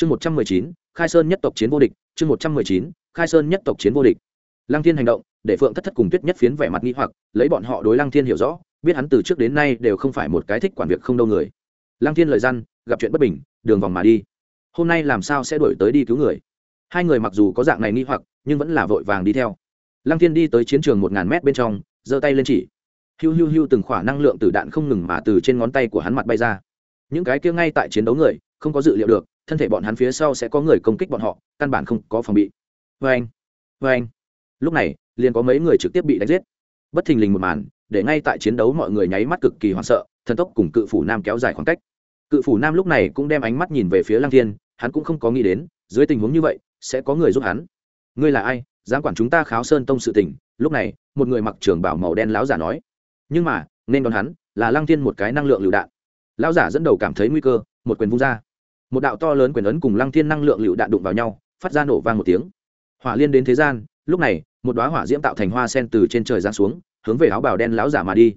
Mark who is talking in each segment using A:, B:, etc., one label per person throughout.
A: chương một trăm mười chín, khai sơn nhất tộc chiến vô địch, chương một trăm mười chín, khai sơn nhất tộc chiến vô địch. Lăng thiên hành động, để phượng thất thất cùng tuyết nhất phiến vẻ mặt nghi hoặc, lấy bọn họ đối lăng thiên hiểu rõ, biết hắn từ trước đến nay đều không phải một cái thích quản việc không đâu người. Lăng thiên lời răn gặp chuyện bất bình, đường vòng mà đi. Hôm nay làm sao sẽ đổi tới đi cứu người? Hai người mặc dù có dạng này nghi hoặc, nhưng vẫn là vội vàng đi theo. Lăng thiên đi tới chiến trường một ngàn mét bên trong, giơ tay lên chỉ. Hiu hiu hiu từng khỏa năng lượng từ đạn không ngừng mà từ trên ngón tay của hắn mặt bay ra. Những cái kia ngay tại chiến đấu người, không có dự liệu được thân thể bọn hắn phía sau sẽ có người công kích bọn họ, căn bản không có phòng bị. Vê anh vê anh. Lúc này, liền có mấy người trực tiếp bị đánh giết. Bất thình lình một màn, để ngay tại chiến đấu mọi người nháy mắt cực kỳ hoảng sợ, thần tốc cùng cự phủ nam kéo dài khoảng cách. Cự phủ nam lúc này cũng đem ánh mắt nhìn về phía lăng thiên, hắn cũng không có nghĩ đến, dưới tình huống như vậy, sẽ có người giúp hắn. Ngươi là ai? Dám quản chúng ta kháo sơn tông sự tình. Lúc này, một người mặc trường bảo màu đen láo giả nói. Nhưng mà, nên đón hắn, là lăng thiên một cái năng lượng lựu đạn. Lão giả dẫn đầu cảm thấy nguy cơ, một quyền vung ra một đạo to lớn quyền ấn cùng lăng thiên năng lượng lựu đạn đụng vào nhau, phát ra nổ vang một tiếng. Hỏa liên đến thế gian, lúc này, một đoá hỏa diễm tạo thành hoa sen từ trên trời giáng xuống, hướng về áo bào đen láo giả mà đi.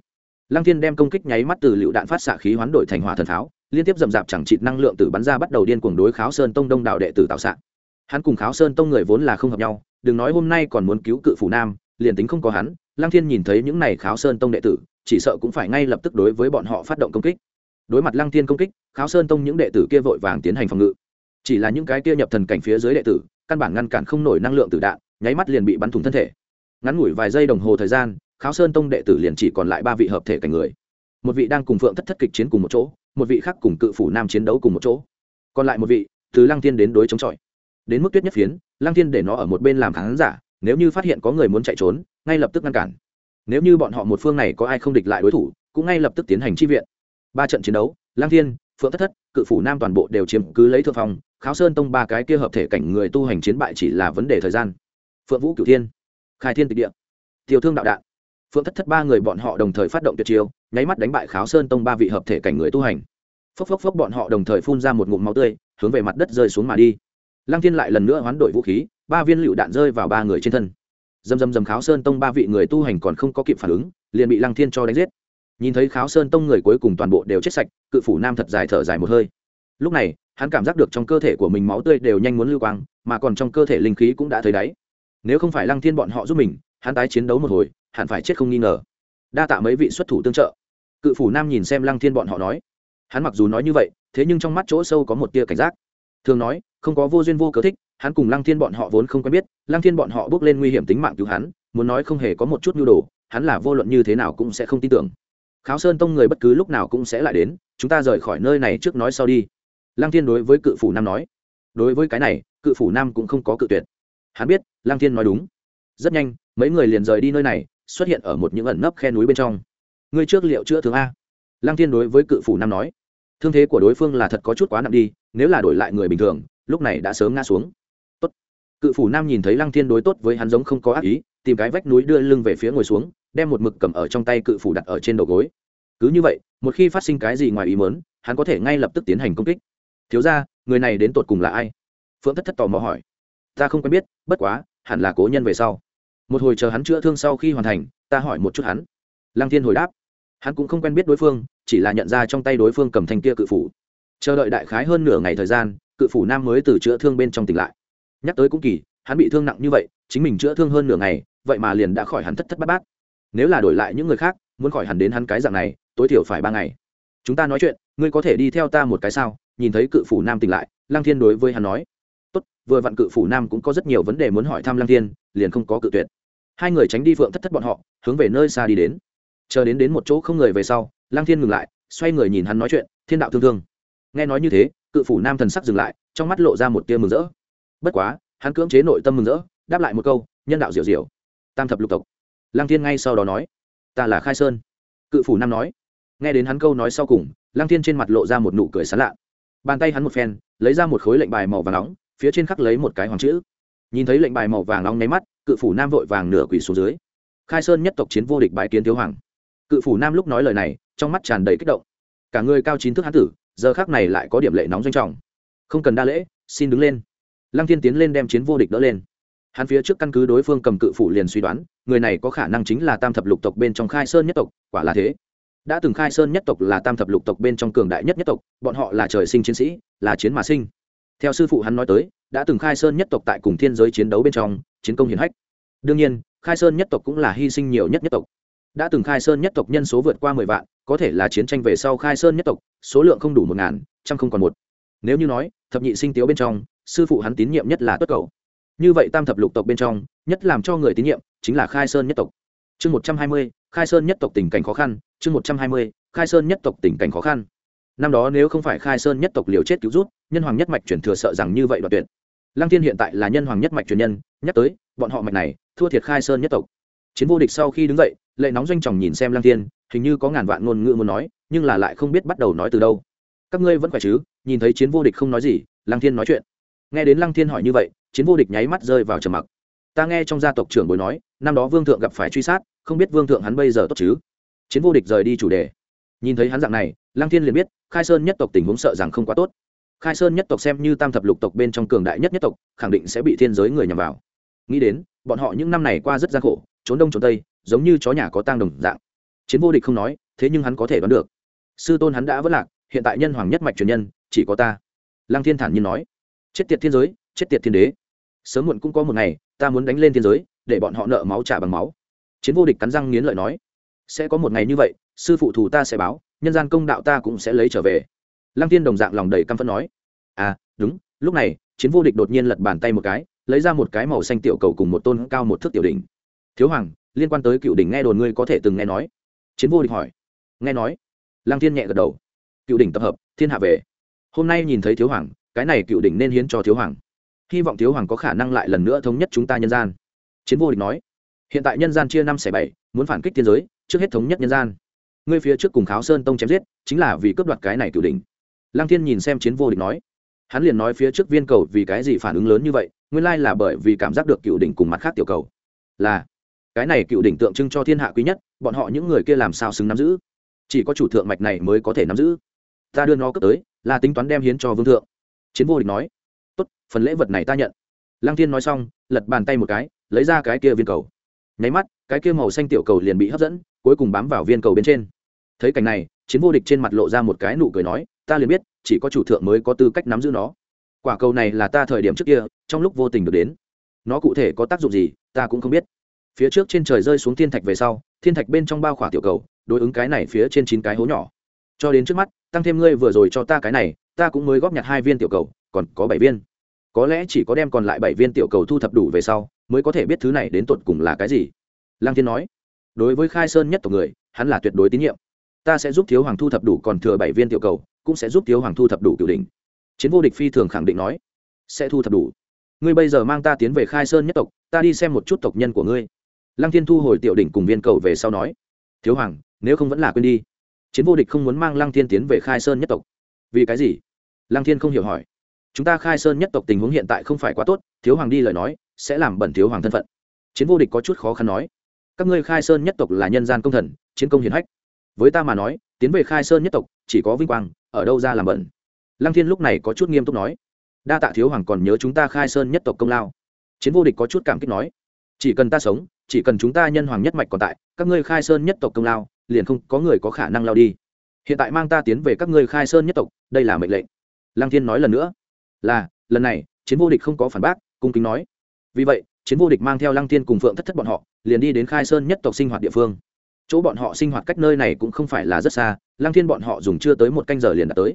A: Lăng thiên đem công kích nháy mắt từ lựu đạn phát xạ khí hoán đổi thành hỏa thần pháo, liên tiếp dầm dạp chẳng chịt năng lượng từ bắn ra bắt đầu điên cuồng đối kháo sơn tông đông đạo đệ tử tạo xạ. Hắn cùng kháo sơn tông người vốn là không hợp nhau, đừng nói hôm nay còn muốn cứu cự phủ nam, liền tính không có hắn, lăng thiên nhìn thấy những này kháo sơn tông đệ tử, chỉ sợ cũng phải ngay lập tức đối với bọn họ phát động công kích đối mặt lăng thiên công kích, kháo sơn tông những đệ tử kia vội vàng tiến hành phòng ngự. Chỉ là những cái kia nhập thần cảnh phía dưới đệ tử, căn bản ngăn cản không nổi năng lượng từ đạn, nháy mắt liền bị bắn thủng thân thể. Ngắn ngủi vài giây đồng hồ thời gian, kháo sơn tông đệ tử liền chỉ còn lại ba vị hợp thể cảnh người. Một vị đang cùng phượng thất thất kịch chiến cùng một chỗ, một vị khác cùng cự phủ nam chiến đấu cùng một chỗ. Còn lại một vị, từ lăng thiên đến đối chống chọi. Đến mức tuyết nhất phiến, lăng thiên để nó ở một bên làm khán giả, nếu như phát hiện có người muốn chạy trốn, ngay lập tức ngăn cản. Nếu như bọn họ một phương này có ai không địch lại đối thủ, cũng ngay lập tức tiến hành chi viện ba trận chiến đấu, lang thiên, phượng thất thất, cự phủ nam toàn bộ đều chiếm cứ lấy thượng phong, kháo sơn tông ba cái kia hợp thể cảnh người tu hành chiến bại chỉ là vấn đề thời gian. Phượng vũ cửu thiên, khai thiên tịch địa, tiêu thương đạo đạn. Phượng thất thất ba người bọn họ đồng thời phát động tuyệt chiêu, nháy mắt đánh bại kháo sơn tông ba vị hợp thể cảnh người tu hành. Phốc phốc phốc bọn họ đồng thời phun ra một ngụm máu tươi, hướng về mặt đất rơi xuống mà đi. Lăng thiên lại lần nữa hoán đổi vũ khí, ba viên lựu đạn rơi vào ba người trên thân. Dầm dầm dầm kháo sơn tông ba vị người tu hành còn không có kịp phản ứng, liền bị lăng thiên cho đánh giết nhìn thấy kháo sơn tông người cuối cùng toàn bộ đều chết sạch, cự phủ nam thật dài thở dài một hơi. Lúc này, hắn cảm giác được trong cơ thể của mình máu tươi đều nhanh muốn lưu quang, mà còn trong cơ thể linh khí cũng đã thấy đáy. Nếu không phải lăng thiên bọn họ giúp mình, hắn tái chiến đấu một hồi, hẳn phải chết không nghi ngờ. Đa tạ mấy vị xuất thủ tương trợ. Cự phủ nam nhìn xem lăng thiên bọn họ nói. Hắn mặc dù nói như vậy, thế nhưng trong mắt chỗ sâu có một tia cảnh giác. Thường nói, không có vô duyên vô cớ thích, hắn cùng lăng thiên bọn họ vốn không quen biết, lăng thiên bọn họ bước lên nguy hiểm tính mạng cứu hắn, muốn nói không hề có một chút nhu đồ, hắn là vô luận như thế nào cũng sẽ không tin tưởng kháo sơn tông người bất cứ lúc nào cũng sẽ lại đến, chúng ta rời khỏi nơi này trước nói sau đi. Lăng thiên đối với cự phủ nam nói. Đối với cái này, cự phủ nam cũng không có cự tuyệt. Hắn biết, lăng thiên nói đúng. Rất nhanh, mấy người liền rời đi nơi này, xuất hiện ở một những ẩn nấp khe núi bên trong. Ngươi trước liệu chữa thương a? Lăng thiên đối với cự phủ nam nói. Thương thế của đối phương là thật có chút quá nặng đi, nếu là đổi lại người bình thường, lúc này đã sớm ngã xuống. Tốt. Cự phủ nam nhìn thấy lăng thiên đối tốt với hắn giống không có ác ý, tìm cái vách núi đưa lưng về phía ngồi xuống đem một mực cầm ở trong tay cự phủ đặt ở trên đầu gối. Cứ như vậy, một khi phát sinh cái gì ngoài ý mớn hắn có thể ngay lập tức tiến hành công kích. Thiếu ra người này đến tột cùng là ai? Phượng thất thất tò mò hỏi. Ta không quen biết, bất quá, hẳn là cố nhân về sau. Một hồi chờ hắn chữa thương sau khi hoàn thành, ta hỏi một chút hắn. Lăng thiên hồi đáp. Hắn cũng không quen biết đối phương, chỉ là nhận ra trong tay đối phương cầm thanh kia cự phủ. Chờ đợi đại khái hơn nửa ngày thời gian, cự phủ nam mới từ chữa thương bên trong tỉnh lại. Nhắc tới cũng kỳ, hắn bị thương nặng như vậy, chính mình chữa thương hơn nửa ngày, vậy mà liền đã khỏi hắn thất thất bát bát nếu là đổi lại những người khác, muốn khỏi hẳn đến hắn cái dạng này, tối thiểu phải ba ngày. Chúng ta nói chuyện, ngươi có thể đi theo ta một cái sao? Nhìn thấy cự phủ nam tỉnh lại, lăng thiên đối với hắn nói. Tốt, vừa vặn cự phủ nam cũng có rất nhiều vấn đề muốn hỏi thăm lăng thiên, liền không có cự tuyệt. Hai người tránh đi phượng thất thất bọn họ, hướng về nơi xa đi đến. Chờ đến đến một chỗ không người về sau, lăng thiên ngừng lại, xoay người nhìn hắn nói chuyện, thiên đạo thương thương. Nghe nói như thế, cự phủ nam thần sắc dừng lại, trong mắt lộ ra một tia mừng rỡ. Bất quá, hắn cưỡng chế nội tâm mừng rỡ, đáp lại một câu, nhân đạo diệu diệu, tam thập lục tộc lăng thiên ngay sau đó nói, ta là khai sơn. Cự phủ nam nói. Nghe đến hắn câu nói sau cùng, lăng thiên trên mặt lộ ra một nụ cười sán lạ. Bàn tay hắn một phen, lấy ra một khối lệnh bài màu vàng nóng, phía trên khắc lấy một cái hoàng chữ. Nhìn thấy lệnh bài màu vàng nóng nháy mắt, cự phủ nam vội vàng nửa quỳ xuống dưới. Khai sơn nhất tộc chiến vô địch bái kiến thiếu hoàng. Cự phủ nam lúc nói lời này, trong mắt tràn đầy kích động. Cả người cao chín thước hán tử, giờ khác này lại có điểm lệ nóng doanh trọng. Không cần đa lễ, xin đứng lên. Lăng thiên tiến lên đem chiến vô địch đỡ lên hắn phía trước căn cứ đối phương cầm cự phủ liền suy đoán, người này có khả năng chính là tam thập lục tộc bên trong khai sơn nhất tộc, quả là thế. Đã từng khai sơn nhất tộc là tam thập lục tộc bên trong cường đại nhất nhất tộc, bọn họ là trời sinh chiến sĩ, là chiến mà sinh. Theo sư phụ hắn nói tới, đã từng khai sơn nhất tộc tại cùng thiên giới chiến đấu bên trong, chiến công hiển hách. Đương nhiên, khai sơn nhất tộc cũng là hy sinh nhiều nhất nhất tộc. Đã từng khai sơn nhất tộc nhân số vượt qua mười vạn, có thể là chiến tranh về sau khai sơn nhất tộc, số lượng không đủ một ngàn, trăm không còn một. Nếu như nói, thập nhị sinh tiếu bên trong, sư phụ hắn tín nhiệm nhất là tuất cầu như vậy tam thập lục tộc bên trong, nhất làm cho người tín nhiệm chính là khai sơn nhất tộc. Chương một trăm hai mươi, khai sơn nhất tộc tình cảnh khó khăn, chương một trăm hai mươi, khai sơn nhất tộc tình cảnh khó khăn. Năm đó nếu không phải khai sơn nhất tộc liều chết cứu rút, nhân hoàng nhất mạch chuyển thừa sợ rằng như vậy đoạt tuyệt. Lăng thiên hiện tại là nhân hoàng nhất mạch truyền nhân, nhắc tới, bọn họ mạch này, thua thiệt khai sơn nhất tộc. Chiến vô địch sau khi đứng dậy, lệ nóng doanh trọng nhìn xem lăng thiên, hình như có ngàn vạn ngôn ngữ muốn nói, nhưng là lại không biết bắt đầu nói từ đâu. Các ngươi vẫn khỏe chứ? Nhìn thấy chiến vô địch không nói gì, lăng thiên nói chuyện nghe đến lăng thiên hỏi như vậy, chiến vô địch nháy mắt rơi vào trầm mặc. Ta nghe trong gia tộc trưởng bối nói, năm đó vương thượng gặp phải truy sát, không biết vương thượng hắn bây giờ tốt chứ? Chiến vô địch rời đi chủ đề. Nhìn thấy hắn dạng này, lăng thiên liền biết, khai sơn nhất tộc tình huống sợ rằng không quá tốt. Khai sơn nhất tộc xem như tam thập lục tộc bên trong cường đại nhất nhất tộc, khẳng định sẽ bị thiên giới người nhằm vào. Nghĩ đến, bọn họ những năm này qua rất gian khổ, trốn đông trốn tây, giống như chó nhà có tang đồng dạng. Chiến vô địch không nói, thế nhưng hắn có thể đoán được. Sư tôn hắn đã vất lạc, hiện tại nhân hoàng nhất mạch truyền nhân, chỉ có ta. Lăng thiên thản nhiên nói chết tiệt thiên giới, chết tiệt thiên đế. Sớm muộn cũng có một ngày, ta muốn đánh lên thiên giới, để bọn họ nợ máu trả bằng máu. Chiến vô địch cắn răng nghiến lợi nói, sẽ có một ngày như vậy, sư phụ thù ta sẽ báo, nhân gian công đạo ta cũng sẽ lấy trở về. Lăng tiên đồng dạng lòng đầy căm phẫn nói à đúng, lúc này, chiến vô địch đột nhiên lật bàn tay một cái, lấy ra một cái màu xanh tiểu cầu cùng một tôn cao một thước tiểu đỉnh. Thiếu hoàng, liên quan tới cựu đỉnh nghe đồn ngươi có thể từng nghe nói. Chiến vô địch hỏi. Nghe nói. Lăng tiên nhẹ gật đầu. Cựu đỉnh tập hợp, thiên hạ về. Hôm nay nhìn thấy thiếu hoàng cái này cựu đỉnh nên hiến cho thiếu hoàng. Hy vọng thiếu hoàng có khả năng lại lần nữa thống nhất chúng ta nhân gian. Chiến vô địch nói. Hiện tại nhân gian chia năm xẻ bảy, muốn phản kích thiên giới, trước hết thống nhất nhân gian. Ngươi phía trước cùng kháo sơn tông chém giết, chính là vì cướp đoạt cái này cựu đỉnh. Lăng thiên nhìn xem chiến vô địch nói. Hắn liền nói phía trước viên cầu vì cái gì phản ứng lớn như vậy, nguyên lai là bởi vì cảm giác được cựu đỉnh cùng mặt khác tiểu cầu. Là, cái này cựu đỉnh tượng trưng cho thiên hạ quý nhất, bọn họ những người kia làm sao xứng nắm giữ? Chỉ có chủ thượng mạch này mới có thể nắm giữ. Ta đưa nó cấp tới, là tính toán đem hiến cho vương thượng chiến vô địch nói, tốt, phần lễ vật này ta nhận. Lăng thiên nói xong, lật bàn tay một cái, lấy ra cái kia viên cầu. Nháy mắt, cái kia màu xanh tiểu cầu liền bị hấp dẫn, cuối cùng bám vào viên cầu bên trên. Thấy cảnh này, chiến vô địch trên mặt lộ ra một cái nụ cười nói, ta liền biết, chỉ có chủ thượng mới có tư cách nắm giữ nó. Quả cầu này là ta thời điểm trước kia, trong lúc vô tình được đến. Nó cụ thể có tác dụng gì, ta cũng không biết. Phía trước trên trời rơi xuống thiên thạch về sau, thiên thạch bên trong bao khỏa tiểu cầu, đối ứng cái này phía trên chín cái hố nhỏ. Cho đến trước mắt, tăng thêm ngươi vừa rồi cho ta cái này ta cũng mới góp nhặt hai viên tiểu cầu, còn có bảy viên. Có lẽ chỉ có đem còn lại bảy viên tiểu cầu thu thập đủ về sau, mới có thể biết thứ này đến tột cùng là cái gì. Lăng thiên nói. Đối với khai sơn nhất tộc người, hắn là tuyệt đối tín nhiệm. Ta sẽ giúp thiếu hoàng thu thập đủ còn thừa bảy viên tiểu cầu, cũng sẽ giúp thiếu hoàng thu thập đủ cựu đỉnh. Chiến vô địch phi thường khẳng định nói. Sẽ thu thập đủ. Ngươi bây giờ mang ta tiến về khai sơn nhất tộc, ta đi xem một chút tộc nhân của ngươi. Lăng thiên thu hồi tiểu đỉnh cùng viên cầu về sau nói. Thiếu hoàng, nếu không vẫn là quên đi. Chiến vô địch không muốn mang lăng thiên tiến về khai sơn nhất tộc. Vì cái gì? Lăng thiên không hiểu hỏi. Chúng ta khai sơn nhất tộc tình huống hiện tại không phải quá tốt, thiếu hoàng đi lời nói, sẽ làm bẩn thiếu hoàng thân phận. Chiến vô địch có chút khó khăn nói. Các ngươi khai sơn nhất tộc là nhân gian công thần, chiến công hiển hách. Với ta mà nói, tiến về khai sơn nhất tộc, chỉ có vinh quang, ở đâu ra làm bẩn. Lăng thiên lúc này có chút nghiêm túc nói. Đa tạ thiếu hoàng còn nhớ chúng ta khai sơn nhất tộc công lao. Chiến vô địch có chút cảm kích nói. Chỉ cần ta sống, chỉ cần chúng ta nhân hoàng nhất mạch còn tại, các ngươi khai sơn nhất tộc công lao, liền không có người có khả năng lao đi. Hiện tại mang ta tiến về các ngươi khai sơn nhất tộc, đây là mệnh lệnh lăng thiên nói lần nữa, là, lần này, chiến vô địch không có phản bác, cung kính nói. Vì vậy, chiến vô địch mang theo lăng thiên cùng phượng thất thất bọn họ, liền đi đến khai sơn nhất tộc sinh hoạt địa phương. Chỗ bọn họ sinh hoạt cách nơi này cũng không phải là rất xa, lăng thiên bọn họ dùng chưa tới một canh giờ liền đã tới.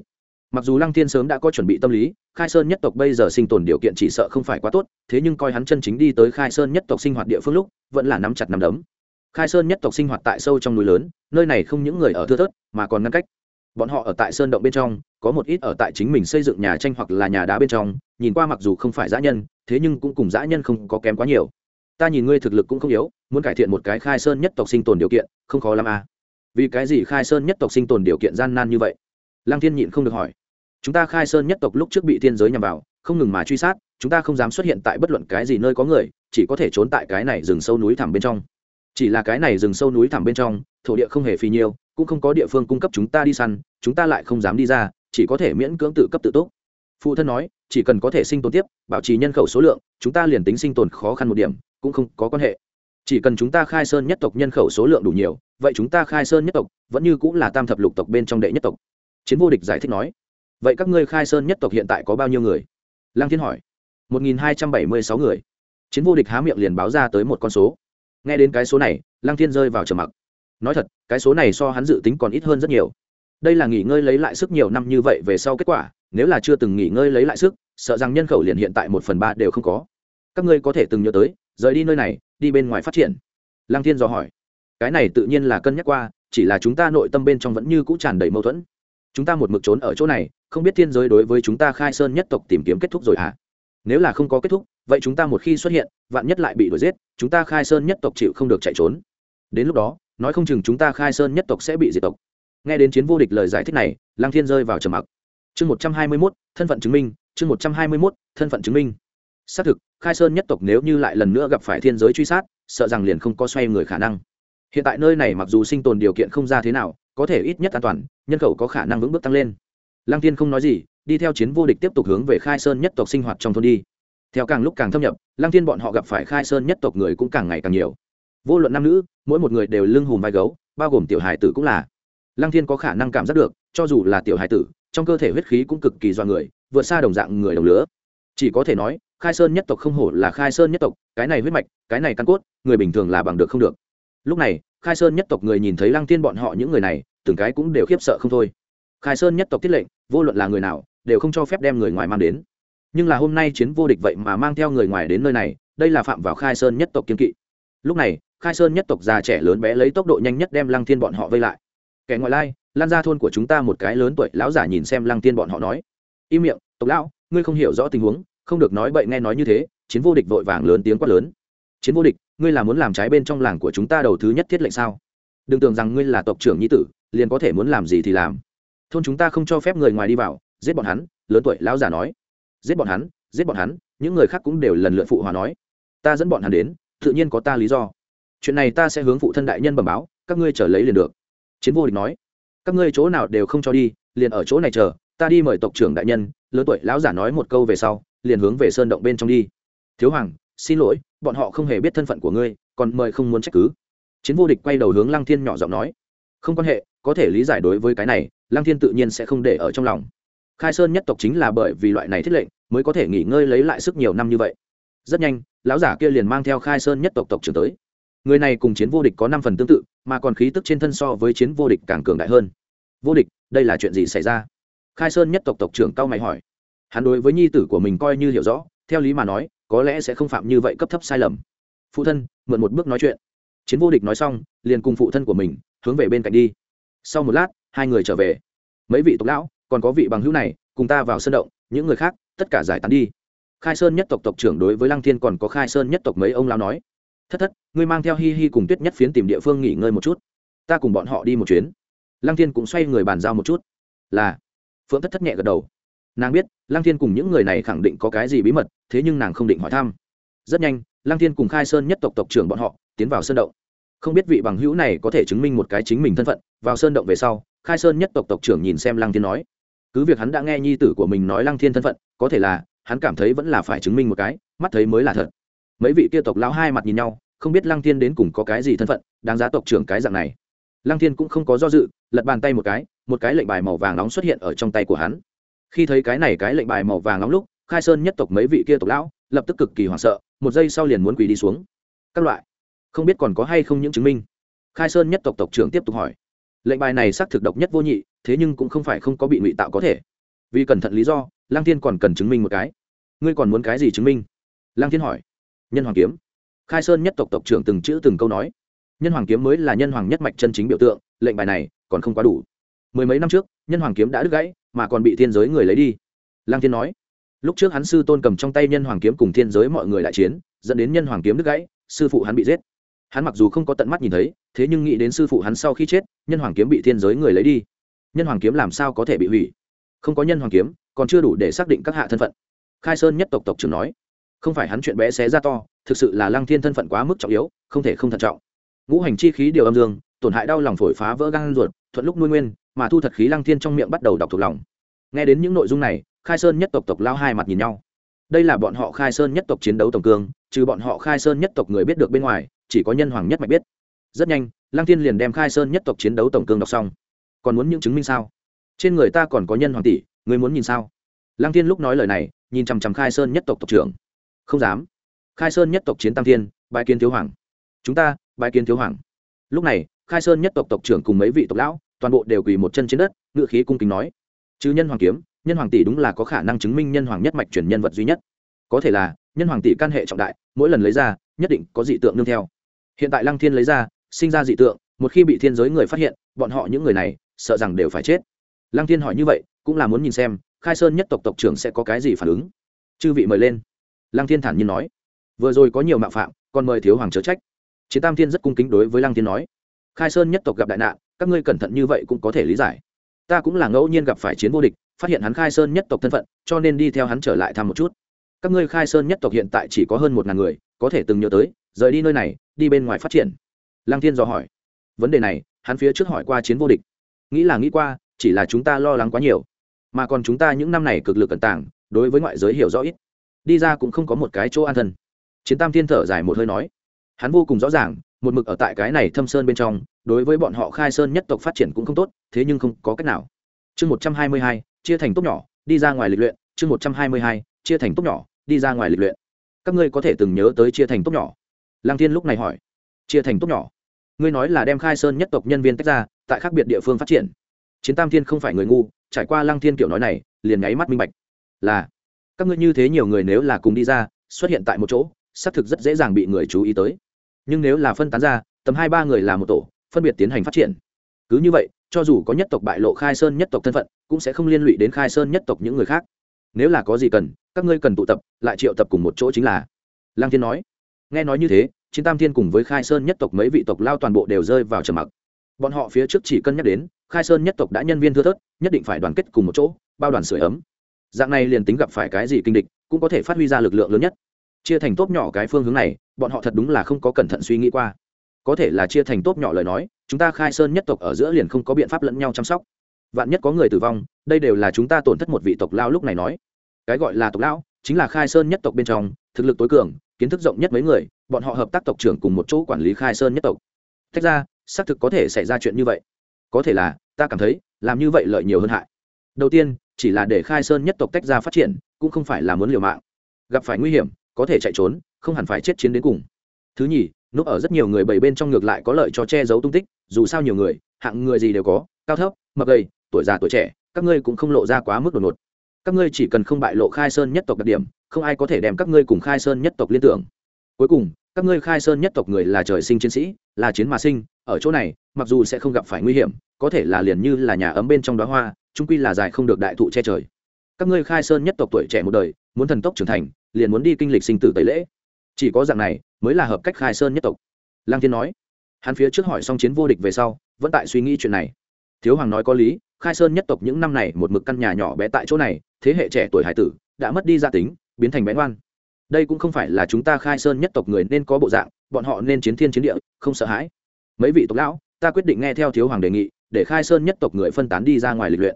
A: Mặc dù lăng thiên sớm đã có chuẩn bị tâm lý, khai sơn nhất tộc bây giờ sinh tồn điều kiện chỉ sợ không phải quá tốt, thế nhưng coi hắn chân chính đi tới khai sơn nhất tộc sinh hoạt địa phương lúc, vẫn là nắm chặt nắm đấm. Khai sơn nhất tộc sinh hoạt tại sâu trong núi lớn, nơi này không những người ở thưa thớt, mà còn ngăn cách bọn họ ở tại sơn động bên trong, có một ít ở tại chính mình xây dựng nhà tranh hoặc là nhà đá bên trong, nhìn qua mặc dù không phải dã nhân, thế nhưng cũng cùng dã nhân không có kém quá nhiều. Ta nhìn ngươi thực lực cũng không yếu, muốn cải thiện một cái khai sơn nhất tộc sinh tồn điều kiện, không khó lắm à. Vì cái gì khai sơn nhất tộc sinh tồn điều kiện gian nan như vậy? Lăng thiên nhịn không được hỏi. Chúng ta khai sơn nhất tộc lúc trước bị thiên giới nhằm vào, không ngừng mà truy sát, chúng ta không dám xuất hiện tại bất luận cái gì nơi có người, chỉ có thể trốn tại cái này rừng sâu núi thẳm bên trong chỉ là cái này rừng sâu núi thẳm bên trong thổ địa không hề phì nhiều, cũng không có địa phương cung cấp chúng ta đi săn chúng ta lại không dám đi ra chỉ có thể miễn cưỡng tự cấp tự túc. Phụ thân nói chỉ cần có thể sinh tồn tiếp bảo trì nhân khẩu số lượng chúng ta liền tính sinh tồn khó khăn một điểm cũng không có quan hệ. Chỉ cần chúng ta khai sơn nhất tộc nhân khẩu số lượng đủ nhiều vậy chúng ta khai sơn nhất tộc vẫn như cũng là tam thập lục tộc bên trong đệ nhất tộc. Chiến vô địch giải thích nói vậy các ngươi khai sơn nhất tộc hiện tại có bao nhiêu người? Lăng thiên hỏi. Một nghìn hai trăm bảy mươi sáu người. Chiến vô địch há miệng liền báo ra tới một con số nghe đến cái số này, lăng thiên rơi vào trầm mặc. Nói thật, cái số này so hắn dự tính còn ít hơn rất nhiều. Đây là nghỉ ngơi lấy lại sức nhiều năm như vậy về sau kết quả, nếu là chưa từng nghỉ ngơi lấy lại sức, sợ rằng nhân khẩu liền hiện tại một phần ba đều không có. Các ngươi có thể từng nhớ tới, rời đi nơi này, đi bên ngoài phát triển. Lăng thiên dò hỏi. Cái này tự nhiên là cân nhắc qua, chỉ là chúng ta nội tâm bên trong vẫn như cũ tràn đầy mâu thuẫn. Chúng ta một mực trốn ở chỗ này, không biết thiên giới đối với chúng ta khai sơn nhất tộc tìm kiếm kết thúc rồi hả? Nếu là không có kết thúc vậy chúng ta một khi xuất hiện, vạn nhất lại bị đuổi giết, chúng ta khai sơn nhất tộc chịu không được chạy trốn. Đến lúc đó, nói không chừng chúng ta khai sơn nhất tộc sẽ bị diệt tộc. Nghe đến chiến vô địch lời giải thích này lang thiên rơi vào trầm mặc. Chương một trăm hai mươi mốt, thân phận chứng minh, chương một trăm hai mươi mốt, thân phận chứng minh. Xác thực, khai sơn nhất tộc nếu như lại lần nữa gặp phải thiên giới truy sát, sợ rằng liền không có xoay người khả năng. Hiện tại nơi này mặc dù sinh tồn điều kiện không ra thế nào, có thể ít nhất an toàn, nhân khẩu có khả năng vững bước tăng lên. Lăng tiên không nói gì, đi theo chiến vô địch tiếp tục hướng về khai sơn nhất tộc sinh hoạt trong thôn đi theo càng lúc càng thâm nhập, lăng Thiên bọn họ gặp phải khai sơn nhất tộc người cũng càng ngày càng nhiều. Vô luận nam nữ, mỗi một người đều lưng hùm vai gấu, bao gồm tiểu hải tử cũng là. Lăng thiên có khả năng cảm giác được, cho dù là tiểu hải tử, trong cơ thể huyết khí cũng cực kỳ do người, vượt xa đồng dạng người đồng lứa. Chỉ có thể nói, khai sơn nhất tộc không hổ là khai sơn nhất tộc, cái này huyết mạch, cái này căn cốt, người bình thường là bằng được không được. Lúc này, khai sơn nhất tộc người nhìn thấy lăng Thiên bọn họ những người này, từng cái cũng đều khiếp sợ không thôi. Khai sơn nhất tộc tiết lệnh, vô luận là người nào, đều không cho phép đem người ngoài mang đến nhưng là hôm nay chiến vô địch vậy mà mang theo người ngoài đến nơi này, đây là phạm vào khai sơn nhất tộc kiên kỵ. Lúc này, khai sơn nhất tộc già trẻ lớn bé lấy tốc độ nhanh nhất đem lăng thiên bọn họ vây lại. Kẻ ngoại lai, lan ra thôn của chúng ta một cái lớn tuổi, lão giả nhìn xem lăng tiên bọn họ nói. Im miệng, tộc lão, ngươi không hiểu rõ tình huống, không được nói bậy nghe nói như thế, chiến vô địch vội vàng lớn tiếng quát lớn. Chiến vô địch, ngươi là muốn làm trái bên trong làng của chúng ta đầu thứ nhất thiết lệnh sao? Đừng tưởng rằng ngươi là tộc trưởng nhi tử, liền có thể muốn làm gì thì làm. Thôn chúng ta không cho phép người ngoài đi vào, giết bọn hắn, lớn tuổi lão giả nói giết bọn hắn, giết bọn hắn, những người khác cũng đều lần lượt phụ hòa nói. Ta dẫn bọn hắn đến, tự nhiên có ta lý do. Chuyện này ta sẽ hướng phụ thân đại nhân bẩm báo, các ngươi trở lấy liền được. Chiến vô địch nói. Các ngươi chỗ nào đều không cho đi, liền ở chỗ này chờ, ta đi mời tộc trưởng đại nhân, lớn tuổi lão giả nói một câu về sau, liền hướng về sơn động bên trong đi. Thiếu hoàng, xin lỗi, bọn họ không hề biết thân phận của ngươi, còn mời không muốn trách cứ. Chiến vô địch quay đầu hướng lăng thiên nhỏ giọng nói. Không quan hệ, có thể lý giải đối với cái này, lăng thiên tự nhiên sẽ không để ở trong lòng. Khai sơn nhất tộc chính là bởi vì loại này thiết lệnh mới có thể nghỉ ngơi lấy lại sức nhiều năm như vậy. Rất nhanh, lão giả kia liền mang theo khai sơn nhất tộc tộc trưởng tới. Người này cùng chiến vô địch có năm phần tương tự, mà còn khí tức trên thân so với chiến vô địch càng cường đại hơn. Vô địch, đây là chuyện gì xảy ra? Khai sơn nhất tộc tộc trưởng cao mày hỏi. Hắn đối với nhi tử của mình coi như hiểu rõ, theo lý mà nói, có lẽ sẽ không phạm như vậy cấp thấp sai lầm. Phụ thân, mượn một bước nói chuyện. Chiến vô địch nói xong, liền cùng phụ thân của mình hướng về bên cạnh đi. Sau một lát, hai người trở về. Mấy vị tộc lão, còn có vị bằng hữu này, cùng ta vào sân động, những người khác tất cả giải tán đi. Khai sơn nhất tộc tộc trưởng đối với lăng thiên còn có khai sơn nhất tộc mấy ông lão nói, thất thất, ngươi mang theo hi hi cùng tuyết nhất phiến tìm địa phương nghỉ ngơi một chút. Ta cùng bọn họ đi một chuyến. Lăng thiên cũng xoay người bàn giao một chút. Là. Phượng thất thất nhẹ gật đầu. Nàng biết, lăng thiên cùng những người này khẳng định có cái gì bí mật, thế nhưng nàng không định hỏi thăm. Rất nhanh, lăng thiên cùng khai sơn nhất tộc tộc trưởng bọn họ tiến vào sơn động. Không biết vị bằng hữu này có thể chứng minh một cái chính mình thân phận. Vào sơn động về sau, khai sơn nhất tộc tộc trưởng nhìn xem lăng thiên nói cứ việc hắn đã nghe nhi tử của mình nói lăng thiên thân phận, có thể là hắn cảm thấy vẫn là phải chứng minh một cái, mắt thấy mới là thật. Mấy vị kia tộc lão hai mặt nhìn nhau, không biết lăng thiên đến cùng có cái gì thân phận, đáng giá tộc trưởng cái dạng này. Lăng thiên cũng không có do dự, lật bàn tay một cái một cái lệnh bài màu vàng nóng xuất hiện ở trong tay của hắn. Khi thấy cái này cái lệnh bài màu vàng nóng lúc, khai sơn nhất tộc mấy vị kia tộc lão lập tức cực kỳ hoảng sợ, một giây sau liền muốn quỳ đi xuống. Các loại, không biết còn có hay không những chứng minh. Khai sơn nhất tộc tộc trưởng tiếp tục hỏi. Lệnh bài này xác thực độc nhất vô nhị thế nhưng cũng không phải không có bị ngụy tạo có thể. Vì cẩn thận lý do lang thiên còn cần chứng minh một cái. Ngươi còn muốn cái gì chứng minh? Lang thiên hỏi. Nhân hoàng kiếm. Khai sơn nhất tộc tộc trưởng từng chữ từng câu nói. Nhân hoàng kiếm mới là nhân hoàng nhất mạch chân chính biểu tượng, lệnh bài này còn không quá đủ. Mười mấy năm trước, nhân hoàng kiếm đã đứt gãy, mà còn bị thiên giới người lấy đi. Lang thiên nói. Lúc trước hắn sư tôn cầm trong tay nhân hoàng kiếm cùng thiên giới mọi người đại chiến, dẫn đến nhân hoàng kiếm đứt gãy, sư phụ hắn bị giết. Hắn mặc dù không có tận mắt nhìn thấy, thế nhưng nghĩ đến sư phụ hắn sau khi chết, nhân hoàng kiếm bị thiên giới người lấy đi nhân hoàng kiếm làm sao có thể bị hủy? Không có nhân hoàng kiếm, còn chưa đủ để xác định các hạ thân phận. Khai sơn nhất tộc tộc trưởng nói, không phải hắn chuyện bé xé ra to, thực sự là lăng thiên thân phận quá mức trọng yếu, không thể không thận trọng. Ngũ hành chi khí điều âm dương, tổn hại đau lòng phổi phá vỡ gan ruột, thuận lúc nuôi nguyên, mà thu thật khí lăng thiên trong miệng bắt đầu đọc thuộc lòng. Nghe đến những nội dung này, khai sơn nhất tộc tộc lao hai mặt nhìn nhau. Đây là bọn họ khai sơn nhất tộc chiến đấu tổng cương, trừ bọn họ khai sơn nhất tộc người biết được bên ngoài, chỉ có nhân hoàng nhất mạch biết. Rất nhanh, lăng thiên liền đem khai sơn nhất tộc chiến đấu tổng cương đọc xong còn muốn những chứng minh sao? Trên người ta còn có nhân hoàng tỷ người muốn nhìn sao? Lăng thiên lúc nói lời này, nhìn chằm chằm khai sơn nhất tộc tộc trưởng. Không dám. Khai sơn nhất tộc chiến tam thiên bãi kiến thiếu hoàng. Chúng ta bãi kiến thiếu hoàng. Lúc này, khai sơn nhất tộc tộc trưởng cùng mấy vị tộc lão, toàn bộ đều quỳ một chân trên đất, ngự khí cung kính nói. Chứ nhân hoàng kiếm, nhân hoàng tỷ đúng là có khả năng chứng minh nhân hoàng nhất mạch truyền nhân vật duy nhất. Có thể là, nhân hoàng tỷ căn hệ trọng đại, mỗi lần lấy ra, nhất định có dị tượng nương theo. Hiện tại lăng thiên lấy ra, sinh ra dị tượng một khi bị thiên giới người phát hiện, bọn họ những người này, sợ rằng đều phải chết. Lăng thiên hỏi như vậy, cũng là muốn nhìn xem, khai sơn nhất tộc tộc trưởng sẽ có cái gì phản ứng. Chư vị mời lên. Lăng thiên thản nhiên nói. Vừa rồi có nhiều mạo phạm, còn mời thiếu hoàng chớ trách. Chiến tam thiên rất cung kính đối với lăng thiên nói. Khai sơn nhất tộc gặp đại nạn, các ngươi cẩn thận như vậy cũng có thể lý giải. Ta cũng là ngẫu nhiên gặp phải chiến vô địch, phát hiện hắn khai sơn nhất tộc thân phận, cho nên đi theo hắn trở lại thăm một chút. Các ngươi khai sơn nhất tộc hiện tại chỉ có hơn một ngàn người, có thể từng nhớ tới, rời đi nơi này, đi bên ngoài phát triển. Lăng thiên dò hỏi vấn đề này, hắn phía trước hỏi qua chiến vô địch. Nghĩ là nghĩ qua, chỉ là chúng ta lo lắng quá nhiều. Mà còn chúng ta những năm này cực lực cẩn tàng, đối với ngoại giới hiểu rõ ít. Đi ra cũng không có một cái chỗ an thân. Chiến tam thiên thở dài một hơi nói. Hắn vô cùng rõ ràng, một mực ở tại cái này thâm sơn bên trong, đối với bọn họ khai sơn nhất tộc phát triển cũng không tốt, thế nhưng không có cách nào. Chương một trăm hai mươi hai, chia thành tốt nhỏ, đi ra ngoài lịch luyện. Chương một trăm hai mươi hai, chia thành tốt nhỏ, đi ra ngoài lịch luyện. Các ngươi có thể từng nhớ tới chia thành tốt nhỏ? Lăng thiên lúc này hỏi. Chia thành tốt nhỏ ngươi nói là đem khai sơn nhất tộc nhân viên tách ra, tại khác biệt địa phương phát triển. Chiến tam thiên không phải người ngu, trải qua lăng thiên kiểu nói này, liền nháy mắt minh bạch. Là, các ngươi như thế nhiều người nếu là cùng đi ra, xuất hiện tại một chỗ, xác thực rất dễ dàng bị người chú ý tới. Nhưng nếu là phân tán ra, tầm hai ba người là một tổ, phân biệt tiến hành phát triển. Cứ như vậy, cho dù có nhất tộc bại lộ khai sơn nhất tộc thân phận, cũng sẽ không liên lụy đến khai sơn nhất tộc những người khác. Nếu là có gì cần, các ngươi cần tụ tập, lại triệu tập cùng một chỗ chính là. Lăng thiên nói. Nghe nói như thế chiến tam thiên cùng với khai sơn nhất tộc mấy vị tộc lao toàn bộ đều rơi vào trầm mặc. Bọn họ phía trước chỉ cân nhắc đến, khai sơn nhất tộc đã nhân viên thưa thớt, nhất định phải đoàn kết cùng một chỗ, bao đoàn sửa ấm. Dạng này liền tính gặp phải cái gì kinh địch, cũng có thể phát huy ra lực lượng lớn nhất. Chia thành tốp nhỏ cái phương hướng này, bọn họ thật đúng là không có cẩn thận suy nghĩ qua. Có thể là chia thành tốp nhỏ lời nói, chúng ta khai sơn nhất tộc ở giữa liền không có biện pháp lẫn nhau chăm sóc. Vạn nhất có người tử vong, đây đều là chúng ta tổn thất một vị tộc lao lúc này nói. Cái gọi là tộc lão, chính là khai sơn nhất tộc bên trong, thực lực tối cường kiến thức rộng nhất mấy người, bọn họ hợp tác tộc trưởng cùng một chỗ quản lý khai sơn nhất tộc. Tách ra, xác thực có thể xảy ra chuyện như vậy. Có thể là, ta cảm thấy, làm như vậy lợi nhiều hơn hại. Đầu tiên, chỉ là để khai sơn nhất tộc tách ra phát triển, cũng không phải là muốn liều mạng. Gặp phải nguy hiểm, có thể chạy trốn, không hẳn phải chết chiến đến cùng. Thứ nhì, núp ở rất nhiều người bảy bên trong ngược lại có lợi cho che giấu tung tích, dù sao nhiều người, hạng người gì đều có, cao thấp, mập gầy, tuổi già tuổi trẻ, các ngươi cũng không lộ ra quá mức đột ngột các ngươi chỉ cần không bại lộ khai sơn nhất tộc đặc điểm, không ai có thể đem các ngươi cùng khai sơn nhất tộc liên tưởng. Cuối cùng, các ngươi khai sơn nhất tộc người là trời sinh chiến sĩ, là chiến mà sinh, ở chỗ này, mặc dù sẽ không gặp phải nguy hiểm, có thể là liền như là nhà ấm bên trong đó hoa trung quy là dài không được đại thụ che trời. Các ngươi khai sơn nhất tộc tuổi trẻ một đời, muốn thần tốc trưởng thành, liền muốn đi kinh lịch sinh tử tẩy lễ. Chỉ có dạng này, mới là hợp cách khai sơn nhất tộc. Lang thiên nói. Hắn phía trước hỏi xong chiến vô địch về sau, vẫn tại suy nghĩ chuyện này. Thiếu hoàng nói có lý, khai sơn nhất tộc những năm này một mực căn nhà nhỏ bé tại chỗ này thế hệ trẻ tuổi hải tử đã mất đi gia tính, biến thành bé ngoan. Đây cũng không phải là chúng ta khai sơn nhất tộc người nên có bộ dạng, bọn họ nên chiến thiên chiến địa, không sợ hãi. Mấy vị tộc lão, ta quyết định nghe theo thiếu hoàng đề nghị, để khai sơn nhất tộc người phân tán đi ra ngoài lịch luyện.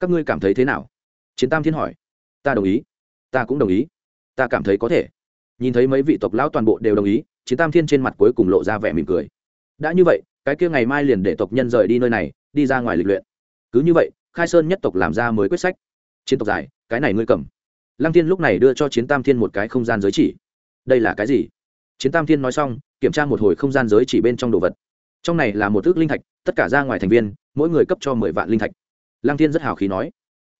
A: Các ngươi cảm thấy thế nào? Chiến tam thiên hỏi. Ta đồng ý. Ta cũng đồng ý. Ta cảm thấy có thể. Nhìn thấy mấy vị tộc lão toàn bộ đều đồng ý, chiến tam thiên trên mặt cuối cùng lộ ra vẻ mỉm cười. Đã như vậy, cái kia ngày mai liền để tộc nhân rời đi nơi này, đi ra ngoài lịch luyện. Cứ như vậy, khai sơn nhất tộc làm ra mới quyết sách chiến tộc dài, cái này ngươi cầm. Lăng thiên lúc này đưa cho chiến tam thiên một cái không gian giới chỉ. Đây là cái gì? Chiến tam thiên nói xong, kiểm tra một hồi không gian giới chỉ bên trong đồ vật. Trong này là một ước linh thạch, tất cả ra ngoài thành viên, mỗi người cấp cho mười vạn linh thạch. Lăng thiên rất hào khí nói,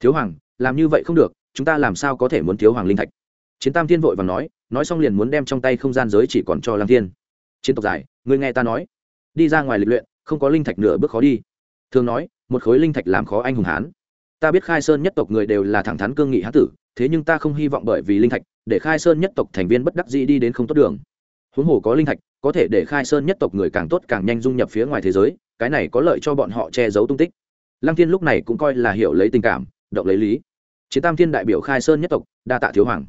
A: thiếu hoàng, làm như vậy không được, chúng ta làm sao có thể muốn thiếu hoàng linh thạch? Chiến tam thiên vội và nói nói xong liền muốn đem trong tay không gian giới chỉ còn cho lăng thiên. Chiến tộc dài người nghe ta nói. Đi ra ngoài lịch luyện, không có linh thạch nửa bước khó đi. Thường nói, một khối linh thạch làm khó anh hùng hán ta biết khai sơn nhất tộc người đều là thẳng thắn cương nghị hán tử, thế nhưng ta không hy vọng bởi vì linh thạch, để khai sơn nhất tộc thành viên bất đắc dĩ đi đến không tốt đường. Huống hồ có linh thạch, có thể để khai sơn nhất tộc người càng tốt càng nhanh dung nhập phía ngoài thế giới, cái này có lợi cho bọn họ che giấu tung tích. Lăng thiên lúc này cũng coi là hiểu lấy tình cảm, động lấy lý. Chiến tam thiên đại biểu khai sơn nhất tộc, đa tạ thiếu hoàng.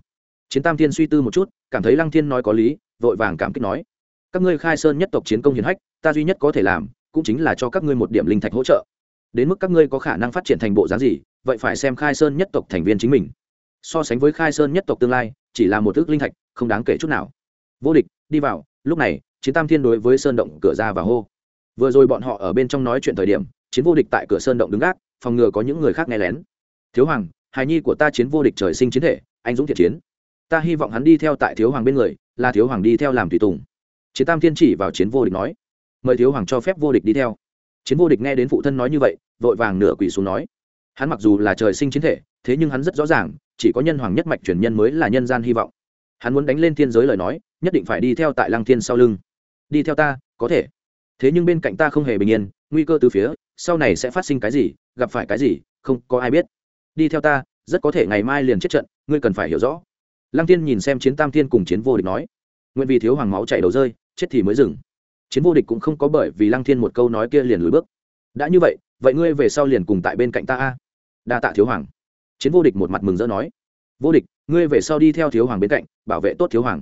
A: Chiến tam thiên suy tư một chút, cảm thấy lăng thiên nói có lý, vội vàng cảm kích nói. Các ngươi khai sơn nhất tộc chiến công hiền hách, ta duy nhất có thể làm, cũng chính là cho các ngươi một điểm linh thạch hỗ trợ đến mức các ngươi có khả năng phát triển thành bộ dáng gì, vậy phải xem khai sơn nhất tộc thành viên chính mình. So sánh với khai sơn nhất tộc tương lai, chỉ là một ước linh thạch, không đáng kể chút nào. Vô địch, đi vào, lúc này, chiến tam thiên đối với sơn động cửa ra và hô. Vừa rồi bọn họ ở bên trong nói chuyện thời điểm, chiến vô địch tại cửa sơn động đứng gác, phòng ngừa có những người khác nghe lén. Thiếu hoàng, hài nhi của ta chiến vô địch trời sinh chiến thể, anh dũng thiện chiến. Ta hy vọng hắn đi theo tại thiếu hoàng bên người, là thiếu hoàng đi theo làm tùy tùng. Chiến tam thiên chỉ vào chiến vô địch nói. Mời thiếu hoàng cho phép vô địch đi theo chiến vô địch nghe đến phụ thân nói như vậy, vội vàng nửa quỳ xuống nói. Hắn mặc dù là trời sinh chiến thể, thế nhưng hắn rất rõ ràng, chỉ có nhân hoàng nhất mạch truyền nhân mới là nhân gian hy vọng. Hắn muốn đánh lên thiên giới lời nói, nhất định phải đi theo tại lăng thiên sau lưng. Đi theo ta, có thể. Thế nhưng bên cạnh ta không hề bình yên, nguy cơ từ phía, sau này sẽ phát sinh cái gì, gặp phải cái gì, không có ai biết. Đi theo ta, rất có thể ngày mai liền chết trận, ngươi cần phải hiểu rõ. Lăng tiên nhìn xem chiến tam thiên cùng chiến vô địch nói. Nguyện vì thiếu hoàng máu chảy đầu rơi, chết thì mới dừng chiến vô địch cũng không có bởi vì lăng thiên một câu nói kia liền lùi bước. Đã như vậy vậy ngươi về sau liền cùng tại bên cạnh ta a. Đa tạ thiếu hoàng. Chiến vô địch một mặt mừng rỡ nói. Vô địch, ngươi về sau đi theo thiếu hoàng bên cạnh, bảo vệ tốt thiếu hoàng.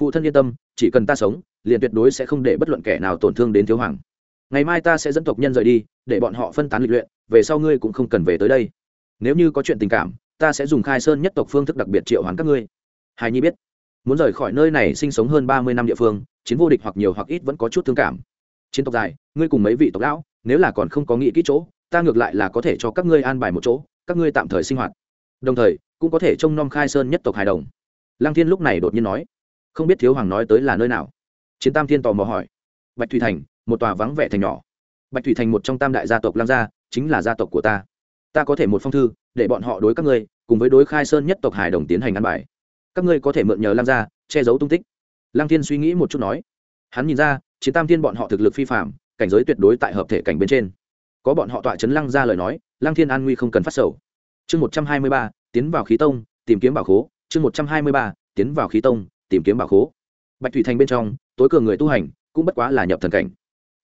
A: Phụ thân yên tâm, chỉ cần ta sống, liền tuyệt đối sẽ không để bất luận kẻ nào tổn thương đến thiếu hoàng. Ngày mai ta sẽ dẫn tộc nhân rời đi, để bọn họ phân tán lịch luyện, về sau ngươi cũng không cần về tới đây. Nếu như có chuyện tình cảm, ta sẽ dùng khai sơn nhất tộc phương thức đặc biệt triệu hoàng các ngươi. Hài nhi biết muốn rời khỏi nơi này sinh sống hơn ba mươi năm địa phương, chiến vô địch hoặc nhiều hoặc ít vẫn có chút thương cảm. Chiến tộc dài, ngươi cùng mấy vị tộc lão, nếu là còn không có nghĩ kỹ chỗ, ta ngược lại là có thể cho các ngươi an bài một chỗ, các ngươi tạm thời sinh hoạt. Đồng thời, cũng có thể trông nom khai sơn nhất tộc hài đồng. Lăng thiên lúc này đột nhiên nói. Không biết thiếu hoàng nói tới là nơi nào. Chiến tam thiên tò mò hỏi. Bạch thủy thành, một tòa vắng vẻ thành nhỏ. Bạch thủy thành một trong tam đại gia tộc lăng gia, chính là gia tộc của ta. Ta có thể một phong thư, để bọn họ đối các ngươi, cùng với đối khai sơn nhất tộc hải đồng tiến hành ăn bài các ngươi có thể mượn nhờ lăng gia, che giấu tung tích. Lăng thiên suy nghĩ một chút nói. Hắn nhìn ra, chiến tam thiên bọn họ thực lực phi phạm cảnh giới tuyệt đối tại hợp thể cảnh bên trên. Có bọn họ tọa chấn lăng ra lời nói, lăng thiên an nguy không cần phát sầu. Chương một trăm hai mươi ba, tiến vào khí tông, tìm kiếm bảo khố. Chương một trăm hai mươi ba, tiến vào khí tông, tìm kiếm bảo khố. Bạch thủy thành bên trong, tối cường người tu hành cũng bất quá là nhập thần cảnh.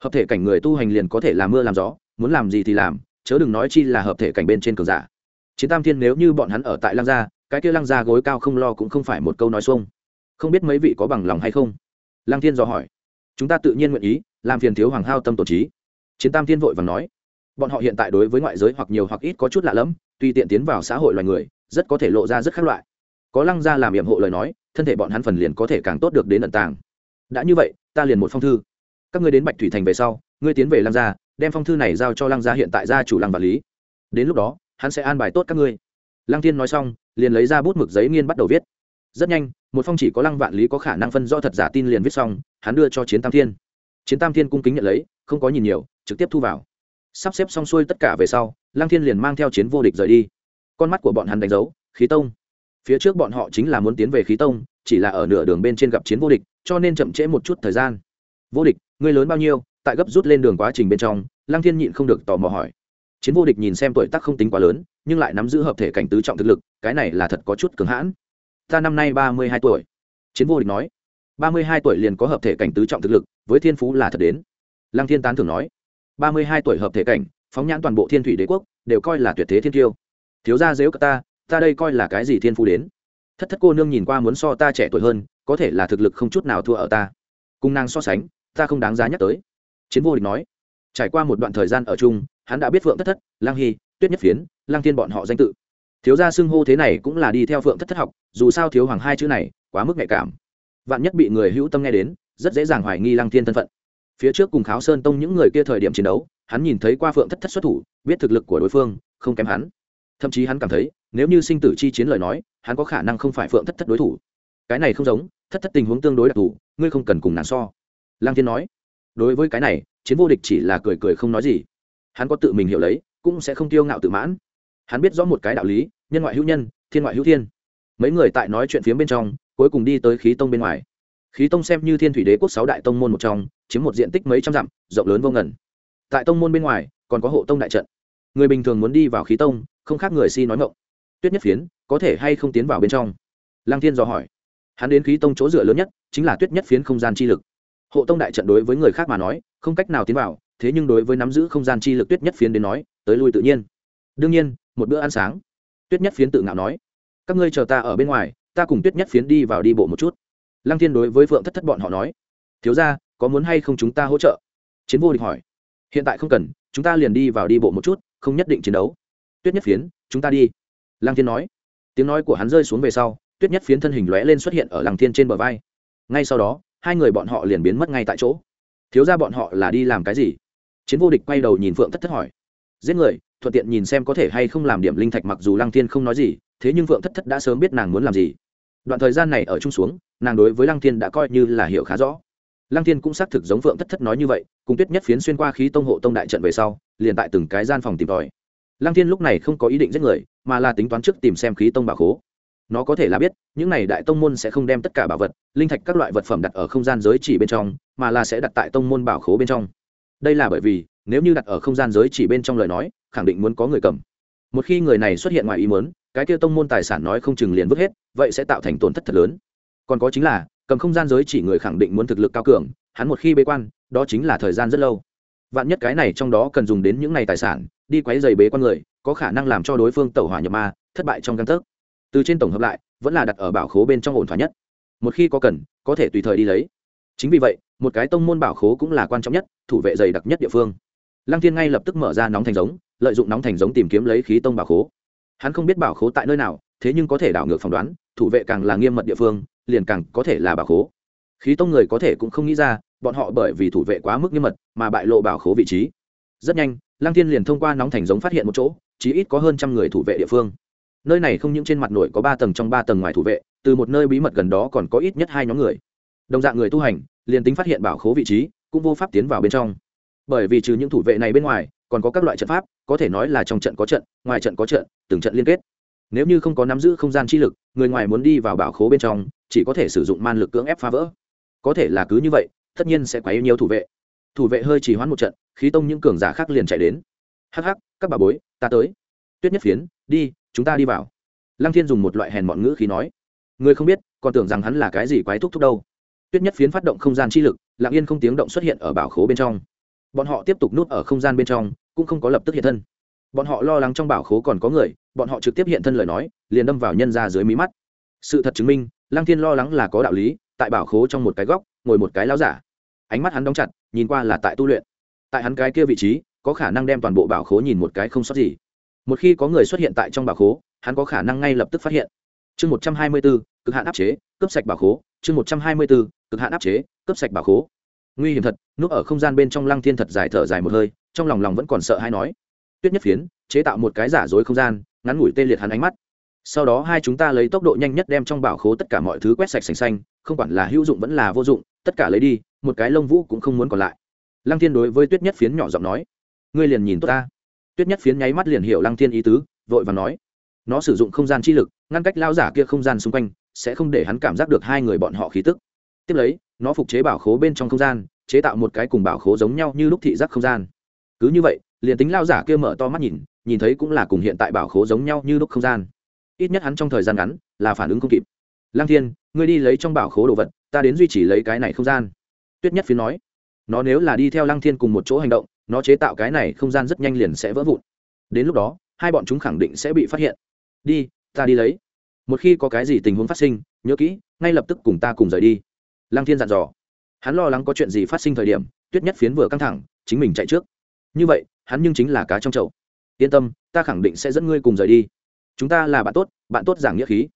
A: Hợp thể cảnh người tu hành liền có thể làm mưa làm gió, muốn làm gì thì làm, chớ đừng nói chi là hợp thể cảnh bên trên cường giả. Chiến tam thiên nếu như bọn hắn ở tại lăng gia cái kia lăng gia gối cao không lo cũng không phải một câu nói xuông. Không biết mấy vị có bằng lòng hay không? Lăng thiên dò hỏi. Chúng ta tự nhiên nguyện ý, làm phiền thiếu hoàng hao tâm tổ trí. Chiến tam thiên vội và nói. Bọn họ hiện tại đối với ngoại giới hoặc nhiều hoặc ít có chút lạ lẫm, tuy tiện tiến vào xã hội loài người, rất có thể lộ ra rất khác loại. Có lăng gia làm nhiệm hộ lời nói, thân thể bọn hắn phần liền có thể càng tốt được đến ẩn tàng. Đã như vậy, ta liền một phong thư. Các ngươi đến bạch thủy thành về sau, ngươi tiến về lăng gia, đem phong thư này giao cho lăng gia hiện tại gia chủ lăng vật lý. Đến lúc đó, hắn sẽ an bài tốt các ngươi. Lăng thiên nói xong liền lấy ra bút mực giấy nghiên bắt đầu viết. Rất nhanh, một phong chỉ có lăng vạn lý có khả năng phân rõ thật giả tin liền viết xong, hắn đưa cho chiến tam thiên. Chiến tam thiên cung kính nhận lấy, không có nhìn nhiều, trực tiếp thu vào. Sắp xếp xong xuôi tất cả về sau, lăng thiên liền mang theo chiến vô địch rời đi. Con mắt của bọn hắn đánh dấu, khí tông. Phía trước bọn họ chính là muốn tiến về khí tông, chỉ là ở nửa đường bên trên gặp chiến vô địch, cho nên chậm trễ một chút thời gian. Vô địch người lớn bao nhiêu? Tại gấp rút lên đường quá trình bên trong, lăng thiên nhịn không được tò mò hỏi. Chiến vô địch nhìn xem tuổi tác không tính quá lớn nhưng lại nắm giữ hợp thể cảnh tứ trọng thực lực, cái này là thật có chút cứng hãn. Ta năm nay ba mươi hai tuổi. Chiến vô địch nói. ba mươi hai tuổi liền có hợp thể cảnh tứ trọng thực lực, với thiên phú là thật đến. Lăng thiên tán thường nói. ba mươi hai tuổi hợp thể cảnh, phóng nhãn toàn bộ thiên thủy đế quốc, đều coi là tuyệt thế thiên tiêu. Thiếu gia dếu cả ta ta đây coi là cái gì thiên phú đến? Thất thất cô nương nhìn qua muốn so ta trẻ tuổi hơn, có thể là thực lực không chút nào thua ở ta. Cùng nàng so sánh, ta không đáng giá nhắc tới. Chiến vô địch nói. Trải qua một đoạn thời gian ở chung, hắn đã biết phượng thất thất lang hy tuyết nhất phiến lang thiên bọn họ danh tự. Thiếu gia xưng hô thế này cũng là đi theo phượng thất thất học, dù sao thiếu hoàng hai chữ này, quá mức nhạy cảm. Vạn nhất bị người hữu tâm nghe đến, rất dễ dàng hoài nghi lang thiên thân phận. Phía trước cùng kháo sơn tông những người kia thời điểm chiến đấu, hắn nhìn thấy qua phượng thất thất xuất thủ, biết thực lực của đối phương, không kém hắn. Thậm chí hắn cảm thấy, nếu như sinh tử chi chiến lời nói, hắn có khả năng không phải phượng thất thất đối thủ. Cái này không giống, thất thất tình huống tương đối đặc thù, ngươi không cần cùng nàng so. Lang thiên nói. Đối với cái này, chiến vô địch chỉ là cười cười không nói gì. Hắn có tự mình hiểu lấy cũng sẽ không tiêu ngạo tự mãn. Hắn biết rõ một cái đạo lý, nhân ngoại hữu nhân, thiên ngoại hữu thiên. Mấy người tại nói chuyện phía bên trong, cuối cùng đi tới khí tông bên ngoài. Khí tông xem như thiên thủy đế quốc sáu đại tông môn một trong, chiếm một diện tích mấy trăm dặm, rộng lớn vô ngần. Tại tông môn bên ngoài, còn có hộ tông đại trận. Người bình thường muốn đi vào khí tông, không khác người si nói ngộng tuyết nhất phiến, có thể hay không tiến vào bên trong? Lăng thiên dò hỏi. Hắn đến khí tông chỗ dựa lớn nhất, chính là tuyết nhất phiến không gian chi lực. Hộ tông đại trận đối với người khác mà nói, không cách nào tiến vào, thế nhưng đối với nắm giữ không gian chi lực tuyết nhất phiến đến nói tới lui tự nhiên. Đương nhiên, một bữa ăn sáng. Tuyết nhất phiến tự ngạo nói, các ngươi chờ ta ở bên ngoài, ta cùng tuyết nhất phiến đi vào đi bộ một chút. Lăng thiên đối với phượng thất thất bọn họ nói, thiếu ra có muốn hay không chúng ta hỗ trợ? Chiến vô địch hỏi, hiện tại không cần, chúng ta liền đi vào đi bộ một chút, không nhất định chiến đấu. Tuyết nhất phiến, chúng ta đi. Lăng thiên nói. Tiếng nói của hắn rơi xuống về sau, tuyết nhất phiến thân hình lóe lên xuất hiện ở lăng thiên trên bờ vai. Ngay sau đó, hai người bọn họ liền biến mất ngay tại chỗ. Thiếu ra bọn họ là đi làm cái gì? Chiến vô địch quay đầu nhìn phượng thất thất hỏi giết người, thuận tiện nhìn xem có thể hay không làm điểm linh thạch mặc dù lăng thiên không nói gì, thế nhưng Vượng thất thất đã sớm biết nàng muốn làm gì. Đoạn thời gian này ở chung xuống, nàng đối với lăng thiên đã coi như là hiểu khá rõ. Lăng thiên cũng xác thực giống Vượng thất thất nói như vậy, cùng tuyết nhất phiến xuyên qua khí tông hộ tông đại trận về sau, liền tại từng cái gian phòng tìm tòi. Lăng thiên lúc này không có ý định giết người, mà là tính toán trước tìm xem khí tông bảo khố. Nó có thể là biết, những này đại tông môn sẽ không đem tất cả bảo vật, linh thạch các loại vật phẩm đặt ở không gian giới chỉ bên trong, mà là sẽ đặt tại tông môn bảo khố bên trong. Đây là bởi vì nếu như đặt ở không gian giới chỉ bên trong lời nói, khẳng định muốn có người cầm. Một khi người này xuất hiện ngoài ý muốn, cái kia tông môn tài sản nói không chừng liền vứt hết, vậy sẽ tạo thành tổn thất thật lớn. Còn có chính là, cầm không gian giới chỉ người khẳng định muốn thực lực cao cường, hắn một khi bế quan, đó chính là thời gian rất lâu. Vạn nhất cái này trong đó cần dùng đến những này tài sản, đi quấy giày bế quan người, có khả năng làm cho đối phương tẩu hỏa nhập ma, thất bại trong căn tấc. Từ trên tổng hợp lại, vẫn là đặt ở bảo khố bên trong ổn thỏa nhất. Một khi có cần, có thể tùy thời đi lấy. Chính vì vậy, một cái tông môn bảo khố cũng là quan trọng nhất, thủ vệ dày đặc nhất địa phương lăng thiên ngay lập tức mở ra nóng thành giống, lợi dụng nóng thành giống tìm kiếm lấy khí tông bảo khố. Hắn không biết bảo khố tại nơi nào, thế nhưng có thể đảo ngược phỏng đoán, thủ vệ càng là nghiêm mật địa phương, liền càng có thể là bảo khố. Khí tông người có thể cũng không nghĩ ra, bọn họ bởi vì thủ vệ quá mức nghiêm mật mà bại lộ bảo khố vị trí. Rất nhanh, lăng thiên liền thông qua nóng thành giống phát hiện một chỗ, chí ít có hơn trăm người thủ vệ địa phương. Nơi này không những trên mặt nổi có ba tầng trong ba tầng ngoài thủ vệ, từ một nơi bí mật gần đó còn có ít nhất hai nhóm người. Đồng dạng người tu hành, liền tính phát hiện bảo khố vị trí, cũng vô pháp tiến vào bên trong bởi vì trừ những thủ vệ này bên ngoài, còn có các loại trận pháp, có thể nói là trong trận có trận, ngoài trận có trận, từng trận liên kết. Nếu như không có nắm giữ không gian chi lực, người ngoài muốn đi vào bảo khố bên trong, chỉ có thể sử dụng man lực cưỡng ép phá vỡ. Có thể là cứ như vậy, tất nhiên sẽ quá yêu nhiều thủ vệ. Thủ vệ hơi chỉ hoãn một trận, khí tông những cường giả khác liền chạy đến. Hắc hắc, các bà bối, ta tới. Tuyết nhất phiến, đi, chúng ta đi vào. Lăng thiên dùng một loại hèn mọn ngữ khí nói. Người không biết, còn tưởng rằng hắn là cái gì quái thúc thúc đâu. Tuyết nhất phiến phát động không gian chi lực, lặng yên không tiếng động xuất hiện ở bảo khố bên trong bọn họ tiếp tục núp ở không gian bên trong, cũng không có lập tức hiện thân. Bọn họ lo lắng trong bảo khố còn có người, bọn họ trực tiếp hiện thân lời nói, liền đâm vào nhân ra dưới mí mắt. Sự thật chứng minh, lăng thiên lo lắng là có đạo lý, tại bảo khố trong một cái góc, ngồi một cái lao giả. Ánh mắt hắn đóng chặt, nhìn qua là tại tu luyện. Tại hắn cái kia vị trí, có khả năng đem toàn bộ bảo khố nhìn một cái không sót gì. Một khi có người xuất hiện tại trong bảo khố, hắn có khả năng ngay lập tức phát hiện. Chương một trăm hai mươi bốn cực hạn áp chế, cướp sạch bảo khố. Chương một trăm hai mươi bốn cực hạn áp chế, cướp sạch bảo khố nguy hiểm thật, núp ở không gian bên trong lăng thiên thật dài thở dài một hơi, trong lòng lòng vẫn còn sợ hay nói, tuyết nhất phiến, chế tạo một cái giả dối không gian, ngắn ngủi tê liệt hắn ánh mắt. Sau đó hai chúng ta lấy tốc độ nhanh nhất đem trong bảo khố tất cả mọi thứ quét sạch sành xanh, không quản là hữu dụng vẫn là vô dụng, tất cả lấy đi, một cái lông vũ cũng không muốn còn lại. Lăng thiên đối với tuyết nhất phiến nhỏ giọng nói, ngươi liền nhìn tốt ta. Tuyết nhất phiến nháy mắt liền hiểu lăng thiên ý tứ, vội và nói, nó sử dụng không gian chi lực, ngăn cách lao giả kia không gian xung quanh, sẽ không để hắn cảm giác được hai người bọn họ khí tức tiếp lấy, nó phục chế bảo khố bên trong không gian, chế tạo một cái cùng bảo khố giống nhau như lúc thị giác không gian. Cứ như vậy, liền tính lao giả kia mở to mắt nhìn nhìn thấy cũng là cùng hiện tại bảo khố giống nhau như lúc không gian. Ít nhất hắn trong thời gian ngắn là phản ứng không kịp. Lang thiên, ngươi đi lấy trong bảo khố đồ vật, ta đến duy trì lấy cái này không gian. Tuyết nhất phiến nói, nó nếu là đi theo Lang thiên cùng một chỗ hành động, nó chế tạo cái này không gian rất nhanh liền sẽ vỡ vụn. Đến lúc đó, hai bọn chúng khẳng định sẽ bị phát hiện. Đi, ta đi lấy. Một khi có cái gì tình huống phát sinh, nhớ kỹ, ngay lập tức cùng ta cùng rời đi lăng thiên dặn dò. Hắn lo lắng có chuyện gì phát sinh thời điểm, tuyết nhất phiến vừa căng thẳng, chính mình chạy trước. Như vậy, hắn nhưng chính là cá trong chậu. Yên tâm, ta khẳng định sẽ dẫn ngươi cùng rời đi. Chúng ta là bạn tốt bạn tốt giảng nghĩa khí.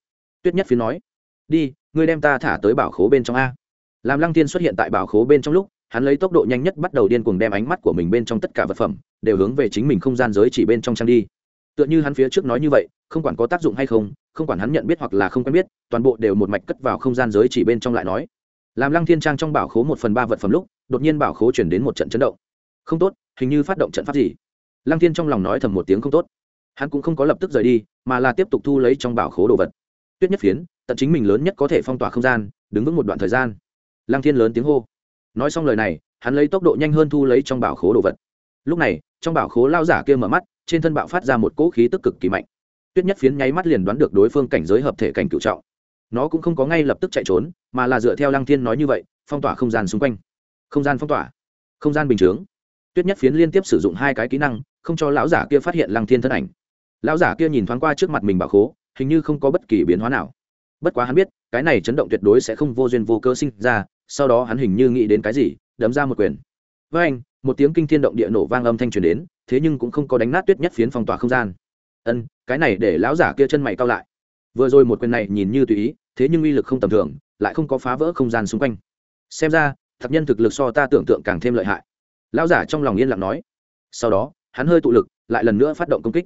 A: Tuyết nhất phiến nói. Đi, ngươi đem ta thả tới bảo khố bên trong a. Làm lăng tiên xuất hiện tại bảo khố bên trong lúc, hắn lấy tốc độ nhanh nhất bắt đầu điên cuồng đem ánh mắt của mình bên trong tất cả vật phẩm, đều hướng về chính mình không gian giới chỉ bên trong trang đi. Tựa như hắn phía trước nói như vậy, không quản có tác dụng hay không không quản hắn nhận biết hoặc là không quen biết, toàn bộ đều một mạch cất vào không gian giới chỉ bên trong lại nói làm lăng thiên trang trong bảo khố một phần ba vật phẩm lúc, đột nhiên bảo khố chuyển đến một trận chấn động. Không tốt, hình như phát động trận pháp gì. Lăng thiên trong lòng nói thầm một tiếng không tốt. Hắn cũng không có lập tức rời đi, mà là tiếp tục thu lấy trong bảo khố đồ vật. Tuyết nhất phiến, tận chính mình lớn nhất có thể phong tỏa không gian, đứng vững một đoạn thời gian. Lăng thiên lớn tiếng hô. Nói xong lời này, hắn lấy tốc độ nhanh hơn thu lấy trong bảo khố đồ vật. Lúc này, trong bảo khố lao giả kia mở mắt, trên thân bạo phát ra một cỗ khí tức cực kỳ mạnh. Tuyết nhất phiến nháy mắt liền đoán được đối phương cảnh giới hợp thể cảnh cựu trọng nó cũng không có ngay lập tức chạy trốn, mà là dựa theo lăng thiên nói như vậy, phong tỏa không gian xung quanh. Không gian phong tỏa. Không gian bình chướng. Tuyết nhất phiến liên tiếp sử dụng hai cái kỹ năng, không cho lão giả kia phát hiện lăng thiên thân ảnh. Lão giả kia nhìn thoáng qua trước mặt mình bảo khố, hình như không có bất kỳ biến hóa nào. Bất quá hắn biết, cái này chấn động tuyệt đối sẽ không vô duyên vô cơ sinh ra, sau đó hắn hình như nghĩ đến cái gì, đấm ra một quyền. Với anh, một tiếng kinh thiên động địa nổ vang âm thanh truyền đến, thế nhưng cũng không có đánh nát tuyết nhất phiến phong tỏa không gian. Ân, cái này để lão giả kia chân mày cao lại. Vừa rồi một quyền này nhìn như tùy ý thế nhưng uy lực không tầm thường, lại không có phá vỡ không gian xung quanh. Xem ra, thập nhân thực lực so ta tưởng tượng càng thêm lợi hại. Lão giả trong lòng yên lặng nói. Sau đó, hắn hơi tụ lực, lại lần nữa phát động công kích.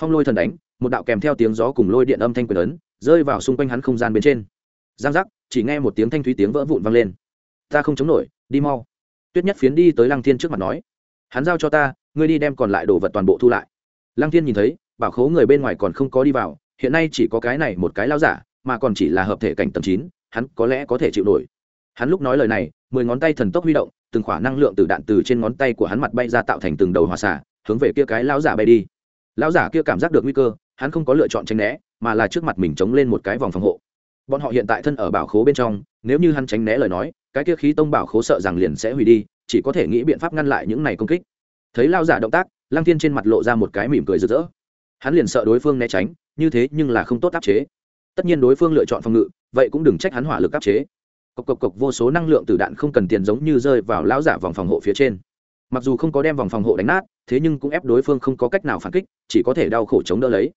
A: Phong lôi thần đánh, một đạo kèm theo tiếng gió cùng lôi điện âm thanh quyền ấn, rơi vào xung quanh hắn không gian bên trên. Giang giác, chỉ nghe một tiếng thanh thúy tiếng vỡ vụn vang lên. Ta không chống nổi, đi mau. Tuyết nhất phiến đi tới lăng thiên trước mặt nói. Hắn giao cho ta, ngươi đi đem còn lại đồ vật toàn bộ thu lại. Lăng thiên nhìn thấy, bảo khố người bên ngoài còn không có đi vào, hiện nay chỉ có cái này một cái lao giả mà còn chỉ là hợp thể cảnh tầng chín, hắn có lẽ có thể chịu nổi. Hắn lúc nói lời này, mười ngón tay thần tốc huy động, từng khỏa năng lượng từ đạn từ trên ngón tay của hắn mặt bay ra tạo thành từng đầu hòa xả hướng về kia cái lão giả bay đi. Lão giả kia cảm giác được nguy cơ, hắn không có lựa chọn tránh né, mà là trước mặt mình chống lên một cái vòng phòng hộ. Bọn họ hiện tại thân ở bảo khố bên trong, nếu như hắn tránh né lời nói, cái kia khí tông bảo khố sợ rằng liền sẽ hủy đi, chỉ có thể nghĩ biện pháp ngăn lại những này công kích. Thấy lao giả động tác, lăng thiên trên mặt lộ ra một cái mỉm cười rực rỡ. Hắn liền sợ đối phương né tránh, như thế nhưng là không tốt áp chế tất nhiên đối phương lựa chọn phòng ngự, vậy cũng đừng trách hắn hỏa lực áp chế. Cộc cộc cộc, vô số năng lượng từ đạn không cần tiền giống như rơi vào lão giả vòng phòng hộ phía trên. Mặc dù không có đem vòng phòng hộ đánh nát, thế nhưng cũng ép đối phương không có cách nào phản kích, chỉ có thể đau khổ chống đỡ lấy.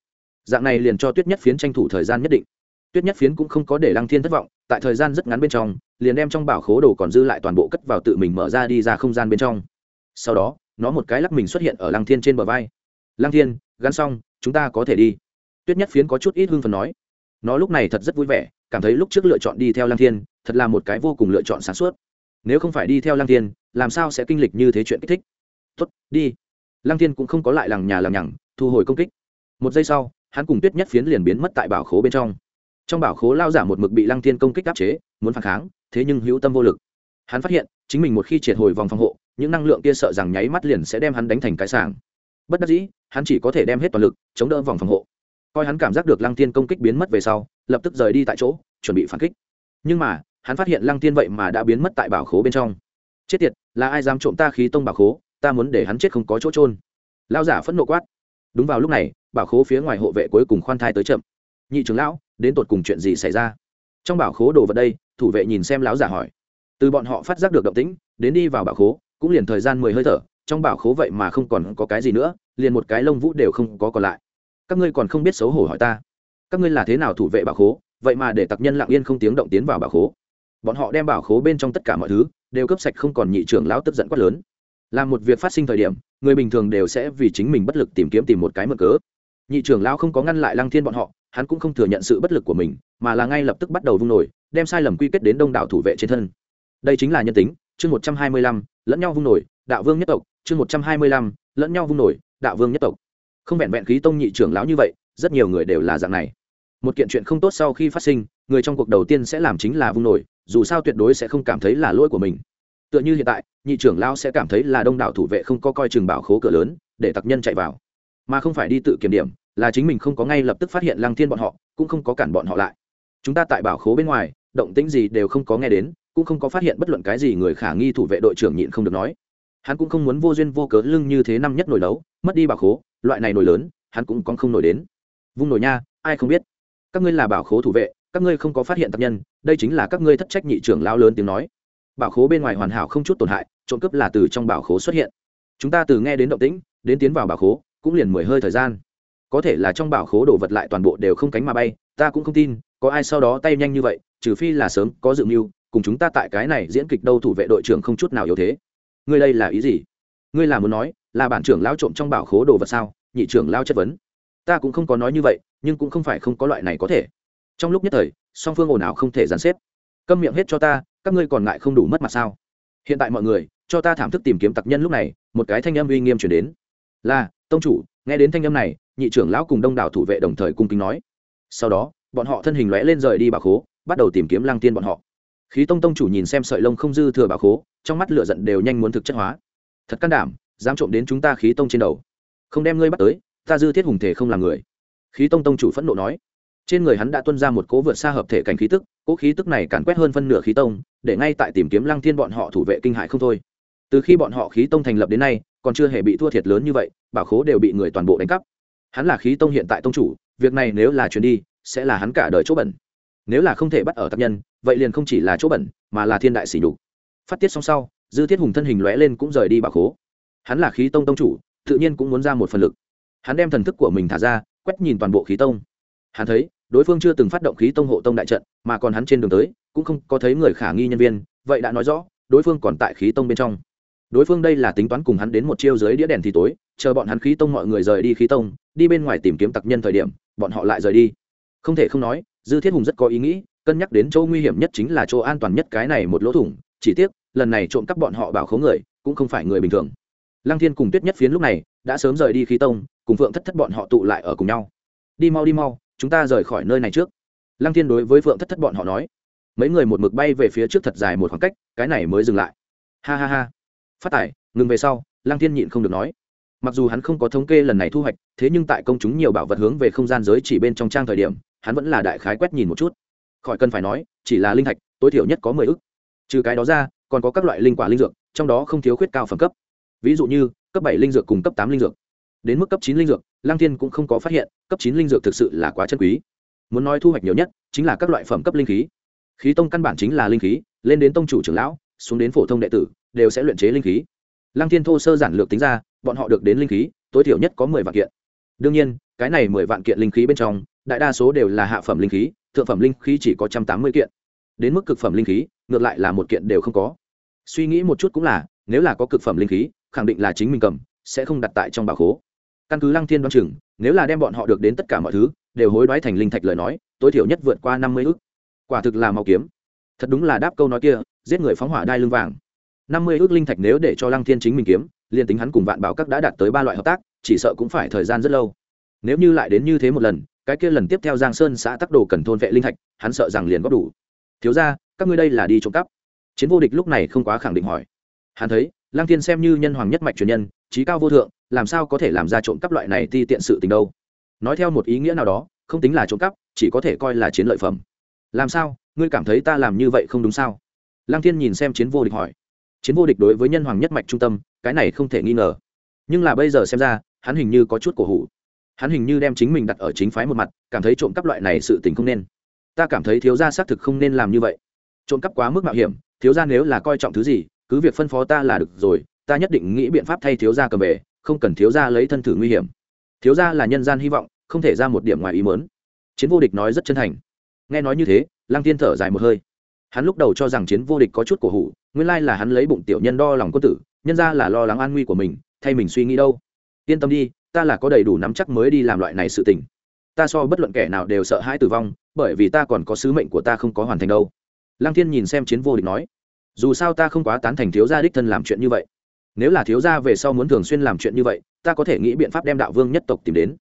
A: Dạng này liền cho tuyết nhất phiến tranh thủ thời gian nhất định. Tuyết nhất phiến cũng không có để lăng thiên thất vọng, tại thời gian rất ngắn bên trong, liền đem trong bảo khố đồ còn dư lại toàn bộ cất vào tự mình mở ra đi ra không gian bên trong. Sau đó, nó một cái lắc mình xuất hiện ở lăng thiên trên bờ vai. Lăng thiên, gắn xong, chúng ta có thể đi. Tuyết nhất phiến có chút ít hưng phần nói nó lúc này thật rất vui vẻ, cảm thấy lúc trước lựa chọn đi theo lăng thiên, thật là một cái vô cùng lựa chọn sáng suốt. Nếu không phải đi theo lăng thiên, làm sao sẽ kinh lịch như thế chuyện kích thích? Tuất đi. Lăng thiên cũng không có lại lằng nhà lằng nhằng, thu hồi công kích. Một giây sau, hắn cùng tuyết nhất phiến liền biến mất tại bảo khố bên trong. Trong bảo khố lao giả một mực bị lăng thiên công kích áp chế, muốn phản kháng, thế nhưng hữu tâm vô lực. Hắn phát hiện, chính mình một khi triệt hồi vòng phòng hộ, những năng lượng kia sợ rằng nháy mắt liền sẽ đem hắn đánh thành cái sàng bất đắc dĩ, hắn chỉ có thể đem hết toàn lực, chống đỡ vòng phòng hộ coi hắn cảm giác được lăng tiên công kích biến mất về sau, lập tức rời đi tại chỗ, chuẩn bị phản kích. Nhưng mà, hắn phát hiện lăng tiên vậy mà đã biến mất tại bảo khố bên trong. Chết tiệt, là ai dám trộm ta khí tông bảo khố, ta muốn để hắn chết không có chỗ trôn lao giả phẫn nộ quát. Đúng vào lúc này, bảo khố phía ngoài hộ vệ cuối cùng khoan thai tới chậm. Nhị trưởng lão, đến tột cùng chuyện gì xảy ra? Trong bảo khố đồ vật đây, thủ vệ nhìn xem lão giả hỏi. Từ bọn họ phát giác được động tĩnh, đến đi vào bảo khố, cũng liền thời gian mười hơi thở, trong bảo khố vậy mà không còn có cái gì nữa, liền một cái lông vũ đều không có còn lại các ngươi còn không biết xấu hổ hỏi ta. Các ngươi là thế nào thủ vệ bảo khố? Vậy mà để tặc nhân lặng yên không tiếng động tiến vào bảo khố. Bọn họ đem bảo khố bên trong tất cả mọi thứ đều cấp sạch không còn nhị trưởng lão tức giận quát lớn. Làm một việc phát sinh thời điểm, người bình thường đều sẽ vì chính mình bất lực tìm kiếm tìm một cái mở cớ. Nhị trưởng lão không có ngăn lại lăng thiên bọn họ, hắn cũng không thừa nhận sự bất lực của mình, mà là ngay lập tức bắt đầu vung nổi, đem sai lầm quy kết đến đông đảo thủ vệ trên thân. Đây chính là nhân tính, chương một trăm hai mươi lăm, lẫn nhau vung nổi, đạo vương nhất tộc, chương một trăm hai mươi lăm, lẫn nhau vung nổi, đạo vương nhất tộc không vẹn vẹn khí tông nhị trưởng lão như vậy, rất nhiều người đều là dạng này. Một kiện chuyện không tốt sau khi phát sinh, người trong cuộc đầu tiên sẽ làm chính là vung nổi, dù sao tuyệt đối sẽ không cảm thấy là lỗi của mình. Tựa như hiện tại, nhị trưởng lão sẽ cảm thấy là đông đảo thủ vệ không có coi chừng bảo khố cửa lớn, để tặc nhân chạy vào. Mà không phải đi tự kiểm điểm, là chính mình không có ngay lập tức phát hiện lăng thiên bọn họ, cũng không có cản bọn họ lại. Chúng ta tại bảo khố bên ngoài, động tĩnh gì đều không có nghe đến, cũng không có phát hiện bất luận cái gì người khả nghi thủ vệ đội trưởng nhịn không được nói. Hắn cũng không muốn vô duyên vô cớ lưng như thế năm nhất nổi đấu, mất đi bảo khố loại này nổi lớn, hắn cũng còn không nổi đến. Vung nổi nha, ai không biết. Các ngươi là bảo khố thủ vệ, các ngươi không có phát hiện tác nhân, đây chính là các ngươi thất trách nhị trưởng lao lớn tiếng nói. Bảo khố bên ngoài hoàn hảo không chút tổn hại, trộm cướp là từ trong bảo khố xuất hiện. Chúng ta từ nghe đến động tĩnh, đến tiến vào bảo khố, cũng liền mười hơi thời gian. Có thể là trong bảo khố đổ vật lại toàn bộ đều không cánh mà bay, ta cũng không tin, có ai sau đó tay nhanh như vậy, trừ phi là sớm, có dự mưu, cùng chúng ta tại cái này diễn kịch đâu thủ vệ đội trưởng không chút nào yếu thế. Ngươi đây là ý gì? Ngươi là muốn nói là bản trưởng lao trộm trong bảo khố đồ vật sao? Nhị trưởng lao chất vấn. Ta cũng không có nói như vậy, nhưng cũng không phải không có loại này có thể. Trong lúc nhất thời, song phương ồn ào không thể dàn xếp. Câm miệng hết cho ta, các ngươi còn ngại không đủ mất mặt sao? Hiện tại mọi người, cho ta thảm thức tìm kiếm tặc nhân lúc này, một cái thanh âm uy nghiêm chuyển đến. Là, tông chủ, nghe đến thanh âm này, nhị trưởng lão cùng đông đảo thủ vệ đồng thời cung kính nói. Sau đó, bọn họ thân hình lóe lên rời đi bà khố, bắt đầu tìm kiếm lăng tiên bọn họ. Khí tông tông chủ nhìn xem sợi lông không dư thừa bà khố, trong mắt lửa giận đều nhanh muốn thực chất hóa. Thật can đảm dám trộm đến chúng ta khí tông trên đầu. Không đem ngươi bắt tới, ta dư thiết hùng thể không làm người. Khí tông tông chủ phẫn nộ nói. Trên người hắn đã tuân ra một cố vượt xa hợp thể cảnh khí tức, cố khí tức này càn quét hơn phân nửa khí tông, để ngay tại tìm kiếm lăng thiên bọn họ thủ vệ kinh hại không thôi. Từ khi bọn họ khí tông thành lập đến nay, còn chưa hề bị thua thiệt lớn như vậy, bảo khố đều bị người toàn bộ đánh cắp. Hắn là khí tông hiện tại tông chủ, việc này nếu là chuyển đi, sẽ là hắn cả đời chỗ bẩn. Nếu là không thể bắt ở tác nhân, vậy liền không chỉ là chỗ bẩn, mà là thiên đại sỉ nhục. Phát tiết xong sau, dư thiết hùng thân hình lóe lên cũng rời đi bảo khố hắn là khí tông tông chủ, tự nhiên cũng muốn ra một phần lực. Hắn đem thần thức của mình thả ra, quét nhìn toàn bộ khí tông. Hắn thấy, đối phương chưa từng phát động khí tông hộ tông đại trận, mà còn hắn trên đường tới, cũng không có thấy người khả nghi nhân viên, vậy đã nói rõ, đối phương còn tại khí tông bên trong. Đối phương đây là tính toán cùng hắn đến một chiêu dưới đĩa đèn thì tối, chờ bọn hắn khí tông mọi người rời đi khí tông, đi bên ngoài tìm kiếm tặc nhân thời điểm, bọn họ lại rời đi. Không thể không nói, dư thiết hùng rất có ý nghĩ, cân nhắc đến chỗ nguy hiểm nhất chính là chỗ an toàn nhất cái này một lỗ thủng, chỉ tiếc, lần này trộm cắp bọn họ bảo khấu người, cũng không phải người bình thường lăng thiên cùng tuyết nhất phiến lúc này đã sớm rời đi khí tông, cùng phượng thất thất bọn họ tụ lại ở cùng nhau. Đi mau đi mau, chúng ta rời khỏi nơi này trước. Lăng thiên đối với phượng thất thất bọn họ nói. Mấy người một mực bay về phía trước thật dài một khoảng cách, cái này mới dừng lại. Ha ha ha. Phát tải ngừng về sau, lăng thiên nhịn không được nói. Mặc dù hắn không có thống kê lần này thu hoạch, thế nhưng tại công chúng nhiều bảo vật hướng về không gian giới chỉ bên trong trang thời điểm, hắn vẫn là đại khái quét nhìn một chút. Khỏi cần phải nói, chỉ là linh thạch, tối thiểu nhất có mười ức. Trừ cái đó ra, còn có các loại linh quả linh dược, trong đó không thiếu khuyết cao phẩm cấp ví dụ như, cấp bảy linh dược cùng cấp tám linh dược. Đến mức cấp chín linh dược lang thiên cũng không có phát hiện, cấp chín linh dược thực sự là quá chân quý. Muốn nói thu hoạch nhiều nhất, chính là các loại phẩm cấp linh khí. Khí tông căn bản chính là linh khí, lên đến tông chủ trưởng lão, xuống đến phổ thông đệ tử, đều sẽ luyện chế linh khí. Lăng thiên thô sơ giản lược tính ra, bọn họ được đến linh khí, tối thiểu nhất có mười vạn kiện. Đương nhiên, cái này mười vạn kiện linh khí bên trong, đại đa số đều là hạ phẩm linh khí, thượng phẩm linh khí chỉ có trăm tám mươi kiện. Đến mức cực phẩm linh khí, ngược lại là một kiện đều không có. Suy nghĩ một chút cũng là, nếu là có cực phẩm linh khí khẳng định là chính mình cầm, sẽ không đặt tại trong bảo khố. Căn cứ lăng thiên đoán chừng, nếu là đem bọn họ được đến tất cả mọi thứ, đều hối đoái thành linh thạch lời nói, tối thiểu nhất vượt qua năm mươi ước quả thực là mau kiếm. Thật đúng là đáp câu nói kia, giết người phóng hỏa đai lưng vàng. năm mươi ước linh thạch nếu để cho lăng thiên chính mình kiếm, liền tính hắn cùng vạn bảo các đã đạt tới ba loại hợp tác, chỉ sợ cũng phải thời gian rất lâu. Nếu như lại đến như thế một lần, cái kia lần tiếp theo giang sơn xã tắc đồ cần thôn vệ linh thạch, hắn sợ rằng liền góp đủ. Thiếu ra các ngươi đây là đi trộm cắp. Chiến vô địch lúc này không quá khẳng định hỏi. Hắn thấy lăng thiên xem như nhân hoàng nhất mạch truyền nhân, trí cao vô thượng, làm sao có thể làm ra trộm cắp loại này ti tiện sự tình đâu? Nói theo một ý nghĩa nào đó, không tính là trộm cắp, chỉ có thể coi là chiến lợi phẩm. Làm sao? Ngươi cảm thấy ta làm như vậy không đúng sao? Lăng thiên nhìn xem chiến vô địch hỏi. Chiến vô địch đối với nhân hoàng nhất mạch trung tâm, cái này không thể nghi ngờ. Nhưng là bây giờ xem ra, hắn hình như có chút cổ hủ. Hắn hình như đem chính mình đặt ở chính phái một mặt, cảm thấy trộm cắp loại này sự tình không nên. Ta cảm thấy thiếu gia xác thực không nên làm như vậy. Trộm cắp quá mức mạo hiểm, thiếu gia nếu là coi trọng thứ gì cứ việc phân phó ta là được rồi, ta nhất định nghĩ biện pháp thay thiếu gia cầm về, không cần thiếu gia lấy thân thử nguy hiểm. Thiếu gia là nhân gian hy vọng, không thể ra một điểm ngoài ý mớn chiến vô địch nói rất chân thành. Nghe nói như thế, lăng tiên thở dài một hơi. Hắn lúc đầu cho rằng chiến vô địch có chút cổ hủ, nguyên lai là hắn lấy bụng tiểu nhân đo lòng quân tử, nhân ra là lo lắng an nguy của mình, thay mình suy nghĩ đâu. Yên tâm đi, ta là có đầy đủ nắm chắc mới đi làm loại này sự tình. Ta so bất luận kẻ nào đều sợ hãi tử vong, bởi vì ta còn có sứ mệnh của ta không có hoàn thành đâu. Lăng thiên nhìn xem chiến vô địch nói dù sao ta không quá tán thành thiếu gia đích thân làm chuyện như vậy. Nếu là thiếu gia về sau muốn thường xuyên làm chuyện như vậy, ta có thể nghĩ biện pháp đem đạo vương nhất tộc tìm đến.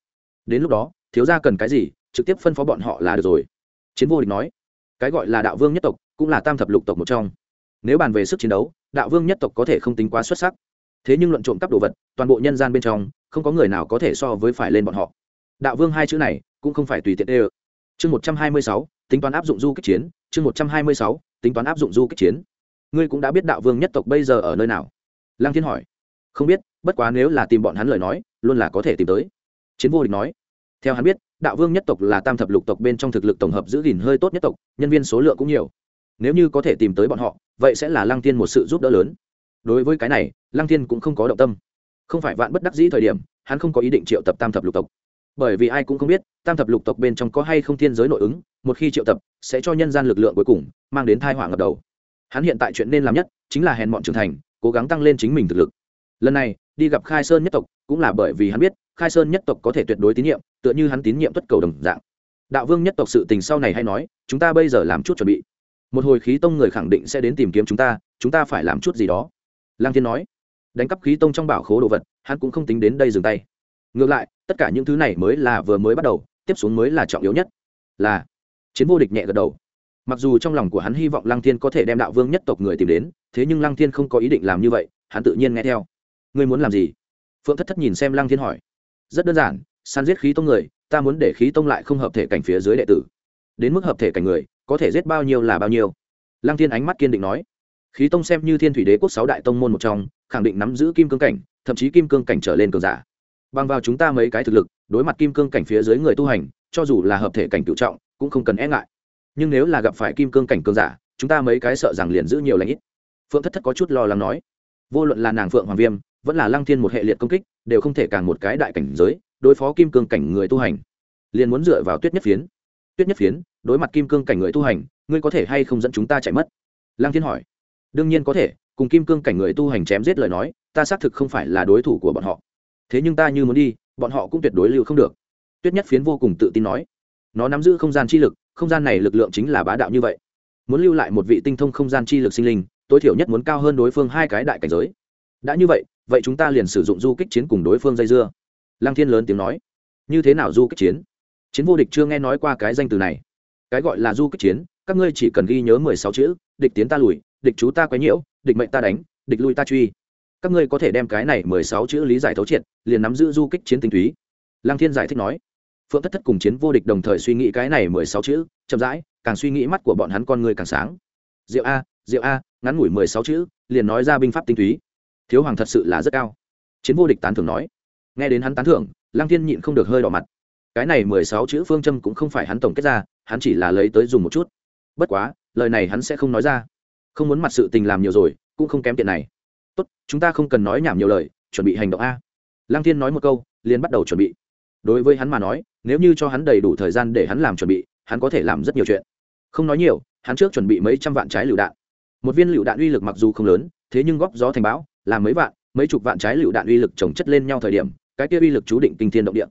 A: Đến lúc đó, thiếu gia cần cái gì, trực tiếp phân phó bọn họ là được rồi. Chiến vô địch nói. Cái gọi là đạo vương nhất tộc cũng là tam thập lục tộc một trong. Nếu bàn về sức chiến đấu, đạo vương nhất tộc có thể không tính quá xuất sắc. Thế nhưng luận trộm cắp đồ vật, toàn bộ nhân gian bên trong, không có người nào có thể so với phải lên bọn họ. Đạo vương hai chữ này cũng không phải tùy tiện đê ơ. Chương một trăm hai mươi sáu, tính toán áp dụng du kích chiến, chương một trăm hai mươi sáu, tính toán áp dụng du kích chiến ngươi cũng đã biết đạo vương nhất tộc bây giờ ở nơi nào? Lang thiên hỏi. Không biết, bất quá nếu là tìm bọn hắn lời nói, luôn là có thể tìm tới. Chiến vô địch nói. Theo hắn biết, đạo vương nhất tộc là tam thập lục tộc bên trong thực lực tổng hợp giữ gìn hơi tốt nhất tộc, nhân viên số lượng cũng nhiều. Nếu như có thể tìm tới bọn họ, vậy sẽ là lăng thiên một sự giúp đỡ lớn. Đối với cái này, lăng thiên cũng không có động tâm. Không phải vạn bất đắc dĩ thời điểm, hắn không có ý định triệu tập tam thập lục tộc. Bởi vì ai cũng không biết, tam thập lục tộc bên trong có hay không thiên giới nội ứng, một khi triệu tập, sẽ cho nhân gian lực lượng cuối cùng, mang đến thai họa ngập đầu hắn hiện tại chuyện nên làm nhất chính là hèn mọn trưởng thành, cố gắng tăng lên chính mình thực lực. Lần này, đi gặp khai sơn nhất tộc cũng là bởi vì hắn biết khai sơn nhất tộc có thể tuyệt đối tín nhiệm, tựa như hắn tín nhiệm Tuất cầu đồng dạng. Đạo vương nhất tộc sự tình sau này hay nói, chúng ta bây giờ làm chút chuẩn bị. Một hồi khí tông người khẳng định sẽ đến tìm kiếm chúng ta chúng ta phải làm chút gì đó. Lang thiên nói, đánh cắp khí tông trong bảo khố đồ vật, hắn cũng không tính đến đây dừng tay. Ngược lại, tất cả những thứ này mới là vừa mới bắt đầu, tiếp xuống mới là trọng yếu nhất. Là, chiến vô địch nhẹ gật đầu mặc dù trong lòng của hắn hy vọng lăng thiên có thể đem đạo vương nhất tộc người tìm đến, thế nhưng lăng thiên không có ý định làm như vậy, hắn tự nhiên nghe theo. Ngươi muốn làm gì? Phượng thất thất nhìn xem lăng thiên hỏi. Rất đơn giản, săn giết khí tông người, ta muốn để khí tông lại không hợp thể cảnh phía dưới đệ tử. Đến mức hợp thể cảnh người, có thể giết bao nhiêu là bao nhiêu. Lăng thiên ánh mắt kiên định nói. Khí tông xem như thiên thủy đế quốc sáu đại tông môn một trong, khẳng định nắm giữ kim cương cảnh, thậm chí kim cương cảnh trở lên cường giả. Bằng vào chúng ta mấy cái thực lực, đối mặt kim cương cảnh phía dưới người tu hành, cho dù là hợp thể cảnh cựu trọng, cũng không cần e ngại nhưng nếu là gặp phải kim cương cảnh cương giả, chúng ta mấy cái sợ rằng liền giữ nhiều lãnh ít. Phượng thất thất có chút lo lắng nói, vô luận là nàng phượng hoàng viêm, vẫn là lăng thiên một hệ liệt công kích, đều không thể càng một cái đại cảnh giới, đối phó kim cương cảnh người tu hành. Liền muốn dựa vào tuyết nhất phiến. Tuyết nhất phiến, đối mặt kim cương cảnh người tu hành, ngươi có thể hay không dẫn chúng ta chạy mất? Lăng thiên hỏi. Đương nhiên có thể, cùng kim cương cảnh người tu hành chém giết lời nói, ta xác thực không phải là đối thủ của bọn họ. Thế nhưng ta như muốn đi, bọn họ cũng tuyệt đối lưu không được. Tuyết nhất phiến vô cùng tự tin nói. Nó nắm giữ không gian chi lực không gian này lực lượng chính là bá đạo như vậy. Muốn lưu lại một vị tinh thông không gian chi lực sinh linh, tối thiểu nhất muốn cao hơn đối phương hai cái đại cảnh giới. Đã như vậy vậy chúng ta liền sử dụng du kích chiến cùng đối phương dây dưa. Lăng thiên lớn tiếng nói. Như thế nào du kích chiến? Chiến vô địch chưa nghe nói qua cái danh từ này. Cái gọi là du kích chiến, các ngươi chỉ cần ghi nhớ mười sáu chữ, địch tiến ta lùi, địch chú ta quấy nhiễu, địch mệnh ta đánh, địch lui ta truy. Các ngươi có thể đem cái này mười sáu chữ lý giải thấu triệt, liền nắm giữ du kích chiến tinh túy. Lăng thiên giải thích nói phượng thất thất cùng chiến vô địch đồng thời suy nghĩ cái này mười sáu chữ, chậm rãi, càng suy nghĩ mắt của bọn hắn con người càng sáng. Diệu a diệu a, ngắn ngủi mười sáu chữ, liền nói ra binh pháp tinh túy. Thiếu hoàng thật sự là rất cao. Chiến vô địch tán thưởng nói. Nghe đến hắn tán thưởng, lăng thiên nhịn không được hơi đỏ mặt. Cái này mười sáu chữ phương châm cũng không phải hắn tổng kết ra, hắn chỉ là lấy tới dùng một chút. Bất quá, lời này hắn sẽ không nói ra. Không muốn mặt sự tình làm nhiều rồi, cũng không kém tiền này. Tốt, chúng ta không cần nói nhảm nhiều lời, chuẩn bị hành động a. Lăng thiên nói một câu, liền bắt đầu chuẩn bị. Đối với hắn mà nói nếu như cho hắn đầy đủ thời gian để hắn làm chuẩn bị, hắn có thể làm rất nhiều chuyện. Không nói nhiều, hắn trước chuẩn bị mấy trăm vạn trái lựu đạn. Một viên lựu đạn uy lực mặc dù không lớn, thế nhưng góp gió thành bão làm mấy vạn, mấy chục vạn trái lựu đạn uy lực trồng chất lên nhau thời điểm, cái kia uy lực chú định kinh thiên động địa.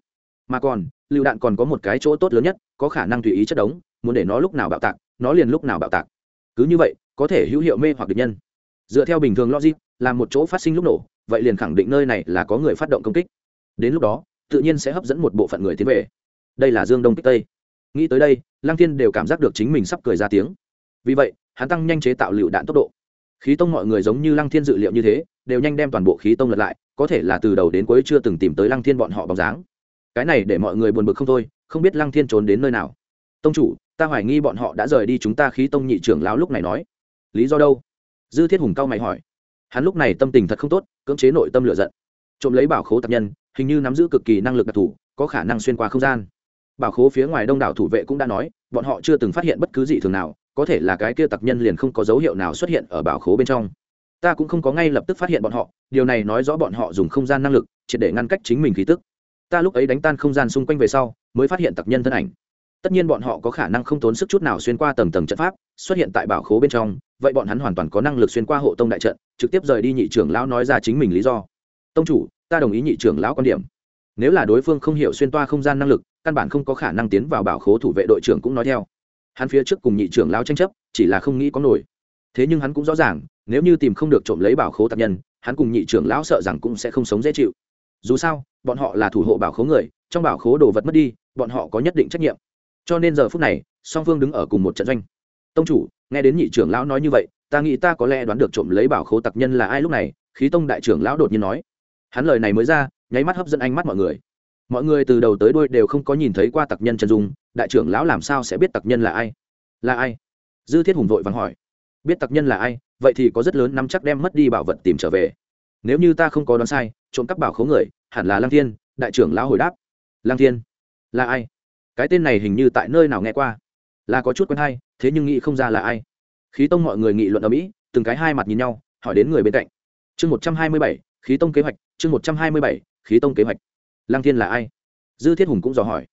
A: Mà còn, lựu đạn còn có một cái chỗ tốt lớn nhất, có khả năng tùy ý chất đống, muốn để nó lúc nào bạo tạc, nó liền lúc nào bạo tạc. Cứ như vậy, có thể hữu hiệu mê hoặc địch nhân. Dựa theo bình thường logic, là một chỗ phát sinh lúc nổ, vậy liền khẳng định nơi này là có người phát động công kích. Đến lúc đó, tự nhiên sẽ hấp dẫn một bộ phận người tiến về đây là dương đông kích tây. Nghĩ tới đây, lăng thiên đều cảm giác được chính mình sắp cười ra tiếng. Vì vậy, hắn tăng nhanh chế tạo lựu đạn tốc độ. Khí tông mọi người giống như lăng thiên dự liệu như thế, đều nhanh đem toàn bộ khí tông lật lại, có thể là từ đầu đến cuối chưa từng tìm tới lăng thiên bọn họ bóng dáng. Cái này để mọi người buồn bực không thôi, không biết lăng thiên trốn đến nơi nào. Tông chủ, ta hoài nghi bọn họ đã rời đi chúng ta khí tông nhị trưởng lão lúc này nói. Lý do đâu? Dư thiết hùng cao mày hỏi. Hắn lúc này tâm tình thật không tốt, cưỡng chế nội tâm lựa giận. Trộm lấy bảo khố tập nhân, hình như nắm giữ cực kỳ năng lực đặc thù, có khả năng xuyên qua không gian bảo khố phía ngoài đông đảo thủ vệ cũng đã nói, bọn họ chưa từng phát hiện bất cứ gì thường nào, có thể là cái kia tặc nhân liền không có dấu hiệu nào xuất hiện ở bảo khố bên trong. Ta cũng không có ngay lập tức phát hiện bọn họ, điều này nói rõ bọn họ dùng không gian năng lực, triệt để ngăn cách chính mình khí tức. Ta lúc ấy đánh tan không gian xung quanh về sau, mới phát hiện tặc nhân thân ảnh. Tất nhiên bọn họ có khả năng không tốn sức chút nào xuyên qua tầng tầng trận pháp, xuất hiện tại bảo khố bên trong, vậy bọn hắn hoàn toàn có năng lực xuyên qua hộ tông đại trận, trực tiếp rời đi nhị trưởng lão nói ra chính mình lý do. Tông chủ, ta đồng ý nhị trưởng lão quan điểm nếu là đối phương không hiểu xuyên toa không gian năng lực, căn bản không có khả năng tiến vào bảo khố thủ vệ đội trưởng cũng nói theo. Hắn phía trước cùng nhị trưởng lão tranh chấp, chỉ là không nghĩ có nổi. Thế nhưng hắn cũng rõ ràng, nếu như tìm không được trộm lấy bảo khố tạp nhân, hắn cùng nhị trưởng lão sợ rằng cũng sẽ không sống dễ chịu. Dù sao, bọn họ là thủ hộ bảo khố người, trong bảo khố đồ vật mất đi, bọn họ có nhất định trách nhiệm. Cho nên giờ phút này, song phương đứng ở cùng một trận doanh. Tông chủ, nghe đến nhị trưởng lão nói như vậy, ta nghĩ ta có lẽ đoán được trộm lấy bảo khố tặc nhân là ai lúc này, khí tông đại trưởng lão đột nhiên nói. Hắn lời này mới ra nháy mắt hấp dẫn ánh mắt mọi người. Mọi người từ đầu tới đuôi đều không có nhìn thấy qua tặc nhân chân dung, đại trưởng lão làm sao sẽ biết tặc nhân là ai? Là ai? Dư thiết hùng vội vắng hỏi. Biết tặc nhân là ai, vậy thì có rất lớn nắm chắc đem mất đi bảo vật tìm trở về. Nếu như ta không có đoán sai, trộm cắp bảo khố người, hẳn là lăng thiên, đại trưởng lão hồi đáp. Lăng thiên, là ai? Cái tên này hình như tại nơi nào nghe qua? Là có chút quen hay, thế nhưng nghĩ không ra là ai. Khí tông mọi người nghị luận ở mỹ, từng cái hai mặt nhìn nhau, hỏi đến người bên cạnh. Chương một trăm hai mươi bảy khí tông kế hoạch, chương một trăm hai mươi bảy, khí tông kế hoạch. Lăng thiên là ai? Dư thiết hùng cũng dò hỏi.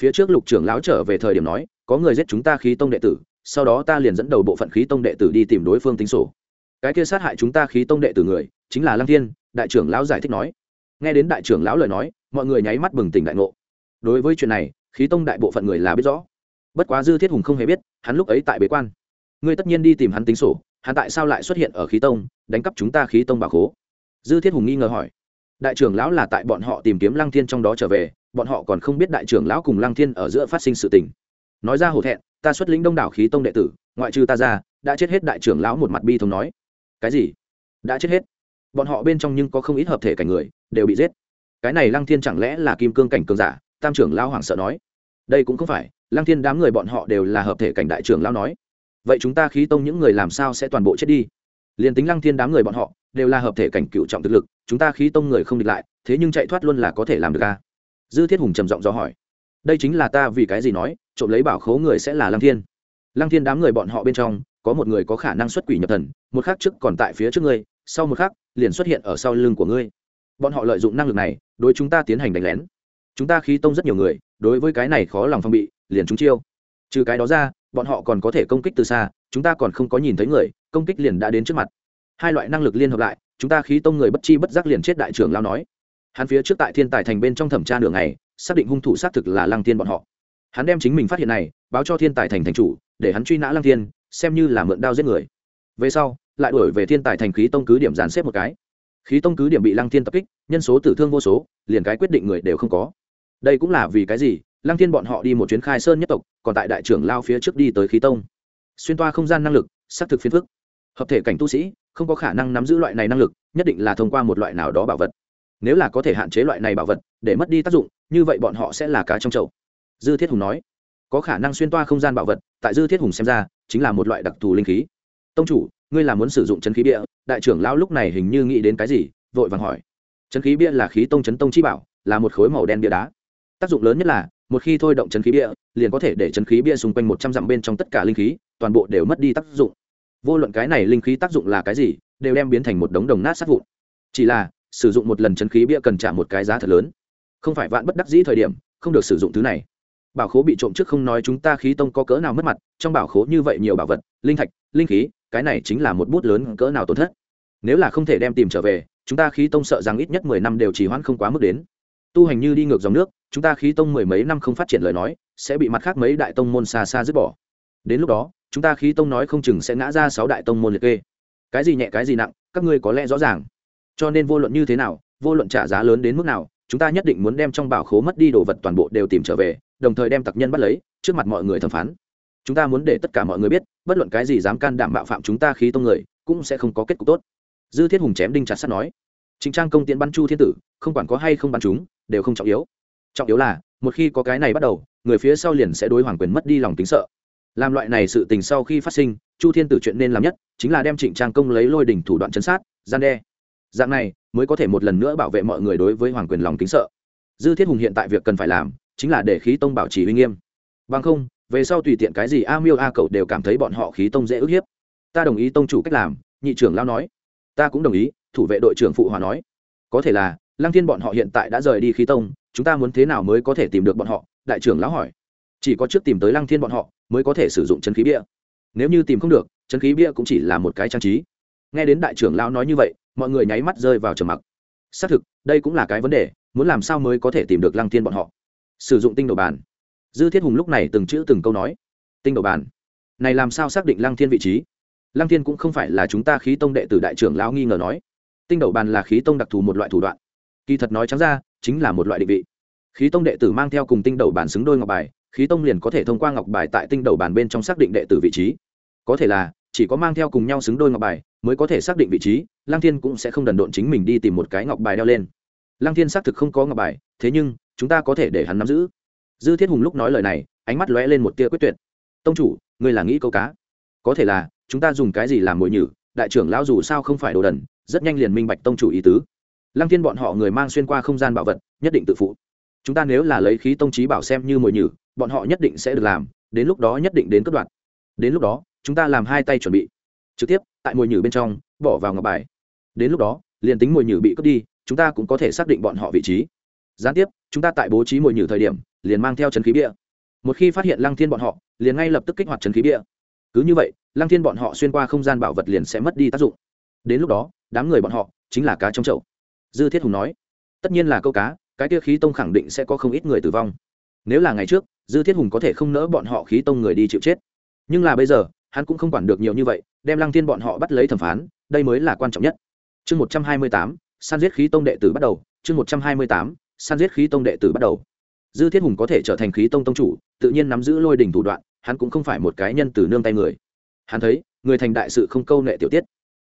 A: Phía trước lục trưởng lão trở về thời điểm nói, có người giết chúng ta khí tông đệ tử, sau đó ta liền dẫn đầu bộ phận khí tông đệ tử đi tìm đối phương tính sổ. Cái kia sát hại chúng ta khí tông đệ tử người, chính là lăng thiên, đại trưởng lão giải thích nói. Nghe đến đại trưởng lão lời nói, mọi người nháy mắt bừng tỉnh đại ngộ. Đối với chuyện này, khí tông đại bộ phận người là biết rõ. Bất quá dư thiết hùng không hề biết, hắn lúc ấy tại bế quan. Ngươi tất nhiên đi tìm hắn tính sổ, hắn tại sao lại xuất hiện ở khí tông, đánh cắp chúng ta khí tông bà khố? Dư thiết hùng nghi ngờ hỏi, đại trưởng lão là tại bọn họ tìm kiếm lăng thiên trong đó trở về, bọn họ còn không biết đại trưởng lão cùng lăng thiên ở giữa phát sinh sự tình. Nói ra hổ thẹn, ta xuất lĩnh đông đảo khí tông đệ tử, ngoại trừ ta ra, đã chết hết đại trưởng lão một mặt bi thống nói. Cái gì? Đã chết hết? Bọn họ bên trong nhưng có không ít hợp thể cảnh người, đều bị giết. Cái này lăng thiên chẳng lẽ là kim cương cảnh cường giả? Tam trưởng lão hoảng sợ nói. Đây cũng không phải, lăng thiên đám người bọn họ đều là hợp thể cảnh đại trưởng lão nói. Vậy chúng ta khí tông những người làm sao sẽ toàn bộ chết đi? Liền tính lăng thiên đám người bọn họ đều là hợp thể cảnh cựu trọng thực lực, chúng ta khí tông người không địch lại, thế nhưng chạy thoát luôn là có thể làm được ca dư thiết hùng trầm giọng do hỏi. Đây chính là ta vì cái gì nói, trộm lấy bảo khố người sẽ là lăng thiên. Lăng thiên đám người bọn họ bên trong, có một người có khả năng xuất quỷ nhập thần, một khắc trước còn tại phía trước ngươi, sau một khắc, liền xuất hiện ở sau lưng của ngươi. Bọn họ lợi dụng năng lực này, đối chúng ta tiến hành đánh lén. Chúng ta khí tông rất nhiều người, đối với cái này khó lòng phong bị, liền chúng chiêu. Trừ cái đó ra, bọn họ còn có thể công kích từ xa, chúng ta còn không có nhìn thấy người, công kích liền đã đến trước mặt hai loại năng lực liên hợp lại, chúng ta khí tông người bất chi bất giác liền chết đại trưởng lao nói. Hắn phía trước tại thiên tài thành bên trong thẩm tra đường này xác định hung thủ xác thực là lăng tiên bọn họ. Hắn đem chính mình phát hiện này, báo cho thiên tài thành thành chủ, để hắn truy nã lăng tiên xem như là mượn đao giết người. Về sau, lại đổi về thiên tài thành khí tông cứ điểm dàn xếp một cái. Khí tông cứ điểm bị lăng thiên tập kích, nhân số tử thương vô số, liền cái quyết định người đều không có. Đây cũng là vì cái gì? Lăng thiên bọn họ đi một chuyến khai sơn nhất tộc, còn tại đại trưởng lao phía trước đi tới khí tông. Xuyên toa không gian năng lực, xác thực phiến phức. Hợp thể cảnh tu sĩ không có khả năng nắm giữ loại này năng lực, nhất định là thông qua một loại nào đó bảo vật. Nếu là có thể hạn chế loại này bảo vật, để mất đi tác dụng, như vậy bọn họ sẽ là cá trong chậu. Dư thiết hùng nói. Có khả năng xuyên toa không gian bảo vật, tại dư thiết hùng xem ra, chính là một loại đặc thù linh khí. Tông chủ, ngươi là muốn sử dụng chân khí bia? Đại trưởng lão lúc này hình như nghĩ đến cái gì, vội vàng hỏi. Chân khí bia là khí tông chấn tông chi bảo, là một khối màu đen bia đá. Tác dụng lớn nhất là, một khi thôi động chân khí bia, liền có thể để chân khí bia xung quanh một trăm dặm bên trong tất cả linh khí, toàn bộ đều mất đi tác dụng vô luận cái này linh khí tác dụng là cái gì, đều đem biến thành một đống đồng nát sát vụn. Chỉ là, sử dụng một lần chân khí bia cần trả một cái giá thật lớn. Không phải vạn bất đắc dĩ thời điểm, không được sử dụng thứ này. Bảo khố bị trộm trước không nói chúng ta khí tông có cỡ nào mất mặt, trong bảo khố như vậy nhiều bảo vật, linh thạch, linh khí, cái này chính là một bút lớn cỡ nào tổn thất. Nếu là không thể đem tìm trở về, chúng ta khí tông sợ rằng ít nhất mười năm đều chỉ hoãn không quá mức đến. Tu hành như đi ngược dòng nước, chúng ta khí tông mười mấy năm không phát triển lời nói, sẽ bị mặt khác mấy đại tông môn xa xa dứt bỏ. Đến lúc đó chúng ta khí tông nói không chừng sẽ ngã ra sáu đại tông môn liệt kê. Cái gì nhẹ, cái gì nặng, các ngươi có lẽ rõ ràng. Cho nên vô luận như thế nào, vô luận trả giá lớn đến mức nào, chúng ta nhất định muốn đem trong bảo khố mất đi đồ vật toàn bộ đều tìm trở về, đồng thời đem tặc nhân bắt lấy, trước mặt mọi người thẩm phán. Chúng ta muốn để tất cả mọi người biết, bất luận cái gì dám can đảm bạo phạm chúng ta khí tông người, cũng sẽ không có kết cục tốt. Dư thiết hùng chém đinh chặt sắt nói chính trang công tiện bắn chu thiên tử, không quản có hay không bắn chúng, đều không trọng yếu. Trọng yếu là, một khi có cái này bắt đầu, người phía sau liền sẽ đối hoàng quyền mất đi lòng tính sợ làm loại này sự tình sau khi phát sinh, chu thiên tử chuyện nên làm nhất chính là đem trịnh trang công lấy lôi đỉnh thủ đoạn chấn sát, gian đe. Dạng này, mới có thể một lần nữa bảo vệ mọi người đối với hoàng quyền lòng kính sợ. Dư thiết hùng hiện tại việc cần phải làm, chính là để khí tông bảo trì uy nghiêm. Bằng không, về sau tùy tiện cái gì a miêu a cậu đều cảm thấy bọn họ khí tông dễ ức hiếp. Ta đồng ý tông chủ cách làm, nhị trưởng lao nói. Ta cũng đồng ý, thủ vệ đội trưởng phụ hòa nói. Có thể là, lăng thiên bọn họ hiện tại đã rời đi khí tông, chúng ta muốn thế nào mới có thể tìm được bọn họ? Đại trưởng lão hỏi. Chỉ có trước tìm tới lăng thiên bọn họ mới có thể sử dụng chân khí bia. Nếu như tìm không được, chân khí bia cũng chỉ là một cái trang trí. Nghe đến đại trưởng lão nói như vậy, mọi người nháy mắt rơi vào trầm mặc. Xác thực, đây cũng là cái vấn đề, muốn làm sao mới có thể tìm được lăng thiên bọn họ? Sử dụng tinh đầu bàn. Dư thiết hùng lúc này từng chữ từng câu nói. Tinh đầu bàn. Này làm sao xác định lăng thiên vị trí? Lăng thiên cũng không phải là chúng ta khí tông đệ tử đại trưởng lão nghi ngờ nói. Tinh đầu bàn là khí tông đặc thù một loại thủ đoạn. Kỳ thật nói trắng ra, chính là một loại định vị. Khí tông đệ tử mang theo cùng tinh đầu bàn xứng đôi ngọc bài khí tông liền có thể thông qua ngọc bài tại tinh đầu bàn bên trong xác định đệ tử vị trí. Có thể là, chỉ có mang theo cùng nhau xứng đôi ngọc bài, mới có thể xác định vị trí Lang thiên cũng sẽ không đần độn chính mình đi tìm một cái ngọc bài đeo lên. Lang thiên xác thực không có ngọc bài, thế nhưng, chúng ta có thể để hắn nắm giữ. Dư thiết hùng lúc nói lời này, ánh mắt lóe lên một tia quyết tuyệt. Tông chủ, ngươi là nghĩ câu cá. Có thể là, chúng ta dùng cái gì làm mồi nhử, đại trưởng lão dù sao không phải đồ đần, rất nhanh liền minh bạch tông chủ ý tứ. Lăng thiên bọn họ người mang xuyên qua không gian bảo vật, nhất định tự phụ. Chúng ta nếu là lấy khí tông trí bảo xem như mồi nhử bọn họ nhất định sẽ được làm, đến lúc đó nhất định đến cất đoạn đến lúc đó, chúng ta làm hai tay chuẩn bị. Trực tiếp, tại mồi nhử bên trong, bỏ vào ngọc bài. Đến lúc đó, liền tính mồi nhử bị cướp đi, chúng ta cũng có thể xác định bọn họ vị trí. Gián tiếp, chúng ta tại bố trí mồi nhử thời điểm, liền mang theo chân khí bia. Một khi phát hiện lăng thiên bọn họ, liền ngay lập tức kích hoạt chân khí bia. Cứ như vậy, lăng thiên bọn họ xuyên qua không gian bảo vật liền sẽ mất đi tác dụng. Đến lúc đó, đám người bọn họ chính là cá trong chậu. Dư thiết hùng nói, tất nhiên là câu cá, cái kia khí tông khẳng định sẽ có không ít người tử vong nếu là ngày trước, dư thiết hùng có thể không nỡ bọn họ khí tông người đi chịu chết. Nhưng là bây giờ, hắn cũng không quản được nhiều như vậy, đem lăng thiên bọn họ bắt lấy thẩm phán, đây mới là quan trọng nhất. Chương một trăm hai mươi tám, san giết khí tông đệ tử bắt đầu. Chương một trăm hai mươi tám, san giết khí tông đệ tử bắt đầu. Dư thiết hùng có thể trở thành khí tông tông chủ, tự nhiên nắm giữ lôi đình thủ đoạn, hắn cũng không phải một cái nhân từ nương tay người. Hắn thấy, người thành đại sự không câu nệ tiểu tiết.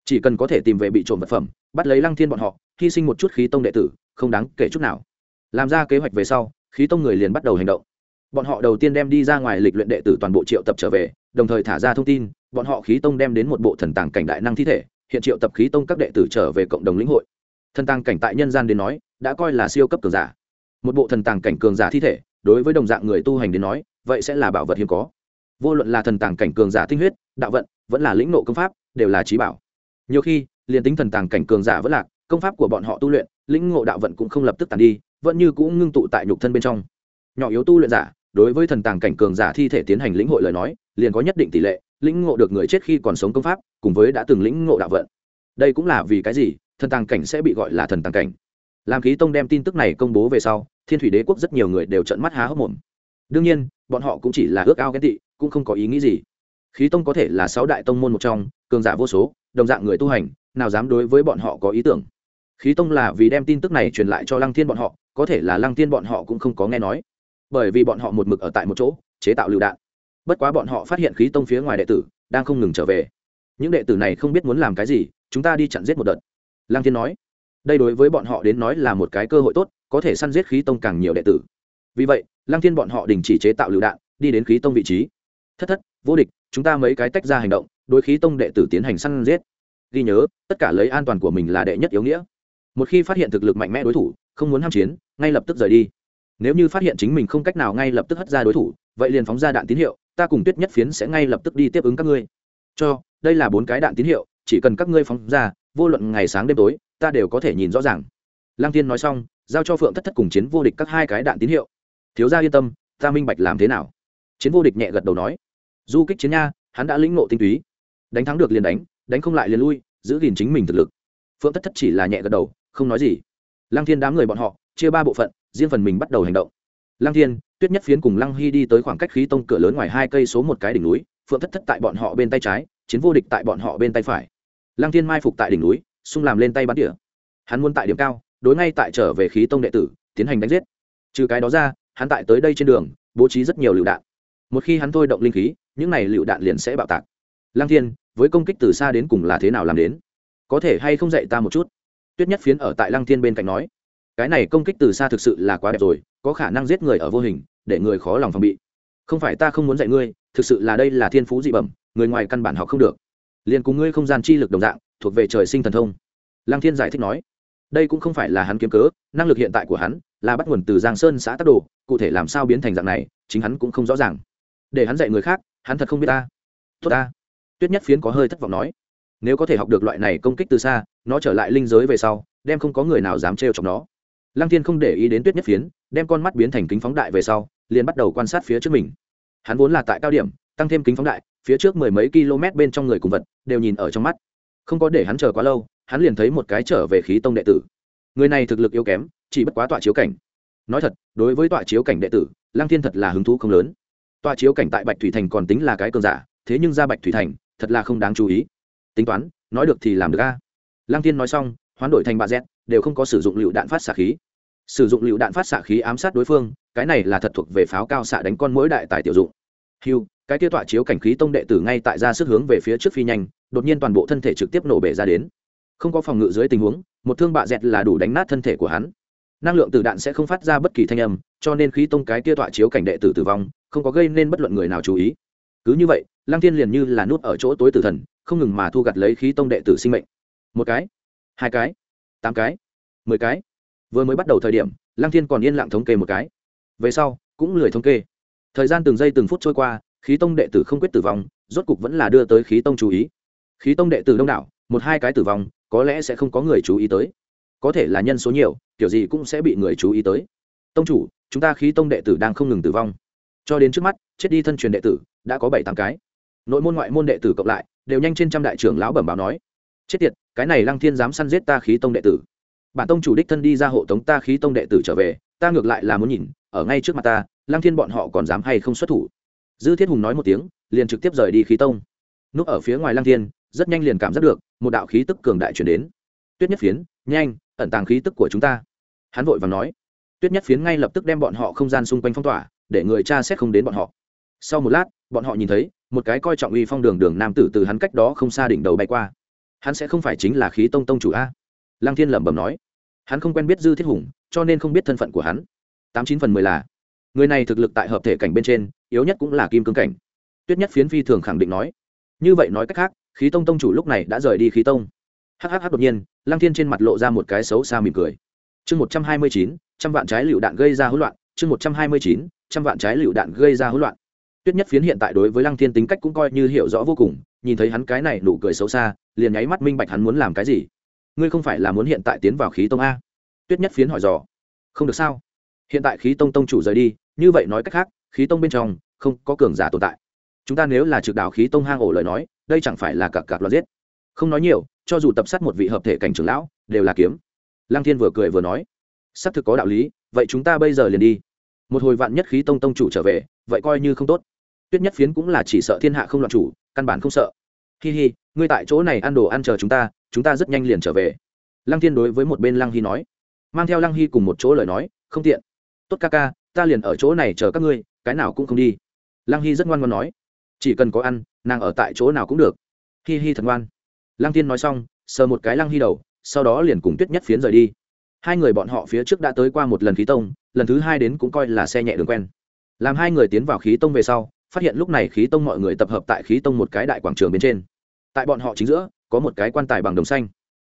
A: Chỉ cần có thể tìm về bị trộm vật phẩm, bắt lấy lăng thiên bọn họ, hy sinh một chút khí tông đệ tử, không đáng kể chút nào. Làm ra kế hoạch về sau khí tông người liền bắt đầu hành động. Bọn họ đầu tiên đem đi ra ngoài lịch luyện đệ tử toàn bộ triệu tập trở về, đồng thời thả ra thông tin, bọn họ khí tông đem đến một bộ thần tàng cảnh đại năng thi thể, hiện triệu tập khí tông các đệ tử trở về cộng đồng lĩnh hội. Thần tàng cảnh tại nhân gian đến nói, đã coi là siêu cấp cường giả. Một bộ thần tàng cảnh cường giả thi thể, đối với đồng dạng người tu hành đến nói, vậy sẽ là bảo vật hiếm có. Vô luận là thần tàng cảnh cường giả tinh huyết, đạo vận, vẫn là lĩnh nộ công pháp, đều là trí bảo. Nhiều khi, liền tính thần tàng cảnh cường giả vẫn lạc, công pháp của bọn họ tu luyện, lĩnh ngộ đạo vận cũng không lập tức tàn đi vẫn như cũng ngưng tụ tại nhục thân bên trong. Nhỏ yếu tu luyện giả, đối với thần tàng cảnh cường giả thi thể tiến hành lĩnh hội lời nói, liền có nhất định tỷ lệ lĩnh ngộ được người chết khi còn sống công pháp, cùng với đã từng lĩnh ngộ đạo vận. Đây cũng là vì cái gì? Thần tàng cảnh sẽ bị gọi là thần tàng cảnh. Làm khí tông đem tin tức này công bố về sau, thiên thủy đế quốc rất nhiều người đều trận mắt há hốc mồm. Đương nhiên, bọn họ cũng chỉ là ước ao ghen tị, cũng không có ý nghĩ gì. Khí tông có thể là sáu đại tông môn một trong, cường giả vô số, đồng dạng người tu hành, nào dám đối với bọn họ có ý tưởng. Khí tông là vì đem tin tức này truyền lại cho lăng thiên bọn họ có thể là lăng thiên bọn họ cũng không có nghe nói. Bởi vì bọn họ một mực ở tại một chỗ, chế tạo lựu đạn. Bất quá bọn họ phát hiện khí tông phía ngoài đệ tử đang không ngừng trở về. Những đệ tử này không biết muốn làm cái gì, chúng ta đi chặn giết một đợt. Lăng thiên nói, đây đối với bọn họ đến nói là một cái cơ hội tốt, có thể săn giết khí tông càng nhiều đệ tử. Vì vậy, lăng thiên bọn họ đình chỉ chế tạo lựu đạn, đi đến khí tông vị trí. Thất thất, vô địch, chúng ta mấy cái tách ra hành động, đối khí tông đệ tử tiến hành săn giết. Ghi nhớ, tất cả lấy an toàn của mình là đệ nhất yếu nghĩa. Một khi phát hiện thực lực mạnh mẽ đối thủ, không muốn ham chiến ngay lập tức rời đi. Nếu như phát hiện chính mình không cách nào ngay lập tức hất ra đối thủ, vậy liền phóng ra đạn tín hiệu, ta cùng tuyết nhất phiến sẽ ngay lập tức đi tiếp ứng các ngươi. Cho, đây là bốn cái đạn tín hiệu, chỉ cần các ngươi phóng ra, vô luận ngày sáng đêm tối, ta đều có thể nhìn rõ ràng. Lang tiên nói xong, giao cho phượng thất thất cùng chiến vô địch các hai cái đạn tín hiệu. Thiếu gia yên tâm, ta minh bạch làm thế nào. Chiến vô địch nhẹ gật đầu nói. Du kích chiến nha, hắn đã lĩnh ngộ tinh túy. Đánh thắng được liền đánh đánh không lại liền lui, giữ gìn chính mình thực lực. Phượng thất thất chỉ là nhẹ gật đầu, không nói gì lăng thiên đám người bọn họ, chia ba bộ phận, riêng phần mình bắt đầu hành động. Lăng thiên, tuyết nhất phiến cùng lăng hy đi tới khoảng cách khí tông cửa lớn ngoài hai cây số một cái đỉnh núi, phượng thất thất tại bọn họ bên tay trái, chiến vô địch tại bọn họ bên tay phải. Lăng thiên mai phục tại đỉnh núi xung làm lên tay bắn tỉa. Hắn muốn tại điểm cao, đối ngay tại trở về khí tông đệ tử, tiến hành đánh giết. Trừ cái đó ra, hắn tại tới đây trên đường, bố trí rất nhiều lựu đạn. Một khi hắn thôi động linh khí, những này lựu đạn liền sẽ bạo tạc. Lăng thiên, với công kích từ xa đến cùng là thế nào làm đến? Có thể hay không dạy ta một chút? Tuyết nhất phiến ở tại lăng thiên bên cạnh nói, cái này công kích từ xa thực sự là quá đẹp rồi, có khả năng giết người ở vô hình, để người khó lòng phòng bị. Không phải ta không muốn dạy ngươi, thực sự là đây là thiên phú dị bẩm, người ngoài căn bản học không được. Liền cùng ngươi không gian chi lực đồng dạng, thuộc về trời sinh thần thông. Lăng thiên giải thích nói, đây cũng không phải là hắn kiếm cớ, năng lực hiện tại của hắn là bắt nguồn từ giang sơn xã tắc đồ, cụ thể làm sao biến thành dạng này, chính hắn cũng không rõ ràng. Để hắn dạy người khác, hắn thật không biết ta. Tốt ta. Tuyết nhất phiến có hơi thất vọng nói nếu có thể học được loại này công kích từ xa, nó trở lại linh giới về sau, đem không có người nào dám trêu chọc nó. Lăng thiên không để ý đến tuyết nhất phiến, đem con mắt biến thành kính phóng đại về sau, liền bắt đầu quan sát phía trước mình. Hắn vốn là tại cao điểm, tăng thêm kính phóng đại, phía trước mười mấy km bên trong người cùng vật, đều nhìn ở trong mắt. Không có để hắn chờ quá lâu, hắn liền thấy một cái trở về khí tông đệ tử. Người này thực lực yếu kém, chỉ bất quá tọa chiếu cảnh. Nói thật, đối với tọa chiếu cảnh đệ tử, lăng thiên thật là hứng thú không lớn. Tọa chiếu cảnh tại bạch thủy thành còn tính là cái cơn giả, thế nhưng ra bạch thủy thành, thật là không đáng chú ý tính toán, nói được thì làm được a. Lăng thiên nói xong, hoán đổi thành bà z, đều không có sử dụng lựu đạn phát xạ khí. Sử dụng lựu đạn phát xạ khí ám sát đối phương, cái này là thật thuộc về pháo cao xạ đánh con mỗi đại tài tiểu dụng. Hiu cái kia tọa chiếu cảnh khí tông đệ tử ngay tại ra sức hướng về phía trước phi nhanh, đột nhiên toàn bộ thân thể trực tiếp nổ bể ra đến. Không có phòng ngự dưới tình huống, một thương bạ dẹt là đủ đánh nát thân thể của hắn. Năng lượng từ đạn sẽ không phát ra bất kỳ thanh âm, cho nên khí tông cái kia tọa chiếu cảnh đệ tử tử vong, không có gây nên bất luận người nào chú ý. Cứ như vậy, lăng thiên liền như là nút ở chỗ tối tử thần không ngừng mà thu gặt lấy khí tông đệ tử sinh mệnh. Một cái, hai cái, tám cái, mười cái. Vừa mới bắt đầu thời điểm, lăng thiên còn yên lặng thống kê một cái. Về sau, cũng lười thống kê. Thời gian từng giây từng phút trôi qua, khí tông đệ tử không quyết tử vong, rốt cục vẫn là đưa tới khí tông chú ý. Khí tông đệ tử đông đảo, một hai cái tử vong, có lẽ sẽ không có người chú ý tới. Có thể là nhân số nhiều, kiểu gì cũng sẽ bị người chú ý tới. Tông chủ, chúng ta khí tông đệ tử đang không ngừng tử vong. Cho đến trước mắt, chết đi thân truyền đệ tử, đã có bảy tám cái. Nội môn ngoại môn đệ tử cộng lại đều nhanh trên trăm đại trưởng lão bẩm báo nói, chết tiệt, cái này lăng thiên dám săn giết ta khí tông đệ tử. Bản tông chủ đích thân đi ra hộ tống ta khí tông đệ tử trở về, ta ngược lại là muốn nhìn, ở ngay trước mặt ta, lăng thiên bọn họ còn dám hay không xuất thủ? Dư thiết hùng nói một tiếng, liền trực tiếp rời đi khí tông. Núp ở phía ngoài lăng thiên, rất nhanh liền cảm giác được, một đạo khí tức cường đại chuyển đến. Tuyết nhất phiến, nhanh, ẩn tàng khí tức của chúng ta. Hắn vội và nói. Tuyết nhất phiến ngay lập tức đem bọn họ không gian xung quanh phong tỏa, để người cha xét không đến bọn họ. Sau một lát, bọn họ nhìn thấy một cái coi trọng uy phong đường đường nam tử từ hắn cách đó không xa đỉnh đầu bay qua. Hắn sẽ không phải chính là khí tông tông chủ a. Lăng thiên lẩm bẩm nói. Hắn không quen biết dư thiết hùng, cho nên không biết thân phận của hắn. Tám chín phần mười là, người này thực lực tại hợp thể cảnh bên trên, yếu nhất cũng là kim cương cảnh. Tuyết nhất phiến phi thường khẳng định nói. Như vậy nói cách khác, khí tông tông chủ lúc này đã rời đi khí tông. Hhh đột nhiên, lăng thiên trên mặt lộ ra một cái xấu xa mỉm cười. Chương một trăm hai mươi chín, trăm vạn trái lựu đạn gây ra hỗn loạn. Chương một trăm hai mươi chín, trăm vạn trái lựu đạn gây ra hỗn loạn tuyết nhất phiến hiện tại đối với lăng thiên tính cách cũng coi như hiểu rõ vô cùng, nhìn thấy hắn cái này nụ cười xấu xa, liền nháy mắt minh bạch hắn muốn làm cái gì. Ngươi không phải là muốn hiện tại tiến vào khí tông a? Tuyết nhất phiến hỏi dò. Không được sao? Hiện tại khí tông tông chủ rời đi, như vậy nói cách khác, khí tông bên trong không có cường giả tồn tại. Chúng ta nếu là trực đạo khí tông hang ổ lời nói, đây chẳng phải là cặp cặp loạt giết. Không nói nhiều, cho dù tập sát một vị hợp thể cảnh trưởng lão, đều là kiếm. Lăng thiên vừa cười vừa nói. Xác thực có đạo lý, vậy chúng ta bây giờ liền đi. Một hồi vạn nhất khí tông tông chủ trở về, vậy coi như không tốt tuyết nhất phiến cũng là chỉ sợ thiên hạ không loạn chủ, căn bản không sợ. Hi hi, ngươi tại chỗ này ăn đồ ăn chờ chúng ta chúng ta rất nhanh liền trở về. Lăng thiên đối với một bên lăng hy nói. Mang theo lăng hy cùng một chỗ lời nói, không tiện. Tốt ca ca, ta liền ở chỗ này chờ các ngươi, cái nào cũng không đi. Lăng hy rất ngoan ngoan nói. Chỉ cần có ăn, nàng ở tại chỗ nào cũng được. Hi hi thật ngoan. Lăng thiên nói xong, sờ một cái lăng hy đầu, sau đó liền cùng tuyết nhất phiến rời đi. Hai người bọn họ phía trước đã tới qua một lần khí tông, lần thứ hai đến cũng coi là xe nhẹ đường quen. Làm hai người tiến vào khí tông về sau phát hiện lúc này khí tông mọi người tập hợp tại khí tông một cái đại quảng trường bên trên. Tại bọn họ chính giữa, có một cái quan tài bằng đồng xanh.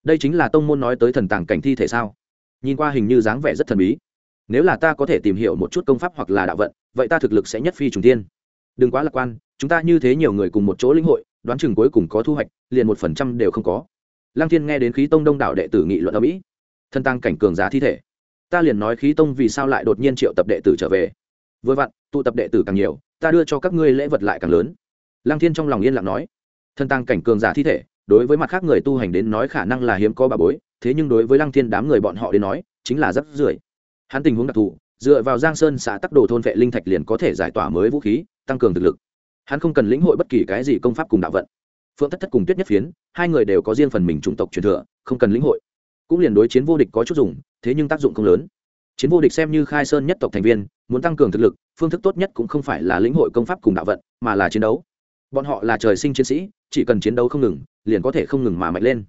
A: Đây chính là tông môn nói tới thần tàng cảnh thi thể sao? Nhìn qua hình như dáng vẻ rất thần bí. Nếu là ta có thể tìm hiểu một chút công pháp hoặc là đạo vận, vậy ta thực lực sẽ nhất phi trùng tiên đừng quá lạc quan, chúng ta như thế nhiều người cùng một chỗ lĩnh hội, đoán chừng cuối cùng có thu hoạch, liền một phần trăm đều không có. Lăng thiên nghe đến khí tông đông đảo đệ tử nghị luận ở mỹ. Thân tăng cảnh cường giá thi thể. Ta liền nói khí tông vì sao lại đột nhiên triệu tập đệ tử trở về vừa vặn, tụ tập đệ tử càng nhiều, ta đưa cho các ngươi lễ vật lại càng lớn. Lăng thiên trong lòng yên lặng nói thân tăng cảnh cường giả thi thể, đối với mặt khác người tu hành đến nói khả năng là hiếm có bà bối, thế nhưng đối với lăng thiên đám người bọn họ đến nói, chính là rất rưởi. Hắn tình huống đặc thù, dựa vào giang sơn xã tắc đồ thôn vệ linh thạch liền có thể giải tỏa mới vũ khí, tăng cường thực lực. Hắn không cần lĩnh hội bất kỳ cái gì công pháp cùng đạo vận. Phượng thất thất cùng tuyết nhất phiến, hai người đều có riêng phần mình chủng tộc truyền thừa, không cần lĩnh hội. Cũng liền đối chiến vô địch có chút dùng, thế nhưng tác dụng không lớn chiến vô địch xem như khai sơn nhất tộc thành viên, muốn tăng cường thực lực, phương thức tốt nhất cũng không phải là lĩnh hội công pháp cùng đạo vận, mà là chiến đấu. Bọn họ là trời sinh chiến sĩ, chỉ cần chiến đấu không ngừng, liền có thể không ngừng mà mạnh lên.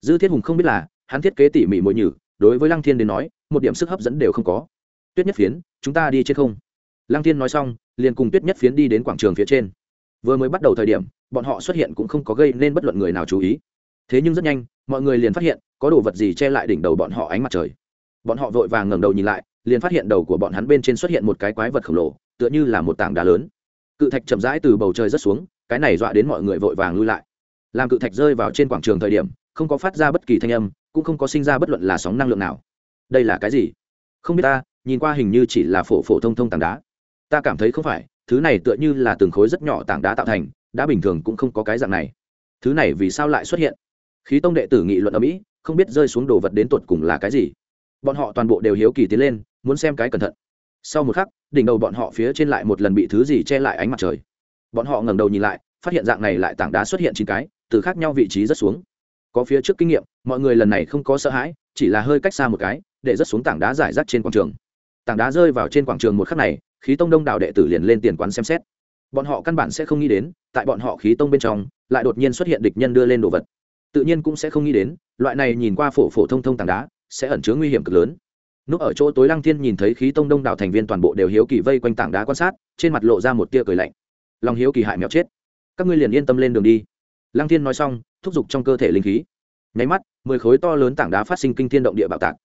A: Dư thiết hùng không biết là, hắn thiết kế tỉ mỉ mội nhử, đối với lăng thiên đến nói, một điểm sức hấp dẫn đều không có. Tuyết nhất phiến, chúng ta đi trên không? Lăng thiên nói xong, liền cùng tuyết nhất phiến đi đến quảng trường phía trên. Vừa mới bắt đầu thời điểm, bọn họ xuất hiện cũng không có gây nên bất luận người nào chú ý. Thế nhưng rất nhanh, mọi người liền phát hiện, có đồ vật gì che lại đỉnh đầu bọn họ ánh mặt trời bọn họ vội vàng ngẩng đầu nhìn lại, liền phát hiện đầu của bọn hắn bên trên xuất hiện một cái quái vật khổng lồ, tựa như là một tảng đá lớn. Cự thạch chậm rãi từ bầu trời rớt xuống, cái này dọa đến mọi người vội vàng lui lại. Làm cự thạch rơi vào trên quảng trường thời điểm, không có phát ra bất kỳ thanh âm, cũng không có sinh ra bất luận là sóng năng lượng nào. Đây là cái gì? Không biết ta, nhìn qua hình như chỉ là phổ phổ thông thông tảng đá. Ta cảm thấy không phải, thứ này tựa như là từng khối rất nhỏ tảng đá tạo thành đã bình thường cũng không có cái dạng này. Thứ này vì sao lại xuất hiện? Khí tông đệ tử nghị luận ở mỹ, không biết rơi xuống đồ vật đến tột cùng là cái gì bọn họ toàn bộ đều hiếu kỳ tiến lên, muốn xem cái cẩn thận. Sau một khắc, đỉnh đầu bọn họ phía trên lại một lần bị thứ gì che lại ánh mặt trời. Bọn họ ngẩng đầu nhìn lại, phát hiện dạng này lại tảng đá xuất hiện chín cái, từ khác nhau vị trí rất xuống. Có phía trước kinh nghiệm, mọi người lần này không có sợ hãi, chỉ là hơi cách xa một cái, để rất xuống tảng đá giải rác trên quảng trường. Tảng đá rơi vào trên quảng trường một khắc này, khí tông đông đảo đệ tử liền lên tiền quán xem xét. Bọn họ căn bản sẽ không nghĩ đến, tại bọn họ khí tông bên trong, lại đột nhiên xuất hiện địch nhân đưa lên đồ vật. Tự nhiên cũng sẽ không nghĩ đến, loại này nhìn qua phổ phổ thông thông tảng đá sẽ ẩn chứa nguy hiểm cực lớn. Núp ở chỗ tối lăng thiên nhìn thấy khí tông đông đảo thành viên toàn bộ đều hiếu kỳ vây quanh tảng đá quan sát, trên mặt lộ ra một tia cười lạnh. Lòng hiếu kỳ hại mèo chết. Các ngươi liền yên tâm lên đường đi. Lăng thiên nói xong, thúc giục trong cơ thể linh khí. Nháy mắt, mười khối to lớn tảng đá phát sinh kinh thiên động địa bạo tạc.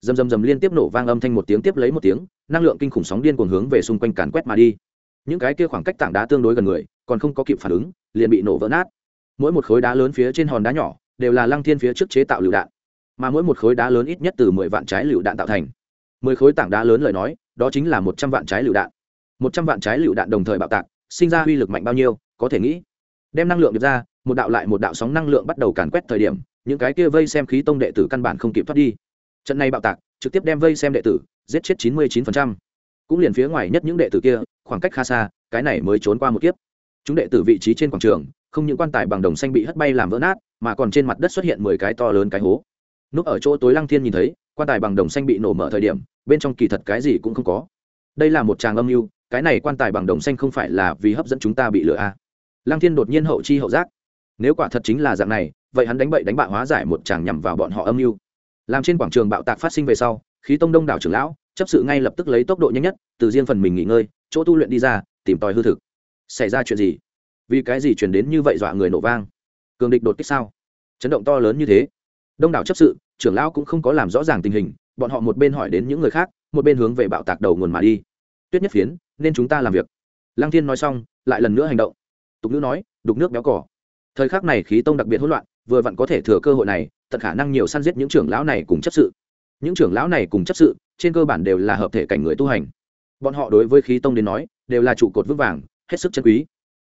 A: Dầm dầm dầm liên tiếp nổ vang âm thanh một tiếng tiếp lấy một tiếng, năng lượng kinh khủng sóng điên cuồng hướng về xung quanh càn quét mà đi. Những cái kia khoảng cách tảng đá tương đối gần người, còn không có kịp phản ứng, liền bị nổ vỡ nát. Mỗi một khối đá lớn phía trên hòn đá nhỏ, đều là lăng thiên phía trước chế tạo lựu đạn mà mỗi một khối đá lớn ít nhất từ mười vạn trái lựu đạn tạo thành. Mười khối tảng đá lớn lời nói, đó chính là một trăm vạn trái lựu đạn. Một trăm vạn trái lựu đạn đồng thời bạo tạc, sinh ra uy lực mạnh bao nhiêu, có thể nghĩ. Đem năng lượng được ra, một đạo lại một đạo sóng năng lượng bắt đầu càn quét thời điểm, những cái kia vây xem khí tông đệ tử căn bản không kịp thoát đi. Trận này bạo tạc, trực tiếp đem vây xem đệ tử, giết chết chín mươi chín cũng liền phía ngoài nhất những đệ tử kia, khoảng cách khá xa, cái này mới trốn qua một kiếp. Chúng đệ tử vị trí trên quảng trường, không những quan tài bằng đồng xanh bị hất bay làm vỡ nát, mà còn trên mặt đất xuất hiện mười cái to lớn cái hố núp ở chỗ tối lăng thiên nhìn thấy, quan tài bằng đồng xanh bị nổ mở thời điểm, bên trong kỳ thật cái gì cũng không có. Đây là một tràng âm mưu, cái này quan tài bằng đồng xanh không phải là vì hấp dẫn chúng ta bị lừa a à. lăng thiên đột nhiên hậu chi hậu giác. Nếu quả thật chính là dạng này, vậy hắn đánh bậy đánh bạ hóa giải một chàng nhằm vào bọn họ âm mưu. Làm trên quảng trường bạo tạc phát sinh về sau, khí tông đông đảo trưởng lão, chấp sự ngay lập tức lấy tốc độ nhanh nhất, từ riêng phần mình nghỉ ngơi, chỗ tu luyện đi ra, tìm tòi hư thực. Xảy ra chuyện gì? Vì cái gì chuyển đến như vậy dọa người nổ vang? Cường địch đột kích sao? Chấn động to lớn như thế đông đảo chấp sự, trưởng lão cũng không có làm rõ ràng tình hình, bọn họ một bên hỏi đến những người khác, một bên hướng về bạo tạc đầu nguồn mà đi. Tuyết nhất phiến, nên chúng ta làm việc. Lăng thiên nói xong, lại lần nữa hành động. Tục nữ nói, đục nước béo cỏ. Thời khắc này khí tông đặc biệt hỗn loạn, vừa vặn có thể thừa cơ hội này, tận khả năng nhiều săn giết những trưởng lão này cùng chấp sự. Những trưởng lão này cùng chấp sự, trên cơ bản đều là hợp thể cảnh người tu hành. Bọn họ đối với khí tông đến nói, đều là trụ cột vững vàng, hết sức chân quý.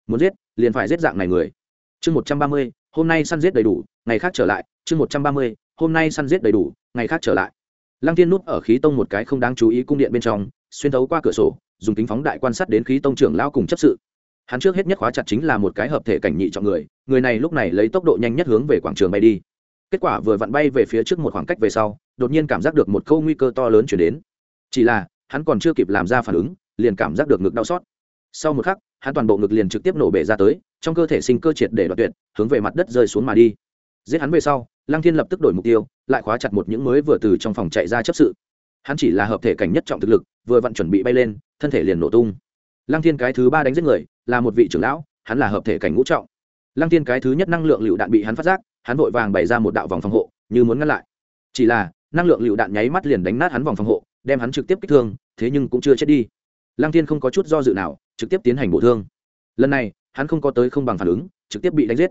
A: Muốn giết, liền phải giết dạng này người. Chương một trăm ba mươi hôm nay săn giết đầy đủ, ngày khác trở lại, chương một trăm ba mươi, hôm nay săn giết đầy đủ, ngày khác trở lại. Lăng thiên núp ở khí tông một cái không đáng chú ý cung điện bên trong, xuyên thấu qua cửa sổ, dùng kính phóng đại quan sát đến khí tông trưởng lao cùng chấp sự. Hắn trước hết nhất khóa chặt chính là một cái hợp thể cảnh nhị trọng người người này lúc này lấy tốc độ nhanh nhất hướng về quảng trường bay đi. Kết quả vừa vặn bay về phía trước một khoảng cách về sau, đột nhiên cảm giác được một câu nguy cơ to lớn chuyển đến. Chỉ là, hắn còn chưa kịp làm ra phản ứng, liền cảm giác được ngực đau xót sau một khắc, hắn toàn bộ ngực liền trực tiếp nổ bể ra tới, trong cơ thể sinh cơ triệt để đoạt tuyệt, hướng về mặt đất rơi xuống mà đi. Giết hắn về sau, lăng thiên lập tức đổi mục tiêu, lại khóa chặt một những mới vừa từ trong phòng chạy ra chấp sự. Hắn chỉ là hợp thể cảnh nhất trọng thực lực, vừa vặn chuẩn bị bay lên, thân thể liền nổ tung. Lăng thiên cái thứ ba đánh giết người, là một vị trưởng lão, hắn là hợp thể cảnh ngũ trọng. Lăng thiên cái thứ nhất năng lượng lựu đạn bị hắn phát giác, hắn vội vàng bày ra một đạo vòng phòng hộ, như muốn ngăn lại. Chỉ là, năng lượng lựu đạn nháy mắt liền đánh nát hắn vòng phòng hộ, đem hắn trực tiếp kích thương, thế nhưng cũng chưa chết đi. Lăng thiên không có chút do dự nào trực tiếp tiến hành bổ thương. Lần này, hắn không có tới không bằng phản ứng, trực tiếp bị đánh giết.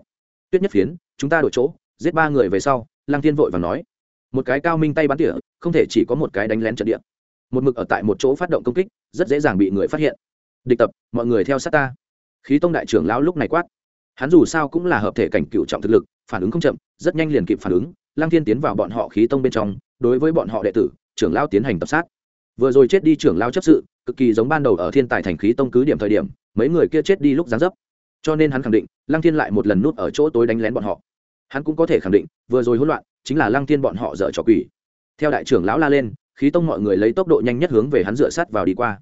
A: Tuyết nhất phiến, chúng ta đổi chỗ, giết ba người về sau, lăng thiên vội và nói. Một cái cao minh tay bắn tỉa, không thể chỉ có một cái đánh lén trận địa. Một mực ở tại một chỗ phát động công kích, rất dễ dàng bị người phát hiện. Địch tập, mọi người theo sát ta. Khí tông đại trưởng lão lúc này quát. Hắn dù sao cũng là hợp thể cảnh cựu trọng thực lực, phản ứng không chậm, rất nhanh liền kịp phản ứng. Lăng thiên tiến vào bọn họ khí tông bên trong, đối với bọn họ đệ tử, trưởng lão tiến hành tập sát vừa rồi chết đi trưởng lao chấp sự, cực kỳ giống ban đầu ở thiên tài thành khí tông cứ điểm thời điểm, mấy người kia chết đi lúc gián dấp. Cho nên hắn khẳng định, lăng thiên lại một lần nút ở chỗ tối đánh lén bọn họ. Hắn cũng có thể khẳng định, vừa rồi hỗn loạn, chính là lăng thiên bọn họ dở trò quỷ. Theo đại trưởng lão la lên, khí tông mọi người lấy tốc độ nhanh nhất hướng về hắn dựa sát vào đi qua.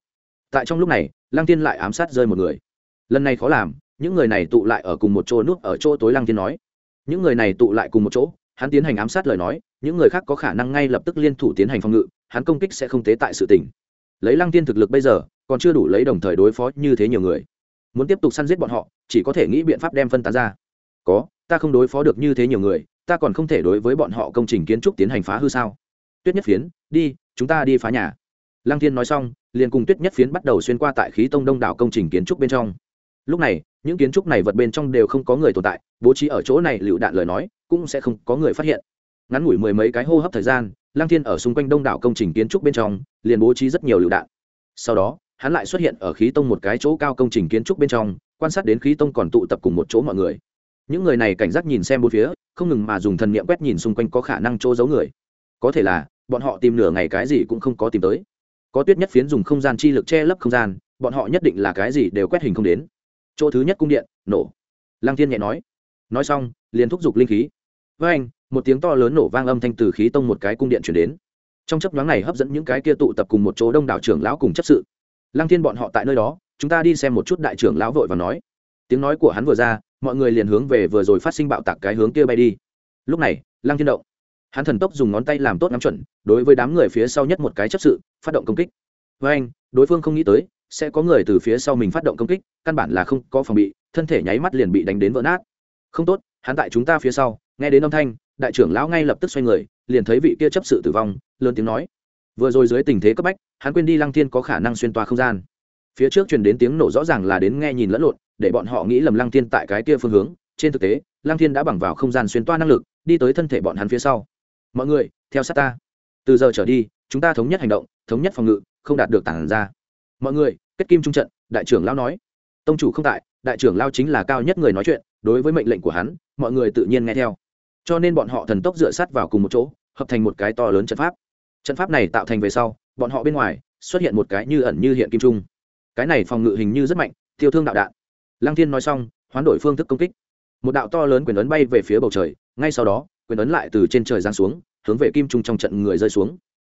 A: Tại trong lúc này, lăng thiên lại ám sát rơi một người. Lần này khó làm, những người này tụ lại ở cùng một chỗ núp ở chỗ tối lăng thiên nói. Những người này tụ lại cùng một chỗ hắn tiến hành ám sát lời nói, những người khác có khả năng ngay lập tức liên thủ tiến hành phòng ngự, hắn công kích sẽ không tế tại sự tình. Lấy lăng tiên thực lực bây giờ, còn chưa đủ lấy đồng thời đối phó như thế nhiều người. Muốn tiếp tục săn giết bọn họ, chỉ có thể nghĩ biện pháp đem phân tán ra. Có, ta không đối phó được như thế nhiều người, ta còn không thể đối với bọn họ công trình kiến trúc tiến hành phá hư sao? Tuyết nhất phiến, đi, chúng ta đi phá nhà. Lăng thiên nói xong, liền cùng tuyết nhất phiến bắt đầu xuyên qua tại khí tông đông đảo công trình kiến trúc bên trong. Lúc này những kiến trúc này vật bên trong đều không có người tồn tại, bố trí ở chỗ này lựu đạn lời nói cũng sẽ không có người phát hiện. Ngắn ngủi mười mấy cái hô hấp thời gian Lang thiên ở xung quanh đông đảo công trình kiến trúc bên trong, liền bố trí rất nhiều lựu đạn. Sau đó, hắn lại xuất hiện ở khí tông một cái chỗ cao công trình kiến trúc bên trong, quan sát đến khí tông còn tụ tập cùng một chỗ mọi người. Những người này cảnh giác nhìn xem bốn phía, không ngừng mà dùng thần niệm quét nhìn xung quanh có khả năng chỗ giấu người. Có thể là, bọn họ tìm nửa ngày cái gì cũng không có tìm tới. Có tuyết nhất phiến dùng không gian chi lực che lấp không gian, bọn họ nhất định là cái gì đều quét hình không đến chỗ thứ nhất cung điện, nổ. Lăng thiên nhẹ nói. Nói xong, liền thúc giục linh khí. Với anh, một tiếng to lớn nổ vang âm thanh từ khí tông một cái cung điện chuyển đến. Trong chấp nhoáng này hấp dẫn những cái kia tụ tập cùng một chỗ đông đảo trưởng lão cùng chấp sự. Lăng thiên bọn họ tại nơi đó, chúng ta đi xem một chút đại trưởng lão vội và nói. Tiếng nói của hắn vừa ra, mọi người liền hướng về vừa rồi phát sinh bạo tạc cái hướng kia bay đi. Lúc này, lăng thiên động. Hắn thần tốc dùng ngón tay làm tốt nắm chuẩn, đối với đám người phía sau nhất một cái chấp sự, phát động công kích. Với anh, đối phương không nghĩ tới sẽ có người từ phía sau mình phát động công kích, căn bản là không có phòng bị, thân thể nháy mắt liền bị đánh đến vỡ nát. Không tốt, hắn tại chúng ta phía sau, nghe đến âm thanh, đại trưởng lão ngay lập tức xoay người, liền thấy vị kia chấp sự tử vong, lớn tiếng nói. Vừa rồi dưới tình thế cấp bách, hắn quên đi lăng thiên có khả năng xuyên toa không gian. Phía trước truyền đến tiếng nổ rõ ràng là đến nghe nhìn lẫn lộn, để bọn họ nghĩ lầm lăng thiên tại cái kia phương hướng. Trên thực tế, lăng thiên đã bằng vào không gian xuyên toa năng lực, đi tới thân thể bọn hắn phía sau. Mọi người, theo sát ta. Từ giờ trở đi, chúng ta thống nhất hành động, thống nhất phòng ngự, không đạt được tản ra mọi người, kết kim trung trận, đại trưởng lao nói. Tông chủ không tại, đại trưởng lao chính là cao nhất người nói chuyện, đối với mệnh lệnh của hắn, mọi người tự nhiên nghe theo. Cho nên bọn họ thần tốc dựa sát vào cùng một chỗ, hợp thành một cái to lớn trận pháp. Trận pháp này tạo thành về sau, bọn họ bên ngoài xuất hiện một cái như ẩn như hiện kim trung. Cái này phòng ngự hình như rất mạnh tiêu thương đạo đạn. Lăng thiên nói xong, hoán đổi phương thức công kích. Một đạo to lớn quyền ấn bay về phía bầu trời, ngay sau đó, quyền ấn lại từ trên trời giáng xuống, hướng về kim trung trong trận người rơi xuống.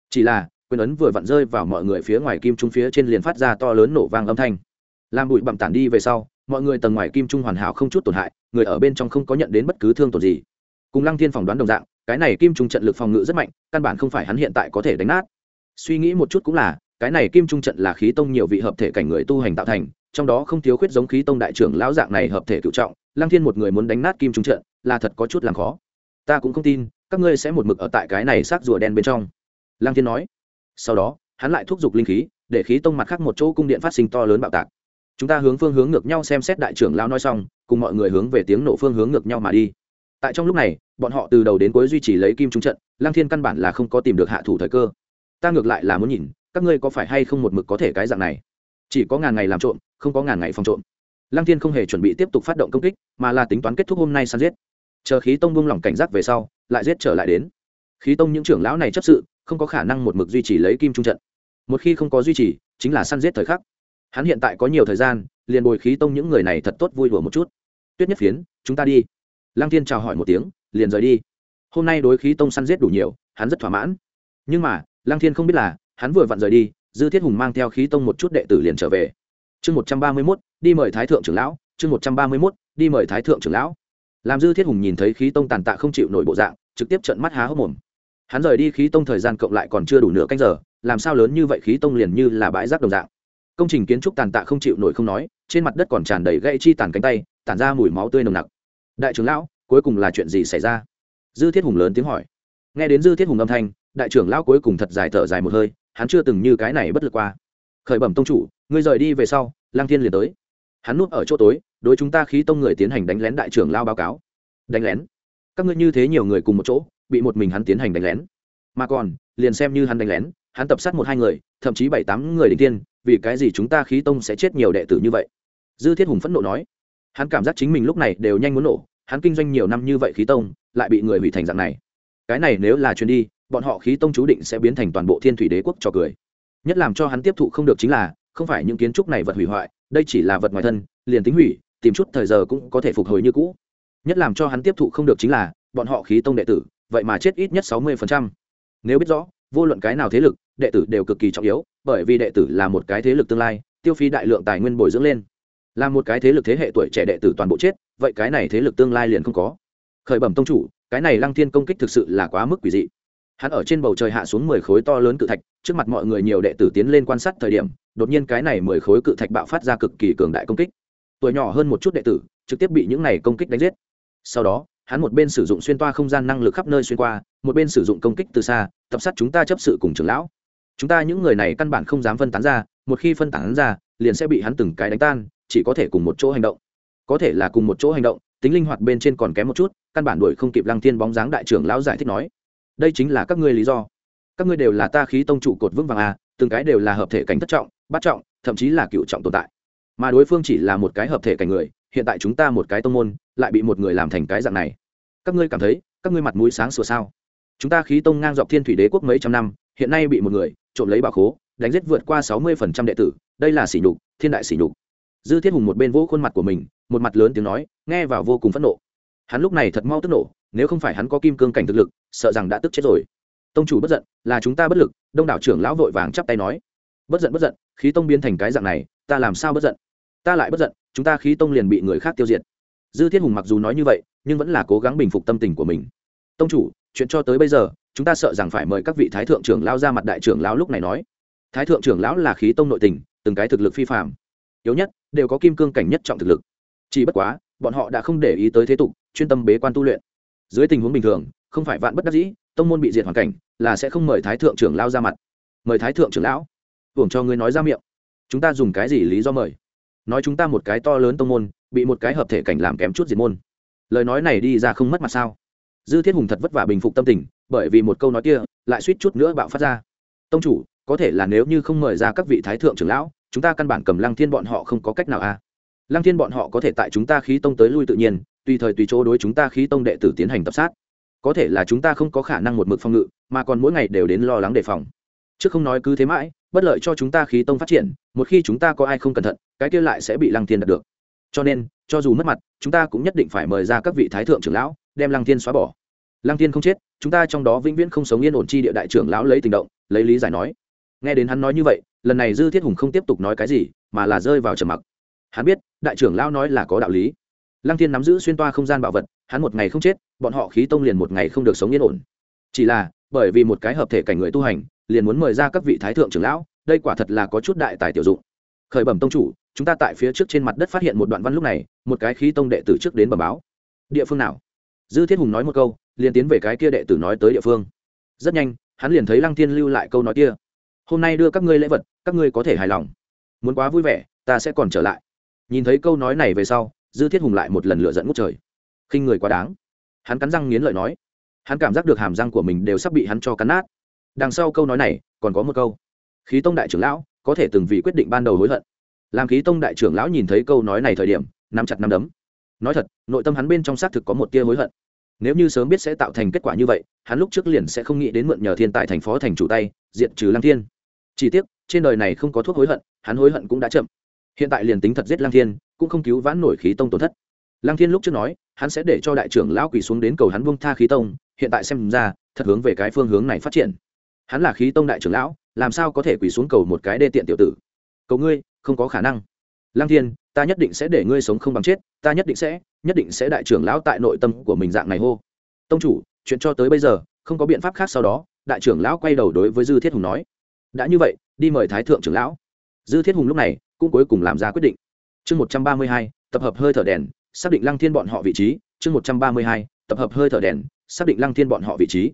A: Chỉ là quyền ấn vừa vặn rơi vào mọi người phía ngoài kim trung phía trên liền phát ra to lớn nổ vang âm thanh. Làm bụi bặm tản đi về sau, mọi người tầng ngoài kim trung hoàn hảo không chút tổn hại, người ở bên trong không có nhận đến bất cứ thương tổn gì. Cùng lăng thiên phỏng đoán đồng dạng, cái này kim trung trận lực phòng ngự rất mạnh, căn bản không phải hắn hiện tại có thể đánh nát. Suy nghĩ một chút cũng là, cái này kim trung trận là khí tông nhiều vị hợp thể cảnh người tu hành tạo thành, trong đó không thiếu khuyết giống khí tông đại trưởng lão dạng này hợp thể cựu trọng, lăng thiên một người muốn đánh nát kim trung trận, là thật có chút làm khó. Ta cũng không tin, các ngươi sẽ một mực ở tại cái này xác rùa đen bên trong. Lăng thiên nói sau đó, hắn lại thúc giục linh khí, để khí tông mặt khác một chỗ cung điện phát sinh to lớn bạo tạc. Chúng ta hướng phương hướng ngược nhau xem xét đại trưởng lão nói xong, cùng mọi người hướng về tiếng nổ phương hướng ngược nhau mà đi. Tại trong lúc này, bọn họ từ đầu đến cuối duy trì lấy kim trung trận lang thiên căn bản là không có tìm được hạ thủ thời cơ. Ta ngược lại là muốn nhìn, các ngươi có phải hay không một mực có thể cái dạng này? Chỉ có ngàn ngày làm trộm, không có ngàn ngày phòng trộm. Lang thiên không hề chuẩn bị tiếp tục phát động công kích, mà là tính toán kết thúc hôm nay săn giết. Chờ khí tông buông lỏng cảnh giác về sau, lại giết trở lại đến. Khí tông những trưởng lão này chấp sự không có khả năng một mực duy trì lấy kim trung trận. Một khi không có duy trì, chính là săn giết thời khắc. Hắn hiện tại có nhiều thời gian, liền bồi khí tông những người này thật tốt vui đùa một chút. Tuyết nhất phiến, chúng ta đi. Lăng tiên chào hỏi một tiếng, liền rời đi. Hôm nay đối khí tông săn giết đủ nhiều, hắn rất thỏa mãn. Nhưng mà, lăng thiên không biết là, hắn vừa vặn rời đi, dư thiết hùng mang theo khí tông một chút đệ tử liền trở về. Chương một trăm ba mươi mốt, đi mời thái thượng trưởng lão. Chương một trăm ba mươi mốt, đi mời thái thượng trưởng lão. Làm dư thiết hùng nhìn thấy khí tông tàn tạ không chịu nổi bộ dạng, trực tiếp trận mắt há hốc mồm hắn rời đi khí tông thời gian cộng lại còn chưa đủ nửa canh giờ, làm sao lớn như vậy khí tông liền như là bãi rác đồng dạng? Công trình kiến trúc tàn tạ không chịu nổi không nói, trên mặt đất còn tràn đầy gãy chi tàn cánh tay tàn ra mùi máu tươi nồng nặc. Đại trưởng lão, cuối cùng là chuyện gì xảy ra? Dư thiết hùng lớn tiếng hỏi. Nghe đến dư thiết hùng âm thanh, đại trưởng lão cuối cùng thật dài thở dài một hơi, hắn chưa từng như cái này bất lực qua. Khởi bẩm tông chủ, ngươi rời đi về sau lang thiên liền tới. Hắn nuốt ở chỗ tối, đối chúng ta khí tông người tiến hành đánh lén đại trưởng lao báo cáo. Đánh lén? Các ngươi như thế nhiều người cùng một chỗ bị một mình hắn tiến hành đánh lén. Mà còn, liền xem như hắn đánh lén, hắn tập sát một hai người, thậm chí bảy tám người đỉnh tiên, vì cái gì chúng ta khí tông sẽ chết nhiều đệ tử như vậy? Dư thiết hùng phẫn nộ nói. Hắn cảm giác chính mình lúc này đều nhanh muốn nổ, hắn kinh doanh nhiều năm như vậy khí tông, lại bị người hủy thành dạng này. Cái này nếu là chuyến đi, bọn họ khí tông chú định sẽ biến thành toàn bộ thiên thủy đế quốc cho cười. Nhất làm cho hắn tiếp thụ không được chính là, không phải những kiến trúc này vật hủy hoại, đây chỉ là vật ngoài thân, liền tính hủy, tìm chút thời giờ cũng có thể phục hồi như cũ. Nhất làm cho hắn tiếp thụ không được chính là, bọn họ khí tông đệ tử vậy mà chết ít nhất sáu mươi nếu biết rõ, vô luận cái nào thế lực, đệ tử đều cực kỳ trọng yếu, bởi vì đệ tử là một cái thế lực tương lai, tiêu phí đại lượng tài nguyên bồi dưỡng lên. Là một cái thế lực thế hệ tuổi trẻ đệ tử toàn bộ chết, vậy cái này thế lực tương lai liền không có. Khởi bẩm tông chủ, cái này lăng thiên công kích thực sự là quá mức quỷ dị. Hắn ở trên bầu trời hạ xuống mười khối to lớn cự thạch, trước mặt mọi người nhiều đệ tử tiến lên quan sát thời điểm, đột nhiên cái này mười khối cự thạch bạo phát ra cực kỳ cường đại công kích. Tuổi nhỏ hơn một chút đệ tử, trực tiếp bị những này công kích đánh giết. Sau đó hắn một bên sử dụng xuyên toa không gian năng lực khắp nơi xuyên qua, một bên sử dụng công kích từ xa, tập sát chúng ta chấp sự cùng trưởng lão. Chúng ta những người này căn bản không dám phân tán ra, một khi phân tán ra, liền sẽ bị hắn từng cái đánh tan, chỉ có thể cùng một chỗ hành động. Có thể là cùng một chỗ hành động, tính linh hoạt bên trên còn kém một chút, căn bản đuổi không kịp lăng thiên bóng dáng đại trưởng lão giải thích nói. Đây chính là các ngươi lý do. Các ngươi đều là ta khí tông trụ cột vững vàng à từng cái đều là hợp thể cảnh thất trọng, bát trọng, thậm chí là cựu trọng tồn tại. Mà đối phương chỉ là một cái hợp thể cảnh người hiện tại chúng ta một cái tông môn, lại bị một người làm thành cái dạng này. Các ngươi cảm thấy, các ngươi mặt mũi sáng sủa sao? Chúng ta khí tông ngang dọc thiên thủy đế quốc mấy trăm năm, hiện nay bị một người trộm lấy bà khố, đánh giết vượt qua sáu mươi phần trăm đệ tử, đây là sỉ nhục, thiên đại sỉ nhục. Dư thiết hùng một bên vỗ khuôn mặt của mình, một mặt lớn tiếng nói, nghe vào vô cùng phẫn nộ. Hắn lúc này thật mau tức nổ, nếu không phải hắn có kim cương cảnh thực lực, sợ rằng đã tức chết rồi. Tông chủ bất giận, là chúng ta bất lực, đông đảo trưởng lão vội vàng chắp tay nói. Bất giận bất giận, khí tông biến thành cái dạng này, ta làm sao bất giận? Ta lại bất giận, chúng ta khí tông liền bị người khác tiêu diệt. Dư thiết hùng mặc dù nói như vậy, nhưng vẫn là cố gắng bình phục tâm tình của mình. Tông chủ, chuyện cho tới bây giờ, chúng ta sợ rằng phải mời các vị thái thượng trưởng lao ra mặt đại trưởng lão lúc này nói. Thái thượng trưởng lão là khí tông nội tình, từng cái thực lực phi phạm yếu nhất, đều có kim cương cảnh nhất trọng thực lực. Chỉ bất quá, bọn họ đã không để ý tới thế tục, chuyên tâm bế quan tu luyện. Dưới tình huống bình thường, không phải vạn bất đắc dĩ, tông môn bị diệt hoàn cảnh, là sẽ không mời thái thượng trưởng lao ra mặt. Mời thái thượng trưởng lão. Hưởng cho ngươi nói ra miệng. Chúng ta dùng cái gì lý do mời? Nói chúng ta một cái to lớn tông môn, bị một cái hợp thể cảnh làm kém chút diệt môn. Lời nói này đi ra không mất mặt sao? Dư thiết hùng thật vất vả bình phục tâm tình, bởi vì một câu nói kia, lại suýt chút nữa bạo phát ra. Tông chủ, có thể là nếu như không mời ra các vị thái thượng trưởng lão, chúng ta căn bản cầm lăng thiên bọn họ không có cách nào à. lăng thiên bọn họ có thể tại chúng ta khí tông tới lui tự nhiên, tùy thời tùy chỗ đối chúng ta khí tông đệ tử tiến hành tập sát. Có thể là chúng ta không có khả năng một mực phòng ngự, mà còn mỗi ngày đều đến lo lắng đề phòng. Chứ không nói cứ thế mãi, bất lợi cho chúng ta khí tông phát triển, một khi chúng ta có ai không cẩn thận cái kia lại sẽ bị lăng thiên đạt được. Cho nên, cho dù mất mặt, chúng ta cũng nhất định phải mời ra các vị thái thượng trưởng lão, đem lăng thiên xóa bỏ. Lăng thiên không chết, chúng ta trong đó vĩnh viễn không sống yên ổn chi địa đại trưởng lão lấy tình động, lấy lý giải nói. Nghe đến hắn nói như vậy, lần này dư thiết hùng không tiếp tục nói cái gì, mà là rơi vào trầm mặc. Hắn biết, đại trưởng lão nói là có đạo lý. Lăng thiên nắm giữ xuyên toa không gian bảo vật, hắn một ngày không chết, bọn họ khí tông liền một ngày không được sống yên ổn. Chỉ là, bởi vì một cái hợp thể cảnh người tu hành, liền muốn mời ra các vị thái thượng trưởng lão, đây quả thật là có chút đại tài tiểu dụng khởi bẩm tông chủ, chúng ta tại phía trước trên mặt đất phát hiện một đoạn văn lúc này, một cái khí tông đệ tử trước đến bẩm báo. Địa phương nào? Dư thiết hùng nói một câu, liền tiến về cái kia đệ tử nói tới địa phương. Rất nhanh, hắn liền thấy lăng thiên lưu lại câu nói kia. Hôm nay đưa các ngươi lễ vật, các ngươi có thể hài lòng. Muốn quá vui vẻ, ta sẽ còn trở lại. Nhìn thấy câu nói này về sau, dư thiết hùng lại một lần lựa dẫn ngút trời. Khinh người quá đáng. Hắn cắn răng nghiến lợi nói. Hắn cảm giác được hàm răng của mình đều sắp bị hắn cho cắn nát. Đằng sau câu nói này, còn có một câu. Khí tông đại trưởng lão có thể từng vì quyết định ban đầu hối hận. Làm khí tông đại trưởng lão nhìn thấy câu nói này thời điểm, nắm chặt nắm đấm. Nói thật, nội tâm hắn bên trong xác thực có một tia hối hận. Nếu như sớm biết sẽ tạo thành kết quả như vậy, hắn lúc trước liền sẽ không nghĩ đến mượn nhờ thiên tài thành phó thành chủ tay, diệt trừ lăng thiên. Chỉ tiếc, trên đời này không có thuốc hối hận, hắn hối hận cũng đã chậm. Hiện tại liền tính thật giết lăng thiên, cũng không cứu vãn nổi khí tông tổn thất. Lăng thiên lúc trước nói, hắn sẽ để cho đại trưởng lão quỳ xuống đến cầu hắn buông tha khí tông, hiện tại xem ra, thật hướng về cái phương hướng này phát triển hắn là khí tông đại trưởng lão, làm sao có thể quỳ xuống cầu một cái đê tiện tiểu tử? Cầu ngươi, không có khả năng. Lăng thiên, ta nhất định sẽ để ngươi sống không bằng chết, ta nhất định sẽ, nhất định sẽ đại trưởng lão tại nội tâm của mình dạng này hô. Tông chủ, chuyện cho tới bây giờ, không có biện pháp khác sau đó, đại trưởng lão quay đầu đối với dư thiết hùng nói. Đã như vậy, đi mời thái thượng trưởng lão. Dư thiết hùng lúc này, cũng cuối cùng làm ra quyết định. Chương một trăm ba mươi hai, tập hợp hơi thở đèn, xác định lăng thiên bọn họ vị trí. Chương một trăm ba mươi hai, tập hợp hơi thở đèn, xác định lăng thiên bọn họ vị trí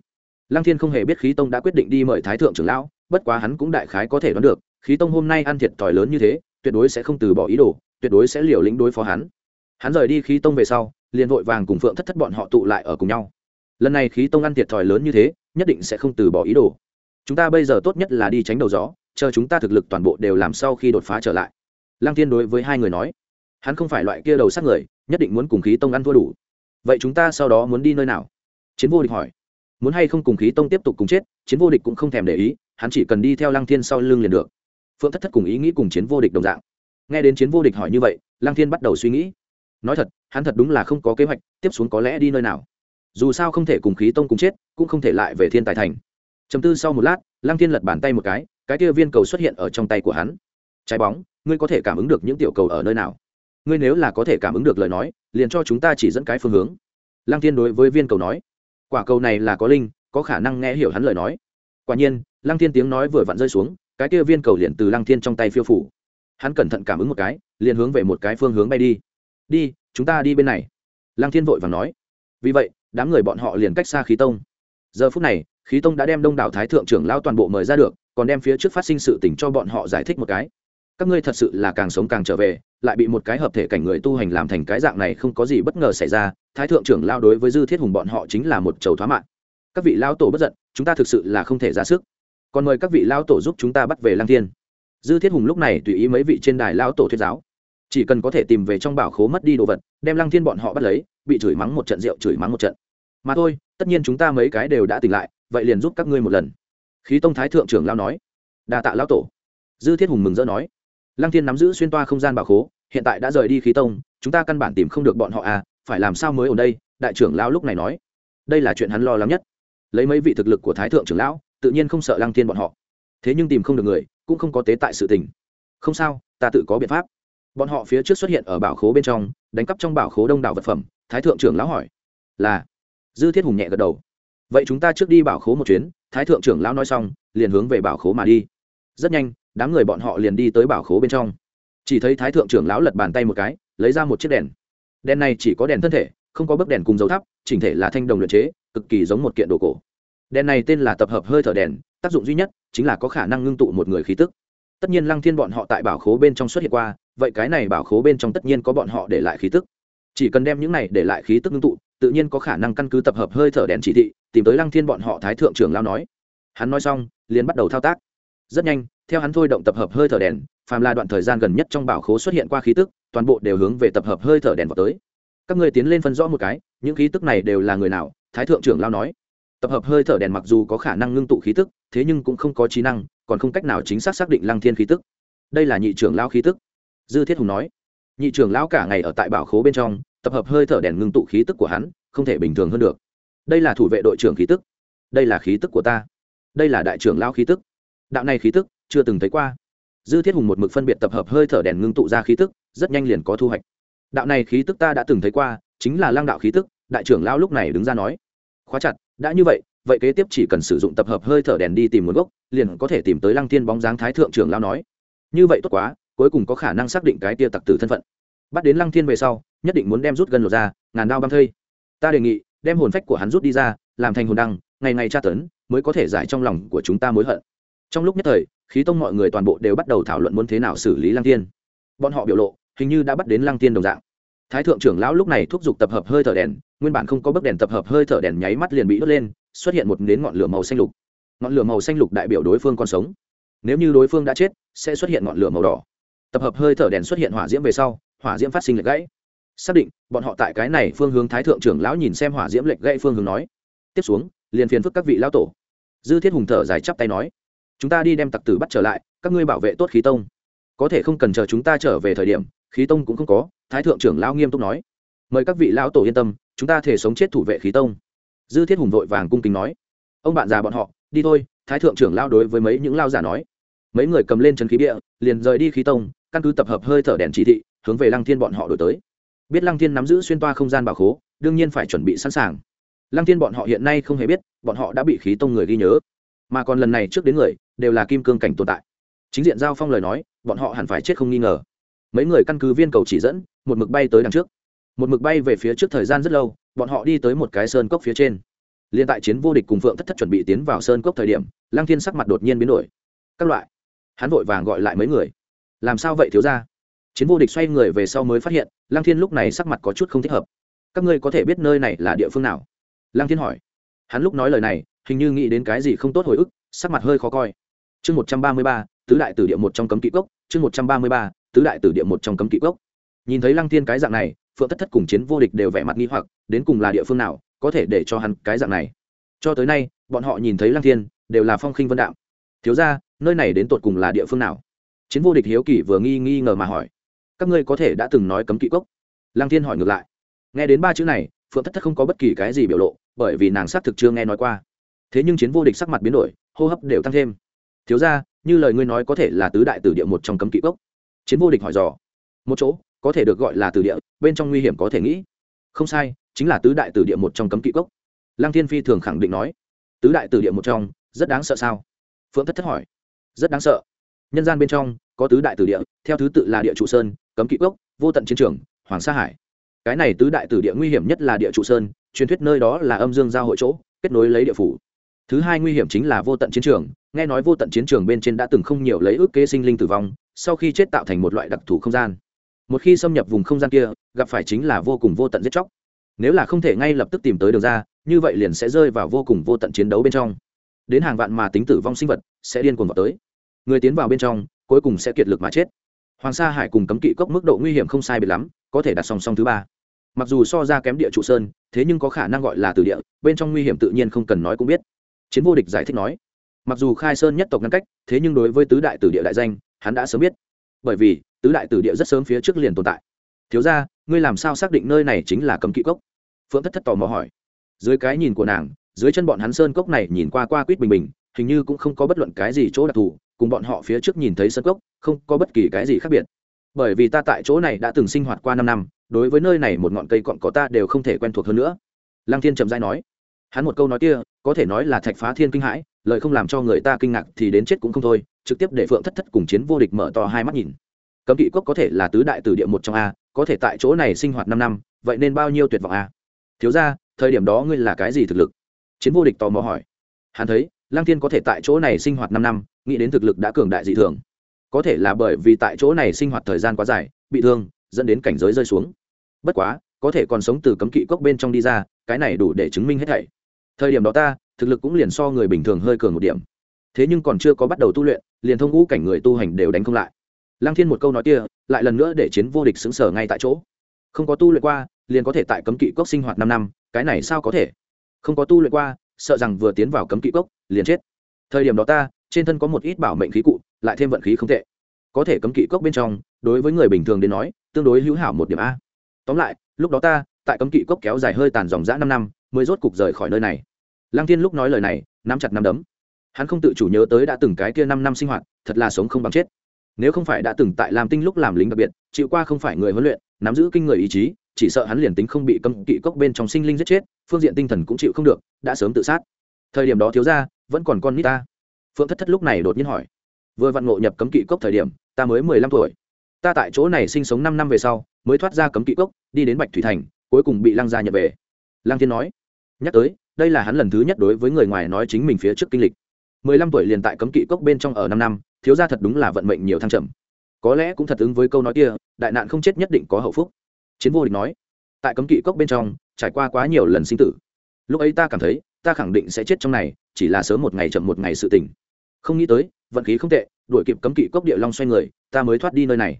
A: lăng thiên không hề biết khí tông đã quyết định đi mời thái thượng trưởng lão, bất quá hắn cũng đại khái có thể đoán được, khí tông hôm nay ăn thiệt thòi lớn như thế, tuyệt đối sẽ không từ bỏ ý đồ, tuyệt đối sẽ liều lĩnh đối phó hắn. Hắn rời đi khí tông về sau, liền vội vàng cùng phượng thất thất bọn họ tụ lại ở cùng nhau. Lần này khí tông ăn thiệt thòi lớn như thế, nhất định sẽ không từ bỏ ý đồ. Chúng ta bây giờ tốt nhất là đi tránh đầu gió, chờ chúng ta thực lực toàn bộ đều làm sau khi đột phá trở lại. Lăng Thiên đối với hai người nói, hắn không phải loại kia đầu sát người, nhất định muốn cùng khí tông ăn thua đủ. Vậy chúng ta sau đó muốn đi nơi nào? Chiến vô địch hỏi muốn hay không cùng khí tông tiếp tục cùng chết, chiến vô địch cũng không thèm để ý, hắn chỉ cần đi theo lăng thiên sau lưng liền được. Phượng thất thất cùng ý nghĩ cùng chiến vô địch đồng dạng. Nghe đến chiến vô địch hỏi như vậy, lăng thiên bắt đầu suy nghĩ. Nói thật, hắn thật đúng là không có kế hoạch, tiếp xuống có lẽ đi nơi nào. Dù sao không thể cùng khí tông cùng chết, cũng không thể lại về thiên tài thành. Chấm tư sau một lát, lăng thiên lật bàn tay một cái cái kia viên cầu xuất hiện ở trong tay của hắn. Trái bóng, ngươi có thể cảm ứng được những tiểu cầu ở nơi nào? Ngươi nếu là có thể cảm ứng được lời nói, liền cho chúng ta chỉ dẫn cái phương hướng. Lăng thiên đối với viên cầu nói quả cầu này là có linh, có khả năng nghe hiểu hắn lời nói. Quả nhiên, lăng thiên tiếng nói vừa vặn rơi xuống, cái kia viên cầu liền từ lăng thiên trong tay phiêu phủ. Hắn cẩn thận cảm ứng một cái, liền hướng về một cái phương hướng bay đi. Đi, chúng ta đi bên này. Lăng thiên vội vàng nói. Vì vậy, đám người bọn họ liền cách xa khí tông. Giờ phút này, khí tông đã đem đông đảo thái thượng trưởng lao toàn bộ mời ra được, còn đem phía trước phát sinh sự tình cho bọn họ giải thích một cái. Các ngươi thật sự là càng sống càng trở về lại bị một cái hợp thể cảnh người tu hành làm thành cái dạng này không có gì bất ngờ xảy ra, thái thượng trưởng lao đối với dư thiết hùng bọn họ chính là một chầu thoá mạng. Các vị lao tổ bất giận, chúng ta thực sự là không thể ra sức. Còn mời các vị lao tổ giúp chúng ta bắt về lang thiên. Dư thiết hùng lúc này tùy ý mấy vị trên đài lao tổ thuyết giáo. Chỉ cần có thể tìm về trong bảo khố mất đi đồ vật, đem lăng thiên bọn họ bắt lấy, bị chửi mắng một trận rượu, chửi mắng một trận. Mà thôi, tất nhiên chúng ta mấy cái đều đã tỉnh lại, vậy liền giúp các ngươi một lần. Khí tông thái thượng trưởng lao nói. Đa tạ lao tổ. Dư thiết hùng mừng rỡ nói lăng thiên nắm giữ xuyên toa không gian bảo khố, hiện tại đã rời đi khí tông, chúng ta căn bản tìm không được bọn họ à phải làm sao mới ở đây? Đại trưởng lão lúc này nói. Đây là chuyện hắn lo lắng nhất. Lấy mấy vị thực lực của thái thượng trưởng lão, tự nhiên không sợ lăng thiên bọn họ. Thế nhưng tìm không được người, cũng không có tế tại sự tình. Không sao, ta tự có biện pháp. Bọn họ phía trước xuất hiện ở bảo khố bên trong, đánh cắp trong bảo khố đông đảo vật phẩm, thái thượng trưởng lão hỏi. Là. Dư thiết hùng nhẹ gật đầu. Vậy chúng ta trước đi bảo khố một chuyến, thái thượng trưởng lão nói xong, liền hướng về bảo khố mà đi. Rất nhanh đám người bọn họ liền đi tới bảo khố bên trong. Chỉ thấy thái thượng trưởng lão lật bàn tay một cái, lấy ra một chiếc đèn. Đèn này chỉ có đèn thân thể, không có bấc đèn cùng dấu thắp chỉnh thể là thanh đồng luyện chế, cực kỳ giống một kiện đồ cổ. Đèn này tên là tập hợp hơi thở đèn, tác dụng duy nhất chính là có khả năng ngưng tụ một người khí tức. Tất nhiên lăng thiên bọn họ tại bảo khố bên trong xuất hiện qua, vậy cái này bảo khố bên trong tất nhiên có bọn họ để lại khí tức. Chỉ cần đem những này để lại khí tức ngưng tụ, tự nhiên có khả năng căn cứ tập hợp hơi thở đèn chỉ thị, tìm tới lăng thiên bọn họ thái thượng trưởng lao nói. Hắn nói xong, liền bắt đầu thao tác. Rất nhanh theo hắn thôi động tập hợp hơi thở đèn, phàm là đoạn thời gian gần nhất trong bảo khố xuất hiện qua khí tức, toàn bộ đều hướng về tập hợp hơi thở đèn vào tới. Các người tiến lên phân rõ một cái, những khí tức này đều là người nào? Thái thượng trưởng lao nói. Tập hợp hơi thở đèn mặc dù có khả năng ngưng tụ khí tức, thế nhưng cũng không có trí năng, còn không cách nào chính xác xác định lăng thiên khí tức. Đây là nhị trưởng lao khí tức. Dư thiết hùng nói. Nhị trưởng lão cả ngày ở tại bảo khố bên trong, tập hợp hơi thở đèn ngưng tụ khí tức của hắn, không thể bình thường hơn được. Đây là thủ vệ đội trưởng khí tức. Đây là khí tức của ta. Đây là đại trưởng lao khí tức. Đạo này khí tức chưa từng thấy qua. Dư thiết hùng một mực phân biệt tập hợp hơi thở đèn ngưng tụ ra khí tức, rất nhanh liền có thu hoạch. Đạo này khí tức ta đã từng thấy qua, chính là lang đạo khí tức, đại trưởng lao lúc này đứng ra nói. Khóa chặt, đã như vậy vậy kế tiếp chỉ cần sử dụng tập hợp hơi thở đèn đi tìm nguồn gốc, liền có thể tìm tới lăng thiên bóng dáng thái thượng trưởng lao nói. Như vậy tốt quá, cuối cùng có khả năng xác định cái tia tặc tử thân phận. Bắt đến lăng thiên về sau, nhất định muốn đem rút gần lột ra, ngàn đao băng thây. Ta đề nghị, đem hồn phách của hắn rút đi ra, làm thành hồn đăng, ngày ngày tra tấn, mới có thể giải trong lòng của chúng ta mối hận trong lúc nhất thời, khí tông mọi người toàn bộ đều bắt đầu thảo luận muốn thế nào xử lý lăng thiên. Bọn họ biểu lộ, hình như đã bắt đến lăng thiên đồng dạng. Thái thượng trưởng lão lúc này thúc giục tập hợp hơi thở đèn, nguyên bản không có bức đèn tập hợp hơi thở đèn nháy mắt liền bị đốt lên, xuất hiện một nến ngọn lửa màu xanh lục. Ngọn lửa màu xanh lục đại biểu đối phương còn sống. Nếu như đối phương đã chết, sẽ xuất hiện ngọn lửa màu đỏ. Tập hợp hơi thở đèn xuất hiện hỏa diễm về sau, hỏa diễm phát sinh lệch gãy. Xác định, bọn họ tại cái này phương hướng thái thượng trưởng lão nhìn xem hỏa diễm lệch gãy phương hướng nói. Tiếp xuống, liền phiền phức các vị lão tổ. Dư thiết hùng thở dài chắp tay nói chúng ta đi đem tặc tử bắt trở lại, các ngươi bảo vệ tốt khí tông. Có thể không cần chờ chúng ta trở về thời điểm, khí tông cũng không có, thái thượng trưởng lão nghiêm túc nói. Mời các vị lão tổ yên tâm, chúng ta thể sống chết thủ vệ khí tông. Dư thiết hùng vội vàng cung kính nói. Ông bạn già bọn họ, đi thôi, thái thượng trưởng lao đối với mấy những lao giả nói. Mấy người cầm lên chân khí địa liền rời đi khí tông, căn cứ tập hợp hơi thở đèn chỉ thị, hướng về lăng thiên bọn họ đổi tới. Biết lăng thiên nắm giữ xuyên toa không gian bảo khố, đương nhiên phải chuẩn bị sẵn sàng. Lăng thiên bọn họ hiện nay không hề biết, bọn họ đã bị khí tông người ghi nhớ. Mà còn lần này trước đến người đều là kim cương cảnh tồn tại. Chính diện giao phong lời nói, bọn họ hẳn phải chết không nghi ngờ. Mấy người căn cứ viên cầu chỉ dẫn, một mực bay tới đằng trước. Một mực bay về phía trước thời gian rất lâu, bọn họ đi tới một cái sơn cốc phía trên. Liên tại chiến vô địch cùng phượng thất thất chuẩn bị tiến vào sơn cốc thời điểm lang thiên sắc mặt đột nhiên biến đổi. Các loại. Hắn vội vàng gọi lại mấy người. Làm sao vậy, thiếu ra chiến vô địch xoay người về sau mới phát hiện lang thiên lúc này sắc mặt có chút không thích hợp. Các ngươi có thể biết nơi này là địa phương nào? Lang thiên hỏi. Hắn lúc nói lời này, hình như nghĩ đến cái gì không tốt hồi ức, sắc mặt hơi khó coi chương một trăm ba mươi ba, tứ đại tử địa một trong cấm kỵ cốc, chương một trăm ba mươi ba, tứ đại tử địa một trong cấm kỵ cốc. Nhìn thấy lăng thiên cái dạng này, phượng thất thất cùng chiến vô địch đều vẻ mặt nghi hoặc, đến cùng là địa phương nào có thể để cho hắn cái dạng này? Cho tới nay, bọn họ nhìn thấy lăng thiên đều là phong khinh vân đạo thiếu ra nơi này đến tột cùng là địa phương nào? Chiến vô địch hiếu kỳ vừa nghi nghi ngờ mà hỏi. Các ngươi có thể đã từng nói cấm kỵ cốc? Lăng thiên hỏi ngược lại. Nghe đến ba chữ này, phượng thất thất không có bất kỳ cái gì biểu lộ, bởi vì nàng xác thực chưa nghe nói qua. Thế nhưng chiến vô địch sắc mặt biến đổi, hô hấp đều tăng thêm thiếu ra, như lời ngươi nói có thể là tứ đại tử địa một trong cấm kỵ cốc. Chiến vô địch hỏi dò. Một chỗ, có thể được gọi là tử địa, bên trong nguy hiểm có thể nghĩ. Không sai, chính là tứ đại tử địa một trong cấm kỵ cốc. Lăng thiên phi thường khẳng định nói. Tứ đại tử địa một trong, rất đáng sợ sao? Phượng thất thất hỏi. Rất đáng sợ. Nhân gian bên trong, có tứ đại tử địa, theo thứ tự là địa trụ sơn, cấm kỵ cốc, vô tận chiến trường, hoàng sa hải. Cái này tứ đại tử địa nguy hiểm nhất là địa trụ sơn, truyền thuyết nơi đó là âm dương giao hội chỗ, kết nối lấy địa phủ thứ hai nguy hiểm chính là vô tận chiến trường. Nghe nói vô tận chiến trường bên trên đã từng không nhiều lấy ước kế sinh linh tử vong, sau khi chết tạo thành một loại đặc thù không gian. Một khi xâm nhập vùng không gian kia, gặp phải chính là vô cùng vô tận giết chóc. Nếu là không thể ngay lập tức tìm tới đường ra, như vậy liền sẽ rơi vào vô cùng vô tận chiến đấu bên trong. Đến hàng vạn mà tính tử vong sinh vật sẽ điên cuồng vào tới. Người tiến vào bên trong, cuối cùng sẽ kiệt lực mà chết. Hoàng sa hải cùng cấm kỵ cốc mức độ nguy hiểm không sai biệt lắm, có thể đặt song song thứ ba. Mặc dù so ra kém địa trụ sơn, thế nhưng có khả năng gọi là từ địa, bên trong nguy hiểm tự nhiên không cần nói cũng biết chiến vô địch giải thích nói, mặc dù khai sơn nhất tộc ngăn cách, thế nhưng đối với tứ đại tử địa đại danh, hắn đã sớm biết. Bởi vì, tứ đại tử địa rất sớm phía trước liền tồn tại. Thiếu ra ngươi làm sao xác định nơi này chính là cấm kỵ cốc? Phượng thất thất tò mò hỏi. Dưới cái nhìn của nàng, dưới chân bọn hắn sơn cốc này nhìn qua qua quýt bình bình, hình như cũng không có bất luận cái gì chỗ đặc thù, cùng bọn họ phía trước nhìn thấy sơn cốc, không có bất kỳ cái gì khác biệt. Bởi vì ta tại chỗ này đã từng sinh hoạt qua năm năm, đối với nơi này một ngọn cây cọn có ta đều không thể quen thuộc hơn nữa. Lăng thiên trầm dai nói hắn một câu nói kia, có thể nói là thạch phá thiên kinh hãi, lời không làm cho người ta kinh ngạc thì đến chết cũng không thôi, trực tiếp để phượng thất thất cùng chiến vô địch mở to hai mắt nhìn. Cấm kỵ cốc có thể là tứ đại tử địa một trong a, có thể tại chỗ này sinh hoạt năm năm, vậy nên bao nhiêu tuyệt vọng a? Thiếu ra thời điểm đó ngươi là cái gì thực lực? Chiến vô địch tò mò hỏi. Hắn thấy lang thiên có thể tại chỗ này sinh hoạt năm năm, nghĩ đến thực lực đã cường đại dị thường. Có thể là bởi vì tại chỗ này sinh hoạt thời gian quá dài, bị thương, dẫn đến cảnh giới rơi xuống. Bất quá, có thể còn sống từ cấm kỵ cốc bên trong đi ra, cái này đủ để chứng minh hết thảy thời điểm đó ta, thực lực cũng liền so người bình thường hơi cường một điểm. Thế nhưng còn chưa có bắt đầu tu luyện, liền thông ngũ cảnh người tu hành đều đánh không lại. Lăng thiên một câu nói kia, lại lần nữa để chiến vô địch xứng sở ngay tại chỗ. Không có tu luyện qua, liền có thể tại cấm kỵ cốc sinh hoạt năm năm, cái này sao có thể? Không có tu luyện qua, sợ rằng vừa tiến vào cấm kỵ cốc, liền chết. Thời điểm đó ta, trên thân có một ít bảo mệnh khí cụ, lại thêm vận khí không tệ. Có thể cấm kỵ cốc bên trong, đối với người bình thường đến nói, tương đối hữu hảo một điểm a. Tóm lại, lúc đó ta, tại cấm kỵ cốc kéo dài hơi tàn dòng dã năm năm mới rốt cục rời khỏi nơi này. Lăng thiên lúc nói lời này, nắm chặt nắm đấm. Hắn không tự chủ nhớ tới đã từng cái kia năm năm sinh hoạt, thật là sống không bằng chết. Nếu không phải đã từng tại làm tinh lúc làm lính đặc biệt, chịu qua không phải người huấn luyện, nắm giữ kinh người ý chí, chỉ sợ hắn liền tính không bị cấm kỵ cốc bên trong sinh linh giết chết, phương diện tinh thần cũng chịu không được, đã sớm tự sát. Thời điểm đó thiếu ra vẫn còn con nít ta. Phượng thất thất lúc này đột nhiên hỏi, vừa vặn ngộ nhập cấm kỵ cốc thời điểm, ta mới mười lăm tuổi. Ta tại chỗ này sinh sống năm năm về sau, mới thoát ra cấm kỵ cốc, đi đến bạch thủy thành, cuối cùng bị lăng gia nhập về. Lăng thiên nói nhắc tới, đây là hắn lần thứ nhất đối với người ngoài nói chính mình phía trước kinh lịch. Mười lăm tuổi liền tại cấm kỵ cốc bên trong ở năm năm, thiếu ra thật đúng là vận mệnh nhiều thăng trầm. Có lẽ cũng thật ứng với câu nói kia, đại nạn không chết nhất định có hậu phúc. Chiến vô địch nói, tại cấm kỵ cốc bên trong, trải qua quá nhiều lần sinh tử. Lúc ấy ta cảm thấy, ta khẳng định sẽ chết trong này, chỉ là sớm một ngày chậm một ngày sự tình. Không nghĩ tới, vận khí không tệ, đuổi kịp cấm kỵ cốc địa long xoay người, ta mới thoát đi nơi này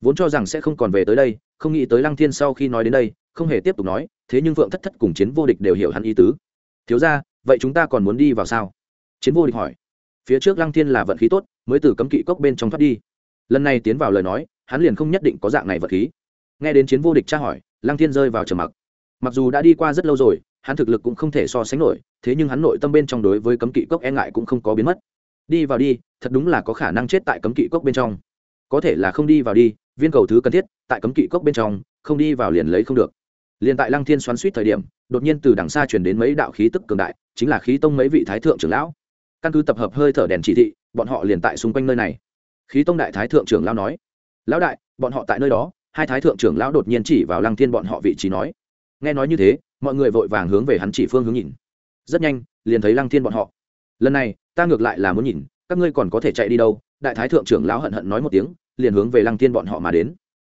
A: vốn cho rằng sẽ không còn về tới đây, không nghĩ tới lăng thiên sau khi nói đến đây, không hề tiếp tục nói, thế nhưng vượng thất thất cùng chiến vô địch đều hiểu hắn ý tứ. Thiếu ra vậy chúng ta còn muốn đi vào sao? Chiến vô địch hỏi. Phía trước lăng thiên là vận khí tốt, mới từ cấm kỵ cốc bên trong thoát đi. Lần này tiến vào lời nói, hắn liền không nhất định có dạng này vật khí. Nghe đến chiến vô địch tra hỏi, lăng thiên rơi vào trầm mặc. Mặc dù đã đi qua rất lâu rồi, hắn thực lực cũng không thể so sánh nổi, thế nhưng hắn nội tâm bên trong đối với cấm kỵ cốc e ngại cũng không có biến mất. Đi vào đi, thật đúng là có khả năng chết tại cấm kỵ cốc bên trong. Có thể là không đi vào đi viên cầu thứ cần thiết, tại cấm kỵ cốc bên trong, không đi vào liền lấy không được. Liền tại lăng thiên xoắn suýt thời điểm, đột nhiên từ đằng xa chuyển đến mấy đạo khí tức cường đại, chính là khí tông mấy vị thái thượng trưởng lão. Căn cứ tập hợp hơi thở đèn chỉ thị, bọn họ liền tại xung quanh nơi này. Khí tông đại thái thượng trưởng lão nói, lão đại, bọn họ tại nơi đó. Hai thái thượng trưởng lão đột nhiên chỉ vào lăng thiên bọn họ vị trí nói, nghe nói như thế, mọi người vội vàng hướng về hắn chỉ phương hướng nhìn. Rất nhanh, liền thấy lăng thiên bọn họ. Lần này, ta ngược lại là muốn nhìn, các ngươi còn có thể chạy đi đâu? Đại thái thượng trưởng lão hận hận nói một tiếng liền hướng về lăng thiên bọn họ mà đến.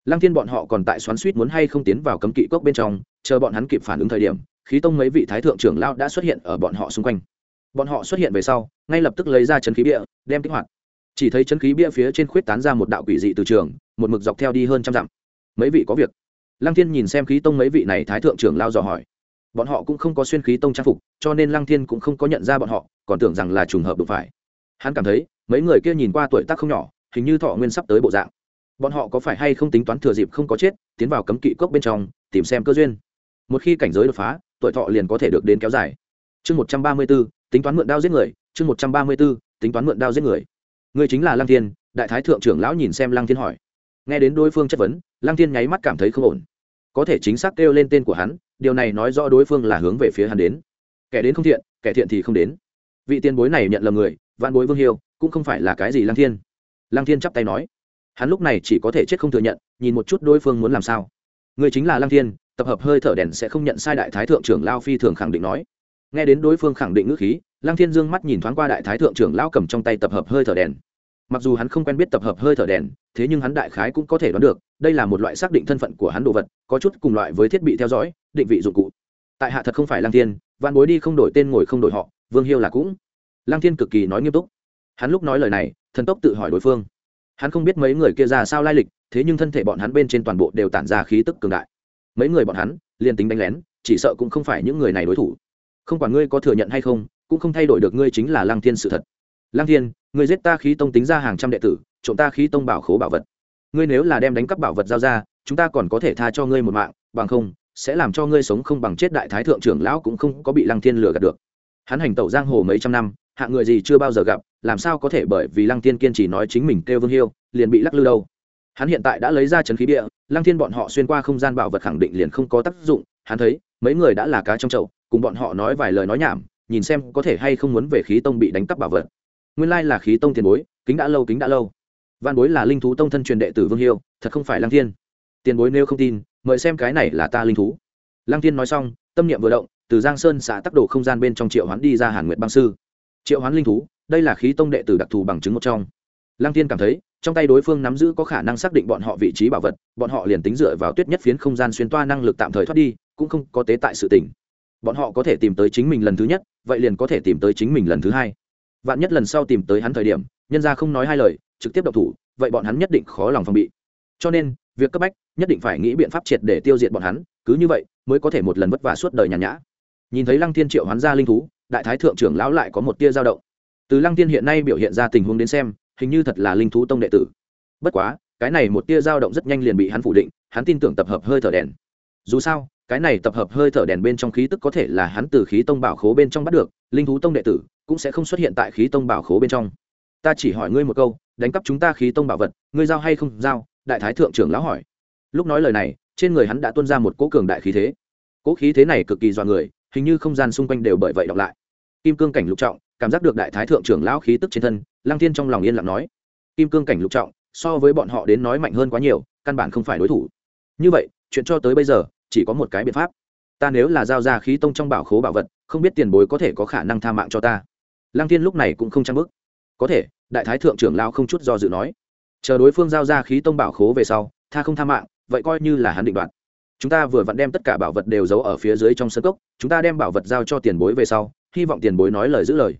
A: Lăng thiên bọn họ còn tại xoắn suýt muốn hay không tiến vào cấm kỵ cốc bên trong, chờ bọn hắn kịp phản ứng thời điểm, khí tông mấy vị thái thượng trưởng lão đã xuất hiện ở bọn họ xung quanh. Bọn họ xuất hiện về sau, ngay lập tức lấy ra chấn khí bia, đem kích hoạt. Chỉ thấy chấn khí bia phía trên khuyết tán ra một đạo quỷ dị từ trường, một mực dọc theo đi hơn trăm dặm. Mấy vị có việc. Lăng thiên nhìn xem khí tông mấy vị này thái thượng trưởng lao dò hỏi. Bọn họ cũng không có xuyên khí tông trang phục, cho nên lăng thiên cũng không có nhận ra bọn họ, còn tưởng rằng là trùng hợp đụng phải. Hắn cảm thấy, mấy người kia nhìn qua tuổi tác không nhỏ hình như thọ nguyên sắp tới bộ dạng. Bọn họ có phải hay không tính toán thừa dịp không có chết, tiến vào cấm kỵ cốc bên trong, tìm xem cơ duyên. Một khi cảnh giới đột phá, tuổi thọ liền có thể được đến kéo dài. Chương một trăm ba mươi b ố tính toán mượn đao giết người. Chương một trăm ba mươi b ố tính toán mượn đao giết người. Người chính là lăng thiên, đại thái thượng trưởng lão nhìn xem lăng thiên hỏi. Nghe đến đối phương chất vấn, lăng thiên nháy mắt cảm thấy không ổn. Có thể chính xác kêu lên tên của hắn, điều này nói rõ đối phương là hướng về phía hắn đến. Kẻ đến không thiện, kẻ thiện thì không đến. Vị tiền bối này nhận lầm người, vạn bối vương hiêu, cũng không phải là cái gì lăng thiên lăng thiên chắp tay nói, hắn lúc này chỉ có thể chết không thừa nhận, nhìn một chút đối phương muốn làm sao. Người chính là lăng thiên, tập hợp hơi thở đèn sẽ không nhận sai đại thái thượng trưởng lao phi thường khẳng định nói. Nghe đến đối phương khẳng định ngữ khí, lăng thiên dương mắt nhìn thoáng qua đại thái thượng trưởng lao cầm trong tay tập hợp hơi thở đèn. Mặc dù hắn không quen biết tập hợp hơi thở đèn, thế nhưng hắn đại khái cũng có thể đoán được, đây là một loại xác định thân phận của hắn đồ vật, có chút cùng loại với thiết bị theo dõi, định vị dụng cụ. Tại hạ thật không phải lăng thiên văn bối đi không đổi tên ngồi không đổi họ, vương hiêu là cũng. Lăng thiên cực kỳ nói nghiêm túc. Hắn lúc nói lời này thần tốc tự hỏi đối phương. Hắn không biết mấy người kia ra sao lai lịch, thế nhưng thân thể bọn hắn bên trên toàn bộ đều tản ra khí tức cường đại. Mấy người bọn hắn, liền tính đánh lén, chỉ sợ cũng không phải những người này đối thủ. Không quản ngươi có thừa nhận hay không, cũng không thay đổi được ngươi chính là lăng thiên sự thật. Lăng thiên, ngươi giết ta khí tông tính ra hàng trăm đệ tử, trộm ta khí tông bảo khố bảo vật. Ngươi nếu là đem đánh cắp bảo vật giao ra, chúng ta còn có thể tha cho ngươi một mạng, bằng không, sẽ làm cho ngươi sống không bằng chết đại thái thượng trưởng lão cũng không có bị lăng thiên lừa gạt được. Hắn hành tẩu giang hồ mấy trăm năm hạng người gì chưa bao giờ gặp, làm sao có thể bởi vì lăng thiên kiên trì nói chính mình kêu vương hiêu, liền bị lắc lư đâu. Hắn hiện tại đã lấy ra trấn khí địa lăng thiên bọn họ xuyên qua không gian bảo vật khẳng định liền không có tác dụng, hắn thấy, mấy người đã là cá trong chậu, cùng bọn họ nói vài lời nói nhảm, nhìn xem có thể hay không muốn về khí tông bị đánh cắp bảo vật. Nguyên lai là khí tông tiền bối, kính đã lâu, kính đã lâu. Văn bối là linh thú tông thân truyền đệ tử vương hiêu, thật không phải lăng thiên. Tiền bối nếu không tin, mời xem cái này là ta linh thú. Lăng thiên nói xong, tâm niệm vừa động, từ giang sơn xã tắc đồ không gian bên trong triệu hoán đi ra hàn nguyệt băng sư triệu hoán linh thú, đây là khí tông đệ tử đặc thù bằng chứng một trong. Lăng thiên cảm thấy, trong tay đối phương nắm giữ có khả năng xác định bọn họ vị trí bảo vật, bọn họ liền tính dựa vào tuyết nhất phiến không gian xuyên toa năng lực tạm thời thoát đi, cũng không có tế tại sự tỉnh bọn họ có thể tìm tới chính mình lần thứ nhất, vậy liền có thể tìm tới chính mình lần thứ hai. Vạn nhất lần sau tìm tới hắn thời điểm, nhân ra không nói hai lời, trực tiếp độc thủ, vậy bọn hắn nhất định khó lòng phòng bị. Cho nên, việc cấp bách, nhất định phải nghĩ biện pháp triệt để tiêu diệt bọn hắn, cứ như vậy, mới có thể một lần vất vả suốt đời nhàn nhã. Nhìn thấy lăng thiên triệu hoán ra linh thú đại thái thượng trưởng lão lại có một tia dao động. Từ lăng thiên hiện nay biểu hiện ra tình huống đến xem, hình như thật là linh thú tông đệ tử. Bất quá, cái này một tia dao động rất nhanh liền bị hắn phủ định, hắn tin tưởng tập hợp hơi thở đèn. Dù sao, cái này tập hợp hơi thở đèn bên trong khí tức có thể là hắn từ khí tông bảo khố bên trong bắt được, linh thú tông đệ tử cũng sẽ không xuất hiện tại khí tông bảo khố bên trong. Ta chỉ hỏi ngươi một câu, đánh cắp chúng ta khí tông bảo vật, ngươi giao hay không giao? Đại thái thượng trưởng lão hỏi. Lúc nói lời này, trên người hắn đã tuôn ra một cỗ cường đại khí thế. Cỗ khí thế này cực kỳ dọa người hình như không gian xung quanh đều bởi vậy đọc lại. Kim cương cảnh lục trọng, cảm giác được đại thái thượng trưởng lão khí tức trên thân, lăng thiên trong lòng yên lặng nói. Kim cương cảnh lục trọng, so với bọn họ đến nói mạnh hơn quá nhiều, căn bản không phải đối thủ. Như vậy, chuyện cho tới bây giờ, chỉ có một cái biện pháp. Ta nếu là giao ra khí tông trong bảo khố bảo vật, không biết tiền bối có thể có khả năng tha mạng cho ta. Lăng thiên lúc này cũng không trang bức có thể, đại thái thượng trưởng lao không chút do dự nói. Chờ đối phương giao ra khí tông bảo khố về sau, tha không tha mạng, vậy coi như là hắn định đoạt chúng ta vừa vặn đem tất cả bảo vật đều giấu ở phía dưới trong sân cốc, chúng ta đem bảo vật giao cho tiền bối về sau, hy vọng tiền bối nói lời giữ lời.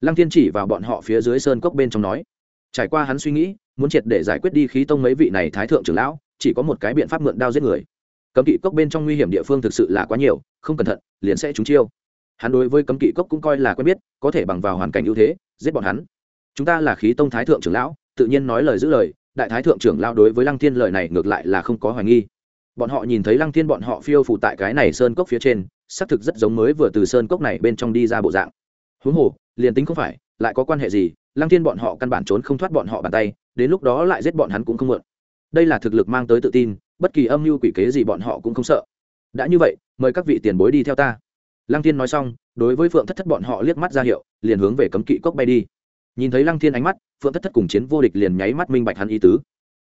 A: Lăng thiên chỉ vào bọn họ phía dưới sơn cốc bên trong nói. Trải qua hắn suy nghĩ, muốn triệt để giải quyết đi khí tông mấy vị này thái thượng trưởng lão, chỉ có một cái biện pháp mượn đao giết người. Cấm kỵ cốc bên trong nguy hiểm địa phương thực sự là quá nhiều, không cẩn thận, liền sẽ trúng chiêu. Hắn đối với cấm kỵ cốc cũng coi là quen biết, có thể bằng vào hoàn cảnh ưu thế, giết bọn hắn. Chúng ta là khí tông thái thượng trưởng lão, tự nhiên nói lời giữ lời, đại thái thượng trưởng lão đối với lăng thiên lời này ngược lại là không có hoài nghi bọn họ nhìn thấy lăng thiên bọn họ phiêu phụ tại cái này sơn cốc phía trên, xác thực rất giống mới vừa từ sơn cốc này bên trong đi ra bộ dạng. Huống hồ, liền tính không phải, lại có quan hệ gì, lăng thiên bọn họ căn bản trốn không thoát bọn họ bàn tay, đến lúc đó lại giết bọn hắn cũng không mượn. Đây là thực lực mang tới tự tin, bất kỳ âm mưu quỷ kế gì bọn họ cũng không sợ. Đã như vậy, mời các vị tiền bối đi theo ta. Lăng thiên nói xong, đối với phượng thất thất bọn họ liếc mắt ra hiệu, liền hướng về cấm kỵ cốc bay đi. Nhìn thấy lăng thiên ánh mắt, phượng thất thất cùng chiến vô địch liền nháy mắt minh bạch hắn ý tứ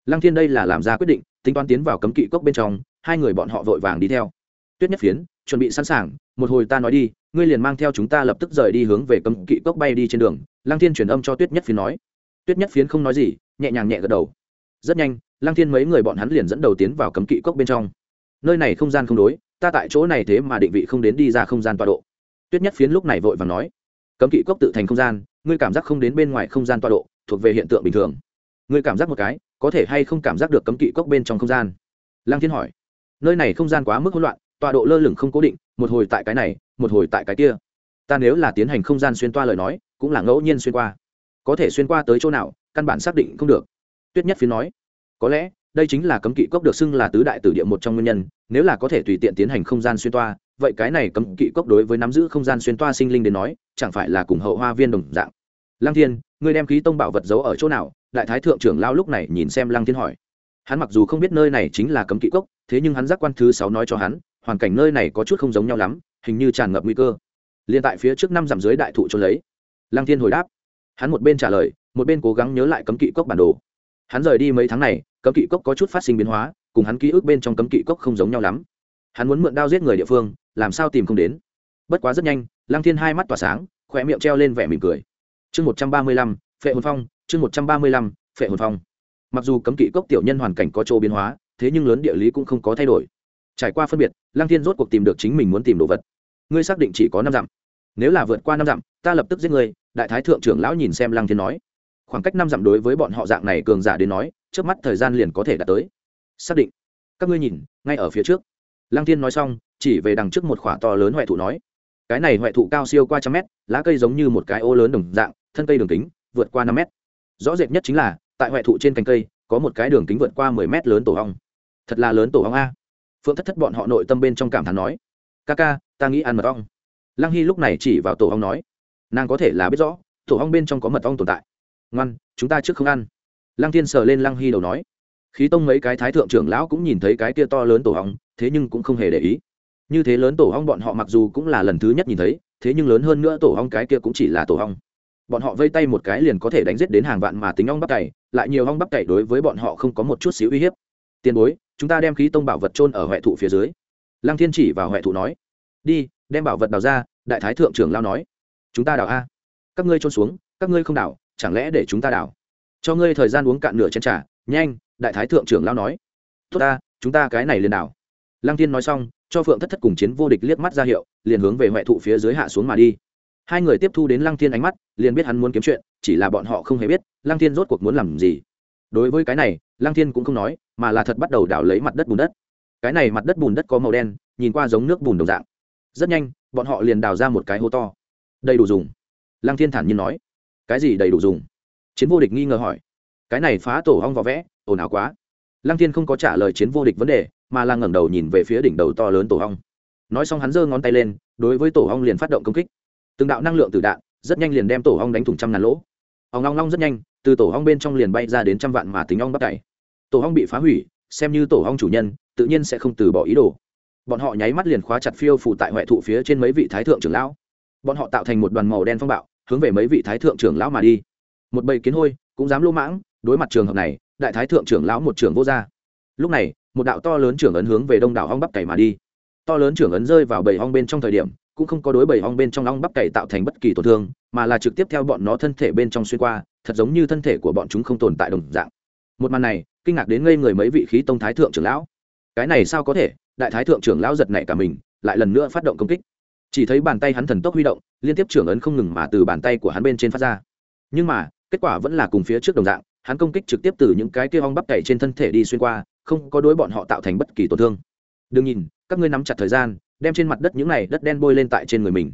A: lăng thiên đây là làm ra quyết định, tính toán tiến vào cấm kỵ cốc bên trong, hai người bọn họ vội vàng đi theo. Tuyết nhất phiến, chuẩn bị sẵn sàng, một hồi ta nói đi, ngươi liền mang theo chúng ta lập tức rời đi hướng về cấm kỵ cốc bay đi trên đường. Lăng thiên truyền âm cho tuyết nhất phiến nói. Tuyết nhất phiến không nói gì, nhẹ nhàng nhẹ gật đầu. Rất nhanh, lăng thiên mấy người bọn hắn liền dẫn đầu tiến vào cấm kỵ cốc bên trong. Nơi này không gian không đối, ta tại chỗ này thế mà định vị không đến đi ra không gian tọa độ. Tuyết nhất phiến lúc này vội và nói. Cấm kỵ cốc tự thành không gian, ngươi cảm giác không đến bên ngoài không gian tọa độ, thuộc về hiện tượng bình thường. Ngươi cảm giác một cái có thể hay không cảm giác được cấm kỵ cốc bên trong không gian? Lăng thiên hỏi. Nơi này không gian quá mức hỗn loạn, tọa độ lơ lửng không cố định, một hồi tại cái này, một hồi tại cái kia. Ta nếu là tiến hành không gian xuyên toa lời nói, cũng là ngẫu nhiên xuyên qua. Có thể xuyên qua tới chỗ nào, căn bản xác định không được. Tuyết nhất phiến nói. Có lẽ, đây chính là cấm kỵ cốc được xưng là tứ đại tử địa một trong nguyên nhân, nếu là có thể tùy tiện tiến hành không gian xuyên toa, vậy cái này cấm kỵ cốc đối với nắm giữ không gian xuyên toa sinh linh đến nói, chẳng phải là cùng hậu hoa viên đồng dạng. Lăng thiên, ngươi đem khí tông bảo vật giấu ở chỗ nào đại thái thượng trưởng lao lúc này nhìn xem lăng thiên hỏi. Hắn mặc dù không biết nơi này chính là cấm kỵ cốc, thế nhưng hắn giác quan thứ sáu nói cho hắn, hoàn cảnh nơi này có chút không giống nhau lắm, hình như tràn ngập nguy cơ. Liền tại phía trước năm dặm dưới đại thụ trốn lấy. Lăng thiên hồi đáp. Hắn một bên trả lời, một bên cố gắng nhớ lại cấm kỵ cốc bản đồ. Hắn rời đi mấy tháng này, cấm kỵ cốc có chút phát sinh biến hóa, cùng hắn ký ức bên trong cấm kỵ cốc không giống nhau lắm. Hắn muốn mượn đao giết người địa phương, làm sao tìm không đến. Bất quá rất nhanh, lăng thiên hai mắt tỏa sáng khỏe miệng treo lên vẻ mỉm cười. Chương một trăm ba mươi lăm, phệ hồn phong chương một trăm ba mươi lăm, phệ hồn phong. Mặc dù cấm kỵ cốc tiểu nhân hoàn cảnh có chỗ biến hóa, thế nhưng lớn địa lý cũng không có thay đổi. Trải qua phân biệt, lăng thiên rốt cuộc tìm được chính mình muốn tìm đồ vật. Ngươi xác định chỉ có năm dặm. Nếu là vượt qua năm dặm, ta lập tức giết ngươi, đại thái thượng trưởng lão nhìn xem lăng thiên nói. Khoảng cách năm dặm đối với bọn họ dạng này cường giả đến nói, trước mắt thời gian liền có thể đạt tới. Xác định. Các ngươi nhìn, ngay ở phía trước. Lăng thiên nói xong, chỉ về đằng trước một khỏa to lớn huệ thụ nói. Cái này huệ thụ cao siêu qua trăm mét, lá cây giống như một cái ô lớn đồng dạng, thân cây đường kính, vượt qua năm mét rõ rệt nhất chính là, tại huệ thụ trên cành cây, có một cái đường kính vượt qua mười mét lớn tổ hong thật là lớn tổ hong a. Phượng thất thất bọn họ nội tâm bên trong cảm thán nói, ca ca, ta nghĩ ăn mật ong. Lăng hy lúc này chỉ vào tổ hong nói, nàng có thể là biết rõ, tổ hong bên trong có mật ong tồn tại. Ngoan, chúng ta trước không ăn. Lăng thiên sờ lên lăng hy đầu nói, khí tông mấy cái thái thượng trưởng lão cũng nhìn thấy cái kia to lớn tổ hong thế nhưng cũng không hề để ý. Như thế lớn tổ hong bọn họ mặc dù cũng là lần thứ nhất nhìn thấy, thế nhưng lớn hơn nữa tổ hong cái kia cũng chỉ là tổ hong bọn họ vây tay một cái liền có thể đánh giết đến hàng vạn mà tính ong bắp cày, lại nhiều ong bắp cày đối với bọn họ không có một chút xíu uy hiếp. Tiền bối, chúng ta đem khí tông bảo vật trôn ở huệ thụ phía dưới. Lăng thiên chỉ vào huệ thụ nói, đi, đem bảo vật đào ra, đại thái thượng trưởng lao nói. Chúng ta đào a. Các ngươi trôn xuống, các ngươi không đào, chẳng lẽ để chúng ta đào? Cho ngươi thời gian uống cạn nửa chén trà. Nhanh, đại thái thượng trưởng lao nói. Tốt ta, chúng ta cái này liền đào. Lăng thiên nói xong, cho phượng thất thất cùng chiến vô địch liếc mắt ra hiệu, liền hướng về huệ thụ phía dưới hạ xuống mà đi hai người tiếp thu đến lăng thiên ánh mắt, liền biết hắn muốn kiếm chuyện, chỉ là bọn họ không hề biết, lăng thiên rốt cuộc muốn làm gì. Đối với cái này, lăng thiên cũng không nói, mà là thật bắt đầu đào lấy mặt đất bùn đất. Cái này mặt đất bùn đất có màu đen, nhìn qua giống nước bùn đồng dạng. Rất nhanh, bọn họ liền đào ra một cái hố to. Đầy đủ dùng. Lăng thiên thản nhiên nói. Cái gì đầy đủ dùng? Chiến vô địch nghi ngờ hỏi. Cái này phá tổ hong vỏ vẽ, ồn ào quá. Lăng thiên không có trả lời chiến vô địch vấn đề, mà là ngẩng đầu nhìn về phía đỉnh đầu to lớn tổ hong. Nói xong hắn giơ ngón tay lên, đối với tổ hong liền phát động công kích từng đạo năng lượng từ đạn rất nhanh liền đem tổ hong đánh thủng trăm ngàn lỗ. Ong long long rất nhanh, từ tổ hong bên trong liền bay ra đến trăm vạn mà tính ong bắt cày tổ hong bị phá hủy, xem như tổ hong chủ nhân, tự nhiên sẽ không từ bỏ ý đồ. Bọn họ nháy mắt liền khóa chặt phiêu phủ tại huệ thụ phía trên mấy vị thái thượng trưởng lão. Bọn họ tạo thành một đoàn màu đen phong bạo, hướng về mấy vị thái thượng trưởng lão mà đi. Một bầy kiến hôi, cũng dám lô mãng, đối mặt trường hợp này, đại thái thượng trưởng lão một trưởng vô gia lúc này, một đạo to lớn trưởng ấn hướng về đông đảo ong bắp cày mà đi. To lớn trưởng ấn rơi vào bầy ong bên trong thời điểm cũng không có đối bầy ong bên trong ong bắp cày tạo thành bất kỳ tổn thương, mà là trực tiếp theo bọn nó thân thể bên trong xuyên qua, thật giống như thân thể của bọn chúng không tồn tại đồng dạng. Một màn này, kinh ngạc đến ngây người mấy vị khí tông thái thượng trưởng lão. Cái này sao có thể? Đại thái thượng trưởng lão giật nảy cả mình, lại lần nữa phát động công kích. Chỉ thấy bàn tay hắn thần tốc huy động, liên tiếp trưởng ấn không ngừng mà từ bàn tay của hắn bên trên phát ra. Nhưng mà, kết quả vẫn là cùng phía trước đồng dạng, hắn công kích trực tiếp từ những cái kia ong bắp cày trên thân thể đi xuyên qua, không có đối bọn họ tạo thành bất kỳ tổn thương. Đừng nhìn, các ngươi nắm chặt thời gian đem trên mặt đất những này đất đen bôi lên tại trên người mình.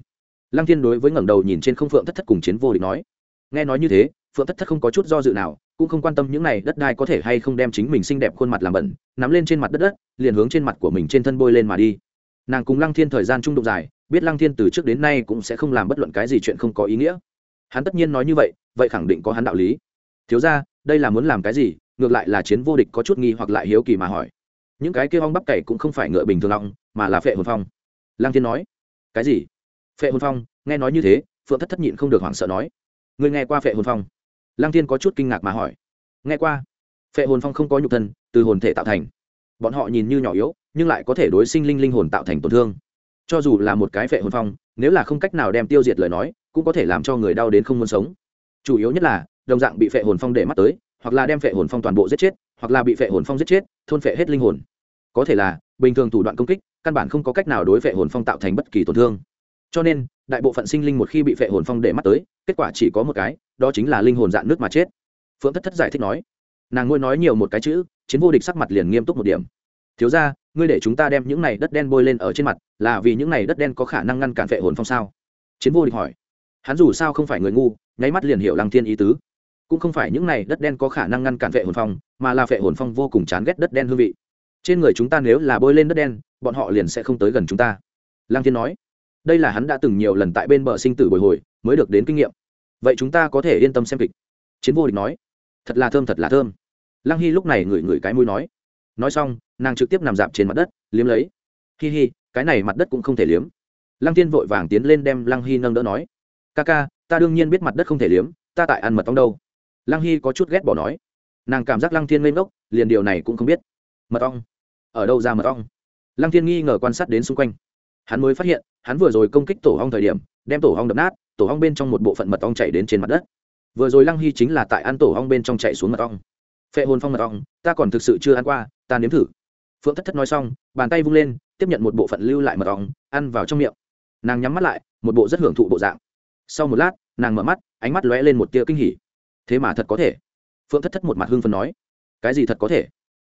A: Lăng thiên đối với ngẩng đầu nhìn trên không phượng thất thất cùng chiến vô địch nói, nghe nói như thế, phượng thất thất không có chút do dự nào, cũng không quan tâm những này đất đai có thể hay không đem chính mình xinh đẹp khuôn mặt làm bẩn, nắm lên trên mặt đất đất, liền hướng trên mặt của mình trên thân bôi lên mà đi. Nàng cùng lăng thiên thời gian trung đụng dài, biết lăng thiên từ trước đến nay cũng sẽ không làm bất luận cái gì chuyện không có ý nghĩa. Hắn tất nhiên nói như vậy vậy khẳng định có hắn đạo lý. Thiếu ra đây là muốn làm cái gì? Ngược lại là chiến vô địch có chút nghi hoặc lại hiếu kỳ mà hỏi. Những cái kia ong bắp cày cũng không phải ngựa bình thường ong, mà là phệ hồn phong. Lang thiên nói. Cái gì? Phệ hồn phong, nghe nói như thế, phượng thất thất nhịn không được hoảng sợ nói. Người nghe qua phệ hồn phong? Lang thiên có chút kinh ngạc mà hỏi. Nghe qua. Phệ hồn phong không có nhục thân, từ hồn thể tạo thành. Bọn họ nhìn như nhỏ yếu, nhưng lại có thể đối sinh linh linh hồn tạo thành tổn thương. Cho dù là một cái phệ hồn phong, nếu là không cách nào đem tiêu diệt lời nói, cũng có thể làm cho người đau đến không muốn sống. Chủ yếu nhất là, đồng dạng bị phệ hồn phong để mắt tới, hoặc là đem phệ hồn phong toàn bộ giết chết, hoặc là bị phệ hồn phong giết chết, thôn phệ hết linh hồn. Có thể là, bình thường thủ đoạn công kích căn bản không có cách nào đối vệ hồn phong tạo thành bất kỳ tổn thương. Cho nên, đại bộ phận sinh linh một khi bị vệ hồn phong để mắt tới, kết quả chỉ có một cái, đó chính là linh hồn dạn nước mà chết. Phượng thất thất giải thích nói, nàng ngôi nói nhiều một cái chữ, chiến vô địch sắc mặt liền nghiêm túc một điểm. Thiếu ra ngươi để chúng ta đem những này đất đen bôi lên ở trên mặt, là vì những này đất đen có khả năng ngăn cản vệ hồn phong sao? Chiến vô địch hỏi. Hắn dù sao không phải người ngu, nháy mắt liền hiểu lăng thiên ý tứ. Cũng không phải những này đất đen có khả năng ngăn cản vệ hồn phong, mà là vệ hồn phong vô cùng chán ghét đất đen hương vị. Trên người chúng ta nếu là bôi lên đất đen bọn họ liền sẽ không tới gần chúng ta. Lăng thiên nói, đây là hắn đã từng nhiều lần tại bên bờ sinh tử bồi hồi, mới được đến kinh nghiệm. Vậy chúng ta có thể yên tâm xem kịch. Chiến vô địch nói, thật là thơm, thật là thơm. Lăng hy lúc này ngửi ngửi cái mũi nói. Nói xong, nàng trực tiếp nằm dạp trên mặt đất, liếm lấy. Hi hi, cái này mặt đất cũng không thể liếm. Lăng tiên vội vàng tiến lên đem lăng hy nâng đỡ nói. Ca ca, ta đương nhiên biết mặt đất không thể liếm, ta tại ăn mật ong đâu. Lăng hy có chút ghét bỏ nói. Nàng cảm giác lăng thiên lên gốc liền điều này cũng không biết. Mật ong. Ở đâu ra mật ong? Lăng thiên nghi ngờ quan sát đến xung quanh. Hắn mới phát hiện, hắn vừa rồi công kích tổ ong thời điểm, đem tổ ong đập nát, tổ ong bên trong một bộ phận mật ong chảy đến trên mặt đất. Vừa rồi lăng hy chính là tại ăn tổ ong bên trong chạy xuống mật ong. Phệ hồn phong mật ong, ta còn thực sự chưa ăn qua, ta nếm thử. Phượng thất thất nói xong, bàn tay vung lên, tiếp nhận một bộ phận lưu lại mật ong, ăn vào trong miệng. Nàng nhắm mắt lại, một bộ rất hưởng thụ bộ dạng. Sau một lát, nàng mở mắt, ánh mắt lóe lên một tia kinh hỉ. Thế mà thật có thể. Phượng thất thất một mặt hưng phần nói. Cái gì thật có thể?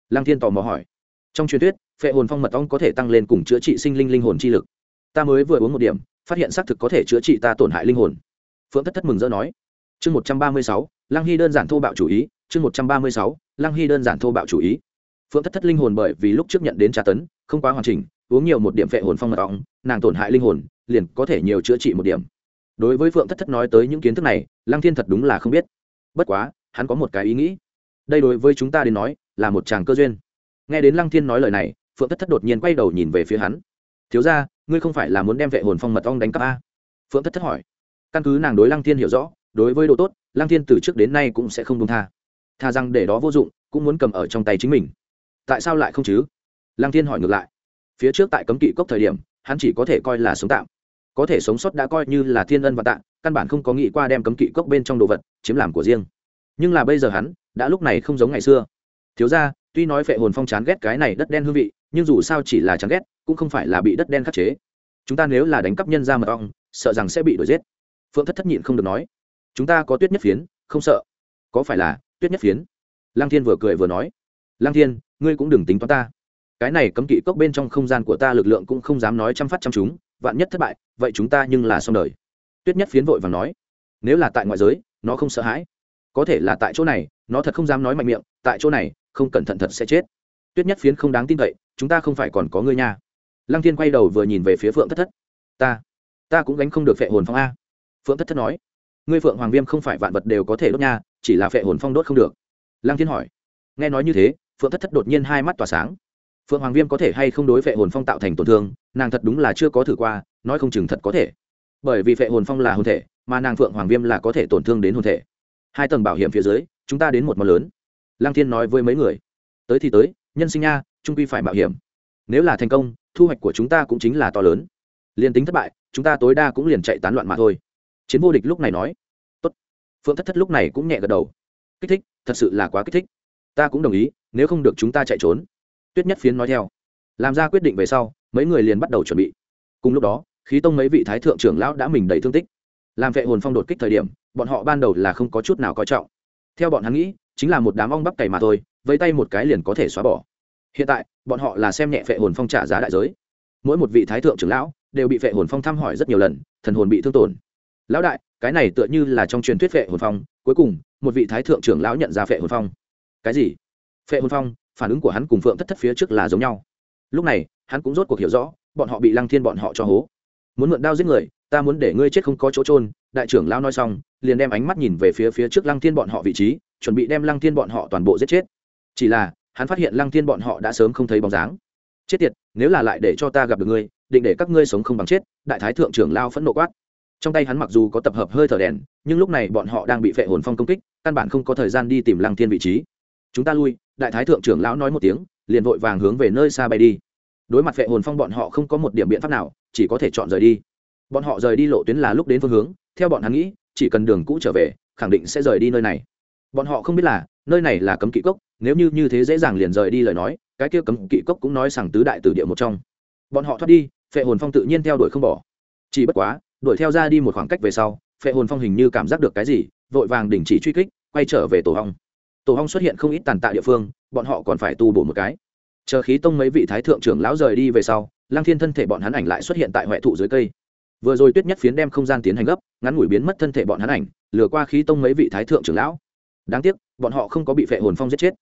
A: Lăng thiên tò mò hỏi. Trong truyền thuyết phệ hồn phong mật ong có thể tăng lên cùng chữa trị sinh linh linh hồn chi lực. Ta mới vừa uống một điểm, phát hiện xác thực có thể chữa trị ta tổn hại linh hồn. Phượng thất thất mừng rỡ nói. Chương một trăm ba mươi sáu, lăng hy đơn giản thô bạo chủ ý, chương một trăm ba mươi sáu, lăng hy đơn giản thô bạo chủ ý. Phượng thất thất linh hồn bởi vì lúc trước nhận đến tra tấn, không quá hoàn chỉnh, uống nhiều một điểm phệ hồn phong mật ong, nàng tổn hại linh hồn, liền có thể nhiều chữa trị một điểm. Đối với phượng thất thất nói tới những kiến thức này, lăng thiên thật đúng là không biết. Bất quá, hắn có một cái ý nghĩ. Đây đối với chúng ta đến nói, là một chàng cơ duyên. Nghe đến lăng thiên nói lời này phượng thất thất đột nhiên quay đầu nhìn về phía hắn. Thiếu ra ngươi không phải là muốn đem vệ hồn phong mật ong đánh cắp a? Phượng thất thất hỏi. Căn cứ nàng đối lăng thiên hiểu rõ, đối với đồ tốt, lăng thiên từ trước đến nay cũng sẽ không đúng tha. Tha rằng để đó vô dụng, cũng muốn cầm ở trong tay chính mình. Tại sao lại không chứ? Lăng thiên hỏi ngược lại. Phía trước tại cấm kỵ cốc thời điểm, hắn chỉ có thể coi là sống tạm. Có thể sống sót đã coi như là thiên ân và tạng căn bản không có nghĩ qua đem cấm kỵ cốc bên trong đồ vật chiếm làm của riêng. Nhưng là bây giờ hắn, đã lúc này không giống ngày xưa. Thiếu ra tuy nói phệ hồn phong chán ghét cái này đất đen hương vị nhưng dù sao chỉ là chán ghét, cũng không phải là bị đất đen khắc chế. Chúng ta nếu là đánh cắp nhân ra mật ong, sợ rằng sẽ bị đuổi giết. Phượng thất thất nhịn không được nói. Chúng ta có tuyết nhất phiến, không sợ. Có phải là tuyết nhất phiến? Lang thiên vừa cười vừa nói. Lang thiên, ngươi cũng đừng tính toán ta. Cái này cấm kỵ cốc bên trong không gian của ta lực lượng cũng không dám nói chăm phát chăm chúng, vạn nhất thất bại, vậy chúng ta nhưng là xong đời. Tuyết nhất phiến vội và nói. Nếu là tại ngoại giới, nó không sợ hãi. Có thể là tại chỗ này, nó thật không dám nói mạnh miệng, tại chỗ này, không cẩn thận thật sẽ chết. Tuyết nhất phiến không đáng tin cậy chúng ta không phải còn có ngươi nha. Lăng thiên quay đầu vừa nhìn về phía phượng thất thất. Ta ta cũng gánh không được phệ hồn phong a. Phượng thất thất nói, ngươi phượng hoàng viêm không phải vạn vật đều có thể đốt nha, chỉ là phệ hồn phong đốt không được. Lăng thiên hỏi, nghe nói như thế, phượng thất thất đột nhiên hai mắt tỏa sáng. Phượng hoàng viêm có thể hay không đối phệ hồn phong tạo thành tổn thương, nàng thật đúng là chưa có thử qua, nói không chừng thật có thể. Bởi vì phệ hồn phong là hồn thể, mà nàng phượng hoàng viêm là có thể tổn thương đến hồn thể. Hai tầng bảo hiểm phía dưới, chúng ta đến một món lớn. Lăng thiên nói với mấy người, tới thì tới, nhân sinh nha trung quy phải mạo hiểm. Nếu là thành công, thu hoạch của chúng ta cũng chính là to lớn. Liền tính thất bại, chúng ta tối đa cũng liền chạy tán loạn mà thôi. Chiến vô địch lúc này nói. Tốt. phượng thất thất lúc này cũng nhẹ gật đầu. Kích thích, thật sự là quá kích thích. Ta cũng đồng ý, nếu không được chúng ta chạy trốn. Tuyết nhất phiến nói theo. Làm ra quyết định về sau, mấy người liền bắt đầu chuẩn bị. Cùng lúc đó, khí tông mấy vị thái thượng trưởng lão đã mình đầy thương tích. Làm vệ hồn phong đột kích thời điểm, bọn họ ban đầu là không có chút nào coi trọng. Theo bọn hắn nghĩ, chính là một đám ong bắp cày mà thôi vây tay một cái liền có thể xóa bỏ hiện tại, bọn họ là xem nhẹ phệ hồn phong trả giá đại giới. Mỗi một vị thái thượng trưởng lão đều bị phệ hồn phong thăm hỏi rất nhiều lần, thần hồn bị thương tổn. Lão đại, cái này tựa như là trong truyền thuyết phệ hồn phong, cuối cùng, một vị thái thượng trưởng lão nhận ra phệ hồn phong. Cái gì? Phệ hồn phong, phản ứng của hắn cùng phượng thất thất phía trước là giống nhau. Lúc này, hắn cũng rốt cuộc hiểu rõ, bọn họ bị lăng thiên bọn họ cho hố. Muốn mượn đao giết người, ta muốn để ngươi chết không có chỗ trôn đại trưởng lão nói xong, liền đem ánh mắt nhìn về phía phía trước lăng thiên bọn họ vị trí, chuẩn bị đem lăng thiên bọn họ toàn bộ giết chết. Chỉ là hắn phát hiện lăng thiên bọn họ đã sớm không thấy bóng dáng. Chết tiệt, nếu là lại để cho ta gặp được ngươi, định để các ngươi sống không bằng chết, đại thái thượng trưởng lao phẫn nộ quát. Trong tay hắn mặc dù có tập hợp hơi thở đèn, nhưng lúc này bọn họ đang bị phệ hồn phong công kích, căn bản không có thời gian đi tìm lăng thiên vị trí. Chúng ta lui, đại thái thượng trưởng lão nói một tiếng, liền vội vàng hướng về nơi xa bay đi. Đối mặt phệ hồn phong bọn họ không có một điểm biện pháp nào, chỉ có thể chọn rời đi. Bọn họ rời đi lộ tuyến là lúc đến phương hướng, theo bọn hắn nghĩ, chỉ cần đường cũ trở về, khẳng định sẽ rời đi nơi này. Bọn họ không biết là, nơi này là cấm kỵ cốc nếu như như thế dễ dàng liền rời đi lời nói, cái kia cấm kỵ cốc cũng nói rằng tứ đại từ địa một trong. Bọn họ thoát đi, phệ hồn phong tự nhiên theo đuổi không bỏ. Chỉ bất quá, đuổi theo ra đi một khoảng cách về sau, phệ hồn phong hình như cảm giác được cái gì, vội vàng đình chỉ truy kích, quay trở về tổ hong tổ hong xuất hiện không ít tàn tạ địa phương, bọn họ còn phải tu bổ một cái. Chờ khí tông mấy vị thái thượng trưởng lão rời đi về sau lang thiên thân thể bọn hắn ảnh lại xuất hiện tại huệ thụ dưới cây. Vừa rồi tuyết nhất phiến đem không gian tiến hành gấp, ngắn ngủi biến mất thân thể bọn hắn ảnh, lừa qua khí tông mấy vị thái thượng trưởng lão. Đáng tiếc, bọn họ không có bị phệ hồn phong giết chết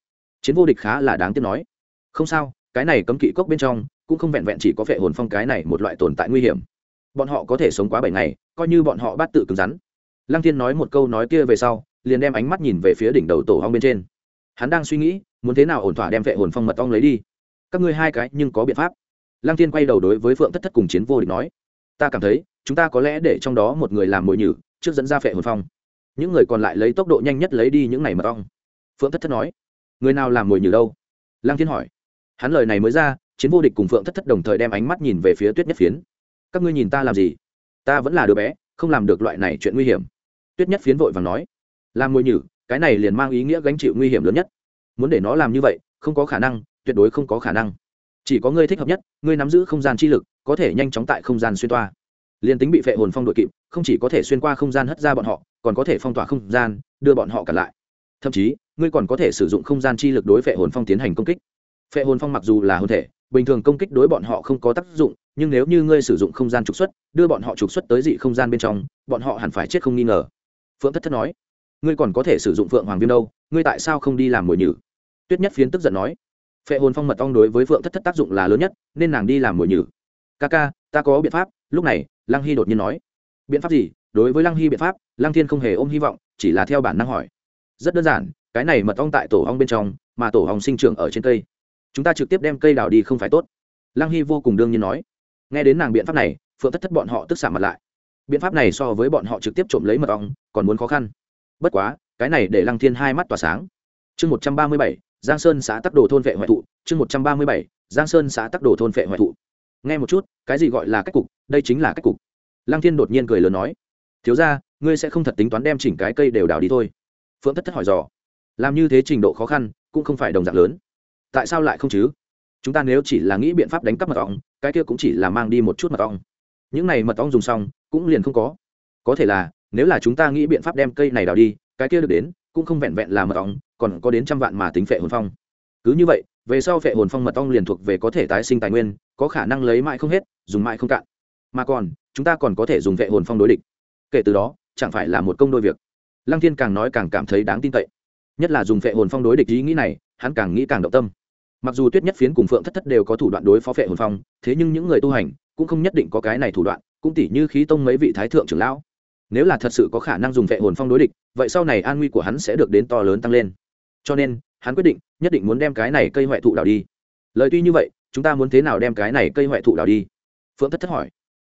A: chiến vô địch khá là đáng tiếc nói. Không sao, cái này cấm kỵ cốc bên trong, cũng không vẹn vẹn chỉ có vệ hồn phong cái này một loại tồn tại nguy hiểm. Bọn họ có thể sống quá bảy ngày, coi như bọn họ bắt tự cứng rắn. Lăng thiên nói một câu nói kia về sau, liền đem ánh mắt nhìn về phía đỉnh đầu tổ hong bên trên. Hắn đang suy nghĩ, muốn thế nào ổn thỏa đem vệ hồn phong mật ong lấy đi. Các ngươi hai cái nhưng có biện pháp. Lăng thiên quay đầu đối với phượng thất thất cùng chiến vô địch nói. Ta cảm thấy, chúng ta có lẽ để trong đó một người làm mồi nhử, trước dẫn ra phệ hồn phong. Những người còn lại lấy tốc độ nhanh nhất lấy đi những này mật ong. Phượng thất thất nói người nào làm mồi nhử đâu? Lăng thiên hỏi. Hắn lời này mới ra, chiến vô địch cùng phượng thất thất đồng thời đem ánh mắt nhìn về phía tuyết nhất phiến. Các ngươi nhìn ta làm gì? Ta vẫn là đứa bé, không làm được loại này chuyện nguy hiểm. Tuyết nhất phiến vội và nói. Làm mồi nhử, cái này liền mang ý nghĩa gánh chịu nguy hiểm lớn nhất. Muốn để nó làm như vậy, không có khả năng, tuyệt đối không có khả năng. Chỉ có ngươi thích hợp nhất, ngươi nắm giữ không gian chi lực, có thể nhanh chóng tại không gian xuyên toa. Liền tính bị phệ hồn phong đội kịp, không chỉ có thể xuyên qua không gian hất ra bọn họ, còn có thể phong tỏa không gian, đưa bọn họ cả lại thậm chí, ngươi còn có thể sử dụng không gian chi lực đối phệ hồn phong tiến hành công kích. Phệ hồn phong mặc dù là hồn thể, bình thường công kích đối bọn họ không có tác dụng, nhưng nếu như ngươi sử dụng không gian trục xuất, đưa bọn họ trục xuất tới dị không gian bên trong, bọn họ hẳn phải chết không nghi ngờ. Phượng thất thất nói, ngươi còn có thể sử dụng phượng hoàng viêm đâu, ngươi tại sao không đi làm mồi nhử? Tuyết nhất phiến tức giận nói, phệ hồn phong mật ong đối với phượng thất thất tác dụng là lớn nhất, nên nàng đi làm mồi nhử. Ca ca, ta có biện pháp, lúc này, lăng hy đột nhiên nói, biện pháp gì? Đối với lăng hy biện pháp, lăng thiên không hề ôm hy vọng, chỉ là theo bản năng hỏi rất đơn giản, cái này mật ong tại tổ ong bên trong, mà tổ ong sinh trưởng ở trên cây. Chúng ta trực tiếp đem cây đào đi không phải tốt. Lăng hy vô cùng đương nhiên nói. Nghe đến nàng biện pháp này, phượng thất thất bọn họ tức xả mặt lại. Biện pháp này so với bọn họ trực tiếp trộm lấy mật ong, còn muốn khó khăn. Bất quá, cái này để lăng thiên hai mắt tỏa sáng. Chương một trăm ba mươi bảy, giang sơn xã tắc đồ thôn vệ Hoại thụ. Chương một trăm ba mươi bảy, giang sơn xã tắc đồ thôn vệ Hoại thụ. Nghe một chút, cái gì gọi là cách cục, đây chính là cách cục. Lăng thiên đột nhiên cười lớn nói. Thiếu ra ngươi sẽ không thật tính toán đem chỉnh cái cây đều đào đi thôi phượng thất thất hỏi dò, làm như thế trình độ khó khăn, cũng không phải đồng dạng lớn. Tại sao lại không chứ? Chúng ta nếu chỉ là nghĩ biện pháp đánh cắp mật ong, cái kia cũng chỉ là mang đi một chút mật ong. Những này mật ong dùng xong, cũng liền không có. Có thể là, nếu là chúng ta nghĩ biện pháp đem cây này đào đi, cái kia được đến, cũng không vẹn vẹn là mật ong, còn có đến trăm vạn mà tính phệ hồn phong. Cứ như vậy, về sau phệ hồn phong mật ong liền thuộc về có thể tái sinh tài nguyên, có khả năng lấy mãi không hết, dùng mãi không cạn. Mà còn, chúng ta còn có thể dùng phệ hồn phong đối địch. Kể từ đó, chẳng phải là một công đôi việc lăng thiên càng nói càng cảm thấy đáng tin cậy. Nhất là dùng phệ hồn phong đối địch ý nghĩ này, hắn càng nghĩ càng động tâm. Mặc dù tuyết nhất phiến cùng phượng thất thất đều có thủ đoạn đối phó phệ hồn phong, thế nhưng những người tu hành cũng không nhất định có cái này thủ đoạn, cũng tỉ như khí tông mấy vị thái thượng trưởng lão. Nếu là thật sự có khả năng dùng phệ hồn phong đối địch, vậy sau này an nguy của hắn sẽ được đến to lớn tăng lên. Cho nên, hắn quyết định, nhất định muốn đem cái này cây hoại thụ đào đi. Lời tuy như vậy, chúng ta muốn thế nào đem cái này cây hoại thụ đào đi? Phượng thất thất hỏi.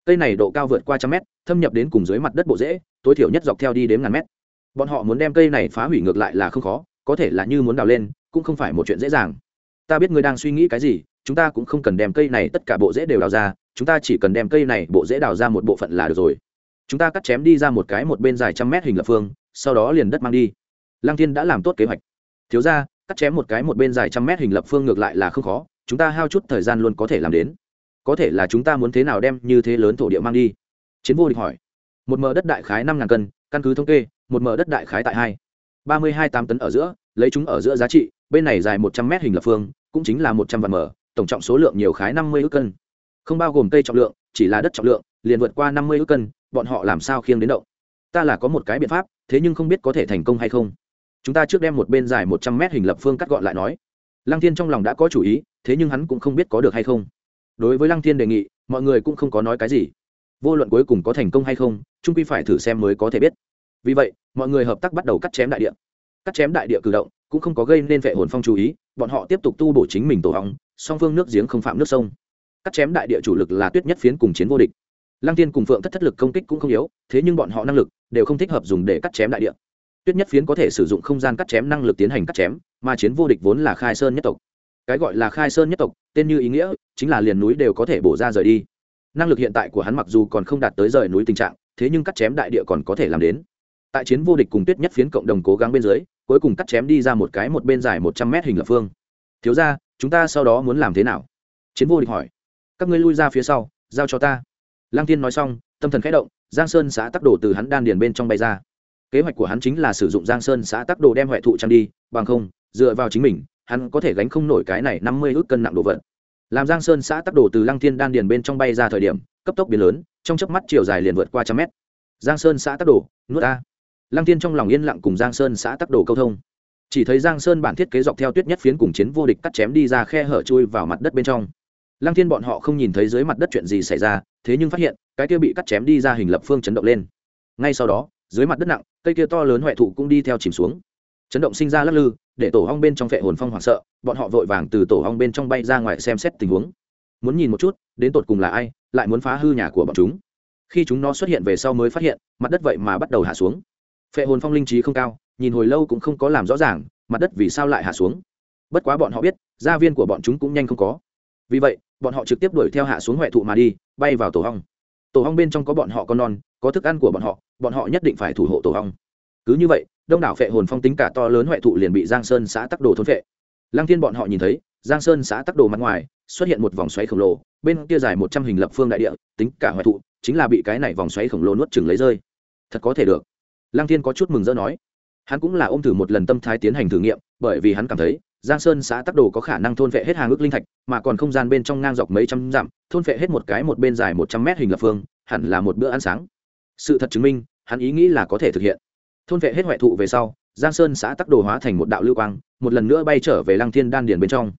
A: Cây này độ cao vượt qua trăm mét, thâm nhập đến cùng dưới mặt đất bộ rễ, tối thiểu nhất dọc theo đi đến ngàn mét bọn họ muốn đem cây này phá hủy ngược lại là không khó, có thể là như muốn đào lên, cũng không phải một chuyện dễ dàng. Ta biết ngươi đang suy nghĩ cái gì, chúng ta cũng không cần đem cây này tất cả bộ rễ đều đào ra, chúng ta chỉ cần đem cây này bộ rễ đào ra một bộ phận là được rồi. Chúng ta cắt chém đi ra một cái một bên dài trăm mét hình lập phương, sau đó liền đất mang đi. Lăng thiên đã làm tốt kế hoạch. Thiếu ra, cắt chém một cái một bên dài trăm mét hình lập phương ngược lại là không khó, chúng ta hao chút thời gian luôn có thể làm đến. Có thể là chúng ta muốn thế nào đem như thế lớn thổ địa mang đi? Chiến vô địch hỏi. Một mờ đất đại khái năm ngàn cân, căn cứ thống kê một mở đất đại khái tại hai. Ba mươi hai tám tấn ở giữa, lấy chúng ở giữa giá trị, bên này dài một trăm mét hình lập phương, cũng chính là một trăm vạn mở tổng trọng số lượng nhiều khái năm mươi ước cân. Không bao gồm cây trọng lượng, chỉ là đất trọng lượng, liền vượt qua năm mươi ước cân, bọn họ làm sao khiêng đến động? Ta là có một cái biện pháp, thế nhưng không biết có thể thành công hay không. Chúng ta trước đem một bên dài một trăm mét hình lập phương cắt gọn lại nói. Lăng thiên trong lòng đã có chủ ý, thế nhưng hắn cũng không biết có được hay không. Đối với lăng thiên đề nghị, mọi người cũng không có nói cái gì. Vô luận cuối cùng có thành công hay không trung quy phải thử xem mới có thể biết vì vậy, mọi người hợp tác bắt đầu cắt chém đại địa. Cắt chém đại địa cử động cũng không có gây nên vệ hồn phong chú ý, bọn họ tiếp tục tu bổ chính mình tổ hóng song phương nước giếng không phạm nước sông. Cắt chém đại địa chủ lực là tuyết nhất phiến cùng chiến vô địch. Lăng tiên cùng phượng thất thất lực công kích cũng không yếu, thế nhưng bọn họ năng lực đều không thích hợp dùng để cắt chém đại địa. Tuyết nhất phiến có thể sử dụng không gian cắt chém năng lực tiến hành cắt chém, mà chiến vô địch vốn là khai sơn nhất tộc. Cái gọi là khai sơn nhất tộc, tên như ý nghĩa, chính là liền núi đều có thể bổ ra rời đi. Năng lực hiện tại của hắn mặc dù còn không đạt tới rời núi tình trạng, thế nhưng cắt chém đại địa còn có thể làm đến tại chiến vô địch cùng tuyết nhất phiến cộng đồng cố gắng bên dưới, cuối cùng cắt chém đi ra một cái một bên dài một trăm mét hình lập phương. Thiếu ra chúng ta sau đó muốn làm thế nào? Chiến vô địch hỏi. Các ngươi lui ra phía sau, giao cho ta. Lăng tiên nói xong, tâm thần khẽ động, giang sơn xã tắc đồ từ hắn đan điền bên trong bay ra. Kế hoạch của hắn chính là sử dụng giang sơn xã tắc đồ đem huệ thụ trang đi, bằng không, dựa vào chính mình, hắn có thể gánh không nổi cái này năm mươi ước cân nặng đồ vật. Làm giang sơn xã tắc đồ từ lăng thiên đan điền bên trong bay ra thời điểm, cấp tốc biến lớn, trong chớp mắt chiều dài liền vượt qua trăm mét. Giang sơn xã tắc đồ, nuốt a lăng thiên trong lòng yên lặng cùng giang sơn xã tắc đồ câu thông. Chỉ thấy giang sơn bản thiết kế dọc theo tuyết nhất phiến cùng chiến vô địch cắt chém đi ra khe hở chui vào mặt đất bên trong. Lăng thiên bọn họ không nhìn thấy dưới mặt đất chuyện gì xảy ra, thế nhưng phát hiện, cái kia bị cắt chém đi ra hình lập phương chấn động lên. Ngay sau đó, dưới mặt đất nặng, cây kia to lớn huệ thụ cũng đi theo chìm xuống. Chấn động sinh ra lắc lư, để tổ hong bên trong phệ hồn phong hoảng sợ, bọn họ vội vàng từ tổ hong bên trong bay ra ngoài xem xét tình huống. Muốn nhìn một chút, đến tột cùng là ai, lại muốn phá hư nhà của bọn chúng. Khi chúng nó xuất hiện về sau mới phát hiện, mặt đất vậy mà bắt đầu hạ xuống phệ hồn phong linh trí không cao, nhìn hồi lâu cũng không có làm rõ ràng, mặt đất vì sao lại hạ xuống. Bất quá bọn họ biết, gia viên của bọn chúng cũng nhanh không có. Vì vậy, bọn họ trực tiếp đuổi theo hạ xuống huệ thụ mà đi, bay vào tổ hong. Tổ hong bên trong có bọn họ con non, có thức ăn của bọn họ bọn họ nhất định phải thủ hộ tổ hong. Cứ như vậy, đông đảo phệ hồn phong tính cả to lớn huệ thụ liền bị giang sơn xã tắc đồ thôn phệ. Lăng thiên bọn họ nhìn thấy, giang sơn xã tắc đồ mặt ngoài, xuất hiện một vòng xoáy khổng lồ, bên kia dài một trăm hình lập phương đại địa, tính cả huệ thụ, chính là bị cái này vòng xoáy khổng lồ nuốt chừng lấy rơi. Thật có thể được lăng thiên có chút mừng rỡ nói. Hắn cũng là ôm thử một lần tâm thái tiến hành thử nghiệm, bởi vì hắn cảm thấy, giang sơn xã tắc đồ có khả năng thôn vệ hết hàng ước linh thạch, mà còn không gian bên trong ngang dọc mấy trăm dặm, thôn vệ hết một cái một bên dài một trăm mét hình lập phương, hẳn là một bữa ăn sáng. Sự thật chứng minh, hắn ý nghĩ là có thể thực hiện. Thôn vệ hết huệ thụ về sau, giang sơn xã tắc đồ hóa thành một đạo lưu quang, một lần nữa bay trở về lăng thiên đan điền bên trong.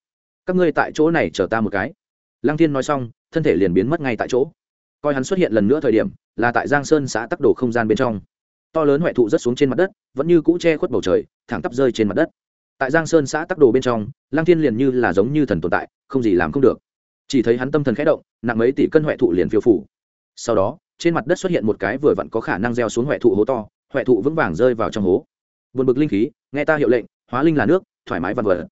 A: Các ngươi tại chỗ này chờ ta một cái. Lăng thiên nói xong, thân thể liền biến mất ngay tại chỗ. Coi hắn xuất hiện lần nữa thời điểm, là tại giang sơn xã tắc đồ không gian bên trong to lớn huệ thụ rất xuống trên mặt đất, vẫn như cũ che khuất bầu trời, thẳng tắp rơi trên mặt đất. Tại giang sơn xã tắc đồ bên trong Lang thiên liền như là giống như thần tồn tại, không gì làm không được. Chỉ thấy hắn tâm thần khẽ động, nặng mấy tỷ cân huệ thụ liền phiêu phủ. Sau đó, trên mặt đất xuất hiện một cái vừa vặn có khả năng gieo xuống huệ thụ hố to, huệ thụ vững vàng rơi vào trong hố. Vượt bực linh khí, nghe ta hiệu lệnh, hóa linh là nước, thoải mái vằn vờ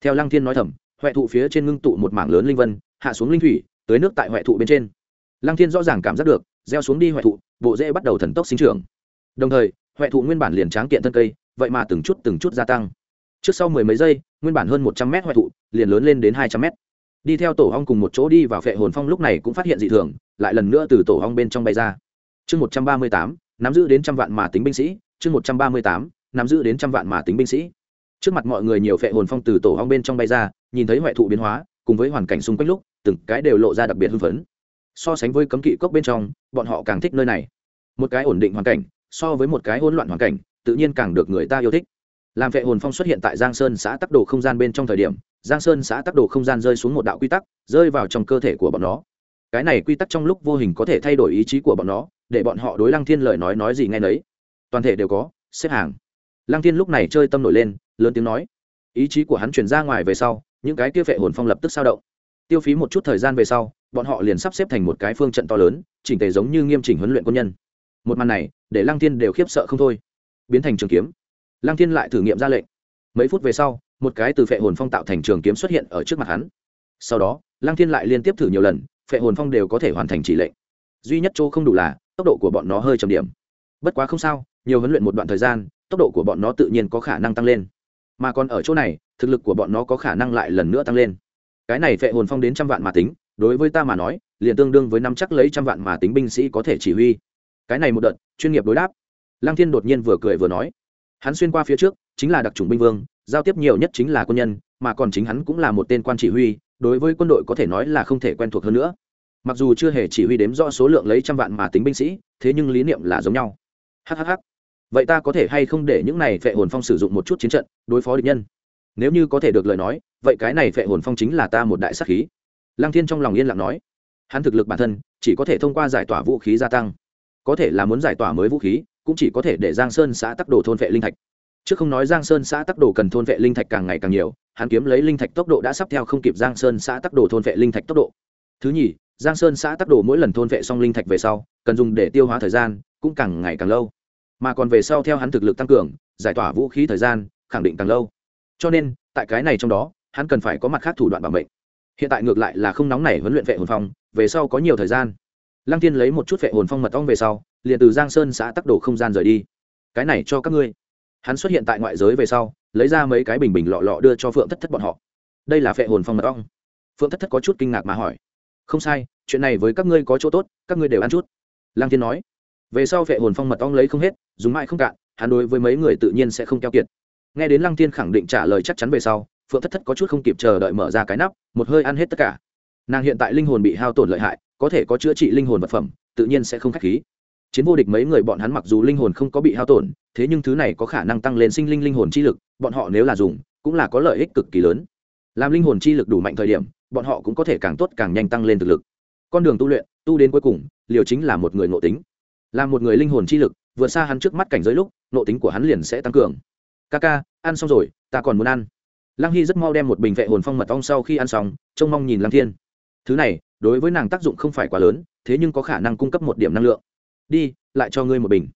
A: theo lăng thiên nói thầm, huệ thụ phía trên ngưng tụ một mảng lớn linh vân, hạ xuống linh thủy, tới nước tại huệ thụ bên trên. Lăng thiên rõ ràng cảm giác được, gieo xuống đi huệ thụ, bộ rễ bắt đầu thần tốc sinh trưởng đồng thời huệ thụ nguyên bản liền tráng kiện thân cây, vậy mà từng chút từng chút gia tăng. Trước sau mười mấy giây, nguyên bản hơn một trăm mét huệ thụ, liền lớn lên đến hai trăm mét. Đi theo tổ hong cùng một chỗ đi vào phệ hồn phong lúc này cũng phát hiện dị thường, lại lần nữa từ tổ hong bên trong bay ra. Chương một trăm ba mươi tám, nắm giữ đến trăm vạn mà tính binh sĩ. Chương một trăm ba mươi tám, nắm giữ đến trăm vạn mà tính binh sĩ. Trước mặt mọi người nhiều phệ hồn phong từ tổ hong bên trong bay ra, nhìn thấy huệ thụ biến hóa, cùng với hoàn cảnh xung quanh lúc, từng cái đều lộ ra đặc biệt hưng phấn. So sánh với cấm kỵ cốc bên trong, bọn họ càng thích nơi này. Một cái ổn định hoàn cảnh so với một cái hỗn loạn hoàn cảnh, tự nhiên càng được người ta yêu thích. Làm vệ hồn phong xuất hiện tại giang sơn xã tắc đồ không gian bên trong thời điểm, giang sơn xã tắc đồ không gian rơi xuống một đạo quy tắc, rơi vào trong cơ thể của bọn nó. Cái này quy tắc trong lúc vô hình có thể thay đổi ý chí của bọn nó, để bọn họ đối lăng thiên lời nói nói gì nghe nấy. Toàn thể đều có, xếp hàng. Lăng thiên lúc này chơi tâm nổi lên, lớn tiếng nói. Ý chí của hắn chuyển ra ngoài về sau, những cái kia vệ hồn phong lập tức sao động. Tiêu phí một chút thời gian về sau, bọn họ liền sắp xếp thành một cái phương trận to lớn, chỉnh tề giống như nghiêm chỉnh huấn luyện quân nhân một màn này để lăng thiên đều khiếp sợ không thôi biến thành trường kiếm lăng thiên lại thử nghiệm ra lệnh mấy phút về sau một cái từ phệ hồn phong tạo thành trường kiếm xuất hiện ở trước mặt hắn sau đó lăng thiên lại liên tiếp thử nhiều lần phệ hồn phong đều có thể hoàn thành chỉ lệnh duy nhất chỗ không đủ là tốc độ của bọn nó hơi trầm điểm bất quá không sao nhiều huấn luyện một đoạn thời gian tốc độ của bọn nó tự nhiên có khả năng tăng lên mà còn ở chỗ này thực lực của bọn nó có khả năng lại lần nữa tăng lên cái này phệ hồn phong đến trăm vạn mà tính đối với ta mà nói liền tương đương với năm chắc lấy trăm vạn mà tính binh sĩ có thể chỉ huy cái này một đợt, chuyên nghiệp đối đáp. Lăng thiên đột nhiên vừa cười vừa nói, hắn xuyên qua phía trước, chính là đặc trùng binh vương, giao tiếp nhiều nhất chính là quân nhân, mà còn chính hắn cũng là một tên quan chỉ huy, đối với quân đội có thể nói là không thể quen thuộc hơn nữa. Mặc dù chưa hề chỉ huy đếm rõ số lượng lấy trăm vạn mà tính binh sĩ, thế nhưng lý niệm là giống nhau. Hhh vậy ta có thể hay không để những này phệ hồn phong sử dụng một chút chiến trận, đối phó địch nhân? Nếu như có thể được lời nói, vậy cái này phệ hồn phong chính là ta một đại sắc khí. Lăng thiên trong lòng yên lặng nói. Hắn thực lực bản thân chỉ có thể thông qua giải tỏa vũ khí gia tăng có thể là muốn giải tỏa mới vũ khí, cũng chỉ có thể để giang sơn xã tắc đồ thôn vệ linh thạch. Chứ không nói giang sơn xã tắc đồ cần thôn vệ linh thạch càng ngày càng nhiều, hắn kiếm lấy linh thạch tốc độ đã sắp theo không kịp giang sơn xã tắc đồ thôn vệ linh thạch tốc độ. Thứ nhì, giang sơn xã tắc đồ mỗi lần thôn vệ xong linh thạch về sau, cần dùng để tiêu hóa thời gian, cũng càng ngày càng lâu. Mà còn về sau theo hắn thực lực tăng cường, giải tỏa vũ khí thời gian, khẳng định càng lâu. Cho nên, tại cái này trong đó, hắn cần phải có mặt khác thủ đoạn bảo mệnh. Hiện tại ngược lại là không nóng nảy huấn luyện vệ hồn phong, về sau có nhiều thời gian lăng tiên lấy một chút vệ hồn phong mật ong về sau, liền từ giang sơn xã tắc đổ không gian rời đi. Cái này cho các ngươi. Hắn xuất hiện tại ngoại giới về sau, lấy ra mấy cái bình bình lọ lọ đưa cho phượng thất thất bọn họ. Đây là phệ hồn phong mật ong. Phượng thất thất có chút kinh ngạc mà hỏi. Không sai, chuyện này với các ngươi có chỗ tốt, các ngươi đều ăn chút. Lăng tiên nói. Về sau phệ hồn phong mật ong lấy không hết, dùng mãi không cạn, hắn đối với mấy người tự nhiên sẽ không keo kiệt. Nghe đến lăng tiên khẳng định trả lời chắc chắn về sau, phượng thất thất có chút không kịp chờ đợi mở ra cái nắp, một hơi ăn hết tất cả. Nàng hiện tại linh hồn bị hao tổn lợi hại có thể có chữa trị linh hồn vật phẩm, tự nhiên sẽ không k h á c h khí. Chiến vô địch mấy người bọn hắn mặc dù linh hồn không có bị hao tổn, thế nhưng thứ này có khả năng tăng lên sinh linh linh hồn chi lực, bọn họ nếu là dùng, cũng là có lợi ích cực kỳ lớn. Làm linh hồn chi lực đủ mạnh thời điểm, bọn họ cũng có thể càng tốt càng nhanh tăng lên thực lực. Con đường tu luyện, tu đến cuối cùng, liều chính là một người ngộ tính. Là một người linh hồn chi lực, vượt xa hắn trước mắt cảnh giới lúc, ngộ tính của hắn liền sẽ tăng cường. Ca ca, ăn xong rồi, ta còn muốn ăn. Lăng hy rất mau đem một bình vệ hồn phong mật ong sau khi ăn xong, trông mong nhìn lăng thiên thứ này, đối với nàng tác dụng không phải quá lớn, thế nhưng có khả năng cung cấp một điểm năng lượng. Đi, lại cho ngươi một bình.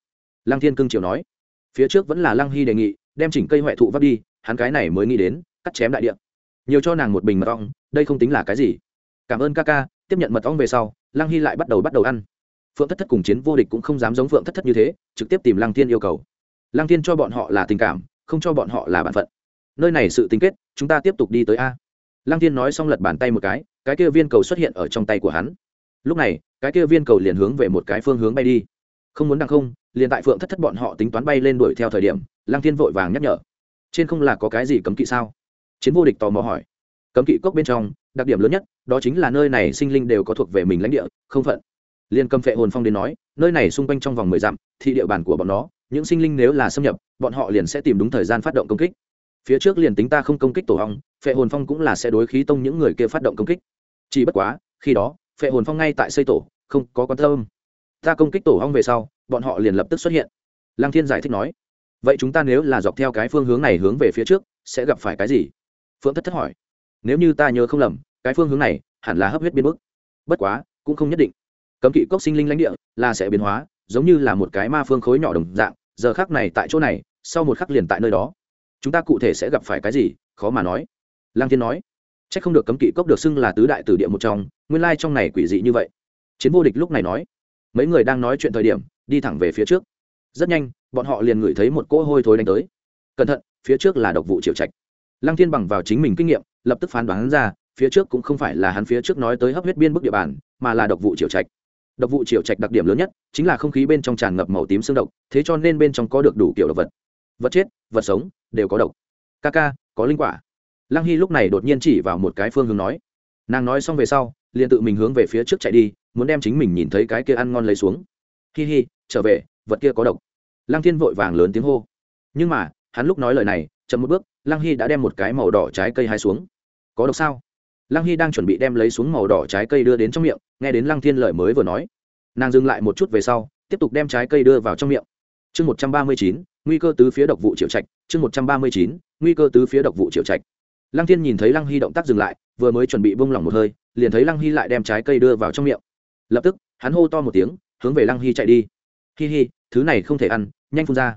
A: Lăng thiên cương triều nói. Phía trước vẫn là lăng hy đề nghị, đem chỉnh cây huệ thụ vắt đi, hắn cái này mới nghĩ đến, cắt chém đại điện nhiều cho nàng một bình mật ong, đây không tính là cái gì. Cảm ơn ca ca, tiếp nhận mật ong về sau. Lăng hy lại bắt đầu bắt đầu ăn. Phượng thất thất cùng chiến vô địch cũng không dám giống phượng thất thất như thế, trực tiếp tìm lăng thiên yêu cầu. Lăng thiên cho bọn họ là tình cảm, không cho bọn họ là b ả n phận. Nơi này sự tính kết, chúng ta tiếp tục đi tới a lăng thiên nói xong lật bàn tay một cái cái kia viên cầu xuất hiện ở trong tay của hắn. Lúc này, cái kia viên cầu liền hướng về một cái phương hướng bay đi. Không muốn đằng không, liền tại phượng thất thất bọn họ tính toán bay lên đuổi theo thời điểm, lăng thiên vội vàng nhắc nhở. Trên không là có cái gì cấm kỵ sao? Chiến vô địch tò mò hỏi. Cấm kỵ cốc bên trong, đặc điểm lớn nhất, đó chính là nơi này sinh linh đều có thuộc về mình lãnh địa, không phận. Liên cầm phệ hồn phong đến nói, nơi này xung quanh trong vòng mười dặm thì địa bàn của bọn nó, những sinh linh nếu là xâm nhập, bọn họ liền sẽ tìm đúng thời gian phát động công kích phía trước liền tính ta không công kích tổ hong phệ hồn phong cũng là sẽ đối khí tông những người kia phát động công kích. Chỉ bất quá, khi đó, phệ hồn phong ngay tại xây tổ, không có quan tâm. Ta công kích tổ hong về sau, bọn họ liền lập tức xuất hiện. Lăng thiên giải thích nói, vậy chúng ta nếu là dọc theo cái phương hướng này hướng về phía trước, sẽ gặp phải cái gì? Phượng thất thất hỏi, nếu như ta nhớ không lầm, cái phương hướng này hẳn là hấp huyết biến mức bất quá, cũng không nhất định. Cấm kỵ cốc sinh linh lãnh địa là sẽ biến hóa, giống như là một cái ma phương khối nhỏ đồng dạng, giờ khắc này tại chỗ này, sau một khắc liền tại nơi đó chúng ta cụ thể sẽ gặp phải cái gì? Khó mà nói. Lang thiên nói. C h ắ c không được cấm kỵ cốc được xưng là tứ đại tử địa một trong, nguyên lai trong này quỷ dị như vậy. Chiến vô địch lúc này nói. Mấy người đang nói chuyện thời điểm, đi thẳng về phía trước. Rất nhanh, bọn họ liền ngửi thấy một cỗ hôi thối đánh tới. Cẩn thận, phía trước là độc vụ triệu trạch. Lăng thiên bằng vào chính mình kinh nghiệm, lập tức phán đoán ra, phía trước cũng không phải là hắn phía trước nói tới hấp huyết biên bức địa bàn, mà là độc vụ triệu trạch. Độc vụ triệu trạch đặc điểm lớn nhất chính là không khí bên trong tràn ngập màu tím xương độc, thế cho nên bên trong có được đủ kiểu độc vật vật chết, vật sống, đều có độc. Ca ca, có linh quả. Lăng hy lúc này đột nhiên chỉ vào một cái phương hướng nói. Nàng nói xong về sau, liền tự mình hướng về phía trước chạy đi, muốn đem chính mình nhìn thấy cái kia ăn ngon lấy xuống. Hi hi, trở về, vật kia có độc. Lăng thiên vội vàng lớn tiếng hô. Nhưng mà, hắn lúc nói lời này, chậm một bước, lăng hy đã đem một cái màu đỏ trái cây hai xuống. Có độc sao? Lăng hy đang chuẩn bị đem lấy xuống màu đỏ trái cây đưa đến trong miệng, nghe đến lăng thiên lời mới vừa nói. Nàng dừng lại một chút về sau, tiếp tục đem trái cây đưa vào trong miệng chương một trăm ba mươi chín, nguy cơ tứ phía độc vụ triệu trạch. Chương một trăm ba mươi chín, nguy cơ tứ phía độc vụ triệu trạch. Lăng thiên nhìn thấy lăng hy động tác dừng lại, vừa mới chuẩn bị bông lỏng một hơi, liền thấy lăng hy lại đem trái cây đưa vào trong miệng. Lập tức, hắn hô to một tiếng, hướng về lăng hy chạy đi. Hi hi, thứ này không thể ăn, nhanh phun ra.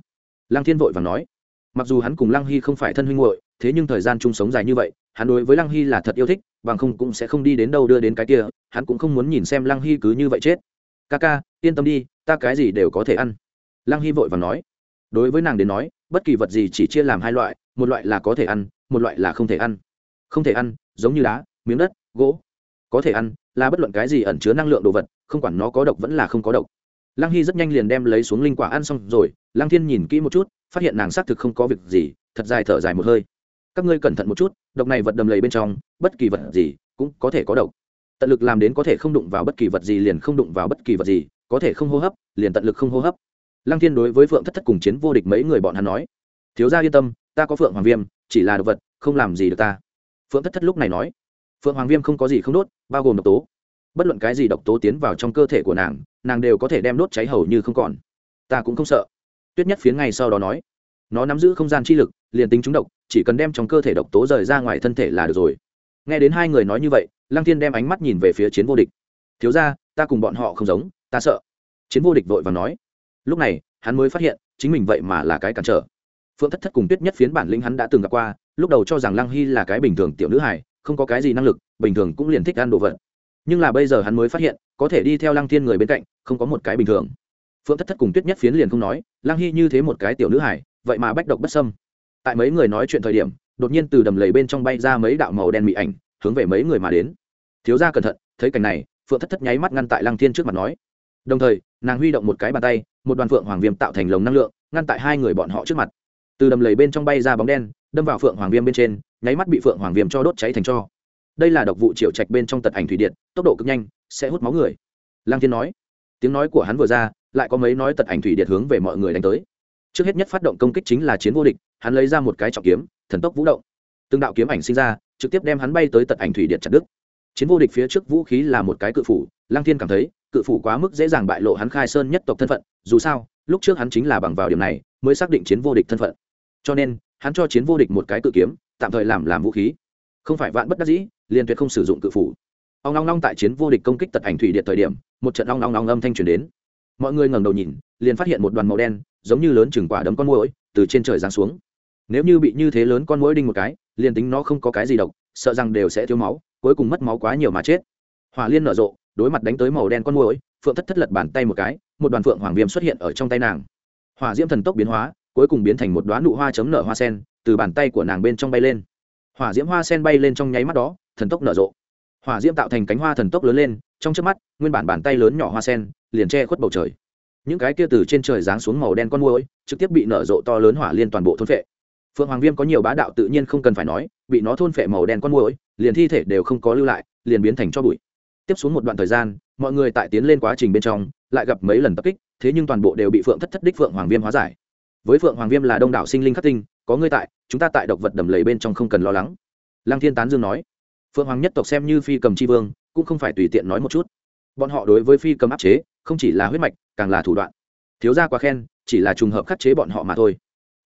A: Lăng thiên vội và nói. Mặc dù hắn cùng lăng hy không phải thân huynh hội thế nhưng thời gian chung sống dài như vậy, hắn đối với lăng hy là thật yêu thích, bằng không cũng sẽ không đi đến đâu đưa đến cái kia, hắn cũng không muốn nhìn xem lăng hy cứ như vậy chết. Ca ca, yên tâm đi, ta cái gì đều có thể ăn lăng hy vội và nói, đối với nàng đến nói, bất kỳ vật gì chỉ chia làm hai loại, một loại là có thể ăn, một loại là không thể ăn. Không thể ăn, giống như đá, miếng đất, gỗ. Có thể ăn là bất luận cái gì ẩn chứa năng lượng đồ vật, không quản nó có độc vẫn là không có độc. Lăng hy rất nhanh liền đem lấy xuống linh quả ăn xong rồi, lăng thiên nhìn kỹ một chút, phát hiện nàng xác thực không có việc gì, thật dài thở dài một hơi. Các ngươi cẩn thận một chút, độc này vật đầm lầy bên trong, bất kỳ vật gì cũng có thể có độc. Tận lực làm đến có thể không đụng vào bất kỳ vật gì liền không đụng vào bất kỳ vật gì, có thể không hô hấp, liền tận lực không hô hấp lăng thiên đối với phượng thất thất cùng chiến vô địch mấy người bọn hắn nói, thiếu gia yên tâm, ta có phượng hoàng viêm, chỉ là độc vật, không làm gì được ta. Phượng thất thất lúc này nói, phượng hoàng viêm không có gì không đốt, bao gồm độc tố. Bất luận cái gì độc tố tiến vào trong cơ thể của nàng nàng đều có thể đem đốt cháy hầu như không còn. Ta cũng không sợ. Tuyết nhất phiến ngay sau đó nói, nó nắm giữ không gian chi lực, liền tính chúng độc, chỉ cần đem trong cơ thể độc tố rời ra ngoài thân thể là được rồi. Nghe đến hai người nói như vậy, lăng thiên đem ánh mắt nhìn về phía chiến vô địch. Thiếu ra ta cùng bọn họ không giống, ta sợ. Chiến vô địch vội và nói lúc này, hắn mới phát hiện, chính mình vậy mà là cái cản trở. Phượng thất thất cùng tuyết nhất phiến bản lĩnh hắn đã từng gặp qua, lúc đầu cho rằng lăng hy là cái bình thường tiểu nữ hải không có cái gì năng lực, bình thường cũng liền thích ăn đồ vật. Nhưng là bây giờ hắn mới phát hiện, có thể đi theo lăng thiên người bên cạnh, không có một cái bình thường. Phượng thất thất cùng tuyết nhất phiến liền không nói, lăng hy như thế một cái tiểu nữ hải vậy mà bách độc bất sâm tại mấy người nói chuyện thời điểm, đột nhiên từ đầm lầy bên trong bay ra mấy đạo màu đen mị ảnh, hướng về mấy người mà đến. Thiếu ra cẩn thận, thấy cảnh này, phượng thất thất nháy mắt ngăn tại lăng thiên trước mặt nói đồng thời, nàng huy động một cái bàn tay, một đoàn phượng hoàng viêm tạo thành lồng năng lượng, ngăn tại hai người bọn họ trước mặt. Từ đầm lầy bên trong bay ra bóng đen, đâm vào phượng hoàng viêm bên trên, nháy mắt bị phượng hoàng viêm cho đốt cháy thành cho. Đây là độc vụ triệu trạch bên trong tật ảnh thủy điện, tốc độ cực nhanh, sẽ hút máu người. Lang thiên nói. Tiếng nói của hắn vừa ra, lại có mấy nói tật ảnh thủy điện hướng về mọi người đánh tới. Trước hết nhất phát động công kích chính là chiến vô địch, hắn lấy ra một cái trọng kiếm, thần tốc vũ động. Từng đạo kiếm ảnh sinh ra, trực tiếp đem hắn bay tới tật ảnh thủy điện chặt đức chiến vô địch phía trước vũ khí là một cái cự phủ Lang thiên cảm thấy cự phủ quá mức dễ dàng bại lộ hắn khai sơn nhất tộc thân phận, dù sao, lúc trước hắn chính là bằng vào điểm này, mới xác định chiến vô địch thân phận. Cho nên, hắn cho chiến vô địch một cái cự kiếm, tạm thời làm làm vũ khí. Không phải vạn bất đắc dĩ, liền tuyệt không sử dụng cự phủ. Ông long long tại chiến vô địch công kích tật ảnh thủy điện thời điểm, một trận long long long âm thanh truyền đến. Mọi người ngẩng đầu nhìn, liền phát hiện một đoàn màu đen, giống như lớn chừng quả đấm con muỗi, từ trên trời giáng xuống. Nếu như bị như thế lớn con muỗi đinh một cái, liền tính nó không có cái gì độc, sợ rằng đều sẽ thiếu máu, cuối cùng mất máu quá nhiều mà chết. Hỏa liên nở rộ đối mặt đánh tới màu đen con muỗi, phượng thất thất lật bàn tay một cái, một đoàn phượng hoàng viêm xuất hiện ở trong tay nàng. Hỏa diễm thần tốc biến hóa, cuối cùng biến thành một đoá nụ hoa chấm nở hoa sen, từ bàn tay của nàng bên trong bay lên. Hỏa diễm hoa sen bay lên trong nháy mắt đó, thần tốc nở rộ. Hỏa diễm tạo thành cánh hoa thần tốc lớn lên, trong trước mắt, nguyên bản bàn tay lớn nhỏ hoa sen, liền che khuất bầu trời. Những cái kia từ trên trời giáng xuống màu đen con môi trực tiếp bị nở rộ to lớn hỏa liên toàn bộ thôn phệ. Phượng hoàng viêm có nhiều bá đạo tự nhiên không cần phải nói, bị nó thôn phệ màu đen con môi liền thi thể đều không có lưu lại, liền biến thành cho bụi tiếp xuống một đoạn thời gian, mọi người tại tiến lên quá trình bên trong, lại gặp mấy lần tập kích, thế nhưng toàn bộ đều bị phượng thất thất đích phượng hoàng viêm hóa giải. Với phượng hoàng viêm là đông đảo sinh linh khắc tinh, có ngươi tại, chúng ta tại độc vật đầm lầy bên trong không cần lo lắng. Lăng thiên tán dương nói. Phượng hoàng nhất tộc xem như phi cầm tri vương, cũng không phải tùy tiện nói một chút. Bọn họ đối với phi cầm áp chế, không chỉ là huyết mạch, càng là thủ đoạn. Thiếu gia quá khen, chỉ là trùng hợp khắc chế bọn họ mà thôi.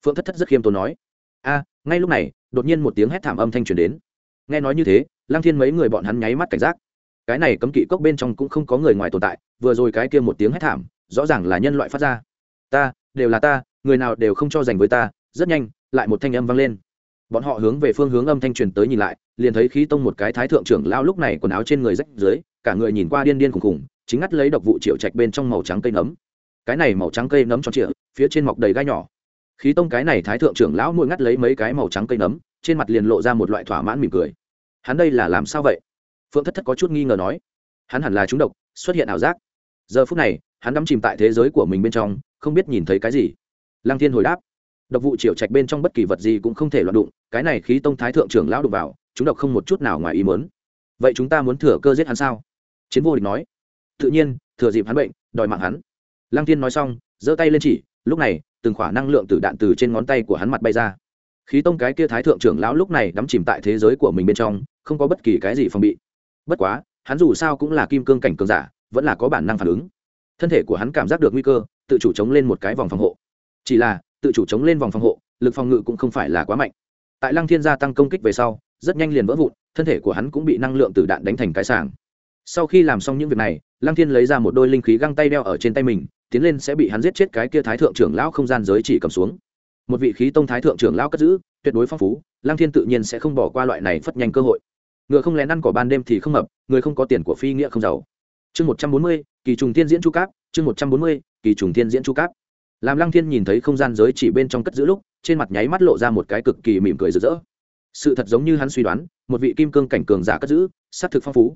A: Phượng thất thất rất khiêm tốn nói. A, ngay lúc này, đột nhiên một tiếng hét thảm âm thanh truyền đến. Nghe nói như thế, lăng thiên mấy người bọn hắn nháy mắt cảnh giác cái này cấm kỵ cốc bên trong cũng không có người ngoài tồn tại, vừa rồi cái kia một tiếng hét thảm, rõ ràng là nhân loại phát ra. Ta, đều là ta, người nào đều không cho dành với ta, rất nhanh, lại một thanh âm vang lên. Bọn họ hướng về phương hướng âm thanh truyền tới nhìn lại, liền thấy khí tông một cái thái thượng trưởng lao lúc này quần áo trên người rách dưới, cả người nhìn qua điên điên khùng khùng chính ngắt lấy độc vụ triệu trạch bên trong màu trắng cây nấm. Cái này màu trắng cây nấm tròn trịa, phía trên mọc đầy gai nhỏ. Khí tông cái này thái thượng trưởng lão mỗi ngắt lấy mấy cái màu trắng cây nấm, trên mặt liền lộ ra một loại thỏa mãn mỉm cười. Hắn đây là làm sao vậy? Phượng thất thất có chút nghi ngờ nói, hắn hẳn là trúng độc, xuất hiện ảo giác. Giờ phút này, hắn đắm chìm tại thế giới của mình bên trong, không biết nhìn thấy cái gì. Lăng thiên hồi đáp, độc vụ triệu trạch bên trong bất kỳ vật gì cũng không thể loạn đụng, cái này khí tông thái thượng trưởng lão đụng vào, chúng độc không một chút nào ngoài ý mớn vậy chúng ta muốn thừa cơ giết hắn sao? Chiến vô địch nói, tự nhiên, thừa dịp hắn bệnh, đòi mạng hắn. Lăng Thiên nói xong, giơ tay lên chỉ, lúc này, từng khỏa năng lượng từ đạn từ trên ngón tay của hắn mặt bay ra. Khí tông cái kia thái thượng trưởng lão lúc này đắm chìm tại thế giới của mình bên trong, không có bất kỳ cái gì phòng bị bất quá, hắn dù sao cũng là kim cương cảnh cường giả, vẫn là có bản năng phản ứng. Thân thể của hắn cảm giác được nguy cơ, tự chủ chống lên một cái vòng phòng hộ. Chỉ là, tự chủ chống lên vòng phòng hộ, lực phòng ngự cũng không phải là quá mạnh. Tại lăng thiên gia tăng công kích về sau, rất nhanh liền vỡ vụn, thân thể của hắn cũng bị năng lượng từ đạn đánh thành cái sàng sau khi làm xong những việc này, lăng thiên lấy ra một đôi linh khí găng tay đeo ở trên tay mình, tiến lên sẽ bị hắn giết chết cái kia thái thượng trưởng lão không gian giới chỉ cầm xuống. Một vị khí tông thái thượng trưởng lão cất giữ, tuyệt đối phong phú, lăng thiên tự nhiên sẽ không bỏ qua loại này phất nhanh cơ hội ngựa không lén ăn cỏ ban đêm thì không mập. người không có tiền của phi nghĩa không giàu. Chương một trăm bốn mươi, kỳ trùng thiên diễn chu cáp, chương một trăm bốn mươi, kỳ trùng thiên diễn chu cáp. Làm lăng thiên nhìn thấy không gian giới chỉ bên trong cất giữ lúc, trên mặt nháy mắt lộ ra một cái cực kỳ mỉm cười rực rỡ. Sự thật giống như hắn suy đoán, một vị kim cương cảnh cường giả cất giữ s á c thực phong phú.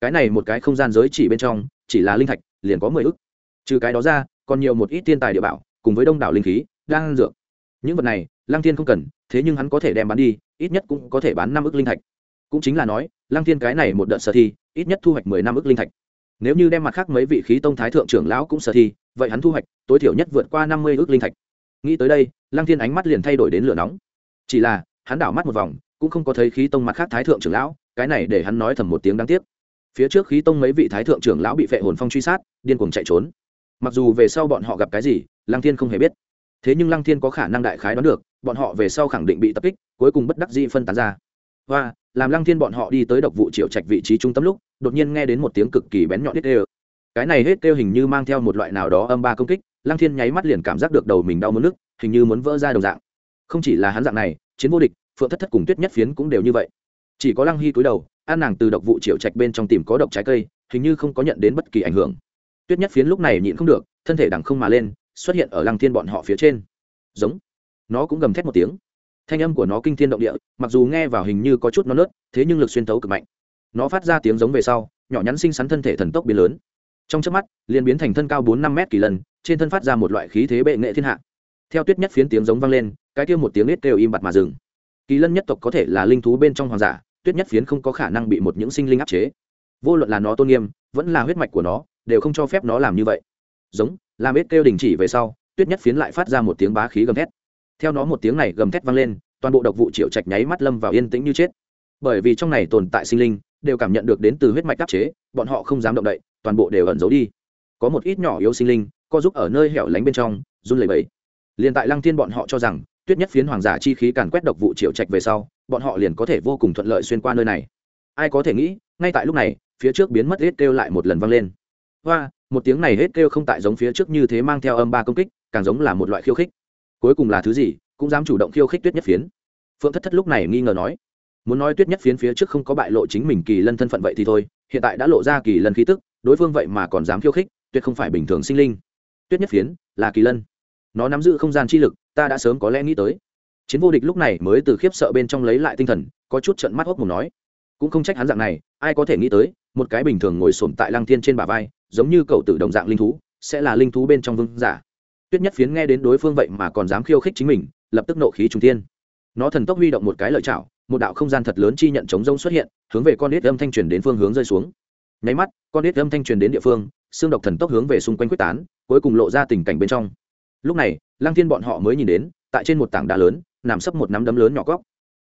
A: Cái này một cái không gian giới chỉ bên trong, chỉ là linh thạch, liền có mười ức. Trừ cái đó ra, còn nhiều một ít thiên tài địa bảo, cùng với đông đảo linh khí đang dược. Những vật này, lăng thiên không cần, thế nhưng hắn có thể đem bán đi, ít nhất cũng có thể bán năm ức linh thạch cũng chính là nói, lăng thiên cái này một đợt sở thi, ít nhất thu hoạch mười năm ước linh thạch. Nếu như đem mặt khác mấy vị khí tông thái thượng trưởng lão cũng sở thi, vậy hắn thu hoạch, tối thiểu nhất vượt qua năm mươi ước linh thạch. Nghĩ tới đây, lăng thiên ánh mắt liền thay đổi đến lửa nóng. Chỉ là, hắn đảo mắt một vòng, cũng không có thấy khí tông mặt khác thái thượng trưởng lão, cái này để hắn nói thầm một tiếng đáng tiếc. Phía trước khí tông mấy vị thái thượng trưởng lão bị phệ hồn phong truy sát, điên cuồng chạy trốn. Mặc dù về sau bọn họ gặp cái gì, lăng thiên không hề biết. Thế nhưng lăng thiên có khả năng đại khái đoán được, bọn họ về sau khẳng định bị tập kích, cuối cùng bất đắc dĩ phân tán ra. Và làm lăng thiên bọn họ đi tới độc vụ triệu trạch vị trí trung tâm lúc, đột nhiên nghe đến một tiếng cực kỳ bén nhọn hết kêu. Cái này hết kêu hình như mang theo một loại nào đó âm ba công kích, lăng thiên nháy mắt liền cảm giác được đầu mình đau muốn nước hình như muốn vỡ ra đầu dạng. Không chỉ là hắn dạng này, chiến vô địch, phượng thất thất cùng tuyết nhất phiến cũng đều như vậy. Chỉ có lăng hy cúi đầu, an nàng từ độc vụ triệu trạch bên trong tìm có độc trái cây, hình như không có nhận đến bất kỳ ảnh hưởng. Tuyết nhất phiến lúc này nhịn không được, thân thể đằng không mà lên, xuất hiện ở lăng thiên bọn họ phía trên. Giống. Nó cũng gầm thét một tiếng thanh âm của nó kinh thiên động địa, mặc dù nghe vào hình như có chút non nớt, thế nhưng lực xuyên tấu cực mạnh. Nó phát ra tiếng giống về sau, nhỏ nhắn xinh xắn thân thể thần tốc biến lớn. Trong trước mắt, liền biến thành thân cao bốn năm mét kỳ lần trên thân phát ra một loại khí thế bệ nghệ thiên hạ. Theo tuyết nhất phiến tiếng giống vang lên, cái kia một tiếng nết kêu im bặt mà dừng. Kỳ lân nhất tộc có thể là linh thú bên trong hoàng giả, tuyết nhất phiến không có khả năng bị một những sinh linh áp chế. Vô luận là nó tôn nghiêm, vẫn là huyết mạch của nó, đều không cho phép nó làm như vậy. Giống, làm ít kêu đình chỉ về sau, tuyết nhất phiến lại phát ra một tiếng bá khí gầm thét theo nó một tiếng này gầm thét vang lên, toàn bộ độc vụ triệu trạch nháy mắt lâm vào yên tĩnh như chết. Bởi vì trong này tồn tại sinh linh, đều cảm nhận được đến từ huyết mạch đắc chế, bọn họ không dám động đậy, toàn bộ đều ẩn giấu đi. Có một ít nhỏ yếu sinh linh, co giúp ở nơi hẻo lánh bên trong, run lẩy bẩy. Liền tại lăng thiên bọn họ cho rằng, tuyết nhất phiến hoàng giả chi khí càn quét độc vụ triệu trạch về sau, bọn họ liền có thể vô cùng thuận lợi xuyên qua nơi này. Ai có thể nghĩ, ngay tại lúc này, phía trước biến mất hết kêu lại một lần vang lên. Hoa, một tiếng này hết kêu không tại giống phía trước như thế mang theo âm ba công kích, càng giống là một loại khiêu khích cuối cùng là thứ gì, cũng dám chủ động khiêu khích tuyết nhất phiến. Phượng thất thất lúc này nghi ngờ nói, muốn nói tuyết nhất phiến phía trước không có bại lộ chính mình kỳ lân thân phận vậy thì thôi, hiện tại đã lộ ra kỳ lân khí tức, đối phương vậy mà còn dám khiêu khích, tuyệt không phải bình thường sinh linh. Tuyết nhất phiến là kỳ lân. Nó nắm giữ không gian chi lực, ta đã sớm có lẽ nghĩ tới. Chiến vô địch lúc này mới từ khiếp sợ bên trong lấy lại tinh thần, có chút trận mắt hốc mồm nói, cũng không trách hắn dạng này, ai có thể nghĩ tới, một cái bình thường ngồi xổm tại lăng thiên trên bả vai, giống như cậu tử đồng dạng linh thú, sẽ là linh thú bên trong vương giả tuyết nhất phiến nghe đến đối phương vậy mà còn dám khiêu khích chính mình, lập tức nộ khí trung thiên. Nó thần tốc huy động một cái lợi chảo, một đạo không gian thật lớn chi nhận chống rông xuất hiện, hướng về con nết âm thanh truyền đến phương hướng rơi xuống. Nháy mắt, con nết âm thanh truyền đến địa phương, xương độc thần tốc hướng về xung quanh quyết tán, cuối cùng lộ ra tình cảnh bên trong. Lúc này, lăng thiên bọn họ mới nhìn đến, tại trên một tảng đá lớn, nằm sấp một nắm đấm lớn nhỏ cóc.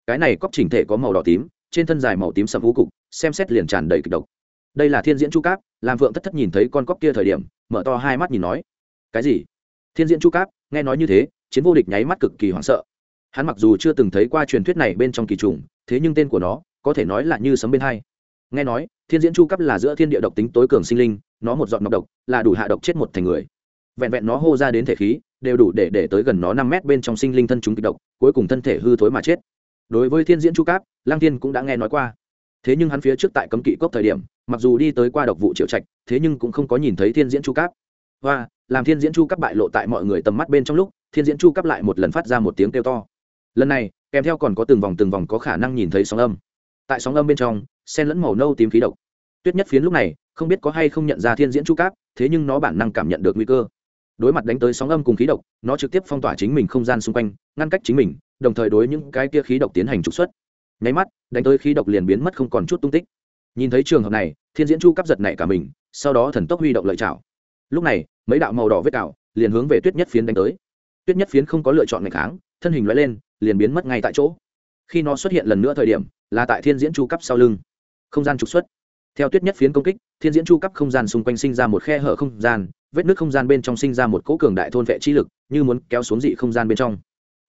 A: Cái này cóc chỉnh thể có màu đỏ tím, trên thân dài màu tím sầm vũ cục, xem xét liền tràn đầy kịch độc. Đây là thiên diễn chu cáp, làm vượng thất thất nhìn thấy con cóc kia thời điểm, mở to hai mắt nhìn nói, cái gì? Thiên diễn chu cáp, nghe nói như thế, chiến vô địch nháy mắt cực kỳ hoảng sợ. Hắn mặc dù chưa từng thấy qua truyền thuyết này bên trong kỳ trùng, thế nhưng tên của nó, có thể nói là như sấm bên hai. Nghe nói, thiên diễn chu cấp là giữa thiên địa độc tính tối cường sinh linh, nó một giọt nọc độc, là đủ hạ độc chết một thành người. Vẹn vẹn nó hô ra đến thể khí, đều đủ để để tới gần nó năm mét bên trong sinh linh thân chúng kịch độc, cuối cùng thân thể hư thối mà chết. Đối với thiên diễn chu cáp lang thiên cũng đã nghe nói qua. Thế nhưng hắn phía trước tại cấm kỵ cốc thời điểm, mặc dù đi tới qua độc vụ triệu trạch, thế nhưng cũng không có nhìn thấy thiên diễn chu cáp và làm thiên diễn chu cấp bại lộ tại mọi người tầm mắt bên trong lúc, thiên diễn chu cấp lại một lần phát ra một tiếng kêu to. Lần này, kèm theo còn có từng vòng từng vòng có khả năng nhìn thấy sóng âm. Tại sóng âm bên trong sen lẫn màu nâu tím khí độc. Tuyết nhất phiến lúc này, không biết có hay không nhận ra thiên diễn chu cáp thế nhưng nó bản năng cảm nhận được nguy cơ. Đối mặt đánh tới sóng âm cùng khí độc, nó trực tiếp phong tỏa chính mình không gian xung quanh, ngăn cách chính mình, đồng thời đối những cái kia khí độc tiến hành trục xuất. Nháy mắt, đánh tới khí độc liền biến mất không còn chút tung tích. Nhìn thấy trường hợp này, thiên diễn chu cắp giật nảy cả mình, sau đó thần tốc huy động lợi chảo lúc này, mấy đạo màu đỏ vết cào liền hướng về tuyết nhất phiến đánh tới. Tuyết nhất phiến không có lựa chọn ngày kháng, thân hình loại lên, liền biến mất ngay tại chỗ. Khi nó xuất hiện lần nữa thời điểm, là tại thiên diễn chu cấp sau lưng. Không gian trục xuất. Theo tuyết nhất phiến công kích, thiên diễn chu cấp không gian xung quanh sinh ra một khe hở không gian, vết nước không gian bên trong sinh ra một cỗ cường đại thôn vệ chi lực, như muốn kéo xuống dị không gian bên trong.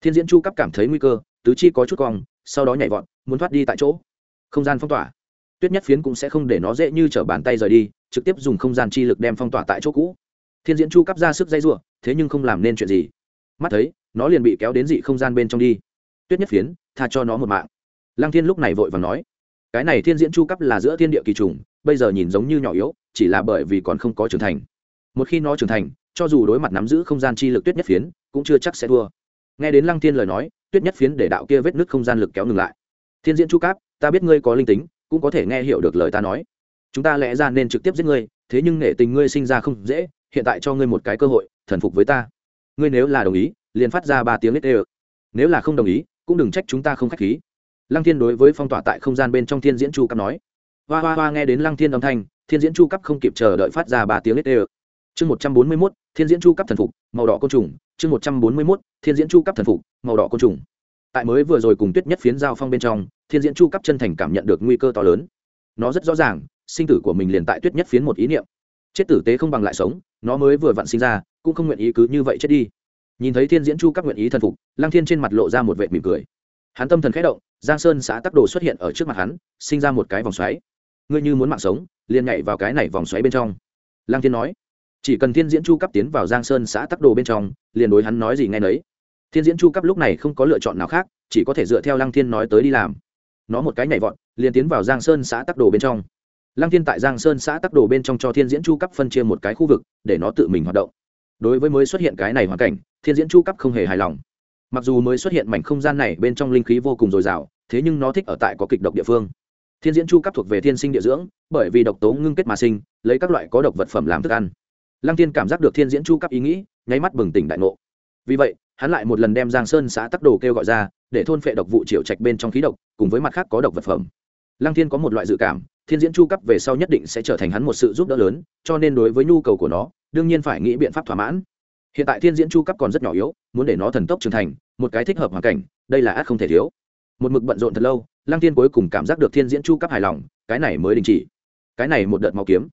A: Thiên diễn chu cấp cảm thấy nguy cơ, tứ chi có chút cong, sau đó nhảy vọt, muốn thoát đi tại chỗ. Không gian phong tỏa tuyết nhất phiến cũng sẽ không để nó dễ như t bàn tay rời đi, trực tiếp dùng không gian chi lực đem phong tỏa tại chỗ cũ. Thiên diễn chu cắp ra sức dây r thế nhưng không làm nên chuyện gì. Mắt thấy, nó liền bị kéo đến dị không gian bên trong đi. Tuyết nhất phiến, tha cho nó một mạng. Lăng thiên lúc này vội và nói, cái này thiên diễn chu cấp là giữa thiên địa kỳ trùng, bây giờ nhìn giống như nhỏ yếu, chỉ là bởi vì còn không có trưởng thành. Một khi nó trưởng thành, cho dù đối mặt nắm giữ không gian chi lực tuyết nhất phiến, cũng chưa chắc sẽ thua. Nghe đến lăng thiên lời nói, tuyết nhất phiến để đạo kia vết nứt không gian lực kéo ngừng lại. Thiên diễn chu cấp ta biết ngươi có linh tính cũng có thể nghe hiểu được lời ta nói. Chúng ta lẽ ra nên trực tiếp giết ngươi, thế nhưng nể tình ngươi sinh ra không dễ, hiện tại cho ngươi một cái cơ hội, thần phục với ta. Ngươi nếu là đồng ý, liền phát ra ba tiếng lết ê nếu là không đồng ý, cũng đừng trách chúng ta không k h á c h khí. Lăng thiên đối với phong tỏa tại không gian bên trong thiên diễn chu cấp nói. Hoa hoa hoa nghe đến lăng thiên âm thanh, thiên diễn chu cấp không kịp chờ đợi phát ra ba tiếng lết ê chương một trăm bốn mươi mốt, thiên diễn chu cấp thần phục, màu đỏ côn trùng. Chương một trăm bốn mươi mốt, thiên diễn chu cấp thần phục, màu đỏ côn trùng tại mới vừa rồi cùng tuyết nhất phiến giao phong bên trong, thiên diễn chu cấp chân thành cảm nhận được nguy cơ to lớn. Nó rất rõ ràng, sinh tử của mình liền tại tuyết nhất phiến một ý niệm. Chết tử tế không bằng lại sống, nó mới vừa vặn sinh ra, cũng không nguyện ý cứ như vậy chết đi. Nhìn thấy thiên diễn chu cấp nguyện ý thần phục, lăng thiên trên mặt lộ ra một vệ mỉm cười. Hắn tâm thần khẽ động, giang sơn xã tắc đồ xuất hiện ở trước mặt hắn, sinh ra một cái vòng xoáy. Ngươi như muốn mạng sống, liền nhảy vào cái này vòng xoáy bên trong. Lăng thiên nói. Chỉ cần thiên diễn chu cấp tiến vào giang sơn xã tắc đồ bên trong, liền đối hắn nói gì nghe nấy thiên diễn chu cấp lúc này không có lựa chọn nào khác, chỉ có thể dựa theo lăng thiên nói tới đi làm. Nó một cái nhảy vọt, liền tiến vào giang sơn xã tắc đồ bên trong. Lăng thiên tại giang sơn xã tắc đồ bên trong cho thiên diễn chu cấp phân chia một cái khu vực, để nó tự mình hoạt động. Đối với mới xuất hiện cái này hoàn cảnh, thiên diễn chu cấp không hề hài lòng. Mặc dù mới xuất hiện mảnh không gian này bên trong linh khí vô cùng dồi dào, thế nhưng nó thích ở tại có kịch độc địa phương. Thiên diễn chu cấp thuộc về thiên sinh địa dưỡng, bởi vì độc tố ngưng kết mà sinh, lấy các loại có độc vật phẩm làm thức ăn. Lăng Thiên cảm giác được thiên diễn chu cấp ý nghĩ, nháy mắt bừng tỉnh đại ngộ. Vì vậy hắn lại một lần đem giang sơn xã tắc đồ kêu gọi ra, để thôn phệ độc vụ triệu trạch bên trong khí độc, cùng với mặt khác có độc vật phẩm. Lăng thiên có một loại dự cảm, thiên diễn chu cấp về sau nhất định sẽ trở thành hắn một sự giúp đỡ lớn, cho nên đối với nhu cầu của nó, đương nhiên phải nghĩ biện pháp thỏa mãn. Hiện tại thiên diễn chu cấp còn rất nhỏ yếu, muốn để nó thần tốc trưởng thành, một cái thích hợp hoàn cảnh, đây là ác không thể thiếu. Một mực bận rộn thật lâu, lăng thiên cuối cùng cảm giác được thiên diễn chu cấp hài lòng, cái này mới đình chỉ. Cái này một đợt mau kiếm.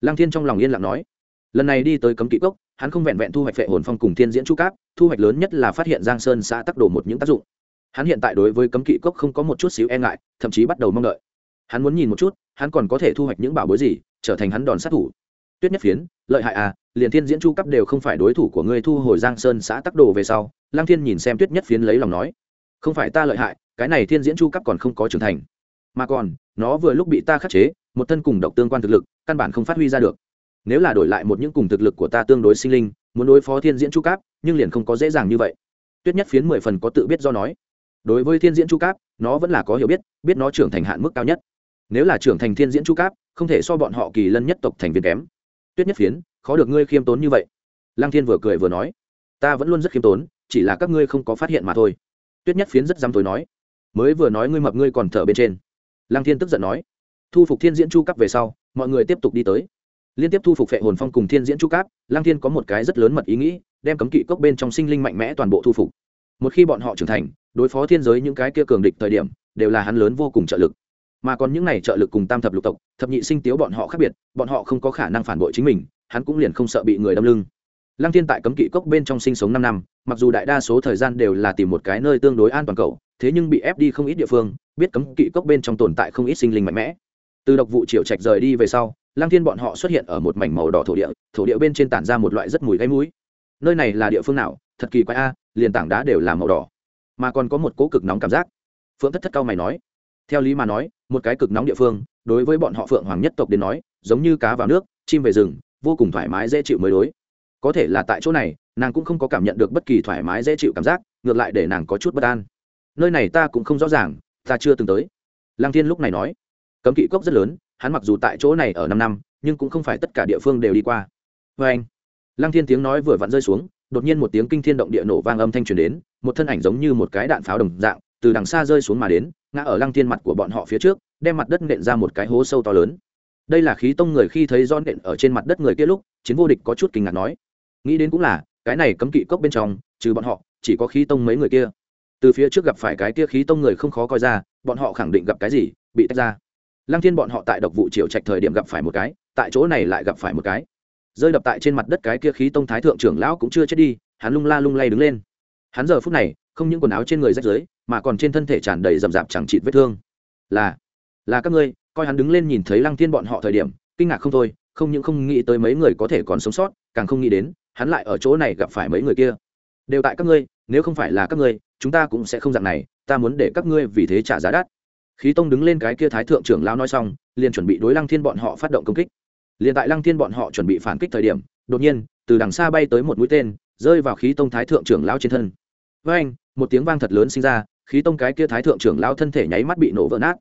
A: Lăng thiên trong lòng yên lặng nói lần này đi tới cấm kỵ cốc, hắn không vẹn vẹn thu hoạch phệ hồn phong cùng thiên diễn chu cáp, thu hoạch lớn nhất là phát hiện giang sơn xã tắc đổ một những tác dụng. Hắn hiện tại đối với cấm kỵ cốc không có một chút xíu e ngại, thậm chí bắt đầu mong đợi. Hắn muốn nhìn một chút, hắn còn có thể thu hoạch những bảo bối gì, trở thành hắn đòn sát thủ. Tuyết nhất phiến, lợi hại à liền thiên diễn chu cấp đều không phải đối thủ của ngươi thu hồi giang sơn xã tắc đồ về sau lang thiên nhìn xem tuyết nhất phiến lấy lòng nói. Không phải ta lợi hại, cái này thiên diễn chu cấp còn không có trưởng thành. Mà còn, nó vừa lúc bị ta khắc chế, một thân cùng độc tương quan thực lực, căn bản không phát huy ra được nếu là đổi lại một những cùng thực lực của ta tương đối sinh linh, muốn đối phó thiên diễn chu cáp, nhưng liền không có dễ dàng như vậy. Tuyết nhất phiến mười phần có tự biết do nói. Đối với thiên diễn chu cáp, nó vẫn là có hiểu biết biết nó trưởng thành hạn mức cao nhất. Nếu là trưởng thành thiên diễn chu cáp, không thể so bọn họ kỳ lân nhất tộc thành viên kém. Tuyết nhất phiến, khó được ngươi khiêm tốn như vậy. Lăng thiên vừa cười vừa nói, ta vẫn luôn rất khiêm tốn, chỉ là các ngươi không có phát hiện mà thôi. Tuyết nhất phiến rất dám tối nói, mới vừa nói ngươi mập ngươi còn thở bên trên. Lăng thiên tức giận nói, thu phục thiên diễn chu cấp về sau, mọi người tiếp tục đi tới liên tiếp thu phục phệ hồn phong cùng thiên diễn chu cáp lang thiên có một cái rất lớn mật ý nghĩ, đem cấm kỵ cốc bên trong sinh linh mạnh mẽ toàn bộ thu phục. Một khi bọn họ trưởng thành, đối phó thiên giới những cái kia cường địch thời điểm, đều là hắn lớn vô cùng trợ lực. Mà còn những này trợ lực cùng tam thập lục tộc, thập nhị sinh tiếu bọn họ khác biệt, bọn họ không có khả năng phản bội chính mình, hắn cũng liền không sợ bị người đâm lưng. Lăng thiên tại cấm kỵ cốc bên trong sinh sống năm năm, mặc dù đại đa số thời gian đều là tìm một cái nơi tương đối an toàn cầu, thế nhưng bị ép đi không ít địa phương, biết cấm kỵ cốc bên trong tồn tại không ít sinh linh mạnh mẽ. Từ độc vụ triệu trạch rời đi về sau Lang thiên bọn họ xuất hiện ở một mảnh màu đỏ thổ địa thổ địa bên trên tản ra một loại rất mùi gáy mũi. Nơi này là địa phương nào? Thật kỳ quái a, liền tảng đá đều là màu đỏ. Mà còn có một cỗ cực nóng cảm giác. Phượng thất thất cao mày nói. Theo lý mà nói, một cái cực nóng địa phương, đối với bọn họ phượng hoàng nhất tộc đến nói, giống như cá vào nước, chim về rừng, vô cùng thoải mái dễ chịu mới đối. Có thể là tại chỗ này, nàng cũng không có cảm nhận được bất kỳ thoải mái dễ chịu cảm giác, ngược lại để nàng có chút bất an. Nơi này ta cũng không rõ ràng, ta chưa từng tới. Lang thiên lúc này nói. Cấm kỵ cốc rất lớn hắn mặc dù tại chỗ này ở năm năm, nhưng cũng không phải tất cả địa phương đều đi qua. Vê anh, lăng thiên tiếng nói vừa vặn rơi xuống, đột nhiên một tiếng kinh thiên động địa nổ vang âm thanh truyền đến, một thân ảnh giống như một cái đạn pháo đồng dạng, từ đằng xa rơi xuống mà đến, ngã ở lăng thiên mặt của bọn họ phía trước, đem mặt đất nện ra một cái hố sâu to lớn. Đây là khí tông người khi thấy don nện ở trên mặt đất người kia lúc, chiến vô địch có chút kinh ngạc nói. Nghĩ đến cũng là, cái này cấm kỵ cốc bên trong, trừ bọn họ, chỉ có khí tông mấy người kia. Từ phía trước gặp phải cái kia khí tông người không khó coi ra, bọn họ khẳng định gặp cái gì, bị tách ra lăng thiên bọn họ tại độc vụ triệu trạch thời điểm gặp phải một cái, tại chỗ này lại gặp phải một cái. Rơi đập tại trên mặt đất cái kia khí tông thái thượng trưởng lão cũng chưa chết đi, hắn lung la lung lay đứng lên. Hắn giờ phút này, không những quần áo trên người rách rưới, mà còn trên thân thể tràn đầy rậm rạp chẳng chịt vết thương. Là là các ngươi, coi hắn đứng lên nhìn thấy lăng thiên bọn họ thời điểm, kinh ngạc không thôi, không những không nghĩ tới mấy người có thể còn sống sót, càng không nghĩ đến, hắn lại ở chỗ này gặp phải mấy người kia. Đều tại các ngươi, nếu không phải là các ngươi, chúng ta cũng sẽ không dạng này, ta muốn để các ngươi vì thế trả giá đắt khí tông đứng lên cái kia thái thượng trưởng lão nói xong, liền chuẩn bị đối lăng thiên bọn họ phát động công kích. Liền tại lăng thiên bọn họ chuẩn bị phản kích thời điểm, đột nhiên, từ đằng xa bay tới một mũi tên, rơi vào khí tông thái thượng trưởng lão trên thân. Với anh một tiếng vang thật lớn sinh ra, khí tông cái kia thái thượng trưởng lão thân thể nháy mắt bị nổ vỡ nát.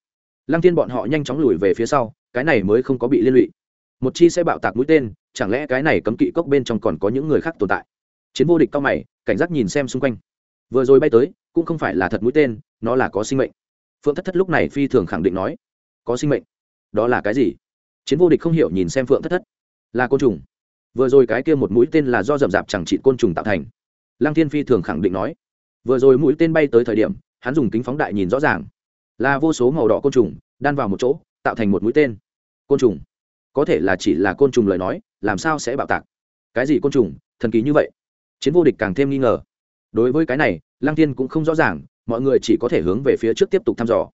A: Lăng thiên bọn họ nhanh chóng lùi về phía sau, cái này mới không có bị liên lụy. Một chi sẽ bạo tạc mũi tên, chẳng lẽ cái này cấm kỵ cốc bên trong còn có những người khác tồn tại? Chiến vô địch cao mày, cảnh giác nhìn xem xung quanh. Vừa rồi bay tới, cũng không phải là thật mũi tên, nó là có sinh mệnh phượng thất thất lúc này phi thường khẳng định nói, có sinh mệnh. Đó là cái gì? Chiến vô địch không hiểu nhìn xem phượng thất thất. Là côn trùng. Vừa rồi cái kia một mũi tên là do rậm rạp chẳng trị côn trùng tạo thành. Lăng thiên phi thường khẳng định nói. Vừa rồi mũi tên bay tới thời điểm, hắn dùng kính phóng đại nhìn rõ ràng. Là vô số màu đỏ côn trùng, đan vào một chỗ, tạo thành một mũi tên. Côn trùng? Có thể là chỉ là côn trùng lời nói, làm sao sẽ bạo tạc? Cái gì côn trùng? Thần kỳ như vậy. Chiến vô địch càng thêm nghi ngờ. Đối với cái này, lăng thiên cũng không rõ ràng mọi người chỉ có thể hướng về phía trước tiếp tục thăm dò.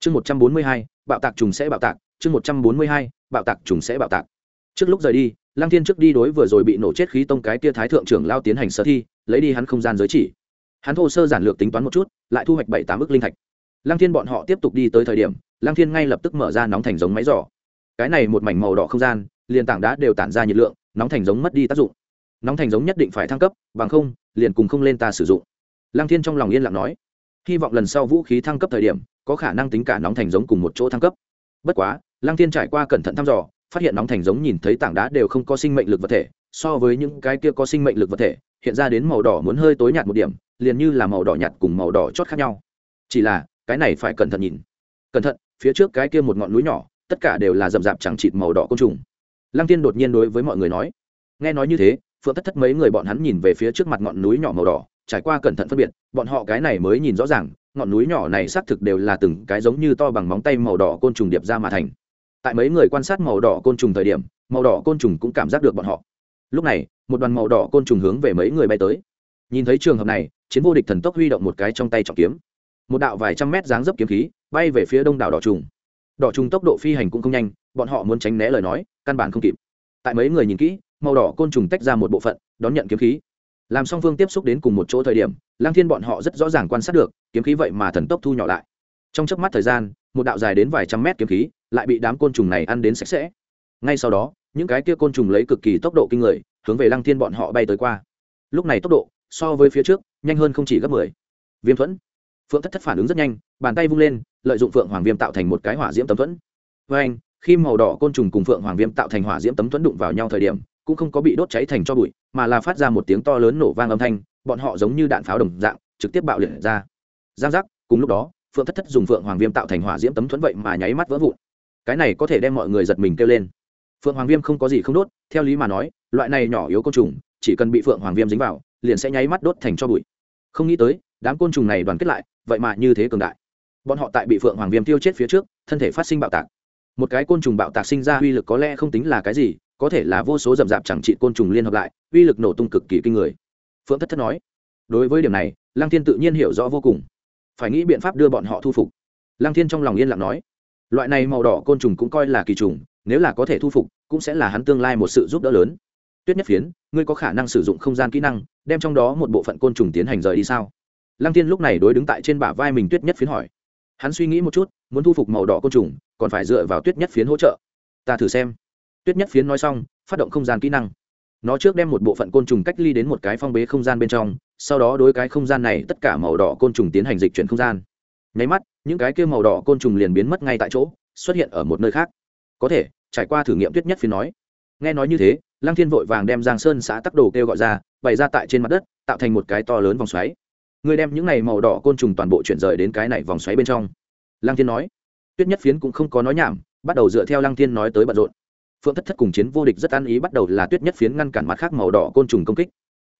A: Chương một trăm bốn mươi hai, bạo tạc trùng sẽ bạo tạc. Chương một trăm bốn mươi hai, bạo tạc trùng sẽ bạo tạc. Trước lúc rời đi, lăng thiên trước đi đối vừa rồi bị nổ chết khí tông cái tia thái thượng trưởng lao tiến hành sơ thi, lấy đi hắn không gian giới chỉ. Hắn thô sơ giản lược tính toán một chút, lại thu hoạch bảy tám ức linh thạch. Lăng thiên bọn họ tiếp tục đi tới thời điểm, lăng thiên ngay lập tức mở ra nóng thành giống máy giỏ. Cái này một mảnh màu đỏ không gian, liền tảng đá đều tản ra nhiệt lượng, nóng thành giống mất đi tác dụng. Nóng thành giống nhất định phải thăng cấp, bằng không, liền cùng không lên ta sử dụng. Lăng thiên trong lòng yên lặng nói hy vọng lần sau vũ khí thăng cấp thời điểm, có khả năng tính cả nóng thành giống cùng một chỗ thăng cấp. Bất quá, lăng thiên trải qua cẩn thận thăm dò, phát hiện nóng thành giống nhìn thấy tảng đá đều không có sinh mệnh lực vật thể, so với những cái kia có sinh mệnh lực vật thể, hiện ra đến màu đỏ muốn hơi tối nhạt một điểm, liền như là màu đỏ nhạt cùng màu đỏ chót khác nhau. Chỉ là, cái này phải cẩn thận nhìn. Cẩn thận, phía trước cái kia một ngọn núi nhỏ, tất cả đều là rậm rạp chẳng chịt màu đỏ côn trùng. Lăng tiên đột nhiên đối với mọi người nói, nghe nói như thế, phượng thất thất mấy người bọn hắn nhìn về phía trước mặt ngọn núi nhỏ màu đỏ trải qua cẩn thận phân biệt, bọn họ cái này mới nhìn rõ ràng, ngọn núi nhỏ này xác thực đều là từng cái giống như to bằng móng tay màu đỏ côn trùng điệp ra mà thành. Tại mấy người quan sát màu đỏ côn trùng thời điểm, màu đỏ côn trùng cũng cảm giác được bọn họ. Lúc này, một đoàn màu đỏ côn trùng hướng về mấy người bay tới. Nhìn thấy trường hợp này, chiến vô địch thần tốc huy động một cái trong tay trọng kiếm. Một đạo vài trăm mét dáng dấp kiếm khí, bay về phía đông đảo đỏ trùng. Đỏ trùng tốc độ phi hành cũng không nhanh, bọn họ muốn tránh né lời nói, căn bản không kịp. Tại mấy người nhìn kỹ, màu đỏ côn trùng tách ra một bộ phận, đón nhận kiếm khí làm song phương tiếp xúc đến cùng một chỗ thời điểm lang thiên bọn họ rất rõ ràng quan sát được, kiếm khí vậy mà thần tốc thu nhỏ lại. Trong chớp mắt thời gian, một đạo dài đến vài trăm mét kiếm khí lại bị đám côn trùng này ăn đến sạch sẽ. Ngay sau đó, những cái kia côn trùng lấy cực kỳ tốc độ kinh người, hướng về lăng thiên bọn họ bay tới qua. Lúc này tốc độ, so với phía trước, nhanh hơn không chỉ gấp mười. Viêm thuẫn. Phượng thất thất phản ứng rất nhanh, bàn tay vung lên, lợi dụng phượng hoàng viêm tạo thành một cái hỏa diễm tấm thuẫn. Với anh khi màu đỏ côn trùng cùng phượng hoàng viêm tạo thành hỏa diễm tấm thuẫn đụng vào nhau thời điểm cũng không có bị đốt cháy thành cho bụi, mà là phát ra một tiếng to lớn nổ vang âm thanh, bọn họ giống như đạn pháo đồng dạng, trực tiếp bạo liệt ra. Giang giác, cùng lúc đó, phượng thất thất dùng phượng hoàng viêm tạo thành hỏa diễm tấm thuẫn vậy mà nháy mắt vỡ vụn. Cái này có thể đem mọi người giật mình kêu lên. Phượng hoàng viêm không có gì không đốt, theo lý mà nói, loại này nhỏ yếu côn trùng, chỉ cần bị phượng hoàng viêm dính vào, liền sẽ nháy mắt đốt thành cho bụi. Không nghĩ tới, đám côn trùng này đoàn kết lại, vậy mà như thế cường đại. Bọn họ tại bị phượng hoàng viêm tiêu chết phía trước, thân thể phát sinh bạo tạc. Một cái côn trùng bạo tạc sinh ra uy lực có lẽ không tính là cái gì có thể là vô số rậm rạp chẳng trị côn trùng liên hợp lại, uy lực nổ tung cực kỳ kinh người. Phượng thất thất nói, đối với điểm này, lăng thiên tự nhiên hiểu rõ vô cùng. Phải nghĩ biện pháp đưa bọn họ thu phục. Lăng thiên trong lòng yên lặng nói, loại này màu đỏ côn trùng cũng coi là kỳ trùng, nếu là có thể thu phục, cũng sẽ là hắn tương lai một sự giúp đỡ lớn. Tuyết nhất phiến, ngươi có khả năng sử dụng không gian kỹ năng, đem trong đó một bộ phận côn trùng tiến hành rời đi sao? Lăng Thiên lúc này đối đứng tại trên bả vai mình tuyết nhất phiến hỏi. Hắn suy nghĩ một chút, muốn thu phục màu đỏ côn trùng, còn phải dựa vào tuyết nhất phiến hỗ trợ. Ta thử xem tuyết nhất phiến nói xong, phát động không gian kỹ năng. Nó trước đem một bộ phận côn trùng cách ly đến một cái phong bế không gian bên trong, sau đó đối cái không gian này tất cả màu đỏ côn trùng tiến hành dịch chuyển không gian. Nháy mắt, những cái kia màu đỏ côn trùng liền biến mất ngay tại chỗ, xuất hiện ở một nơi khác. Có thể, trải qua thử nghiệm tuyết nhất phiến nói. Nghe nói như thế, lăng thiên vội vàng đem giang sơn xã tắc đồ kêu gọi ra, bày ra tại trên mặt đất, tạo thành một cái to lớn vòng xoáy. Người đem những này màu đỏ côn trùng toàn bộ chuyển rời đến cái này vòng xoáy bên trong. Lăng thiên nói. Tuyết nhất phiến cũng không có nói nhảm, bắt đầu dựa theo lăng thiên nói tới bận rộn phượng thất thất cùng chiến vô địch rất ăn ý bắt đầu là tuyết nhất phiến ngăn cản mặt khác màu đỏ côn trùng công kích.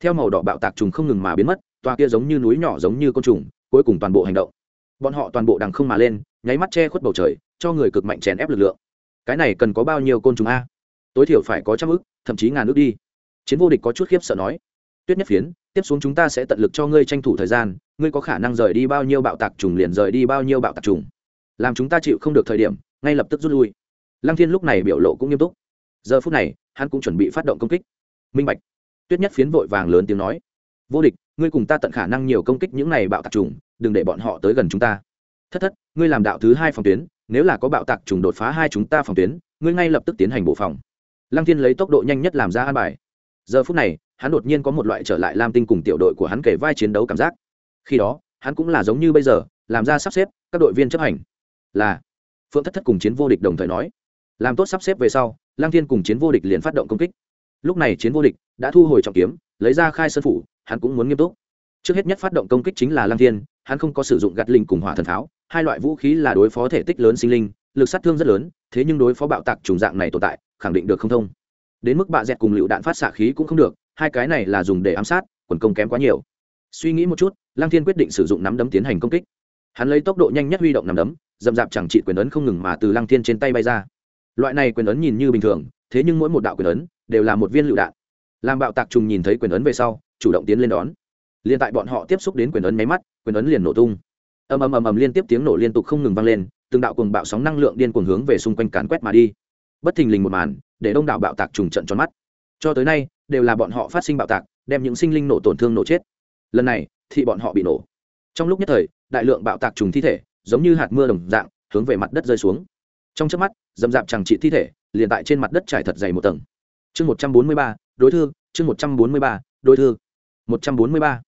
A: Theo màu đỏ bạo tạc trùng không ngừng mà biến mất toa kia giống như núi nhỏ giống như côn trùng, cuối cùng toàn bộ hành động. Bọn họ toàn bộ đằng không mà lên, nháy mắt che khuất bầu trời, cho người cực mạnh chèn ép lực lượng. Cái này cần có bao nhiêu côn trùng a? Tối thiểu phải có trăm ước thậm chí ngàn ước đi. Chiến vô địch có chút khiếp sợ nói, tuyết nhất phiến, tiếp xuống chúng ta sẽ tận lực cho ngươi tranh thủ thời gian, ngươi có khả năng rời đi bao nhiêu bạo tạc trùng liền rời đi bao nhiêu bạo tạc trùng. Làm chúng ta chịu không được thời điểm, ngay lập tức rút lui lăng thiên lúc này biểu lộ cũng nghiêm túc. Giờ phút này, hắn cũng chuẩn bị phát động công kích. Minh bạch. Tuyết nhất phiến vội vàng lớn tiếng nói. Vô địch, ngươi cùng ta tận khả năng nhiều công kích những này bạo tạc trùng, đừng để bọn họ tới gần chúng ta. Thất thất, ngươi làm đạo thứ hai phòng tuyến, nếu là có bạo tạc trùng đột phá hai chúng ta phòng tuyến, ngươi ngay lập tức tiến hành bộ phòng. Lăng thiên lấy tốc độ nhanh nhất làm ra an bài. Giờ phút này, hắn đột nhiên có một loại trở lại lam tinh cùng tiểu đội của hắn kể vai chiến đấu cảm giác. Khi đó, hắn cũng là giống như bây giờ, làm ra sắp xếp, các đội viên chấp hành. Là, phượng thất thất cùng chiến vô địch đồng thời nói làm tốt sắp xếp về sau lang thiên cùng chiến vô địch liền phát động công kích. Lúc này chiến vô địch đã thu hồi trọng kiếm, lấy ra khai sơn phủ, hắn cũng muốn nghiêm túc. Trước hết nhất phát động công kích chính là Lang thiên, hắn không có sử dụng gạt linh cùng hỏa thần pháo, hai loại vũ khí là đối phó thể tích lớn sinh linh, lực sát thương rất lớn, thế nhưng đối phó bạo tạc trùng dạng này tồn tại, khẳng định được không thông. Đến mức bạ dẹt cùng lựu đạn phát xạ khí cũng không được, hai cái này là dùng để ám sát, quần công kém quá nhiều. Suy nghĩ một chút Lang thiên quyết định sử dụng nắm đấm tiến hành công kích. Hắn lấy tốc độ nhanh nhất huy động nắm đấm dầm dạp chẳng trị quyền ấn không ngừng mà từ Lang thiên trên tay bay ra loại này quyền ấn nhìn như bình thường, thế nhưng mỗi một đạo quyền ấn đều là một viên lựu đạn. Làm bạo tạc trùng nhìn thấy quyền ấn về sau, chủ động tiến lên đón. Liền tại bọn họ tiếp xúc đến quyền ấn máy mắt, quyền ấn liền nổ tung. Ầm ầm ầm ầm liên tiếp tiếng nổ liên tục không ngừng vang lên, từng đạo cùng bạo sóng năng lượng điên cuồng hướng về xung quanh càn quét mà đi. Bất thình lình một màn, để đông đảo bạo tạc trùng trận tròn mắt. Cho tới nay, đều là bọn họ phát sinh bạo tạc, đem những sinh linh nổ tổn thương nổ chết. Lần này, thì bọn họ bị nổ. Trong lúc nhất thời, đại lượng bạo tạc trùng thi thể, giống như hạt mưa đồng dạng, hướng về mặt đất rơi xuống. Trong chớp mắt dầm dạp chẳng trị thi thể, liền tại trên mặt đất trải thật dày một tầng. Chương một trăm bốn mươi ba, đối thư, chương một trăm bốn mươi ba, đối thư. Một trăm bốn mươi ba.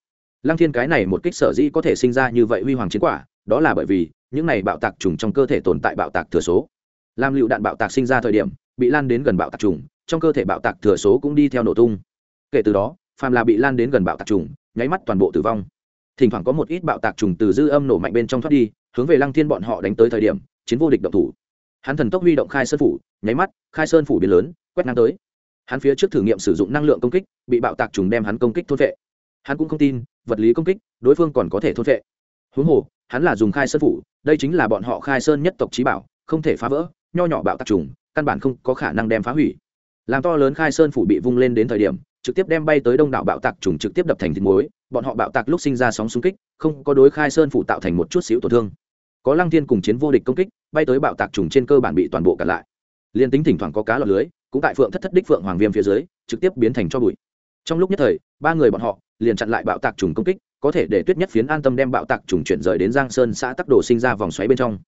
A: Lăng thiên cái này một kích sở dĩ có thể sinh ra như vậy huy hoàng chiến quả, đó là bởi vì, những này bạo tạc trùng trong cơ thể tồn tại bạo tạc thừa số. Làm lựu đạn bạo tạc sinh ra thời điểm, bị lan đến gần bạo tạc trùng, trong cơ thể bạo tạc thừa số cũng đi theo nổ tung. Kể từ đó, phàm là bị lan đến gần bạo tạc trùng, nháy mắt toàn bộ tử vong. Thỉnh thoảng có một ít bạo tạc trùng từ dư âm nổ mạnh bên trong thoát đi, hướng về lăng thiên bọn họ đánh tới thời điểm, chiến vô địch độc thủ hắn thần tốc huy động khai sơn phủ, nháy mắt, khai sơn phủ biến lớn, quét ngang tới. Hắn phía trước thử nghiệm sử dụng năng lượng công kích, bị bạo tạc trùng đem hắn công kích thốt vệ hắn cũng không tin, vật lý công kích, đối phương còn có thể thốt vệ huống hồ, hắn là dùng khai sơn phủ, đây chính là bọn họ khai sơn nhất tộc trí bảo, không thể phá vỡ, nho nhỏ bạo tạc trùng, căn bản không có khả năng đem phá hủy. Làm to lớn khai sơn phủ bị vung lên đến thời điểm, trực tiếp đem bay tới đông đảo bạo tạc trùng trực tiếp đập thành thịt muối, bọn họ bạo tạc lúc sinh ra sóng xung kích, không có đối khai sơn phủ tạo thành một chút xíu tổn thương có lăng thiên cùng chiến vô địch công kích, bay tới bạo tạc trùng trên cơ bản bị toàn bộ cả lại. Liên tính thỉnh thoảng có cá lọt lưới, cũng tại phượng thất thất đích phượng hoàng viêm phía dưới, trực tiếp biến thành cho bụi. Trong lúc nhất thời, ba người bọn họ liền chặn lại bạo tạc trùng công kích, có thể để tuyết nhất phiến an tâm đem bạo tạc trùng chuyển rời đến giang sơn xã tắc đồ sinh ra vòng xoáy bên trong.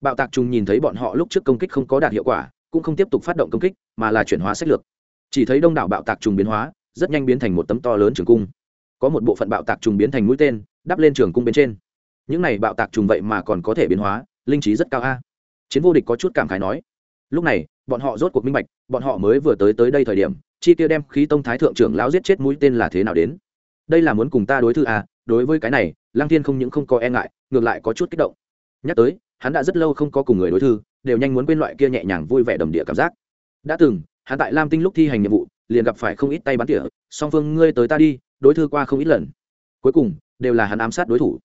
A: Bạo tạc trùng nhìn thấy bọn họ lúc trước công kích không có đạt hiệu quả, cũng không tiếp tục phát động công kích, mà là chuyển hóa sách lược. Chỉ thấy đông đảo bạo tạc trùng biến hóa, rất nhanh biến thành một tấm to lớn trường cung. Có một bộ phận bạo tạc trùng biến thành mũi tên, đắp lên trường cung bên trên những này bạo tạc trùng vậy mà còn có thể biến hóa, linh trí rất cao a. Chiến vô địch có chút cảm khái nói. Lúc này, bọn họ rốt cuộc minh bạch, bọn họ mới vừa tới tới đây thời điểm, chi tiêu đem khí tông thái thượng trưởng lão giết chết mũi tên là thế nào đến? Đây là muốn cùng ta đối thư à đối với cái này, lăng thiên không những không có e ngại, ngược lại có chút kích động. Nhắc tới, hắn đã rất lâu không có cùng người đối thư, đều nhanh muốn quên loại kia nhẹ nhàng vui vẻ đầm địa cảm giác. Đã từng, hắn tại lam tinh lúc thi hành nhiệm vụ, liền gặp phải không ít tay bắn tỉa, song phương ngươi tới ta đi, đối thư qua không ít lần. Cuối cùng, đều là hắn ám sát đối thủ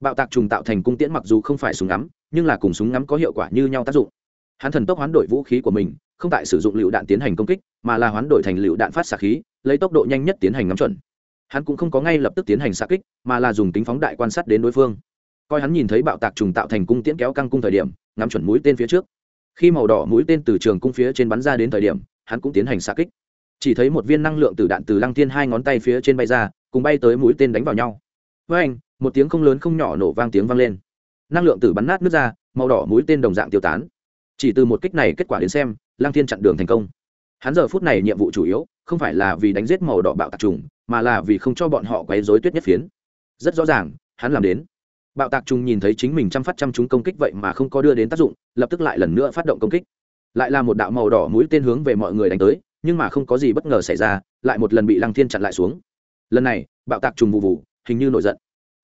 A: bạo tạc trùng tạo thành cung tiễn mặc dù không phải súng ngắm, nhưng là cùng súng ngắm có hiệu quả như nhau tác dụng. Hắn thần tốc hoán đổi vũ khí của mình, không tại sử dụng lựu đạn tiến hành công kích, mà là hoán đổi thành lựu đạn phát xạ khí, lấy tốc độ nhanh nhất tiến hành ngắm chuẩn. Hắn cũng không có ngay lập tức tiến hành xạ kích, mà là dùng tính phóng đại quan sát đến đối phương. Coi hắn nhìn thấy bạo tạc trùng tạo thành cung tiễn kéo căng cung thời điểm, ngắm chuẩn mũi tên phía trước. Khi màu đỏ mũi tên từ trường cung phía trên bắn ra đến thời điểm, hắn cũng tiến hành xạ kích. Chỉ thấy một viên năng lượng từ đạn từ lăng thiên hai ngón tay phía trên bay ra, cùng bay tới mũi tên đánh vào nhau với anh, một tiếng không lớn không nhỏ nổ vang tiếng vang lên. Năng lượng từ bắn nát nước ra, màu đỏ mũi tên đồng dạng tiêu tán. Chỉ từ một kích này kết quả đến xem, Lang thiên chặn đường thành công. Hắn giờ phút này nhiệm vụ chủ yếu, không phải là vì đánh giết màu đỏ bạo tạc trùng, mà là vì không cho bọn họ quấy rối tuyết nhất phiến. Rất rõ ràng, hắn làm đến. Bạo tạc trùng nhìn thấy chính mình chăm phát chăm chúng công kích vậy mà không có đưa đến tác dụng, lập tức lại lần nữa phát động công kích. Lại là một đạo màu đỏ mũi tên hướng về mọi người đánh tới, nhưng mà không có gì bất ngờ xảy ra, lại một lần bị lăng thiên chặn lại xuống. Lần này, bạo tạc trùng vụ vụ hình như nổi giận.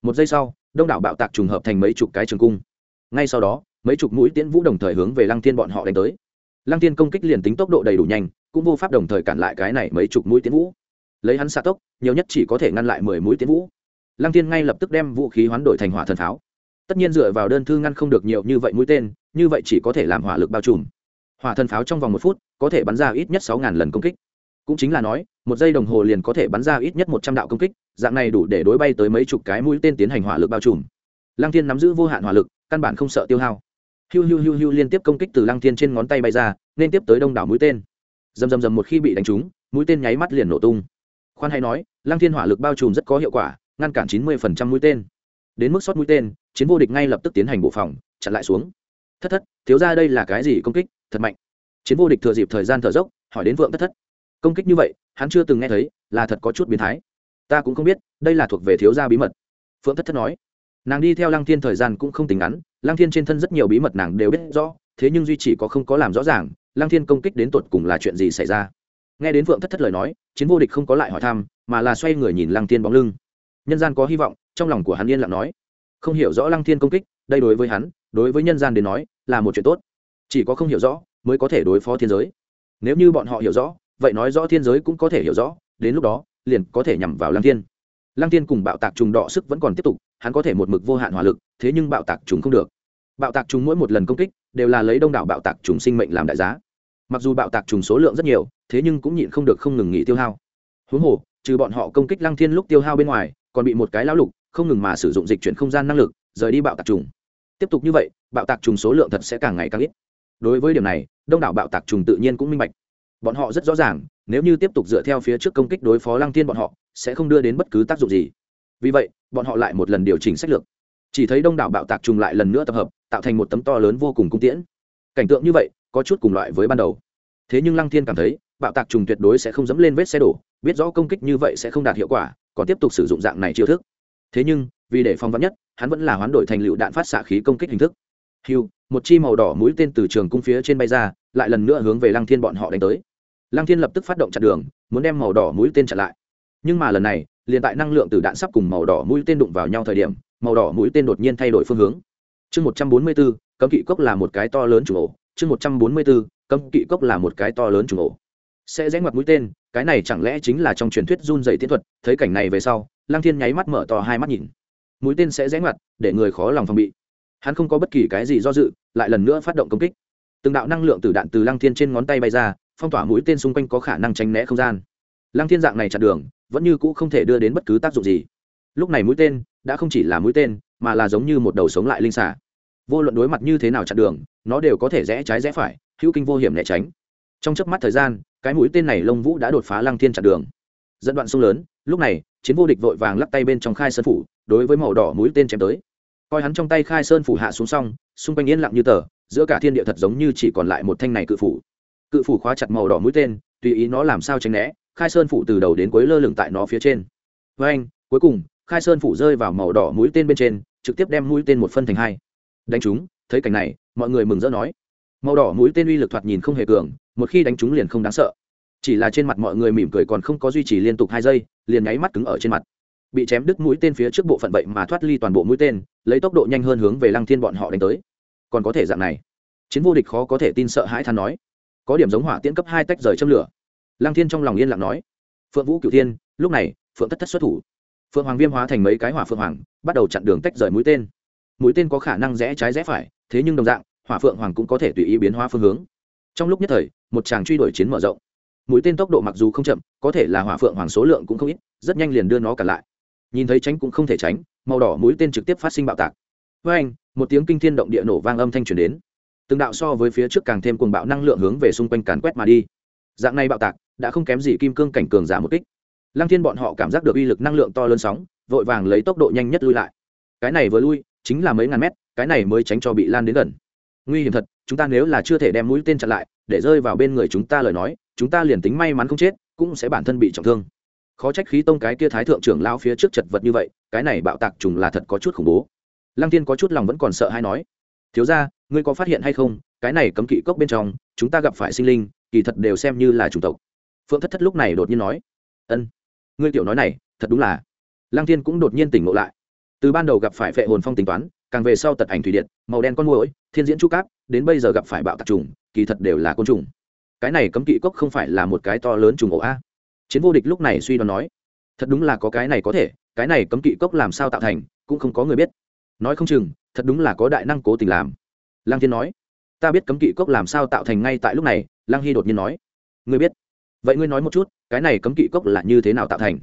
A: Một giây sau, đông đảo bạo tạc trùng hợp thành mấy chục cái trường cung. Ngay sau đó, mấy chục mũi tiễn vũ đồng thời hướng về lăng thiên bọn họ đánh tới. Lăng thiên công kích liền tính tốc độ đầy đủ nhanh, cũng vô pháp đồng thời cản lại cái này mấy chục mũi tiễn vũ. Lấy hắn xạ tốc, nhiều nhất chỉ có thể ngăn lại mười mũi tiễn vũ. Lăng thiên ngay lập tức đem vũ khí hoán đổi thành hỏa thần pháo. Tất nhiên dựa vào đơn thư ngăn không được nhiều như vậy mũi tên, như vậy chỉ có thể làm hỏa lực bao trùm. Hỏa thần pháo trong vòng một phút có thể bắn ra ít nhất sáu lần công kích cũng chính là nói, một giây đồng hồ liền có thể bắn ra ít nhất một trăm đạo công kích, dạng này đủ để đối bay tới mấy chục cái mũi tên tiến hành hỏa lực bao trùm. Lăng thiên nắm giữ vô hạn hỏa lực, căn bản không sợ tiêu hao. Hiu hiu hiu hiu liên tiếp công kích từ lăng thiên trên ngón tay bay ra, nên tiếp tới đông đảo mũi tên. Dầm dầm dầm một khi bị đánh trúng, mũi tên nháy mắt liền nổ tung. Khoan hay nói, lăng thiên hỏa lực bao trùm rất có hiệu quả, ngăn cản chín mươi phần trăm mũi tên. Đến mức sót mũi tên, chiến vô địch ngay lập tức tiến hành bộ phòng, chặn lại xuống. Thất thất, thiếu ra đây là cái gì công kích? Thật mạnh. Chiến vô địch thừa dịp thời gian thở dốc, hỏi đến vượng thất thất công kích như vậy, hắn chưa từng nghe thấy, là thật có chút biến thái. Ta cũng không biết, đây là thuộc về thiếu gia bí mật. Phượng thất thất nói. Nàng đi theo lăng thiên thời gian cũng không tính ngắn, lăng thiên trên thân rất nhiều bí mật nàng đều biết rõ, thế nhưng duy chỉ có không có làm rõ ràng, lăng thiên công kích đến tột cùng là chuyện gì xảy ra. Nghe đến phượng thất thất lời nói, chiến vô địch không có lại hỏi thăm, mà là xoay người nhìn lăng thiên bóng lưng. Nhân gian có hy vọng, trong lòng của hắn yên lặng nói. Không hiểu rõ lăng thiên công kích, đây đối với hắn, đối với nhân gian đến nói, là một chuyện tốt. Chỉ có không hiểu rõ, mới có thể đối phó thiên giới. Nếu như bọn họ hiểu rõ vậy nói rõ thiên giới cũng có thể hiểu rõ, đến lúc đó, liền có thể nhằm vào lăng thiên. Lăng thiên cùng bạo tạc trùng đọ sức vẫn còn tiếp tục, hắn có thể một mực vô hạn hỏa lực, thế nhưng bạo tạc trùng không được. Bạo tạc trùng mỗi một lần công kích, đều là lấy đông đảo bạo tạc trùng sinh mệnh làm đại giá. Mặc dù bạo tạc trùng số lượng rất nhiều, thế nhưng cũng nhịn không được không ngừng nghỉ tiêu hao. Huống hồ, trừ bọn họ công kích lăng thiên lúc tiêu hao bên ngoài, còn bị một cái lão lục, không ngừng mà sử dụng dịch chuyển không gian năng lực, rời đi bạo tạc trùng. Tiếp tục như vậy, bạo tạc trùng số lượng thật sẽ càng ngày càng ít. Đối với điểm này, đông đảo bạo tạc trùng tự nhiên cũng minh bạch bọn họ rất rõ ràng, nếu như tiếp tục dựa theo phía trước công kích đối phó lăng thiên bọn họ, sẽ không đưa đến bất cứ tác dụng gì. Vì vậy, bọn họ lại một lần điều chỉnh sách lược. Chỉ thấy đông đảo bạo tạc trùng lại lần nữa tập hợp, tạo thành một tấm to lớn vô cùng cung tiễn. Cảnh tượng như vậy, có chút cùng loại với ban đầu. Thế nhưng lăng thiên cảm thấy, bạo tạc trùng tuyệt đối sẽ không dẫm lên vết xe đổ, biết rõ công kích như vậy sẽ không đạt hiệu quả, còn tiếp tục sử dụng dạng này chiêu thức. Thế nhưng, vì để phong vắn nhất, hắn vẫn là hoán đổi thành lựu đạn phát xạ khí công kích hình thức. Hiu một chi màu đỏ mũi tên từ trường cung phía trên bay ra, lại lần nữa hướng về lăng thiên bọn họ đánh tới lăng thiên lập tức phát động chặn đường, muốn đem màu đỏ mũi tên chặn lại. Nhưng mà lần này, liền tại năng lượng từ đạn sắp cùng màu đỏ mũi tên đụng vào nhau thời điểm, màu đỏ mũi tên đột nhiên thay đổi phương hướng. Chương một trăm bốn mươi bốn, cấm kỵ cốc là một cái to lớn trùng ổ. Chương một trăm bốn mươi bốn, cấm kỵ cốc là một cái to lớn trùng ổ. Sẽ rẽ ngoặt mũi tên, cái này chẳng lẽ chính là trong truyền thuyết run dày tiến thuật? Thấy cảnh này về sau, lăng thiên nháy mắt mở to hai mắt nhìn. Mũi tên sẽ rẽ ngoặt, để người khó lòng phòng bị. Hắn không có bất kỳ cái gì do dự, lại lần nữa phát động công kích. Từng đạo năng lượng từ đạn từ lăng thiên trên ngón tay bay ra phong tỏa mũi tên xung quanh có khả năng tránh né không gian. Lăng thiên dạng này chặn đường, vẫn như cũ không thể đưa đến bất cứ tác dụng gì. Lúc này mũi tên đã không chỉ là mũi tên, mà là giống như một đầu sống lại linh xả vô luận đối mặt như thế nào chặn đường, nó đều có thể rẽ trái rẽ phải, hữu kinh vô hiểm né tránh. Trong chớp mắt thời gian, cái mũi tên này lông vũ đã đột phá lăng thiên chặn đường. Dẫn đoạn sông lớn, lúc này, chiến vô địch vội vàng lắc tay bên trong khai sơn phủ, đối với màu đỏ mũi tên chém tới. Coi hắn trong tay khai sơn phủ hạ xuống xong, xung quanh yên lặng như tờ, giữa cả thiên địa thật giống như chỉ còn lại một thanh này cự phủ cự phủ khóa chặt màu đỏ mũi tên, tùy ý nó làm sao tránh né, khai sơn phủ từ đầu đến cuối lơ lửng tại nó phía trên. Với anh, cuối cùng, khai sơn phủ rơi vào màu đỏ mũi tên bên trên, trực tiếp đem mũi tên một phân thành hai. Đánh chúng thấy cảnh này, mọi người mừng rỡ nói. Màu đỏ mũi tên uy lực thoạt nhìn không hề cường, một khi đánh chúng liền không đáng sợ. Chỉ là trên mặt mọi người mỉm cười còn không có duy trì liên tục hai giây, liền nháy mắt cứng ở trên mặt. Bị chém đứt mũi tên phía trước bộ phận vậy mà thoát ly toàn bộ mũi tên, lấy tốc độ nhanh hơn hướng về lăng thiên bọn họ đánh tới. Còn có thể dạng này. Chiến vô địch khó có thể tin sợ hãi than nói có điểm giống hỏa tiễn cấp hai tách rời châm lửa. Lăng thiên trong lòng yên lặng nói, phượng vũ cửu thiên, lúc này, phượng tất thất xuất thủ. Phượng hoàng viêm hóa thành mấy cái hỏa phượng hoàng, bắt đầu chặn đường tách rời mũi tên. Mũi tên có khả năng rẽ trái rẽ phải, thế nhưng đồng dạng, hỏa phượng hoàng cũng có thể tùy ý biến hóa phương hướng. Trong lúc nhất thời, một chàng truy đuổi chiến mở rộng. Mũi tên tốc độ mặc dù không chậm, có thể là hỏa phượng hoàng số lượng cũng không ít, rất nhanh liền đưa nó cả lại. Nhìn thấy tránh cũng không thể tránh, màu đỏ mũi tên trực tiếp phát sinh bạo tạc. Với anh một tiếng kinh thiên động địa nổ vang âm thanh truyền đến từng đạo so với phía trước càng thêm cuồng bạo năng lượng hướng về xung quanh càn quét mà đi. Dạng này bạo tạc đã không kém gì kim cương cảnh cường giả một kích. Lăng thiên bọn họ cảm giác được uy lực năng lượng to lớn sóng, vội vàng lấy tốc độ nhanh nhất lui lại. Cái này vừa lui, chính là mấy ngàn mét, cái này mới tránh cho bị lan đến gần. Nguy hiểm thật, chúng ta nếu là chưa thể đem mũi tên chặn lại, để rơi vào bên người chúng ta lời nói, chúng ta liền tính may mắn không chết, cũng sẽ bản thân bị trọng thương. Khó trách khí tông cái kia thái thượng trưởng lao phía trước chật vật như vậy, cái này bạo tạc trùng là thật có chút khủng bố. Lăng tiên có chút lòng vẫn còn sợ hay nói, thiếu ra ngươi có phát hiện hay không, cái này cấm kỵ cốc bên trong, chúng ta gặp phải sinh linh, kỳ thật đều xem như là chủng tộc. Phượng thất thất lúc này đột nhiên nói, ân, ngươi tiểu nói này, thật đúng là. Lăng Thiên cũng đột nhiên tỉnh ngộ lại. Từ ban đầu gặp phải phệ hồn phong tính toán, càng về sau tật ảnh thủy điện, màu đen con mũi thiên diễn chu cáp, đến bây giờ gặp phải bạo tạc trùng, kỳ thật đều là côn trùng. Cái này cấm kỵ cốc không phải là một cái to lớn trùng ổ a. Chiến vô địch lúc này suy đoán nói, thật đúng là có cái này có thể, cái này cấm kỵ cốc làm sao tạo thành, cũng không có người biết. Nói không chừng, thật đúng là có đại năng cố tình làm lăng thiên nói, ta biết cấm kỵ cốc làm sao tạo thành ngay tại lúc này. Lăng hy đột nhiên nói, ngươi biết. Vậy ngươi nói một chút, cái này cấm kỵ cốc là như thế nào tạo thành?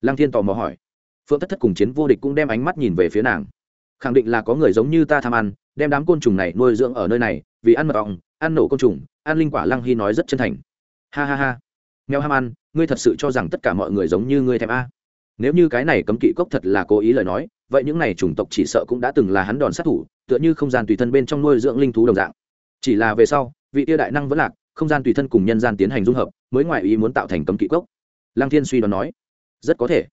A: Lăng thiên tò mò hỏi. Phượng thất thất cùng chiến vô địch cũng đem ánh mắt nhìn về phía nàng. Khẳng định là có người giống như ta tham ăn, đem đám côn trùng này nuôi dưỡng ở nơi này, vì ăn mật ong, ăn nổ côn trùng, ăn linh quả lăng hy nói rất chân thành. Ha ha ha. Nghèo ham ăn, ngươi thật sự cho rằng tất cả mọi người giống như ngươi thèm a? Nếu như cái này cấm kỵ cốc thật là cố ý lời nói, vậy những này chủng tộc chỉ sợ cũng đã từng là hắn đòn sát thủ tựa như không gian tùy thân bên trong nuôi dưỡng linh thú đồng dạng. Chỉ là về sau, vị tia đại năng vẫn lạc, không gian tùy thân cùng nhân gian tiến hành dung hợp, mới ngoại ý muốn tạo thành cấm kỵ cốc. Lăng thiên suy đoán nói, rất có thể.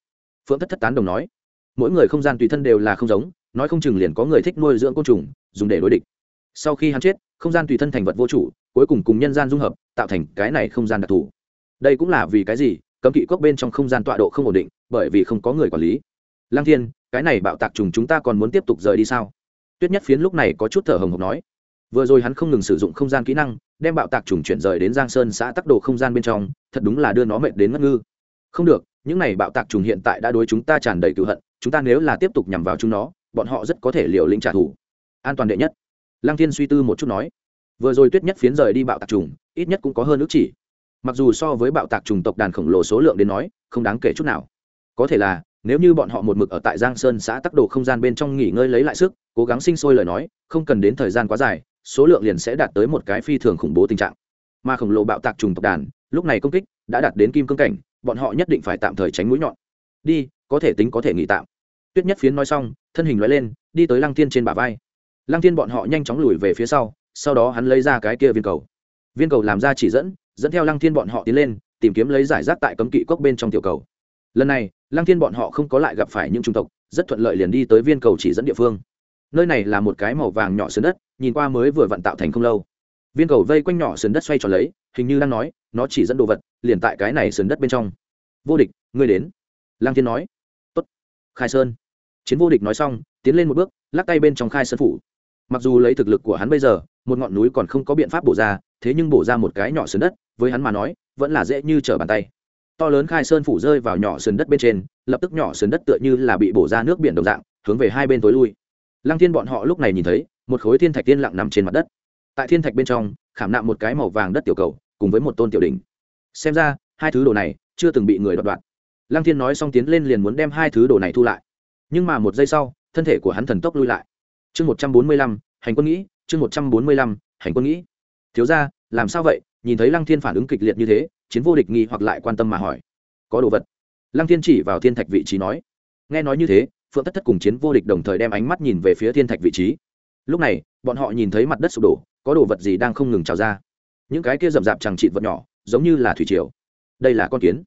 A: Phượng thất thất tán đồng nói, mỗi người không gian tùy thân đều là không giống, nói không chừng liền có người thích nuôi dưỡng côn trùng, dùng để đối địch. Sau khi hắn chết, không gian tùy thân thành vật vô chủ, cuối cùng cùng nhân gian dung hợp, tạo thành cái này không gian đặc thù. Đây cũng là vì cái gì, cấm kỵ cốc bên trong không gian tọa độ không ổn định, bởi vì không có người quản lý. Lăng thiên, cái này bạo tạc trùng chúng ta còn muốn tiếp tục rời đi sao? Tuyết nhất phiến lúc này có chút thở hồng hộc nói, vừa rồi hắn không ngừng sử dụng không gian kỹ năng, đem bạo tạc trùng chuyển rời đến giang sơn xã tắc đồ không gian bên trong, thật đúng là đưa nó mệt đến ngất ngư. Không được, những này bạo tạc trùng hiện tại đã đối chúng ta tràn đầy cựu hận, chúng ta nếu là tiếp tục nhằm vào chúng nó, bọn họ rất có thể liều lĩnh trả thù. An toàn đệ nhất. Lăng thiên suy tư một chút nói, vừa rồi tuyết nhất phiến rời đi bạo tạc trùng, ít nhất cũng có hơn ước chỉ. Mặc dù so với bạo tạc trùng tộc đàn khổng lồ số lượng đến nói, không đáng kể chút nào. Có thể là nếu như bọn họ một mực ở tại giang sơn xã tắc đồ không gian bên trong nghỉ ngơi lấy lại sức, cố gắng sinh sôi lời nói, không cần đến thời gian quá dài, số lượng liền sẽ đạt tới một cái phi thường khủng bố tình trạng. Mà khổng lồ bạo tạc trùng tộc đàn, lúc này công kích đã đạt đến kim cương cảnh, bọn họ nhất định phải tạm thời tránh mũi nhọn. Đi, có thể tính có thể nghỉ tạm. Tuyết nhất phiến nói xong, thân hình loại lên, đi tới lăng tiên trên bả vai. Lăng tiên bọn họ nhanh chóng lùi về phía sau sau đó hắn lấy ra cái kia viên cầu. Viên cầu làm ra chỉ dẫn dẫn theo lăng thiên bọn họ tiến lên, tìm kiếm lấy giải rác tại cấm kỵ cốc bên trong tiểu cầu lần này, lăng thiên bọn họ không có lại gặp phải những trung tộc, rất thuận lợi liền đi tới viên cầu chỉ dẫn địa phương. Nơi này là một cái màu vàng nhỏ sườn đất, nhìn qua mới vừa vặn tạo thành không lâu. Viên cầu vây quanh nhỏ sườn đất xoay tròn lấy, hình như đang nói, nó chỉ dẫn đồ vật, liền tại cái này sườn đất bên trong. Vô địch, ngươi đến. Lăng thiên nói. Tốt. Khai sơn. Chiến vô địch nói xong, tiến lên một bước, lắc tay bên trong khai sơn phủ. Mặc dù lấy thực lực của hắn bây giờ, một ngọn núi còn không có biện pháp bổ ra, thế nhưng bổ ra một cái nhỏ sườn đất, với hắn mà nói, vẫn là dễ như trở bàn tay to lớn khai sơn phủ rơi vào nhỏ sườn đất bên trên, lập tức nhỏ sườn đất tựa như là bị bổ ra nước biển đồng dạng, hướng về hai bên tối lui. Lăng thiên bọn họ lúc này nhìn thấy, một khối thiên thạch tiên lặng nằm trên mặt đất. Tại thiên thạch bên trong, khảm nạm một cái màu vàng đất tiểu cầu, cùng với một tôn tiểu đỉnh. Xem ra, hai thứ đồ này chưa từng bị người đoạt đoạt. Lăng thiên nói xong tiến lên liền muốn đem hai thứ đồ này thu lại. Nhưng mà một giây sau, thân thể của hắn thần tốc lui lại. Chương một trăm bốn mươi lăm, hành quân nghĩ, chương một trăm bốn mươi lăm, hành quân nghĩ. Thiếu ra làm sao vậy? Nhìn thấy lăng thiên phản ứng kịch liệt như thế chiến vô địch nghi hoặc lại quan tâm mà hỏi. Có đồ vật? Lăng thiên chỉ vào thiên thạch vị trí nói. Nghe nói như thế, phượng tất thất cùng chiến vô địch đồng thời đem ánh mắt nhìn về phía thiên thạch vị trí. Lúc này, bọn họ nhìn thấy mặt đất sụp đổ, có đồ vật gì đang không ngừng trào ra? Những cái kia rậm rạp chẳng chịt vật nhỏ, giống như là thủy triều. Đây là con kiến.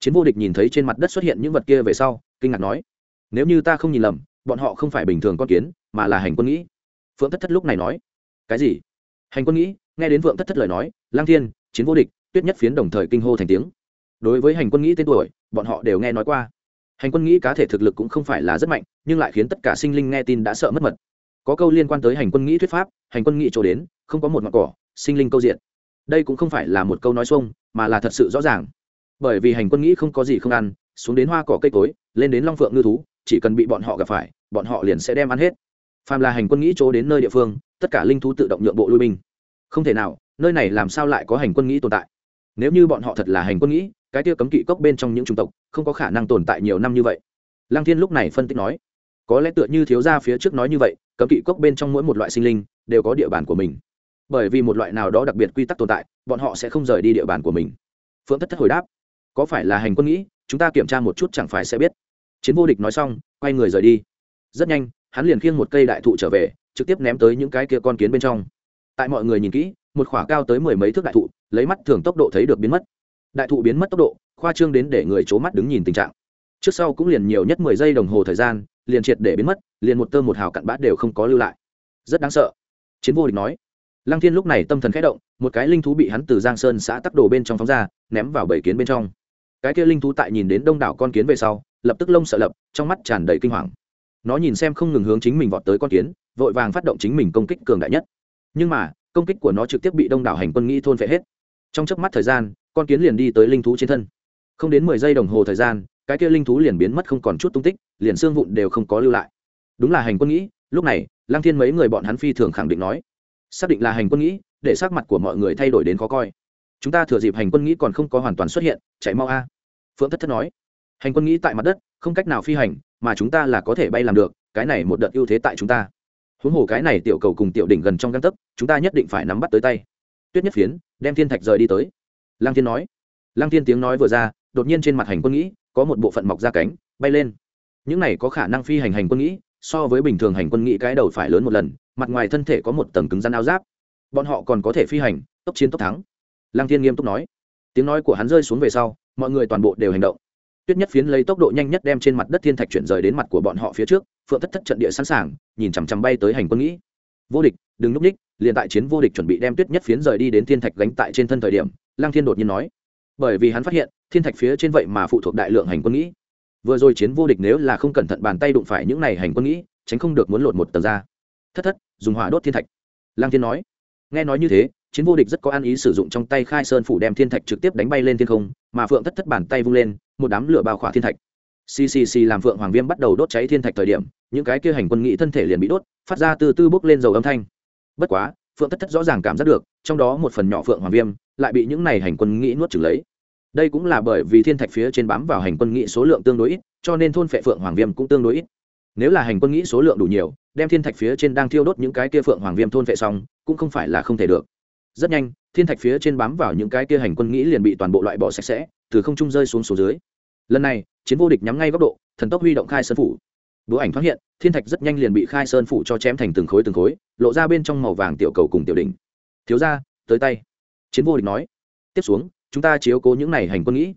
A: Chiến vô địch nhìn thấy trên mặt đất xuất hiện những vật kia về sau, kinh ngạc nói. Nếu như ta không nhìn lầm, bọn họ không phải bình thường con kiến, mà là hành quân nghĩ. Phượng thất thất lúc này nói. Cái gì? Hành quân nghĩ? Nghe đến phượng thất thất lời nói lang thiên, chiến vô địch tuyết nhất phiến đồng thời kinh hô thành tiếng. Đối với hành quân nghĩ tên tuổi, bọn họ đều nghe nói qua. Hành quân nghĩ cá thể thực lực cũng không phải là rất mạnh, nhưng lại khiến tất cả sinh linh nghe tin đã sợ mất mật. Có câu liên quan tới hành quân nghĩ thuyết pháp, hành quân nghĩ chỗ đến, không có một ngọn cỏ, sinh linh câu diện. Đây cũng không phải là một câu nói xuông, mà là thật sự rõ ràng. Bởi vì hành quân nghĩ không có gì không ăn, xuống đến hoa cỏ cây cối, lên đến long phượng ngư thú, chỉ cần bị bọn họ gặp phải, bọn họ liền sẽ đem ăn hết. Phàm là hành quân nghĩ chỗ đến nơi địa phương, tất cả linh thú tự động nhượng bộ lui binh. Không thể nào, nơi này làm sao lại có hành quân nghĩ tồn tại? Nếu như bọn họ thật là hành quân nghĩ, cái tiêu cấm kỵ cốc bên trong những chủng tộc không có khả năng tồn tại nhiều năm như vậy. Lăng thiên lúc này phân tích nói, có lẽ tựa như thiếu gia phía trước nói như vậy, cấm kỵ cốc bên trong mỗi một loại sinh linh đều có địa bàn của mình. Bởi vì một loại nào đó đặc biệt quy tắc tồn tại, bọn họ sẽ không rời đi địa bàn của mình. Phượng thất thất hồi đáp, có phải là hành quân nghĩ, chúng ta kiểm tra một chút chẳng phải sẽ biết. Chiến vô địch nói xong, quay người rời đi. Rất nhanh, hắn liền khiêng một cây đại thụ trở về, trực tiếp ném tới những cái kia con kiến bên trong. Tại mọi người nhìn kỹ một khỏa cao tới mười mấy thước đại thụ, lấy mắt thường tốc độ thấy được biến mất. Đại thụ biến mất tốc độ, khoa trương đến để người c h ố mắt đứng nhìn tình trạng. Trước sau cũng liền nhiều nhất mười giây đồng hồ thời gian, liền triệt để biến mất, liền một tơ một hào cặn bát đều không có lưu lại. Rất đáng sợ. Chiến vô địch nói. Lăng thiên lúc này tâm thần k h ẽ động, một cái linh thú bị hắn từ giang sơn xã tắc đồ bên trong phóng ra, ném vào bảy kiến bên trong. Cái kia linh thú tại nhìn đến đông đảo con kiến về sau, lập tức lông sợ lập, trong mắt tràn đầy kinh hoàng. Nó nhìn xem không ngừng hướng chính mình vọt tới con kiến, vội vàng phát động chính mình công kích cường đại nhất. Nhưng mà công kích của nó trực tiếp bị đông đảo hành quân nghĩ thôn phệ hết. Trong chớp mắt thời gian, con kiến liền đi tới linh thú trên thân. Không đến mười giây đồng hồ thời gian, cái kia linh thú liền biến mất không còn chút tung tích, liền xương vụn đều không có lưu lại. Đúng là hành quân nghĩ, lúc này lang thiên mấy người bọn hắn phi thường khẳng định nói. Xác định là hành quân nghĩ, để sắc mặt của mọi người thay đổi đến khó coi. Chúng ta thừa dịp hành quân nghĩ còn không có hoàn toàn xuất hiện, chạy mau a. Phượng thất thất nói. Hành quân nghĩ tại mặt đất, không cách nào phi hành, mà chúng ta là có thể bay làm được, cái này một đợt ưu thế tại chúng ta huống hồ cái này tiểu cầu cùng tiểu đỉnh gần trong găng tấc, chúng ta nhất định phải nắm bắt tới tay. Tuyết nhất phiến, đem thiên thạch rời đi tới. Lang thiên nói. Lang thiên tiếng nói vừa ra, đột nhiên trên mặt hành quân nghĩ, có một bộ phận mọc ra cánh, bay lên. Những này có khả năng phi hành hành quân nghĩ, so với bình thường hành quân nghĩ cái đầu phải lớn một lần, mặt ngoài thân thể có một tầng cứng rắn áo giáp. Bọn họ còn có thể phi hành, tốc chiến tốc thắng. Lang thiên nghiêm túc nói. Tiếng nói của hắn rơi xuống về sau, mọi người toàn bộ đều hành động. Tuyết nhất phiến lấy tốc độ nhanh nhất đem trên mặt đất thiên thạch chuyển rời đến mặt của bọn họ phía trước phượng thất thất trận địa sẵn sàng, nhìn chằm chằm bay tới hành quân nghĩ. Vô địch, đừng núp ních, liền tại chiến vô địch chuẩn bị đem tuyết nhất phiến rời đi đến thiên thạch gánh tại trên thân thời điểm Lang thiên đột nhiên nói. Bởi vì hắn phát hiện, thiên thạch phía trên vậy mà phụ thuộc đại lượng hành quân nghĩ. Vừa rồi chiến vô địch nếu là không cẩn thận bàn tay đụng phải những này hành quân nghĩ, tránh không được muốn lột một tầng ra. Thất thất, dùng hỏa đốt thiên thạch. Lang thiên nói. Nghe nói như thế, chiến vô địch rất có ăn ý sử dụng trong tay khai sơn phủ đem thiên thạch trực tiếp đánh bay lên thiên không, mà phượng thất thất bàn tay vung lên, một đám lửa bao khỏa thiên thạch ccc làm phượng hoàng viêm bắt đầu đốt cháy thiên thạch thời điểm, những cái kia hành quân nghị thân thể liền bị đốt, phát ra từ tư bốc lên dầu âm thanh. Bất quá, phượng thất thất rõ ràng cảm giác được, trong đó một phần nhỏ phượng hoàng viêm lại bị những này hành quân nghĩ nuốt trừng lấy. Đây cũng là bởi vì thiên thạch phía trên bám vào hành quân nghĩ số lượng tương đối ít, cho nên thôn phệ phượng hoàng viêm cũng tương đối ít. Nếu là hành quân nghĩ số lượng đủ nhiều, đem thiên thạch phía trên đang thiêu đốt những cái kia phượng hoàng viêm thôn phệ xong, cũng không phải là không thể được. Rất nhanh, thiên thạch phía trên bám vào những cái kia hành quân nghĩ liền bị toàn bộ loại bỏ sạch sẽ, từ không trung rơi xuống số dưới lần này, chiến vô địch nhắm ngay góc độ, thần tốc huy động khai sơn phủ. Bố ảnh thoát hiện, thiên thạch rất nhanh liền bị khai sơn phủ cho chém thành từng khối từng khối, lộ ra bên trong màu vàng tiểu cầu cùng tiểu đỉnh. Thiếu ra tới tay. Chiến vô địch nói. Tiếp xuống, chúng ta chiếu cố những này hành quân nghĩ.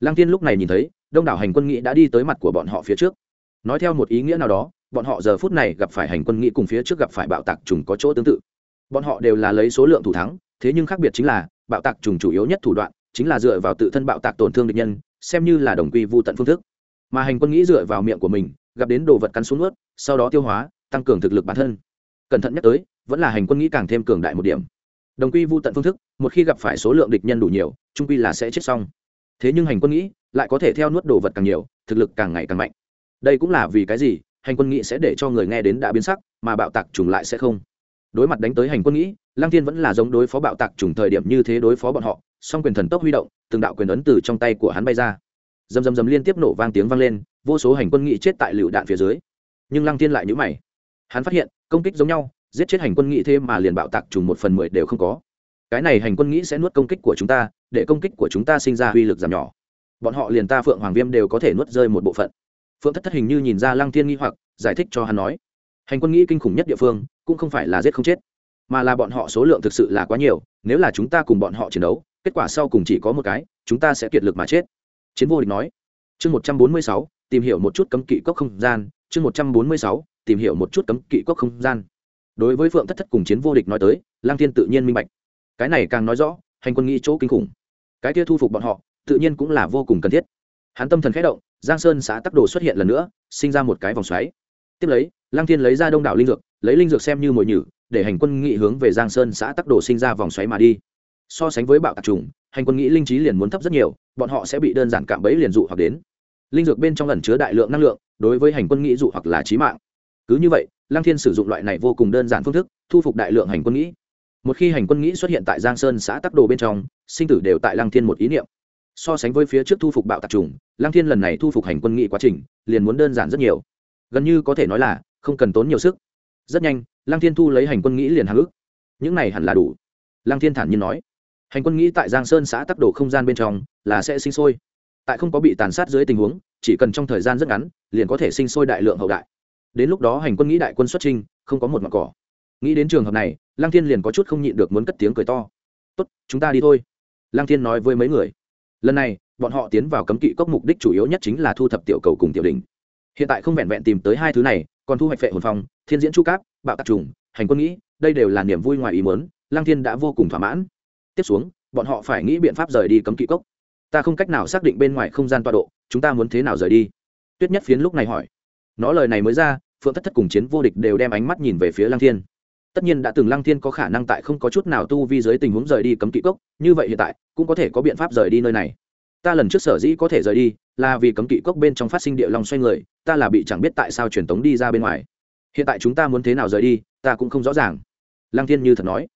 A: Lăng tiên lúc này nhìn thấy, đông đảo hành quân nghĩ đã đi tới mặt của bọn họ phía trước. Nói theo một ý nghĩa nào đó, bọn họ giờ phút này gặp phải hành quân nghĩ cùng phía trước gặp phải bạo tạc trùng có chỗ tương tự. Bọn họ đều là lấy số lượng thủ thắng, thế nhưng khác biệt chính là, bạo tạc trùng chủ yếu nhất thủ đoạn chính là dựa vào tự thân bạo tạc tổn thương địch nhân xem như là đồng quy vô tận phương thức. Mà hành quân nghĩ dựa vào miệng của mình, gặp đến đồ vật cắn xuống ướt sau đó tiêu hóa, tăng cường thực lực bản thân. Cẩn thận nhắc tới, vẫn là hành quân nghĩ càng thêm cường đại một điểm. Đồng quy vô tận phương thức, một khi gặp phải số lượng địch nhân đủ nhiều trung quy là sẽ chết xong. Thế nhưng hành quân nghĩ, lại có thể theo nuốt đồ vật càng nhiều, thực lực càng ngày càng mạnh. Đây cũng là vì cái gì, hành quân nghĩ sẽ để cho người nghe đến đã biến sắc, mà bạo tạc trùng lại sẽ không. Đối mặt đánh tới hành quân nghĩ, lăng thiên vẫn là giống đối phó bạo tạc trùng thời điểm như thế đối phó bọn họ song quyền thần tốc huy động, từng đạo quyền ấn từ trong tay của hắn bay ra. Dầm dầm dầm liên tiếp nổ vang tiếng vang lên, vô số hành quân nghĩ chết tại lựu đạn phía dưới. Nhưng lăng thiên lại nhữ mày. Hắn phát hiện, công kích giống nhau, giết chết hành quân nghĩ thế mà liền bạo tạc trùng một phần mười đều không có. Cái này hành quân nghĩ sẽ nuốt công kích của chúng ta, để công kích của chúng ta sinh ra uy lực giảm nhỏ. Bọn họ liền ta phượng hoàng viêm đều có thể nuốt rơi một bộ phận. Phượng thất thất hình như nhìn ra lăng thiên nghi hoặc, giải thích cho hắn nói. Hành quân nghĩ kinh khủng nhất địa phương, cũng không phải là giết không chết, mà là bọn họ số lượng thực sự là quá nhiều, nếu là chúng ta cùng bọn họ chiến đấu kết quả sau cùng chỉ có một cái, chúng ta sẽ kiệt lực mà chết. Chiến vô địch nói. Chương một trăm bốn mươi sáu, tìm hiểu một chút cấm kỵ cốc không gian. Chương một trăm bốn mươi sáu, tìm hiểu một chút cấm kỵ cốc không gian. Đối với phượng thất thất cùng chiến vô địch nói tới lang thiên tự nhiên minh bạch. Cái này càng nói rõ, hành quân nghĩ chỗ kinh khủng. Cái kia thu phục bọn họ, tự nhiên cũng là vô cùng cần thiết. Hắn tâm thần khẽ động, giang sơn xã tắc đồ xuất hiện lần nữa, sinh ra một cái vòng xoáy. Tiếp lấy lang thiên lấy ra đông đảo linh dược, lấy linh dược xem như mồi nhử, để hành quân nghị hướng về giang sơn xã tắc đồ sinh ra vòng xoáy mà đi so sánh với bạo tạc trùng, hành quân nghĩ linh trí liền muốn thấp rất nhiều, bọn họ sẽ bị đơn giản cạm bẫy liền dụ hoặc đến. Linh dược bên trong lần chứa đại lượng năng lượng, đối với hành quân nghĩ dụ hoặc là trí mạng. Cứ như vậy, lăng thiên sử dụng loại này vô cùng đơn giản phương thức, thu phục đại lượng hành quân nghĩ. Một khi hành quân nghĩ xuất hiện tại giang sơn xã tắc đồ bên trong, sinh tử đều tại lăng thiên một ý niệm. So sánh với phía trước thu phục bạo tạc trùng, lăng thiên lần này thu phục hành quân nghĩ quá trình, liền muốn đơn giản rất nhiều. Gần như có thể nói là không cần tốn nhiều sức. Rất nhanh, lăng thiên thu lấy hành quân nghĩ liền hàng ức. Những này hẳn là đủ. Lăng thiên thản nhiên nói hành quân nghĩ tại giang sơn xã tắc Đổ không gian bên trong, là sẽ sinh sôi. Tại không có bị tàn sát dưới tình huống, chỉ cần trong thời gian rất ngắn, liền có thể sinh sôi đại lượng hậu đại. Đến lúc đó hành quân nghĩ đại quân xuất trinh không có một mặt cỏ. Nghĩ đến trường hợp này, lăng thiên liền có chút không nhịn được muốn cất tiếng cười to. Tốt, chúng ta đi thôi. Lăng thiên nói với mấy người. Lần này, bọn họ tiến vào cấm kỵ cốc mục đích chủ yếu nhất chính là thu thập tiểu cầu cùng tiểu đình hiện tại không vẹn vẹn tìm tới hai thứ này, còn thu hoạch phệ hồn phong, thiên diễn chu cáp, bạo tạc trùng. Hành quân nghĩ, đây đều là niềm vui ngoài ý mớn lăng thiên đã vô cùng thỏa mãn tiếp xuống, bọn họ phải nghĩ biện pháp rời đi cấm kỵ cốc. Ta không cách nào xác định bên ngoài không gian tọa độ, chúng ta muốn thế nào rời đi? Tuyết nhất phiến lúc này hỏi. Nó lời này mới ra, phượng thất thất cùng chiến vô địch đều đem ánh mắt nhìn về phía lăng thiên. Tất nhiên đã từng lăng thiên có khả năng tại không có chút nào tu vi dưới tình huống rời đi cấm kỵ cốc, như vậy hiện tại, cũng có thể có biện pháp rời đi nơi này. Ta lần trước sở dĩ có thể rời đi, là vì cấm kỵ cốc bên trong phát sinh địa long xoay người, ta là bị chẳng biết tại sao truyền tống đi ra bên ngoài. Hiện tại chúng ta muốn thế nào rời đi, ta cũng không rõ ràng. Lăng thiên như thật nói.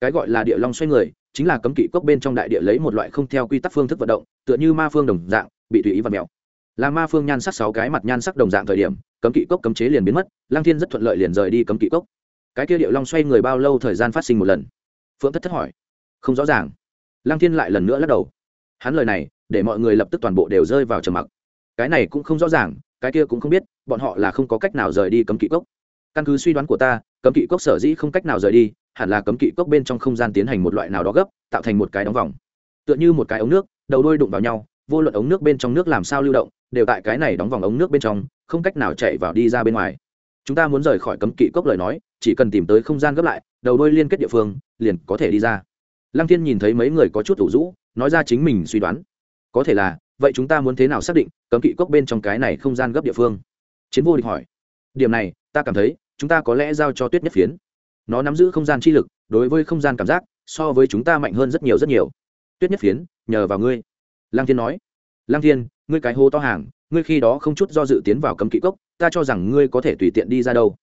A: Cái gọi là địa long xoay người chính là cấm kỵ cốc bên trong đại địa lấy một loại không theo quy tắc phương thức vận động, tựa như ma phương đồng dạng, bị tùy ý vật mèo. Là ma phương nhan sắc sáu cái mặt nhan sắc đồng dạng thời điểm, cấm kỵ cốc cấm chế liền biến mất lang thiên rất thuận lợi liền rời đi cấm kỵ cốc. Cái kia điệu long xoay người bao lâu thời gian phát sinh một lần? Phượng thất thất hỏi. Không rõ ràng. Lang thiên lại lần nữa lắc đầu. Hắn lời này, để mọi người lập tức toàn bộ đều rơi vào trầm mặc. Cái này cũng không rõ ràng, cái kia cũng không biết, bọn họ là không có cách nào rời đi cấm kỵ cốc. Căn cứ suy đoán của ta, cấm kỵ cốc sở dĩ không cách nào rời đi hẳn là cấm kỵ cốc bên trong không gian tiến hành một loại nào đó gấp, tạo thành một cái đóng vòng. Tựa như một cái ống nước, đầu đôi đụng vào nhau, vô luận ống nước bên trong nước làm sao lưu động, đều tại cái này đóng vòng ống nước bên trong, không cách nào chạy vào đi ra bên ngoài. Chúng ta muốn rời khỏi cấm kỵ cốc lời nói, chỉ cần tìm tới không gian gấp lại, đầu đôi liên kết địa phương, liền có thể đi ra. Lăng thiên nhìn thấy mấy người có chút thủ rũ, nói ra chính mình suy đoán. Có thể là, vậy chúng ta muốn thế nào xác định, cấm kỵ cốc bên trong cái này không gian gấp địa phương? Chiến vô địch hỏi. Điểm này, ta cảm thấy, chúng ta có lẽ giao cho tuyết nhất phiến nó nắm giữ không gian chi lực đối với không gian cảm giác so với chúng ta mạnh hơn rất nhiều rất nhiều. Tuyết nhất phiến nhờ vào ngươi. Lang thiên nói. Lang thiên ngươi cái hô to hàng ngươi khi đó không chút do dự tiến vào cấm kỵ cốc ta cho rằng ngươi có thể tùy tiện đi ra đâu.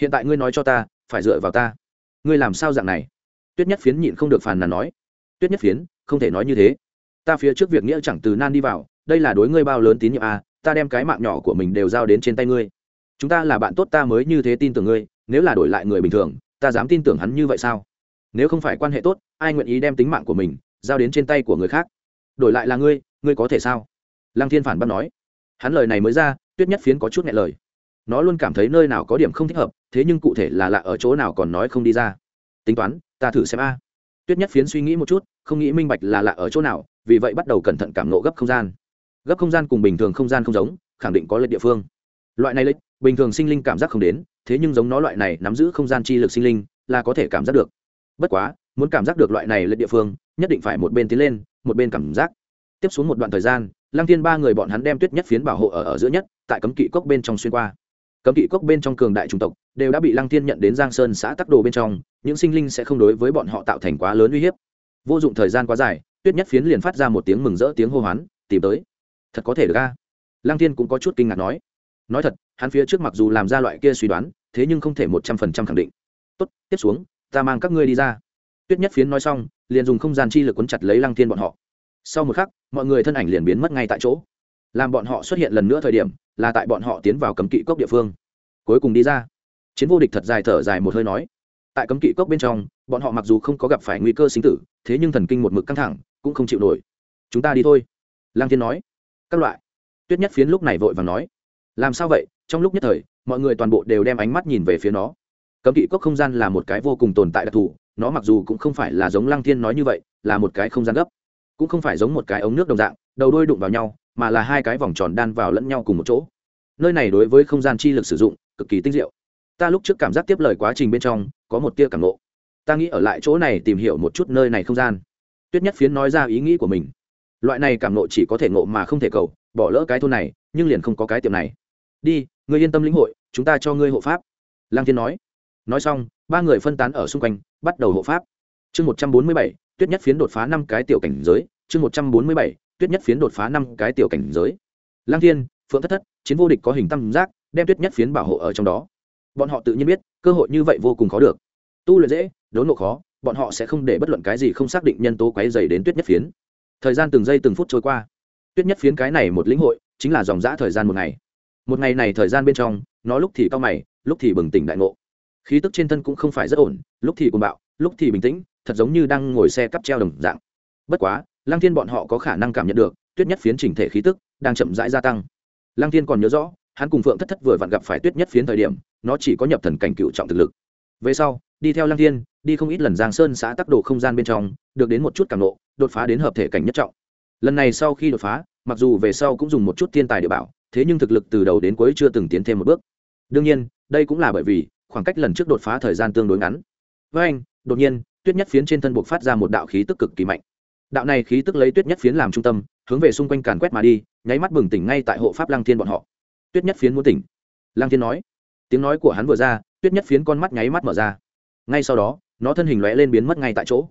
A: Hiện tại ngươi nói cho ta phải dựa vào ta. Ngươi làm sao dạng này? Tuyết nhất phiến nhịn không được phàn nàn nói. Tuyết nhất phiến không thể nói như thế. Ta phía trước việc nghĩa chẳng từ nan đi vào đây là đối ngươi bao lớn tín nhiệm à, ta đem cái mạng nhỏ của mình đều giao đến trên tay ngươi. Chúng ta là bạn tốt ta mới như thế tin tưởng ngươi nếu là đổi lại người bình thường ta dám tin tưởng hắn như vậy sao? Nếu không phải quan hệ tốt, ai nguyện ý đem tính mạng của mình giao đến trên tay của người khác? Đổi lại là ngươi ngươi có thể sao? Lăng thiên phản bác nói. Hắn lời này mới ra, tuyết nhất phiến có chút nhẹ lời. Nó luôn cảm thấy nơi nào có điểm không thích hợp, thế nhưng cụ thể là lạ ở chỗ nào còn nói không đi ra. Tính toán, ta thử xem a. Tuyết nhất phiến suy nghĩ một chút, không nghĩ minh bạch là lạ ở chỗ nào, vì vậy bắt đầu cẩn thận cảm nộ gấp không gian. Gấp không gian cùng bình thường không gian không giống, khẳng định có lệch địa phương. Loại này lệch bình thường sinh linh cảm giác không đến thế nhưng giống nó loại này nắm giữ không gian chi lực sinh linh là có thể cảm giác được. Bất quá muốn cảm giác được loại này lên địa phương nhất định phải một bên tiến lên một bên cảm giác. Tiếp xuống một đoạn thời gian lăng thiên ba người bọn hắn đem tuyết nhất phiến bảo hộ ở, ở giữa nhất tại cấm kỵ cốc bên trong xuyên qua. Cấm kỵ cốc bên trong cường đại chủng tộc đều đã bị lăng thiên nhận đến giang sơn xã tắc đồ bên trong những sinh linh sẽ không đối với bọn họ tạo thành quá lớn uy hiếp. Vô dụng thời gian quá dài tuyết nhất phiến liền phát ra một tiếng mừng rỡ tiếng hô hoán tìm tới. Thật có thể được ca lăng thiên cũng có chút kinh ngạc nói nói thật, hắn phía trước mặc dù làm ra loại kia suy đoán, thế nhưng không thể một trăm phần trăm khẳng định. Tốt, tiếp xuống, ta mang các ngươi đi ra. Tuyết nhất phiến nói xong, liền dùng không gian chi lực quấn chặt lấy lăng thiên bọn họ. Sau một khắc, mọi người thân ảnh liền biến mất ngay tại chỗ. Làm bọn họ xuất hiện lần nữa thời điểm, là tại bọn họ tiến vào cấm kỵ cốc địa phương. Cuối cùng đi ra. Chiến vô địch thật dài thở dài một hơi nói. Tại cấm kỵ cốc bên trong, bọn họ mặc dù không có gặp phải nguy cơ sinh tử, thế nhưng thần kinh một mực căng thẳng, cũng không chịu nổi. Chúng ta đi thôi. Lang thiên nói. Các loại. Tuyết nhất phiến lúc này vội và nói làm sao vậy? Trong lúc nhất thời, mọi người toàn bộ đều đem ánh mắt nhìn về phía nó. Cấm kỵ cốc không gian là một cái vô cùng tồn tại đặc thù, nó mặc dù cũng không phải là giống lăng thiên nói như vậy, là một cái không gian gấp. Cũng không phải giống một cái ống nước đồng dạng, đầu đôi đụng vào nhau, mà là hai cái vòng tròn đan vào lẫn nhau cùng một chỗ. Nơi này đối với không gian chi lực sử dụng, cực kỳ tinh diệu. Ta lúc trước cảm giác tiếp lời quá trình bên trong, có một tia cảm lộ ta nghĩ ở lại chỗ này tìm hiểu một chút nơi này không gian. Tuyết nhất phiến nói ra ý nghĩ của mình. Loại này cảm nộ chỉ có thể ngộ mà không thể cầu, bỏ lỡ cái thôn này, nhưng liền không có cái tiệm này đi, ngươi yên tâm lĩnh hội, chúng ta cho ngươi hộ pháp. Lang thiên nói. Nói xong, ba người phân tán ở xung quanh, bắt đầu hộ pháp. Chương một trăm bốn mươi bảy, tuyết nhất phiến đột phá năm cái tiểu cảnh giới. Chương một trăm bốn mươi bảy, tuyết nhất phiến đột phá năm cái tiểu cảnh giới. Lang thiên, phượng thất thất, chiến vô địch có hình tam giác, đem tuyết nhất phiến bảo hộ ở trong đó. Bọn họ tự nhiên biết, cơ hội như vậy vô cùng khó được. Tu luyện dễ, đốn ngộ khó, bọn họ sẽ không để bất luận cái gì không xác định nhân tố quấy dày đến tuyết nhất phiến. Thời gian từng giây từng phút trôi qua. Tuyết nhất phiến cái này một lĩnh hội, chính là dòng giã thời gian một ngày một ngày này thời gian bên trong, nó lúc thì cao mày, lúc thì bừng tỉnh đại ngộ. Khí tức trên thân cũng không phải rất ổn, lúc thì cuồng bạo, lúc thì bình tĩnh, thật giống như đang ngồi xe cắp treo đồng dạng. Bất quá, lăng thiên bọn họ có khả năng cảm nhận được, tuyết nhất phiến chỉnh thể khí tức đang chậm rãi gia tăng. Lăng thiên còn nhớ rõ, hắn cùng phượng thất thất vừa vặn gặp phải tuyết nhất phiến thời điểm, nó chỉ có nhập thần cảnh cựu trọng thực lực. Về sau, đi theo lăng thiên, đi không ít lần giang sơn xã tắc đồ không gian bên trong, được đến một chút cảm nộ đột phá đến hợp thể cảnh nhất trọng. Lần này sau khi đột phá, mặc dù về sau cũng dùng một chút thiên tài địa bảo thế nhưng thực lực từ đầu đến cuối chưa từng tiến thêm một bước. Đương nhiên, đây cũng là bởi vì, khoảng cách lần trước đột phá thời gian tương đối ngắn. Với anh, đột nhiên, tuyết nhất phiến trên thân buộc phát ra một đạo khí tức cực kỳ mạnh. Đạo này khí tức lấy tuyết nhất phiến làm trung tâm, hướng về xung quanh càn quét mà đi, nháy mắt bừng tỉnh ngay tại hộ pháp lăng thiên bọn họ. Tuyết nhất phiến muốn tỉnh. Lăng thiên nói. Tiếng nói của hắn vừa ra, tuyết nhất phiến con mắt nháy mắt mở ra. Ngay sau đó, nó thân hình lóe lên biến mất ngay tại chỗ.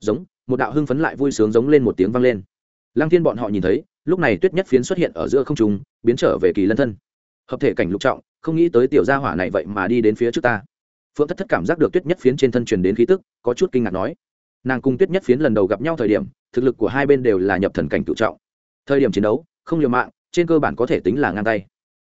A: Giống, một đạo hưng phấn lại vui sướng giống lên một tiếng vang lên lăng thiên bọn họ nhìn thấy, lúc này tuyết nhất phiến xuất hiện ở giữa không trung, biến trở về kỳ lân thân. Hợp thể cảnh lục trọng, không nghĩ tới tiểu gia hỏa này vậy mà đi đến phía trước ta. Phượng thất thất cảm giác được tuyết nhất phiến trên thân truyền đến khí tức, có chút kinh ngạc nói. Nàng cùng tuyết nhất phiến lần đầu gặp nhau thời điểm, thực lực của hai bên đều là nhập thần cảnh tự trọng. Thời điểm chiến đấu, không liều mạng, trên cơ bản có thể tính là ngang tay.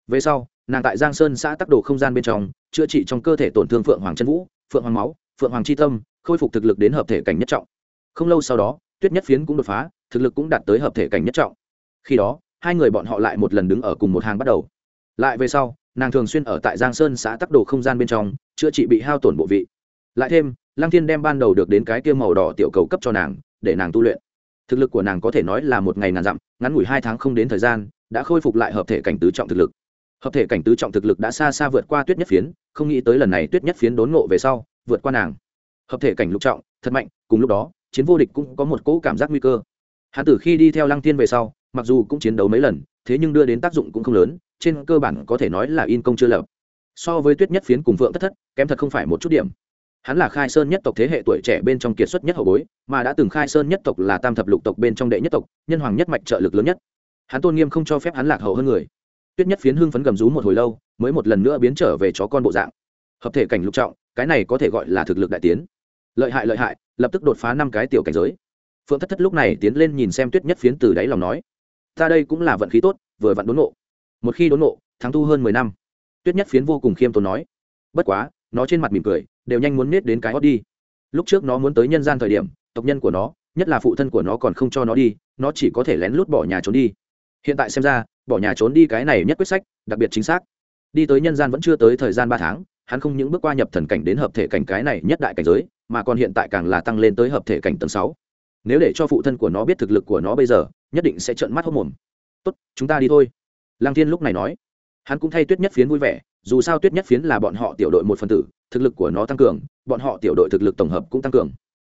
A: Về sau, nàng tại giang sơn xã tắc đồ không gian bên trong, chữa trị trong cơ thể tổn thương phượng hoàng chân vũ, phượng hoàng máu, phượng hoàng c h i tâm, khôi phục thực lực đến hợp thể cảnh nhất trọng. Không lâu sau đó, tuyết nhất phiến cũng đột phá thực lực cũng đạt tới hợp thể cảnh nhất trọng. Khi đó, hai người bọn họ lại một lần đứng ở cùng một hàng bắt đầu. Lại về sau, nàng thường xuyên ở tại giang sơn xã tắc đồ không gian bên trong, chữa trị bị hao tổn bộ vị. Lại thêm, lăng thiên đem ban đầu được đến cái kia màu đỏ tiểu cầu cấp cho nàng, để nàng tu luyện. Thực lực của nàng có thể nói là một ngày ngàn dặm, ngắn ngủi hai tháng không đến thời gian, đã khôi phục lại hợp thể cảnh tứ trọng thực lực. Hợp thể cảnh tứ trọng thực lực đã xa xa vượt qua tuyết nhất phiến, không nghĩ tới lần này tuyết nhất phiến đốn ngộ về sau, vượt qua nàng. Hợp thể cảnh lục trọng, thật mạnh, cùng lúc đó, chiến vô địch cũng có một cỗ cảm giác nguy cơ hắn từ khi đi theo lăng tiên về sau, mặc dù cũng chiến đấu mấy lần, thế nhưng đưa đến tác dụng cũng không lớn, trên cơ bản có thể nói là in công chưa lập. So với tuyết nhất phiến cùng vượng thất thất, kém thật không phải một chút điểm. Hắn là khai sơn nhất tộc thế hệ tuổi trẻ bên trong kiệt xuất nhất hậu bối, mà đã từng khai sơn nhất tộc là tam thập lục tộc bên trong đệ nhất tộc, nhân hoàng nhất mạch trợ lực lớn nhất. Hắn tôn nghiêm không cho phép hắn lạc hậu hơn người. Tuyết nhất phiến hưng phấn gầm rú một hồi lâu, mới một lần nữa biến trở về chó con bộ dạng. Hợp thể cảnh lục trọng, cái này có thể gọi là thực lực đại tiến. Lợi hại lợi hại, lập tức đột phá năm cái tiểu cảnh giới phượng thất thất lúc này tiến lên nhìn xem tuyết nhất phiến từ đáy lòng nói, ta đây cũng là vận khí tốt, vừa vặn đốn nộ một khi đốn nộ thắng thu hơn mười năm. Tuyết nhất phiến vô cùng khiêm tốn nói, bất quá, nó trên mặt mỉm cười, đều nhanh muốn nết đến cái hót đi. Lúc trước nó muốn tới nhân gian thời điểm, tộc nhân của nó, nhất là phụ thân của nó còn không cho nó đi, nó chỉ có thể lén lút bỏ nhà trốn đi. Hiện tại xem ra, bỏ nhà trốn đi cái này nhất quyết sách, đặc biệt chính xác. Đi tới nhân gian vẫn chưa tới thời gian ba tháng, hắn không những bước qua nhập thần cảnh đến hợp thể cảnh cái này nhất đại cảnh giới, mà còn hiện tại càng là tăng lên tới hợp thể cảnh tầng sáu nếu để cho phụ thân của nó biết thực lực của nó bây giờ, nhất định sẽ trợn mắt hốc mồm. Tốt, chúng ta đi thôi. Lăng thiên lúc này nói. Hắn cũng thay tuyết nhất phiến vui vẻ, dù sao tuyết nhất phiến là bọn họ tiểu đội một phần tử, thực lực của nó tăng cường, bọn họ tiểu đội thực lực tổng hợp cũng tăng cường.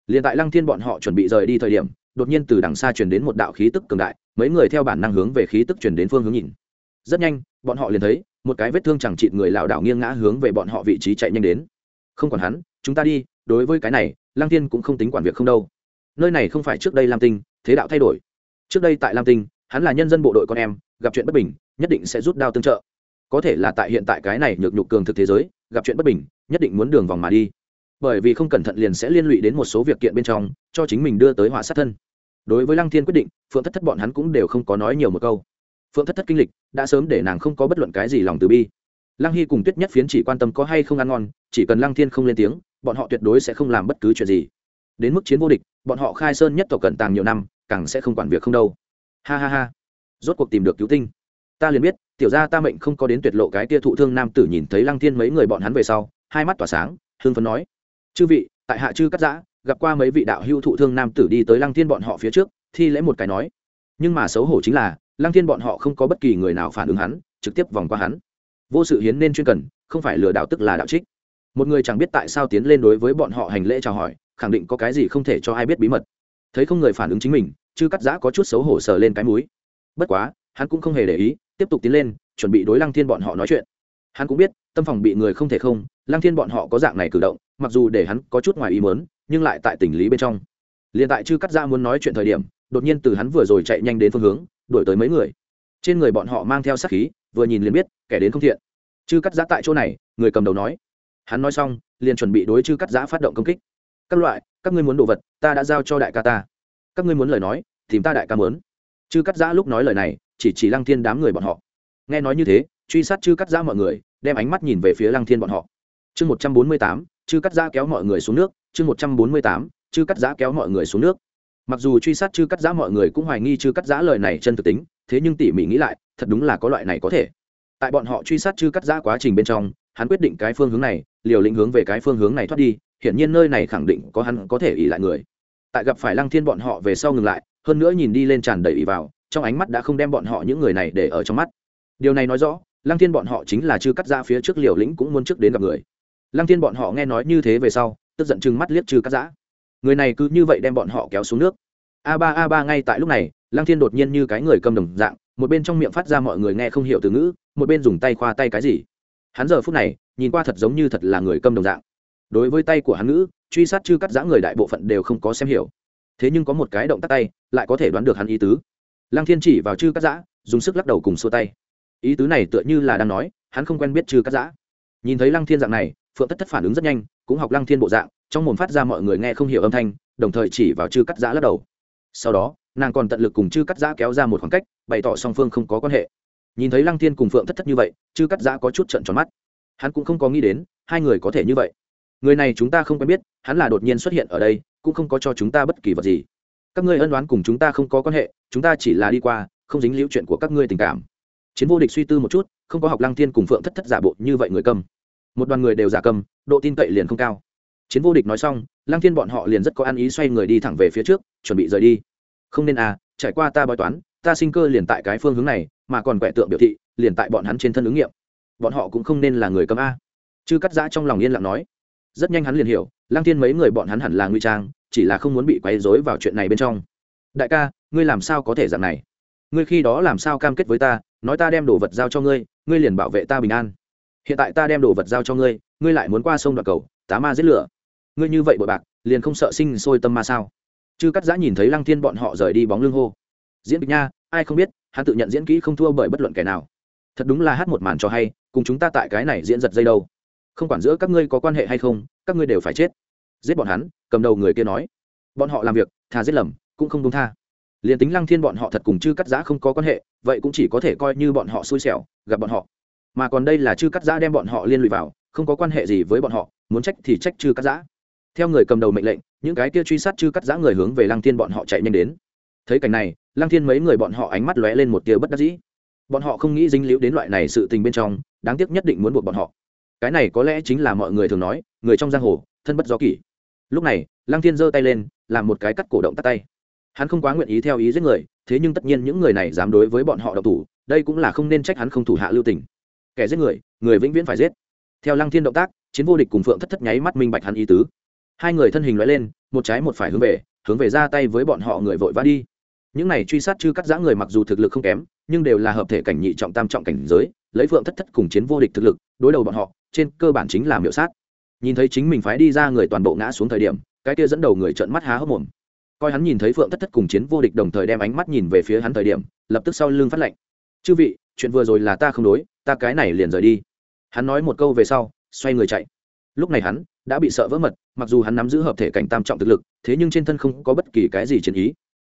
A: Liền tại lăng thiên bọn họ chuẩn bị rời đi thời điểm, đột nhiên từ đằng xa truyền đến một đạo khí tức cường đại, mấy người theo bản năng hướng về khí tức truyền đến phương hướng nhìn. Rất nhanh, bọn họ liền thấy, một cái vết thương chẳng chịt người lảo đảo nghiêng ngã hướng về bọn họ vị trí chạy nhanh đến. Không còn hắn, chúng ta đi, đối với cái này, lăng thiên cũng không tính quản việc không đâu nơi này không phải trước đây lam tinh thế đạo thay đổi trước đây tại lam tinh hắn là nhân dân bộ đội con em gặp chuyện bất bình nhất định sẽ rút đao tương trợ có thể là tại hiện tại cái này nhược nhục cường thực thế giới gặp chuyện bất bình nhất định muốn đường vòng mà đi bởi vì không cẩn thận liền sẽ liên lụy đến một số việc kiện bên trong cho chính mình đưa tới họa sát thân đối với lăng thiên quyết định phượng thất thất bọn hắn cũng đều không có nói nhiều một câu phượng thất thất kinh lịch đã sớm để nàng không có bất luận cái gì lòng từ bi lăng hy cùng tuyết nhất phiến chỉ quan tâm có hay không ăn ngon chỉ cần lăng thiên không lên tiếng bọn họ tuyệt đối sẽ không làm bất cứ chuyện gì đến mức chiến vô địch, bọn họ khai sơn nhất tộc cẩn tàng nhiều năm, càng sẽ không quản việc không đâu. Ha ha ha. Rốt cuộc tìm được cứu tinh. Ta liền biết, tiểu gia ta mệnh không có đến tuyệt lộ cái tia thụ thương nam tử nhìn thấy lăng thiên mấy người bọn hắn về sau, hai mắt tỏa sáng hương phấn nói. Chư vị, tại hạ chư cắt giã, gặp qua mấy vị đạo hưu thụ thương nam tử đi tới lăng thiên bọn họ phía trước, thi lễ một cái nói. Nhưng mà xấu hổ chính là, lăng thiên bọn họ không có bất kỳ người nào phản ứng hắn, trực tiếp vòng qua hắn. Vô sự hiến nên chuyên cần, không phải lừa đạo tức là đạo trích. Một người chẳng biết tại sao tiến lên đối với bọn họ hành lễ chào hỏi khẳng định có cái gì không thể cho ai biết bí mật. Thấy không người phản ứng chính mình chứ cắt giã có chút xấu hổ sờ lên cái múi bất quá, hắn cũng không hề để ý, tiếp tục tiến lên, chuẩn bị đối lăng thiên bọn họ nói chuyện. Hắn cũng biết, tâm phòng bị người không thể không, lăng thiên bọn họ có dạng này cử động, mặc dù để hắn có chút ngoài ý mớn nhưng lại tại tình lý bên trong. Liền tại chư cắt giã muốn nói chuyện thời điểm, đột nhiên từ hắn vừa rồi chạy nhanh đến phương hướng, đuổi tới mấy người. Trên người bọn họ mang theo sát khí, vừa nhìn liền biết, kẻ đến không thiện. Chư cắt giã tại chỗ này, người cầm đầu nói. Hắn nói xong, liền chuẩn bị đối chư cắt giã phát động công kích các loại, các ngươi muốn đồ vật, ta đã giao cho đại ca ta. Các ngươi muốn lời nói, tìm ta đại ca muốn. Chư cắt giã lúc nói lời này, chỉ chỉ lăng thiên đám người bọn họ. Nghe nói như thế, truy sát chư cắt giã mọi người, đem ánh mắt nhìn về phía lăng thiên bọn họ. Chương một trăm bốn mươi tám, chư cắt giã kéo mọi người xuống nước. Chương một trăm bốn mươi tám, chư cắt giã kéo mọi người xuống nước. Mặc dù truy sát chư cắt giã mọi người cũng hoài nghi chư cắt giã lời này chân thực tính, thế nhưng tỉ mỉ nghĩ lại, thật đúng là có loại này có thể. Tại bọn họ truy sát chư cắt giã quá trình bên trong, hắn quyết định cái phương hướng này, liều lĩnh hướng về cái phương hướng này thoát đi hiển nhiên nơi này khẳng định có hắn có thể ỉ lại người. Tại gặp phải lăng thiên bọn họ về sau ngừng lại, hơn nữa nhìn đi lên tràn đầy ỉ vào, trong ánh mắt đã không đem bọn họ những người này để ở trong mắt. Điều này nói rõ, lăng thiên bọn họ chính là chưa cắt ra phía trước liều lĩnh cũng muốn trước đến gặp người. Lăng thiên bọn họ nghe nói như thế về sau, tức giận chừng mắt liếc trừ cắt giã. Người này cứ như vậy đem bọn họ kéo xuống nước. A ba a ba ngay tại lúc này, lăng thiên đột nhiên như cái người cầm đồng dạng, một bên trong miệng phát ra mọi người nghe không hiểu từ ngữ, một bên dùng tay khoa tay cái gì. Hắn giờ phút này, nhìn qua thật giống như thật là người cầm đồng dạng đối với tay của hắn ngữ truy sát chư cắt giã người đại bộ phận đều không có xem hiểu. Thế nhưng có một cái động tác tay, lại có thể đoán được hắn ý tứ. Lăng thiên chỉ vào chư cắt giã, dùng sức lắc đầu cùng xua tay. Ý tứ này tựa như là đang nói, hắn không quen biết chư cắt giã. Nhìn thấy lăng thiên dạng này, phượng tất thất phản ứng rất nhanh, cũng học lăng thiên bộ dạng, trong mồm phát ra mọi người nghe không hiểu âm thanh, đồng thời chỉ vào chư cắt giã lắc đầu. Sau đó, nàng còn tận lực cùng chư cắt giã kéo ra một khoảng cách, bày tỏ song phương không có quan hệ. Nhìn thấy lăng thiên cùng phượng thất thất như vậy, chư cắt giã có chút trận tròn mắt. Hắn cũng không có nghĩ đến, hai người có thể như vậy người này chúng ta không quen biết, hắn là đột nhiên xuất hiện ở đây, cũng không có cho chúng ta bất kỳ vật gì. Các ngươi ân đoán cùng chúng ta không có quan hệ, chúng ta chỉ là đi qua, không dính liễu chuyện của các ngươi tình cảm. Chiến vô địch suy tư một chút, không có học lăng thiên cùng phượng thất thất giả bộ như vậy người cầm. Một đoàn người đều giả cầm, độ tin cậy liền không cao. Chiến vô địch nói xong, lăng thiên bọn họ liền rất có ăn ý xoay người đi thẳng về phía trước, chuẩn bị rời đi. Không nên à trải qua ta bói toán, ta sinh cơ liền tại cái phương hướng này, mà còn quẻ tượng biểu thị, liền tại bọn hắn trên thân ứng nghiệm. Bọn họ cũng không nên là người cầm a. Chư cắt giã trong lòng yên lặng nói rất nhanh hắn liền hiểu, lăng thiên mấy người bọn hắn hẳn là nguy trang, chỉ là không muốn bị quấy rối vào chuyện này bên trong. Đại ca, ngươi làm sao có thể dạng này? Ngươi khi đó làm sao cam kết với ta, nói ta đem đồ vật giao cho ngươi ngươi liền bảo vệ ta bình an. Hiện tại ta đem đồ vật giao cho ngươi ngươi lại muốn qua sông đoạn cầu, tá ma giết lửa. Ngươi như vậy bội bạc, liền không sợ sinh sôi tâm ma sao? Chư cắt giã nhìn thấy lăng thiên bọn họ rời đi bóng lưng hô. Diễn kịch nha, ai không biết, hắn tự nhận diễn kỹ không thua bởi bất luận kẻ nào. Thật đúng là hát một màn cho hay, cùng chúng ta tại cái này diễn giật dây đâu không quản giữa các ngươi có quan hệ hay không, các ngươi đều phải chết. Giết bọn hắn, cầm đầu người kia nói. Bọn họ làm việc thà giết lầm, cũng không đúng tha. Liền tính lăng thiên bọn họ thật cùng chư cắt giã không có quan hệ, vậy cũng chỉ có thể coi như bọn họ xui xẻo, gặp bọn họ. Mà còn đây là chư cắt giã đem bọn họ liên lụy vào, không có quan hệ gì với bọn họ, muốn trách thì trách chư cắt giã. Theo người cầm đầu mệnh lệnh, những cái kia truy sát chư cắt giã người hướng về lăng thiên bọn họ chạy nhanh đến. Thấy cảnh này, lăng thiên mấy người bọn họ ánh mắt lóe lên một tia bất đắc dĩ. Bọn họ không nghĩ dính líu đến loại này sự tình bên trong, đáng tiếc nhất định muốn buộc bọn họ cái này có lẽ chính là mọi người thường nói, người trong giang hồ, thân bất do kỷ. Lúc này, lăng thiên giơ tay lên, làm một cái cắt cổ động tắt tay. Hắn không quá nguyện ý theo ý giết người, thế nhưng tất nhiên những người này dám đối với bọn họ độc thủ, đây cũng là không nên trách hắn không thủ hạ lưu tình. Kẻ giết người người vĩnh viễn phải giết. Theo lăng thiên động tác, chiến vô địch cùng phượng thất thất nháy mắt minh bạch hắn ý tứ. Hai người thân hình loại lên, một trái một phải hướng về hướng về ra tay với bọn họ người vội vã đi. Những này truy sát chư cắt giã người mặc dù thực lực không kém, nhưng đều là hợp thể cảnh nhị trọng tam trọng cảnh giới, lấy phượng thất thất cùng chiến vô địch thực lực, đối đầu bọn họ trên cơ bản chính là miểu sát. Nhìn thấy chính mình phái đi ra người toàn bộ ngã xuống thời điểm, cái kia dẫn đầu người trợn mắt há hốc mồm. Coi hắn nhìn thấy phượng thất thất cùng chiến vô địch đồng thời đem ánh mắt nhìn về phía hắn thời điểm, lập tức sau lưng phát lệnh. Chư vị, chuyện vừa rồi là ta không đối, ta cái này liền rời đi. Hắn nói một câu về sau, xoay người chạy. Lúc này hắn đã bị sợ vỡ mật, mặc dù hắn nắm giữ hợp thể cảnh tam trọng thực lực, thế nhưng trên thân không có bất kỳ cái gì chiến ý.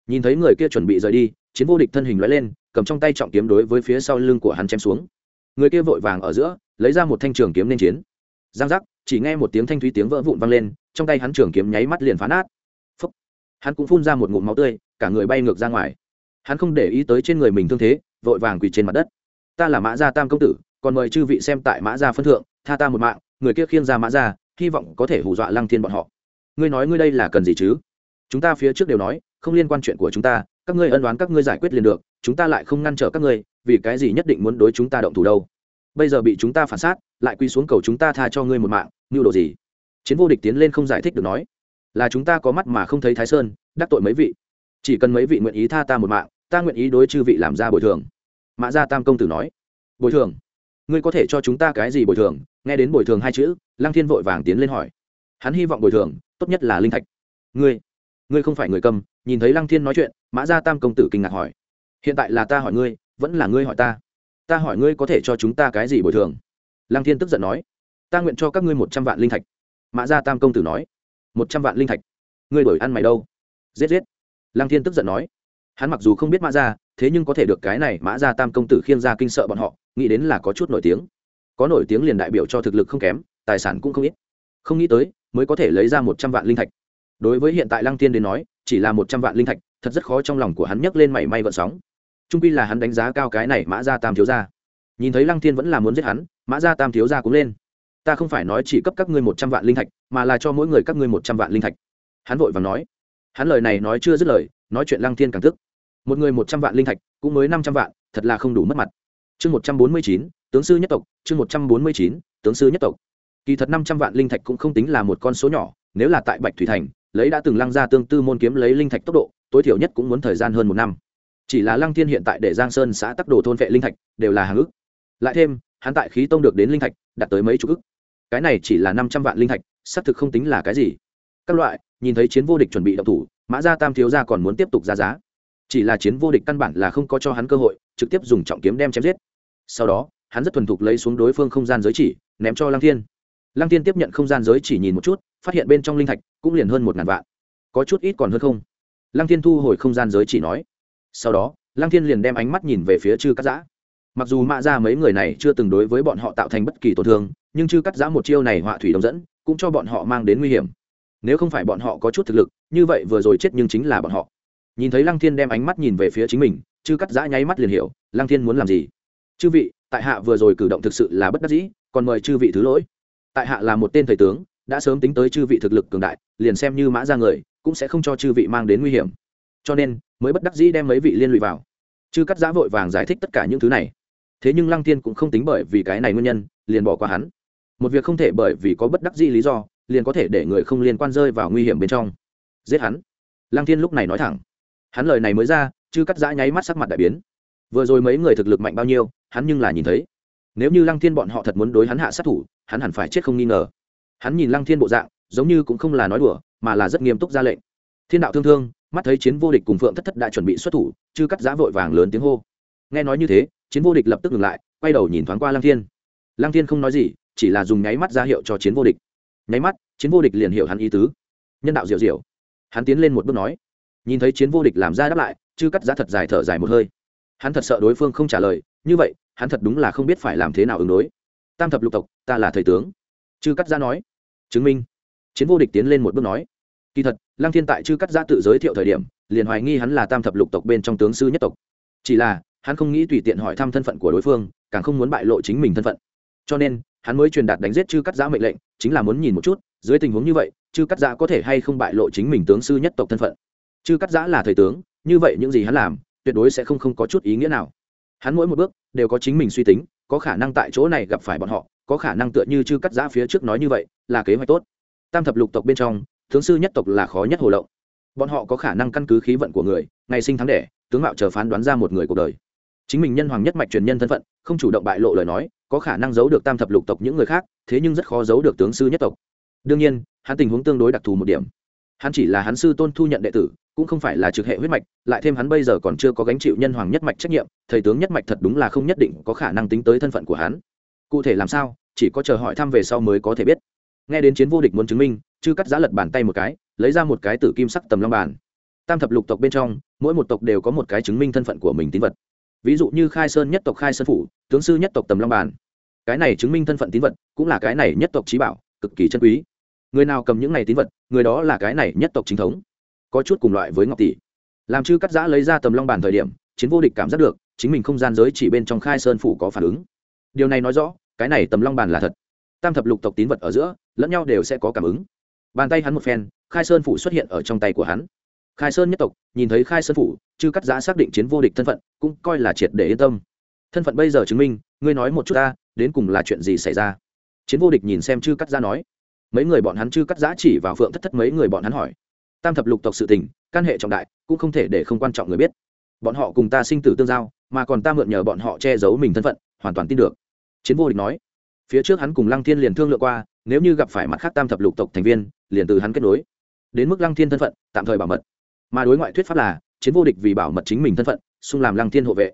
A: Nhìn thấy người kia chuẩn bị rời đi, chiến vô địch thân hình loại lên, cầm trong tay trọng kiếm đối với phía sau lưng của hắn chém xuống người kia vội vàng ở giữa, lấy ra một thanh trường kiếm nên chiến. Giang giác, chỉ nghe một tiếng thanh thúy tiếng vỡ vụn vang lên, trong tay hắn trường kiếm nháy mắt liền phá nát. Phúc. hắn cũng phun ra một ngụm máu tươi, cả người bay ngược ra ngoài. Hắn không để ý tới trên người mình thương thế, vội vàng quỳ trên mặt đất. Ta là mã gia tam công tử, còn mời chư vị xem tại mã gia phân thượng, tha ta một mạng, người kia khiêng ra mã gia, hy vọng có thể hù dọa lăng thiên bọn họ. Ngươi nói ngươi đây là cần gì chứ? Chúng ta phía trước đều nói, không liên quan chuyện của chúng ta, các ngươi ân đoán các ngươi giải quyết liền được, chúng ta lại không ngăn trở các ngươi vì cái gì nhất định muốn đối chúng ta động thủ đâu? Bây giờ bị chúng ta phản sát, lại quy xuống cầu chúng ta tha cho ngươi một mạng như đồ gì? Chiến vô địch tiến lên không giải thích được nói. Là chúng ta có mắt mà không thấy thái sơn, đắc tội mấy vị. Chỉ cần mấy vị nguyện ý tha ta một mạng, ta nguyện ý đối chư vị làm ra bồi thường. Mã gia tam công tử nói. Bồi thường? Ngươi có thể cho chúng ta cái gì bồi thường? Nghe đến bồi thường hai chữ, lăng thiên vội vàng tiến lên hỏi. Hắn hy vọng bồi thường, tốt nhất là linh thạch. Ngươi? Ngươi không phải người cầm, nhìn thấy lăng thiên nói chuyện, mã gia tam công tử kinh ngạc hỏi. Hiện tại là ta hỏi ngươi vẫn là ngươi hỏi ta. Ta hỏi ngươi có thể cho chúng ta cái gì bồi thường? Lăng thiên tức giận nói. Ta nguyện cho các ngươi một trăm vạn linh thạch. Mã gia tam công tử nói. Một trăm vạn linh thạch? Ngươi đổi ăn mày đâu? Giết giết. Lăng thiên tức giận nói. Hắn mặc dù không biết mã gia, thế nhưng có thể được cái này, mã gia tam công tử khiêng ra kinh sợ bọn họ, nghĩ đến là có chút nổi tiếng. Có nổi tiếng liền đại biểu cho thực lực không kém, tài sản cũng không ít. Không nghĩ tới, mới có thể lấy ra một trăm vạn linh thạch. Đối với hiện tại lăng Thiên đến nói, chỉ là một trăm vạn linh thạch, thật rất khó trong lòng của hắn nhấc lên mảy may vận sóng trung pi là hắn đánh giá cao cái này mã gia tam thiếu gia. Nhìn thấy lăng thiên vẫn là muốn giết hắn, mã gia tam thiếu gia cũng lên. Ta không phải nói chỉ cấp các ngươi một trăm vạn linh thạch, mà là cho mỗi người các ngươi một trăm vạn linh thạch. Hắn vội và nói. Hắn lời này nói chưa dứt lời, nói chuyện lăng thiên càng tức. Một người một trăm vạn linh thạch, cũng mới năm trăm vạn, thật là không đủ mất mặt. Chương một trăm bốn mươi chín, tướng sư nhất tộc, chương một trăm bốn mươi chín, tướng sư nhất tộc. Kỳ thật năm trăm vạn linh thạch cũng không tính là một con số nhỏ, nếu là tại bạch thủy thành, lấy đã từng lăng ra tương tư môn kiếm lấy linh thạch tốc độ, tối thiểu nhất cũng muốn thời gian hơn một năm chỉ là lăng thiên hiện tại để giang sơn xã tắc đồ thôn vệ linh thạch đều là hàng ức. Lại thêm, hắn tại khí tông được đến linh thạch, đạt tới mấy chục ức. Cái này chỉ là năm trăm vạn linh thạch, xác thực không tính là cái gì. Các loại, nhìn thấy chiến vô địch chuẩn bị động thủ, mã gia tam thiếu gia còn muốn tiếp tục ra giá. Chỉ là chiến vô địch căn bản là không có cho hắn cơ hội, trực tiếp dùng trọng kiếm đem chém giết. Sau đó, hắn rất thuần thục lấy xuống đối phương không gian giới chỉ, ném cho lăng thiên. Lăng thiên tiếp nhận không gian giới chỉ nhìn một chút, phát hiện bên trong linh thạch cũng liền hơn một ngàn vạn. Có chút ít còn hơn không. Lăng thiên thu hồi không gian giới chỉ nói sau đó, lăng thiên liền đem ánh mắt nhìn về phía chư cắt giã. Mặc dù mạ ra mấy người này chưa từng đối với bọn họ tạo thành bất kỳ tổn thương, nhưng chư cắt giã một chiêu này họa thủy đồng dẫn, cũng cho bọn họ mang đến nguy hiểm. Nếu không phải bọn họ có chút thực lực, như vậy vừa rồi chết nhưng chính là bọn họ. Nhìn thấy lăng thiên đem ánh mắt nhìn về phía chính mình, chư cắt giã nháy mắt liền hiểu, lăng thiên muốn làm gì? Chư vị, tại hạ vừa rồi cử động thực sự là bất đắc dĩ, còn mời chư vị thứ lỗi. Tại hạ là một tên thầy tướng, đã sớm tính tới chư vị thực lực cường đại, liền xem như mã ra người, cũng sẽ không cho chư vị mang đến nguy hiểm. Cho nên mới bất đắc dĩ đem mấy vị liên lụy vào. Chư cắt giã vội vàng giải thích tất cả những thứ này. Thế nhưng lăng tiên cũng không tính bởi vì cái này nguyên nhân, liền bỏ qua hắn. Một việc không thể bởi vì có bất đắc dĩ lý do, liền có thể để người không liên quan rơi vào nguy hiểm bên trong. Giết hắn. Lăng tiên lúc này nói thẳng. Hắn lời này mới ra, chư cắt giã nháy mắt sắc mặt đại biến. Vừa rồi mấy người thực lực mạnh bao nhiêu, hắn nhưng là nhìn thấy. Nếu như lăng thiên bọn họ thật muốn đối hắn hạ sát thủ, hắn hẳn phải chết không nghi ngờ. Hắn nhìn lăng thiên bộ dạng, giống như cũng không là nói đùa, mà là rất nghiêm túc ra lệnh. Thiên đạo thương thương mắt thấy chiến vô địch cùng phượng thất thất đã chuẩn bị xuất thủ, chư cắt giã vội vàng lớn tiếng hô. Nghe nói như thế, chiến vô địch lập tức ngừng lại, quay đầu nhìn thoáng qua lang thiên. Lang thiên không nói gì, chỉ là dùng nháy mắt ra hiệu cho chiến vô địch. Nháy mắt, chiến vô địch liền hiểu hắn ý tứ. Nhân đạo diệu diệu. Hắn tiến lên một bước nói. Nhìn thấy chiến vô địch làm ra đáp lại, chư cắt giá thật dài thở dài một hơi. Hắn thật sợ đối phương không trả lời, như vậy, hắn thật đúng là không biết phải làm thế nào ứng đối. Tam thập lục tộc, ta là thầy tướng. Chư cắt giá nói. Chứng minh. Chiến vô địch tiến lên một bước nói kỳ thật, lăng thiên tại chư cắt giá tự giới thiệu thời điểm, liền hoài nghi hắn là tam thập lục tộc bên trong tướng sư nhất tộc. Chỉ là, hắn không nghĩ tùy tiện hỏi thăm thân phận của đối phương, càng không muốn bại lộ chính mình thân phận. Cho nên, hắn mới truyền đạt đánh giết chư cắt giã mệnh lệnh, chính là muốn nhìn một chút, dưới tình huống như vậy, chư cắt giã có thể hay không bại lộ chính mình tướng sư nhất tộc thân phận. Chư cắt giã là thầy tướng, như vậy những gì hắn làm, tuyệt đối sẽ không không có chút ý nghĩa nào. Hắn mỗi một bước đều có chính mình suy tính, có khả năng tại chỗ này gặp phải bọn họ, có khả năng tựa như chư cắt giã phía trước nói như vậy, là kế hoạch tốt. Tam thập lục tộc bên trong tướng sư nhất tộc là khó nhất hồ lộng. Bọn họ có khả năng căn cứ khí vận của người, ngày sinh tháng đẻ, tướng mạo chờ phán đoán ra một người cuộc đời. Chính mình nhân hoàng nhất mạch truyền nhân thân phận, không chủ động bại lộ lời nói, có khả năng giấu được tam thập lục tộc những người khác, thế nhưng rất khó giấu được tướng sư nhất tộc. Đương nhiên, hắn tình huống tương đối đặc thù một điểm. Hắn chỉ là hắn sư tôn thu nhận đệ tử, cũng không phải là trực hệ huyết mạch, lại thêm hắn bây giờ còn chưa có gánh chịu nhân hoàng nhất mạch trách nhiệm, thầy tướng nhất mạch thật đúng là không nhất định có khả năng tính tới thân phận của hắn. Cụ thể làm sao, chỉ có chờ hỏi thăm về sau mới có thể biết. Nghe đến chiến vô địch muốn chứng minh chư cắt giá lật bàn tay một cái, lấy ra một cái tử kim sắc tầm long bàn. Tam thập lục tộc bên trong, mỗi một tộc đều có một cái chứng minh thân phận của mình tín vật. Ví dụ như khai sơn nhất tộc khai sơn phủ, tướng sư nhất tộc tầm long bàn. Cái này chứng minh thân phận tín vật, cũng là cái này nhất tộc trí bảo, cực kỳ chân quý. Người nào cầm những này tín vật, người đó là cái này nhất tộc chính thống. Có chút cùng loại với ngọc tỷ. Làm chư cắt giã lấy ra tầm long bàn thời điểm, chiến vô địch cảm giác được, chính mình không gian giới chỉ bên trong khai sơn phủ có phản ứng. Điều này nói rõ, cái này tầm long bàn là thật. Tam thập lục tộc tín vật ở giữa, lẫn nhau đều sẽ có cảm ứng bàn tay hắn một phen, khai sơn phủ xuất hiện ở trong tay của hắn. Khai sơn nhất tộc, nhìn thấy khai sơn phủ, chư cắt giã xác định chiến vô địch thân phận, cũng coi là triệt để yên tâm. Thân phận bây giờ chứng minh, ngươi nói một chút ta, đến cùng là chuyện gì xảy ra? Chiến vô địch nhìn xem chư cắt giã nói. Mấy người bọn hắn chư cắt giã chỉ vào phượng thất thất mấy người bọn hắn hỏi. Tam thập lục tộc sự tình, căn hệ trọng đại, cũng không thể để không quan trọng người biết. Bọn họ cùng ta sinh tử tương giao, mà còn ta mượn nhờ bọn họ che giấu mình thân phận, hoàn toàn tin được. Chiến vô địch nói. Phía trước hắn cùng lăng thiên liền thương lượng qua, nếu như gặp phải mặt khác tam thập lục tộc thành viên liền từ hắn kết nối. Đến mức lăng thiên thân phận, tạm thời bảo mật. Mà đối ngoại thuyết pháp là, chiến vô địch vì bảo mật chính mình thân phận, xung làm lăng thiên hộ vệ.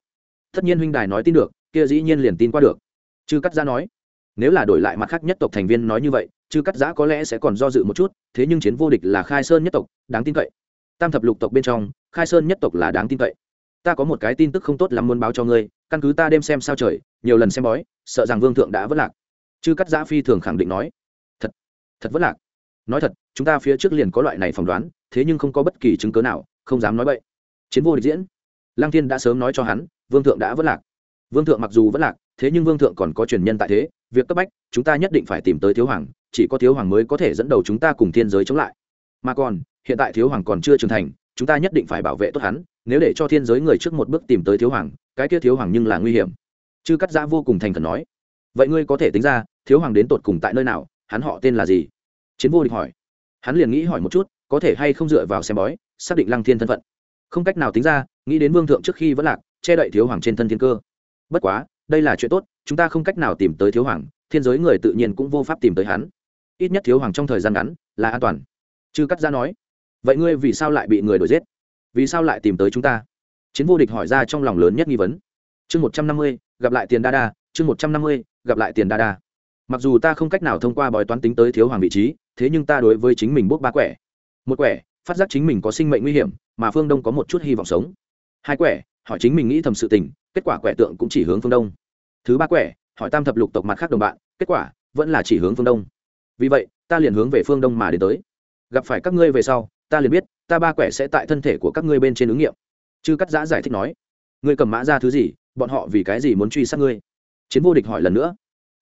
A: Tất nhiên huynh đài nói tin được, kia dĩ nhiên liền tin qua được. Chư cắt giã nói, nếu là đổi lại mặt khác nhất tộc thành viên nói như vậy, chư cắt giã có lẽ sẽ còn do dự một chút, thế nhưng chiến vô địch là khai sơn nhất tộc, đáng tin cậy. Tam thập lục tộc bên trong, khai sơn nhất tộc là đáng tin cậy. Ta có một cái tin tức không tốt lắm muốn báo cho ngươi, căn cứ ta đêm xem sao trời, nhiều lần xem bói, sợ rằng vương thượng đã vất lạc. Chư cắt giã phi thường khẳng định nói, thật thật vất lạc nói thật, chúng ta phía trước liền có loại này phỏng đoán, thế nhưng không có bất kỳ chứng cớ nào, không dám nói vậy chiến vô địch diễn. Lăng thiên đã sớm nói cho hắn, vương thượng đã vất lạc. Vương thượng mặc dù vất lạc, thế nhưng vương thượng còn có truyền nhân tại thế, việc cấp bách, chúng ta nhất định phải tìm tới thiếu hoàng, chỉ có thiếu hoàng mới có thể dẫn đầu chúng ta cùng thiên giới chống lại. Mà còn, hiện tại thiếu hoàng còn chưa trưởng thành, chúng ta nhất định phải bảo vệ tốt hắn, nếu để cho thiên giới người trước một bước tìm tới thiếu hoàng, cái kia thiếu hoàng nhưng là nguy hiểm. Chư cắt giã vô cùng thành khẩn nói, vậy ngươi có thể tính ra, thiếu hoàng đến tột cùng tại nơi nào, hắn họ tên là gì? Chiến vô địch hỏi. Hắn liền nghĩ hỏi một chút, có thể hay không dựa vào xem bói, xác định lăng thiên thân phận. Không cách nào tính ra, nghĩ đến vương thượng trước khi vẫn lạc, che đậy thiếu hoàng trên thân thiên cơ. Bất quá, đây là chuyện tốt, chúng ta không cách nào tìm tới thiếu hoàng, thiên giới người tự nhiên cũng vô pháp tìm tới hắn. Ít nhất thiếu hoàng trong thời gian ngắn là an toàn. Chư cắt ra nói. Vậy ngươi vì sao lại bị người đuổi giết? Vì sao lại tìm tới chúng ta? Chiến vô địch hỏi ra trong lòng lớn nhất nghi vấn. Chương một trăm năm mươi, gặp lại tiền đa đa, chương một trăm năm mươi, gặp lại tiền đa đa mặc dù ta không cách nào thông qua bói toán tính tới thiếu hoàng vị trí, thế nhưng ta đối với chính mình bốc ba quẻ. Một quẻ, phát giác chính mình có sinh mệnh nguy hiểm, mà phương đông có một chút hy vọng sống. Hai quẻ, hỏi chính mình nghĩ thầm sự tình, kết quả quẻ tượng cũng chỉ hướng phương đông. Thứ ba quẻ, hỏi tam thập lục tộc mặt khác đồng bạn, kết quả vẫn là chỉ hướng phương đông. Vì vậy, ta liền hướng về phương đông mà đến tới. Gặp phải các ngươi về sau, ta liền biết, ta ba quẻ sẽ tại thân thể của các ngươi bên trên ứng nghiệm. Chư cắt giã giải thích nói, ngươi cầm mã ra thứ gì, bọn họ vì cái gì muốn truy sát ngươi? Chiến vô địch hỏi lần nữa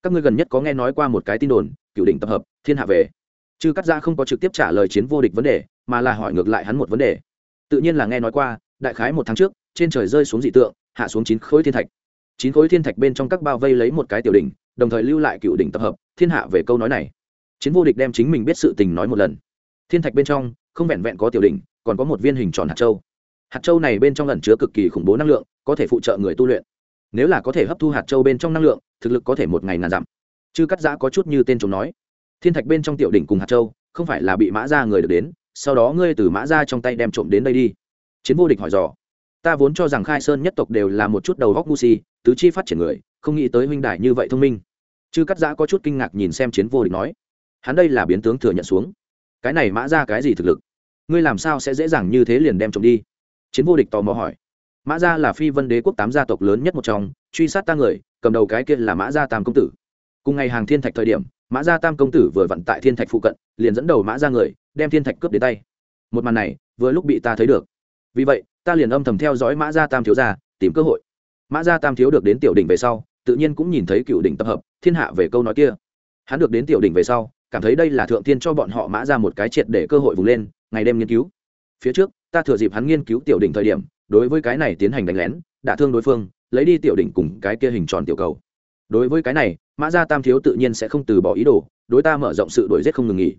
A: các ngươi gần nhất có nghe nói qua một cái tin đồn, cựu đỉnh tập hợp, thiên hạ về. Chư cắt ra không có trực tiếp trả lời chiến vô địch vấn đề, mà là hỏi ngược lại hắn một vấn đề. Tự nhiên là nghe nói qua, đại khái một tháng trước, trên trời rơi xuống dị tượng, hạ xuống chín khối thiên thạch. Chín khối thiên thạch bên trong các bao vây lấy một cái tiểu đỉnh, đồng thời lưu lại cựu đỉnh tập hợp, thiên hạ về câu nói này. Chiến vô địch đem chính mình biết sự tình nói một lần. Thiên thạch bên trong, không vẹn vẹn có tiểu đỉnh, còn có một viên hình tròn hạt châu. Hạt châu này bên trong ẩn chứa cực kỳ khủng bố năng lượng, có thể phụ trợ người tu luyện nếu là có thể hấp thu hạt châu bên trong năng lượng, thực lực có thể một ngày ngàn dặm. Chứ cắt giã có chút như tên chồng nói. Thiên thạch bên trong tiểu đỉnh cùng hạt châu, không phải là bị mã ra người được đến, sau đó ngươi từ mã ra trong tay đem trộm đến đây đi. Chiến vô địch hỏi dò. Ta vốn cho rằng khai sơn nhất tộc đều là một chút đầu góc ngu si, tứ chi phát triển người, không nghĩ tới huynh đại như vậy thông minh. Chứ cắt giã có chút kinh ngạc nhìn xem chiến vô địch nói. Hắn đây là biến tướng thừa nhận xuống. Cái này mã ra cái gì thực lực? Ngươi làm sao sẽ dễ dàng như thế liền đem trộm đi? Chiến vô địch tò mò hỏi mã gia là phi vân đế quốc tám gia tộc lớn nhất một trong, truy sát ta người, cầm đầu cái kia là mã gia tam công tử. Cùng ngày hàng thiên thạch thời điểm, mã gia tam công tử vừa vặn tại thiên thạch phụ cận, liền dẫn đầu mã gia người, đem thiên thạch cướp đến tay. Một màn này, vừa lúc bị ta thấy được. Vì vậy, ta liền âm thầm theo dõi mã gia tam thiếu gia, tìm cơ hội. Mã gia tam thiếu được đến tiểu đỉnh về sau, tự nhiên cũng nhìn thấy cựu đỉnh tập hợp, thiên hạ về câu nói kia. Hắn được đến tiểu đỉnh về sau, cảm thấy đây là thượng tiên cho bọn họ mã ra một cái triệt để cơ hội vùng lên, ngày đêm nghiên cứu. Phía trước, ta thừa dịp hắn nghiên cứu tiểu đỉnh thời điểm đối với cái này tiến hành đánh lén, đả thương đối phương, lấy đi tiểu đỉnh cùng cái kia hình tròn tiểu cầu. Đối với cái này, mã gia tam thiếu tự nhiên sẽ không từ bỏ ý đồ, đối ta mở rộng sự đổi giết không ngừng nghỉ.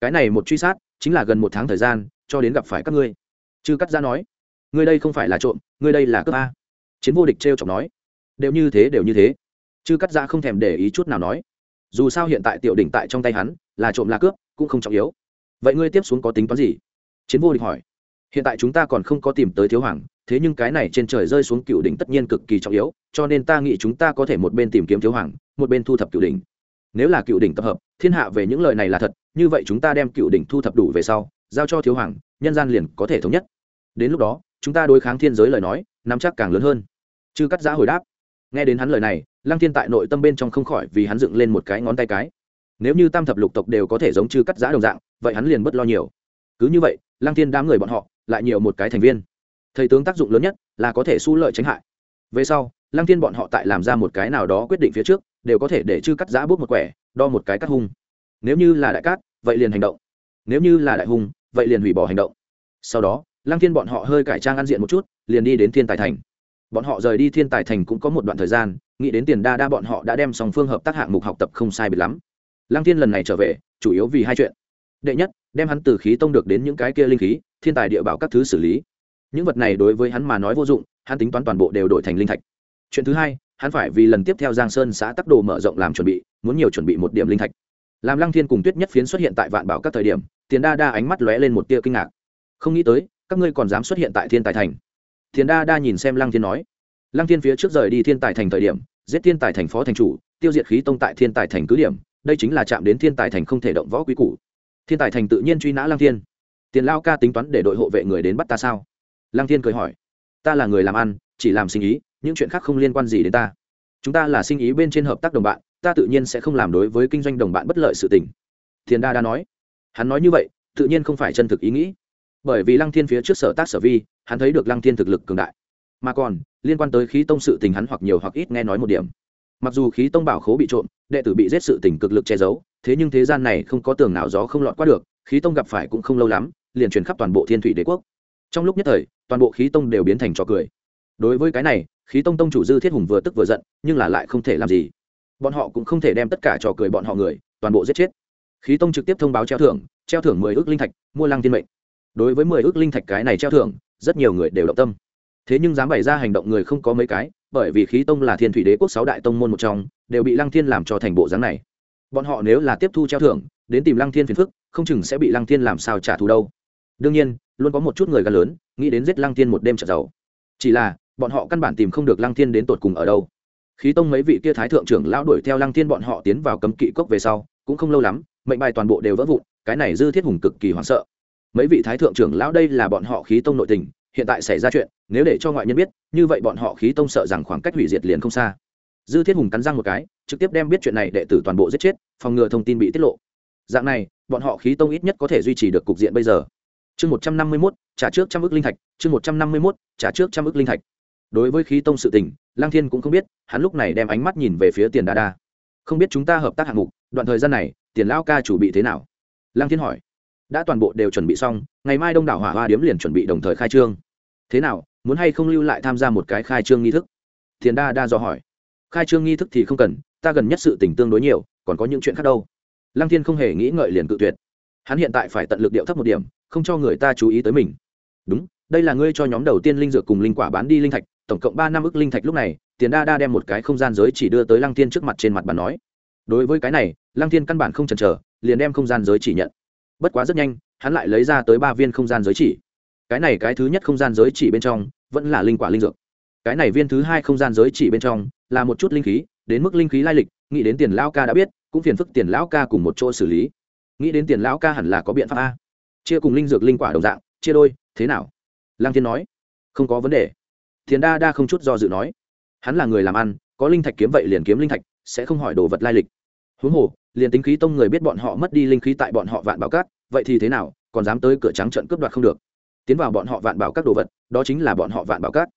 A: Cái này một truy sát, chính là gần một tháng thời gian, cho đến gặp phải các ngươi. Chư cắt ra nói. Ngươi đây không phải là trộm, ngươi đây là cướp a. Chiến vô địch t r e o chọc nói. Đều như thế, đều như thế. Chư cắt ra không thèm để ý chút nào nói. Dù sao hiện tại tiểu đỉnh tại trong tay hắn, là trộm là cướp, cũng không trọng yếu. Vậy ngươi tiếp xuống có tính toán gì? Chiến vô địch hỏi hiện tại chúng ta còn không có tìm tới thiếu hoàng, thế nhưng cái này trên trời rơi xuống cựu đỉnh tất nhiên cực kỳ trọng yếu, cho nên ta nghĩ chúng ta có thể một bên tìm kiếm thiếu hoàng, một bên thu thập cựu đỉnh. Nếu là cựu đỉnh tập hợp, thiên hạ về những lời này là thật, như vậy chúng ta đem cựu đỉnh thu thập đủ về sau, giao cho thiếu hoàng, nhân gian liền có thể thống nhất. Đến lúc đó, chúng ta đối kháng thiên giới lời nói, nắm chắc càng lớn hơn. Chư cắt giã hồi đáp. Nghe đến hắn lời này, lăng thiên tại nội tâm bên trong không khỏi vì hắn dựng lên một cái ngón tay cái. Nếu như tam thập lục tộc đều có thể giống chư cắt giã đồng dạng, vậy hắn liền bất lo nhiều. Cứ như vậy, lăng thiên đám người bọn họ lại nhiều một cái thành viên. Thầy tướng tác dụng lớn nhất là có thể su lợi tránh hại. Về sau, lăng thiên bọn họ tại làm ra một cái nào đó quyết định phía trước, đều có thể để chư cắt giã bút một quẻ, đo một cái cắt hung. Nếu như là đại cát, vậy liền hành động. Nếu như là đại hung, vậy liền hủy bỏ hành động. Sau đó, lăng thiên bọn họ hơi cải trang ăn diện một chút, liền đi đến thiên tài thành. Bọn họ rời đi thiên tài thành cũng có một đoạn thời gian, nghĩ đến tiền đa đa bọn họ đã đem song phương hợp tác hạng mục học tập không sai biệt lắm. Lăng thiên lần này trở về, chủ yếu vì hai chuyện. Đệ nhất, đem hắn từ khí tông được đến những cái kia linh khí thiên tài địa bảo các thứ xử lý. Những vật này đối với hắn mà nói vô dụng, hắn tính toán toàn bộ đều đổi thành linh thạch. Chuyện thứ hai, hắn phải vì lần tiếp theo giang sơn xã tắc đồ mở rộng làm chuẩn bị, muốn nhiều chuẩn bị một điểm linh thạch. Làm lăng thiên cùng tuyết nhất phiến xuất hiện tại vạn bảo các thời điểm, tiền đa đa ánh mắt lóe lên một tia kinh ngạc. Không nghĩ tới, các ngươi còn dám xuất hiện tại thiên tài thành. Tiền đa đa nhìn xem lăng thiên nói. Lăng thiên phía trước rời đi thiên tài thành thời điểm, giết thiên tài thành phó thành chủ, tiêu diệt khí tông tại thiên tài thành cứ điểm, đây chính là chạm đến thiên tài thành không thể động võ quý củ. Thiên tài thành tự nhiên truy nã lăng thiên tiền lao ca tính toán để đội hộ vệ người đến bắt ta sao? Lăng thiên cười hỏi. Ta là người làm ăn, chỉ làm sinh ý, những chuyện khác không liên quan gì đến ta. Chúng ta là sinh ý bên trên hợp tác đồng bạn, ta tự nhiên sẽ không làm đối với kinh doanh đồng bạn bất lợi sự tình. Thiên đa đa nói. Hắn nói như vậy, tự nhiên không phải chân thực ý nghĩ. Bởi vì lăng thiên phía trước sở tác sở vi, hắn thấy được lăng thiên thực lực cường đại. Mà còn, liên quan tới khí tông sự tình hắn hoặc nhiều hoặc ít nghe nói một điểm. Mặc dù khí tông bảo khố bị trộm, đệ tử bị giết sự tình cực lực che giấu, thế nhưng thế gian này không có tường nào gió không lọt qua được, khí tông gặp phải cũng không lâu lắm liền truyền khắp toàn bộ thiên thủy đế quốc. Trong lúc nhất thời, toàn bộ khí tông đều biến thành trò cười. Đối với cái này, khí tông tông chủ dư thiết hùng vừa tức vừa giận, nhưng là lại không thể làm gì. Bọn họ cũng không thể đem tất cả trò cười bọn họ người, toàn bộ giết chết. Khí tông trực tiếp thông báo treo thưởng treo thưởng mười ước linh thạch, mua lăng thiên mệnh. Đối với mười ước linh thạch cái này treo thưởng, rất nhiều người đều động tâm. Thế nhưng dám bày ra hành động người không có mấy cái, bởi vì khí tông là thiên thủy đế quốc sáu đại tông môn một trong, đều bị lăng thiên làm cho thành bộ dáng này. Bọn họ nếu là tiếp thu treo thưởng, đến tìm lăng thiên phiền phức, không chừng sẽ bị lăng thiên làm sao trả thù đâu đương nhiên, luôn có một chút người gan lớn, nghĩ đến giết lăng thiên một đêm trở giàu. Chỉ là, bọn họ căn bản tìm không được lăng thiên đến tột cùng ở đâu. Khí tông mấy vị kia thái thượng trưởng lão đuổi theo lăng thiên bọn họ tiến vào cấm kỵ cốc về sau, cũng không lâu lắm, mệnh bài toàn bộ đều vỡ vụn, cái này dư thiết hùng cực kỳ hoảng sợ. Mấy vị thái thượng trưởng lão đây là bọn họ khí tông nội tình, hiện tại xảy ra chuyện, nếu để cho ngoại nhân biết, như vậy bọn họ khí tông sợ rằng khoảng cách hủy diệt liền không xa. Dư thiết hùng cắn răng một cái, trực tiếp đem biết chuyện này đệ tử toàn bộ giết chết, phòng ngừa thông tin bị tiết lộ. Dạng này, bọn họ khí tông ít nhất có thể duy trì được cục diện bây giờ chương một trăm năm mươi mốt, trả trước trăm ước linh thạch, chương một trăm năm mươi mốt, trả trước trăm ước linh thạch. Đối với khí tông sự tình lang thiên cũng không biết, hắn lúc này đem ánh mắt nhìn về phía tiền đa đa. Không biết chúng ta hợp tác hạng mục, đoạn thời gian này, tiền lão ca chủ bị thế nào? Lang thiên hỏi. Đã toàn bộ đều chuẩn bị xong, ngày mai đông đảo hỏa hoa điếm liền chuẩn bị đồng thời khai trương. Thế nào, muốn hay không lưu lại tham gia một cái khai trương nghi thức? Tiền đa đa do hỏi. Khai trương nghi thức thì không cần, ta gần nhất sự tình tương đối nhiều, còn có những chuyện khác đâu. Lăng thiên không hề nghĩ ngợi liền cự tuyệt. Hắn hiện tại phải tận lực điệu thấp một điểm không cho người ta chú ý tới mình. Đúng, đây là ngươi cho nhóm đầu tiên linh dược cùng linh quả bán đi linh thạch, tổng cộng ba năm ức linh thạch lúc này, tiền đa đa đem một cái không gian giới chỉ đưa tới lăng thiên trước mặt trên mặt bàn nói. Đối với cái này, lăng thiên căn bản không chần chờ, liền đem không gian giới chỉ nhận. Bất quá rất nhanh, hắn lại lấy ra tới ba viên không gian giới chỉ. Cái này cái thứ nhất không gian giới chỉ bên trong, vẫn là linh quả linh dược. Cái này viên thứ hai không gian giới chỉ bên trong, là một chút linh khí, đến mức linh khí lai lịch, nghĩ đến tiền lão ca đã biết, cũng phiền phức tiền lão ca cùng một chỗ xử lý. Nghĩ đến tiền lão ca hẳn là có biện pháp a chia cùng linh dược linh quả đồng dạng, chia đôi, thế nào? Lăng thiên nói. Không có vấn đề. Thiền đa đa không chút do dự nói. Hắn là người làm ăn, có linh thạch kiếm vậy liền kiếm linh thạch, sẽ không hỏi đồ vật lai lịch. Huống hồ, liền tính khí tông người biết bọn họ mất đi linh khí tại bọn họ vạn bảo cát, vậy thì thế nào, còn dám tới cửa trắng trận cướp đoạt không được. Tiến vào bọn họ vạn bảo các đồ vật, đó chính là bọn họ vạn bảo cát.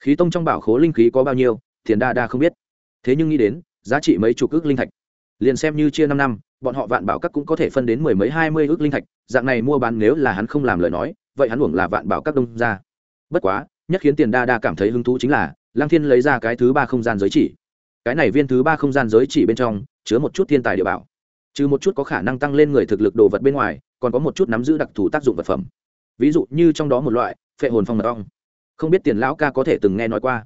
A: Khí tông trong bảo khố linh khí có bao nhiêu, thiền đa đa không biết. Thế nhưng nghĩ đến, giá trị mấy chục ước linh thạch liền xem như chia năm năm, bọn họ vạn bảo các cũng có thể phân đến mười mấy, hai mươi ước linh thạch, dạng này mua bán nếu là hắn không làm lời nói, vậy hắn uổng là vạn bảo các đông ra. Bất quá, nhất khiến tiền đa đa cảm thấy hứng thú chính là lang thiên lấy ra cái thứ ba không gian giới chỉ. Cái này viên thứ ba không gian giới chỉ bên trong, chứa một chút thiên tài địa bảo. Trừ một chút có khả năng tăng lên người thực lực đồ vật bên ngoài, còn có một chút nắm giữ đặc thù tác dụng vật phẩm. Ví dụ như trong đó một loại, phệ hồn phong mật ong. Không biết tiền lão ca có thể từng nghe nói qua?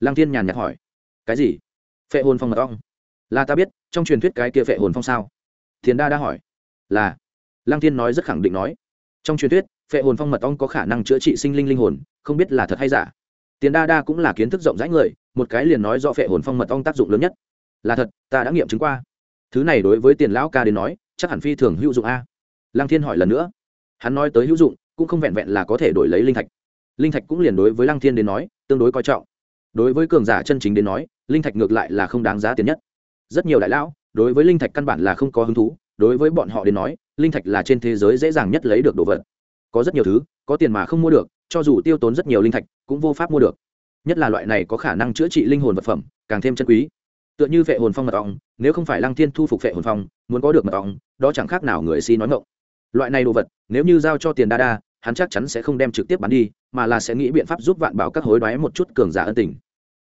A: Lang thiên nhàn nhạt hỏi. Cái gì? Phệ hồn phong mật ong? Là ta biết trong truyền thuyết cái kia phệ hồn phong sao? Thiền đa đã hỏi. Là. Lang thiên nói rất khẳng định nói. Trong truyền thuyết, phệ hồn phong mật ong có khả năng chữa trị sinh linh linh hồn, không biết là thật hay giả. Tiền đa đa cũng là kiến thức rộng rãi người, một cái liền nói do phệ hồn phong mật ong tác dụng lớn nhất. Là thật, ta đã nghiệm chứng qua. Thứ này đối với tiền lão ca đến nói, chắc hẳn phi thường hữu dụng a. Lăng thiên hỏi lần nữa. Hắn nói tới hữu dụng, cũng không vẹn vẹn là có thể đổi lấy linh thạch. Linh thạch cũng liền đối với lăng thiên đến nói, tương đối coi trọng. Đối với cường giả chân chính đến nói, linh thạch ngược lại là không đáng giá tiền nhất rất nhiều đại lão, đối với linh thạch căn bản là không có hứng thú, đối với bọn họ đến nói, linh thạch là trên thế giới dễ dàng nhất lấy được đồ vật. Có rất nhiều thứ, có tiền mà không mua được, cho dù tiêu tốn rất nhiều linh thạch, cũng vô pháp mua được. Nhất là loại này có khả năng chữa trị linh hồn vật phẩm, càng thêm chân quý. Tựa như vệ hồn phong mật ong, nếu không phải lăng thiên thu phục vệ hồn phong, muốn có được mật ong, đó chẳng khác nào người si nói ngộng loại này đồ vật, nếu như giao cho tiền đa đa, hắn chắc chắn sẽ không đem trực tiếp bán đi, mà là sẽ nghĩ biện pháp giúp vạn bảo các hối đoái một chút cường giả ân tình.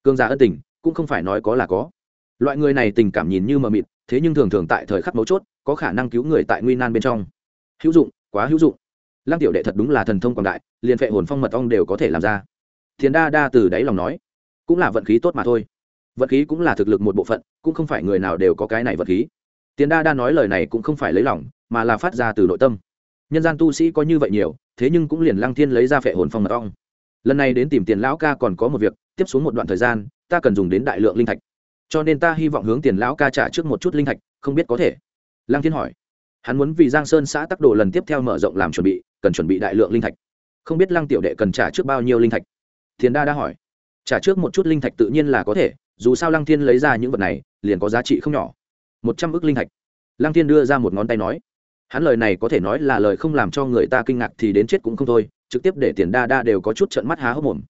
A: Cường giả ân tình, cũng không phải nói có là có loại người này tình cảm nhìn như mờ mịt, thế nhưng thường thường tại thời khắc mấu chốt, có khả năng cứu người tại nguy nan bên trong. Hữu dụng, quá hữu dụng. Lăng tiểu đệ thật đúng là thần thông quảng đại, liền vệ hồn phong mật ong đều có thể làm ra. Thiền đa đa từ đáy lòng nói, cũng là vận khí tốt mà thôi. Vận khí cũng là thực lực một bộ phận, cũng không phải người nào đều có cái này vận khí. Tiền đa đa nói lời này cũng không phải lấy lòng, mà là phát ra từ nội tâm. Nhân gian tu sĩ có như vậy nhiều, thế nhưng cũng liền lăng thiên lấy ra phệ hồn phong mật ong. Lần này đến tìm tiền lão ca còn có một việc, tiếp xuống một đoạn thời gian, ta cần dùng đến đại lượng linh thạch cho nên ta hy vọng hướng tiền lão ca trả trước một chút linh thạch, không biết có thể. Lăng thiên hỏi. Hắn muốn vì giang sơn xã tắc đồ lần tiếp theo mở rộng làm chuẩn bị, cần chuẩn bị đại lượng linh thạch. Không biết lăng tiểu đệ cần trả trước bao nhiêu linh thạch? Thiền đa đã hỏi. Trả trước một chút linh thạch tự nhiên là có thể, dù sao lăng thiên lấy ra những vật này, liền có giá trị không nhỏ. Một trăm ước linh thạch. Lăng thiên đưa ra một ngón tay nói. Hắn lời này có thể nói là lời không làm cho người ta kinh ngạc thì đến chết cũng không thôi, trực tiếp để tiền đa đa đều có chút trận mắt há hốc mồm.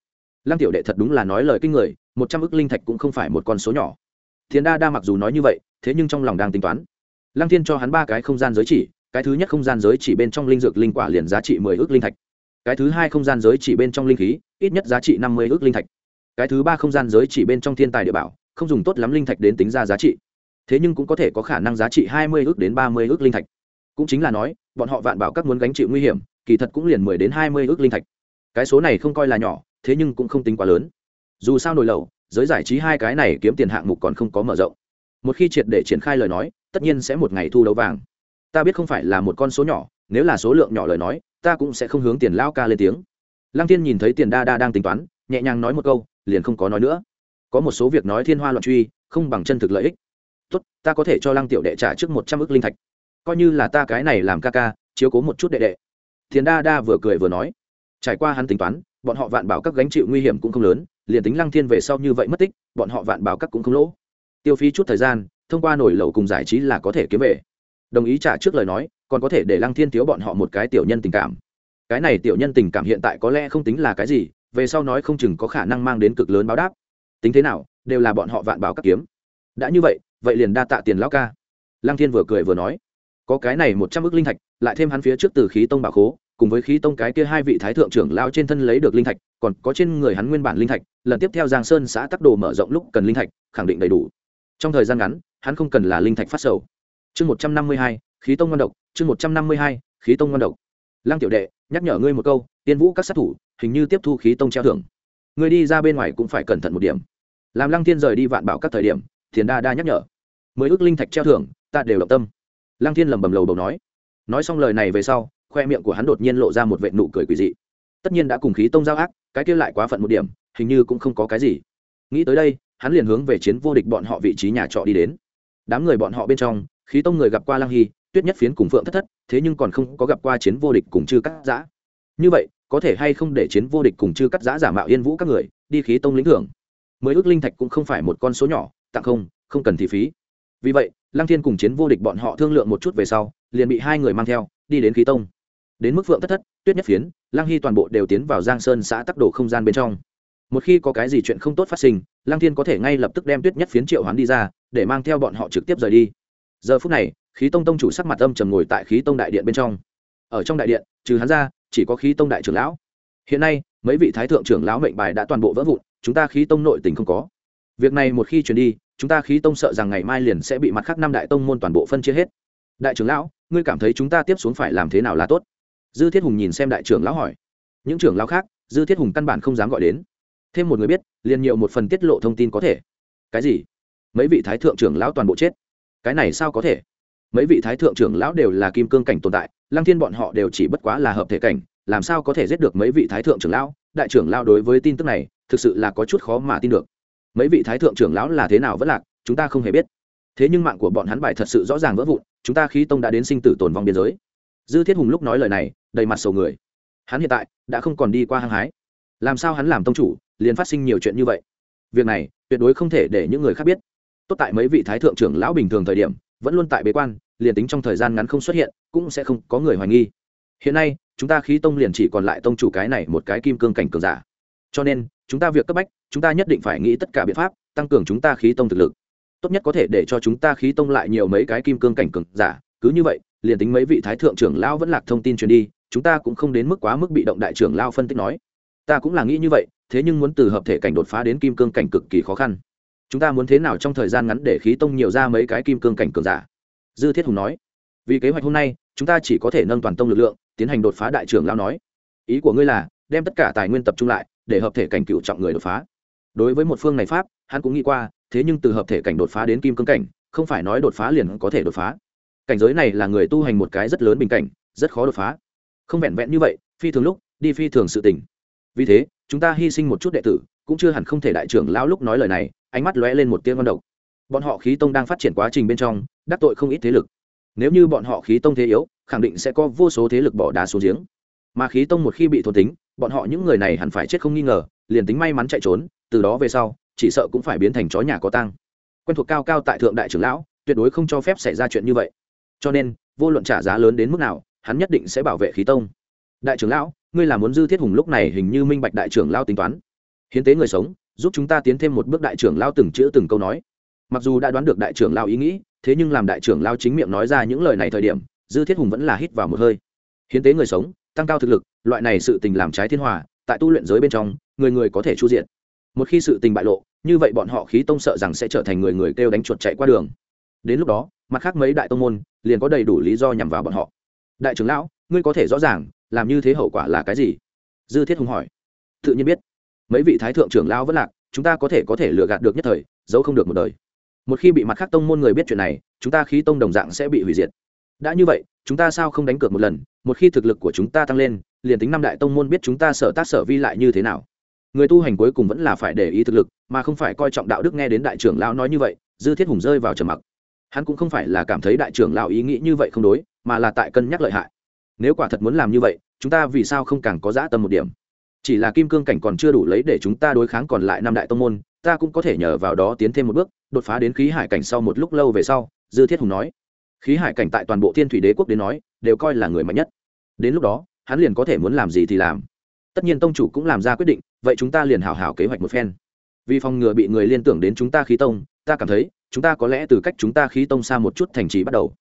A: Lăng tiểu đệ thật đúng là nói lời kinh người, một trăm ước linh thạch cũng không phải một con số nhỏ tiền đa đa mặc dù nói như vậy, thế nhưng trong lòng đang tính toán. Lăng thiên cho hắn ba cái không gian giới chỉ, cái thứ nhất không gian giới chỉ bên trong linh dược linh quả liền giá trị mười ước linh thạch. Cái thứ hai không gian giới chỉ bên trong linh khí, ít nhất giá trị năm mươi ước linh thạch. Cái thứ ba không gian giới chỉ bên trong thiên tài địa bảo, không dùng tốt lắm linh thạch đến tính ra giá trị. Thế nhưng cũng có thể có khả năng giá trị hai mươi ước đến ba mươi ước linh thạch. Cũng chính là nói, bọn họ vạn bảo các muốn gánh chịu nguy hiểm, kỳ thật cũng liền mười đến hai mươi ước linh thạch. Cái số này không coi là nhỏ, thế nhưng cũng không tính quá lớn. Dù sao nổi lầu giới giải trí hai cái này kiếm tiền hạng mục còn không có mở rộng. Một khi triệt để triển khai lời nói, tất nhiên sẽ một ngày thu đấu vàng. Ta biết không phải là một con số nhỏ, nếu là số lượng nhỏ lời nói, ta cũng sẽ không hướng tiền lao ca lên tiếng. Lăng tiên nhìn thấy tiền đa đa đang tính toán, nhẹ nhàng nói một câu, liền không có nói nữa. Có một số việc nói thiên hoa loạn truy, không bằng chân thực lợi ích. Tốt, ta có thể cho lăng tiểu đệ trả trước một trăm ước linh thạch. Coi như là ta cái này làm ca ca, chiếu cố một chút đệ đệ. Thiền đa đa vừa cười vừa nói. Trải qua hắn tính toán, bọn họ vạn bảo các gánh chịu nguy hiểm cũng không lớn liền tính lăng thiên về sau như vậy mất tích, bọn họ vạn bảo các cũng không lỗ. Tiêu phí chút thời gian, thông qua nổi lầu cùng giải trí là có thể kiếm về. Đồng ý trả trước lời nói, còn có thể để lăng thiên thiếu bọn họ một cái tiểu nhân tình cảm. Cái này tiểu nhân tình cảm hiện tại có lẽ không tính là cái gì, về sau nói không chừng có khả năng mang đến cực lớn báo đáp. Tính thế nào, đều là bọn họ vạn bảo các kiếm. Đã như vậy vậy liền đa tạ tiền lão ca. Lăng thiên vừa cười vừa nói, có cái này một trăm ước linh thạch, lại thêm hắn phía trước từ khí tông bảo khố cùng với khí tông cái kia hai vị thái thượng trưởng lao trên thân lấy được linh thạch, còn có trên người hắn nguyên bản linh thạch, lần tiếp theo giang sơn xã tắc đồ mở rộng lúc cần linh thạch, khẳng định đầy đủ. Trong thời gian ngắn, hắn không cần là linh thạch phát sầu. Chương một trăm năm mươi hai, khí tông ngon độc, chương một trăm năm mươi hai, khí tông ngon độc. Lăng tiểu đệ, nhắc nhở ngươi một câu, tiên vũ các sát thủ, hình như tiếp thu khí tông treo thưởng. Ngươi đi ra bên ngoài cũng phải cẩn thận một điểm. Làm lăng thiên rời đi vạn bảo các thời điểm, thiền đa đa nhắc nhở. Mới ước linh thạch treo thưởng, ta đều động tâm. Lăng thiên lầm bầm lầu đầu nói. Nói xong lời này về sau khoe miệng của hắn đột nhiên lộ ra một vệ nụ cười quỳ dị. Tất nhiên đã cùng khí tông giao ác, cái kia lại quá phận một điểm, hình như cũng không có cái gì. Nghĩ tới đây, hắn liền hướng về chiến vô địch bọn họ vị trí nhà trọ đi đến. Đám người bọn họ bên trong, khí tông người gặp qua lang hy, tuyết nhất phiến cùng phượng thất thất, thế nhưng còn không có gặp qua chiến vô địch cùng chư cắt giã. Như vậy, có thể hay không để chiến vô địch cùng chư cắt giã giả mạo yên vũ các người, đi khí tông lĩnh thưởng? Mới ước linh thạch cũng không phải một con số nhỏ, tặng không không cần thị phí. Vì vậy, lăng thiên cùng chiến vô địch bọn họ thương lượng một chút về sau, liền bị hai người mang theo, đi đến khí tông đến mức phượng thất thất, tuyết nhất phiến, lang hy toàn bộ đều tiến vào giang sơn xã tắc đồ không gian bên trong. Một khi có cái gì chuyện không tốt phát sinh, lang thiên có thể ngay lập tức đem tuyết nhất phiến triệu hoán đi ra, để mang theo bọn họ trực tiếp rời đi. Giờ phút này, khí tông tông chủ sắc mặt âm trầm ngồi tại khí tông đại điện bên trong. Ở trong đại điện, trừ hắn ra, chỉ có khí tông đại trưởng lão. Hiện nay, mấy vị thái thượng trưởng lão mệnh bài đã toàn bộ vỡ vụn, chúng ta khí tông nội tình không có. Việc này một khi truyền đi, chúng ta khí tông sợ rằng ngày mai liền sẽ bị mặt khác năm đại tông môn toàn bộ phân chia hết. Đại trưởng lão, ngươi cảm thấy chúng ta tiếp xuống phải làm thế nào là tốt? Dư thiết hùng nhìn xem đại trưởng lão hỏi. Những trưởng lão khác, dư thiết hùng căn bản không dám gọi đến. Thêm một người biết, liền nhiều một phần tiết lộ thông tin có thể. Cái gì? Mấy vị thái thượng trưởng lão toàn bộ chết. Cái này sao có thể? Mấy vị thái thượng trưởng lão đều là kim cương cảnh tồn tại, lăng thiên bọn họ đều chỉ bất quá là hợp thể cảnh, làm sao có thể giết được mấy vị thái thượng trưởng lão? Đại trưởng lão đối với tin tức này, thực sự là có chút khó mà tin được. Mấy vị thái thượng trưởng lão là thế nào vẫn lạc, chúng ta không hề biết. Thế nhưng mạng của bọn hắn bài thật sự rõ ràng vỡ vụn, chúng ta khí tông đã đến sinh tử tồn vong biên giới dư thiết hùng lúc nói lời này, đầy mặt sầu người. Hắn hiện tại đã không còn đi qua hăng hái. Làm sao hắn làm tông chủ, liền phát sinh nhiều chuyện như vậy? Việc này, tuyệt đối không thể để những người khác biết. Tốt tại mấy vị thái thượng trưởng lão bình thường thời điểm, vẫn luôn tại bế quan, liền tính trong thời gian ngắn không xuất hiện, cũng sẽ không có người hoài nghi. Hiện nay, chúng ta khí tông liền chỉ còn lại tông chủ cái này một cái kim cương cảnh cường giả. Cho nên, chúng ta việc cấp bách, chúng ta nhất định phải nghĩ tất cả biện pháp, tăng cường chúng ta khí tông thực lực. Tốt nhất có thể để cho chúng ta khí tông lại nhiều mấy cái kim cương cảnh cường giả, cứ như vậy liền tính mấy vị thái thượng trưởng lão vẫn lạc thông tin truyền đi, chúng ta cũng không đến mức quá mức bị động đại trưởng lao phân tích nói. Ta cũng là nghĩ như vậy, thế nhưng muốn từ hợp thể cảnh đột phá đến kim cương cảnh cực kỳ khó khăn. Chúng ta muốn thế nào trong thời gian ngắn để khí tông nhiều ra mấy cái kim cương cảnh cường giả? Dư thiết hùng nói. Vì kế hoạch hôm nay, chúng ta chỉ có thể nâng toàn tông lực lượng, tiến hành đột phá đại trưởng lao nói. Ý của ngươi là, đem tất cả tài nguyên tập trung lại, để hợp thể cảnh cựu trọng người đột phá. Đối với một phương này pháp, hắn cũng nghĩ qua, thế nhưng từ hợp thể cảnh đột phá đến kim cương cảnh, không phải nói đột phá liền có thể đột phá cảnh giới này là người tu hành một cái rất lớn bình cảnh, rất khó đột phá. Không vẹn vẹn như vậy, phi thường lúc, đi phi thường sự tình. Vì thế, chúng ta hy sinh một chút đệ tử, cũng chưa hẳn không thể đại trưởng lão lúc nói lời này, ánh mắt lóe lên một tiếng ngon độc. Bọn họ khí tông đang phát triển quá trình bên trong, đắc tội không ít thế lực. Nếu như bọn họ khí tông thế yếu, khẳng định sẽ có vô số thế lực bỏ đá xuống giếng. Mà khí tông một khi bị thôn tính, bọn họ những người này hẳn phải chết không nghi ngờ, liền tính may mắn chạy trốn, từ đó về sau, chỉ sợ cũng phải biến thành chó nhà có tăng quen thuộc cao cao tại thượng đại trưởng lão, tuyệt đối không cho phép xảy ra chuyện như vậy cho nên, vô luận trả giá lớn đến mức nào, hắn nhất định sẽ bảo vệ khí tông. Đại trưởng lão, ngươi là muốn dư thiết hùng lúc này hình như minh bạch đại trưởng lao tính toán. Hiến tế người sống, giúp chúng ta tiến thêm một bước đại trưởng lao từng chữ từng câu nói. Mặc dù đã đoán được đại trưởng lao ý nghĩ, thế nhưng làm đại trưởng lao chính miệng nói ra những lời này thời điểm, dư thiết hùng vẫn là hít vào một hơi. Hiến tế người sống, tăng cao thực lực, loại này sự tình làm trái thiên hòa, tại tu luyện giới bên trong, người người có thể chu diện. Một khi sự tình bại lộ, như vậy bọn họ khí tông sợ rằng sẽ trở thành người người kêu đánh chuột chạy qua đường. Đến lúc đó mặt khác mấy đại tông môn liền có đầy đủ lý do nhằm vào bọn họ. Đại trưởng lão, ngươi có thể rõ ràng, làm như thế hậu quả là cái gì? Dư thiết hùng hỏi. Tự nhiên biết. Mấy vị thái thượng trưởng lão vẫn lạc, chúng ta có thể có thể lừa gạt được nhất thời, giấu không được một đời. Một khi bị mặt khác tông môn người biết chuyện này, chúng ta khí tông đồng dạng sẽ bị hủy diệt. Đã như vậy, chúng ta sao không đánh cược một lần? Một khi thực lực của chúng ta tăng lên, liền tính năm đại tông môn biết chúng ta sở tác sở vi lại như thế nào? Người tu hành cuối cùng vẫn là phải để ý thực lực, mà không phải coi trọng đạo đức nghe đến đại trưởng lão nói như vậy, dư thiết hùng rơi vào trầm mặc hắn cũng không phải là cảm thấy đại trưởng lão ý nghĩ như vậy không đối, mà là tại cân nhắc lợi hại. Nếu quả thật muốn làm như vậy, chúng ta vì sao không càng có dã tâm một điểm? Chỉ là kim cương cảnh còn chưa đủ lấy để chúng ta đối kháng còn lại năm đại tông môn, ta cũng có thể nhờ vào đó tiến thêm một bước, đột phá đến khí hải cảnh sau một lúc lâu về sau, dư thiết hùng nói. Khí hải cảnh tại toàn bộ thiên thủy đế quốc đến nói, đều coi là người mạnh nhất. Đến lúc đó, hắn liền có thể muốn làm gì thì làm. Tất nhiên tông chủ cũng làm ra quyết định, vậy chúng ta liền hào hào kế hoạch một phen. Vì phòng ngừa bị người liên tưởng đến chúng ta khí tông, ta cảm thấy chúng ta có lẽ từ cách chúng ta khí tông xa một chút thành trì bắt đầu.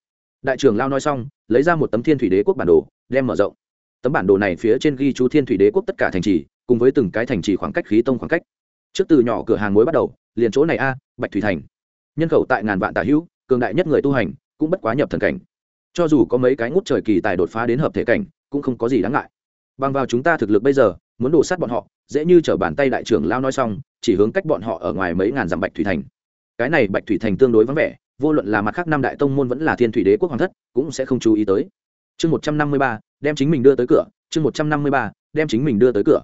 A: Đại trưởng lao nói xong, lấy ra một tấm thiên thủy đế quốc bản đồ, đem mở rộng. Tấm bản đồ này phía trên ghi chú thiên thủy đế quốc tất cả thành trì, cùng với từng cái thành trì khoảng cách khí tông khoảng cách. Trước từ nhỏ cửa hàng mới bắt đầu, liền chỗ này a, bạch thủy thành. Nhân khẩu tại ngàn vạn tả hữu, cường đại nhất người tu hành, cũng bất quá nhập thần cảnh. Cho dù có mấy cái ngút trời kỳ tài đột phá đến hợp thể cảnh, cũng không có gì đáng ngại. Bằng vào chúng ta thực lực bây giờ, muốn đổ sát bọn họ, dễ như t bàn tay đại trưởng lao nói xong, chỉ hướng cách bọn họ ở ngoài mấy ngàn dặm bạch thủy thành cái này bạch thủy thành tương đối vắng vẻ, vô luận là mặt khác năm đại tông môn vẫn là thiên thủy đế quốc hoàng thất, cũng sẽ không chú ý tới. Chương một trăm năm mươi ba, đem chính mình đưa tới cửa. Chương một trăm năm mươi ba, đem chính mình đưa tới cửa.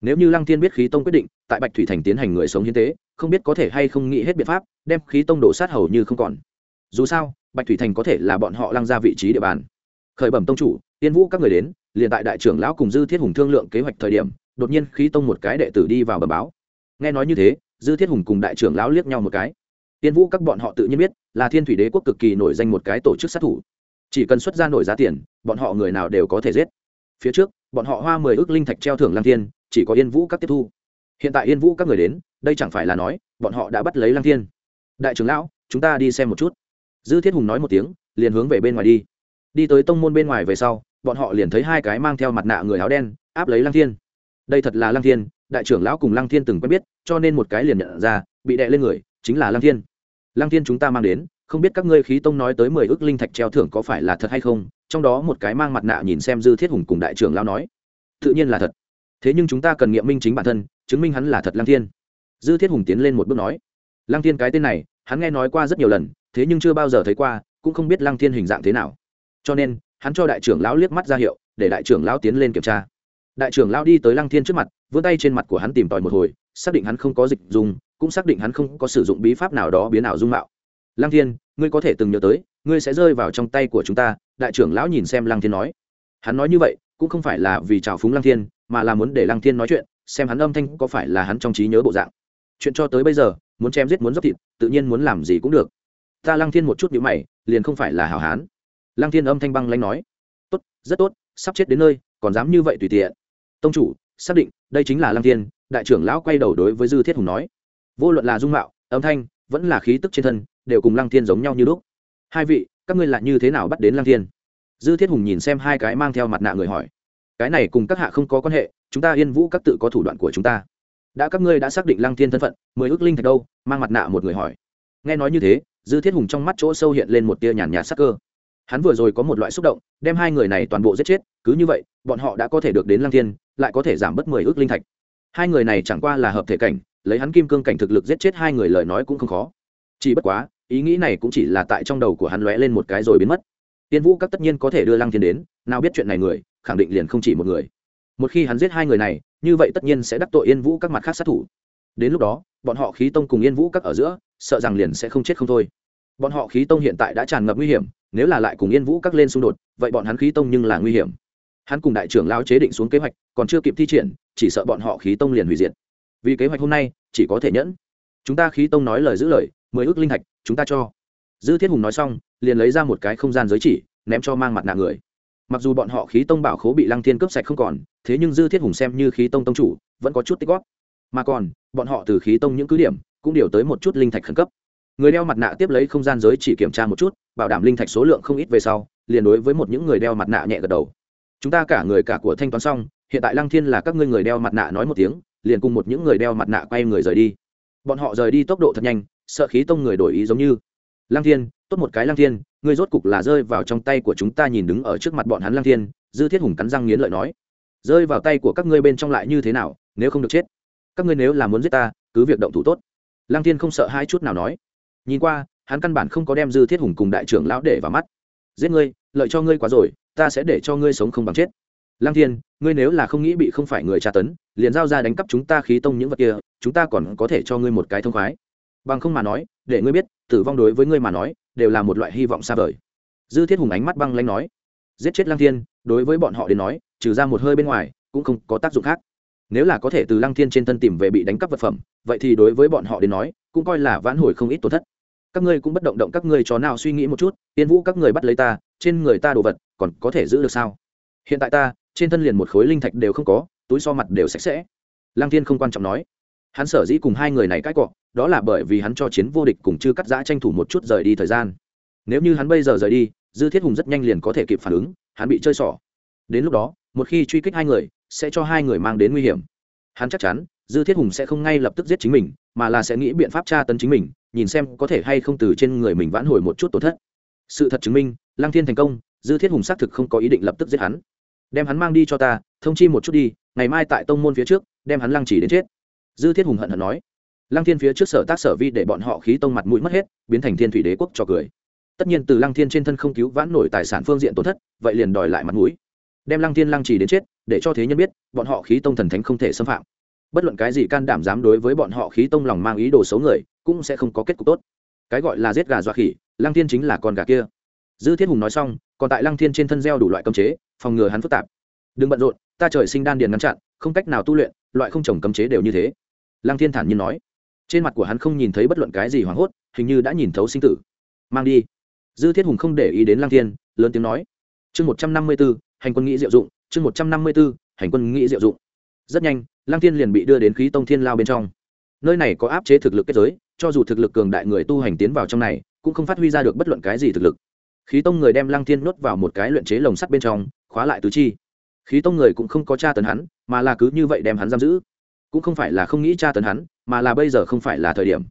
A: Nếu như lăng thiên biết khí tông quyết định, tại bạch thủy thành tiến hành người sống hiến tế, không biết có thể hay không nghĩ hết biện pháp, đem khí tông đổ sát hầu như không còn. Dù sao, bạch thủy thành có thể là bọn họ lăng ra vị trí địa bàn. Khởi bẩm tông chủ tiên vũ các người đến, liền tại đại trưởng lão cùng dư thiết hùng thương lượng kế hoạch thời điểm, đột nhiên khí tông một cái đệ tử đi vào bờ báo. Nghe nói như thế, dư thiết hùng cùng đại trưởng lão liếc nhau một cái tiên vũ các bọn họ tự nhiên biết, là thiên thủy đế quốc cực kỳ nổi danh một cái tổ chức sát thủ. Chỉ cần xuất ra nổi giá tiền, bọn họ người nào đều có thể giết. Phía trước, bọn họ hoa mười ước linh thạch treo thưởng lang thiên, chỉ có yên vũ các tiếp thu. Hiện tại yên vũ các người đến, đây chẳng phải là nói, bọn họ đã bắt lấy lang thiên. Đại trưởng lão, chúng ta đi xem một chút. Dư thiết hùng nói một tiếng, liền hướng về bên ngoài đi. Đi tới tông môn bên ngoài về sau, bọn họ liền thấy hai cái mang theo mặt nạ người áo đen, áp lấy lang thiên. Đây thật là lang thiên, đại trưởng lão cùng lang thiên từng quen biết, cho nên một cái liền nhận ra, bị đè lên người, chính là lang thiên lang thiên chúng ta mang đến, không biết các ngươi khí tông nói tới mười ước linh thạch treo thưởng có phải là thật hay không, trong đó một cái mang mặt nạ nhìn xem dư thiết hùng cùng đại trưởng lão nói. Tự nhiên là thật. Thế nhưng chúng ta cần nghiệm minh chính bản thân, chứng minh hắn là thật lang thiên. Dư thiết hùng tiến lên một bước nói. Lang thiên cái tên này, hắn nghe nói qua rất nhiều lần, thế nhưng chưa bao giờ thấy qua, cũng không biết lang thiên hình dạng thế nào. Cho nên, hắn cho đại trưởng lão liếc mắt ra hiệu, để đại trưởng lão tiến lên kiểm tra. Đại trưởng lão đi tới lăng thiên trước mặt, vươn tay trên mặt của hắn tìm tòi một hồi, xác định hắn không có dịch dùng cũng xác định hắn không có sử dụng bí pháp nào đó biến ảo dung mạo. Lăng thiên, ngươi có thể từng nhớ tới, ngươi sẽ rơi vào trong tay của chúng ta, đại trưởng lão nhìn xem lăng thiên nói. Hắn nói như vậy, cũng không phải là vì trào phúng lăng thiên, mà là muốn để lăng thiên nói chuyện, xem hắn âm thanh có phải là hắn trong trí nhớ bộ dạng. Chuyện cho tới bây giờ, muốn chém giết muốn dốc thịt, tự nhiên muốn làm gì cũng được. Ta lăng thiên một chút nhữ mày, liền không phải là hảo hán. Lăng thiên âm thanh băng lanh nói. Tốt, rất tốt, sắp chết đến nơi, còn dám như vậy tùy tiện. Tông chủ, xác định, đây chính là lăng thiên, đại trưởng lão quay đầu đối với dư thiết hùng nói vô luận là dung mạo, âm thanh, vẫn là khí tức trên thân, đều cùng lăng thiên giống nhau như lúc. Hai vị, các ngươi là như thế nào bắt đến lăng thiên? Dư thiết hùng nhìn xem hai cái mang theo mặt nạ người hỏi. Cái này cùng các hạ không có quan hệ, chúng ta yên vũ các tự có thủ đoạn của chúng ta. Đã các ngươi đã xác định lăng thiên thân phận, mười ước linh thạch đâu? Mang mặt nạ một người hỏi. Nghe nói như thế, dư thiết hùng trong mắt chỗ sâu hiện lên một tia nhàn nhạt sắc cơ. Hắn vừa rồi có một loại xúc động, đem hai người này toàn bộ giết chết, cứ như vậy, bọn họ đã có thể được đến lăng thiên, lại có thể giảm bớt mười ước linh thạch. Hai người này chẳng qua là hợp thể cảnh lấy hắn kim cương cảnh thực lực giết chết hai người lời nói cũng không khó. Chỉ bất quá, ý nghĩ này cũng chỉ là tại trong đầu của hắn lóe lên một cái rồi biến mất. Tiên vũ các tất nhiên có thể đưa lăng thiên đến, nào biết chuyện này người, khẳng định liền không chỉ một người. Một khi hắn giết hai người này, như vậy tất nhiên sẽ đắc tội yên vũ các mặt khác sát thủ. Đến lúc đó, bọn họ khí tông cùng yên vũ các ở giữa, sợ rằng liền sẽ không chết không thôi. Bọn họ khí tông hiện tại đã tràn ngập nguy hiểm, nếu là lại cùng yên vũ các lên xung đột, vậy bọn hắn khí tông nhưng là nguy hiểm. Hắn cùng đại trưởng lao chế định xuống kế hoạch, còn chưa kịp thi triển, chỉ sợ bọn họ khí tông liền hủy diệt vì kế hoạch hôm nay, chỉ có thể nhẫn. Chúng ta khí tông nói lời giữ lời, mười ước linh thạch, chúng ta cho. Dư thiết hùng nói xong, liền lấy ra một cái không gian giới chỉ, ném cho mang mặt nạ người. Mặc dù bọn họ khí tông bảo khố bị lăng thiên cướp sạch không còn, thế nhưng dư thiết hùng xem như khí tông tông chủ, vẫn có chút tích góp. Mà còn, bọn họ từ khí tông những cứ điểm, cũng điều tới một chút linh thạch khẩn cấp. Người đeo mặt nạ tiếp lấy không gian giới chỉ kiểm tra một chút, bảo đảm linh thạch số lượng không ít về sau, liền đối với một những người đeo mặt nạ nhẹ gật đầu. Chúng ta cả người cả của thanh toán xong, hiện tại lăng thiên là các ngươi người đeo mặt nạ nói một tiếng liền cùng một những người đeo mặt nạ quay người rời đi. Bọn họ rời đi tốc độ thật nhanh, sợ khí tông người đổi ý giống như. Lăng thiên, tốt một cái lăng thiên, ngươi rốt cục là rơi vào trong tay của chúng ta nhìn đứng ở trước mặt bọn hắn lăng thiên, dư thiết hùng cắn răng nghiến lợi nói. Rơi vào tay của các ngươi bên trong lại như thế nào, nếu không được chết? Các ngươi nếu là muốn giết ta, cứ việc động thủ tốt. Lăng thiên không sợ hai chút nào nói. Nhìn qua, hắn căn bản không có đem dư thiết hùng cùng đại trưởng lão để vào mắt. Giết ngươi, lợi cho ngươi quá rồi, ta sẽ để cho ngươi sống không bằng chết lăng thiên, ngươi nếu là không nghĩ bị không phải người tra tấn, liền giao ra đánh cắp chúng ta khí tông những vật kia, chúng ta còn có thể cho ngươi một cái thông khoái. Bằng không mà nói, để ngươi biết, tử vong đối với ngươi mà nói, đều là một loại hy vọng xa vời. Dư thiết hùng ánh mắt băng lanh nói, giết chết lăng thiên, đối với bọn họ đến nói, trừ ra một hơi bên ngoài, cũng không có tác dụng khác. Nếu là có thể từ lăng thiên trên thân tìm về bị đánh cắp vật phẩm, vậy thì đối với bọn họ đến nói, cũng coi là vãn hồi không ít tổn thất. Các ngươi cũng bất động động các ngươi chó nào suy nghĩ một chút, tiên vũ các người bắt lấy ta, trên người ta đồ vật, còn có thể giữ được sao? Hiện tại ta trên thân liền một khối linh thạch đều không có, túi so mặt đều sạch sẽ. Lăng thiên không quan trọng nói. Hắn sở dĩ cùng hai người này cãi cọ, đó là bởi vì hắn cho chiến vô địch cùng chư cắt giã tranh thủ một chút rời đi thời gian. Nếu như hắn bây giờ rời đi, dư thiết hùng rất nhanh liền có thể kịp phản ứng, hắn bị chơi xỏ. Đến lúc đó, một khi truy kích hai người, sẽ cho hai người mang đến nguy hiểm. Hắn chắc chắn, dư thiết hùng sẽ không ngay lập tức giết chính mình, mà là sẽ nghĩ biện pháp tra tấn chính mình, nhìn xem có thể hay không từ trên người mình vãn hồi một chút tổn thất. Sự thật chứng minh, lăng thiên thành công, dư thiết hùng xác thực không có ý định lập tức giết hắn đem hắn mang đi cho ta, thông chi một chút đi, ngày mai tại tông môn phía trước, đem hắn lăng chỉ đến chết. Dư thiết hùng hận hận nói. Lăng thiên phía trước sở tác sở vi để bọn họ khí tông mặt mũi mất hết, biến thành thiên thủy đế quốc cho cười. Tất nhiên từ lăng thiên trên thân không cứu vãn nổi tài sản phương diện tổn thất, vậy liền đòi lại mặt mũi. Đem lăng thiên lăng trì đến chết, để cho thế nhân biết, bọn họ khí tông thần thánh không thể xâm phạm. Bất luận cái gì can đảm dám đối với bọn họ khí tông lòng mang ý đồ xấu người, cũng sẽ không có kết cục tốt. Cái gọi là giết gà dọa khỉ, lăng thiên chính là con gà kia. Dư thiết hùng nói xong, còn tại lăng thiên trên thân gieo đủ loại cơm chế phòng ngừa hắn phức tạp. Đừng bận rộn, ta trời sinh đan điền ngăn chặn, không cách nào tu luyện, loại không trồng cấm chế đều như thế. Lăng thiên thản nhiên nói. Trên mặt của hắn không nhìn thấy bất luận cái gì hoảng hốt, hình như đã nhìn thấu sinh tử. Mang đi. Dư thiết hùng không để ý đến lăng thiên, lớn tiếng nói. Chương một trăm năm mươi b ố hành quân nghĩ diệu dụng, chương một trăm năm mươi b ố hành quân nghĩ diệu dụng. Rất nhanh, lăng thiên liền bị đưa đến khí tông thiên lao bên trong. Nơi này có áp chế thực lực kết giới, cho dù thực lực cường đại người tu hành tiến vào trong này, cũng không phát huy ra được bất luận cái gì thực lực. Khí tông người đem lăng thiên nuốt vào một cái luyện chế lồng sắt bên trong khóa lại tứ chi. Khí tông người cũng không có tra tấn hắn, mà là cứ như vậy đem hắn giam giữ. Cũng không phải là không nghĩ tra tấn hắn, mà là bây giờ không phải là thời điểm.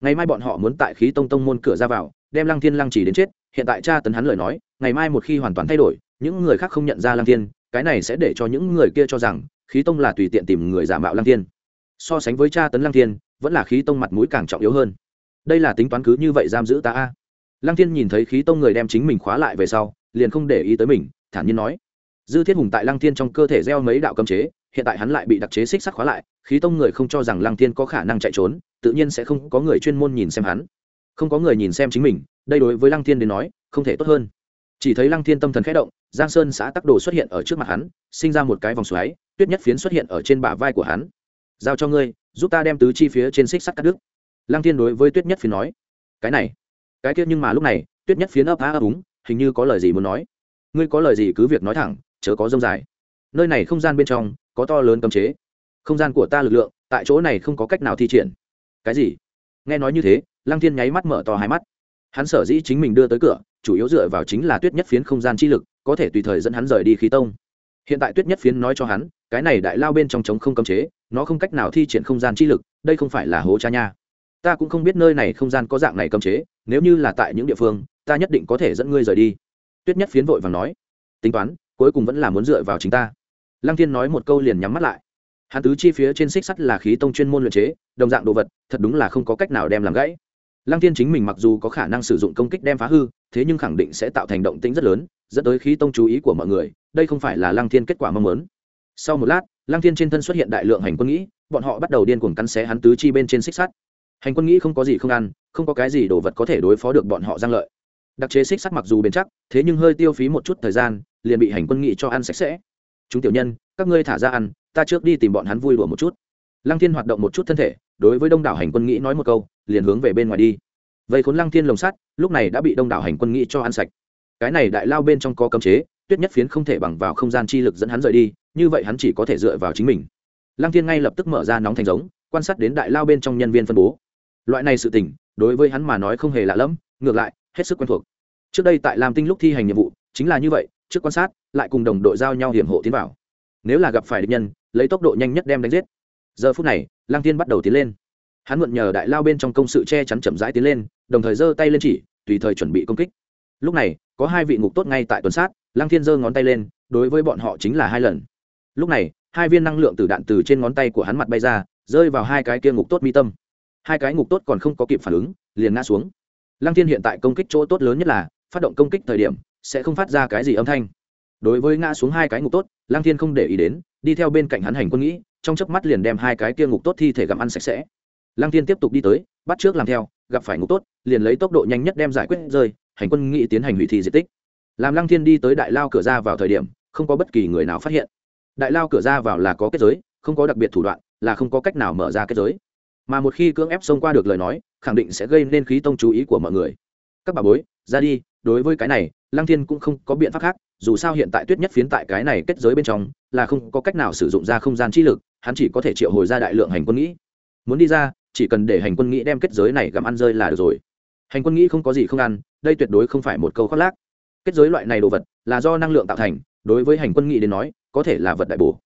A: Ngày mai bọn họ muốn tại khí tông tông môn cửa ra vào, đem lăng thiên lăng chỉ đến chết, hiện tại tra tấn hắn lời nói, ngày mai một khi hoàn toàn thay đổi, những người khác không nhận ra lăng thiên, cái này sẽ để cho những người kia cho rằng, khí tông là tùy tiện tìm người giả mạo lăng thiên. So sánh với tra tấn lăng thiên, vẫn là khí tông mặt mũi càng trọng yếu hơn. Đây là tính toán cứ như vậy giam giữ ta a. Lăng thiên nhìn thấy khí tông người đem chính mình khóa lại về sau, liền không để ý tới mình, thản nhiên nói dư thiết hùng tại lăng thiên trong cơ thể gieo mấy đạo cấm chế, hiện tại hắn lại bị đặc chế xích sắt khóa lại, khí tông người không cho rằng lăng thiên có khả năng chạy trốn, tự nhiên sẽ không có người chuyên môn nhìn xem hắn. Không có người nhìn xem chính mình, đây đối với lăng thiên đến nói, không thể tốt hơn. Chỉ thấy lăng thiên tâm thần khẽ động, giang sơn xã tắc đồ xuất hiện ở trước mặt hắn, sinh ra một cái vòng xoáy, tuyết nhất phiến xuất hiện ở trên bả vai của hắn. Giao cho ngươi, giúp ta đem tứ chi phía trên xích sắt cắt đứt. Lăng thiên đối với tuyết nhất phiến nói. Cái này, cái kia nhưng mà lúc này, tuyết nhất phiến ấp á ấp úng, hình như có lời gì muốn nói. Ngươi có lời gì cứ việc nói thẳng chớ có rông dài. Nơi này không gian bên trong có to lớn cấm chế. Không gian của ta lực lượng tại chỗ này không có cách nào thi triển. Cái gì? Nghe nói như thế, lăng thiên nháy mắt mở to hai mắt. Hắn sở dĩ chính mình đưa tới cửa, chủ yếu dựa vào chính là tuyết nhất phiến không gian chi lực, có thể tùy thời dẫn hắn rời đi khí tông. Hiện tại tuyết nhất phiến nói cho hắn, cái này đại lao bên trong trống không cấm chế, nó không cách nào thi triển không gian chi lực, đây không phải là hố cha nha. Ta cũng không biết nơi này không gian có dạng này cấm chế, nếu như là tại những địa phương, ta nhất định có thể dẫn ngươi rời đi. Tuyết nhất phiến vội và nói. Tính toán cuối cùng vẫn là muốn dựa vào chính ta. Lăng thiên nói một câu liền nhắm mắt lại. Hắn tứ chi phía trên xích sắt là khí tông chuyên môn luyện chế, đồng dạng đồ vật, thật đúng là không có cách nào đem làm gãy. Lăng thiên chính mình mặc dù có khả năng sử dụng công kích đem phá hư, thế nhưng khẳng định sẽ tạo thành động tĩnh rất lớn, dẫn tới khí tông chú ý của mọi người, đây không phải là lăng thiên kết quả mong muốn. Sau một lát, lăng thiên trên thân xuất hiện đại lượng hành quân nghĩ, bọn họ bắt đầu điên cuồng cắn xé hắn tứ chi bên trên xích sắt. Hành quân nghĩ không có gì không ăn, không có cái gì đồ vật có thể đối phó được bọn họ giang lợi đặc chế xích sắt mặc dù bền chắc, thế nhưng hơi tiêu phí một chút thời gian, liền bị hành quân nghị cho ăn sạch sẽ. Chúng tiểu nhân, các ngươi thả ra ăn, ta trước đi tìm bọn hắn vui đùa một chút. Lăng thiên hoạt động một chút thân thể, đối với đông đảo hành quân nghĩ nói một câu, liền hướng về bên ngoài đi. Vậy khốn lăng thiên lồng sắt, lúc này đã bị đông đảo hành quân nghĩ cho ăn sạch. Cái này đại lao bên trong có cấm chế, tuyết nhất phiến không thể bằng vào không gian chi lực dẫn hắn rời đi, như vậy hắn chỉ có thể dựa vào chính mình. Lăng thiên ngay lập tức mở ra nóng thành giống, quan sát đến đại lao bên trong nhân viên phân bố. Loại này sự tình, đối với hắn mà nói không hề lạ lẫm, ngược lại hết sức quen thuộc. Trước đây tại lam tinh lúc thi hành nhiệm vụ, chính là như vậy, trước quan sát, lại cùng đồng đội giao nhau hiểm hộ tiến vào. Nếu là gặp phải địch nhân, lấy tốc độ nhanh nhất đem đánh giết. Giờ phút này lang tiên bắt đầu tiến lên. Hắn mượn nhờ đại lao bên trong công sự che chắn chậm rãi tiến lên, đồng thời giơ tay lên chỉ, tùy thời chuẩn bị công kích. Lúc này, có hai vị ngục tốt ngay tại tuần sát lang thiên giơ ngón tay lên, đối với bọn họ chính là hai lần. Lúc này, hai viên năng lượng từ đạn từ trên ngón tay của hắn mặt bay ra, rơi vào hai cái kia ngục tốt mi tâm. Hai cái ngục tốt còn không có kịp phản ứng, liền ngã xuống lăng thiên hiện tại công kích chỗ tốt lớn nhất là, phát động công kích thời điểm, sẽ không phát ra cái gì âm thanh. Đối với ngã xuống hai cái ngục tốt, lăng thiên không để ý đến, đi theo bên cạnh hắn hành quân nghĩ, trong chớp mắt liền đem hai cái kia ngục tốt thi thể gặm ăn sạch sẽ. Lăng thiên tiếp tục đi tới, bắt trước làm theo, gặp phải ngục tốt, liền lấy tốc độ nhanh nhất đem giải quyết rơi, hành quân nghĩ tiến hành hủy thi di tích. Làm lăng thiên đi tới đại lao cửa ra vào thời điểm, không có bất kỳ người nào phát hiện. Đại lao cửa ra vào là có kết giới, không có đặc biệt thủ đoạn, là không có cách nào mở ra kết giới mà một khi cưỡng ép xông qua được lời nói, khẳng định sẽ gây nên khí tông chú ý của mọi người. Các bà bối, ra đi, đối với cái này, lăng thiên cũng không có biện pháp khác, dù sao hiện tại tuyết nhất phiến tại cái này kết giới bên trong, là không có cách nào sử dụng ra không gian chi lực, hắn chỉ có thể triệu hồi ra đại lượng hành quân nghĩ. Muốn đi ra, chỉ cần để hành quân nghĩ đem kết giới này gặm ăn rơi là được rồi. Hành quân nghĩ không có gì không ăn, đây tuyệt đối không phải một câu khoác lác. Kết giới loại này đồ vật, là do năng lượng tạo thành, đối với hành quân nghĩ đến nói, có thể là vật đại bổ.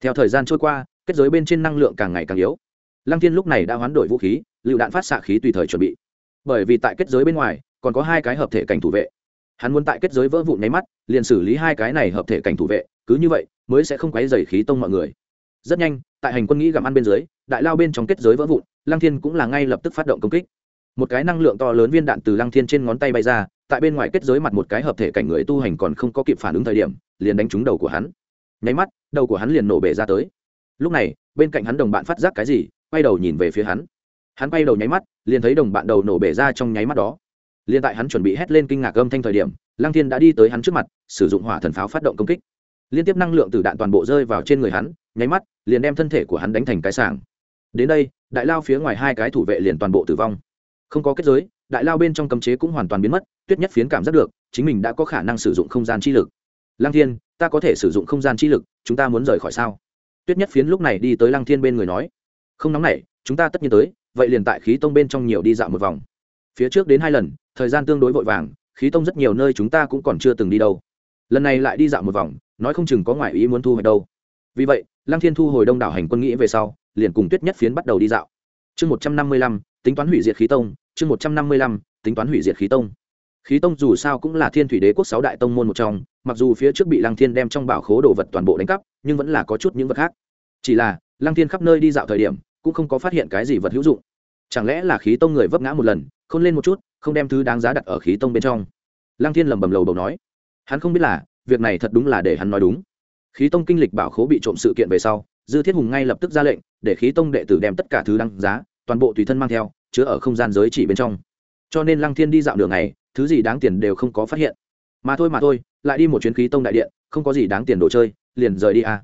A: Theo thời gian trôi qua, kết giới bên trên năng lượng càng ngày càng yếu lăng thiên lúc này đã hoán đổi vũ khí, lựu đạn phát xạ khí tùy thời chuẩn bị. Bởi vì tại kết giới bên ngoài, còn có hai cái hợp thể cảnh thủ vệ. Hắn muốn tại kết giới vỡ vụn nháy mắt, liền xử lý hai cái này hợp thể cảnh thủ vệ, cứ như vậy, mới sẽ không quấy dày khí tông mọi người. Rất nhanh, tại hành quân nghĩ gặm ăn bên dưới, đại lao bên trong kết giới vỡ vụn, lăng thiên cũng là ngay lập tức phát động công kích. Một cái năng lượng to lớn viên đạn từ lăng thiên trên ngón tay bay ra, tại bên ngoài kết giới mặt một cái hợp thể cảnh người tu hành còn không có kịp phản ứng thời điểm, liền đánh trúng đầu của hắn. Nháy mắt, đầu của hắn liền nổ bể ra tới. Lúc này, bên cạnh hắn đồng bạn phát giác cái gì quay đầu nhìn về phía hắn. Hắn quay đầu nháy mắt, liền thấy đồng bạn đầu nổ bể ra trong nháy mắt đó. Liền tại hắn chuẩn bị hét lên kinh ngạc âm thanh thời điểm, lăng thiên đã đi tới hắn trước mặt, sử dụng hỏa thần pháo phát động công kích. Liên tiếp năng lượng từ đạn toàn bộ rơi vào trên người hắn, nháy mắt, liền đem thân thể của hắn đánh thành cái sàng đến đây, đại lao phía ngoài hai cái thủ vệ liền toàn bộ tử vong. Không có kết giới, đại lao bên trong cấm chế cũng hoàn toàn biến mất, tuyết nhất phiến cảm giác được, chính mình đã có khả năng sử dụng không gian chi lực. Lăng thiên, ta có thể sử dụng không gian chi lực, chúng ta muốn rời khỏi sao? Tuyết nhất phiến lúc này đi tới lăng thiên bên người nói không nóng nảy, chúng ta tất nhiên tới, vậy liền tại khí tông bên trong nhiều đi dạo một vòng. Phía trước đến hai lần, thời gian tương đối vội vàng, khí tông rất nhiều nơi chúng ta cũng còn chưa từng đi đâu. Lần này lại đi dạo một vòng, nói không chừng có ngoại ý muốn thu hoạch đâu. Vì vậy, lăng thiên thu hồi đông đảo hành quân nghĩ về sau, liền cùng tuyết nhất phiến bắt đầu đi dạo. Chương một trăm năm mươi lăm, tính toán hủy diệt khí tông, chương một trăm năm mươi lăm, tính toán hủy diệt khí tông. Khí tông dù sao cũng là thiên thủy đế quốc sáu đại tông môn một trong, mặc dù phía trước bị lăng thiên đem trong bảo khố đồ vật toàn bộ đánh cắp, nhưng vẫn là có chút những vật khác. Chỉ là, lăng thiên khắp nơi đi dạo thời điểm cũng không có phát hiện cái gì vật hữu dụng. Chẳng lẽ là khí tông người vấp ngã một lần không lên một chút, không đem thứ đáng giá đặt ở khí tông bên trong? Lăng thiên lẩm bẩm lầu đầu nói. Hắn không biết là, việc này thật đúng là để hắn nói đúng. Khí tông kinh lịch bảo khố bị trộm sự kiện về sau, dư thiết hùng ngay lập tức ra lệnh, để khí tông đệ tử đem tất cả thứ đáng giá, toàn bộ tùy thân mang theo, chứa ở không gian giới chỉ bên trong. Cho nên lăng thiên đi dạo đường này, thứ gì đáng tiền đều không có phát hiện. Mà thôi mà thôi, lại đi một chuyến khí tông đại điện, không có gì đáng tiền đồ chơi, liền rời đi à.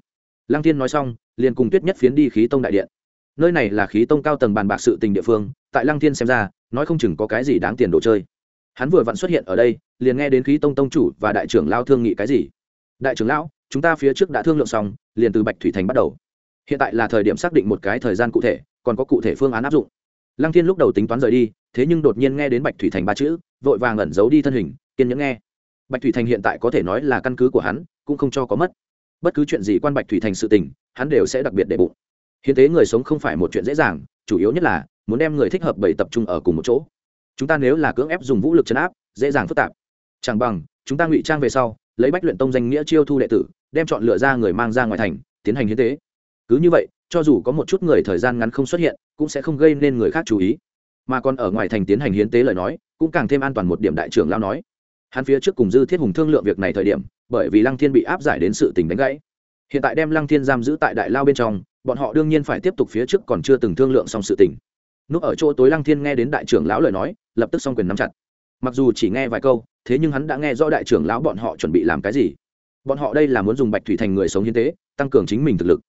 A: lăng thiên nói xong, liền cùng tuyết nhất phiến đi khí tông đại điện nơi này là khí tông cao tầng bàn bạc sự tình địa phương, tại lăng thiên xem ra, nói không chừng có cái gì đáng tiền đồ chơi. Hắn vừa vặn xuất hiện ở đây, liền nghe đến khí tông tông chủ và đại trưởng lao thương nghị cái gì. Đại trưởng lão, chúng ta phía trước đã thương lượng xong, liền từ bạch thủy thành bắt đầu. Hiện tại là thời điểm xác định một cái thời gian cụ thể, còn có cụ thể phương án áp dụng. Lăng thiên lúc đầu tính toán rời đi, thế nhưng đột nhiên nghe đến bạch thủy thành ba chữ, vội vàng ẩn giấu đi thân hình, kiên nhẫn nghe. Bạch thủy thành hiện tại có thể nói là căn cứ của hắn, cũng không cho có mất. Bất cứ chuyện gì quan bạch thủy thành sự tình, hắn đều sẽ đặc biệt để bụng hiến tế người sống không phải một chuyện dễ dàng, chủ yếu nhất là muốn đem người thích hợp bảy tập trung ở cùng một chỗ. Chúng ta nếu là cưỡng ép dùng vũ lực chấn áp, dễ dàng phức tạp. Chẳng bằng, chúng ta ngụy trang về sau, lấy bách luyện tông danh nghĩa chiêu thu đệ tử, đem chọn lựa ra người mang ra ngoài thành, tiến hành hiến tế. Cứ như vậy, cho dù có một chút người thời gian ngắn không xuất hiện, cũng sẽ không gây nên người khác chú ý. Mà còn ở ngoài thành tiến hành hiến tế lời nói, cũng càng thêm an toàn một điểm đại trưởng lao nói. Hắn phía trước cùng dư thiết hùng thương lượng việc này thời điểm, bởi vì lăng thiên bị áp giải đến sự tình đánh gãy. Hiện tại đem lăng thiên giam giữ tại đại lao bên trong bọn họ đương nhiên phải tiếp tục phía trước còn chưa từng thương lượng xong sự tình. Núp ở chỗ tối lăng thiên nghe đến đại trưởng lão lời nói, lập tức song quyền nắm chặt. Mặc dù chỉ nghe vài câu, thế nhưng hắn đã nghe rõ đại trưởng lão bọn họ chuẩn bị làm cái gì. Bọn họ đây là muốn dùng bạch thủy thành người sống hiến tế, tăng cường chính mình thực lực.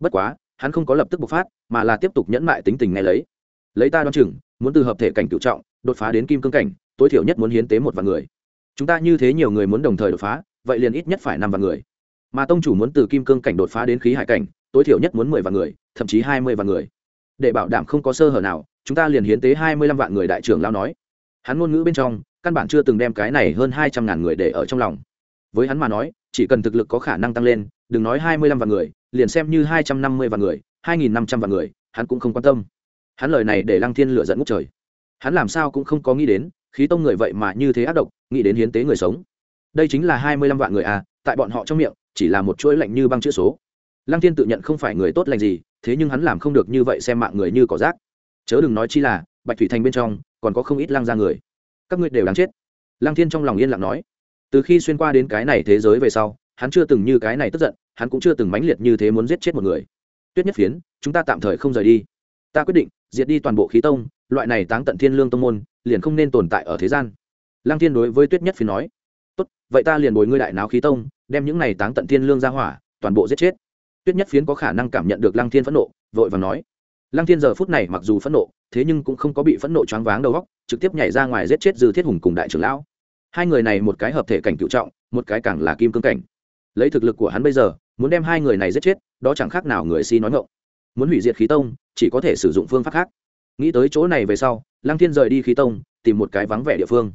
A: Bất quá, hắn không có lập tức bộc phát, mà là tiếp tục nhẫn mại tính tình nghe lấy. Lấy ta đoan chừng, muốn từ hợp thể cảnh cựu trọng, đột phá đến kim cương cảnh, tối thiểu nhất muốn hiến tế một vạn người. Chúng ta như thế nhiều người muốn đồng thời đột phá, vậy liền ít nhất phải năm vạn người. Mà tông chủ muốn từ kim cương cảnh đột phá đến khí hải cảnh tối thiểu nhất muốn mười vạn người, thậm chí hai mươi vạn người. Để bảo đảm không có sơ hở nào, chúng ta liền hiến tế hai mươi lăm vạn người đại trưởng lao nói. Hắn ngôn ngữ bên trong, căn bản chưa từng đem cái này hơn hai trăm ngàn người để ở trong lòng. Với hắn mà nói, chỉ cần thực lực có khả năng tăng lên, đừng nói hai mươi lăm vạn người, liền xem như hai trăm năm mươi vạn người, hai nghìn năm trăm vạn người, hắn cũng không quan tâm. Hắn lời này để lăng thiên lựa dẫn ngút trời. Hắn làm sao cũng không có nghĩ đến, khí tông người vậy mà như thế ác độc, nghĩ đến hiến tế người sống. Đây chính là hai mươi lăm vạn người à tại bọn họ trong miệng, chỉ là một chuỗi lạnh như băng chữ số lăng thiên tự nhận không phải người tốt lành gì, thế nhưng hắn làm không được như vậy xem mạng người như cỏ rác. Chớ đừng nói chi là, bạch thủy thành bên trong, còn có không ít lăng ra người. Các ngươi đều đáng chết. Lăng thiên trong lòng yên lặng nói. Từ khi xuyên qua đến cái này thế giới về sau, hắn chưa từng như cái này tức giận, hắn cũng chưa từng mãnh liệt như thế muốn giết chết một người. Tuyết nhất phiến, chúng ta tạm thời không rời đi. Ta quyết định, diệt đi toàn bộ khí tông, loại này táng tận thiên lương tông môn, liền không nên tồn tại ở thế gian. Lăng thiên đối với tuyết nhất phiến nói. Tốt, vậy ta liền bồi ngươi đại náo khí tông, đem những này táng tận thiên lương ra hỏa, toàn bộ giết chết tuyết nhất phiến có khả năng cảm nhận được lăng thiên phẫn nộ, vội và nói. Lăng thiên giờ phút này mặc dù phẫn nộ, thế nhưng cũng không có bị phẫn nộ choáng váng đầu góc trực tiếp nhảy ra ngoài giết chết dư thiết hùng cùng đại trưởng lão. Hai người này một cái hợp thể cảnh cựu trọng, một cái càng là kim cương cảnh. Lấy thực lực của hắn bây giờ, muốn đem hai người này giết chết, đó chẳng khác nào người si nói ngộng muốn hủy diệt khí tông, chỉ có thể sử dụng phương pháp khác. Nghĩ tới chỗ này về sau, lăng thiên rời đi khí tông, tìm một cái vắng vẻ địa phương.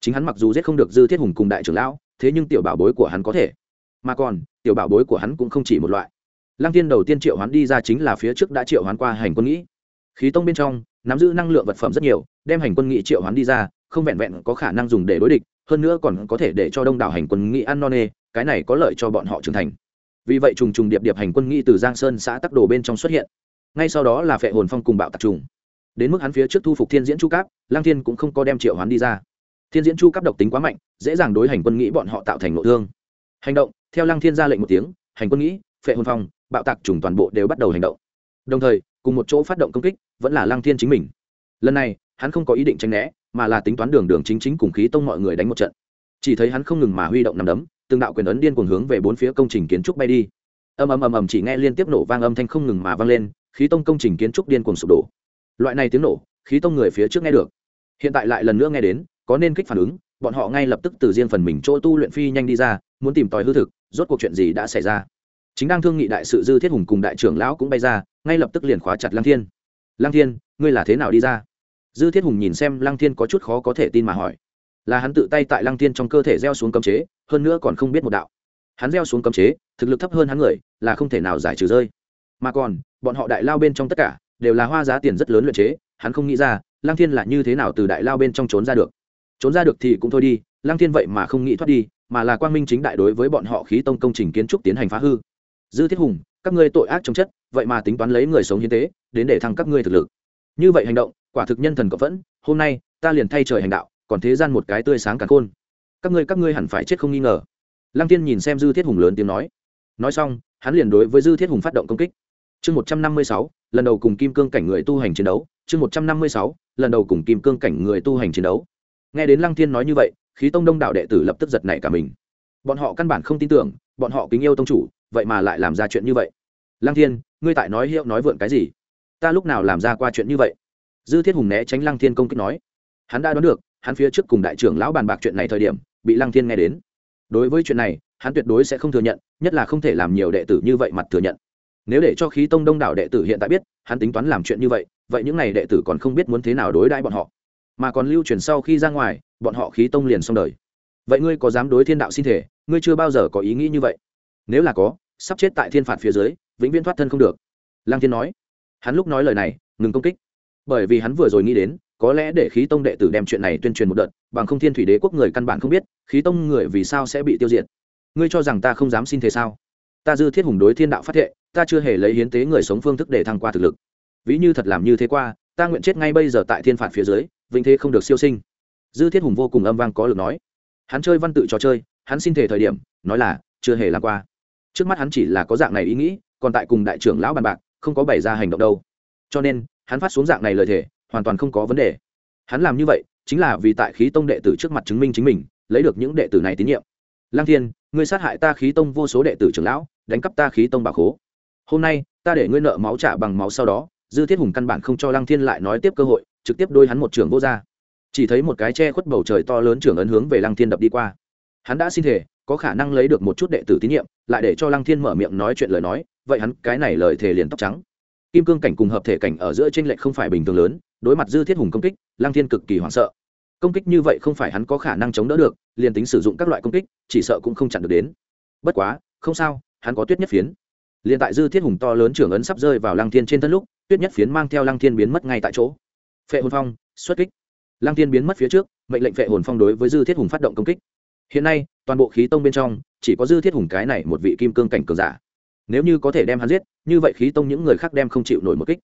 A: Chính hắn mặc dù giết không được dư thiết hùng cùng đại trưởng lão, thế nhưng tiểu bảo bối của hắn có thể. Mà còn, tiểu bảo bối của hắn cũng không chỉ một loại lăng Tiên đầu tiên triệu hoán đi ra chính là phía trước đã triệu hoán qua hành quân nghĩ. Khí tông bên trong, nắm giữ năng lượng vật phẩm rất nhiều, đem hành quân nghĩ triệu hoán đi ra, không vẹn vẹn có khả năng dùng để đối địch, hơn nữa còn có thể để cho đông đảo hành quân nghĩ ăn no nê, cái này có lợi cho bọn họ trưởng thành. Vì vậy trùng trùng điệp điệp hành quân nghĩ từ giang sơn xã tắc đồ bên trong xuất hiện. Ngay sau đó là phệ hồn phong cùng bạo tạc trùng. Đến mức hắn phía trước thu phục thiên diễn chu cáp lang thiên cũng không có đem triệu hoán đi ra. Thiên diễn chu cáp độc tính quá mạnh, dễ dàng đối hành quân nghĩ bọn họ tạo thành nội thương. Hành động, theo lang thiên ra lệnh một tiếng, hành quân nghĩ, phệ hồn phong bạo tạc trùng toàn bộ đều bắt đầu hành động. Đồng thời, cùng một chỗ phát động công kích vẫn là lang thiên chính mình. Lần này, hắn không có ý định tránh né, mà là tính toán đường đường chính chính cùng khí tông mọi người đánh một trận. Chỉ thấy hắn không ngừng mà huy động nằm đấm, từng đạo quyền ấn điên cuồng hướng về bốn phía công trình kiến trúc bay đi. Ầm ầm ầm ầm chỉ nghe liên tiếp nổ vang âm thanh không ngừng mà vang lên, khí tông công trình kiến trúc điên cuồng sụp đổ. Loại này tiếng nổ, khí tông người phía trước nghe được. Hiện tại lại lần nữa nghe đến, có nên kích phản ứng, bọn họ ngay lập tức từ riêng phần mình chỗ tu luyện phi nhanh đi ra, muốn tìm tòi hư thực, rốt cuộc chuyện gì đã xảy ra chính đang thương nghị đại sự dư thiết hùng cùng đại trưởng lão cũng bay ra, ngay lập tức liền khóa chặt lăng thiên. Lăng thiên, ngươi là thế nào đi ra? Dư thiết hùng nhìn xem lăng thiên có chút khó có thể tin mà hỏi. Là hắn tự tay tại lăng thiên trong cơ thể gieo xuống cấm chế, hơn nữa còn không biết một đạo. Hắn gieo xuống cấm chế, thực lực thấp hơn hắn người, là không thể nào giải trừ rơi. Mà còn, bọn họ đại lao bên trong tất cả, đều là hoa giá tiền rất lớn luyện chế, hắn không nghĩ ra, lăng thiên là như thế nào từ đại lao bên trong trốn ra được. Trốn ra được thì cũng thôi đi, lăng thiên vậy mà không nghĩ thoát đi, mà là quang minh chính đại đối với bọn họ khí tông công trình kiến trúc tiến hành phá hư dư thiết hùng, các ngươi tội ác trong chất, vậy mà tính toán lấy người sống hiến tế, đến để thăng các ngươi thực lực. Như vậy hành động, quả thực nhân thần cộng phẫn, hôm nay, ta liền thay trời hành đạo, còn thế gian một cái tươi sáng cả khôn. Các ngươi các ngươi hẳn phải chết không nghi ngờ. Lăng tiên nhìn xem dư thiết hùng lớn tiếng nói. Nói xong, hắn liền đối với dư thiết hùng phát động công kích. Chương một trăm năm mươi sáu, lần đầu cùng kim cương cảnh người tu hành chiến đấu. Chương một trăm năm mươi sáu, lần đầu cùng kim cương cảnh người tu hành chiến đấu. Nghe đến lăng thiên nói như vậy, khí tông đông đạo đệ tử lập tức giật nảy cả mình. Bọn họ căn bản không tin tưởng, bọn họ kính yêu tông chủ vậy mà lại làm ra chuyện như vậy. Lăng thiên, ngươi tại nói hiệu nói vượn cái gì? Ta lúc nào làm ra qua chuyện như vậy? Dư thiết hùng né tránh lăng thiên công kích nói. Hắn đã đoán được, hắn phía trước cùng đại trưởng lão bàn bạc chuyện này thời điểm, bị lăng thiên nghe đến. Đối với chuyện này, hắn tuyệt đối sẽ không thừa nhận, nhất là không thể làm nhiều đệ tử như vậy mặt thừa nhận. Nếu để cho khí tông đông đảo đệ tử hiện tại biết, hắn tính toán làm chuyện như vậy vậy những n à y đệ tử còn không biết muốn thế nào đối đãi bọn họ. Mà còn lưu truyền sau khi ra ngoài, bọn họ khí tông liền xong đời. Vậy ngươi có dám đối thiên đạo xin thể ngươi chưa bao giờ có ý nghĩ như vậy? Nếu là có sắp chết tại thiên phạt phía dưới, vĩnh viễn thoát thân không được. Lăng thiên nói. Hắn lúc nói lời này, ngừng công kích. Bởi vì hắn vừa rồi nghĩ đến, có lẽ để khí tông đệ tử đem chuyện này tuyên truyền một đợt, bằng không thiên thủy đế quốc người căn bản không biết, khí tông người vì sao sẽ bị tiêu diệt. Ngươi cho rằng ta không dám xin thế sao? Ta dư thiết hùng đối thiên đạo phát thệ, ta chưa hề lấy hiến tế người sống phương thức để thăng qua thực lực. Ví như thật làm như thế qua, ta nguyện chết ngay bây giờ tại thiên phạt phía dưới, vĩnh thế không được siêu sinh. Dư thiết hùng vô cùng âm vang có lực nói. Hắn chơi văn tự trò chơi, hắn xin thể thời điểm, nói là chưa hề làm qua trước mắt hắn chỉ là có dạng này ý nghĩ, còn tại cùng đại trưởng lão bàn bạc, không có bày ra hành động đâu. Cho nên, hắn phát xuống dạng này lời thề, hoàn toàn không có vấn đề. Hắn làm như vậy, chính là vì tại khí tông đệ tử trước mặt chứng minh chính mình, lấy được những đệ tử này tín nhiệm. Lang thiên, ngươi sát hại ta khí tông vô số đệ tử trưởng lão, đánh cắp ta khí tông bà khố. Hôm nay, ta để ngươi nợ máu trả bằng máu sau đó, dư thiết hùng căn bản không cho lăng thiên lại nói tiếp cơ hội, trực tiếp đôi hắn một trường vô r chỉ thấy một cái che khuất bầu trời to lớn trưởng ấn hướng về lăng thiên đập đi qua. Hắn đã xin thể có khả năng lấy được một chút đệ tử tín nhiệm, lại để cho lăng thiên mở miệng nói chuyện lời nói, vậy hắn cái này lời thề liền tóc trắng. Kim cương cảnh cùng hợp thể cảnh ở giữa tranh lệch không phải bình thường lớn, đối mặt dư thiết hùng công kích, lăng thiên cực kỳ hoảng sợ. Công kích như vậy không phải hắn có khả năng chống đỡ được, liền tính sử dụng các loại công kích, chỉ sợ cũng không chặn được đến. Bất quá, không sao, hắn có tuyết nhất phiến. Liền tại dư thiết hùng to lớn trưởng ấn sắp rơi vào lăng thiên trên thân lúc, tuyết nhất phiến mang theo lăng thiên biến mất ngay tại chỗ. Phệ hồn phong, xuất kích. Lăng thiên biến mất phía trước, mệnh lệnh phệ hồn phong đối với dư thiết hùng phát động công kích hiện nay, toàn bộ khí tông bên trong, chỉ có dư thiết hùng cái này một vị kim cương cảnh cường giả. Nếu như có thể đem hắn giết, như vậy khí tông những người khác đem không chịu nổi một kích.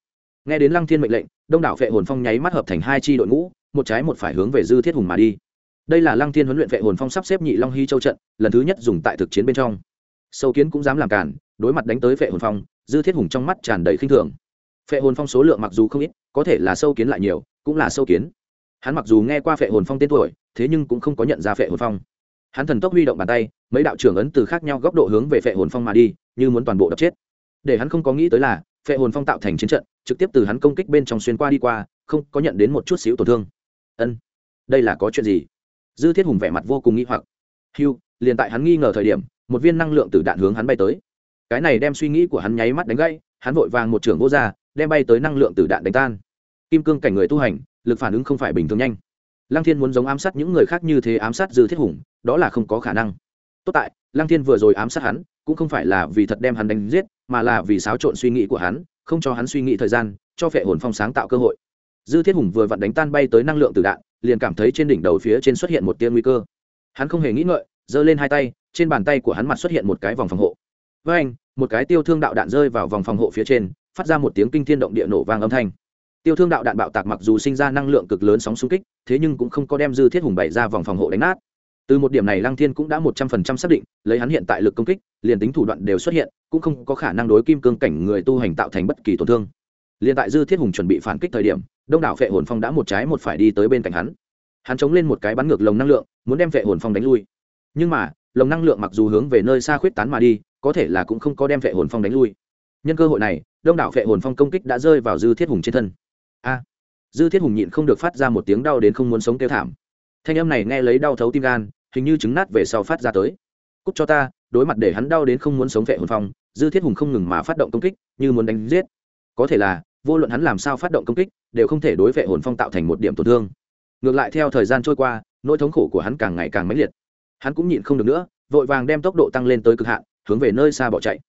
A: Nghe đến lăng thiên mệnh lệnh, đông đảo vệ hồn phong nháy mắt hợp thành hai chi đội ngũ, một trái một phải hướng về dư thiết hùng mà đi. Đây là lăng thiên huấn luyện vệ hồn phong sắp xếp nhị long hy châu trận, lần thứ nhất dùng tại thực chiến bên trong. Sâu kiến cũng dám làm cản đối mặt đánh tới vệ hồn phong, dư thiết hùng trong mắt tràn đầy khinh thường. Vệ hồn phong số lượng mặc dù không ít, có thể là sâu kiến lại nhiều, cũng là sâu kiến. Hắn mặc dù nghe qua vệ hồn phong tên tuổi, thế nhưng cũng không có nhận ra vệ hồn phong hắn thần tốc huy động bàn tay, mấy đạo trưởng ấn từ khác nhau góc độ hướng về phệ hồn phong mà đi, như muốn toàn bộ đập chết. Để hắn không có nghĩ tới là, phệ hồn phong tạo thành chiến trận, trực tiếp từ hắn công kích bên trong xuyên qua đi qua, không có nhận đến một chút xíu tổn thương. Ân, đây là có chuyện gì? Dư thiết hùng vẻ mặt vô cùng nghĩ hoặc. Hiu liền tại hắn nghi ngờ thời điểm, một viên năng lượng từ đạn hướng hắn bay tới. Cái này đem suy nghĩ của hắn nháy mắt đánh gãy, hắn vội vàng một trưởng vô ra, đem bay tới năng lượng từ đạn đánh tan. Kim cương cảnh người tu hành, lực phản ứng không phải bình thường nhanh lăng thiên muốn giống ám sát những người khác như thế ám sát dư thiết hùng, đó là không có khả năng. Tốt tại, lăng thiên vừa rồi ám sát hắn, cũng không phải là vì thật đem hắn đánh giết, mà là vì xáo trộn suy nghĩ của hắn, không cho hắn suy nghĩ thời gian, cho phệ hồn phong sáng tạo cơ hội. Dư thiết hùng vừa vặn đánh tan bay tới năng lượng từ đạn, liền cảm thấy trên đỉnh đầu phía trên xuất hiện một tia nguy cơ. Hắn không hề nghĩ ngợi, giơ lên hai tay, trên bàn tay của hắn mặt xuất hiện một cái vòng phòng hộ. Với anh một cái tiêu thương đạo đạn rơi vào vòng phòng hộ phía trên, phát ra một tiếng kinh thiên động địa nổ vang âm thanh tiêu thương đạo đạn bạo tạc mặc dù sinh ra năng lượng cực lớn sóng xung kích, thế nhưng cũng không có đem dư thiết hùng bày ra vòng phòng hộ đánh nát. Từ một điểm này, lăng thiên cũng đã một trăm phần trăm xác định, lấy hắn hiện tại lực công kích, liền tính thủ đoạn đều xuất hiện, cũng không có khả năng đối kim cương cảnh người tu hành tạo thành bất kỳ tổn thương. Liền tại dư thiết hùng chuẩn bị phản kích thời điểm, đông đảo Vệ hồn phong đã một trái một phải đi tới bên cạnh hắn. Hắn chống lên một cái bắn ngược lồng năng lượng, muốn đem Vệ hồn phong đánh lui. Nhưng mà, lồng năng lượng mặc dù hướng về nơi xa khuyết tán mà đi, có thể là cũng không có đem Vệ hồn phong đánh lui. Nhân cơ hội này, đông đảo Vệ hồn phong công kích đã rơi vào dư thiết hùng trên thân a. Dư thiết hùng nhịn không được phát ra một tiếng đau đến không muốn sống kêu thảm. Thanh âm này nghe lấy đau thấu tim gan, hình như trứng nát về sau phát ra tới. Cúc cho ta, đối mặt để hắn đau đến không muốn sống vệ hồn phong, dư thiết hùng không ngừng mà phát động công kích, như muốn đánh giết. Có thể là, vô luận hắn làm sao phát động công kích, đều không thể đối vệ hồn phong tạo thành một điểm tổn thương. Ngược lại theo thời gian trôi qua, nỗi thống khổ của hắn càng ngày càng mãnh liệt. Hắn cũng nhịn không được nữa, vội vàng đem tốc độ tăng lên tới cực hạn, hướng về nơi xa bỏ chạy.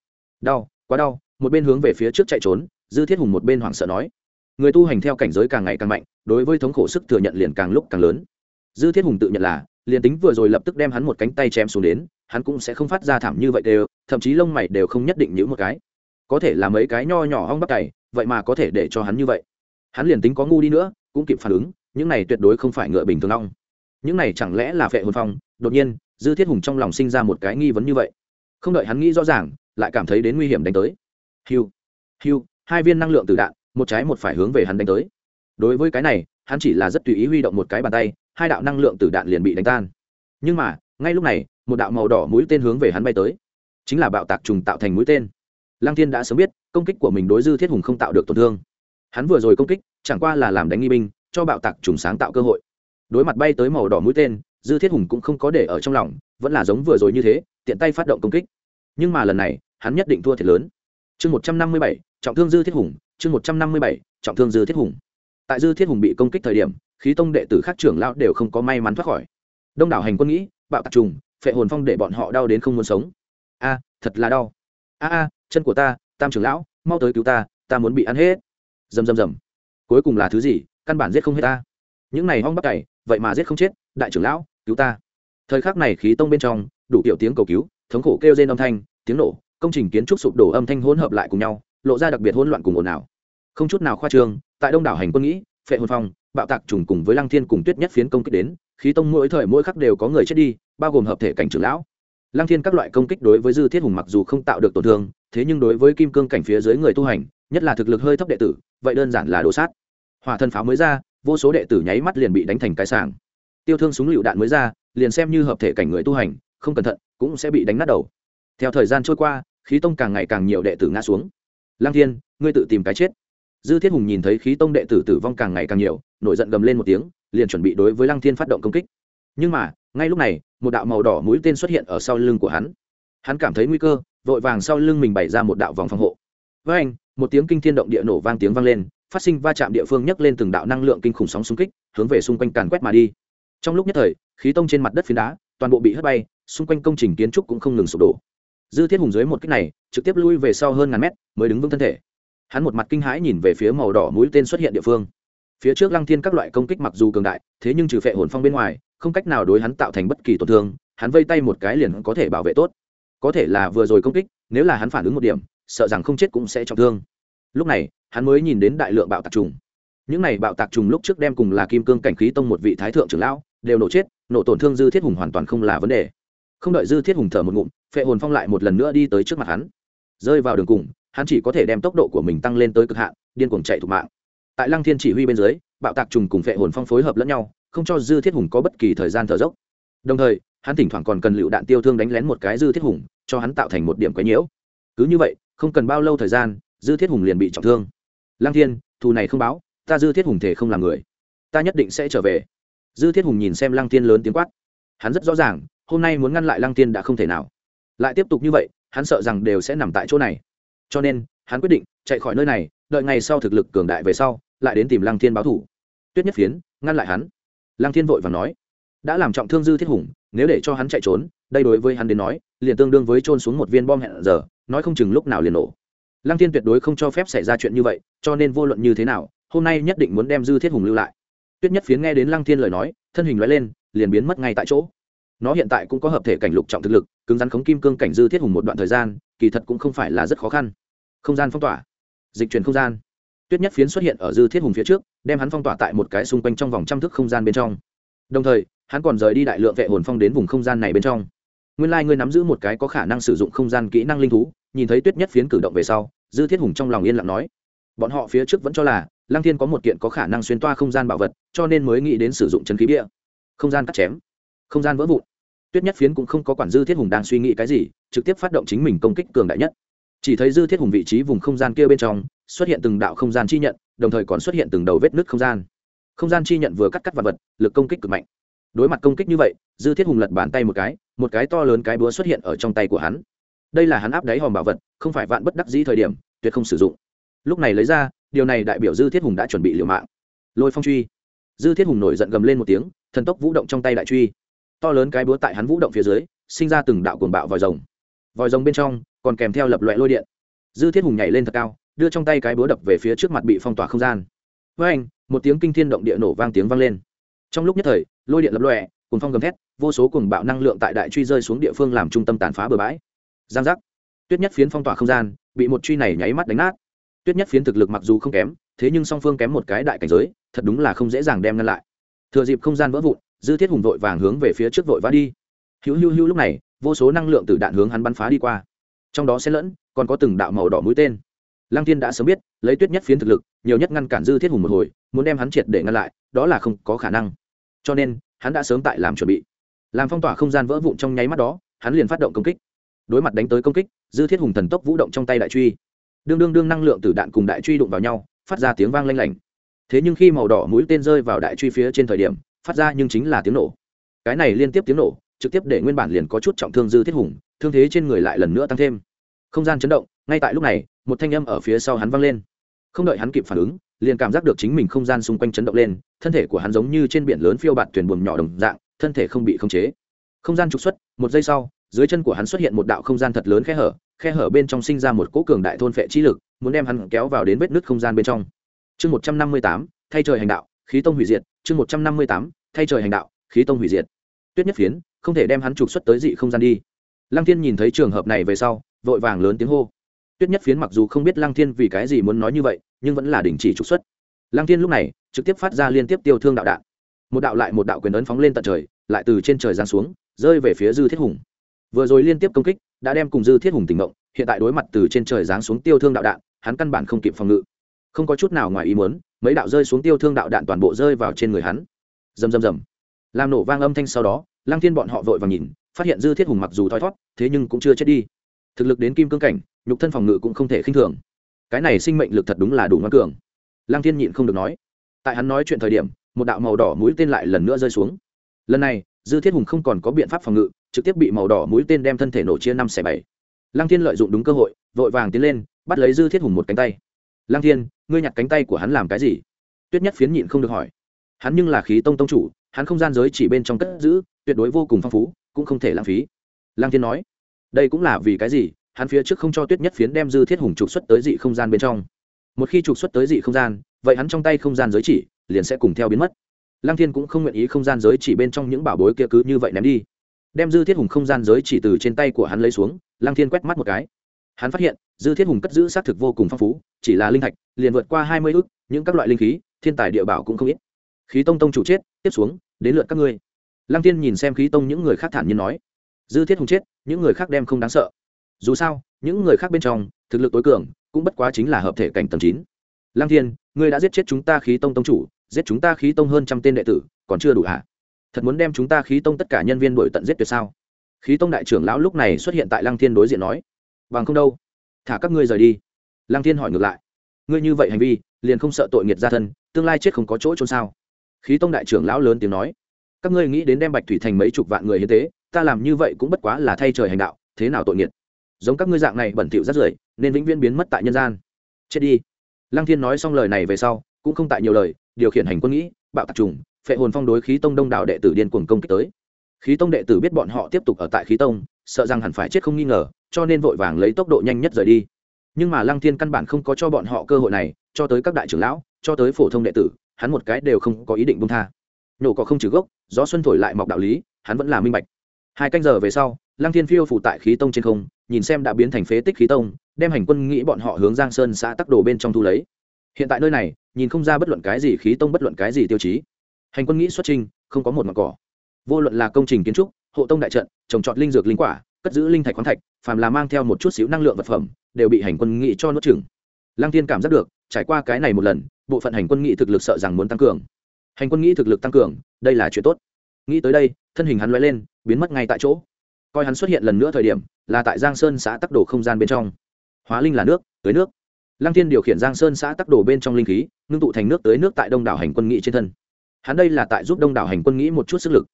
A: Đau, quá đau, một bên hướng về phía trước chạy trốn, dư thiết hùng một bên hoảng sợ nói người tu hành theo cảnh giới càng ngày càng mạnh, đối với thống khổ sức thừa nhận liền càng lúc càng lớn. Dư thiết hùng tự nhận là, liền tính vừa rồi lập tức đem hắn một cánh tay chém xuống đến, hắn cũng sẽ không phát ra thảm như vậy đều, thậm chí lông mày đều không nhất định nhữ một cái. Có thể là mấy cái nho nhỏ hong bắp cày, vậy mà có thể để cho hắn như vậy. Hắn liền tính có ngu đi nữa, cũng kịp phản ứng, những này tuyệt đối không phải ngựa bình thường long những này chẳng lẽ là vệ hồn phong? Đột nhiên, dư thiết hùng trong lòng sinh ra một cái nghi vấn như vậy. Không đợi hắn nghĩ rõ ràng, lại cảm thấy đến nguy hiểm đánh tới. Hiu hiu hai viên năng lượng từ đạn một trái một phải hướng về hắn đánh tới. Đối với cái này, hắn chỉ là rất tùy ý huy động một cái bàn tay, hai đạo năng lượng từ đạn liền bị đánh tan. Nhưng mà, ngay lúc này, một đạo màu đỏ mũi tên hướng về hắn bay tới. Chính là bạo tạc trùng tạo thành mũi tên. Lăng thiên đã sớm biết, công kích của mình đối dư thiết hùng không tạo được tổn thương. Hắn vừa rồi công kích, chẳng qua là làm đánh nghi binh, cho bạo tạc trùng sáng tạo cơ hội. Đối mặt bay tới màu đỏ mũi tên, dư thiết hùng cũng không có để ở trong lòng, vẫn là giống vừa rồi như thế, tiện tay phát động công kích. Nhưng mà lần này, hắn nhất định thua thiệt lớn. Chương một trăm năm mươi bảy, trọng thương dư thiết hùng chương một trăm năm mươi bảy, trọng thương dư thiết hùng. Tại dư thiết hùng bị công kích thời điểm, khí tông đệ tử khác trưởng lão đều không có may mắn thoát khỏi. Đông đảo hành quân nghĩ, bạo tạc trùng, phệ hồn phong để bọn họ đau đến không muốn sống. A, thật là đau. A a, chân của ta, tam trưởng lão, mau tới cứu ta ta muốn bị ăn hết. Rầm rầm rầm. Cuối cùng là thứ gì? Căn bản giết không hết ta. Những này hong bắt cày, vậy mà giết không chết, đại trưởng lão, cứu ta. Thời khắc này khí tông bên trong, đủ kiểu tiếng cầu cứu, thống khổ kêu rên âm thanh, tiếng nổ, công trình kiến trúc sụp đổ âm thanh hỗn hợp lại cùng nhau, lộ ra đặc biệt hỗn loạn cùng ồn ào không chút nào khoa trương, tại đông đảo hành quân nghĩ, phệ hồn phong, bạo tạc trùng cùng với lăng thiên cùng tuyết nhất phiến công kích đến, khí tông mỗi thời mỗi khắc đều có người chết đi, bao gồm hợp thể cảnh trưởng lão. Lăng thiên các loại công kích đối với dư thiết hùng mặc dù không tạo được tổn thương, thế nhưng đối với kim cương cảnh phía dưới người tu hành, nhất là thực lực hơi thấp đệ tử, vậy đơn giản là đồ sát. Hỏa thần pháo mới ra, vô số đệ tử nháy mắt liền bị đánh thành cái sàng tiêu thương súng lựu đạn mới ra, liền xem như hợp thể cảnh người tu hành, không cẩn thận, cũng sẽ bị đánh nát đầu. Theo thời gian trôi qua, khí tông càng ngày càng nhiều đệ tử ngã xuống. Lăng thiên, ngươi tự tìm cái chết dư thiết hùng nhìn thấy khí tông đệ tử tử vong càng ngày càng nhiều, nổi giận gầm lên một tiếng, liền chuẩn bị đối với lăng thiên phát động công kích. Nhưng mà, ngay lúc này, một đạo màu đỏ mũi tên xuất hiện ở sau lưng của hắn. Hắn cảm thấy nguy cơ, vội vàng sau lưng mình bày ra một đạo vòng phòng hộ. Với anh, một tiếng kinh thiên động địa nổ vang tiếng vang lên, phát sinh va chạm địa phương nhấc lên từng đạo năng lượng kinh khủng sóng xung kích, hướng về xung quanh càn quét mà đi. Trong lúc nhất thời, khí tông trên mặt đất phiến đá, toàn bộ bị hất bay, xung quanh công trình kiến trúc cũng không ngừng sụp đổ. Dư thiết hùng dưới một kích này, trực tiếp lui về sau hơn ngàn mét, mới đứng vững thân thể hắn một mặt kinh hãi nhìn về phía màu đỏ mũi tên xuất hiện địa phương. Phía trước lăng thiên các loại công kích mặc dù cường đại, thế nhưng trừ phệ hồn phong bên ngoài, không cách nào đối hắn tạo thành bất kỳ tổn thương, hắn vây tay một cái liền có thể bảo vệ tốt. Có thể là vừa rồi công kích, nếu là hắn phản ứng một điểm, sợ rằng không chết cũng sẽ trọng thương. Lúc này, hắn mới nhìn đến đại lượng bạo tạc trùng. Những này bạo tạc trùng lúc trước đem cùng là kim cương cảnh khí tông một vị thái thượng trưởng lão, đều nổ chết, nổ tổn thương dư thiết hùng hoàn toàn không là vấn đề. Không đợi dư thiết hùng thở một ngụm, phệ hồn phong lại một lần nữa đi tới trước mặt hắn. Rơi vào đường cùng hắn chỉ có thể đem tốc độ của mình tăng lên tới cực hạn, điên cuồng chạy thủ mạng. Tại lăng thiên chỉ huy bên dưới, bạo tạc trùng cùng phệ hồn phong phối hợp lẫn nhau, không cho dư thiết hùng có bất kỳ thời gian thở dốc. Đồng thời, hắn thỉnh thoảng còn cần lựu đạn tiêu thương đánh lén một cái dư thiết hùng, cho hắn tạo thành một điểm quấy nhiễu. Cứ như vậy, không cần bao lâu thời gian, dư thiết hùng liền bị trọng thương. Lăng thiên, thù này không báo, ta dư thiết hùng thể không làm người. Ta nhất định sẽ trở về. Dư thiết hùng nhìn xem lăng thiên lớn tiếng quát. Hắn rất rõ ràng, hôm nay muốn ngăn lại lăng thiên đã không thể nào. Lại tiếp tục như vậy, hắn sợ rằng đều sẽ nằm tại chỗ này cho nên, hắn quyết định chạy khỏi nơi này, đợi ngày sau thực lực cường đại về sau, lại đến tìm lăng thiên báo thủ. Tuyết nhất phiến ngăn lại hắn. Lăng thiên vội và nói, đã làm trọng thương dư thiết hùng, nếu để cho hắn chạy trốn, đây đối với hắn đến nói, liền tương đương với trôn xuống một viên bom hẹn giờ, nói không chừng lúc nào liền nổ. Lăng thiên tuyệt đối không cho phép xảy ra chuyện như vậy, cho nên vô luận như thế nào, hôm nay nhất định muốn đem dư thiết hùng lưu lại. Tuyết nhất phiến nghe đến lăng thiên lời nói, thân hình loại lên, liền biến mất ngay tại chỗ. Nó hiện tại cũng có hợp thể cảnh lục trọng thực lực, cứng rắn khống kim cương cảnh dư thiết hùng một đoạn thời gian, kỳ thật cũng không phải là rất khó khăn không gian phong tỏa, dịch chuyển không gian. Tuyết nhất phiến xuất hiện ở dư thiết hùng phía trước, đem hắn phong tỏa tại một cái xung quanh trong vòng trăm thước không gian bên trong. Đồng thời, hắn còn rời đi đại lượng vệ hồn phong đến vùng không gian này bên trong. Nguyên lai、like、ngươi nắm giữ một cái có khả năng sử dụng không gian kỹ năng linh thú, nhìn thấy tuyết nhất phiến cử động về sau, dư thiết hùng trong lòng yên lặng nói. Bọn họ phía trước vẫn cho là, lăng thiên có một kiện có khả năng xuyên toa không gian bảo vật, cho nên mới nghĩ đến sử dụng chân khí bia. Không gian cắt chém, không gian vỡ vụn. Tuyết nhất phiến cũng không có quản dư thiết hùng đang suy nghĩ cái gì, trực tiếp phát động chính mình công kích cường đại nhất chỉ thấy dư thiết hùng vị trí vùng không gian kia bên trong, xuất hiện từng đạo không gian chi nhận, đồng thời còn xuất hiện từng đầu vết nứt không gian. Không gian chi nhận vừa cắt cắt vật vật, lực công kích cực mạnh. Đối mặt công kích như vậy, dư thiết hùng lật bàn tay một cái một cái to lớn cái búa xuất hiện ở trong tay của hắn. Đây là hắn áp đáy hòm bảo vật, không phải vạn bất đắc dĩ thời điểm, tuyệt không sử dụng. Lúc này lấy ra, điều này đại biểu dư thiết hùng đã chuẩn bị liều mạng. Lôi phong truy. Dư thiết hùng nổi giận gầm lên một tiếng, thần tốc vũ động trong tay đại truy. To lớn cái búa tại hắn vũ động phía dưới, sinh ra từng đạo cuồng bạo vòi rồng vòi rồng bên trong, còn kèm theo lập loại lôi điện. Dư thiết hùng nhảy lên thật cao, đưa trong tay cái búa đập về phía trước mặt bị phong tỏa không gian. Với anh, một tiếng kinh thiên động địa nổ vang tiếng vang lên. Trong lúc nhất thời, lôi điện lập lòe cùng phong gầm thét, vô số cùng bạo năng lượng tại đại truy rơi xuống địa phương làm trung tâm tàn phá bờ bãi. Giang giác. Tuyết nhất phiến phong tỏa không gian, bị một truy này nháy mắt đánh nát. Tuyết nhất phiến thực lực mặc dù không kém, thế nhưng song phương kém một cái đại cảnh giới, thật đúng là không dễ dàng đem ngăn lại. Thừa dịp không gian vỡ vụn, dư thiết hùng vội vàng hướng về phía trước vội vã đi. Hữu hữu hữu lúc này vô số năng lượng từ đạn hướng hắn bắn phá đi qua. Trong đó xen lẫn, còn có từng đạo màu đỏ mũi tên. Lăng Thiên đã sớm biết, lấy tuyết nhất phiến thực lực, nhiều nhất ngăn cản dư thiết hùng một hồi, muốn đem hắn triệt để ngăn lại, đó là không có khả năng. Cho nên, hắn đã sớm tại làm chuẩn bị. Làm phong tỏa không gian vỡ vụn trong nháy mắt đó, hắn liền phát động công kích. Đối mặt đánh tới công kích, dư thiết hùng thần tốc vũ động trong tay đại truy. Đương đương đương năng lượng từ đạn cùng đại truy đụng vào nhau, phát ra tiếng vang lanh lảnh. Thế nhưng khi màu đỏ mũi tên rơi vào đại truy phía trên thời điểm, phát ra nhưng chính là tiếng nổ. Cái này liên tiếp tiếng nổ trực tiếp để nguyên bản liền có chút trọng thương dư thiết hùng, thương thế trên người lại lần nữa tăng thêm. Không gian chấn động, ngay tại lúc này, một thanh âm ở phía sau hắn vang lên. Không đợi hắn kịp phản ứng, liền cảm giác được chính mình không gian xung quanh chấn động lên, thân thể của hắn giống như trên biển lớn phiêu bạt thuyền buồm nhỏ đồng dạng, thân thể không bị khống chế. Không gian trục xuất, một giây sau, dưới chân của hắn xuất hiện một đạo không gian thật lớn khe hở khe hở bên trong sinh ra một cỗ cường đại thôn phệ chi lực, muốn đem hắn kéo vào đến vết nứt không gian bên trong. Chương một trăm năm mươi tám, thay trời hành đạo, khí tông hủy diệt, chương một trăm năm mươi tám, thay trời hành đạo, khí tông hủy diệt. Tuyết nhất phiến không thể đem hắn trục xuất tới dị không gian đi. Lăng thiên nhìn thấy trường hợp này về sau, vội vàng lớn tiếng hô. Tuyết nhất phiến mặc dù không biết lăng thiên vì cái gì muốn nói như vậy, nhưng vẫn là đình chỉ trục xuất. Lăng thiên lúc này trực tiếp phát ra liên tiếp tiêu thương đạo đạn. Một đạo lại một đạo quyền ấn phóng lên tận trời, lại từ trên trời giáng xuống, rơi về phía dư thiết hùng. Vừa rồi liên tiếp công kích đã đem cùng dư thiết hùng tỉnh động hiện tại đối mặt từ trên trời giáng xuống tiêu thương đạo đạn, hắn căn bản không kịp phòng ngự. Không có chút nào ngoài ý muốn, mấy đạo rơi xuống tiêu thương đạo đạn toàn bộ rơi vào trên người hắn. Rầm rầm rầm. Làm nổ vang âm thanh sau đó lăng thiên bọn họ vội vàng nhìn, phát hiện dư thiết hùng mặc dù thoi thót, thế nhưng cũng chưa chết đi. Thực lực đến kim cương cảnh, nhục thân phòng ngự cũng không thể khinh thường. Cái này sinh mệnh lực thật đúng là đủ ngoan cường. Lăng thiên nhịn không được nói. Tại hắn nói chuyện thời điểm, một đạo màu đỏ mũi tên lại lần nữa rơi xuống. Lần này, dư thiết hùng không còn có biện pháp phòng ngự, trực tiếp bị màu đỏ mũi tên đem thân thể nổ chia năm xẻ bảy. Lăng thiên lợi dụng đúng cơ hội, vội vàng tiến lên, bắt lấy dư thiết hùng một cánh tay. Lăng thiên, ngươi nhặt cánh tay của hắn làm cái gì? Tuyết nhất phiến nhịn không được hỏi hắn nhưng là khí tông tông chủ, hắn không gian giới chỉ bên trong cất giữ, tuyệt đối vô cùng phong phú, cũng không thể lãng phí. Lang thiên nói, đây cũng là vì cái gì? Hắn phía trước không cho tuyết nhất phiến đem dư thiết hùng trục xuất tới dị không gian bên trong. Một khi trục xuất tới dị không gian, vậy hắn trong tay không gian giới chỉ liền sẽ cùng theo biến mất. Lang thiên cũng không nguyện ý không gian giới chỉ bên trong những bảo bối kia cứ như vậy ném đi. Đem dư thiết hùng không gian giới chỉ từ trên tay của hắn lấy xuống Lang thiên quét mắt một cái. Hắn phát hiện, dư thiết hùng cất giữ xác thực vô cùng phong phú, chỉ là linh thạch, liền vượt qua hai mươi ước những các loại linh khí, thiên tài địa bảo cũng không ít khí tông tông chủ chết, tiếp xuống, đến lượt các ngươi. Lăng tiên nhìn xem khí tông những người khác thản nhiên nói, dư thiết hùng chết, những người khác đem không đáng sợ. Dù sao, những người khác bên trong, thực lực tối cường, cũng bất quá chính là hợp thể cảnh tầng chín. Lăng thiên, ngươi đã giết chết chúng ta khí tông tông chủ, giết chúng ta khí tông hơn trăm tên đệ tử, còn chưa đủ hả? Thật muốn đem chúng ta khí tông tất cả nhân viên đổi tận giết tuyệt sao? Khí tông đại trưởng lão lúc này xuất hiện tại lăng thiên đối diện nói, bằng không đâu. Thả các ngươi rời đi. Lăng thiên hỏi ngược lại, ngươi như vậy hành vi, liền không sợ tội nghiệt gia thân, tương lai chết không có chỗ trôn sao? Khí tông đại trưởng lão lớn tiếng nói, các ngươi nghĩ đến đem bạch thủy thành mấy chục vạn người hiến tế, ta làm như vậy cũng bất quá là thay trời hành đạo, thế nào tội nghiệt? Giống các ngươi dạng này bẩn thỉu rất rưởi, nên vĩnh viễn biến mất tại nhân gian. Chết đi. Lăng thiên nói xong lời này về sau, cũng không tại nhiều lời, điều khiển hành quân nghĩ, bạo tạc trùng, phệ hồn phong đối khí tông đông đảo đệ tử điên cuồng công kích tới. Khí tông đệ tử biết bọn họ tiếp tục ở tại khí tông, sợ rằng hẳn phải chết không nghi ngờ, cho nên vội vàng lấy tốc độ nhanh nhất rời đi. Nhưng mà lăng thiên căn bản không có cho bọn họ cơ hội này, cho tới các đại trưởng lão, cho tới phổ thông đệ tử hắn một cái đều không có ý định bung tha. Nổ có không trừ gốc, gió xuân thổi lại mọc đạo lý, hắn vẫn là minh bạch. Hai canh giờ về sau, lăng thiên phiêu phủ tại khí tông trên không, nhìn xem đã biến thành phế tích khí tông, đem hành quân nghĩ bọn họ hướng giang sơn xã tắc đồ bên trong thu lấy. Hiện tại nơi này, nhìn không ra bất luận cái gì khí tông bất luận cái gì tiêu chí. Hành quân nghĩ xuất trình, không có một mặt cỏ. Vô luận là công trình kiến trúc, hộ tông đại trận, trồng trọt linh dược linh quả, cất giữ linh thạch khoáng thạch, phàm là mang theo một chút xíu năng lượng vật phẩm, đều bị hành quân nghĩ cho nuốt chừng lăng thiên cảm giác được, trải qua cái này một lần bộ phận hành quân nghị thực lực sợ rằng muốn tăng cường. Hành quân nghĩ thực lực tăng cường, đây là chuyện tốt. Nghĩ tới đây, thân hình hắn l lên, biến mất ngay tại chỗ. Coi hắn xuất hiện lần nữa thời điểm, là tại giang sơn xã tắc đồ không gian bên trong. Hóa linh là nước tới nước. Lăng thiên điều khiển giang sơn xã tắc đồ bên trong linh khí, ngưng tụ thành nước tới nước tại đông đảo hành quân nghị trên thân. Hắn đây là tại giúp đông đảo hành quân nghĩ một chút sức lực.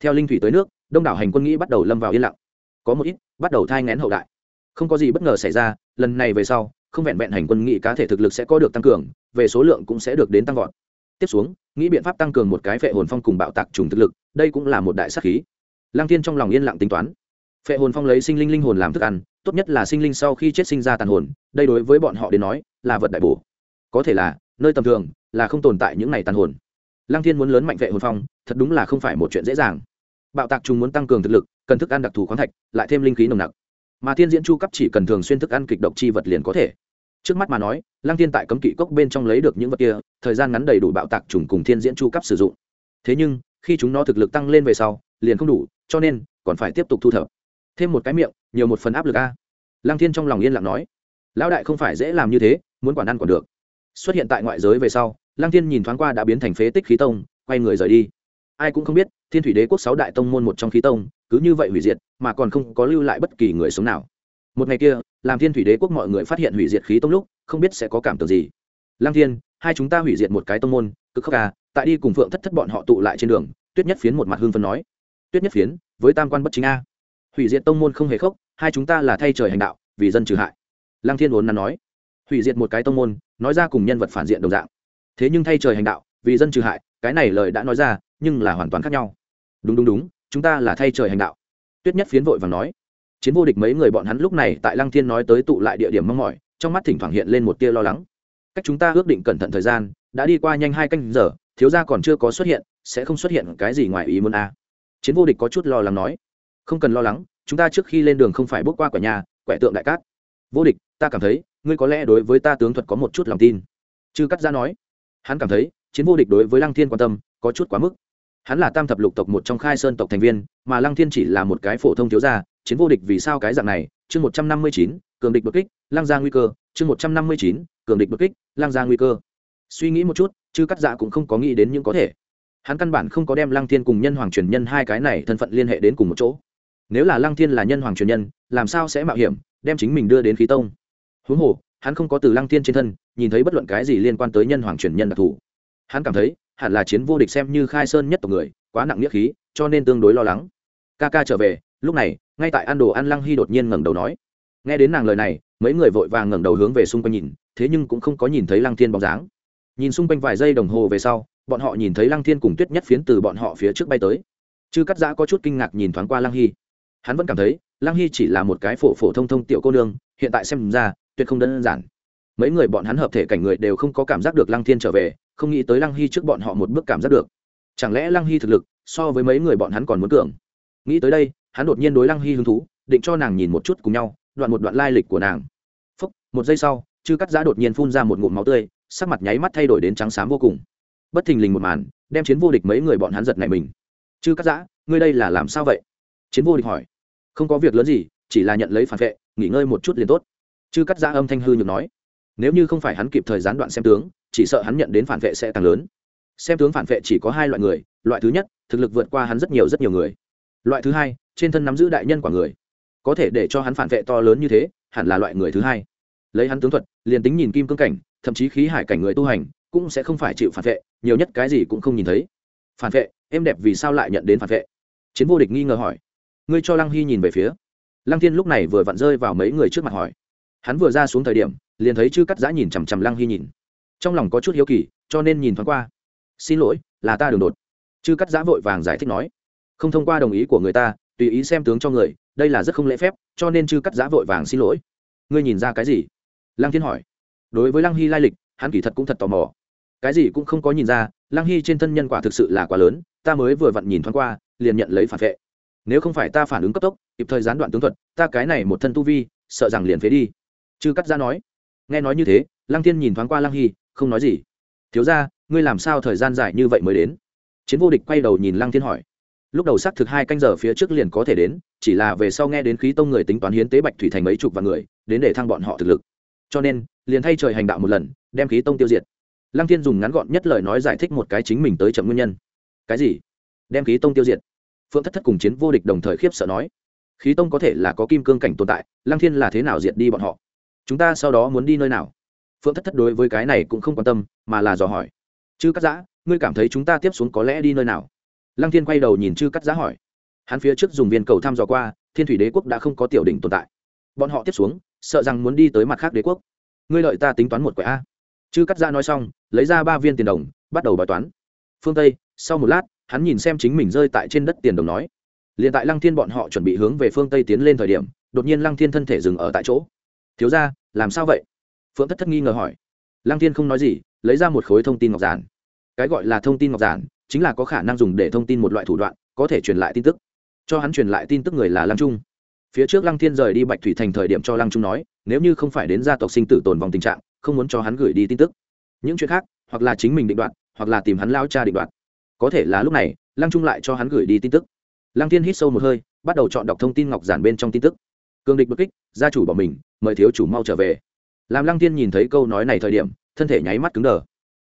A: Theo linh thủy tới nước, đông đảo hành quân nghĩ bắt đầu lâm vào yên lặng. Có một ít, bắt đầu thai ngén hậu đại. Không có gì bất ngờ xảy ra, lần này về sau không vẹn vẹn hành quân nghị cá thể thực lực sẽ có được tăng cường, về số lượng cũng sẽ được đến tăng vọt. Tiếp xuống, nghĩ biện pháp tăng cường một cái phệ hồn phong cùng bạo tạc trùng thực lực, đây cũng là một đại sắc khí. Lang thiên trong lòng yên lặng tính toán. Phệ hồn phong lấy sinh linh linh hồn làm thức ăn, tốt nhất là sinh linh sau khi chết sinh ra tàn hồn, đây đối với bọn họ đến nói, là vật đại bổ. Có thể là, nơi tầm thường, là không tồn tại những này tàn hồn. Lang thiên muốn lớn mạnh vệ hồn phong, thật đúng là không phải một chuyện dễ dàng. Bạo tạc trùng muốn tăng cường thực lực, cần thức ăn đặc thù khoáng thạch, lại thêm linh khí nồng nặc. Mà thiên diễn chu cấp chỉ cần thường xuyên thức ăn kịch độc chi vật liền có thể trước mắt mà nói, lăng thiên tại cấm kỵ cốc bên trong lấy được những vật kia, thời gian ngắn đầy đủ bạo tạc trùng cùng thiên diễn chu cấp sử dụng. Thế nhưng, khi chúng nó thực lực tăng lên về sau, liền không đủ, cho nên còn phải tiếp tục thu thập. Thêm một cái miệng, nhiều một phần áp lực a. Lăng thiên trong lòng yên lặng nói, lão đại không phải dễ làm như thế, muốn quản ăn còn được. Xuất hiện tại ngoại giới về sau, lăng thiên nhìn thoáng qua đã biến thành phế tích khí tông, quay người rời đi. Ai cũng không biết, thiên thủy đế quốc sáu đại tông môn một trong khí tông, cứ như vậy hủy diệt, mà còn không có lưu lại bất kỳ người sống nào. Một ngày kia làm thiên thủy đế quốc mọi người phát hiện hủy diệt khí tông lúc, không biết sẽ có cảm tưởng gì. Lăng thiên, hai chúng ta hủy diệt một cái tông môn, cực khóc ca à, tại đi cùng phượng thất thất bọn họ tụ lại trên đường, tuyết nhất phiến một mặt hương phân nói. Tuyết nhất phiến, với tam quan bất chính a. Hủy diệt tông môn không hề khóc hai chúng ta là thay trời hành đạo, vì dân trừ hại. Lăng thiên vốn nắn nói. Hủy diệt một cái tông môn, nói ra cùng nhân vật phản diện đồng dạng. Thế nhưng thay trời hành đạo, vì dân trừ hại, cái này lời đã nói ra, nhưng là hoàn toàn khác nhau. Đúng đúng đúng, chúng ta là thay trời hành đạo. Tuyết nhất phiến vội và nói chiến vô địch mấy người bọn hắn lúc này tại lăng thiên nói tới tụ lại địa điểm mong mỏi, trong mắt thỉnh thoảng hiện lên một tia lo lắng. Cách chúng ta ước định cẩn thận thời gian, đã đi qua nhanh hai canh giờ, thiếu gia còn chưa có xuất hiện, sẽ không xuất hiện cái gì ngoài ý muốn a à. chiến vô địch có chút lo lắng nói. Không cần lo lắng, chúng ta trước khi lên đường không phải bước qua quả nhà, quẻ tượng đại cát. Vô địch, ta cảm thấy, ngươi có lẽ đối với ta tướng thuật có một chút lòng tin. Chư cắt ra nói. Hắn cảm thấy, chiến vô địch đối với lăng thiên quan tâm, có chút quá mức. Hắn là tam thập lục tộc một trong khai sơn tộc thành viên, mà lăng thiên chỉ là một cái phổ thông thiếu gia chiến vô địch vì sao cái dạng này, chương một trăm năm mươi chín, cường địch bất kích lang ra nguy cơ, chương một trăm năm mươi chín, cường địch bất kích lang ra nguy cơ. Suy nghĩ một chút chứ cắt dạ cũng không có nghĩ đến những có thể. Hắn căn bản không có đem lăng thiên cùng nhân hoàng truyền nhân hai cái này thân phận liên hệ đến cùng một chỗ. Nếu là lăng thiên là nhân hoàng truyền nhân, làm sao sẽ mạo hiểm, đem chính mình đưa đến khí tông? Huống hồ, hắn không có từ lăng thiên trên thân, nhìn thấy bất luận cái gì liên quan tới nhân hoàng truyền nhân đặc thù. Hắn cảm thấy, hẳn là chiến vô địch xem như khai sơn nhất tộc người, quá nặng nghĩa khí, cho nên tương đối lo lắng. Ca ca trở về lúc này, ngay tại ăn đồ ăn lăng hy đột nhiên ngẩng đầu nói. Nghe đến nàng lời này, mấy người vội vàng ngẩng đầu hướng về xung quanh nhìn, thế nhưng cũng không có nhìn thấy lăng thiên bóng dáng. Nhìn xung quanh vài giây đồng hồ về sau, bọn họ nhìn thấy lăng thiên cùng tuyết nhất phiến từ bọn họ phía trước bay tới. Chư cắt giã có chút kinh ngạc nhìn thoáng qua lăng hy hắn vẫn cảm thấy, lăng hy chỉ là một cái phổ phổ thông thông tiểu cô nương, hiện tại xem ra, tuyệt không đơn giản. Mấy người bọn hắn hợp thể cảnh người đều không có cảm giác được lăng thiên trở về, không nghĩ tới lăng hy trước bọn họ một bước cảm giác được. Chẳng lẽ lăng hy thực lực, so với mấy người bọn hắn còn muốn tưởng nghĩ tới đây hắn đột nhiên đối lăng hy hứng thú, định cho nàng nhìn một chút cùng nhau, đoạn một đoạn lai lịch của nàng. Phúc, một giây sau, chư cắt giã đột nhiên phun ra một ngụm máu tươi, sắc mặt nháy mắt thay đổi đến trắng xám vô cùng. Bất thình lình một màn, đem chiến vô địch mấy người bọn hắn giật này mình. Chư cắt giã, ngươi đây là làm sao vậy? Chiến vô địch hỏi. Không có việc lớn gì, chỉ là nhận lấy phản vệ, nghỉ ngơi một chút liền tốt. Chư cắt giã âm thanh hư nhược nói. Nếu như không phải hắn kịp thời gián đoạn xem tướng, chỉ sợ hắn nhận đến phản vệ sẽ càng lớn. Xem tướng phản vệ chỉ có hai loại người, loại thứ nhất, thực lực vượt qua hắn rất nhiều rất nhiều người loại thứ hai, trên thân nắm giữ đại nhân quả người. Có thể để cho hắn phản vệ to lớn như thế, hẳn là loại người thứ hai. Lấy hắn tướng thuật, liền tính nhìn kim cương cảnh, thậm chí khí hải cảnh người tu hành, cũng sẽ không phải chịu phản vệ, nhiều nhất cái gì cũng không nhìn thấy. Phản vệ, em đẹp vì sao lại nhận đến phản vệ? Chiến vô địch nghi ngờ hỏi. Ngươi cho lăng hy nhìn về phía. Lăng thiên lúc này vừa vặn rơi vào mấy người trước mặt hỏi. Hắn vừa ra xuống thời điểm, liền thấy chư cắt giã nhìn chằm chằm lăng hy nhìn. Trong lòng có chút hiếu kỳ, cho nên nhìn thoáng qua. Xin lỗi, là ta đường đột. Chư cắt giã vội vàng giải thích nói không thông qua đồng ý của người ta, tùy ý xem tướng cho người, đây là rất không lễ phép, cho nên chư cắt giã vội vàng xin lỗi. Ngươi nhìn ra cái gì? Lăng thiên hỏi. Đối với lăng hy lai lịch, hắn kỳ thật cũng thật tò mò. Cái gì cũng không có nhìn ra, lăng hy trên thân nhân quả thực sự là quá lớn, ta mới vừa vặn nhìn thoáng qua, liền nhận lấy phản vệ. Nếu không phải ta phản ứng cấp tốc, kịp thời gián đoạn tướng thuật, ta cái này một thân tu vi, sợ rằng liền phế đi. Chư cắt ra nói. Nghe nói như thế, lăng thiên nhìn thoáng qua lăng hy, không nói gì. Thiếu ra ngươi làm sao thời gian dài như vậy mới đến? Chiến vô địch quay đầu nhìn lăng thiên hỏi lúc đầu xác thực hai canh giờ phía trước liền có thể đến, chỉ là về sau nghe đến khí tông người tính toán hiến tế bạch thủy thành mấy chục vạn người, đến để thăng bọn họ thực lực. Cho nên, liền thay trời hành đạo một lần, đem khí tông tiêu diệt. Lăng thiên dùng ngắn gọn nhất lời nói giải thích một cái chính mình tới chậm nguyên nhân. Cái gì? Đem khí tông tiêu diệt? Phượng thất thất cùng chiến vô địch đồng thời khiếp sợ nói. Khí tông có thể là có kim cương cảnh tồn tại, lăng thiên là thế nào diệt đi bọn họ? Chúng ta sau đó muốn đi nơi nào? Phượng thất thất đối với cái này cũng không quan tâm, mà là dò hỏi. Chứ các giã, ngươi cảm thấy chúng ta tiếp xuống có lẽ đi nơi nào? Lăng thiên quay đầu nhìn chư cắt giá hỏi. Hắn phía trước dùng viên cầu thăm dò qua, thiên thủy đế quốc đã không có tiểu đỉnh tồn tại. Bọn họ tiếp xuống, sợ rằng muốn đi tới mặt khác đế quốc. Ngươi lợi ta tính toán một quẻ a. Chư cắt giá nói xong, lấy ra ba viên tiền đồng, bắt đầu bài toán. Phương tây, sau một lát, hắn nhìn xem chính mình rơi tại trên đất tiền đồng nói. Liền tại lăng thiên bọn họ chuẩn bị hướng về phương tây tiến lên thời điểm, đột nhiên lăng thiên thân thể dừng ở tại chỗ. Thiếu ra làm sao vậy? Phượng thất thất nghi ngờ hỏi. Lăng thiên không nói gì, lấy ra một khối thông tin ngọc giản. Cái gọi là thông tin ngọc giản chính là có khả năng dùng để thông tin một loại thủ đoạn, có thể truyền lại tin tức. Cho hắn truyền lại tin tức người là lăng trung. Phía trước lăng thiên rời đi bạch thủy thành thời điểm cho lăng trung nói, nếu như không phải đến gia tộc sinh tử tồn vòng tình trạng, không muốn cho hắn gửi đi tin tức. Những chuyện khác, hoặc là chính mình định đoạt, hoặc là tìm hắn lao cha định đoạt. Có thể là lúc này, lăng trung lại cho hắn gửi đi tin tức. Lăng thiên hít sâu một hơi, bắt đầu chọn đọc thông tin ngọc giản bên trong tin tức. Cương địch bất kích, gia chủ bỏ mình, mời thiếu chủ mau trở về. Làm lăng thiên nhìn thấy câu nói này thời điểm, thân thể nháy mắt cứng đờ.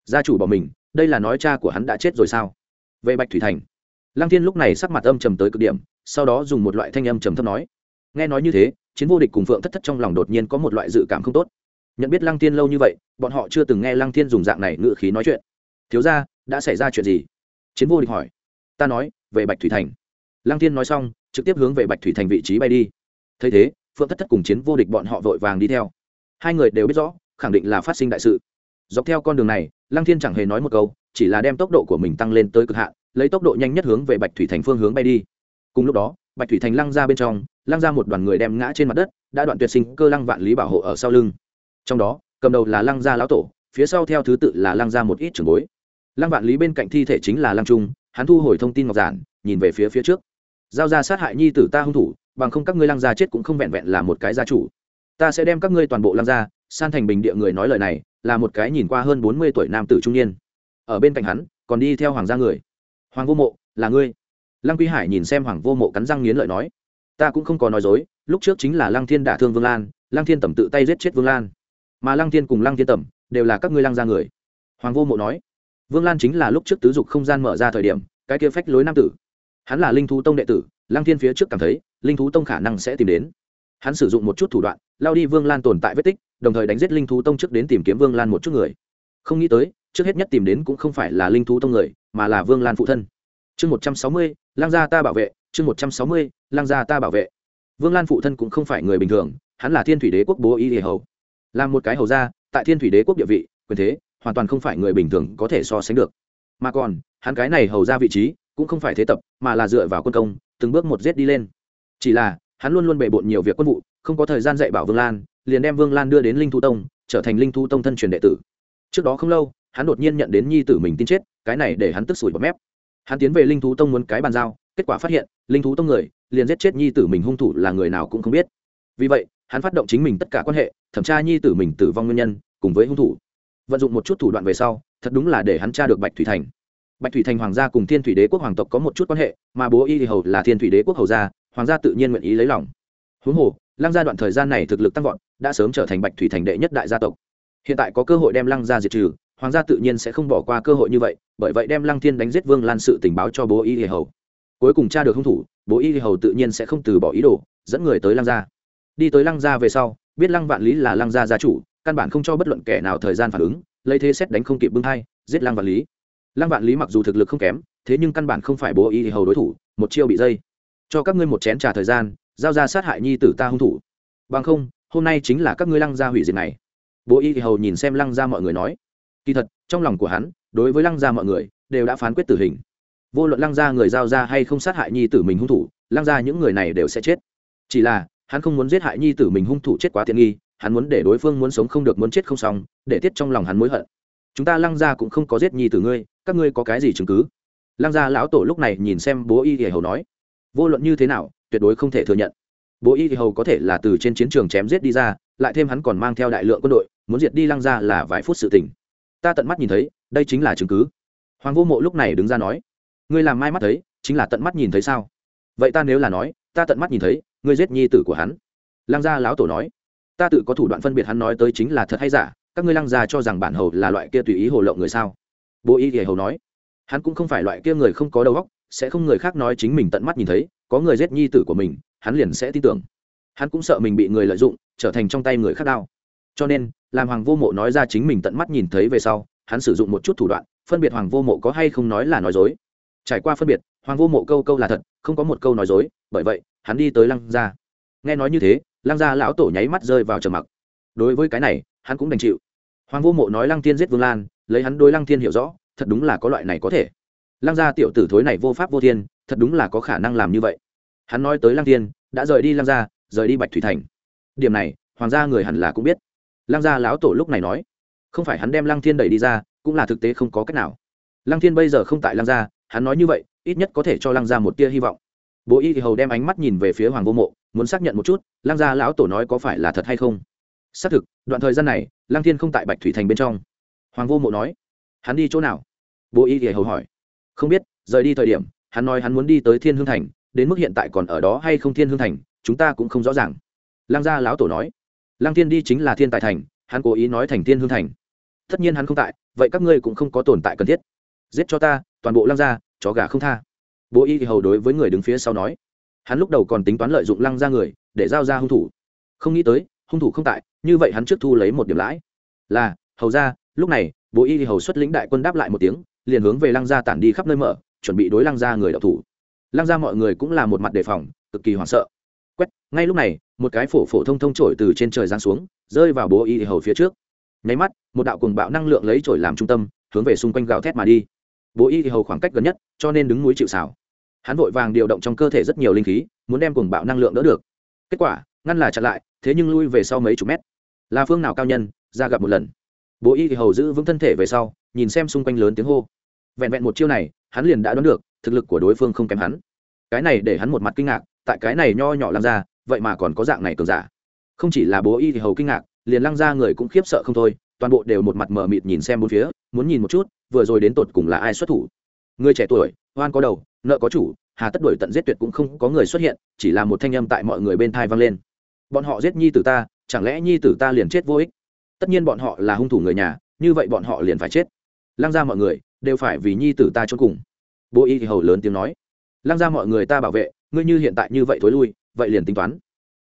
A: Gia chủ bỏ mình đây là nói cha của hắn đã chết rồi sao? Về bạch thủy thành. Lăng thiên lúc này sắc mặt âm trầm tới cực điểm, sau đó dùng một loại thanh âm trầm thấp nói, nghe nói như thế, chiến vô địch cùng phượng thất thất trong lòng đột nhiên có một loại dự cảm không tốt. Nhận biết lăng thiên lâu như vậy, bọn họ chưa từng nghe lăng thiên dùng dạng này ngự khí nói chuyện. Thiếu ra đã xảy ra chuyện gì? Chiến vô địch hỏi. Ta nói, về bạch thủy thành. Lăng thiên nói xong, trực tiếp hướng về bạch thủy thành vị trí bay đi. Thấy thế, phượng thất thất cùng chiến vô địch bọn họ vội vàng đi theo. Hai người đều biết rõ, khẳng định là phát sinh đại sự. Dọc theo con đường này lăng thiên chẳng hề nói một câu, chỉ là đem tốc độ của mình tăng lên tới cực hạn, lấy tốc độ nhanh nhất hướng về bạch thủy thành phương hướng bay đi. Cùng lúc đó, bạch thủy thành lăng ra bên trong, lăng ra một đoàn người đem ngã trên mặt đất, đã đoạn tuyệt sinh cơ lăng vạn lý bảo hộ ở sau lưng. Trong đó, cầm đầu là lăng gia lão tổ, phía sau theo thứ tự là lăng gia một ít trưởng bối. Lăng vạn lý bên cạnh thi thể chính là lăng trung, hắn thu hồi thông tin ngọc giản, nhìn về phía phía trước. Giao ra sát hại nhi tử ta hung thủ, bằng không các ngươi lăng gia chết cũng không vẹn vẹn là một cái gia chủ. Ta sẽ đem các ngươi toàn bộ lăng gia, san thành bình địa người nói lời này là một cái nhìn qua hơn bốn mươi tuổi nam tử trung niên. Ở bên cạnh hắn, còn đi theo hoàng gia người. Hoàng vô mộ, là ngươi. Lăng quy hải nhìn xem hoàng vô mộ cắn răng nghiến lợi nói, ta cũng không có nói dối, lúc trước chính là lăng thiên đả thương vương lan, lăng thiên tẩm tự tay giết chết vương lan. Mà lăng thiên cùng lăng thiên tẩm đều là các ngươi lăng gia người. Hoàng vô mộ nói, vương lan chính là lúc trước tứ dục không gian mở ra thời điểm, cái kia phách lối nam tử. Hắn là linh thú tông đệ tử, lăng thiên phía trước cảm thấy, linh thú tông khả năng sẽ tìm đến. Hắn sử dụng một chút thủ đoạn, lao đi vương lan tồn tại vết tích đồng thời đánh giết linh thú tông trước đến tìm kiếm vương lan một chút người. Không nghĩ tới, trước hết nhất tìm đến cũng không phải là linh thú tông người, mà là vương lan phụ thân. Chương một trăm sáu mươi, lang gia ta bảo vệ, chương một trăm sáu mươi, lang gia ta bảo vệ. Vương lan phụ thân cũng không phải người bình thường, hắn là thiên thủy đế quốc bố y hề hầu. Là một cái hầu gia, tại thiên thủy đế quốc địa vị, quyền thế, hoàn toàn không phải người bình thường có thể so sánh được. Mà còn, hắn cái này hầu ra vị trí, cũng không phải thế tập, mà là dựa vào quân công, từng bước một giết đi lên. Chỉ là, hắn luôn luôn bề bộn nhiều việc quân vụ không có thời gian dạy bảo vương lan, liền đem vương lan đưa đến linh thu tông, trở thành linh thu tông thân truyền đệ tử. Trước đó không lâu, hắn đột nhiên nhận đến nhi tử mình tin chết, cái này để hắn tức sủi bọt mép. Hắn tiến về linh thú tông muốn cái bàn giao, kết quả phát hiện, linh thú tông người, liền giết chết nhi tử mình hung thủ là người nào cũng không biết. Vì vậy, hắn phát động chính mình tất cả quan hệ, thẩm tra nhi tử mình tử vong nguyên nhân, cùng với hung thủ. Vận dụng một chút thủ đoạn về sau, thật đúng là để hắn tra được bạch thủy thành. Bạch thủy thành hoàng gia cùng thiên thủy đế quốc hoàng tộc có một chút quan hệ, mà bố y thì hầu là thiên thủy đế quốc hầu gia, hoàng gia tự nhiên nguyện ý lấy lòng. Huống hồ lăng gia đoạn thời gian này thực lực tăng vọt, đã sớm trở thành bạch thủy thành đệ nhất đại gia tộc. Hiện tại có cơ hội đem lăng gia diệt trừ, hoàng gia tự nhiên sẽ không bỏ qua cơ hội như vậy, bởi vậy đem lăng thiên đánh giết vương lan sự tình báo cho bố y hầu. Cuối cùng tra được hung thủ, bố y hầu tự nhiên sẽ không từ bỏ ý đồ, dẫn người tới lăng gia. Đi tới lăng gia về sau, biết lăng vạn lý là lăng gia gia chủ, căn bản không cho bất luận kẻ nào thời gian phản ứng, lấy thế xét đánh không kịp bưng hai giết lăng vạn lý. Lăng vạn lý mặc dù thực lực không kém, thế nhưng căn bản không phải bố y hầu đối thủ, một chiêu bị dây. Cho các ngươi một chén trà thời gian giao ra sát hại nhi tử ta hung thủ. Bằng không, hôm nay chính là các ngươi lăng gia hủy diệt này. Bố y hầu nhìn xem lăng gia mọi người nói. Kỳ thật, trong lòng của hắn, đối với lăng gia mọi người, đều đã phán quyết tử hình. Vô luận lăng gia người giao ra hay không sát hại nhi tử mình hung thủ, lăng gia những người này đều sẽ chết. Chỉ là, hắn không muốn giết hại nhi tử mình hung thủ chết quá tiện nghi, hắn muốn để đối phương muốn sống không được muốn chết không xong, để tiết trong lòng hắn mối hận. Chúng ta lăng gia cũng không có giết nhi tử ngươi, các ngươi có cái gì chứng cứ? Lăng gia lão tổ lúc này nhìn xem bố y thì hầu nói. Vô luận như thế nào tuyệt đối không thể thừa nhận. Bố y thì hầu có thể là từ trên chiến trường chém giết đi ra, lại thêm hắn còn mang theo đại lượng quân đội, muốn diệt đi lăng ra là vài phút sự tình. Ta tận mắt nhìn thấy, đây chính là chứng cứ. Hoàng vô mộ lúc này đứng ra nói, ngươi làm mai mắt thấy, chính là tận mắt nhìn thấy sao? Vậy ta nếu là nói, ta tận mắt nhìn thấy, ngươi giết nhi tử của hắn. Lăng gia lão tổ nói, ta tự có thủ đoạn phân biệt hắn nói tới chính là thật hay giả, các ngươi lăng gia cho rằng bản hầu là loại kia tùy ý hồ lộng người sao? Bố y thì hầu nói, hắn cũng không phải loại kia người không có đầu óc, sẽ không người khác nói chính mình tận mắt nhìn thấy có người giết nhi tử của mình, hắn liền sẽ tin tưởng. Hắn cũng sợ mình bị người lợi dụng, trở thành trong tay người khác đao. Cho nên, làm hoàng vô mộ nói ra chính mình tận mắt nhìn thấy về sau, hắn sử dụng một chút thủ đoạn, phân biệt hoàng vô mộ có hay không nói là nói dối. Trải qua phân biệt, hoàng vô mộ câu câu là thật, không có một câu nói dối, bởi vậy, hắn đi tới lăng gia. Nghe nói như thế, lăng gia lão tổ nháy mắt rơi vào trầm mặc. Đối với cái này, hắn cũng đành chịu. Hoàng vô mộ nói lăng thiên giết vương lan, lấy hắn đối lăng thiên hiểu rõ, thật đúng là có loại này có thể. Lăng gia tiểu tử thối này vô pháp vô thiên thật đúng là có khả năng làm như vậy. Hắn nói tới lăng thiên, đã rời đi lăng gia, rời đi bạch thủy thành. Điểm này, hoàng gia người hẳn là cũng biết. Lăng gia lão tổ lúc này nói, không phải hắn đem lăng thiên đẩy đi ra, cũng là thực tế không có cách nào. Lăng thiên bây giờ không tại lăng gia, hắn nói như vậy, ít nhất có thể cho lăng gia một tia hy vọng. Bố y thì hầu đem ánh mắt nhìn về phía hoàng vô mộ, muốn xác nhận một chút, lăng gia lão tổ nói có phải là thật hay không. Xác thực, đoạn thời gian này, lăng thiên không tại bạch thủy thành bên trong. Hoàng vô mộ nói, hắn đi chỗ nào? Bố y thì hầu hỏi, không biết, rời đi thời điểm hắn nói hắn muốn đi tới thiên hương thành, đến mức hiện tại còn ở đó hay không thiên hương thành, chúng ta cũng không rõ ràng. Lăng gia lão tổ nói, lăng thiên đi chính là thiên tài thành, hắn cố ý nói thành thiên hương thành. Tất nhiên hắn không tại, vậy các ngươi cũng không có tồn tại cần thiết. Giết cho ta, toàn bộ lăng gia, chó gà không tha. Bố y hầu đối với người đứng phía sau nói, hắn lúc đầu còn tính toán lợi dụng lăng ra người, để giao ra hung thủ. Không nghĩ tới, hung thủ không tại, như vậy hắn trước thu lấy một điểm lãi. Là, hầu ra lúc này, bố y hầu xuất lĩnh đại quân đáp lại một tiếng, liền hướng về lăng gia tản đi khắp nơi mở chuẩn bị đối lăng gia người đạo thủ. Lăng gia mọi người cũng là một mặt đề phòng, cực kỳ hoảng sợ. Quét, ngay lúc này, một cái phổ phổ thông thông trổi từ trên trời giáng xuống, rơi vào bố y hầu phía trước. Nháy mắt, một đạo cùng bạo năng lượng lấy trổi làm trung tâm, hướng về xung quanh gào thét mà đi. Bố y hầu khoảng cách gần nhất, cho nên đứng núi chịu xảo hắn vội vàng điều động trong cơ thể rất nhiều linh khí, muốn đem cùng bạo năng lượng đỡ được. Kết quả, ngăn là chặn lại, thế nhưng lui về sau mấy chục mét. Là phương nào cao nhân, ra gặp một lần. Bố y hầu giữ vững thân thể về sau, nhìn xem xung quanh lớn tiếng hô vẹn vẹn một chiêu này, hắn liền đã đoán được, thực lực của đối phương không kém hắn. Cái này để hắn một mặt kinh ngạc, tại cái này nho nhỏ lăng ra, vậy mà còn có dạng này cường giả. Không chỉ là bố y thì hầu kinh ngạc, liền lăng ra người cũng khiếp sợ không thôi, toàn bộ đều một mặt mờ mịt nhìn xem bốn phía, muốn nhìn một chút, vừa rồi đến tột cùng là ai xuất thủ. Người trẻ tuổi, hoan có đầu, nợ có chủ, hà tất đổi tận giết tuyệt cũng không có người xuất hiện, chỉ là một thanh âm tại mọi người bên thai vang lên. Bọn họ giết nhi tử ta, chẳng lẽ nhi tử ta liền chết vô ích? Tất nhiên bọn họ là hung thủ người nhà, như vậy bọn họ liền phải chết. Lăng ra mọi người đều phải vì nhi tử ta trốn cùng. Bố y thì hầu lớn tiếng nói, lăng ra mọi người ta bảo vệ, ngươi như hiện tại như vậy thối lui, vậy liền tính toán.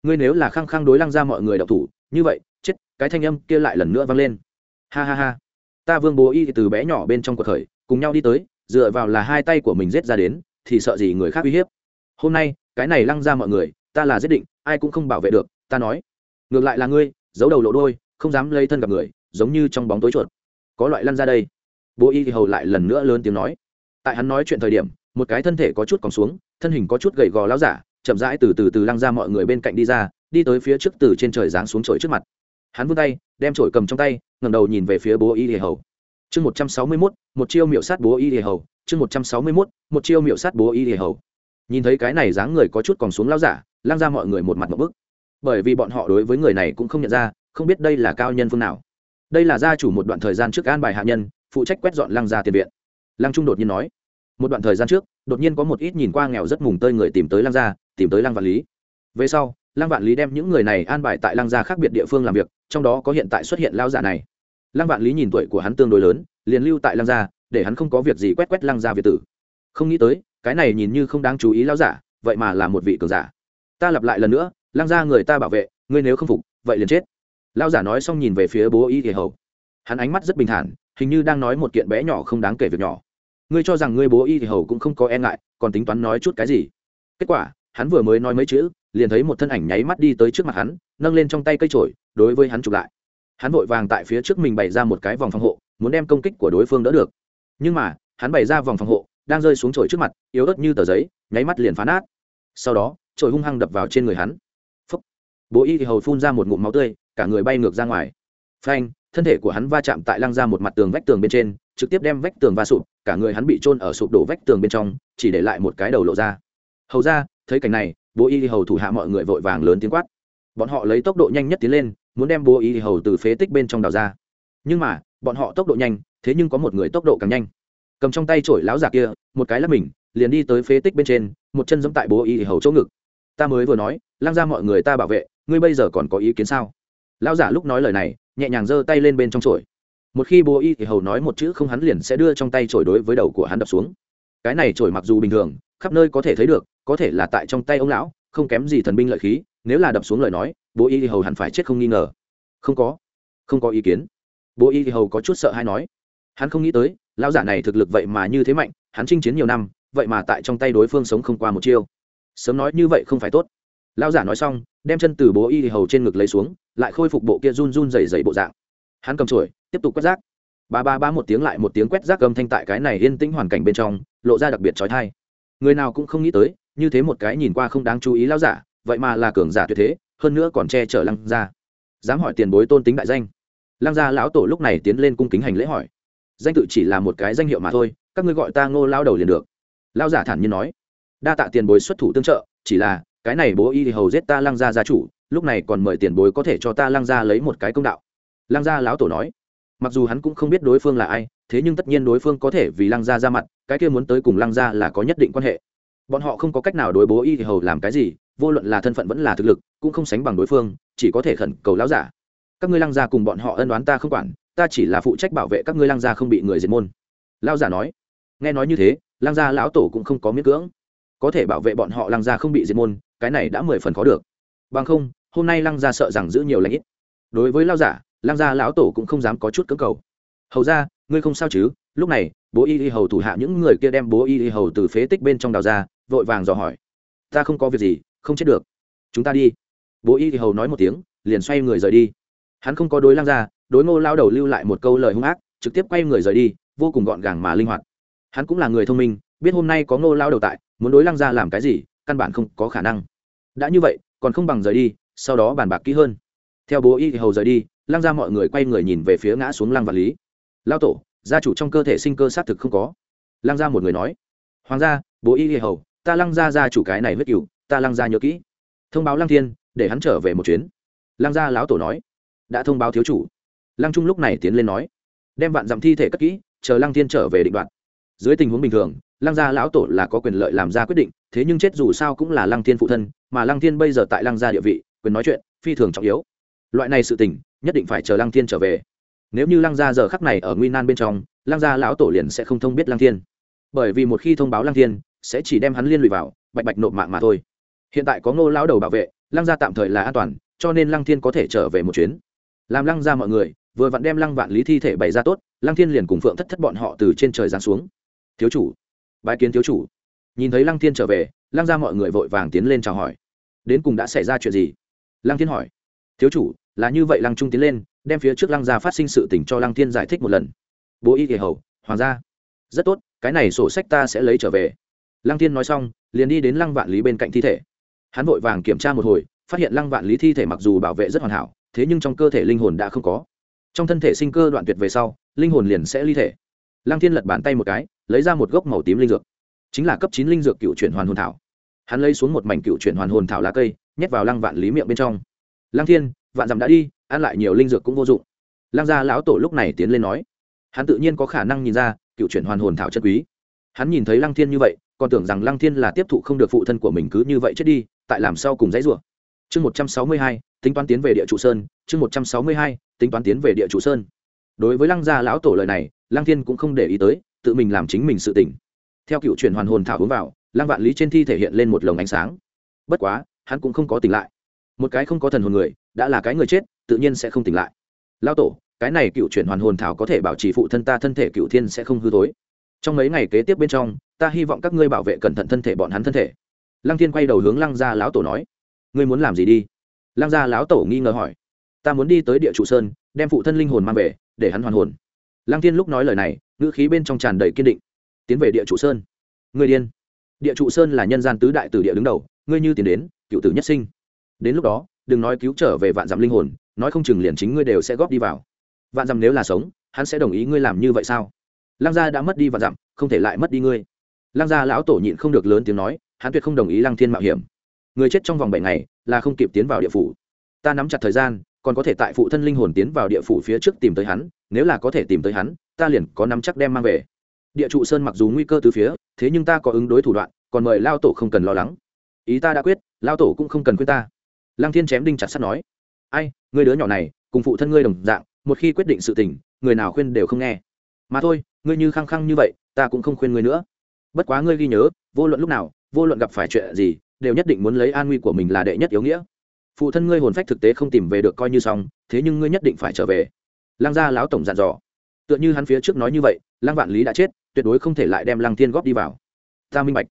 A: Ngươi nếu là khăng khăng đối lăng ra mọi người đọc thủ, như vậy, chết, cái thanh âm kia lại lần nữa vang lên. Ha ha ha. Ta vương bố y từ bé nhỏ bên trong cuộc khởi, cùng nhau đi tới, dựa vào là hai tay của mình giết ra đến, thì sợ gì người khác uy hiếp. Hôm nay, cái này lăng ra mọi người, ta là giết định, ai cũng không bảo vệ được, ta nói. Ngược lại là ngươi, giấu đầu lộ đôi, không dám lấy thân gặp người, giống như trong bóng tối chuột. Có loại lăn ra đây bố y thì hầu lại lần nữa lớn tiếng nói. Tại hắn nói chuyện thời điểm, một cái thân thể có chút còn xuống, thân hình có chút gầy gò láo giả, chậm rãi từ từ từ lăng ra mọi người bên cạnh đi ra, đi tới phía trước từ trên trời giáng xuống trội trước mặt. Hắn vươn tay, đem trổi cầm trong tay, ngẩng đầu nhìn về phía bố y thì hầu. Chương một trăm sáu mươi mốt, một chiêu miệu sát bố y thì hầu. Chương một trăm sáu mươi mốt, một chiêu miệu sát bố y thì hầu. Nhìn thấy cái này dáng người có chút còn xuống lao giả, lăng ra mọi người một mặt một bức. Bởi vì bọn họ đối với người này cũng không nhận ra, không biết đây là cao nhân phương nào. Đây là gia chủ một đoạn thời gian trước an bài hạ nhân phụ trách quét dọn lăng ra tiền viện. Lăng trung đột nhiên nói, một đoạn thời gian trước, đột nhiên có một ít nhìn qua nghèo rất mùng tơi người tìm tới lăng gia, tìm tới lăng vạn lý. Về sau, lăng vạn lý đem những người này an bài tại lăng gia khác biệt địa phương làm việc, trong đó có hiện tại xuất hiện lao giả này. Lăng vạn lý nhìn tuổi của hắn tương đối lớn, liền lưu tại lăng gia, để hắn không có việc gì quét quét lăng gia việt tử. Không nghĩ tới, cái này nhìn như không đáng chú ý lao giả, vậy mà là một vị cường giả. Ta lặp lại lần nữa, lăng gia người ta bảo vệ, ngươi nếu không phục, vậy liền chết. Lao giả nói xong nhìn về phía bố y thì hầu. Hắn ánh mắt rất bình thản hình như đang nói một kiện bé nhỏ không đáng kể việc nhỏ. Ngươi cho rằng ngươi bố y thì hầu cũng không có e ngại, còn tính toán nói chút cái gì? Kết quả, hắn vừa mới nói mấy chữ, liền thấy một thân ảnh nháy mắt đi tới trước mặt hắn, nâng lên trong tay cây trổi đối với hắn chụp lại. Hắn vội vàng tại phía trước mình bày ra một cái vòng phòng hộ, muốn đem công kích của đối phương đỡ được. Nhưng mà, hắn bày ra vòng phòng hộ, đang rơi xuống trổi trước mặt, yếu ớt như tờ giấy, nháy mắt liền phá nát. Sau đó trổi hung hăng đập vào trên người hắn. Phúc. bố y thì hầu phun ra một ngụm máu tươi, cả người bay ngược ra ngoài. Phanh thân thể của hắn va chạm tại lăng ra một mặt tường vách tường bên trên, trực tiếp đem vách tường va sụp, cả người hắn bị trôn ở sụp đổ vách tường bên trong, chỉ để lại một cái đầu lộ ra. Hầu ra, thấy cảnh này, bố y hầu thủ hạ mọi người vội vàng lớn tiếng quát. Bọn họ lấy tốc độ nhanh nhất tiến lên, muốn đem bố y hầu từ phế tích bên trong đào ra. Nhưng mà, bọn họ tốc độ nhanh, thế nhưng có một người tốc độ càng nhanh. Cầm trong tay chổi láo giả kia, một cái lắp mình, liền đi tới phế tích bên trên, một chân giẫm tại bố y hầu chỗ ngực. Ta mới vừa nói, lăng ra mọi người ta bảo vệ, ngươi bây giờ còn có ý kiến sao? Lão giả lúc nói lời này nhẹ nhàng giơ tay lên bên trong chổi. Một khi bố y thì hầu nói một chữ không hắn liền sẽ đưa trong tay chổi đối với đầu của hắn đập xuống. Cái này chổi mặc dù bình thường, khắp nơi có thể thấy được, có thể là tại trong tay ông lão, không kém gì thần binh lợi khí, nếu là đập xuống lời nói, bố y thì hầu hẳn phải chết không nghi ngờ. Không có không có ý kiến. Bố y thì hầu có chút sợ hay nói. Hắn không nghĩ tới, lão giả này thực lực vậy mà như thế mạnh, hắn chinh chiến nhiều năm, vậy mà tại trong tay đối phương sống không qua một chiêu. Sớm nói như vậy không phải tốt. Lão giả nói xong, đem chân từ bố y thì hầu trên ngực lấy xuống lại khôi phục bộ kia run run rẩy rẩy bộ dạng. Hắn cầm chổi tiếp tục quét rác. Ba ba ba một tiếng lại một tiếng quét rác gầm thanh tại cái này yên tĩnh hoàn cảnh bên trong, lộ ra đặc biệt trói thai người nào cũng không nghĩ tới, như thế một cái nhìn qua không đáng chú ý lao giả, vậy mà là cường giả tuyệt thế, hơn nữa còn che chở lăng gia. Dám hỏi tiền bối tôn tính đại danh. Lăng gia lão tổ lúc này tiến lên cung kính hành lễ hỏi. Danh tự chỉ là một cái danh hiệu mà thôi, các ngươi gọi ta ngô lao đầu liền được. Lao giả thản nhiên nói. Đa tạ tiền bối xuất thủ tương trợ, chỉ là, cái này bố y thì hầu giết ta lăng gia gia chủ lúc này còn mời tiền bối có thể cho ta lăng gia lấy một cái công đạo. Lăng gia lão tổ nói, mặc dù hắn cũng không biết đối phương là ai, thế nhưng tất nhiên đối phương có thể vì lăng gia ra mặt, cái kia muốn tới cùng lăng gia là có nhất định quan hệ. Bọn họ không có cách nào đối bố y thì hầu làm cái gì, vô luận là thân phận vẫn là thực lực, cũng không sánh bằng đối phương, chỉ có thể khẩn cầu lão giả. Các ngươi lăng gia cùng bọn họ ân đoán ta không quản, ta chỉ là phụ trách bảo vệ các ngươi lăng gia không bị người diệt môn. Lão giả nói, nghe nói như thế, lăng gia lão tổ cũng không có miễn cưỡng. Có thể bảo vệ bọn họ lăng gia không bị diệt môn, cái này đã mười phần khó được. Bằng không hôm nay lăng gia sợ rằng giữ nhiều lãnh ít. Đối với lao giả, lăng gia lão tổ cũng không dám có chút cưỡng cầu. Hầu ra, ngươi không sao chứ? Lúc này, bố y y hầu thủ hạ những người kia đem bố y y hầu từ phế tích bên trong đào ra, vội vàng dò hỏi. Ta không có việc gì, không chết được. Chúng ta đi. Bố y y hầu nói một tiếng, liền xoay người rời đi. Hắn không có đối lăng gia, đối ngô lao đầu lưu lại một câu lời hung ác, trực tiếp quay người rời đi, vô cùng gọn gàng mà linh hoạt. Hắn cũng là người thông minh, biết hôm nay có ngô lao đầu tại, muốn đối lăng gia làm cái gì, căn bản không có khả năng. Đã như vậy, còn không bằng rời đi sau đó bàn bạc kỹ hơn. Theo bố y hầu rời đi, lăng ra mọi người quay người nhìn về phía ngã xuống lăng vật lý. Lao tổ, gia chủ trong cơ thể sinh cơ xác thực không có. Lăng ra một người nói. Hoàng gia, bố y hầu, ta lăng ra gia chủ cái này huyết cựu ta lăng ra nhớ kỹ. Thông báo lăng thiên, để hắn trở về một chuyến. Lăng gia lão tổ nói. Đã thông báo thiếu chủ. Lăng trung lúc này tiến lên nói. Đem vạn dặm thi thể cất kỹ, chờ lăng thiên trở về định đoạn dưới tình huống bình thường, lăng gia lão tổ là có quyền lợi làm ra quyết định, thế nhưng chết dù sao cũng là lăng thiên phụ thân, mà lăng thiên bây giờ tại lăng gia địa vị quyền nói chuyện, phi thường trọng yếu. Loại này sự tình, nhất định phải chờ lăng thiên trở về. Nếu như lăng gia giờ khắc này ở nguy nan bên trong, lăng gia lão tổ liền sẽ không thông biết lăng thiên. Bởi vì một khi thông báo lăng thiên, sẽ chỉ đem hắn liên lụy vào, bạch bạch nộp mạng mà thôi. Hiện tại có ngô lão đầu bảo vệ, lăng gia tạm thời là an toàn, cho nên lăng thiên có thể trở về một chuyến. Làm lăng gia mọi người, vừa vặn đem lăng vạn lý thi thể bày ra tốt, lăng thiên liền cùng phượng thất thất bọn họ từ trên trời giáng xuống. Thiếu chủ, bái kiến thiếu chủ. Nhìn thấy lăng thiên trở về, lăng Gia mọi người vội vàng tiến lên chào hỏi. Đến cùng đã xảy ra chuyện gì? Lăng thiên hỏi. Thiếu chủ, là như vậy lăng trung tiến lên, đem phía trước lăng gia phát sinh sự tình cho lăng thiên giải thích một lần. Bố y kỳ hầu, hoàng gia. Rất tốt, cái này sổ sách ta sẽ lấy trở về. Lăng thiên nói xong, liền đi đến lăng vạn lý bên cạnh thi thể. Hắn vội vàng kiểm tra một hồi, phát hiện lăng vạn lý thi thể mặc dù bảo vệ rất hoàn hảo, thế nhưng trong cơ thể linh hồn đã không có. Trong thân thể sinh cơ đoạn tuyệt về sau, linh hồn liền sẽ ly thể. Lăng thiên lật bàn tay một cái, lấy ra một gốc màu tím linh dược. Chính là cấp chín linh dược cựu chuyển hoàn hồn thảo. Hắn lấy xuống một mảnh cựu chuyển hoàn hồn thảo lá cây nhét vào lăng vạn lý miệng bên trong. Lăng thiên, vạn dặm đã đi, ăn lại nhiều linh dược cũng vô dụng. Lăng gia lão tổ lúc này tiến lên nói. Hắn tự nhiên có khả năng nhìn ra, cựu chuyển hoàn hồn thảo chất quý. Hắn nhìn thấy lăng thiên như vậy, còn tưởng rằng lăng thiên là tiếp thụ không được phụ thân của mình cứ như vậy chết đi, tại làm sao cùng dãy rủa. Chương một trăm sáu mươi hai, tính toán tiến về địa trụ sơn, chương một trăm sáu mươi hai, tính toán tiến về địa trụ sơn. Đối với lăng gia lão tổ lời này, lăng thiên cũng không để ý tới, tự mình làm chính mình sự tỉnh theo cựu chuyển hoàn hồn thảo hướng vào, lăng vạn lý trên thi thể hiện lên một lồng ánh sáng. Bất quá hắn cũng không có tỉnh lại. Một cái không có thần hồn người, đã là cái người chết, tự nhiên sẽ không tỉnh lại. Lao tổ, cái này cựu chuyển hoàn hồn thảo có thể bảo trì phụ thân ta thân thể cựu thiên sẽ không hư tối trong mấy ngày kế tiếp bên trong, ta hy vọng các ngươi bảo vệ cẩn thận thân thể bọn hắn thân thể. Lăng thiên quay đầu hướng lăng gia lão tổ nói, ngươi muốn làm gì đi? Lăng gia lão tổ nghi ngờ hỏi, ta muốn đi tới địa trụ sơn, đem phụ thân linh hồn mang về, để hắn hoàn hồn. Lăng thiên lúc nói lời này, ngữ khí bên trong tràn đầy kiên định, tiến về địa trụ sơn. Người điên. Địa trụ sơn là nhân gian tứ đại tử địa đứng đầu, ngươi như tiến đến cựu tử nhất sinh. Đến lúc đó, đừng nói cứu trở về vạn dặm linh hồn, nói không chừng liền chính ngươi đều sẽ góp đi vào. Vạn dặm nếu là sống, hắn sẽ đồng ý ngươi làm như vậy sao? Lăng gia đã mất đi vạn dặm, không thể lại mất đi ngươi. Lăng gia lão tổ nhịn không được lớn tiếng nói, hắn tuyệt không đồng ý lăng thiên mạo hiểm. Người chết trong vòng bảy ngày là không kịp tiến vào địa phủ. Ta nắm chặt thời gian, còn có thể tại phụ thân linh hồn tiến vào địa phủ phía trước tìm tới hắn, nếu là có thể tìm tới hắn, ta liền có nắm chắc đem mang về. Địa trụ sơn mặc dù nguy cơ từ phía, thế nhưng ta có ứng đối thủ đoạn, còn mời lao tổ không cần lo lắng ý ta đã quyết lao tổ cũng không cần khuyên ta. Lăng thiên chém đinh chặt sắt nói, ai người đứa nhỏ này, cùng phụ thân ngươi đồng dạng, một khi quyết định sự tình, người nào khuyên đều không nghe. Mà thôi, ngươi như khăng khăng như vậy, ta cũng không khuyên ngươi nữa. Bất quá ngươi ghi nhớ, vô luận lúc nào, vô luận gặp phải chuyện gì, đều nhất định muốn lấy an nguy của mình là đệ nhất yếu nghĩa. Phụ thân ngươi hồn phách thực tế không tìm về được coi như xong, thế nhưng ngươi nhất định phải trở về. Lăng gia lão tổng dặn dò. Tựa như hắn phía trước nói như vậy, lăng vạn lý đã chết, tuyệt đối không thể lại đem lăng thiên góp đi vào. Ta minh bạch.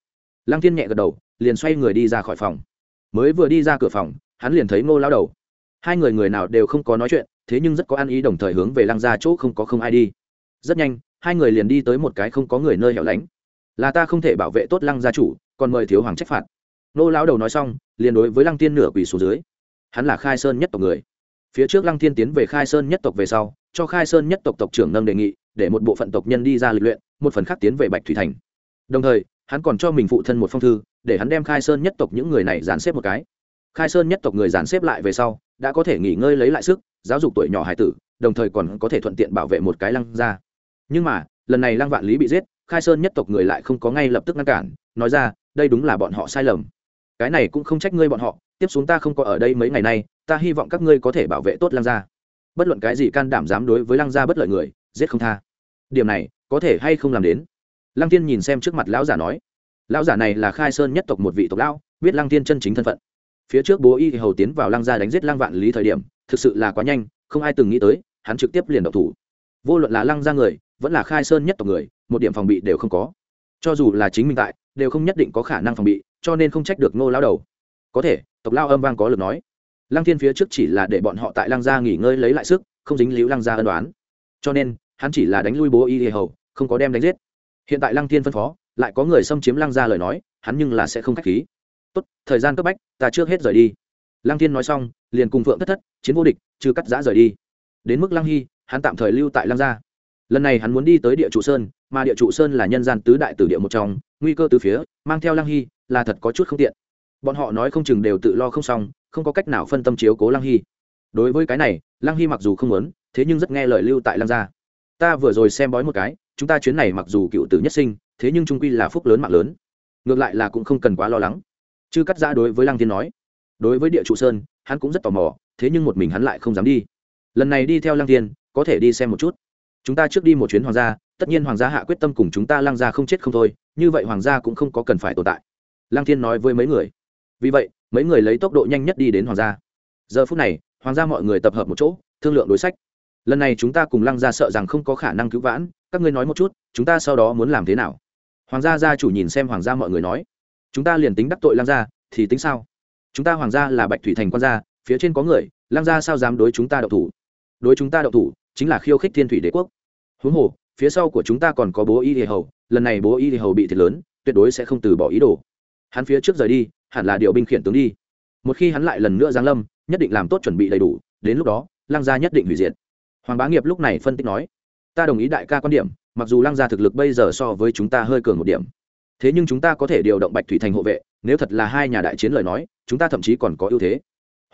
A: Lăng thiên nhẹ gật đầu liền xoay người đi ra khỏi phòng. Mới vừa đi ra cửa phòng, hắn liền thấy ngô lao đầu. Hai người người nào đều không có nói chuyện, thế nhưng rất có ăn ý đồng thời hướng về lăng ra chỗ không có không ai đi. Rất nhanh, hai người liền đi tới một cái không có người nơi hẻo lánh. Là ta không thể bảo vệ tốt lăng gia chủ, còn mời thiếu hoàng trách phạt. Nô lão đầu nói xong, liền đối với lăng tiên nửa quỳ xuống dưới. Hắn là khai sơn nhất tộc người. Phía trước lăng tiên tiến về khai sơn nhất tộc về sau, cho khai sơn nhất tộc tộc trưởng nâng đề nghị, để một bộ phận tộc nhân đi ra lịch luyện, một phần khác tiến về bạch thủy thành. Đồng thời hắn còn cho mình phụ thân một phong thư, để hắn đem khai sơn nhất tộc những người này dàn xếp một cái. Khai sơn nhất tộc người dàn xếp lại về sau, đã có thể nghỉ ngơi lấy lại sức, giáo dục tuổi nhỏ hải tử, đồng thời còn có thể thuận tiện bảo vệ một cái lăng ra nhưng mà, lần này lăng vạn lý bị giết, khai sơn nhất tộc người lại không có ngay lập tức ngăn cản, nói ra, đây đúng là bọn họ sai lầm. Cái này cũng không trách ngươi bọn họ, tiếp xuống ta không có ở đây mấy ngày nay, ta hy vọng các ngươi có thể bảo vệ tốt lăng gia. Bất luận cái gì can đảm dám đối với lăng gia bất lợi người, giết không tha. Điểm này, có thể hay không làm đến? Lăng tiên nhìn xem trước mặt lão giả nói, lão giả này là khai sơn nhất tộc một vị tộc lão, biết lăng tiên chân chính thân phận. Phía trước bố y hầu tiến vào lăng gia đánh giết lăng vạn lý thời điểm, thực sự là quá nhanh, không ai từng nghĩ tới, hắn trực tiếp liền độc thủ. Vô luận là lăng gia người, vẫn là khai sơn nhất tộc người, một điểm phòng bị đều không có. Cho dù là chính mình tại, đều không nhất định có khả năng phòng bị, cho nên không trách được ngô lao đầu. Có thể, tộc lao âm vang có lực nói. Lăng thiên phía trước chỉ là để bọn họ tại lăng gia nghỉ ngơi lấy lại sức, không dính líu lăng gia ân đoán cho nên, hắn chỉ là đánh lui bố y hầu, không có đem đánh giết hiện tại lăng thiên phân phó, lại có người xâm chiếm lăng gia lời nói, hắn nhưng là sẽ không k h á c h khí. Tốt, thời gian cấp bách, ta trước hết rời đi. Lăng thiên nói xong, liền cùng phượng thất thất, chiến vô địch, trừ cắt giã rời đi. Đến mức lăng hy, hắn tạm thời lưu tại lăng gia. Lần này hắn muốn đi tới địa trụ sơn, mà địa trụ sơn là nhân gian tứ đại tử địa một trong, nguy cơ từ phía, mang theo lăng hy là thật có chút không tiện. Bọn họ nói không chừng đều tự lo không xong, không có cách nào phân tâm chiếu cố lăng hy. Đối với cái này, lăng hy mặc dù không muốn, thế nhưng rất nghe lời lưu tại lăng gia. Ta vừa rồi xem bói một cái chúng ta chuyến này mặc dù cựu tử nhất sinh, thế nhưng trung quy là phúc lớn mạng lớn. Ngược lại là cũng không cần quá lo lắng. Chư cắt giã đối với lăng thiên nói, đối với địa trụ sơn, hắn cũng rất tò mò, thế nhưng một mình hắn lại không dám đi. Lần này đi theo lăng thiên, có thể đi xem một chút. Chúng ta trước đi một chuyến hoàng gia, tất nhiên hoàng gia hạ quyết tâm cùng chúng ta lăng gia không chết không thôi, như vậy hoàng gia cũng không có cần phải tồn tại. Lăng thiên nói với mấy người. Vì vậy, mấy người lấy tốc độ nhanh nhất đi đến hoàng gia. Giờ phút này, hoàng gia mọi người tập hợp một chỗ, thương lượng đối sách. Lần này chúng ta cùng lăng gia sợ rằng không có khả năng cứu vãn các ngươi nói một chút, chúng ta sau đó muốn làm thế nào? Hoàng gia gia chủ nhìn xem hoàng gia mọi người nói. Chúng ta liền tính đắc tội lăng gia, thì tính sao? Chúng ta hoàng gia là bạch thủy thành quan gia, phía trên có người, lăng gia sao dám đối chúng ta đậu thủ? Đối chúng ta đậu thủ, chính là khiêu khích thiên thủy đế quốc. Huống hồ, phía sau của chúng ta còn có bố y hề hầu, lần này bố y hề hầu bị thiệt lớn, tuyệt đối sẽ không từ bỏ ý đồ. Hắn phía trước rời đi, hẳn là điều binh khiển tướng đi. Một khi hắn lại lần nữa giáng lâm, nhất định làm tốt chuẩn bị đầy đủ, đến lúc đó, lăng gia nhất định hủy diệt. Hoàng bá nghiệp lúc này phân tích nói ta đồng ý đại ca quan điểm, mặc dù lăng gia thực lực bây giờ so với chúng ta hơi cường một điểm. Thế nhưng chúng ta có thể điều động bạch thủy thành hộ vệ, nếu thật là hai nhà đại chiến lời nói, chúng ta thậm chí còn có ưu thế.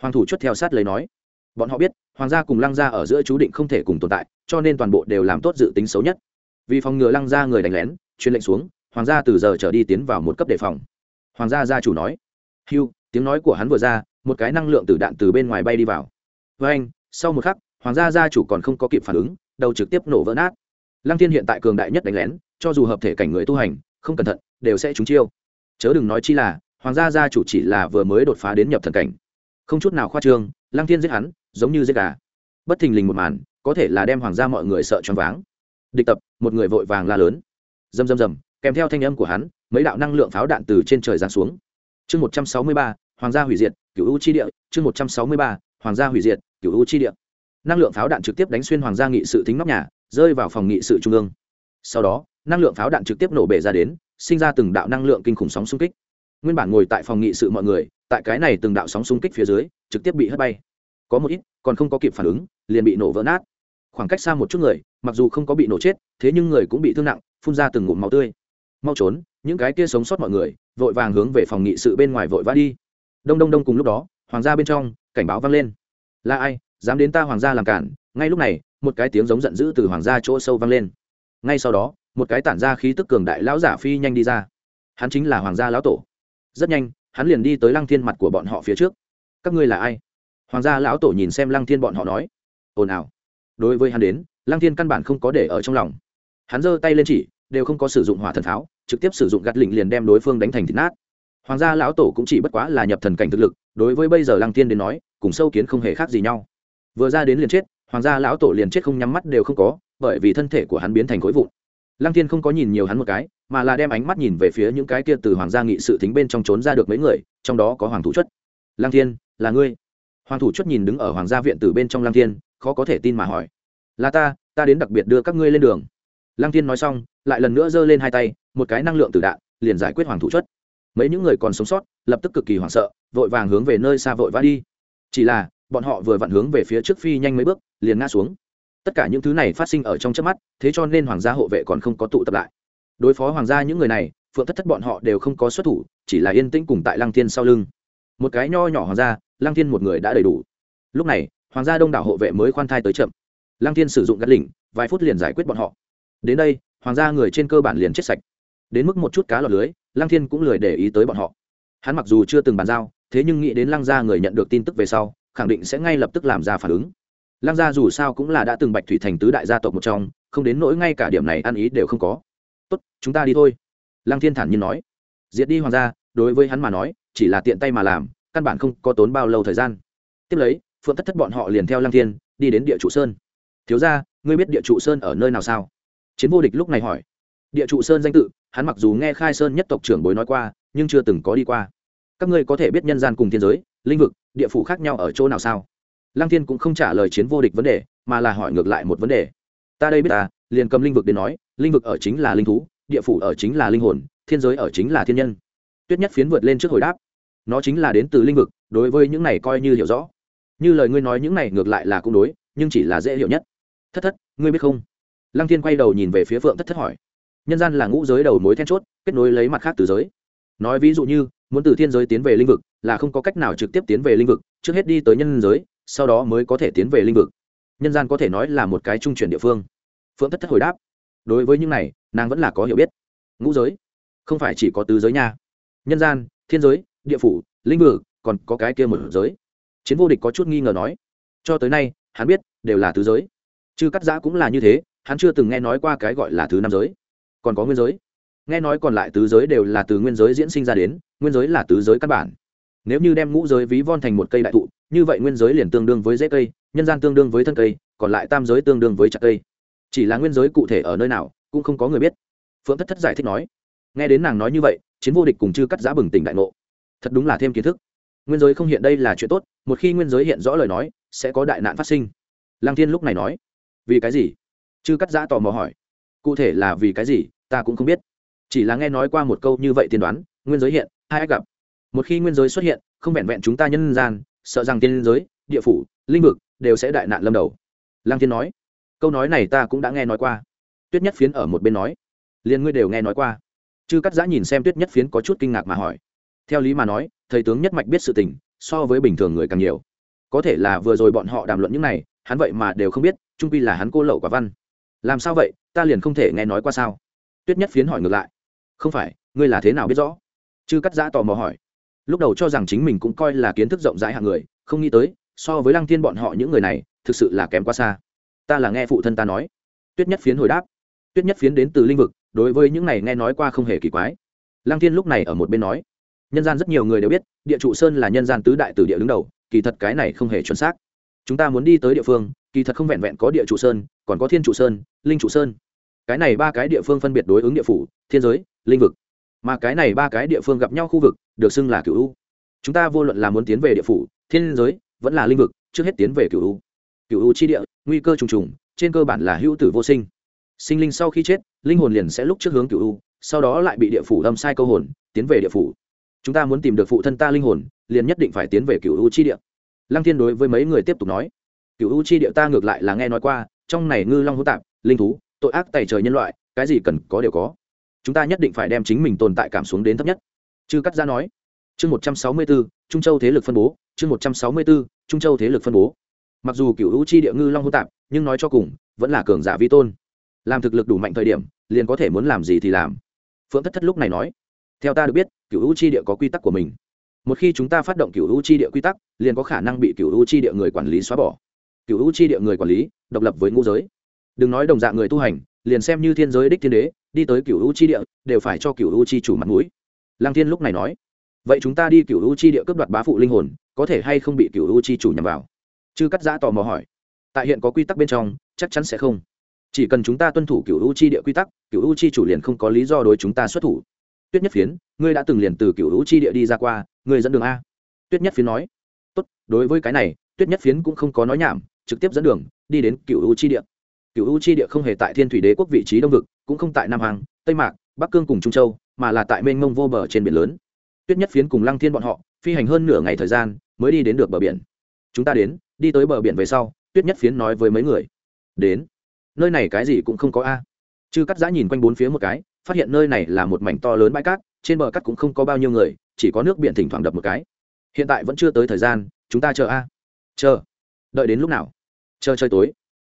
A: Hoàng thủ chuất theo sát lấy nói. Bọn họ biết, hoàng gia cùng lăng gia ở giữa chú định không thể cùng tồn tại, cho nên toàn bộ đều làm tốt dự tính xấu nhất. Vì phòng ngừa lăng gia người đánh lén, truyền lệnh xuống, hoàng gia từ giờ trở đi tiến vào một cấp đề phòng. Hoàng gia gia chủ nói. Hiu tiếng nói của hắn vừa ra, một cái năng lượng từ đạn từ bên ngoài bay đi vào. Với anh sau một khắc, hoàng gia gia chủ còn không có kịp phản ứng đầu trực tiếp nổ vỡ nát. Lăng thiên hiện tại cường đại nhất đánh lén, cho dù hợp thể cảnh người tu hành, không cẩn thận, đều sẽ trúng chiêu. Chớ đừng nói chi là, hoàng gia gia chủ chỉ là vừa mới đột phá đến nhập thần cảnh. Không chút nào khoa trương, lăng thiên giết hắn, giống như giết gà. Bất thình lình một màn, có thể là đem hoàng gia mọi người sợ choáng váng. Địch tập, một người vội vàng la lớn. Rầm rầm rầm, kèm theo thanh âm của hắn, mấy đạo năng lượng pháo đạn từ trên trời giáng xuống. Chương một trăm sáu mươi ba, hoàng gia hủy diệt cựu u chi địa. Chương một trăm sáu mươi ba, hoàng gia hủy diệt cựu u chi địa năng lượng pháo đạn trực tiếp đánh xuyên hoàng gia nghị sự tính nóc nhà, rơi vào phòng nghị sự trung ương. Sau đó, năng lượng pháo đạn trực tiếp nổ bể ra đến, sinh ra từng đạo năng lượng kinh khủng sóng xung kích. Nguyên bản ngồi tại phòng nghị sự mọi người, tại cái này từng đạo sóng xung kích phía dưới, trực tiếp bị hất bay. Có một ít, còn không có kịp phản ứng, liền bị nổ vỡ nát. Khoảng cách xa một chút người, mặc dù không có bị nổ chết, thế nhưng người cũng bị thương nặng, phun ra từng ngụm máu tươi. Mau trốn, những cái kia sống sót mọi người, vội vàng hướng về phòng nghị sự bên ngoài vội vã đi. Đông đông đông cùng lúc đó, hoàng gia bên trong, cảnh báo vang lên. Là ai? Dám đến ta hoàng gia làm cản, ngay lúc này, một cái tiếng giống giận dữ từ hoàng gia chỗ sâu vang lên. Ngay sau đó, một cái tản ra khí tức cường đại lão giả phi nhanh đi ra. Hắn chính là hoàng gia lão tổ. Rất nhanh, hắn liền đi tới lăng thiên mặt của bọn họ phía trước. Các ngươi là ai? Hoàng gia lão tổ nhìn xem lăng thiên bọn họ nói. Ồn ào. Đối với hắn đến, lăng thiên căn bản không có để ở trong lòng. Hắn giơ tay lên chỉ, đều không có sử dụng hỏa thần pháo, trực tiếp sử dụng gạt lịnh liền đem đối phương đánh thành thịt nát. Hoàng gia lão tổ cũng chỉ bất quá là nhập thần cảnh thực lực, đối với bây giờ lăng thiên đến nói, cùng sâu kiến không hề khác gì nhau vừa ra đến liền chết, hoàng gia lão tổ liền chết không nhắm mắt đều không có, bởi vì thân thể của hắn biến thành khối vụn. Lăng thiên không có nhìn nhiều hắn một cái, mà là đem ánh mắt nhìn về phía những cái kia từ hoàng gia nghị sự thính bên trong trốn ra được mấy người, trong đó có hoàng thủ chất lăng thiên, là ngươi? Hoàng thủ chất nhìn đứng ở hoàng gia viện từ bên trong lăng thiên, khó có thể tin mà hỏi. Là ta ta đến đặc biệt đưa các ngươi lên đường. Lăng thiên nói xong, lại lần nữa giơ lên hai tay, một cái năng lượng từ đạn, liền giải quyết hoàng thủ chất mấy những người còn sống sót, lập tức cực kỳ hoảng sợ, vội vàng hướng về nơi xa vội vã đi. Chỉ là bọn họ vừa vặn hướng về phía trước phi nhanh mấy bước, liền ngã xuống. Tất cả những thứ này phát sinh ở trong trước mắt, thế cho nên hoàng gia hộ vệ còn không có tụ tập lại. Đối phó hoàng gia những người này, phượng thất thất bọn họ đều không có xuất thủ, chỉ là yên tĩnh cùng tại lăng thiên sau lưng. Một cái nho nhỏ hoàng gia, lăng thiên một người đã đầy đủ. Lúc này, hoàng gia đông đảo hộ vệ mới khoan thai tới chậm. Lăng thiên sử dụng gắt lỉnh, vài phút liền giải quyết bọn họ. Đến đây, hoàng gia người trên cơ bản liền chết sạch. Đến mức một chút cá lọt lưới, lăng thiên cũng lười để ý tới bọn họ. Hắn mặc dù chưa từng bàn giao, thế nhưng nghĩ đến lăng gia người nhận được tin tức về sau khẳng định sẽ ngay lập tức làm ra phản ứng. Lăng gia dù sao cũng là đã từng bạch thủy thành tứ đại gia tộc một trong, không đến nỗi ngay cả điểm này ăn ý đều không có. Tốt, chúng ta đi thôi. Lăng thiên thản nhiên nói. Diệt đi hoàng gia, đối với hắn mà nói, chỉ là tiện tay mà làm, căn bản không có tốn bao lâu thời gian. Tiếp lấy, phượng thất thất bọn họ liền theo lăng thiên, đi đến địa trụ sơn. Thiếu ra ngươi biết địa trụ sơn ở nơi nào sao? Chiến vô địch lúc này hỏi. Địa trụ sơn danh tự, hắn mặc dù nghe khai sơn nhất tộc trưởng bối nói qua, nhưng chưa từng có đi qua. Các ngươi có thể biết nhân gian cùng thiên giới, linh vực địa phủ khác nhau ở chỗ nào sao? Lăng thiên cũng không trả lời chiến vô địch vấn đề, mà là hỏi ngược lại một vấn đề. Ta đây biết ta, liền cầm linh vực đến nói, linh vực ở chính là linh thú, địa phủ ở chính là linh hồn, thiên giới ở chính là thiên nhân. Tuyết nhất phiến vượt lên trước hồi đáp. Nó chính là đến từ linh vực, đối với những này coi như hiểu rõ. Như lời ngươi nói những này ngược lại là cũng đối, nhưng chỉ là dễ hiểu nhất. Thất thất, ngươi biết không? Lăng thiên quay đầu nhìn về phía phượng thất thất hỏi. Nhân gian là ngũ giới đầu mối then chốt, kết nối lấy mặt khác từ giới. Nói ví dụ như, muốn từ thiên giới tiến về linh vực là không có cách nào trực tiếp tiến về linh vực, trước hết đi tới nhân giới, sau đó mới có thể tiến về linh vực. Nhân gian có thể nói là một cái trung chuyển địa phương. Phượng thất thất hồi đáp, đối với những này, nàng vẫn là có hiểu biết. Ngũ giới, không phải chỉ có tứ giới nha. Nhân gian, thiên giới, địa phủ, linh vực, còn có cái kia một giới. Chiến vô địch có chút nghi ngờ nói, cho tới nay, hắn biết đều là tứ giới. Chư cắt giã cũng là như thế, hắn chưa từng nghe nói qua cái gọi là thứ năm giới. Còn có nguyên giới. Nghe nói còn lại tứ giới đều là từ nguyên giới diễn sinh ra đến, nguyên giới là tứ giới căn bản nếu như đem ngũ giới ví von thành một cây đại thụ, như vậy nguyên giới liền tương đương với rễ cây, nhân gian tương đương với thân cây, còn lại tam giới tương đương với chặt cây. Chỉ là nguyên giới cụ thể ở nơi nào, cũng không có người biết. Phượng thất thất giải thích nói. Nghe đến nàng nói như vậy, chiến vô địch cùng chư cắt giã bừng tỉnh đại ngộ. Thật đúng là thêm kiến thức. Nguyên giới không hiện đây là chuyện tốt, một khi nguyên giới hiện rõ lời nói, sẽ có đại nạn phát sinh. Lăng thiên lúc này nói. Vì cái gì? Chư cắt giã tò mò hỏi. Cụ thể là vì cái gì, ta cũng không biết. Chỉ là nghe nói qua một câu như vậy tiên đoán, nguyên giới hiện, hai ách gặp một khi nguyên giới xuất hiện, không vẹn vẹn chúng ta nhân gian, sợ rằng tiên giới, địa phủ, linh vực đều sẽ đại nạn lâm đầu. Lăng thiên nói. Câu nói này ta cũng đã nghe nói qua. Tuyết nhất phiến ở một bên nói. Liền ngươi đều nghe nói qua. Chư cắt giã nhìn xem tuyết nhất phiến có chút kinh ngạc mà hỏi. Theo lý mà nói, thầy tướng nhất mạch biết sự tình, so với bình thường người càng nhiều. Có thể là vừa rồi bọn họ đàm luận những này, hắn vậy mà đều không biết, trung pi là hắn cô lậu quả văn. Làm sao vậy? Ta liền không thể nghe nói qua sao? Tuyết nhất phiến hỏi ngược lại. Không phải, ngươi là thế nào biết rõ? Chư cắt giã tò mò hỏi lúc đầu cho rằng chính mình cũng coi là kiến thức rộng rãi hạng người, không nghĩ tới, so với lăng thiên bọn họ những người này, thực sự là kém quá xa. Ta là nghe phụ thân ta nói. Tuyết nhất phiến hồi đáp. Tuyết nhất phiến đến từ linh vực, đối với những này nghe nói qua không hề kỳ quái. Lăng thiên lúc này ở một bên nói. Nhân gian rất nhiều người đều biết, địa trụ sơn là nhân gian tứ đại từ địa đứng đầu, kỳ thật cái này không hề chuẩn xác. Chúng ta muốn đi tới địa phương, kỳ thật không vẹn vẹn có địa trụ sơn, còn có thiên trụ sơn, linh trụ sơn. Cái này ba cái địa phương phân biệt đối ứng địa phủ, thiên giới, linh vực. Mà cái này ba cái địa phương gặp nhau khu vực được xưng là cựu u. Chúng ta vô luận là muốn tiến về địa phủ, thiên giới, vẫn là linh vực, trước hết tiến về cựu u. Cựu u chi địa, nguy cơ trùng trùng, trên cơ bản là hữu tử vô sinh. Sinh linh sau khi chết, linh hồn liền sẽ lúc trước hướng cựu u, sau đó lại bị địa phủ lâm sai câu hồn, tiến về địa phủ. Chúng ta muốn tìm được phụ thân ta linh hồn, liền nhất định phải tiến về cựu u chi địa. Lăng thiên đối với mấy người tiếp tục nói. Cựu u chi địa ta ngược lại là nghe nói qua, trong này ngư long hữu tạp, linh thú, tội ác tày trời nhân loại, cái gì cần có đều có. Chúng ta nhất định phải đem chính mình tồn tại cảm xuống đến thấp nhất chư cắt ra nói, chương một trăm sáu mươi bốn, trung châu thế lực phân bố, chương một trăm sáu mươi bốn, trung châu thế lực phân bố. Mặc dù cựu hữu chi địa ngư long hô tạp, nhưng nói cho cùng, vẫn là cường giả vi tôn. Làm thực lực đủ mạnh thời điểm, liền có thể muốn làm gì thì làm. Phượng thất thất lúc này nói, theo ta được biết cựu hữu chi địa có quy tắc của mình. Một khi chúng ta phát động cựu hữu chi địa quy tắc, liền có khả năng bị cựu hữu chi địa người quản lý xóa bỏ. Cựu hữu chi địa người quản lý, độc lập với ngũ giới. Đừng nói đồng dạng người tu hành, liền xem như thiên giới đích thiên đế, đi tới cựu hữu chi địa, đều phải cho cựu hữu chi chủ mặt mũi lăng thiên lúc này nói vậy chúng ta đi cựu U chi địa cướp đoạt bá phụ linh hồn có thể hay không bị cựu U chi chủ nhằm vào? Chư cắt giã tò mò hỏi tại hiện có quy tắc bên trong chắc chắn sẽ không. Chỉ cần chúng ta tuân thủ cựu U chi địa quy tắc cựu U chi chủ liền không có lý do đối chúng ta xuất thủ. Tuyết nhất phiến ngươi đã từng liền từ cựu U chi địa đi ra qua ngươi dẫn đường a. Tuyết nhất phiến nói tốt đối với cái này tuyết nhất phiến cũng không có nói nhảm trực tiếp dẫn đường đi đến cựu U chi địa. Cựu U chi địa không hề tại thiên thủy đế quốc vị trí đông vực cũng không tại nam Hàng, tây mạc bắc cương cùng trung châu mà là tại mênh mông vô bờ trên biển lớn. Tuyết nhất phiến cùng lăng thiên bọn họ, phi hành hơn nửa ngày thời gian, mới đi đến được bờ biển. Chúng ta đến, đi tới bờ biển về sau, tuyết nhất phiến nói với mấy người. Đến. Nơi này cái gì cũng không có a. Chư cắt giã nhìn quanh bốn phía một cái, phát hiện nơi này là một mảnh to lớn bãi cát, trên bờ cát cũng không có bao nhiêu người, chỉ có nước biển thỉnh thoảng đập một cái. Hiện tại vẫn chưa tới thời gian, chúng ta chờ a. Chờ. Đợi đến lúc nào? Chờ chơi tối.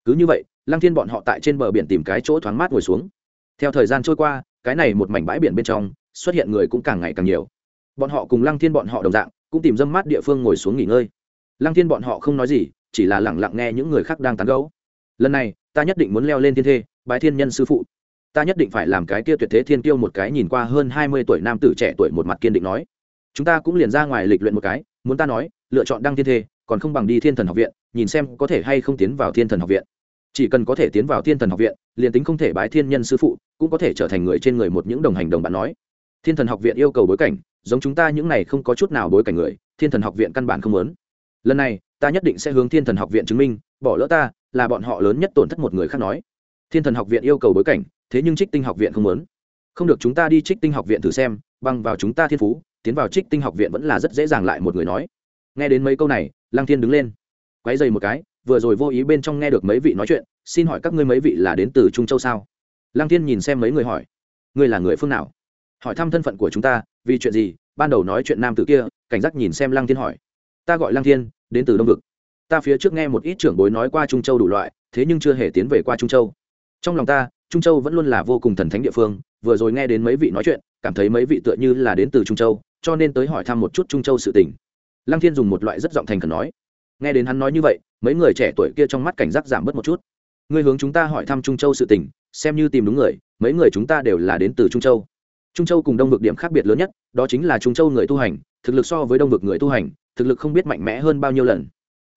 A: Cứ như vậy, lăng thiên bọn họ tại trên bờ biển tìm cái chỗ thoáng mát ngồi xuống. Theo thời gian trôi qua cái này một mảnh bãi biển bên trong, xuất hiện người cũng càng ngày càng nhiều. Bọn họ cùng lăng thiên bọn họ đồng dạng, cũng tìm dâm mát địa phương ngồi xuống nghỉ ngơi. Lăng thiên bọn họ không nói gì, chỉ là lẳng lặng nghe những người khác đang tán gấu lần này, ta nhất định muốn leo lên thiên thê, bái thiên nhân sư phụ. Ta nhất định phải làm cái kia tuyệt thế thiên kiêu một cái nhìn qua hơn hai mươi tuổi nam tử trẻ tuổi một mặt kiên định nói. Chúng ta cũng liền ra ngoài lịch luyện một cái, muốn ta nói, lựa chọn đăng thiên thê, còn không bằng đi thiên thần học viện, nhìn xem có thể hay không tiến vào thiên thần học viện chỉ cần có thể tiến vào thiên thần học viện, liền tính không thể bái thiên nhân sư phụ, cũng có thể trở thành người trên người một những đồng hành đồng bạn nói. Thiên thần học viện yêu cầu bối cảnh, giống chúng ta những này không có chút nào bối cảnh người, thiên thần học viện căn bản không lớn lần này, ta nhất định sẽ hướng thiên thần học viện chứng minh, bỏ lỡ ta, là bọn họ lớn nhất tổn thất một người khác nói. Thiên thần học viện yêu cầu bối cảnh, thế nhưng trích tinh học viện không muốn. Không được chúng ta đi trích tinh học viện thử xem, băng vào chúng ta thiên phú, tiến vào trích tinh học viện vẫn là rất dễ dàng lại một người nói. Nghe đến mấy câu này, lăng thiên đứng lên quáy dày một cái vừa rồi vô ý bên trong nghe được mấy vị nói chuyện, xin hỏi các ngươi mấy vị là đến từ trung châu sao? Lăng thiên nhìn xem mấy người hỏi. Ngươi là người phương nào? Hỏi thăm thân phận của chúng ta, vì chuyện gì? Ban đầu nói chuyện nam tử kia, cảnh giác nhìn xem lăng thiên hỏi. Ta gọi lăng thiên, đến từ đông vực. Ta phía trước nghe một ít trưởng bối nói qua trung châu đủ loại, thế nhưng chưa hề tiến về qua trung châu. Trong lòng ta, trung châu vẫn luôn là vô cùng thần thánh địa phương, vừa rồi nghe đến mấy vị nói chuyện, cảm thấy mấy vị tựa như là đến từ trung châu, cho nên tới hỏi thăm một chút trung châu sự tình. Lăng thiên dùng một loại rất giọng thành khẩn nói. Nghe đến hắn nói như vậy mấy người trẻ tuổi kia trong mắt cảnh giác giảm bớt một chút. Ngươi hướng chúng ta hỏi thăm trung châu sự tình, xem như tìm đúng người, mấy người chúng ta đều là đến từ trung châu. Trung châu cùng đông vực điểm khác biệt lớn nhất, đó chính là trung châu người tu hành, thực lực so với đông vực người tu hành, thực lực không biết mạnh mẽ hơn bao nhiêu lần.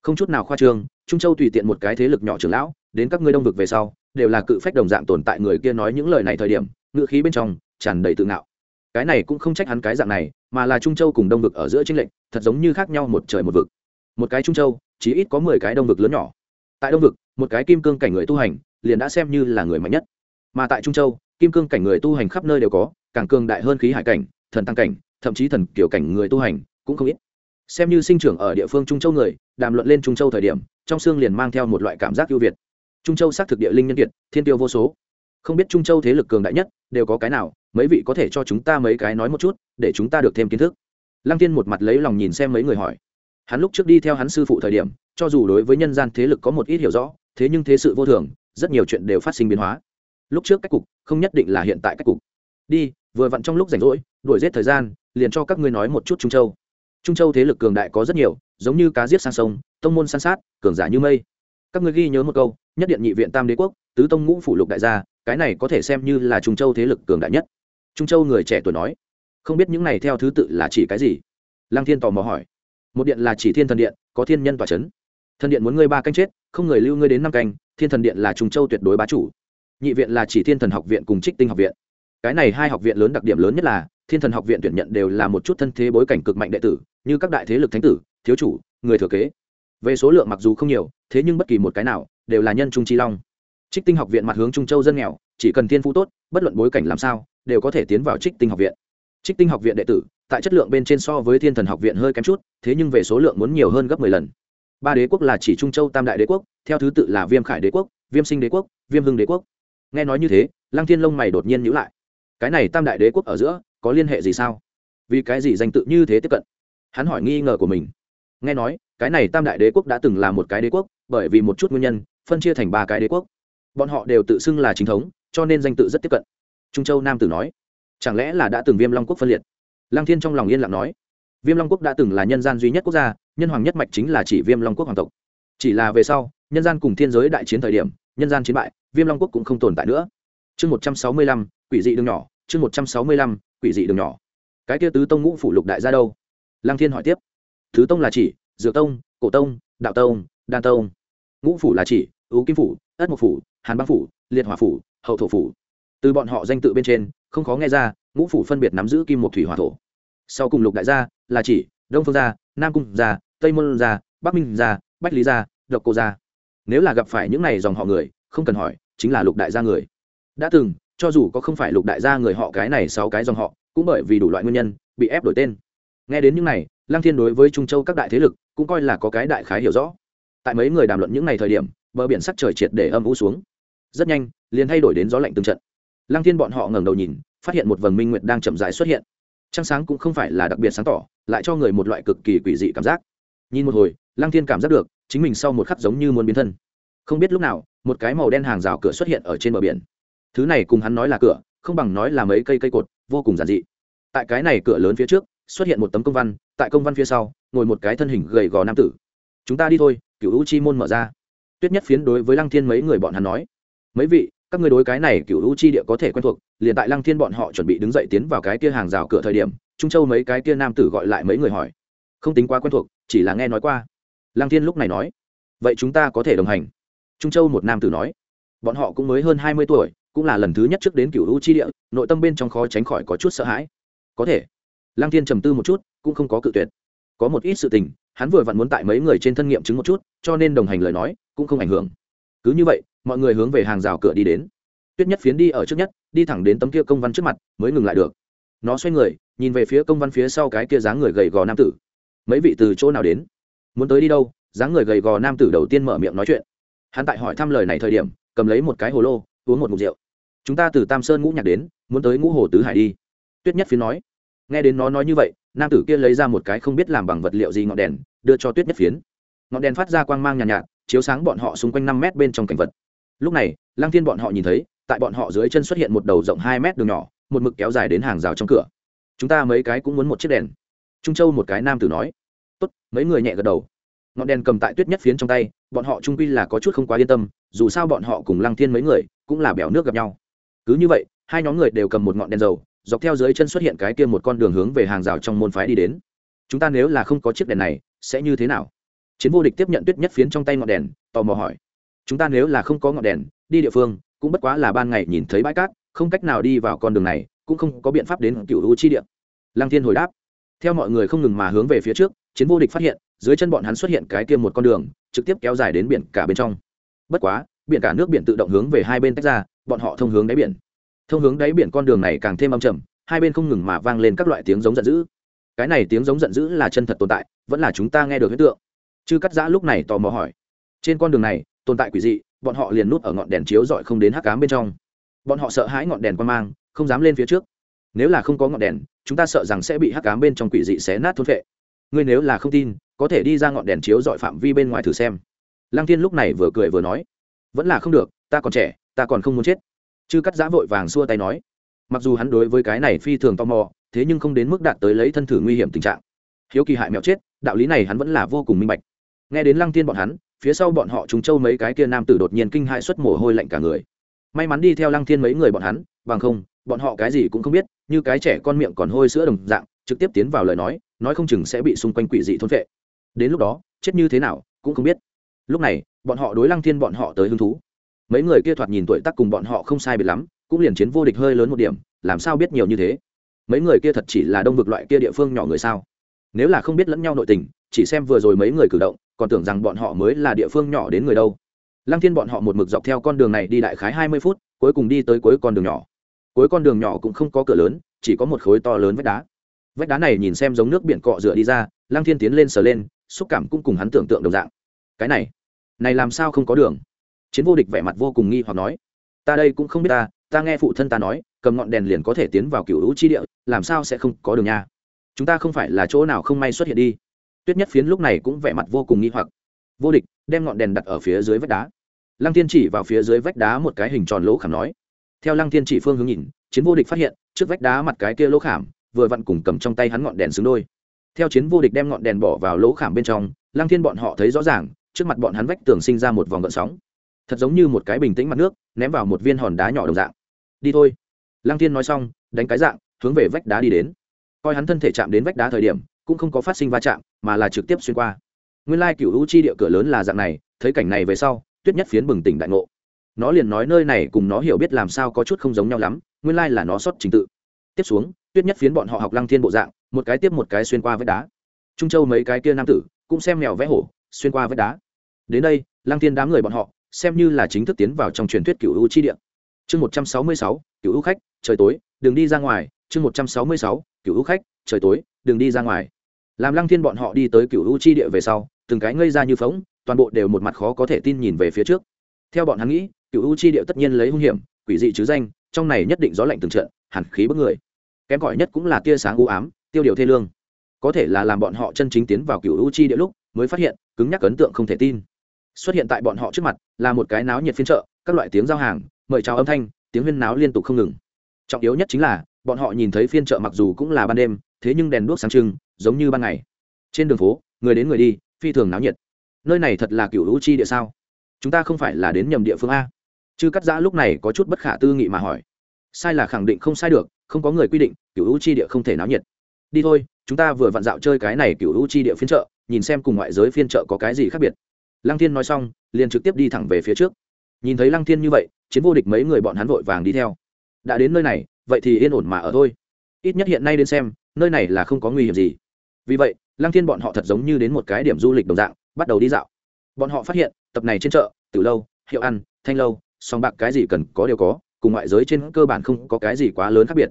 A: Không chút nào khoa trương, trung châu tùy tiện một cái thế lực nhỏ trưởng lão, đến các ngươi đông vực về sau, đều là cự phách đồng dạng tồn tại người kia nói những lời này thời điểm ngự khí bên trong tràn đầy tự ngạo. Cái này cũng không trách hắn cái dạng này, mà là trung châu cùng đông vực ở giữa tranh lệnh thật giống như khác nhau một trời một vực. Một cái trung châu chỉ ít có mười cái đông vực lớn nhỏ. Tại đông vực, một cái kim cương cảnh người tu hành liền đã xem như là người mạnh nhất. Mà tại trung châu, kim cương cảnh người tu hành khắp nơi đều có, càng cường đại hơn khí hải cảnh, thần tăng cảnh, thậm chí thần kiểu cảnh người tu hành cũng không ít. Xem như sinh trưởng ở địa phương trung châu người, đàm luận lên trung châu thời điểm, trong xương liền mang theo một loại cảm giác ưu việt. Trung châu xác thực địa linh nhân kiệt, thiên tiêu vô số. Không biết trung châu thế lực cường đại nhất đều có cái nào, mấy vị có thể cho chúng ta mấy cái nói một chút, để chúng ta được thêm kiến thức. Lăng tiên một mặt lấy lòng nhìn xem mấy người hỏi hắn lúc trước đi theo hắn sư phụ thời điểm, cho dù đối với nhân gian thế lực có một ít hiểu rõ, thế nhưng thế sự vô thường, rất nhiều chuyện đều phát sinh biến hóa. Lúc trước cách cục, không nhất định là hiện tại cách cục. Đi, vừa vặn trong lúc rảnh rỗi, đuổi giết thời gian, liền cho các ngươi nói một chút trung châu. Trung châu thế lực cường đại có rất nhiều, giống như cá giết sang sông, tông môn san sát, cường giả như mây. Các ngươi ghi nhớ một câu, nhất điện nhị viện tam đế quốc, tứ tông ngũ phủ lục đại gia, cái này có thể xem như là trung châu thế lực cường đại nhất. Trung châu người trẻ tuổi nói, không biết những này theo thứ tự là chỉ cái gì? Lăng thiên tò mò hỏi một điện là chỉ thiên thần điện, có thiên nhân tòa c h ấ n thần điện muốn ngươi ba canh chết, không người lưu ngươi đến năm canh, thiên thần điện là trung châu tuyệt đối bá chủ. Nhị viện là chỉ thiên thần học viện cùng trích tinh học viện. Cái này hai học viện lớn đặc điểm lớn nhất là, thiên thần học viện tuyển nhận đều là một chút thân thế bối cảnh cực mạnh đệ tử, như các đại thế lực thánh tử, thiếu chủ, người thừa kế. Về số lượng mặc dù không nhiều, thế nhưng bất kỳ một cái nào, đều là nhân trung chi long. Trích tinh học viện mặt hướng trung châu dân nghèo, chỉ cần thiên phú tốt, bất luận bối cảnh làm sao, đều có thể tiến vào trích tinh học viện. Trích tinh học viện đệ tử tại chất lượng bên trên so với thiên thần học viện hơi kém chút, thế nhưng về số lượng muốn nhiều hơn gấp mười lần. Ba đế quốc là chỉ trung châu tam đại đế quốc, theo thứ tự là viêm khải đế quốc, viêm sinh đế quốc, viêm hưng đế quốc. Nghe nói như thế, lăng thiên lông mày đột nhiên nhữ lại. Cái này tam đại đế quốc ở giữa, có liên hệ gì sao? Vì cái gì danh tự như thế tiếp cận? Hắn hỏi nghi ngờ của mình. Nghe nói, cái này tam đại đế quốc đã từng là một cái đế quốc, bởi vì một chút nguyên nhân, phân chia thành ba cái đế quốc. Bọn họ đều tự xưng là chính thống, cho nên danh tự rất tiếp cận. Trung châu nam tử nói, chẳng lẽ là đã từng viêm long quốc phân liệt? Lăng thiên trong lòng yên lặng nói, viêm long quốc đã từng là nhân gian duy nhất quốc gia, nhân hoàng nhất mạch chính là chỉ viêm long quốc hoàng tộc. Chỉ là về sau, nhân gian cùng thiên giới đại chiến thời điểm, nhân gian chiến bại, viêm long quốc cũng không tồn tại nữa. Chương một trăm sáu mươi lăm, quỷ dị đường nhỏ, chương một trăm sáu mươi lăm, quỷ dị đường nhỏ. Cái kia tứ tông ngũ phủ lục đại gia đâu? Lăng thiên hỏi tiếp. Thứ tông là chỉ, dược tông, cổ tông, đạo tông, đan tông. Ngũ phủ là chỉ, ưu kim phủ, ất mộc phủ, hàn băng phủ, liệt hỏa phủ, hậu thổ phủ. Từ bọn họ danh tự bên trên, không khó nghe ra, ngũ phủ phân biệt nắm giữ kim một thủy hỏa thổ sau cùng lục đại gia là chỉ đông phương gia, nam cung gia, tây môn gia, bắc minh gia, bách lý gia, độc cô gia. Nếu là gặp phải những này dòng họ người, không cần hỏi, chính là lục đại gia người. Đã từng, cho dù có không phải lục đại gia người họ cái này sáu cái dòng họ, cũng bởi vì đủ loại nguyên nhân, bị ép đổi tên. Nghe đến những này, lăng thiên đối với trung châu các đại thế lực cũng coi là có cái đại khái hiểu rõ. Tại mấy người đàm luận những ngày thời điểm, bờ biển sắc trời triệt để âm u xuống. Rất nhanh, liền thay đổi đến gió lạnh từng trận. Lăng thiên bọn họ ngẩng đầu nhìn, phát hiện một vầng minh nguyệt đang chậm rãi xuất hiện trăng sáng cũng không phải là đặc biệt sáng tỏ, lại cho người một loại cực kỳ quỷ dị cảm giác. Nhìn một hồi, lăng thiên cảm giác được, chính mình sau một khắc giống như muốn biến thân. Không biết lúc nào, một cái màu đen hàng rào cửa xuất hiện ở trên bờ biển. Thứ này cùng hắn nói là cửa, không bằng nói là mấy cây cây cột, vô cùng giản dị. Tại cái này cửa lớn phía trước, xuất hiện một tấm công văn, tại công văn phía sau, ngồi một cái thân hình gầy gò nam tử. Chúng ta đi thôi cựu u chi môn mở ra. Tuyết nhất phiến đối với lăng thiên mấy người bọn hắn nói. Mấy vị các người đối cái này cựu u chi địa có thể quen thuộc, liền tại lăng thiên bọn họ chuẩn bị đứng dậy tiến vào cái kia hàng rào cửa thời điểm, trung châu mấy cái kia nam tử gọi lại mấy người hỏi. Không tính quá quen thuộc, chỉ là nghe nói qua. Lăng thiên lúc này nói, vậy chúng ta có thể đồng hành. Trung châu một nam tử nói, bọn họ cũng mới hơn hai mươi tuổi, cũng là lần thứ nhất trước đến cựu u chi địa, nội tâm bên trong khó tránh khỏi có chút sợ hãi. Có thể. Lăng thiên trầm tư một chút, cũng không có cự tuyệt. Có một ít sự tình, hắn vừa vặn muốn tại mấy người trên thân nghiệm chứng một chút, cho nên đồng hành lời nói, cũng không ảnh hưởng. Cứ như vậy mọi người hướng về hàng rào cửa đi đến. Tuyết nhất phiến đi ở trước nhất đi thẳng đến tấm kia công văn trước mặt mới ngừng lại được. Nó xoay người nhìn về phía công văn phía sau cái kia dáng người gầy gò nam tử. Mấy vị từ chỗ nào đến? Muốn tới đi đâu? Dáng người gầy gò nam tử đầu tiên mở miệng nói chuyện. Hắn tại hỏi thăm lời này thời điểm cầm lấy một cái hồ lô uống một mục rượu. Chúng ta từ tam sơn ngũ nhạc đến muốn tới ngũ hồ tứ hải đi. Tuyết nhất phiến nói. Nghe đến nó nói như vậy nam tử kia lấy ra một cái không biết làm bằng vật liệu gì ngọn đèn đưa cho tuyết nhất phiến. Ngọn đèn phát ra quang mang nhàn nhạt, nhạt chiếu sáng bọn họ xung quanh năm mét bên trong cảnh vật lúc này, lăng thiên bọn họ nhìn thấy, tại bọn họ dưới chân xuất hiện một đầu rộng hai mét đường nhỏ, một mực kéo dài đến hàng rào trong cửa. Chúng ta mấy cái cũng muốn một chiếc đèn. Trung châu một cái nam tử nói. Tốt, mấy người nhẹ gật đầu. Ngọn đèn cầm tại tuyết nhất phiến trong tay, bọn họ trung quy là có chút không quá yên tâm, dù sao bọn họ cùng lăng thiên mấy người cũng là bèo nước gặp nhau. Cứ như vậy, hai nhóm người đều cầm một ngọn đèn dầu, dọc theo dưới chân xuất hiện cái kia một con đường hướng về hàng rào trong môn phái đi đến. Chúng ta nếu là không có chiếc đèn này, sẽ như thế nào? Chiến vô địch tiếp nhận tuyết nhất phiến trong tay ngọn đèn, tò mò hỏi chúng ta nếu là không có ngọn đèn, đi địa phương, cũng bất quá là ban ngày nhìn thấy bãi cát, không cách nào đi vào con đường này, cũng không có biện pháp đến cựu u chi địa. Lăng thiên hồi đáp. Theo mọi người không ngừng mà hướng về phía trước, chiến vô địch phát hiện, dưới chân bọn hắn xuất hiện cái kia một con đường, trực tiếp kéo dài đến biển cả bên trong. Bất quá, biển cả nước biển tự động hướng về hai bên tách ra, bọn họ thông hướng đáy biển. Thông hướng đáy biển con đường này càng thêm âm trầm, hai bên không ngừng mà vang lên các loại tiếng giống giận dữ. Cái này tiếng giống giận dữ là chân thật tồn tại, vẫn là chúng ta nghe được hiện tượng. Chư cắt giã lúc này tò mò hỏi, trên con đường này tồn tại quỷ dị, bọn họ liền nút ở ngọn đèn chiếu dọi không đến hắc cám bên trong. Bọn họ sợ hãi ngọn đèn quan mang, không dám lên phía trước. Nếu là không có ngọn đèn, chúng ta sợ rằng sẽ bị hắc cám bên trong quỷ dị xé nát thôn vệ ngươi nếu là không tin, có thể đi ra ngọn đèn chiếu dọi phạm vi bên ngoài thử xem. Lăng thiên lúc này vừa cười vừa nói, vẫn là không được, ta còn trẻ, ta còn không muốn chết. Chư cắt giã vội vàng xua tay nói, mặc dù hắn đối với cái này phi thường tò mò, thế nhưng không đến mức đạt tới lấy thân thử nguy hiểm tình trạng. Hiếu kỳ hại mẹo chết, đạo lý này hắn vẫn là vô cùng minh bạch. Nghe đến lăng thiên bọn hắn phía sau bọn họ trùng châu mấy cái kia nam tử đột nhiên kinh hãi xuất mồ hôi lạnh cả người. May mắn đi theo lăng thiên mấy người bọn hắn, bằng không, bọn họ cái gì cũng không biết, như cái trẻ con miệng còn hôi sữa đồng dạng, trực tiếp tiến vào lời nói nói không chừng sẽ bị xung quanh quỷ dị thôn vệ. Đến lúc đó, chết như thế nào, cũng không biết. Lúc này, bọn họ đối lăng thiên bọn họ tới hứng thú. Mấy người kia thoạt nhìn tuổi tác cùng bọn họ không sai biệt lắm, cũng liền chiến vô địch hơi lớn một điểm, làm sao biết nhiều như thế? Mấy người kia thật chỉ là đông vực loại kia địa phương nhỏ người sao? Nếu là không biết lẫn nhau nội tình, chỉ xem vừa rồi mấy người cử động còn tưởng rằng bọn họ mới là địa phương nhỏ đến người đâu. Lăng thiên bọn họ một mực dọc theo con đường này đi đại khái hai mươi phút, cuối cùng đi tới cuối con đường nhỏ. Cuối con đường nhỏ cũng không có cửa lớn, chỉ có một khối to lớn vách đá. Vách đá này nhìn xem giống nước biển cọ rửa đi ra, lăng thiên tiến lên sờ lên, xúc cảm cũng cùng hắn tưởng tượng đồng dạng. Cái này này làm sao không có đường? Chiến vô địch vẻ mặt vô cùng nghi hoặc nói. Ta đây cũng không biết ta ta nghe phụ thân ta nói, cầm ngọn đèn liền có thể tiến vào cựu hữu chi địa, làm sao sẽ không có đường nha? Chúng ta không phải là chỗ nào không may xuất hiện đi tuyết nhất phiến lúc này cũng vẻ mặt vô cùng nghi hoặc. Vô địch, đem ngọn đèn đặt ở phía dưới vách đá. Lăng tiên chỉ vào phía dưới vách đá một cái hình tròn lỗ khảm nói. Theo lăng tiên chỉ phương hướng nhìn, chiến vô địch phát hiện, trước vách đá mặt cái kia lỗ khảm, vừa vặn cùng cầm trong tay hắn ngọn đèn xứng đôi. Theo chiến vô địch đem ngọn đèn bỏ vào lỗ khảm bên trong, lăng thiên bọn họ thấy rõ ràng, trước mặt bọn hắn vách tường sinh ra một vòng gợn sóng. Thật giống như một cái bình tĩnh mặt nước, ném vào một viên hòn đá nhỏ đồng dạng. Đi thôi. Lăng thiên nói xong, đánh cái dạng, hướng về vách đá đi đến. Coi hắn thân thể chạm đến vách đá thời điểm, cũng không có phát sinh va chạm mà là trực tiếp xuyên qua. Nguyên lai cựu u chi địa cửa lớn là dạng này, thấy cảnh này về sau, tuyết nhất phiến bừng tỉnh đại ngộ. Nó liền nói nơi này cùng nó hiểu biết làm sao có chút không giống nhau lắm, nguyên lai là nó sót trình tự. Tiếp xuống, tuyết nhất phiến bọn họ học lăng thiên bộ dạng, một cái tiếp một cái xuyên qua vách đá. Trung châu mấy cái kia nam tử, cũng xem mèo vẽ hổ, xuyên qua vách đá. Đến đây, lăng thiên đám người bọn họ, xem như là chính thức tiến vào trong truyền thuyết cựu u chi địa. Chương một trăm sáu mươi sáu, cựu u khách, trời tối, đừng đi ra ngoài. Chương một trăm sáu mươi sáu, cựu u khách, trời tối, đừng đi ra ngoài làm lăng thiên bọn họ đi tới cựu u chi địa về sau, từng cái ngây ra như phóng toàn bộ đều một mặt khó có thể tin nhìn về phía trước. Theo bọn hắn nghĩ cựu u chi địa tất nhiên lấy hung hiểm, quỷ dị chứ danh, trong này nhất định gió lạnh từng trận hẳn khí bức người. Kém cỏi nhất cũng là tia sáng u ám, tiêu điều thê lương. Có thể là làm bọn họ chân chính tiến vào cựu u chi địa lúc, mới phát hiện, cứng nhắc ấn tượng không thể tin. Xuất hiện tại bọn họ trước mặt, là một cái náo nhiệt phiên chợ, các loại tiếng giao hàng, mời chào âm thanh, tiếng huyên náo liên tục không ngừng. Trọng yếu nhất chính là, bọn họ nhìn thấy phiên chợ mặc dù cũng là ban đêm, thế nhưng đèn đuốc sáng trưng giống như ban ngày. Trên đường phố, người đến người đi, phi thường náo nhiệt. Nơi này thật là cựu u chi địa sao? Chúng ta không phải là đến nhầm địa phương a. Chư cắt giã lúc này có chút bất khả tư nghị mà hỏi. Sai là khẳng định không sai được, không có người quy định cựu u chi địa không thể náo nhiệt. Đi thôi, chúng ta vừa vặn dạo chơi cái này cựu u chi địa phiên chợ, nhìn xem cùng ngoại giới phiên chợ có cái gì khác biệt. Lăng thiên nói xong, liền trực tiếp đi thẳng về phía trước. Nhìn thấy lăng thiên như vậy, chiến vô địch mấy người bọn hắn vội vàng đi theo. Đã đến nơi này, vậy thì yên ổn mà ở thôi. Ít nhất hiện nay đến xem, nơi này là không có nguy hiểm gì vì vậy, lăng thiên bọn họ thật giống như đến một cái điểm du lịch đồng dạng, bắt đầu đi dạo. Bọn họ phát hiện, tập này trên chợ từ lâu, hiệu ăn thanh lâu song bạc cái gì cần có đều có, cùng ngoại giới trên cơ bản không có cái gì quá lớn khác biệt.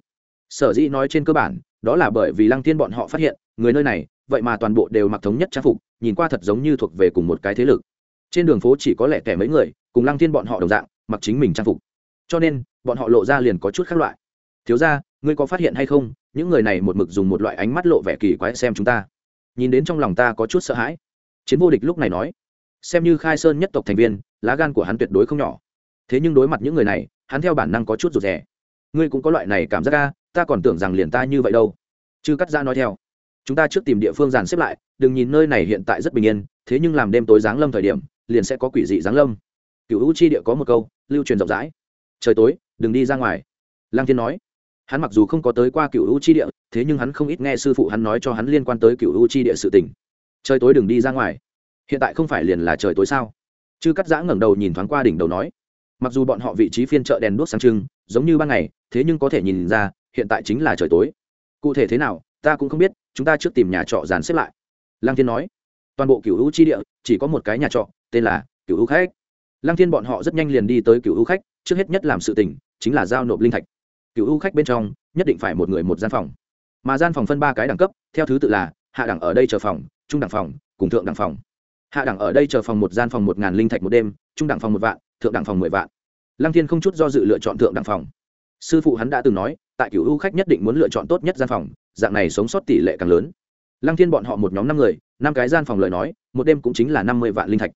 A: Sở dĩ nói trên cơ bản, đó là bởi vì lăng thiên bọn họ phát hiện, người nơi này, vậy mà toàn bộ đều mặc thống nhất trang phục, nhìn qua thật giống như thuộc về cùng một cái thế lực. Trên đường phố chỉ có lẻ tẻ mấy người, cùng lăng thiên bọn họ đồng dạng, mặc chính mình trang phục. Cho nên, bọn họ lộ ra liền có chút khác loại. Thiếu ra ngươi có phát hiện hay không? Những người này một mực dùng một loại ánh mắt lộ vẻ kỳ quái xem chúng ta. Nhìn đến trong lòng ta có chút sợ hãi. Chiến vô địch lúc này nói, xem như khai sơn nhất tộc thành viên, lá gan của hắn tuyệt đối không nhỏ. Thế nhưng đối mặt những người này, hắn theo bản năng có chút rụt rè. Ngươi cũng có loại này cảm giác ca ta còn tưởng rằng liền ta như vậy đâu. Chư cắt ra nói theo, chúng ta trước tìm địa phương dàn xếp lại, đừng nhìn nơi này hiện tại rất bình yên, thế nhưng làm đêm tối giáng lâm thời điểm, liền sẽ có quỷ dị giáng lâm. Cựu u chi địa có một câu, lưu truyền rộng rãi. Trời tối, đừng đi ra ngoài. Lang thiên nói hắn mặc dù không có tới qua cựu u chi địa, thế nhưng hắn không ít nghe sư phụ hắn nói cho hắn liên quan tới cựu u chi địa sự tình. Trời tối đừng đi ra ngoài. Hiện tại không phải liền là trời tối sao? Chư cắt giã ngẩng đầu nhìn thoáng qua đỉnh đầu nói. Mặc dù bọn họ vị trí phiên chợ đèn đuốc sáng trưng, giống như ban ngày, thế nhưng có thể nhìn ra, hiện tại chính là trời tối. Cụ thể thế nào, ta cũng không biết, chúng ta trước tìm nhà trọ dàn xếp lại. Lăng thiên nói. Toàn bộ cựu u chi địa, chỉ có một cái nhà trọ, tên là cựu u khách. Lăng thiên bọn họ rất nhanh liền đi tới cựu u khách, trước hết nhất làm sự tình, chính là giao nộp linh thạch cựu ưu khách bên trong, nhất định phải một người một gian phòng. Mà gian phòng phân ba cái đẳng cấp, theo thứ tự là, hạ đẳng ở đây chờ phòng, trung đẳng phòng, cùng thượng đẳng phòng. Hạ đẳng ở đây chờ phòng một gian phòng một ngàn linh thạch một đêm, trung đẳng phòng một vạn, thượng đẳng phòng mười vạn. Lăng thiên không chút do dự lựa chọn thượng đẳng phòng. Sư phụ hắn đã từng nói, tại cựu u khách nhất định muốn lựa chọn tốt nhất gian phòng, dạng này sống sót tỷ lệ càng lớn. Lăng thiên bọn họ một nhóm năm người, năm cái gian phòng lời nói, một đêm cũng chính là năm mươi vạn linh thạch.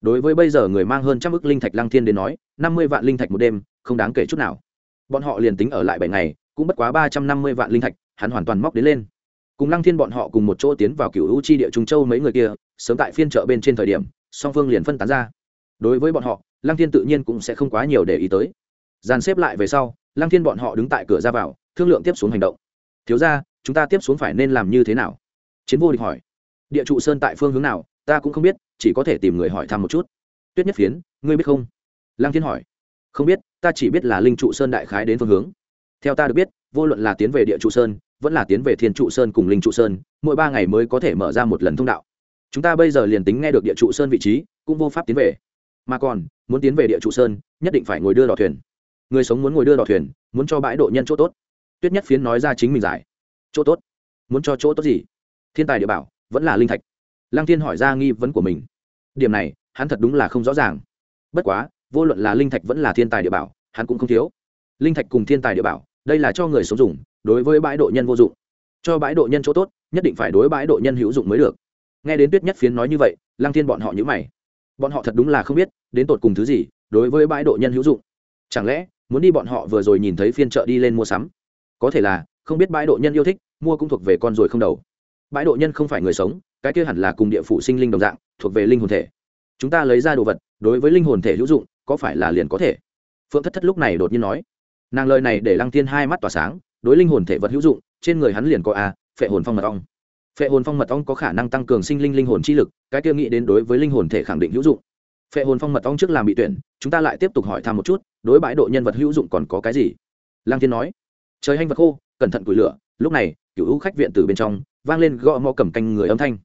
A: Đối với bây giờ người mang hơn trăm ước linh thạch lăng thiên đến nói, năm mươi vạn linh thạch một đêm, không đáng kể chút nào bọn họ liền tính ở lại bảy ngày, cũng bất quá ba trăm năm mươi vạn linh thạch, hắn hoàn toàn móc đến lên. Cùng lăng thiên bọn họ cùng một chỗ tiến vào cựu u chi địa trung châu mấy người kia, sớm tại phiên chợ bên trên thời điểm, song phương liền phân tán ra. Đối với bọn họ, lăng thiên tự nhiên cũng sẽ không quá nhiều để ý tới. Dàn xếp lại về sau, lăng thiên bọn họ đứng tại cửa ra vào, thương lượng tiếp xuống hành động. Thiếu ra chúng ta tiếp xuống phải nên làm như thế nào? Chiến vô địch hỏi. Địa trụ sơn tại phương hướng nào, ta cũng không biết, chỉ có thể tìm người hỏi thăm một chút. Tuyết nhất phiến, ngươi biết không? Lăng thiên hỏi. Không biết ta chỉ biết là linh trụ sơn đại khái đến phương hướng. Theo ta được biết, vô luận là tiến về địa trụ sơn, vẫn là tiến về thiên trụ sơn cùng linh trụ sơn, mỗi ba ngày mới có thể mở ra một lần thông đạo. Chúng ta bây giờ liền tính nghe được địa trụ sơn vị trí, cũng vô pháp tiến về. Mà còn, muốn tiến về địa trụ sơn, nhất định phải ngồi đưa đò thuyền. Người sống muốn ngồi đưa đò thuyền, muốn cho bãi độ nhân chỗ tốt. Tuyết nhất phiến nói ra chính mình giải. Chỗ tốt? Muốn cho chỗ tốt gì? Thiên tài địa bảo, vẫn là linh thạch. Lăng thiên hỏi ra nghi vấn của mình. Điểm này, hắn thật đúng là không rõ ràng. Bất quá vô luận là linh thạch vẫn là thiên tài địa bảo, hắn cũng không thiếu. Linh thạch cùng thiên tài địa bảo, đây là cho người sống dùng, đối với bãi độ nhân vô dụng. Cho bãi độ nhân chỗ tốt, nhất định phải đối bãi độ nhân hữu dụng mới được. Nghe đến tuyết nhất phiến nói như vậy, lăng thiên bọn họ nhữ mày. Bọn họ thật đúng là không biết, đến tột cùng thứ gì, đối với bãi độ nhân hữu dụng. Chẳng lẽ, muốn đi bọn họ vừa rồi nhìn thấy phiên chợ đi lên mua sắm? Có thể là, không biết bãi độ nhân yêu thích, mua cũng thuộc về con rồi không đầu. Bãi độ nhân không phải người sống, cái kia hẳn là cùng địa phủ sinh linh đồng dạng, thuộc về linh hồn thể. Chúng ta lấy ra đồ vật, đối với linh hồn thể hữu dụng có phải là liền có thể? Phượng thất thất lúc này đột nhiên nói. Nàng lời này để lăng Thiên hai mắt tỏa sáng, đối linh hồn thể vật hữu dụng, trên người hắn liền có a, phệ hồn phong mật ong. Phệ hồn phong mật ong có khả năng tăng cường sinh linh linh hồn chi lực, cái kia nghĩ đến đối với linh hồn thể khẳng định hữu dụng. Phệ hồn phong mật ong trước làm bị tuyển, chúng ta lại tiếp tục hỏi thăm một chút, đối bãi độ nhân vật hữu dụng còn có cái gì? Lăng Thiên nói. Trời hanh vật khô, cẩn thận củi lửa, lúc này cựu hữu khách viện từ bên trong, vang lên gõ mò cầm canh người âm thanh.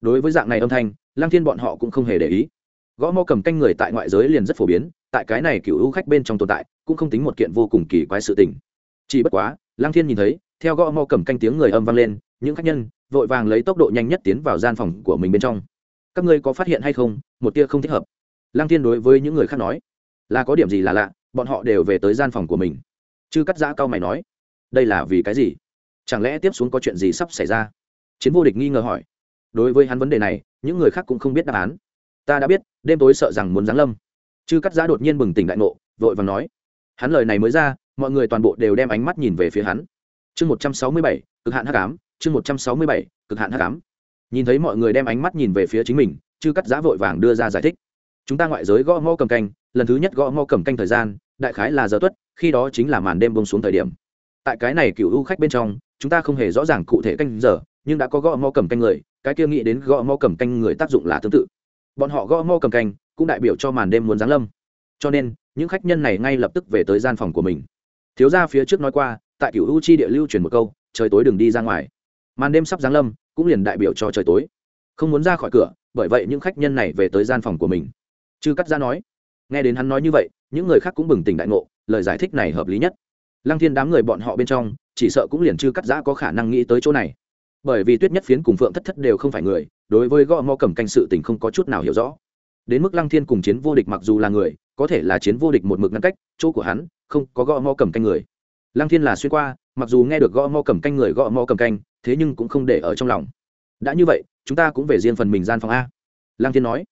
A: Đối với dạng này âm thanh, lăng thiên bọn họ cũng không hề để ý gõ mò cầm canh người tại ngoại giới liền rất phổ biến, tại cái này cựu hữu khách bên trong tồn tại, cũng không tính một kiện vô cùng kỳ quái sự tình. Chỉ bất quá lang thiên nhìn thấy, theo gõ mò cầm canh tiếng người âm vang lên, những khách nhân vội vàng lấy tốc độ nhanh nhất tiến vào gian phòng của mình bên trong. Các ngươi có phát hiện hay không? Một tia không thích hợp. Lang thiên đối với những người khác nói, là có điểm gì là lạ, bọn họ đều về tới gian phòng của mình. Chứ cắt giã cao mày nói, đây là vì cái gì? Chẳng lẽ tiếp xuống có chuyện gì sắp xảy ra? Chiến vô địch nghi ngờ hỏi. Đối với hắn vấn đề này, những người khác cũng không biết đáp án ta đã biết, đêm tối sợ rằng muốn giáng lâm. Chư cắt giã đột nhiên bừng tỉnh đại ngộ, vội và nói. Hắn lời này mới ra, mọi người toàn bộ đều đem ánh mắt nhìn về phía hắn. Chương một trăm sáu mươi bảy, cực hạn hắc ám, chương một trăm sáu mươi bảy, cực hạn hắc ám. Nhìn thấy mọi người đem ánh mắt nhìn về phía chính mình, chư cắt giã vội vàng đưa ra giải thích. Chúng ta ngoại giới gõ ngõ cầm canh, lần thứ nhất gõ ngõ cầm canh thời gian, đại khái là giờ tuất, khi đó chính là màn đêm bông xuống thời điểm. Tại cái này cựu u khách bên trong, chúng ta không hề rõ ràng cụ thể canh giờ, nhưng đã có gõ ngõ cầm canh người, cái kia nghĩ đến gõ ngõ cầm canh người tác dụng là tương tự bọn họ gõ mò cầm canh cũng đại biểu cho màn đêm muốn giáng lâm. Cho nên, những khách nhân này ngay lập tức về tới gian phòng của mình. Thiếu gia phía trước nói qua, tại cựu u chi địa lưu truyền một câu, trời tối đừng đi ra ngoài. Màn đêm sắp giáng lâm, cũng liền đại biểu cho trời tối. Không muốn ra khỏi cửa, bởi vậy những khách nhân này về tới gian phòng của mình. Chư cắt ra nói, nghe đến hắn nói như vậy, những người khác cũng bừng tỉnh đại ngộ, lời giải thích này hợp lý nhất. Lăng thiên đám người bọn họ bên trong, chỉ sợ cũng liền chư cắt giã có khả năng nghĩ tới chỗ này bởi vì tuyết nhất phiến cùng phượng thất thất đều không phải người, đối với gõ mò cầm canh sự tình không có chút nào hiểu rõ. Đến mức lăng thiên cùng chiến vô địch mặc dù là người, có thể là chiến vô địch một mực ngăn cách, chỗ của hắn không có gõ mò cầm canh người. Lăng thiên là xuyên qua, mặc dù nghe được gõ mò cầm canh người gõ mò cầm canh, thế nhưng cũng không để ở trong lòng. Đã như vậy, chúng ta cũng về riêng phần mình gian phòng a. Lăng thiên nói.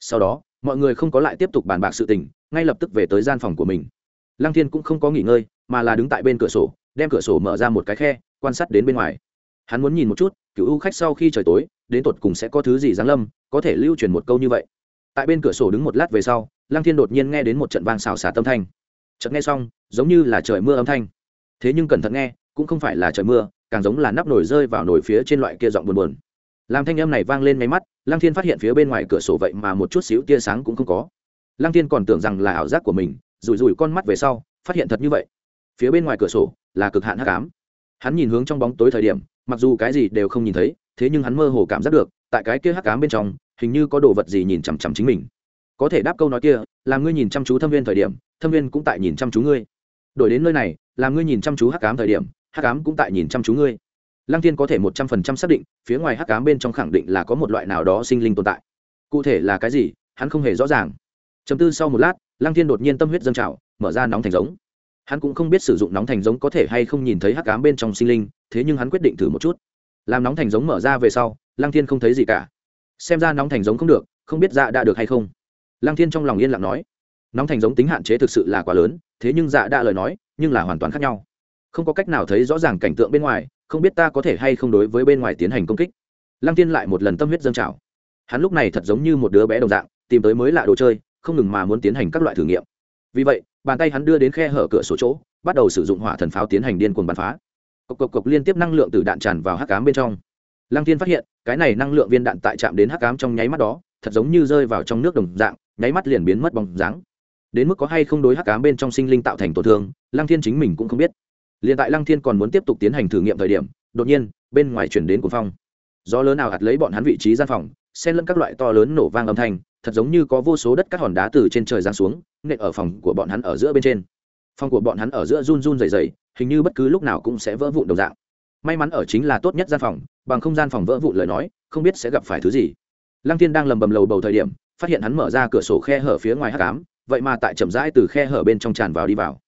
A: Sau đó, mọi người không có lại tiếp tục bàn bạc sự tình, ngay lập tức về tới gian phòng của mình. Lăng thiên cũng không có nghỉ ngơi, mà là đứng tại bên cửa sổ, đem cửa sổ mở ra một cái khe, quan sát đến bên ngoài hắn muốn nhìn một chút cựu u khách sau khi trời tối, đến tột cùng sẽ có thứ gì giáng lâm, có thể lưu truyền một câu như vậy. Tại bên cửa sổ đứng một lát về sau, lăng thiên đột nhiên nghe đến một trận vang xào xả tâm thanh. Chợt nghe xong, giống như là trời mưa âm thanh. Thế nhưng cẩn thận nghe, cũng không phải là trời mưa, càng giống là nắp nổi rơi vào nồi phía trên loại kia giọng buồn buồn. Làm thanh âm này vang lên máy mắt, lăng thiên phát hiện phía bên ngoài cửa sổ vậy mà một chút xíu tia sáng cũng không có. Lăng thiên còn tưởng rằng là ảo giác của mình, rủi rủi con mắt về sau, phát hiện thật như vậy. Phía bên ngoài cửa sổ là cực hạn hắc ám hắn nhìn hướng trong bóng tối thời điểm, mặc dù cái gì đều không nhìn thấy, thế nhưng hắn mơ hồ cảm giác được, tại cái kia hắc ám bên trong, hình như có đồ vật gì nhìn chằm chằm chính mình. Có thể đáp câu nói kia, làm ngươi nhìn chăm chú thâm viên thời điểm, thâm viên cũng tại nhìn chăm chú ngươi. Đổi đến nơi này, làm ngươi nhìn chăm chú hắc ám thời điểm, hắc ám cũng tại nhìn chăm chú ngươi. Lăng tiên có thể một trăm phần trăm xác định, phía ngoài hắc ám bên trong khẳng định là có một loại nào đó sinh linh tồn tại. Cụ thể là cái gì, hắn không hề rõ ràng. Chấm tư sau một lát, lăng tiên đột nhiên tâm huyết dâng trào, mở ra nóng thành giống hắn cũng không biết sử dụng nóng thành giống có thể hay không nhìn thấy hắc ám bên trong sinh linh, thế nhưng hắn quyết định thử một chút. Làm nóng thành giống mở ra về sau, lăng thiên không thấy gì cả. Xem ra nóng thành giống không được, không biết dạ đã được hay không. Lăng thiên trong lòng yên lặng nói, nóng thành giống tính hạn chế thực sự là quá lớn, thế nhưng dạ đã lời nói, nhưng là hoàn toàn khác nhau. Không có cách nào thấy rõ ràng cảnh tượng bên ngoài, không biết ta có thể hay không đối với bên ngoài tiến hành công kích. Lăng thiên lại một lần tâm huyết dâng trào. Hắn lúc này thật giống như một đứa bé đồng dạng, tìm tới mới lạ đồ chơi, không ngừng mà muốn tiến hành các loại thử nghiệm. Vì vậy bàn tay hắn đưa đến khe hở cửa sổ chỗ, bắt đầu sử dụng hỏa thần pháo tiến hành điên cuồng bắn phá. Cộc cộc cộc liên tiếp năng lượng từ đạn tràn vào hắc cám bên trong. Lăng Thiên phát hiện, cái này năng lượng viên đạn tại chạm đến hắc cám trong nháy mắt đó, thật giống như rơi vào trong nước đồng dạng, nháy mắt liền biến mất bóng dáng. Đến mức có hay không đối hắc cám bên trong sinh linh tạo thành tổn thương, lăng thiên chính mình cũng không biết. Liền tại lăng thiên còn muốn tiếp tục tiến hành thử nghiệm thời điểm, đột nhiên, bên ngoài chuyển đến cuồng phong. Gió lớn nào hạt lấy bọn hắn vị trí gian phòng xen lẫn các loại to lớn nổ vang âm thanh, thật giống như có vô số đất các hòn đá từ trên trời giáng xuống, nện ở phòng của bọn hắn ở giữa bên trên. Phòng của bọn hắn ở giữa run run dày dày hình như bất cứ lúc nào cũng sẽ vỡ vụn đầu dạng. May mắn ở chính là tốt nhất gian phòng, bằng không gian phòng vỡ vụn lời nói, không biết sẽ gặp phải thứ gì. Lăng tiên đang lầm bầm lầu bầu thời điểm, phát hiện hắn mở ra cửa sổ khe hở phía ngoài hát cám vậy mà tại chậm rãi từ khe hở bên trong tràn vào đi vào.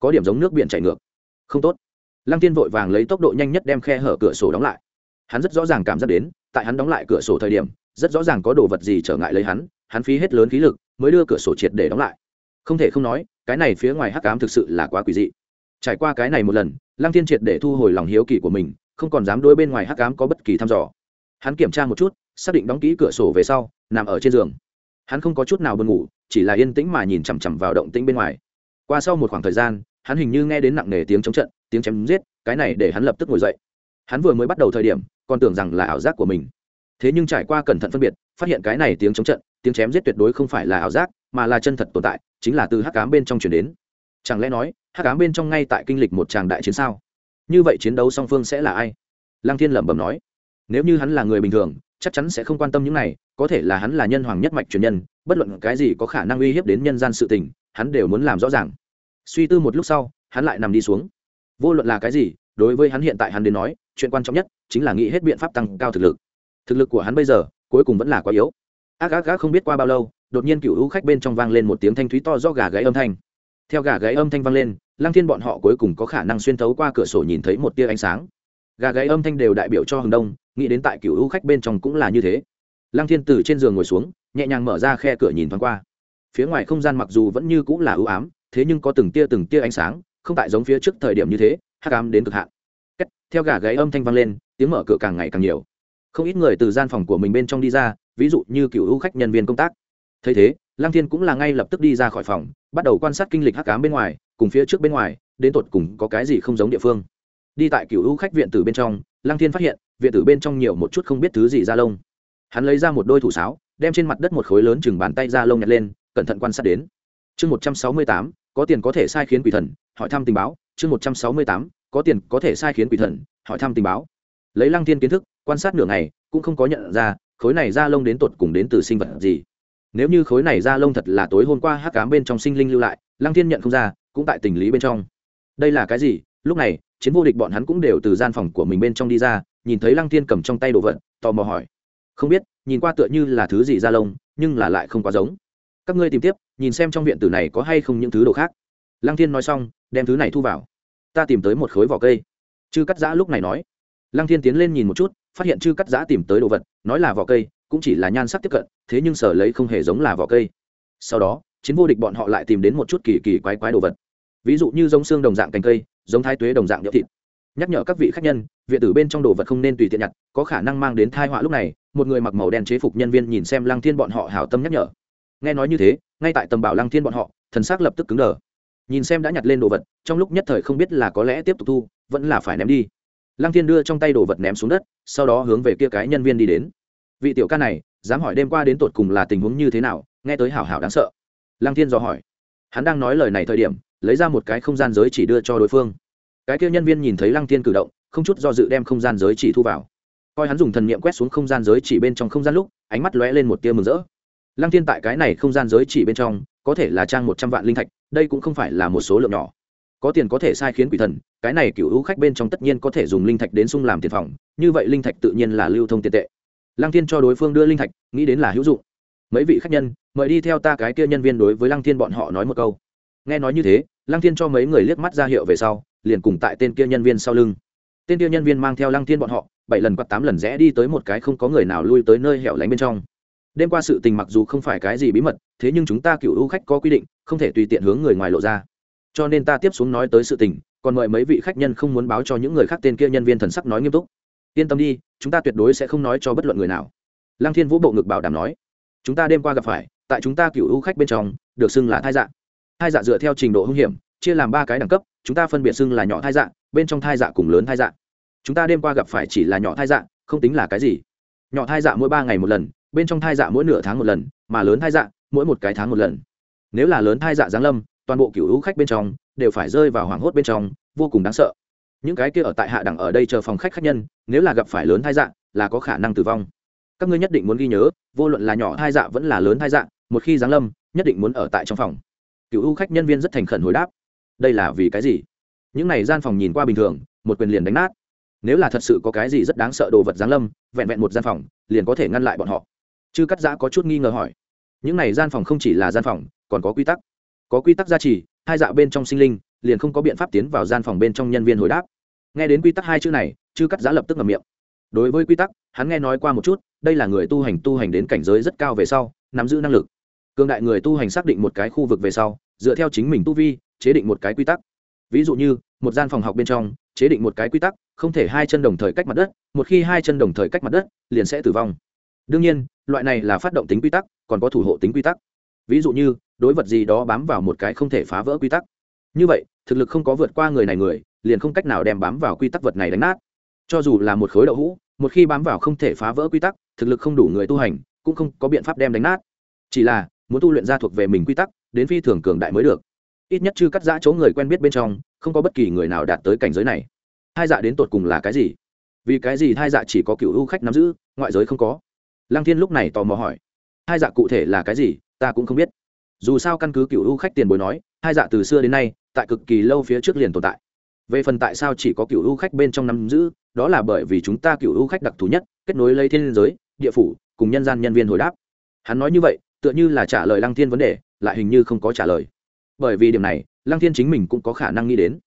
A: Có điểm giống nước biển chảy ngược. Không tốt. Lăng tiên vội vàng lấy tốc độ nhanh nhất đem khe hở cửa sổ đóng lại. Hắn rất rõ ràng cảm giác đến, tại hắn đóng lại cửa sổ thời điểm rất rõ ràng có đồ vật gì trở ngại lấy hắn hắn phí hết lớn khí lực mới đưa cửa sổ triệt để đóng lại. Không thể không nói, cái này phía ngoài hắc cám thực sự là quá quỷ dị. Trải qua cái này một lần, lăng thiên triệt để thu hồi lòng hiếu kỳ của mình, không còn dám đối bên ngoài hắc cám có bất kỳ thăm dò. Hắn kiểm tra một chút, xác định đóng kỹ cửa sổ về sau, nằm ở trên giường. Hắn không có chút nào buồn ngủ, chỉ là yên tĩnh mà nhìn chằm chằm vào động tĩnh bên ngoài. Qua sau một khoảng thời gian, hắn hình như nghe đến nặng nề tiếng chống trận, tiếng chém giết, cái này để hắn lập tức ngồi dậy. Hắn vừa mới bắt đầu thời điểm, còn tưởng rằng là ảo giác của mình thế nhưng trải qua cẩn thận phân biệt, phát hiện cái này tiếng chống trận, tiếng chém giết tuyệt đối không phải là ảo giác, mà là chân thật tồn tại, chính là từ hắc cám bên trong chuyển đến. Chẳng lẽ nói, hắc cám bên trong ngay tại kinh lịch một tràng đại chiến sao? Như vậy chiến đấu song phương sẽ là ai? Lăng thiên lẩm bẩm nói. Nếu như hắn là người bình thường, chắc chắn sẽ không quan tâm những này, có thể là hắn là nhân hoàng nhất mạch truyền nhân, bất luận cái gì có khả năng uy hiếp đến nhân gian sự tình, hắn đều muốn làm rõ ràng. Suy tư một lúc sau, hắn lại nằm đi xuống. Vô luận là cái gì, đối với hắn hiện tại hắn đến nói, chuyện quan trọng nhất chính là nghĩ hết biện pháp tăng cao thực lực thực lực của hắn bây giờ, cuối cùng vẫn là quá yếu. Ác ác ác không biết qua bao lâu, đột nhiên cựu hữu khách bên trong vang lên một tiếng thanh thúy to do gà gáy âm thanh. Theo gà gáy âm thanh vang lên, lăng thiên bọn họ cuối cùng có khả năng xuyên thấu qua cửa sổ nhìn thấy một tia ánh sáng. Gà gáy âm thanh đều đại biểu cho hừng đông, nghĩ đến tại cựu hữu khách bên trong cũng là như thế. Lăng thiên từ trên giường ngồi xuống, nhẹ nhàng mở ra khe cửa nhìn thoáng qua. Phía ngoài không gian mặc dù vẫn như cũng là ưu ám, thế nhưng có từng tia từng tia ánh sáng, không tại giống phía trước thời điểm như thế, hắc ám đến cực hạn. Theo gà gáy âm thanh vang lên, tiếng mở cửa càng ngày càng nhiều không ít người từ gian phòng của mình bên trong đi ra, ví dụ như cựu hữu khách nhân viên công tác. Thấy thế, lăng thiên cũng là ngay lập tức đi ra khỏi phòng, bắt đầu quan sát kinh lịch hắc ám bên ngoài, cùng phía trước bên ngoài, đến tột cùng có cái gì không giống địa phương. Đi tại cựu hữu khách viện từ bên trong, lăng thiên phát hiện, viện tử bên trong nhiều một chút không biết thứ gì ra lông. Hắn lấy ra một đôi thủ sáo, đem trên mặt đất một khối lớn chừng bàn tay ra lông nhặt lên, cẩn thận quan sát đến. Chương một trăm sáu mươi tám, có tiền có thể sai khiến quỷ thần, hỏi thăm tình báo. Chương một trăm sáu mươi tám, có tiền có thể sai khiến quỷ thần, hỏi thăm tình báo. Lấy lăng thiên kiến thức quan sát nửa ngày, cũng không có nhận ra, khối này da lông đến tột cùng đến từ sinh vật gì. Nếu như khối này da lông thật là tối hôm qua hắc cám bên trong sinh linh lưu lại, lăng thiên nhận không ra, cũng tại tình lý bên trong. Đây là cái gì? Lúc này, chiến vô địch bọn hắn cũng đều từ gian phòng của mình bên trong đi ra, nhìn thấy lăng thiên cầm trong tay đồ vật, tò mò hỏi. Không biết, nhìn qua tựa như là thứ gì da lông, nhưng là lại không quá giống. Các ngươi tìm tiếp, nhìn xem trong viện tử này có hay không những thứ đồ khác. Lăng thiên nói xong, đem thứ này thu vào. Ta tìm tới một khối vỏ cây. Chư cắt giã lúc này nói. Lăng thiên tiến lên nhìn một chút phát hiện chư cắt giã tìm tới đồ vật, nói là vỏ cây, cũng chỉ là nhan sắc tiếp cận, thế nhưng sở lấy không hề giống là vỏ cây. Sau đó, chiến vô địch bọn họ lại tìm đến một chút kỳ kỳ quái quái đồ vật. Ví dụ như giống xương đồng dạng cành cây, giống thái tuế đồng dạng nhỡ thịt. Nhắc nhở các vị khách nhân, viện tử bên trong đồ vật không nên tùy tiện nhặt, có khả năng mang đến thai họa lúc này, một người mặc màu đen chế phục nhân viên nhìn xem lăng thiên bọn họ hảo tâm nhắc nhở. Nghe nói như thế, ngay tại tầm bảo lăng thiên bọn họ, thần xác lập tức cứng đờ. Nhìn xem đã nhặt lên đồ vật, trong lúc nhất thời không biết là có lẽ tiếp tục thu, vẫn là phải ném đi lăng thiên đưa trong tay đồ vật ném xuống đất, sau đó hướng về kia cái nhân viên đi đến. Vị tiểu ca này, dám hỏi đêm qua đến tột cùng là tình huống như thế nào, nghe tới hảo hảo đáng sợ. Lăng thiên dò hỏi. Hắn đang nói lời này thời điểm, lấy ra một cái không gian giới chỉ đưa cho đối phương. Cái kia nhân viên nhìn thấy lăng thiên cử động, không chút do dự đem không gian giới chỉ thu vào. Coi hắn dùng thần niệm quét xuống không gian giới chỉ bên trong không gian lúc, ánh mắt lóe lên một tia mừng rỡ. Lăng thiên tại cái này không gian giới chỉ bên trong, có thể là trang một trăm vạn linh thạch, đây cũng không phải là một số lượng nhỏ có tiền có thể sai khiến quỷ thần, cái này cựu hữu khách bên trong tất nhiên có thể dùng linh thạch đến sung làm tiền phòng, như vậy linh thạch tự nhiên là lưu thông tiền tệ. Lăng thiên cho đối phương đưa linh thạch, nghĩ đến là hữu dụng. Mấy vị khách nhân, mời đi theo ta cái kia nhân viên đối với lăng thiên bọn họ nói một câu. Nghe nói như thế, lăng thiên cho mấy người liếc mắt ra hiệu về sau, liền cùng tại tên kia nhân viên sau lưng. Tên kia nhân viên mang theo lăng thiên bọn họ, bảy lần quạt tám lần rẽ đi tới một cái không có người nào lui tới nơi hẻo lánh bên trong. Đêm qua sự tình mặc dù không phải cái gì bí mật, thế nhưng chúng ta cựu ưu khách có quy định, không thể tùy tiện hướng người ngoài lộ ra cho nên ta tiếp xuống nói tới sự tình, còn mời mấy vị khách nhân không muốn báo cho những người khác tên kia nhân viên thần sắc nói nghiêm túc. Yên tâm đi, chúng ta tuyệt đối sẽ không nói cho bất luận người nào. Lăng thiên vũ bộ ngực bảo đảm nói. Chúng ta đêm qua gặp phải, tại chúng ta cựu ưu khách bên trong, được xưng là thai dạ. Thai dạ dựa theo trình độ hung hiểm, chia làm ba cái đẳng cấp, chúng ta phân biệt xưng là nhỏ thai dạ bên trong thai dạ cùng lớn thai dạ. Chúng ta đêm qua gặp phải chỉ là nhỏ thai dạ không tính là cái gì. Nhỏ thai dạ mỗi ba ngày một lần, bên trong thai dạ mỗi nửa tháng một lần, mà lớn thai dạ mỗi một cái tháng một lần. Nếu là lớn thai dạ giáng lâm toàn bộ cựu hữu khách bên trong đều phải rơi vào hoảng hốt bên trong, vô cùng đáng sợ. Những cái kia ở tại hạ đẳng ở đây chờ phòng khách khách nhân, nếu là gặp phải lớn thai dạ là có khả năng tử vong. Các ngươi nhất định muốn ghi nhớ, vô luận là nhỏ thai dạ vẫn là lớn thai dạ một khi giáng lâm, nhất định muốn ở tại trong phòng. Cựu hữu khách nhân viên rất thành khẩn hồi đáp. Đây là vì cái gì? Những này gian phòng nhìn qua bình thường, một quyền liền đánh nát. Nếu là thật sự có cái gì rất đáng sợ đồ vật giáng lâm, vẹn vẹn một gian phòng, liền có thể ngăn lại bọn họ. Chư cắt giã có chút nghi ngờ hỏi. Những này gian phòng không chỉ là gian phòng, còn có quy tắc có quy tắc gia trì, hai dạ bên trong sinh linh liền không có biện pháp tiến vào gian phòng bên trong nhân viên hồi đáp. Nghe đến quy tắc hai chữ này, chư cắt giá lập tức ngầm miệng. Đối với quy tắc, hắn nghe nói qua một chút, đây là người tu hành tu hành đến cảnh giới rất cao về sau, nắm giữ năng lực. Cương đại người tu hành xác định một cái khu vực về sau, dựa theo chính mình tu vi, chế định một cái quy tắc. Ví dụ như, một gian phòng học bên trong, chế định một cái quy tắc, không thể hai chân đồng thời cách mặt đất, một khi hai chân đồng thời cách mặt đất, liền sẽ tử vong. Đương nhiên, loại này là phát động tính quy tắc, còn có thủ hộ tính quy tắc. Ví dụ như đối vật gì đó bám vào một cái không thể phá vỡ quy tắc. Như vậy, thực lực không có vượt qua người này người, liền không cách nào đem bám vào quy tắc vật này đánh nát. Cho dù là một khối đậu hũ, một khi bám vào không thể phá vỡ quy tắc, thực lực không đủ người tu hành, cũng không có biện pháp đem đánh nát. Chỉ là, muốn tu luyện ra thuộc về mình quy tắc, đến phi thường cường đại mới được. Ít nhất chư cắt giã chỗ người quen biết bên trong, không có bất kỳ người nào đạt tới cảnh giới này. Hai dạ đến tột cùng là cái gì? Vì cái gì hai dạ chỉ có cựu ưu khách nắm giữ, ngoại giới không có? Lăng thiên lúc này tò mò hỏi. Hai dạ cụ thể là cái gì, ta cũng không biết dù sao căn cứ cựu u khách tiền bối nói, hai dạ từ xưa đến nay, tại cực kỳ lâu phía trước liền tồn tại. Về phần tại sao chỉ có cựu u khách bên trong nắm giữ, đó là bởi vì chúng ta cựu u khách đặc thù nhất, kết nối lấy thiên giới, địa phủ, cùng nhân gian nhân viên hồi đáp. Hắn nói như vậy, tựa như là trả lời lăng thiên vấn đề, lại hình như không có trả lời. Bởi vì điểm này, lăng thiên chính mình cũng có khả năng nghĩ đến.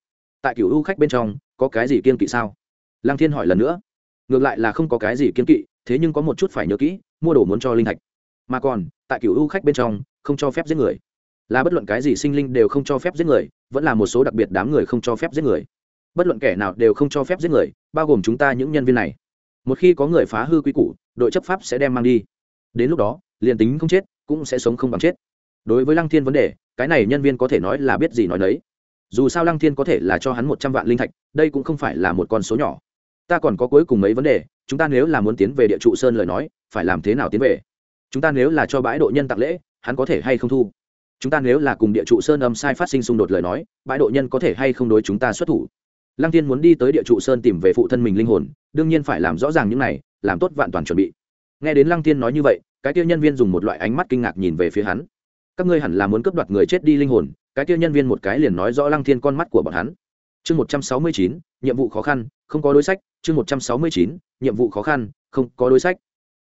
A: Tại cựu u khách bên trong, có cái gì kiên kỵ sao? Lăng thiên hỏi lần nữa. Ngược lại là không có cái gì kiên kỵ, thế nhưng có một chút phải nhớ kỹ, mua đồ muốn cho linh thạch. Mà còn, tại cựu u khách bên trong không cho phép giết người. Là bất luận cái gì sinh linh đều không cho phép giết người, vẫn là một số đặc biệt đám người không cho phép giết người. Bất luận kẻ nào đều không cho phép giết người, bao gồm chúng ta những nhân viên này. Một khi có người phá hư quy củ, đội chấp pháp sẽ đem mang đi. Đến lúc đó, liền tính không chết, cũng sẽ sống không bằng chết. Đối với lăng thiên vấn đề, cái này nhân viên có thể nói là biết gì nói đấy dù sao lăng thiên có thể là cho hắn một trăm vạn linh thạch, đây cũng không phải là một con số nhỏ. Ta còn có cuối cùng mấy vấn đề, chúng ta nếu là muốn tiến về địa trụ sơn lời nói, phải làm thế nào tiến về? Chúng ta nếu là cho bãi độ nhân tặng lễ hắn có thể hay không thu? Chúng ta nếu là cùng địa trụ sơn âm sai phát sinh xung đột lời nói, bãi độ nhân có thể hay không đối chúng ta xuất thủ? Lăng tiên muốn đi tới địa trụ sơn tìm về phụ thân mình linh hồn, đương nhiên phải làm rõ ràng những này, làm tốt vạn toàn chuẩn bị. Nghe đến lăng tiên nói như vậy, cái tiêu nhân viên dùng một loại ánh mắt kinh ngạc nhìn về phía hắn. Các ngươi hẳn là muốn cướp đoạt người chết đi linh hồn, cái tiêu nhân viên một cái liền nói rõ lăng thiên con mắt của bọn hắn. Chương một trăm sáu mươi chín, nhiệm vụ khó khăn, không có đối sách. Chương một trăm sáu mươi chín, nhiệm vụ khó khăn, không có đối sách.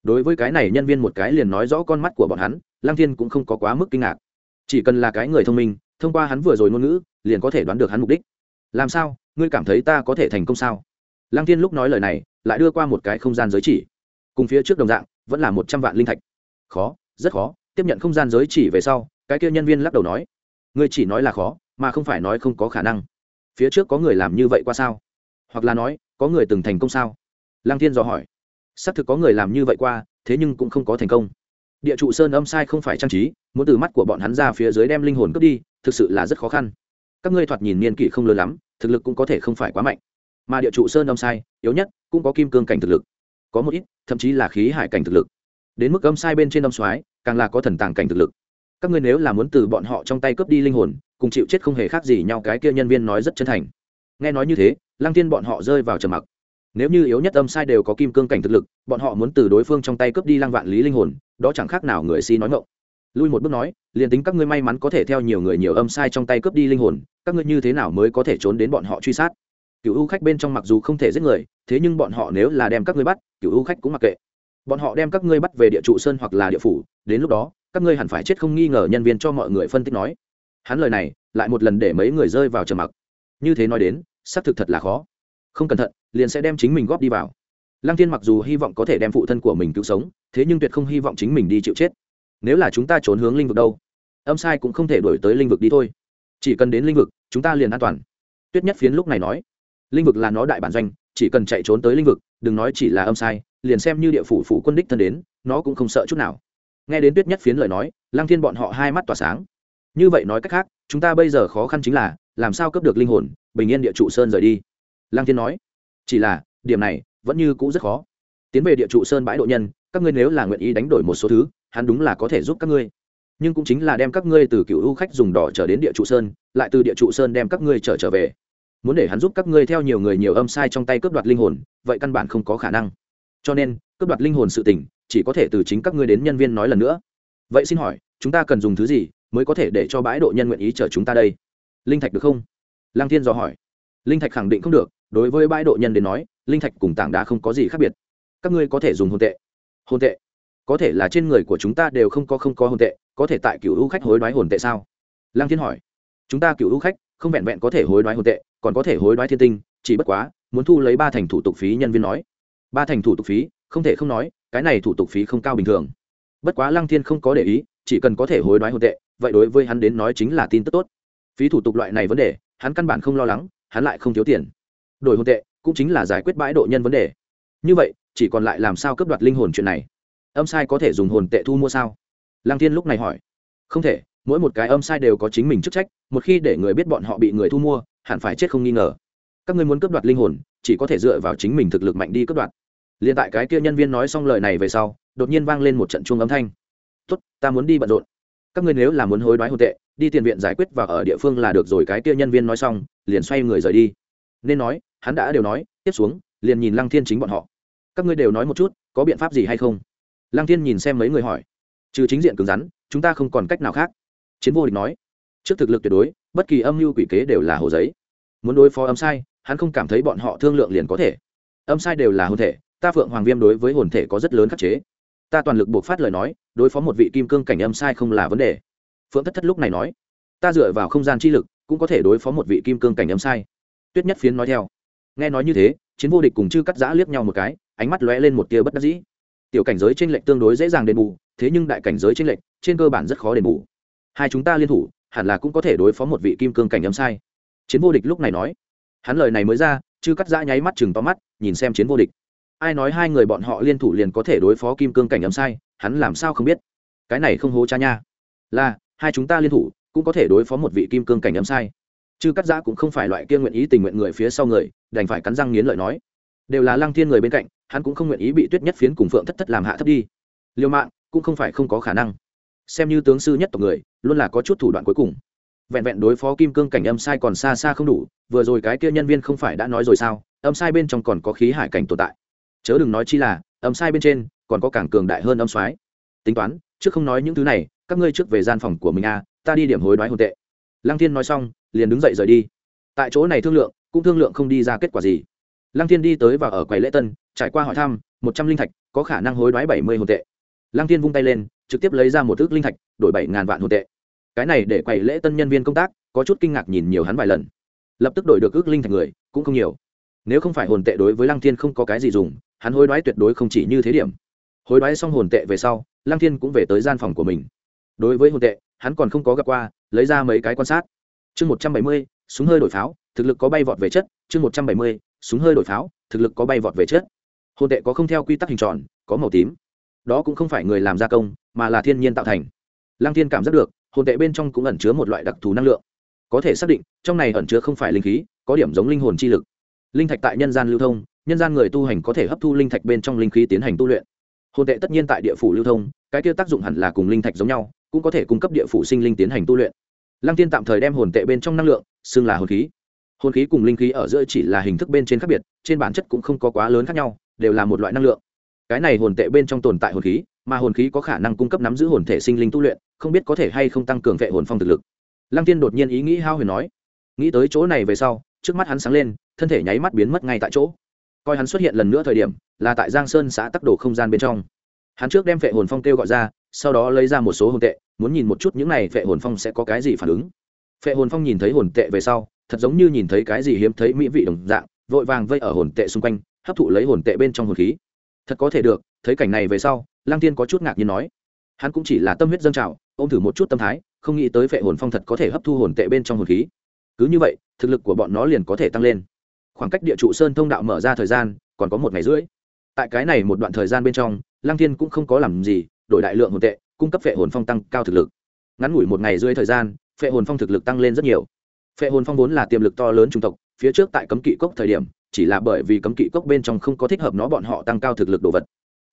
A: Đối với cái này nhân viên một cái liền nói rõ con mắt của bọn hắn lăng thiên cũng không có quá mức kinh ngạc. Chỉ cần là cái người thông minh, thông qua hắn vừa rồi ngôn ngữ, liền có thể đoán được hắn mục đích. Làm sao? Ngươi cảm thấy ta có thể thành công sao? Lăng thiên lúc nói lời này, lại đưa qua một cái không gian giới chỉ. Cùng phía trước đồng dạng, vẫn là một trăm vạn linh thạch. Khó, rất khó. Tiếp nhận không gian giới chỉ về sau, cái kia nhân viên lắc đầu nói, ngươi chỉ nói là khó, mà không phải nói không có khả năng. Phía trước có người làm như vậy qua sao? Hoặc là nói, có người từng thành công sao? Lăng thiên dò hỏi. Xác thực có người làm như vậy qua, thế nhưng cũng không có thành công địa trụ sơn âm sai không phải trang trí, muốn từ mắt của bọn hắn ra phía dưới đem linh hồn cướp đi, thực sự là rất khó khăn. Các ngươi thoạt nhìn niên kỷ không lớn lắm, thực lực cũng có thể không phải quá mạnh. Mà địa trụ sơn âm sai, yếu nhất, cũng có kim cương cảnh thực lực. Có một ít, thậm chí là khí hải cảnh thực lực. Đến mức âm sai bên trên âm soái, càng là có thần tàng cảnh thực lực. Các ngươi nếu là muốn từ bọn họ trong tay cướp đi linh hồn, cùng chịu chết không hề khác gì nhau cái kia nhân viên nói rất chân thành. Nghe nói như thế, lăng tiên bọn họ rơi vào trầm mặc. Nếu như yếu nhất âm sai đều có kim cương cảnh thực lực, bọn họ muốn từ đối phương trong tay cướp đi lăng vạn lý linh hồn đó chẳng khác nào người si nói ngộng lui một bước nói, liền tính các ngươi may mắn có thể theo nhiều người nhiều âm sai trong tay cướp đi linh hồn, các ngươi như thế nào mới có thể trốn đến bọn họ truy sát? Cựu ưu khách bên trong mặc dù không thể giết người, thế nhưng bọn họ nếu là đem các ngươi bắt cựu ưu khách cũng mặc kệ. Bọn họ đem các ngươi bắt về địa trụ sơn hoặc là địa phủ, đến lúc đó, các ngươi hẳn phải chết không nghi ngờ nhân viên cho mọi người phân tích nói. Hắn lời này, lại một lần để mấy người rơi vào trầm mặc. Như thế nói đến, xác thực thật là khó. Không cẩn thận, liền sẽ đem chính mình góp đi vào. Lăng Thiên mặc dù hy vọng có thể đem phụ thân của mình cứu sống thế nhưng tuyệt không hy vọng chính mình đi chịu chết. Nếu là chúng ta trốn hướng linh vực đâu, âm sai cũng không thể đổi tới linh vực đi thôi. Chỉ cần đến linh vực, chúng ta liền an toàn. Tuyết nhất phiến lúc này nói. Linh vực là nó đại bản doanh, chỉ cần chạy trốn tới linh vực, đừng nói chỉ là âm sai, liền xem như địa phủ phủ quân đích thân đến, nó cũng không sợ chút nào. Nghe đến tuyết nhất phiến lời nói, lăng thiên bọn họ hai mắt tỏa sáng. Như vậy nói cách khác, chúng ta bây giờ khó khăn chính là, làm sao cấp được linh hồn, bình yên địa trụ sơn rời đi. Lăng thiên nói. Chỉ là, điểm này vẫn như cũ rất khó. Tiến về địa trụ sơn bãi độ nhân các ngươi nếu là nguyện ý đánh đổi một số thứ, hắn đúng là có thể giúp các ngươi. Nhưng cũng chính là đem các ngươi từ cựu ưu khách dùng đỏ trở đến địa trụ sơn, lại từ địa trụ sơn đem các ngươi trở trở về. Muốn để hắn giúp các ngươi theo nhiều người nhiều âm sai trong tay cướp đoạt linh hồn, vậy căn bản không có khả năng. Cho nên, cướp đoạt linh hồn sự tình, chỉ có thể từ chính các ngươi đến nhân viên nói lần nữa. Vậy xin hỏi, chúng ta cần dùng thứ gì mới có thể để cho bãi độ nhân nguyện ý chở chúng ta đây? Linh thạch được không? Lang thiên dò hỏi. Linh thạch khẳng định không được, đối với bãi độ nhân đến nói, linh thạch cùng tảng đá không có gì khác biệt. Các ngươi có thể dùng hồn tệ hồn tệ. Có thể là trên người của chúng ta đều không có không có hồn tệ, có thể tại cựu hữu khách hối đoái hồn tệ sao? Lăng thiên hỏi. Chúng ta cựu hữu khách không vẹn vẹn có thể hối đoái hồn tệ, còn có thể hối đoái thiên tinh, chỉ bất quá, muốn thu lấy ba thành thủ tục phí nhân viên nói. Ba thành thủ tục phí, không thể không nói, cái này thủ tục phí không cao bình thường. Bất quá lăng thiên không có để ý, chỉ cần có thể hối đoái hồn tệ, vậy đối với hắn đến nói chính là tin tức tốt. Phí thủ tục loại này vấn đề, hắn căn bản không lo lắng, hắn lại không thiếu tiền. Đổi hồn tệ cũng chính là giải quyết bãi độ nhân vấn đề. Như vậy chỉ còn lại làm sao cấp đoạt linh hồn chuyện này? Âm sai có thể dùng hồn tệ thu mua sao? Lăng thiên lúc này hỏi. Không thể, mỗi một cái âm sai đều có chính mình chức trách, một khi để người biết bọn họ bị người thu mua, hẳn phải chết không nghi ngờ. Các ngươi muốn cướp đoạt linh hồn, chỉ có thể dựa vào chính mình thực lực mạnh đi cướp đoạt. Liền tại cái kia nhân viên nói xong lời này về sau, đột nhiên vang lên một trận chuông âm thanh. Tốt, ta muốn đi bận rộn. Các ngươi nếu là muốn hối đoái hồn tệ, đi tiền viện giải quyết và ở địa phương là được rồi. Cái kia nhân viên nói xong, liền xoay người rời đi. Nên nói, hắn đã đều nói, tiếp xuống, liền nhìn lăng thiên chính bọn họ các ngươi đều nói một chút, có biện pháp gì hay không? Lăng thiên nhìn xem mấy người hỏi. Trừ chính diện cứng rắn, chúng ta không còn cách nào khác. Chiến vô địch nói. Trước thực lực tuyệt đối, bất kỳ âm mưu quỷ kế đều là hồ giấy. Muốn đối phó âm sai, hắn không cảm thấy bọn họ thương lượng liền có thể. Âm sai đều là hồn thể, ta phượng hoàng viêm đối với hồn thể có rất lớn khắc chế. Ta toàn lực buộc phát lời nói, đối phó một vị kim cương cảnh âm sai không là vấn đề. Phượng thất thất lúc này nói. Ta dựa vào không gian chi lực, cũng có thể đối phó một vị kim cương cảnh âm sai. Tuyết nhất phiến nói theo. Nghe nói như thế, chiến vô địch cùng chư cắt giã liếc nhau một cái ánh mắt lóe lên một tia bất đắc dĩ. Tiểu cảnh giới trên lệnh tương đối dễ dàng đền bù, thế nhưng đại cảnh giới trên lệnh trên cơ bản rất khó đền bù. Hai chúng ta liên thủ, hẳn là cũng có thể đối phó một vị kim cương cảnh âm sai. Chiến vô địch lúc này nói. Hắn lời này mới ra, chư cắt giã nháy mắt chừng to mắt, nhìn xem chiến vô địch. Ai nói hai người bọn họ liên thủ liền có thể đối phó kim cương cảnh âm sai, hắn làm sao không biết. Cái này không hố cha nha. Là, hai chúng ta liên thủ, cũng có thể đối phó một vị kim cương cảnh âm sai. Chư cắt giã cũng không phải loại kia nguyện ý tình nguyện người phía sau người, đành phải cắn răng nghiến lợi nói. Đều là lăng thiên người bên cạnh hắn cũng không nguyện ý bị tuyết nhất phiến cùng phượng thất thất làm hạ thấp đi. Liêu mạng cũng không phải không có khả năng. Xem như tướng sư nhất tộc người luôn là có chút thủ đoạn cuối cùng. Vẹn vẹn đối phó kim cương cảnh âm sai còn xa xa không đủ vừa rồi cái kia nhân viên không phải đã nói rồi sao âm sai bên trong còn có khí hải cảnh tồn tại. Chớ đừng nói chi là âm sai bên trên còn có càng cường đại hơn âm soái. Tính toán trước không nói những thứ này các ngươi trước về gian phòng của mình a à, ta đi điểm hối đoái hồn tệ. Lăng thiên nói xong liền đứng dậy rời đi. Tại chỗ này thương lượng cũng thương lượng không đi ra kết quả gì. Lăng thiên đi tới và ở quầy lễ tân trải qua hỏi thăm, một trăm linh thạch, có khả năng hối đoái bảy mươi hồn tệ. Lăng thiên vung tay lên, trực tiếp lấy ra một thước linh thạch, đổi bảy ngàn vạn hồn tệ. Cái này để quầy lễ tân nhân viên công tác có chút kinh ngạc nhìn nhiều hắn vài lần. Lập tức đổi được ước linh thạch người, cũng không nhiều. Nếu không phải hồn tệ đối với lăng thiên không có cái gì dùng, hắn hối đoái tuyệt đối không chỉ như thế điểm. Hối đoái xong hồn tệ về sau, lăng thiên cũng về tới gian phòng của mình. Đối với hồn tệ, hắn còn không có gặp qua, lấy ra mấy cái quan sát. Chương một trăm bảy mươi, súng hơi đổi pháo, thực lực có bay vọt về chất. Chương một trăm bảy mươi, súng hơi đổi pháo, thực lực có bay vọt về chất hồn tệ có không theo quy tắc hình tròn, có màu tím. Đó cũng không phải người làm gia công, mà là thiên nhiên tạo thành. Lăng thiên cảm giác được hồn tệ bên trong cũng ẩn chứa một loại đặc thù năng lượng. Có thể xác định, trong này ẩn chứa không phải linh khí, có điểm giống linh hồn chi lực. Linh thạch tại nhân gian lưu thông, nhân gian người tu hành có thể hấp thu linh thạch bên trong linh khí tiến hành tu luyện. Hồn tệ tất nhiên tại địa phủ lưu thông, cái kia tác dụng hẳn là cùng linh thạch giống nhau, cũng có thể cung cấp địa phủ sinh linh tiến hành tu luyện. Lăng tiên tạm thời đem hồn tệ bên trong năng lượng, xưng là hồn khí. Hồn khí cùng linh khí ở giữa chỉ là hình thức bên trên khác biệt, trên bản chất cũng không có quá lớn khác nhau đều là một loại năng lượng. Cái này hồn tệ bên trong tồn tại hồn khí, mà hồn khí có khả năng cung cấp nắm giữ hồn thể sinh linh tu luyện, không biết có thể hay không tăng cường vệ hồn phong thực lực. Lăng tiên đột nhiên ý nghĩ hao huyền nói, nghĩ tới chỗ này về sau, trước mắt hắn sáng lên, thân thể nháy mắt biến mất ngay tại chỗ. Coi hắn xuất hiện lần nữa thời điểm, là tại giang sơn xã tắc đồ không gian bên trong. Hắn trước đem vệ hồn phong kêu gọi ra, sau đó lấy ra một số hồn tệ, muốn nhìn một chút những này vệ hồn phong sẽ có cái gì phản ứng. Vệ hồn phong nhìn thấy hồn tệ về sau, thật giống như nhìn thấy cái gì hiếm thấy mỹ vị đồng dạng, vội vàng vây ở hồn tệ xung quanh hấp thụ lấy hồn tệ bên trong hồn khí. Thật có thể được, thấy cảnh này về sau lang tiên có chút ngạc nhiên nói. Hắn cũng chỉ là tâm huyết dân trào, ôm thử một chút tâm thái, không nghĩ tới vệ hồn phong thật có thể hấp thu hồn tệ bên trong hồn khí. Cứ như vậy, thực lực của bọn nó liền có thể tăng lên. Khoảng cách địa trụ sơn thông đạo mở ra thời gian, còn có một ngày rưỡi. Tại cái này một đoạn thời gian bên trong, lăng thiên cũng không có làm gì, đổi đại lượng hồn tệ, cung cấp phệ hồn phong tăng cao thực lực. Ngắn ngủi một ngày rưỡi thời gian, phệ hồn phong thực lực tăng lên rất nhiều. Phệ hồn phong vốn là tiềm lực to lớn trung tộc, phía trước tại cấm kỵ cốc thời điểm chỉ là bởi vì cấm kỵ cốc bên trong không có thích hợp nó bọn họ tăng cao thực lực đồ vật.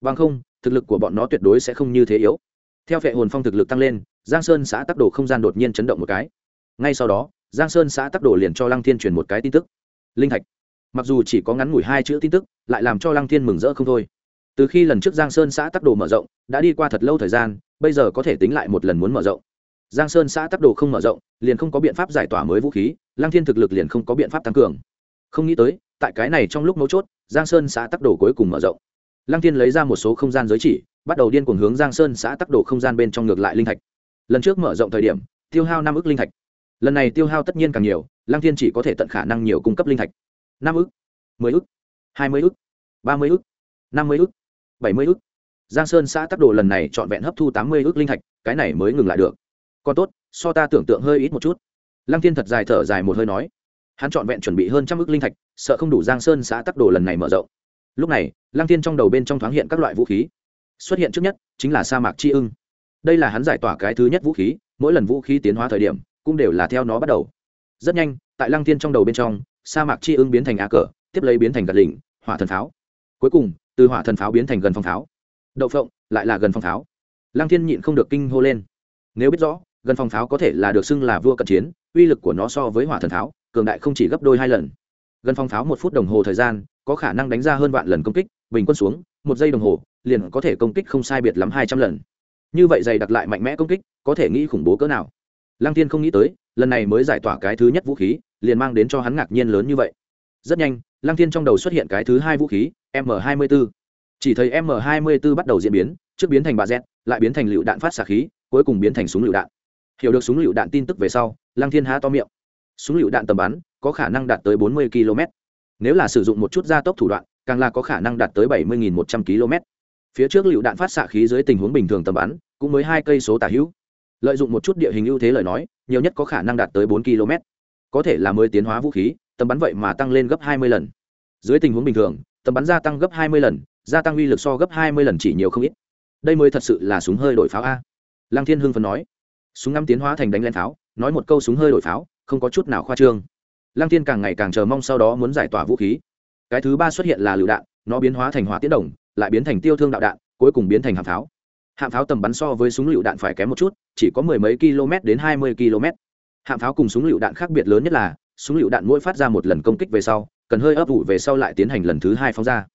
A: Bằng không, thực lực của bọn nó tuyệt đối sẽ không như thế yếu. Theo phệ hồn phong thực lực tăng lên, giang sơn xã tắc đồ không gian đột nhiên chấn động một cái. Ngay sau đó, giang sơn xã tắc đồ liền cho lăng thiên truyền một cái tin tức. Linh thạch. Mặc dù chỉ có ngắn ngủi hai chữ tin tức, lại làm cho lăng thiên mừng rỡ không thôi. Từ khi lần trước giang sơn xã tắc đồ mở rộng, đã đi qua thật lâu thời gian, bây giờ có thể tính lại một lần muốn mở rộng. Giang sơn xã tắc đồ không mở rộng, liền không có biện pháp giải tỏa mới vũ khí, lăng thiên thực lực liền không có biện pháp tăng cường không nghĩ tới, tại cái này trong lúc mấu chốt, giang sơn xã tắc đồ cuối cùng mở rộng. Lăng thiên lấy ra một số không gian giới chỉ, bắt đầu điên cuồng hướng giang sơn xã tắc đồ không gian bên trong ngược lại linh thạch. Lần trước mở rộng thời điểm, tiêu hao năm ức linh thạch. Lần này tiêu hao tất nhiên càng nhiều, lăng thiên chỉ có thể tận khả năng nhiều cung cấp linh thạch. Năm ức, mười ức, hai mươi ức, ba mươi ức, năm mươi ức, bảy mươi ức. Giang sơn xã tắc đồ lần này trọn vẹn hấp thu tám mươi ức linh thạch, cái này mới ngừng lại được. Còn tốt, so ta tưởng tượng hơi ít một chút. Lăng thiên thật dài thở dài một hơi nói hắn trọn vẹn chuẩn bị hơn trăm ức linh thạch, sợ không đủ giang sơn xã tắc đồ lần này mở rộng. Lúc này, lăng thiên trong đầu bên trong thoáng hiện các loại vũ khí. Xuất hiện trước nhất chính là sa mạc chi ưng. Đây là hắn giải tỏa cái thứ nhất vũ khí, mỗi lần vũ khí tiến hóa thời điểm cũng đều là theo nó bắt đầu. Rất nhanh, tại lăng thiên trong đầu bên trong, sa mạc chi ưng biến thành á cờ, tiếp lấy biến thành gạt lỉnh, hỏa thần pháo. Cuối cùng, từ hỏa thần pháo biến thành gần phong pháo. Đậu phộng, lại là gần phong pháo. Lăng thiên nhịn không được kinh hô lên. Nếu biết rõ, gần phong pháo có thể là được xưng là vua cận chiến, uy lực của nó so với hỏa thần pháo cường đại không chỉ gấp đôi hai lần. Gần phong pháo một phút đồng hồ thời gian, có khả năng đánh ra hơn vạn lần công kích, bình quân xuống, một giây đồng hồ, liền có thể công kích không sai biệt lắm hai trăm lần. Như vậy dày đặc lại mạnh mẽ công kích, có thể nghĩ khủng bố cỡ nào? Lăng tiên không nghĩ tới, lần này mới giải tỏa cái thứ nhất vũ khí, liền mang đến cho hắn ngạc nhiên lớn như vậy. Rất nhanh, lăng tiên trong đầu xuất hiện cái thứ hai vũ khí, m 24 chỉ thấy m 24 bắt đầu diễn biến, trước biến thành bà z lại biến thành lựu đạn phát xạ khí, cuối cùng biến thành súng lựu đạn. Hiểu được súng lựu đạn tin tức về sau, lăng thiên há to miệng súng lựu đạn tầm bắn có khả năng đạt tới 40 km. Nếu là sử dụng một chút gia tốc thủ đoạn, càng là có khả năng đạt tới 70.100 km. Phía trước lựu đạn phát xạ khí dưới tình huống bình thường tầm bắn, cũng mới hai cây số tả hữu. Lợi dụng một chút địa hình ưu thế lời nói, nhiều nhất có khả năng đạt tới bốn km. Có thể là mới tiến hóa vũ khí, tầm bắn vậy mà tăng lên gấp hai mươi lần. Dưới tình huống bình thường, tầm bắn gia tăng gấp hai mươi lần, gia tăng uy lực so gấp hai mươi lần chỉ nhiều không ít. Đây mới thật sự là súng hơi đổi pháo a. Lăng thiên hưng phấn nói. Súng ngắm tiến hóa thành đánh lên pháo, nói một câu súng hơi đổi pháo không có chút nào khoa trương. Lăng thiên càng ngày càng chờ mong sau đó muốn giải tỏa vũ khí. Cái thứ ba xuất hiện là lựu đạn, nó biến hóa thành hỏa tiến đồng, lại biến thành tiêu thương đạo đạn, cuối cùng biến thành hạng pháo. Hạng pháo tầm bắn so với súng lựu đạn phải kém một chút, chỉ có mười mấy km đến hai mươi km. Hạng pháo cùng súng lựu đạn khác biệt lớn nhất là, súng lựu đạn mỗi phát ra một lần công kích về sau, cần hơi ấp ủ về sau lại tiến hành lần thứ hai phóng ra.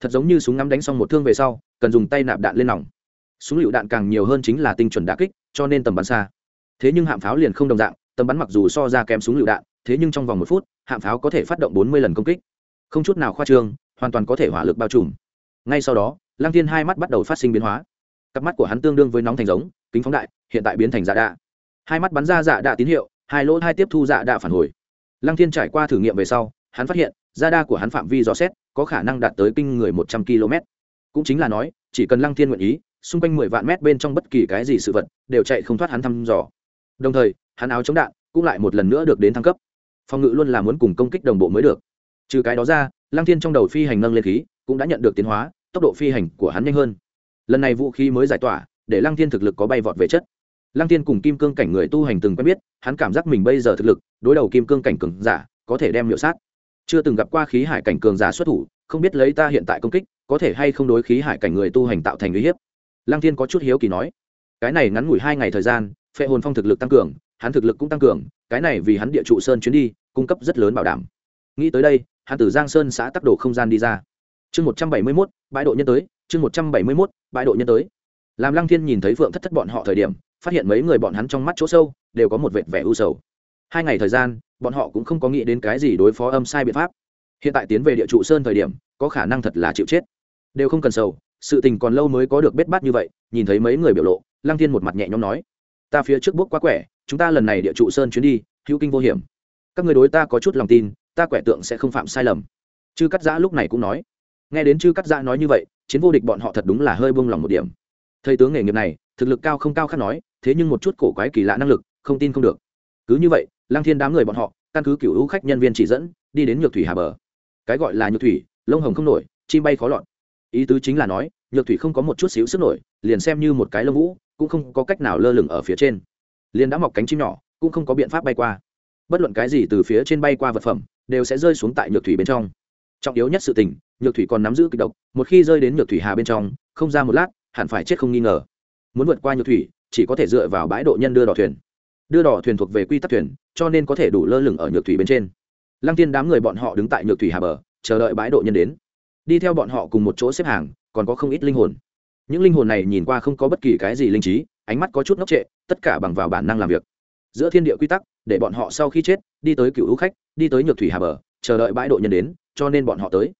A: Thật giống như súng ngắm đánh xong một thương về sau, cần dùng tay nạp đạn lên nòng. Súng lựu đạn càng nhiều hơn chính là tinh chuẩn đà kích, cho nên tầm bắn xa. Thế nhưng hạng pháo liền không đồng dạng tầm bắn mặc dù so ra kém súng lựu đạn, thế nhưng trong vòng một phút hạng pháo có thể phát động bốn mươi lần công kích. Không chút nào khoa trương, hoàn toàn có thể hỏa lực bao trùm. Ngay sau đó, lăng thiên hai mắt bắt đầu phát sinh biến hóa. Cặp mắt của hắn tương đương với nóng thành giống, kính phóng đại, hiện tại biến thành dạ đạ. Hai mắt bắn ra dạ đạ tín hiệu, hai lỗ hai tiếp thu dạ đạ phản hồi. Lăng thiên trải qua thử nghiệm về sau, hắn phát hiện dạ đa của hắn phạm vi dò xét có khả năng đạt tới kinh người một trăm km. Cũng chính là nói, chỉ cần lăng thiên nguyện ý, xung quanh mười vạn mét bên trong bất kỳ cái gì sự vật đều chạy không thoát hắn thăm dò. Đồng thời hắn áo chống đạn cũng lại một lần nữa được đến thăng cấp. Phòng ngự luôn là muốn cùng công kích đồng bộ mới được. Trừ cái đó ra, lăng thiên trong đầu phi hành nâng lên khí, cũng đã nhận được tiến hóa, tốc độ phi hành của hắn nhanh hơn. Lần này vũ khí mới giải tỏa, để lăng thiên thực lực có bay vọt về chất. Lăng thiên cùng kim cương cảnh người tu hành từng quen biết, hắn cảm giác mình bây giờ thực lực, đối đầu kim cương cảnh cường giả, có thể đem miệu sát. Chưa từng gặp qua khí hải cảnh cường giả xuất thủ, không biết lấy ta hiện tại công kích, có thể hay không đối khí hải cảnh người tu hành tạo thành uy hiếp. Lăng thiên có chút hiếu kỳ nói, cái này ngắn ngủi hai ngày thời gian, phệ hồn phong thực lực tăng cường hắn thực lực cũng tăng cường, cái này vì hắn địa trụ sơn chuyến đi, cung cấp rất lớn bảo đảm. Nghĩ tới đây, hắn từ giang sơn xã tắc đồ không gian đi ra. Chương một trăm bảy mươi mốt, bãi độ nhân tới, chương một trăm bảy mươi mốt, bãi độ nhân tới. Làm lăng thiên nhìn thấy phượng thất thất bọn họ thời điểm, phát hiện mấy người bọn hắn trong mắt chỗ sâu, đều có một vệt vẻ u sầu. Hai ngày thời gian, bọn họ cũng không có nghĩ đến cái gì đối phó âm sai biện pháp. Hiện tại tiến về địa trụ sơn thời điểm, có khả năng thật là chịu chết. Đều không cần sầu, sự tình còn lâu mới có được bết bát như vậy, nhìn thấy mấy người biểu lộ, lăng thiên một mặt nhẹ nhõm nói, ta phía trước bước quá quẻ chúng ta lần này địa trụ sơn chuyến đi, hữu kinh vô hiểm. Các người đối ta có chút lòng tin, ta quẻ tượng sẽ không phạm sai lầm. Chư cắt giã lúc này cũng nói. Nghe đến chư cắt giã nói như vậy, chiến vô địch bọn họ thật đúng là hơi buông lòng một điểm. Thầy tướng nghề nghiệp này, thực lực cao không cao khác nói, thế nhưng một chút cổ quái kỳ lạ năng lực, không tin không được. Cứ như vậy lang thiên đám người bọn họ, căn cứ cựu hữu khách nhân viên chỉ dẫn, đi đến nhược thủy hà bờ. Cái gọi là nhược thủy, lông hồng không nổi, chim bay khó lọt. Ý tứ chính là nói, nhược thủy không có một chút xíu sức nổi, liền xem như một cái lông vũ, cũng không có cách nào lơ lửng ở phía trên liền đã mọc cánh chim nhỏ, cũng không có biện pháp bay qua. Bất luận cái gì từ phía trên bay qua vật phẩm, đều sẽ rơi xuống tại nhược thủy bên trong. Trọng yếu nhất sự tình, nhược thủy còn nắm giữ kịch độc, một khi rơi đến nhược thủy hà bên trong, không ra một lát, hẳn phải chết không nghi ngờ. Muốn vượt qua nhược thủy, chỉ có thể dựa vào bãi độ nhân đưa đỏ thuyền. Đưa đỏ thuyền thuộc về quy tắc thuyền, cho nên có thể đủ lơ lửng ở nhược thủy bên trên. Lăng tiên đám người bọn họ đứng tại nhược thủy hà bờ, chờ đợi bãi độ nhân đến. Đi theo bọn họ cùng một chỗ xếp hàng, còn có không ít linh hồn. Những linh hồn này nhìn qua không có bất kỳ cái gì linh trí ánh mắt có chút ngốc trệ, tất cả bằng vào bản năng làm việc. Giữa thiên địa quy tắc, để bọn họ sau khi chết, đi tới cựu hữu khách, đi tới nhược thủy hà bờ, chờ đợi bãi độ nhân đến, cho nên bọn họ tới.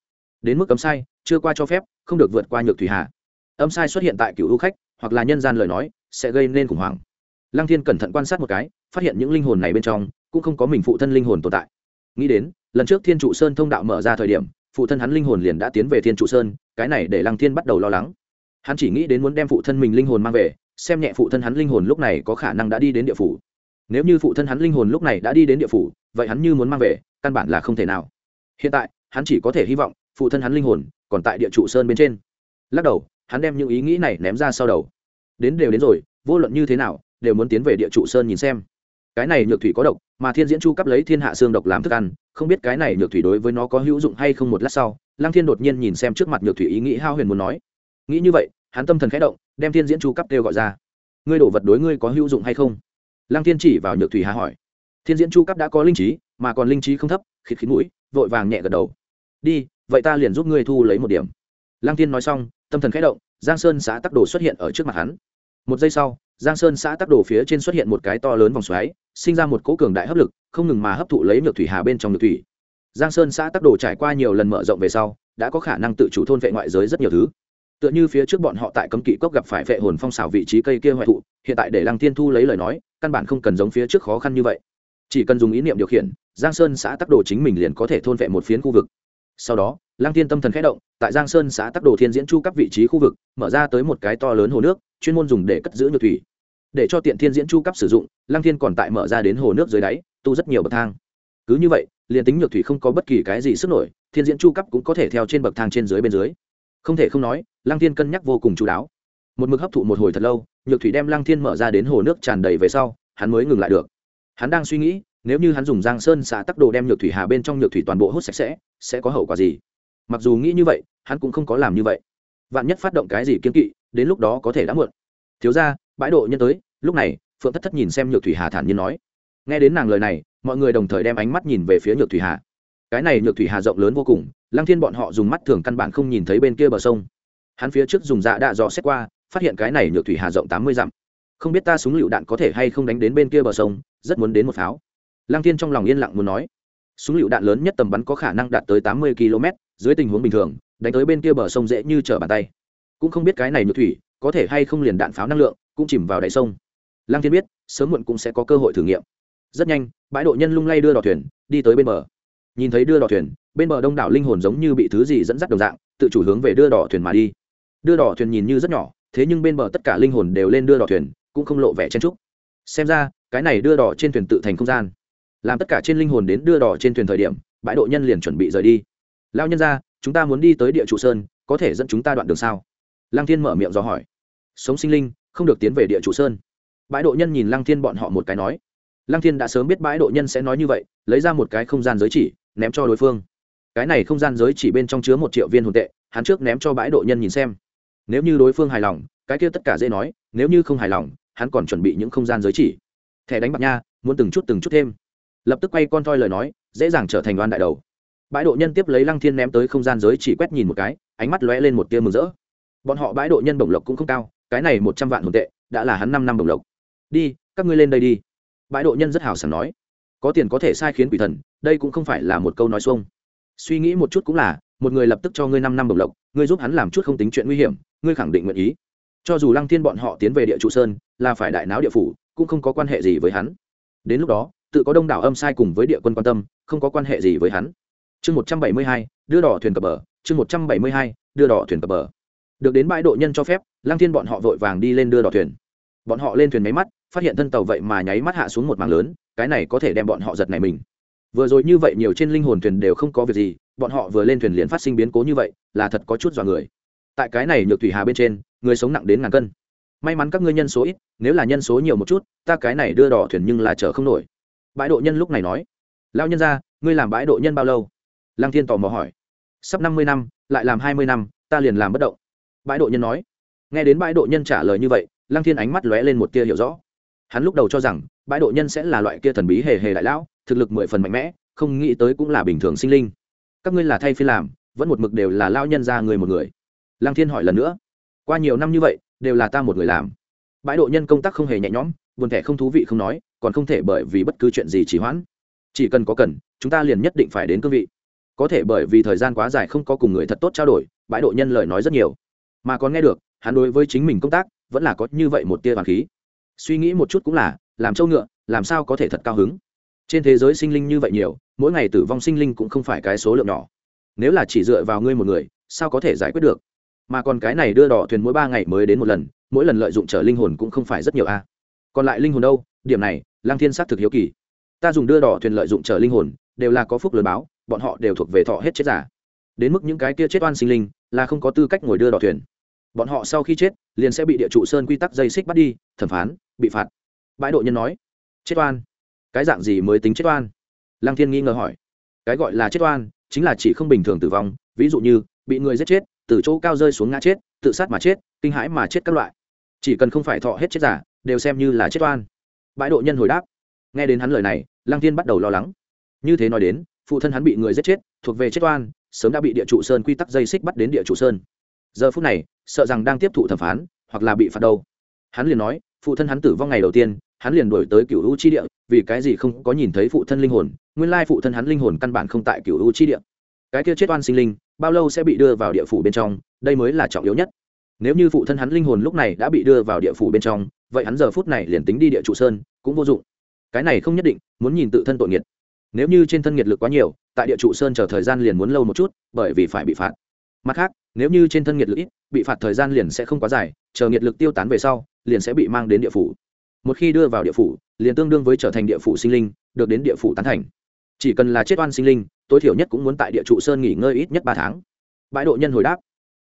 A: Đến mức cấm sai, chưa qua cho phép, không được vượt qua nhược thủy hà. Âm sai xuất hiện tại cựu hữu khách, hoặc là nhân gian lời nói, sẽ gây nên khủng hoảng. Lăng thiên cẩn thận quan sát một cái, phát hiện những linh hồn này bên trong, cũng không có mình phụ thân linh hồn tồn tại. Nghĩ đến, lần trước thiên trụ sơn thông đạo mở ra thời điểm, phụ thân hắn linh hồn liền đã tiến về thiên trụ sơn, cái này để lăng thiên bắt đầu lo lắng. Hắn chỉ nghĩ đến muốn đem phụ thân mình linh hồn mang về xem nhẹ phụ thân hắn linh hồn lúc này có khả năng đã đi đến địa phủ. Nếu như phụ thân hắn linh hồn lúc này đã đi đến địa phủ, vậy hắn như muốn mang về, căn bản là không thể nào. Hiện tại, hắn chỉ có thể hy vọng, phụ thân hắn linh hồn còn tại địa trụ sơn bên trên. Lắc đầu, hắn đem những ý nghĩ này ném ra sau đầu. Đến đều đến rồi, vô luận như thế nào, đều muốn tiến về địa trụ sơn nhìn xem. Cái này nhược thủy có độc, mà thiên diễn chu cấp lấy thiên hạ xương độc làm thức ăn, không biết cái này nhược thủy đối với nó có hữu dụng hay không một lát sau, lăng thiên đột nhiên nhìn xem trước mặt nhược thủy ý nghĩ hao huyền muốn nói. Nghĩ như vậy hắn tâm thần khẽ động, đem thiên diễn chu cấp kêu gọi ra. Ngươi đổ vật đối ngươi có hữu dụng hay không? Lăng thiên chỉ vào nhược thủy hà hỏi. Thiên diễn chu cấp đã có linh trí, mà còn linh trí không thấp, khịt khịt mũi, vội vàng nhẹ gật đầu. Đi, vậy ta liền giúp ngươi thu lấy một điểm. Lăng thiên nói xong, tâm thần khẽ động, giang sơn xã tắc đồ xuất hiện ở trước mặt hắn. Một giây sau, giang sơn xã tắc đồ phía trên xuất hiện một cái to lớn vòng xoáy, sinh ra một cỗ cường đại hấp lực, không ngừng mà hấp thụ lấy nhược thủy hà bên trong nhược thủy. Giang sơn xã tắc đồ trải qua nhiều lần mở rộng về sau, đã có khả năng tự chủ thôn vệ ngoại giới rất nhiều thứ tựa như phía trước bọn họ tại cấm kỵ cốc gặp phải vệ hồn phong xảo vị trí cây kia hoại thụ, hiện tại để lăng thiên thu lấy lời nói, căn bản không cần giống phía trước khó khăn như vậy. Chỉ cần dùng ý niệm điều khiển, giang sơn xã tắc đồ chính mình liền có thể thôn vệ một phiến khu vực. Sau đó, lăng thiên tâm thần khẽ động, tại giang sơn xã tắc đồ thiên diễn chu các vị trí khu vực, mở ra tới một cái to lớn hồ nước, chuyên môn dùng để cất giữ nhược thủy. Để cho tiện thiên diễn chu cấp sử dụng, lăng thiên còn tại mở ra đến hồ nước dưới đáy, tu rất nhiều bậc thang. Cứ như vậy, liền tính nhược thủy không có bất kỳ cái gì sức nổi, thiên diễn chu cấp cũng có thể theo trên bậc thang trên dưới bên dưới không thể không nói, lăng thiên cân nhắc vô cùng chú đáo. Một mực hấp thụ một hồi thật lâu, nhược thủy đem lăng thiên mở ra đến hồ nước tràn đầy về sau, hắn mới ngừng lại được. Hắn đang suy nghĩ, nếu như hắn dùng giang sơn xả tắc đồ đem nhược thủy hà bên trong nhược thủy toàn bộ hút sạch sẽ sẽ có hậu quả gì? Mặc dù nghĩ như vậy, hắn cũng không có làm như vậy. Vạn nhất phát động cái gì kiên kỵ, đến lúc đó có thể đã muộn. Thiếu ra bãi độ nhân tới, lúc này, phượng thất thất nhìn xem nhược thủy hà thản nhiên nói. Nghe đến nàng lời này, mọi người đồng thời đem ánh mắt nhìn về phía nhược thủy hà. Cái này nhược thủy hà rộng lớn vô cùng lăng thiên bọn họ dùng mắt thường căn bản không nhìn thấy bên kia bờ sông. Hắn phía trước dùng dạ đạ dò xét qua, phát hiện cái này nhược thủy hà rộng tám mươi dặm. Không biết ta súng lựu đạn có thể hay không đánh đến bên kia bờ sông, rất muốn đến một pháo. Lăng thiên trong lòng yên lặng muốn nói. Súng lựu đạn lớn nhất tầm bắn có khả năng đạt tới tám mươi km, dưới tình huống bình thường, đánh tới bên kia bờ sông dễ như trở bàn tay. Cũng không biết cái này nhược thủy có thể hay không liền đạn pháo năng lượng cũng chìm vào đáy sông. Lăng thiên biết, sớm muộn cũng sẽ có cơ hội thử nghiệm. Rất nhanh, bãi độ nhân lung lay đưa đò thuyền, đi tới bên bờ nhìn thấy đưa đò thuyền, bên bờ đông đảo linh hồn giống như bị thứ gì dẫn dắt đồng dạng, tự chủ hướng về đưa đò thuyền mà đi. Đưa đò thuyền nhìn như rất nhỏ, thế nhưng bên bờ tất cả linh hồn đều lên đưa đò thuyền, cũng không lộ vẻ chen trúc xem ra, cái này đưa đò trên thuyền tự thành không gian. Làm tất cả trên linh hồn đến đưa đò trên thuyền thời điểm, bãi độ nhân liền chuẩn bị rời đi. Lao nhân ra chúng ta muốn đi tới địa trụ sơn, có thể dẫn chúng ta đoạn đường sao? Lăng thiên mở miệng do hỏi. Sống sinh linh, không được tiến về địa trụ sơn. Bãi độ nhân nhìn lăng thiên bọn họ một cái nói. Lăng thiên đã sớm biết bãi độ nhân sẽ nói như vậy, lấy ra một cái không gian giới chỉ ném cho đối phương. Cái này không gian giới chỉ bên trong chứa một triệu viên hồn tệ, hắn trước ném cho bãi độ nhân nhìn xem. Nếu như đối phương hài lòng, cái kia tất cả dễ nói, nếu như không hài lòng, hắn còn chuẩn bị những không gian giới chỉ. Thẻ đánh bạc nha, muốn từng chút từng chút thêm. Lập tức quay con toi lời nói, dễ dàng trở thành đoan đại đầu. Bãi độ nhân tiếp lấy lăng thiên ném tới không gian giới chỉ quét nhìn một cái, ánh mắt lóe lên một tia mừng rỡ. Bọn họ bãi độ nhân bổng lộc cũng không cao, cái này một trăm vạn hồn tệ, đã là hắn năm năm bổng lộc. Đi, các ngươi lên đây đi. Bãi độ nhân rất hào sảng nói. Có tiền có thể sai khiến quỷ thần đây cũng không phải là một câu nói xuông. Suy nghĩ một chút cũng là, một người lập tức cho ngươi năm năm bổng lộc, ngươi giúp hắn làm chút không tính chuyện nguy hiểm, ngươi khẳng định nguyện ý. Cho dù lăng thiên bọn họ tiến về địa trụ sơn, là phải đại náo địa phủ, cũng không có quan hệ gì với hắn. Đến lúc đó, tự có đông đảo âm sai cùng với địa quân quan tâm, không có quan hệ gì với hắn. Chương một trăm bảy mươi hai, đưa đỏ thuyền cập bờ, chương một trăm bảy mươi hai, đưa đỏ thuyền cập bờ. Được đến bãi độ nhân cho phép, lăng thiên bọn họ vội vàng đi lên đưa đỏ thuyền. Bọn họ lên thuyền máy mắt, phát hiện thân tàu vậy mà nháy mắt hạ xuống một mảng lớn, cái này có thể đem bọn họ giật này mình vừa rồi như vậy nhiều trên linh hồn thuyền đều không có việc gì, bọn họ vừa lên thuyền liền phát sinh biến cố như vậy, là thật có chút dọa người. Tại cái này nhược thủy hà bên trên, người sống nặng đến ngàn cân. May mắn các ngươi nhân số ít, nếu là nhân số nhiều một chút, ta cái này đưa đỏ thuyền nhưng là chở không nổi. Bãi độ nhân lúc này nói lao nhân ra ngươi làm bãi độ nhân bao lâu? Lăng thiên tò mò hỏi. Sắp năm mươi năm, lại làm hai mươi năm, ta liền làm bất động. Bãi độ nhân nói. Nghe đến bãi độ nhân trả lời như vậy, lăng thiên ánh mắt lóe lên một tia hiểu rõ. Hắn lúc đầu cho rằng, bãi độ nhân sẽ là loại kia thần bí hề hề đại lão thực lực mười phần mạnh mẽ, không nghĩ tới cũng là bình thường sinh linh. Các ngươi là thay phi làm, vẫn một mực đều là lao nhân ra người một người. Lăng thiên hỏi lần nữa. Qua nhiều năm như vậy, đều là ta một người làm. Bãi độ nhân công tác không hề nhẹ nhõm, buồn thẻ không thú vị không nói, còn không thể bởi vì bất cứ chuyện gì chỉ hoãn. Chỉ cần có cần, chúng ta liền nhất định phải đến cương vị. Có thể bởi vì thời gian quá dài không có cùng người thật tốt trao đổi, bãi độ nhân lời nói rất nhiều. Mà còn nghe được, hắn đối với chính mình công tác, vẫn là có như vậy một tia hoàng khí. Suy nghĩ một chút cũng là, làm trâu ngựa, làm sao có thể thật cao hứng? Trên thế giới sinh linh như vậy nhiều, mỗi ngày tử vong sinh linh cũng không phải cái số lượng nhỏ. Nếu là chỉ dựa vào ngươi một người, sao có thể giải quyết được? Mà còn cái này đưa đỏ thuyền mỗi ba ngày mới đến một lần, mỗi lần lợi dụng trở linh hồn cũng không phải rất nhiều a. Còn lại linh hồn đâu? Điểm này lang thiên xác thực hiếu kỳ. Ta dùng đưa đỏ thuyền lợi dụng trở linh hồn, đều là có phúc lớn báo, bọn họ đều thuộc về thọ hết chết giả. Đến mức những cái kia chết oan sinh linh, là không có tư cách ngồi đưa đỏ thuyền. Bọn họ sau khi chết, liền sẽ bị địa trụ sơn quy tắc dây xích bắt đi, thẩm phán, bị phạt. Bãi độ nhân nói, chết oan cái dạng gì mới tính chết oan? Lăng thiên nghi ngờ hỏi. Cái gọi là chết oan, chính là chỉ không bình thường tử vong, ví dụ như, bị người giết chết, từ chỗ cao rơi xuống ngã chết, tự sát mà chết, kinh hãi mà chết các loại. Chỉ cần không phải thọ hết chết giả, đều xem như là chết oan. Bãi độ nhân hồi đáp. Nghe đến hắn lời này, lăng thiên bắt đầu lo lắng. Như thế nói đến, phụ thân hắn bị người giết chết, thuộc về chết oan, sớm đã bị địa trụ sơn quy tắc dây xích bắt đến địa trụ sơn. Giờ phút này, sợ rằng đang tiếp thụ thẩm phán, hoặc là bị phạt đâu hắn liền nói, phụ thân hắn tử vong ngày đầu tiên, hắn liền đổi tới cựu u chi địa vì cái gì không có nhìn thấy phụ thân linh hồn, nguyên lai phụ thân hắn linh hồn căn bản không tại cựu u chi địa. Cái kia chết oan sinh linh, bao lâu sẽ bị đưa vào địa phủ bên trong, đây mới là trọng yếu nhất. Nếu như phụ thân hắn linh hồn lúc này đã bị đưa vào địa phủ bên trong, vậy hắn giờ phút này liền tính đi địa trụ sơn, cũng vô dụng. Cái này không nhất định, muốn nhìn tự thân tội nghiệt nếu như trên thân nhiệt lực quá nhiều, tại địa trụ sơn chờ thời gian liền muốn lâu một chút, bởi vì phải bị phạt. Mặt khác, nếu như trên thân nhiệt lực ít, bị phạt thời gian liền sẽ không quá dài, chờ nhiệt lực tiêu tán về sau, liền sẽ bị mang đến địa phủ một khi đưa vào địa phủ, liền tương đương với trở thành địa phủ sinh linh, được đến địa phủ tán thành. Chỉ cần là chết oan sinh linh, tối thiểu nhất cũng muốn tại địa trụ sơn nghỉ ngơi ít nhất ba tháng. Bãi độ nhân hồi đáp.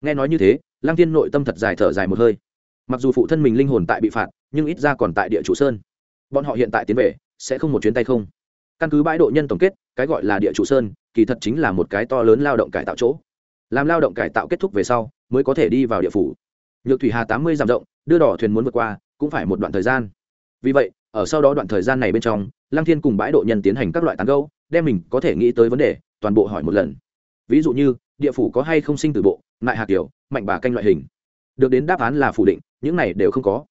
A: Nghe nói như thế, lăng tiên nội tâm thật dài thở dài một hơi. Mặc dù phụ thân mình linh hồn tại bị phạt, nhưng ít ra còn tại địa trụ sơn. Bọn họ hiện tại tiến về, sẽ không một chuyến tay không. Căn cứ bãi độ nhân tổng kết, cái gọi là địa trụ sơn, kỳ thật chính là một cái to lớn lao động cải tạo chỗ. Làm lao động cải tạo kết thúc về sau, mới có thể đi vào địa phủ. Nhược thủy hà tám mươi dặm rộng, đưa đỏ thuyền muốn vượt qua, cũng phải một đoạn thời gian vì vậy, ở sau đó đoạn thời gian này bên trong, lăng thiên cùng bãi độ nhân tiến hành các loại tán gâu đem mình có thể nghĩ tới vấn đề, toàn bộ hỏi một lần. Ví dụ như, địa phủ có hay không sinh từ bộ, nại hạt kiểu mạnh bà canh loại hình. Được đến đáp án là phủ định, những này đều không có.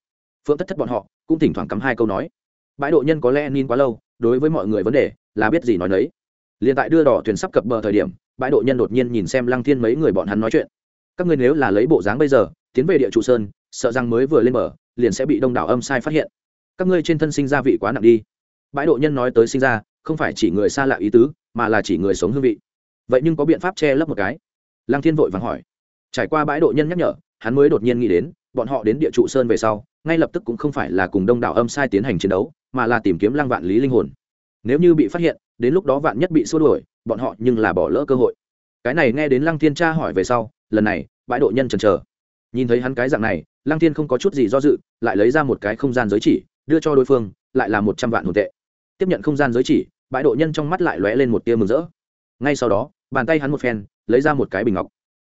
A: Phượng thất thất bọn họ cũng thỉnh thoảng cắm hai câu nói. Bãi độ nhân có lẽ nín quá lâu, đối với mọi người vấn đề là biết gì nói nấy. Liền tại đưa đỏ thuyền sắp cập bờ thời điểm, bãi độ nhân đột nhiên nhìn xem lăng thiên mấy người bọn hắn nói chuyện. Các ngươi nếu là lấy bộ dáng bây giờ, tiến về địa trụ sơn, sợ rằng mới vừa lên bờ, liền sẽ bị đông đảo âm sai phát hiện các ngươi trên thân sinh ra vị quá nặng đi. Bãi độ nhân nói tới sinh ra, không phải chỉ người xa lạ ý tứ, mà là chỉ người sống hương vị. Vậy nhưng có biện pháp che lấp một cái? Lăng thiên vội vàng hỏi. Trải qua bãi độ nhân nhắc nhở, hắn mới đột nhiên nghĩ đến, bọn họ đến địa trụ sơn về sau, ngay lập tức cũng không phải là cùng đông đảo âm sai tiến hành chiến đấu, mà là tìm kiếm lăng vạn lý linh hồn. Nếu như bị phát hiện, đến lúc đó vạn nhất bị xua đuổi, bọn họ nhưng là bỏ lỡ cơ hội. Cái này nghe đến lăng thiên tra hỏi về sau, lần này, bãi độ nhân trần chờ. Nhìn thấy hắn cái dạng này, lăng thiên không có chút gì do dự, lại lấy ra một cái không gian giới chỉ đưa cho đối phương, lại là một trăm vạn hồn tệ. Tiếp nhận không gian giới chỉ, bãi độ nhân trong mắt lại lóe lên một tia mừng rỡ. Ngay sau đó, bàn tay hắn một phen, lấy ra một cái bình ngọc.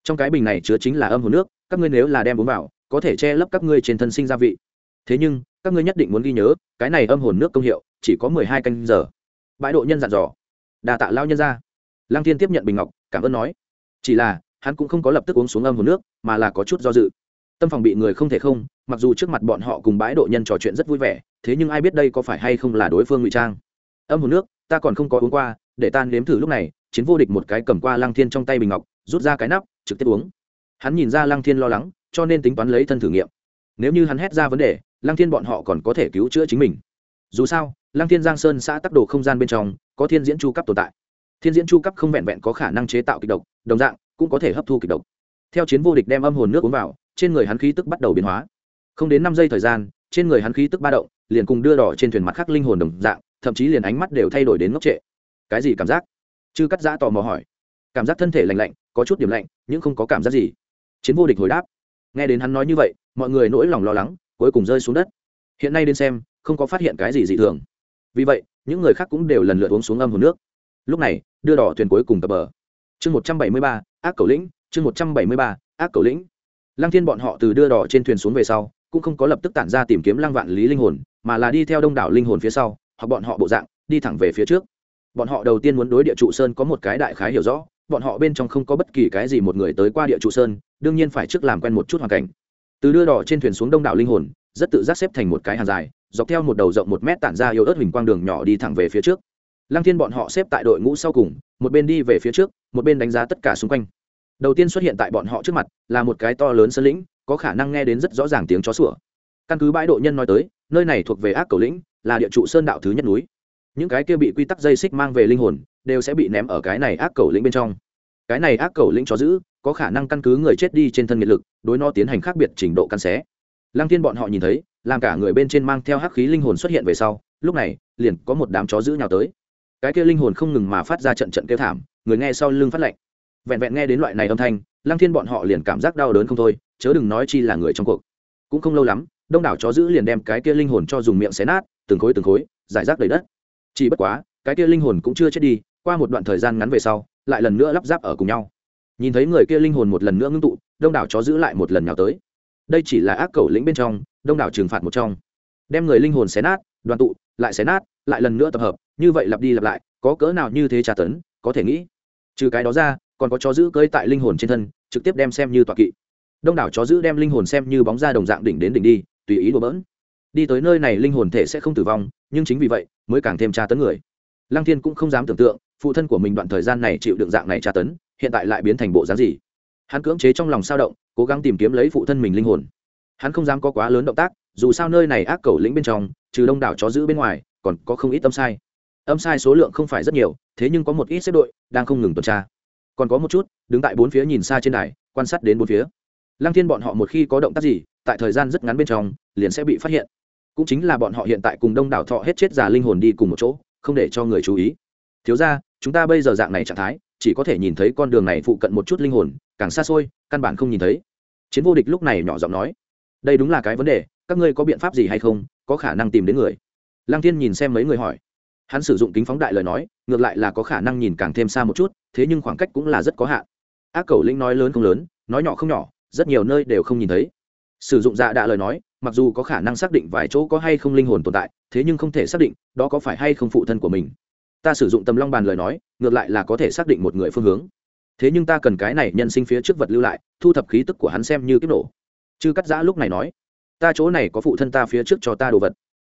A: Trong cái bình này chứa chính là âm hồn nước, các ngươi nếu là đem uống vào, có thể che lấp các ngươi trên thân sinh gia vị. Thế nhưng, các ngươi nhất định muốn ghi nhớ, cái này âm hồn nước công hiệu, chỉ có mười hai canh giờ. Bãi độ nhân dặn dò. Đà tạ lao nhân ra lăng thiên tiếp nhận bình ngọc, cảm ơn nói. Chỉ là, hắn cũng không có lập tức uống xuống âm hồn nước, mà là có chút do dự tâm phòng bị người không thể không, mặc dù trước mặt bọn họ cùng bãi độ nhân trò chuyện rất vui vẻ, thế nhưng ai biết đây có phải hay không là đối phương ngụy trang. Âm hồn nước, ta còn không có uống qua, để ta nếm thử lúc này, chiến vô địch một cái cầm qua lăng thiên trong tay bình ngọc, rút ra cái nắp, trực tiếp uống. Hắn nhìn ra lăng thiên lo lắng, cho nên tính toán lấy thân thử nghiệm. Nếu như hắn hét ra vấn đề, lăng thiên bọn họ còn có thể cứu chữa chính mình. Dù sao, lăng thiên giang sơn xã tắc đồ không gian bên trong, có thiên diễn chu cấp tồn tại. Thiên diễn chu cấp không vẹn vẹn có khả năng chế tạo kịch độc, đồng dạng, cũng có thể hấp thu kịch độc. Theo chiến vô địch đem âm hồn nước uống vào trên người hắn khí tức bắt đầu biến hóa. Không đến năm giây thời gian, trên người hắn khí tức ba động, liền cùng đưa đỏ trên thuyền mặt khác linh hồn đồng dạng, thậm chí liền ánh mắt đều thay đổi đến ngốc trệ. Cái gì cảm giác? Chư cắt giã tò mò hỏi. Cảm giác thân thể lạnh lạnh, có chút điểm lạnh, nhưng không có cảm giác gì. Chiến vô địch hồi đáp. Nghe đến hắn nói như vậy, mọi người nỗi lòng lo lắng, cuối cùng rơi xuống đất. Hiện nay đến xem, không có phát hiện cái gì dị thường. Vì vậy, những người khác cũng đều lần lượt uống xuống âm hồ nước. Lúc này, đưa đỏ thuyền cuối cùng cập bờ. Chương một trăm bảy mươi ba, ác cầu lĩnh, chương một trăm bảy mươi ba, ác cầu lĩnh lăng thiên bọn họ từ đưa đỏ trên thuyền xuống về sau, cũng không có lập tức tản ra tìm kiếm lăng vạn lý linh hồn, mà là đi theo đông đảo linh hồn phía sau hoặc bọn họ bộ dạng, đi thẳng về phía trước. Bọn họ đầu tiên muốn đối địa trụ sơn có một cái đại khái hiểu rõ, bọn họ bên trong không có bất kỳ cái gì một người tới qua địa trụ sơn, đương nhiên phải trước làm quen một chút hoàn cảnh. Từ đưa đỏ trên thuyền xuống đông đảo linh hồn, rất tự giác xếp thành một cái hàng dài, dọc theo một đầu rộng một mét tản ra yếu ớt hình quang đường nhỏ đi thẳng về phía trước. Lăng thiên bọn họ xếp tại đội ngũ sau cùng, một bên đi về phía trước, một bên đánh giá tất cả xung quanh đầu tiên xuất hiện tại bọn họ trước mặt là một cái to lớn sơn lĩnh, có khả năng nghe đến rất rõ ràng tiếng chó sủa. Căn cứ bãi độ nhân nói tới, nơi này thuộc về ác cầu lĩnh, là địa trụ sơn đạo thứ nhất núi. Những cái kia bị quy tắc dây xích mang về linh hồn, đều sẽ bị ném ở cái này ác cầu lĩnh bên trong. Cái này ác cầu lĩnh chó giữ, có khả năng căn cứ người chết đi trên thân nhiệt lực, đối nó tiến hành khác biệt trình độ căn xé. Lăng thiên bọn họ nhìn thấy, làm cả người bên trên mang theo hắc khí linh hồn xuất hiện về sau, lúc này, liền có một đám chó giữ nhào tới. Cái kia linh hồn không ngừng mà phát ra trận trận kêu thảm, người nghe sau lưng phát lạnh vẹn vẹn nghe đến loại này âm thanh, lăng thiên bọn họ liền cảm giác đau đớn không thôi, chớ đừng nói chi là người trong cuộc. Cũng không lâu lắm, đông đảo chó giữ liền đem cái kia linh hồn cho dùng miệng xé nát, từng khối từng khối, giải rác đầy đất. Chỉ bất quá, cái kia linh hồn cũng chưa chết đi, qua một đoạn thời gian ngắn về sau, lại lần nữa lắp ráp ở cùng nhau. Nhìn thấy người kia linh hồn một lần nữa ngưng tụ, đông đảo chó giữ lại một lần nhào tới. Đây chỉ là ác cầu lĩnh bên trong, đông đảo trừng phạt một trong. Đem người linh hồn xé nát, đoàn tụ, lại xé nát, lại lần nữa tập hợp, như vậy lặp đi lặp lại, có cỡ nào như thế tra tấn, có thể nghĩ. Trừ cái đó ra còn có chó giữ cơi tại linh hồn trên thân, trực tiếp đem xem như tọa kỵ. Đông đảo chó giữ đem linh hồn xem như bóng ra đồng dạng đỉnh đến đỉnh đi, tùy ý đùa bỡn. Đi tới nơi này linh hồn thể sẽ không tử vong, nhưng chính vì vậy, mới càng thêm tra tấn người. Lăng thiên cũng không dám tưởng tượng, phụ thân của mình đoạn thời gian này chịu đựng dạng này tra tấn, hiện tại lại biến thành bộ dáng gì? Hắn cưỡng chế trong lòng sao động, cố gắng tìm kiếm lấy phụ thân mình linh hồn. Hắn không dám có quá lớn động tác, dù sao nơi này ác cầu lĩnh bên trong, trừ đông đảo chó giữ bên ngoài, còn có không ít âm sai. Âm sai số lượng không phải rất nhiều, thế nhưng có một ít xếp đội đang không ngừng tuần tra còn có một chút, đứng tại bốn phía nhìn xa trên đài, quan sát đến bốn phía. Lăng thiên bọn họ một khi có động tác gì, tại thời gian rất ngắn bên trong, liền sẽ bị phát hiện. Cũng chính là bọn họ hiện tại cùng đông đảo thọ hết chết già linh hồn đi cùng một chỗ, không để cho người chú ý. Thiếu ra chúng ta bây giờ dạng này trạng thái, chỉ có thể nhìn thấy con đường này phụ cận một chút linh hồn, càng xa xôi, căn bản không nhìn thấy. Chiến vô địch lúc này nhỏ giọng nói, đây đúng là cái vấn đề, các ngươi có biện pháp gì hay không, có khả năng tìm đến người? Lăng thiên nhìn xem mấy người hỏi hắn sử dụng kính phóng đại lời nói, ngược lại là có khả năng nhìn càng thêm xa một chút, thế nhưng khoảng cách cũng là rất có hạn. Ác cầu linh nói lớn không lớn, nói nhỏ không nhỏ, rất nhiều nơi đều không nhìn thấy. Sử dụng dạ đạ lời nói, mặc dù có khả năng xác định vài chỗ có hay không linh hồn tồn tại, thế nhưng không thể xác định đó có phải hay không phụ thân của mình. Ta sử dụng tầm long bàn lời nói, ngược lại là có thể xác định một người phương hướng. Thế nhưng ta cần cái này nhân sinh phía trước vật lưu lại, thu thập khí tức của hắn xem như kiếp nổ. Chư cắt giã lúc này nói, ta chỗ này có phụ thân ta phía trước cho ta đồ vật.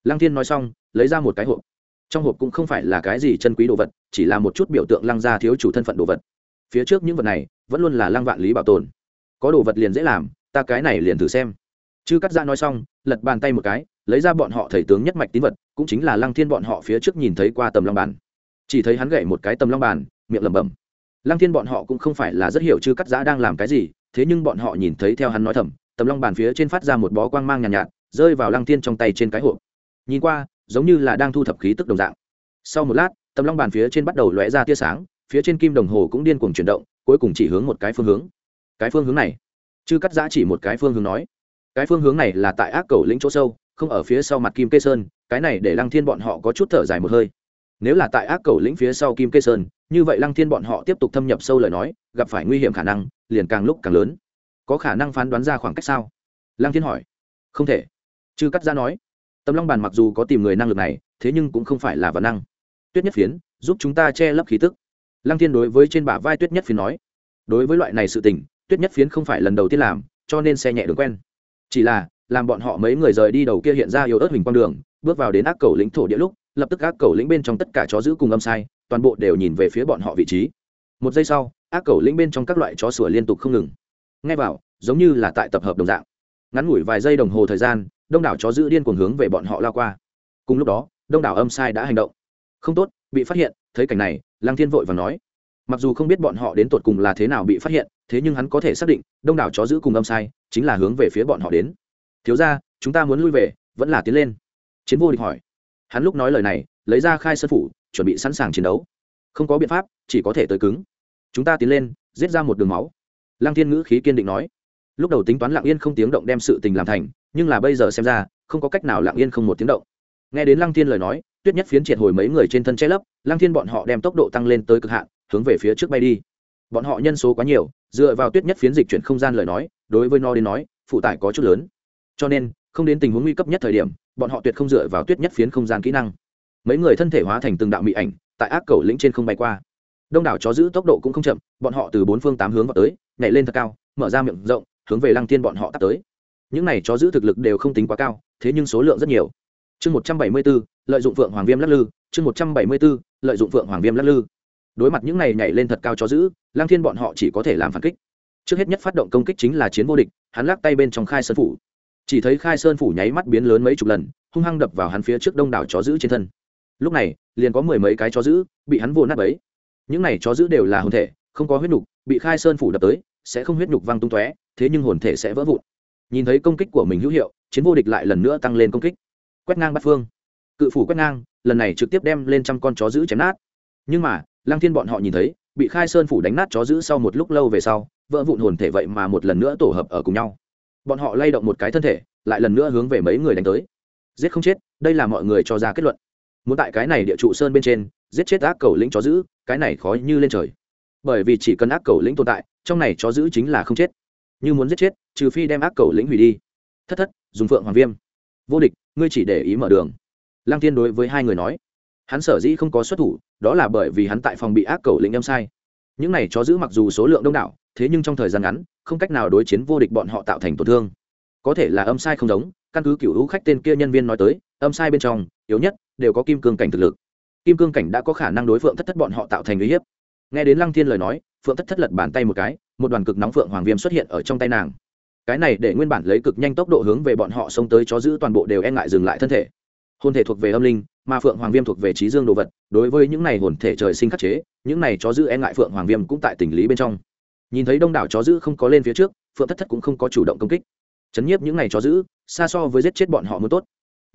A: Lăng thiên nói xong, lấy ra một cái hộp trong hộp cũng không phải là cái gì chân quý đồ vật chỉ là một chút biểu tượng lăng gia thiếu chủ thân phận đồ vật. Phía trước những vật này vẫn luôn là lăng vạn lý bảo tồn. Có đồ vật liền dễ làm ta cái này liền thử xem. Chư cắt ra nói xong lật bàn tay một cái lấy ra bọn họ thầy tướng nhất mạch tín vật cũng chính là lăng thiên bọn họ phía trước nhìn thấy qua tầm long bàn. Chỉ thấy hắn gậy một cái tầm long bàn miệng lẩm bẩm. Lăng thiên bọn họ cũng không phải là rất hiểu chư cắt giã đang làm cái gì thế nhưng bọn họ nhìn thấy theo hắn nói thầm tầm long bàn phía trên phát ra một bó quang mang nhàn nhạt, nhạt rơi vào lăng thiên trong tay trên cái hộp. Nhìn qua giống như là đang thu thập khí tức đồng dạng. Sau một lát tầm long bàn phía trên bắt đầu lóe ra tia sáng, phía trên kim đồng hồ cũng điên cuồng chuyển động, cuối cùng chỉ hướng một cái phương hướng. Cái phương hướng này, chư cắt giã chỉ một cái phương hướng nói. Cái phương hướng này là tại ác cầu lĩnh chỗ sâu, không ở phía sau mặt kim kê sơn, cái này để lăng thiên bọn họ có chút thở dài một hơi. Nếu là tại ác cầu lĩnh phía sau kim kê sơn, như vậy lăng thiên bọn họ tiếp tục thâm nhập sâu lời nói, gặp phải nguy hiểm khả năng, liền càng lúc càng lớn. Có khả năng phán đoán ra khoảng cách sao? Lăng thiên hỏi. Không thể. Chư cắt giã nói tâm long bàn mặc dù có tìm người năng lực này, thế nhưng cũng không phải là vật năng. Tuyết nhất phiến, giúp chúng ta che lấp khí tức. Lăng thiên đối với trên bả vai tuyết nhất phiến nói, đối với loại này sự tình, tuyết nhất phiến không phải lần đầu tiên làm, cho nên xe nhẹ đường quen. Chỉ là, làm bọn họ mấy người rời đi đầu kia hiện ra yếu ớt hình quang đường, bước vào đến ác cầu lĩnh thổ địa lúc, lập tức ác cầu lĩnh bên trong tất cả chó giữ cùng âm sai, toàn bộ đều nhìn về phía bọn họ vị trí. Một giây sau, ác cầu lĩnh bên trong các loại chó sủa liên tục không ngừng. Ngay vào, giống như là tại tập hợp đồng dạng. Ngắn ngủi vài giây đồng hồ thời gian đông đảo chó giữ điên cuồng hướng về bọn họ lao qua. Cùng lúc đó, đông đảo âm sai đã hành động. Không tốt, bị phát hiện, thấy cảnh này, lăng thiên vội và nói. Mặc dù không biết bọn họ đến tột cùng là thế nào bị phát hiện, thế nhưng hắn có thể xác định, đông đảo chó giữ cùng âm sai, chính là hướng về phía bọn họ đến. Thiếu ra chúng ta muốn lui về, vẫn là tiến lên. Chiến vô địch hỏi. Hắn lúc nói lời này, lấy ra khai sân phủ, chuẩn bị sẵn sàng chiến đấu. Không có biện pháp, chỉ có thể tới cứng. Chúng ta tiến lên, giết ra một đường máu. Lăng thiên ngữ khí kiên định nói. Lúc đầu tính toán lặng yên không tiếng động đem sự tình làm thành nhưng là bây giờ xem ra, không có cách nào lặng yên không một tiếng động. Nghe đến lăng thiên lời nói, tuyết nhất phiến triệt hồi mấy người trên thân che lấp, lăng thiên bọn họ đem tốc độ tăng lên tới cực hạn, hướng về phía trước bay đi. Bọn họ nhân số quá nhiều, dựa vào tuyết nhất phiến dịch chuyển không gian lời nói, đối với nó đến nói, phụ tải có chút lớn. Cho nên, không đến tình huống nguy cấp nhất thời điểm, bọn họ tuyệt không dựa vào tuyết nhất phiến không gian kỹ năng. Mấy người thân thể hóa thành từng đạo mỹ ảnh, tại ác cầu lĩnh trên không bay qua. Đông đảo chó giữ tốc độ cũng không chậm, bọn họ từ bốn phương tám hướng vào tới, nhảy lên thật cao, mở ra miệng rộng, hướng về lăng tiên bọn họ tắt tới những này chó giữ thực lực đều không tính quá cao, thế nhưng số lượng rất nhiều. Chương một trăm bảy mươi b ố lợi dụng phượng hoàng viêm lắc lư. Chương một trăm bảy mươi b ố lợi dụng phượng hoàng viêm lắc lư. Đối mặt những này nhảy lên thật cao chó giữ, Lang thiên bọn họ chỉ có thể làm phản kích. Trước hết nhất phát động công kích chính là chiến vô địch, hắn lắc tay bên trong khai sơn phủ. Chỉ thấy khai sơn phủ nháy mắt biến lớn mấy chục lần, hung hăng đập vào hắn phía trước đông đảo chó giữ trên thân. Lúc này, liền có mười mấy cái chó giữ bị hắn vô nát ấy những này chó giữ đều là hồn thể, không có huyết nhục, bị khai sơn phủ đập tới, sẽ không huyết nhục văng tung tóe, thế nhưng hồn thể sẽ vỡ vụn nhìn thấy công kích của mình hữu hiệu, chiến vô địch lại lần nữa tăng lên công kích. Quét ngang bắt phương. Cự phủ quét ngang, lần này trực tiếp đem lên trăm con chó giữ chém nát. Nhưng mà, lăng thiên bọn họ nhìn thấy, bị khai sơn phủ đánh nát chó giữ sau một lúc lâu về sau, vỡ vụn hồn thể vậy mà một lần nữa tổ hợp ở cùng nhau. Bọn họ lay động một cái thân thể, lại lần nữa hướng về mấy người đánh tới. Giết không chết, đây là mọi người cho ra kết luận. Muốn tại cái này địa trụ sơn bên trên, giết chết ác cầu lĩnh chó giữ, cái này khó như lên trời. Bởi vì chỉ cần ác cầu lĩnh tồn tại, trong này chó giữ chính là không chết như muốn giết chết, trừ phi đem ác cầu lĩnh hủy đi. Thất thất, dùng phượng hoàng viêm. Vô địch, ngươi chỉ để ý mở đường. Lăng Thiên đối với hai người nói. Hắn sở dĩ không có xuất thủ, đó là bởi vì hắn tại phòng bị ác cầu lĩnh âm sai. Những này chó giữ mặc dù số lượng đông đảo, thế nhưng trong thời gian ngắn, không cách nào đối chiến vô địch bọn họ tạo thành tổn thương. Có thể là âm sai không giống, căn cứ cựu hữu khách tên kia nhân viên nói tới, âm sai bên trong, yếu nhất, đều có kim cương cảnh thực lực. Kim cương cảnh đã có khả năng đối phượng thất thất bọn họ tạo thành uy hiếp. Nghe đến lăng thiên lời nói, phượng thất thất lật bàn tay một cái một đoàn cực nóng phượng hoàng viêm xuất hiện ở trong tay nàng. Cái này để nguyên bản lấy cực nhanh tốc độ hướng về bọn họ xông tới chó giữ toàn bộ đều e ngại dừng lại thân thể. Hồn thể thuộc về âm linh, mà phượng hoàng viêm thuộc về trí dương đồ vật, đối với những này hồn thể trời sinh khắc chế, những này chó giữ e ngại phượng hoàng viêm cũng tại tình lý bên trong. Nhìn thấy đông đảo chó giữ không có lên phía trước, phượng thất thất cũng không có chủ động công kích. Chấn nhiếp những này chó giữ, xa so với giết chết bọn họ mới tốt.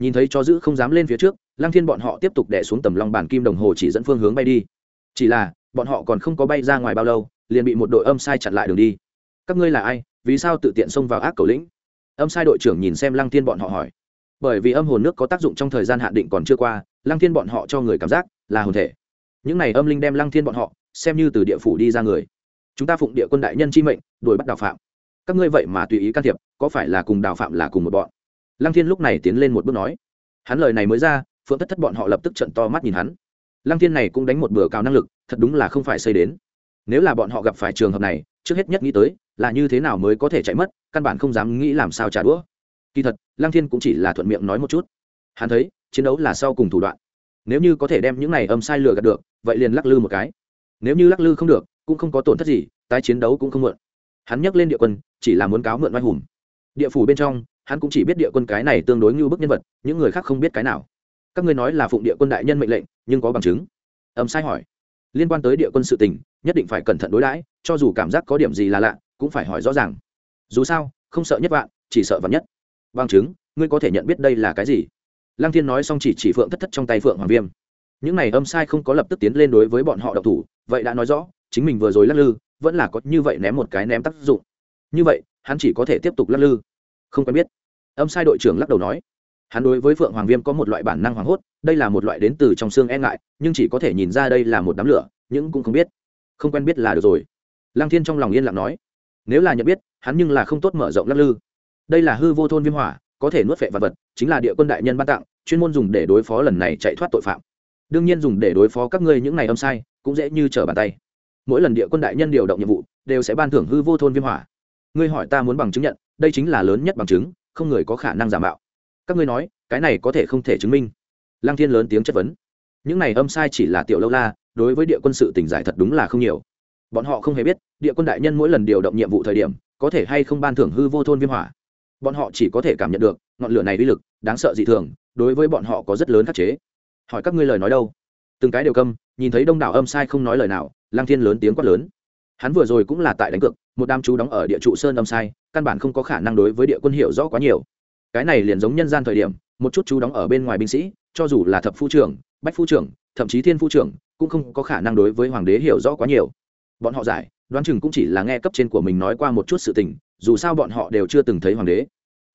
A: Nhìn thấy chó giữ không dám lên phía trước, lăng thiên bọn họ tiếp tục đẻ xuống tầm long bản kim đồng hồ chỉ dẫn phương hướng bay đi. Chỉ là, bọn họ còn không có bay ra ngoài bao lâu liền bị một đội âm sai chặn lại đường đi. Các ngươi là ai? Vì sao tự tiện xông vào ác cầu lĩnh? Âm sai đội trưởng nhìn xem lăng thiên bọn họ hỏi. Bởi vì âm hồn nước có tác dụng trong thời gian hạn định còn chưa qua, lăng thiên bọn họ cho người cảm giác là hồn thể. Những này âm linh đem lăng thiên bọn họ xem như từ địa phủ đi ra người. Chúng ta phụng địa quân đại nhân chi mệnh, đuổi bắt đào phạm. Các ngươi vậy mà tùy ý can thiệp, có phải là cùng đào phạm là cùng một bọn? Lăng thiên lúc này tiến lên một bước nói. Hắn lời này mới ra, phượng thất thất bọn họ lập tức trận to mắt nhìn hắn. Lăng thiên này cũng đánh một bừa cao năng lực, thật đúng là không phải xây đến nếu là bọn họ gặp phải trường hợp này, trước hết nhất nghĩ tới là như thế nào mới có thể chạy mất, căn bản không dám nghĩ làm sao trả đũa. Kỳ thật, lăng thiên cũng chỉ là thuận miệng nói một chút. Hắn thấy, chiến đấu là sau cùng thủ đoạn. Nếu như có thể đem những này âm sai lừa gạt được, vậy liền lắc lư một cái. Nếu như lắc lư không được, cũng không có tổn thất gì, tái chiến đấu cũng không mượn. Hắn nhắc lên địa quân, chỉ là muốn cáo mượn oai hùng. Địa phủ bên trong, hắn cũng chỉ biết địa quân cái này tương đối như bức nhân vật, những người khác không biết cái nào. Các ngươi nói là phụng địa quân đại nhân mệnh lệnh, nhưng có bằng chứng. Âm sai hỏi liên quan tới địa quân sự tình, nhất định phải cẩn thận đối đãi, cho dù cảm giác có điểm gì là lạ, cũng phải hỏi rõ ràng. Dù sao, không sợ nhất vạn, chỉ sợ vạn nhất. Bằng chứng, ngươi có thể nhận biết đây là cái gì? Lăng thiên nói xong chỉ chỉ phượng thất thất trong tay phượng hoàng viêm. Những này âm sai không có lập tức tiến lên đối với bọn họ độc thủ, vậy đã nói rõ, chính mình vừa rồi lắc lư, vẫn là có như vậy ném một cái ném tác dụng. Như vậy, hắn chỉ có thể tiếp tục lắc lư. Không quen biết. Âm sai đội trưởng lắc đầu nói. Hắn đối với phượng hoàng viêm có một loại bản năng hoảng hốt đây là một loại đến từ trong xương e ngại, nhưng chỉ có thể nhìn ra đây là một đám lửa nhưng cũng không biết. Không quen biết là được rồi. Lăng thiên trong lòng yên lặng nói. Nếu là nhận biết, hắn nhưng là không tốt mở rộng lắc lư. Đây là hư vô thôn viêm hỏa, có thể nuốt phệ vật vật, chính là địa quân đại nhân ban tặng, chuyên môn dùng để đối phó lần này chạy thoát tội phạm. Đương nhiên dùng để đối phó các ngươi những ngày âm sai, cũng dễ như trở bàn tay. Mỗi lần địa quân đại nhân điều động nhiệm vụ, đều sẽ ban thưởng hư vô thôn viêm hỏa. Ngươi hỏi ta muốn bằng chứng nhận, đây chính là lớn nhất bằng chứng, không người có khả năng giả mạo. Các ngươi nói, cái này có thể không thể chứng minh lăng thiên lớn tiếng chất vấn. Những này âm sai chỉ là tiểu lâu la, đối với địa quân sự tỉnh giải thật đúng là không nhiều. Bọn họ không hề biết, địa quân đại nhân mỗi lần điều động nhiệm vụ thời điểm, có thể hay không ban thưởng hư vô thôn viêm hỏa. Bọn họ chỉ có thể cảm nhận được, ngọn lửa này uy lực, đáng sợ dị thường, đối với bọn họ có rất lớn khắc chế. Hỏi các ngươi lời nói đâu? Từng cái đều câm, nhìn thấy đông đảo âm sai không nói lời nào lang thiên lớn tiếng quát lớn. Hắn vừa rồi cũng là tại đánh cược, một đám chú đóng ở địa trụ sơn âm sai, căn bản không có khả năng đối với địa quân hiểu rõ quá nhiều. Cái này liền giống nhân gian thời điểm, một chút chú đóng ở bên ngoài binh sĩ cho dù là thập phu trưởng, bách phu trưởng, thậm chí thiên phu trưởng, cũng không có khả năng đối với hoàng đế hiểu rõ quá nhiều. Bọn họ giải, đoán chừng cũng chỉ là nghe cấp trên của mình nói qua một chút sự tình, dù sao bọn họ đều chưa từng thấy hoàng đế.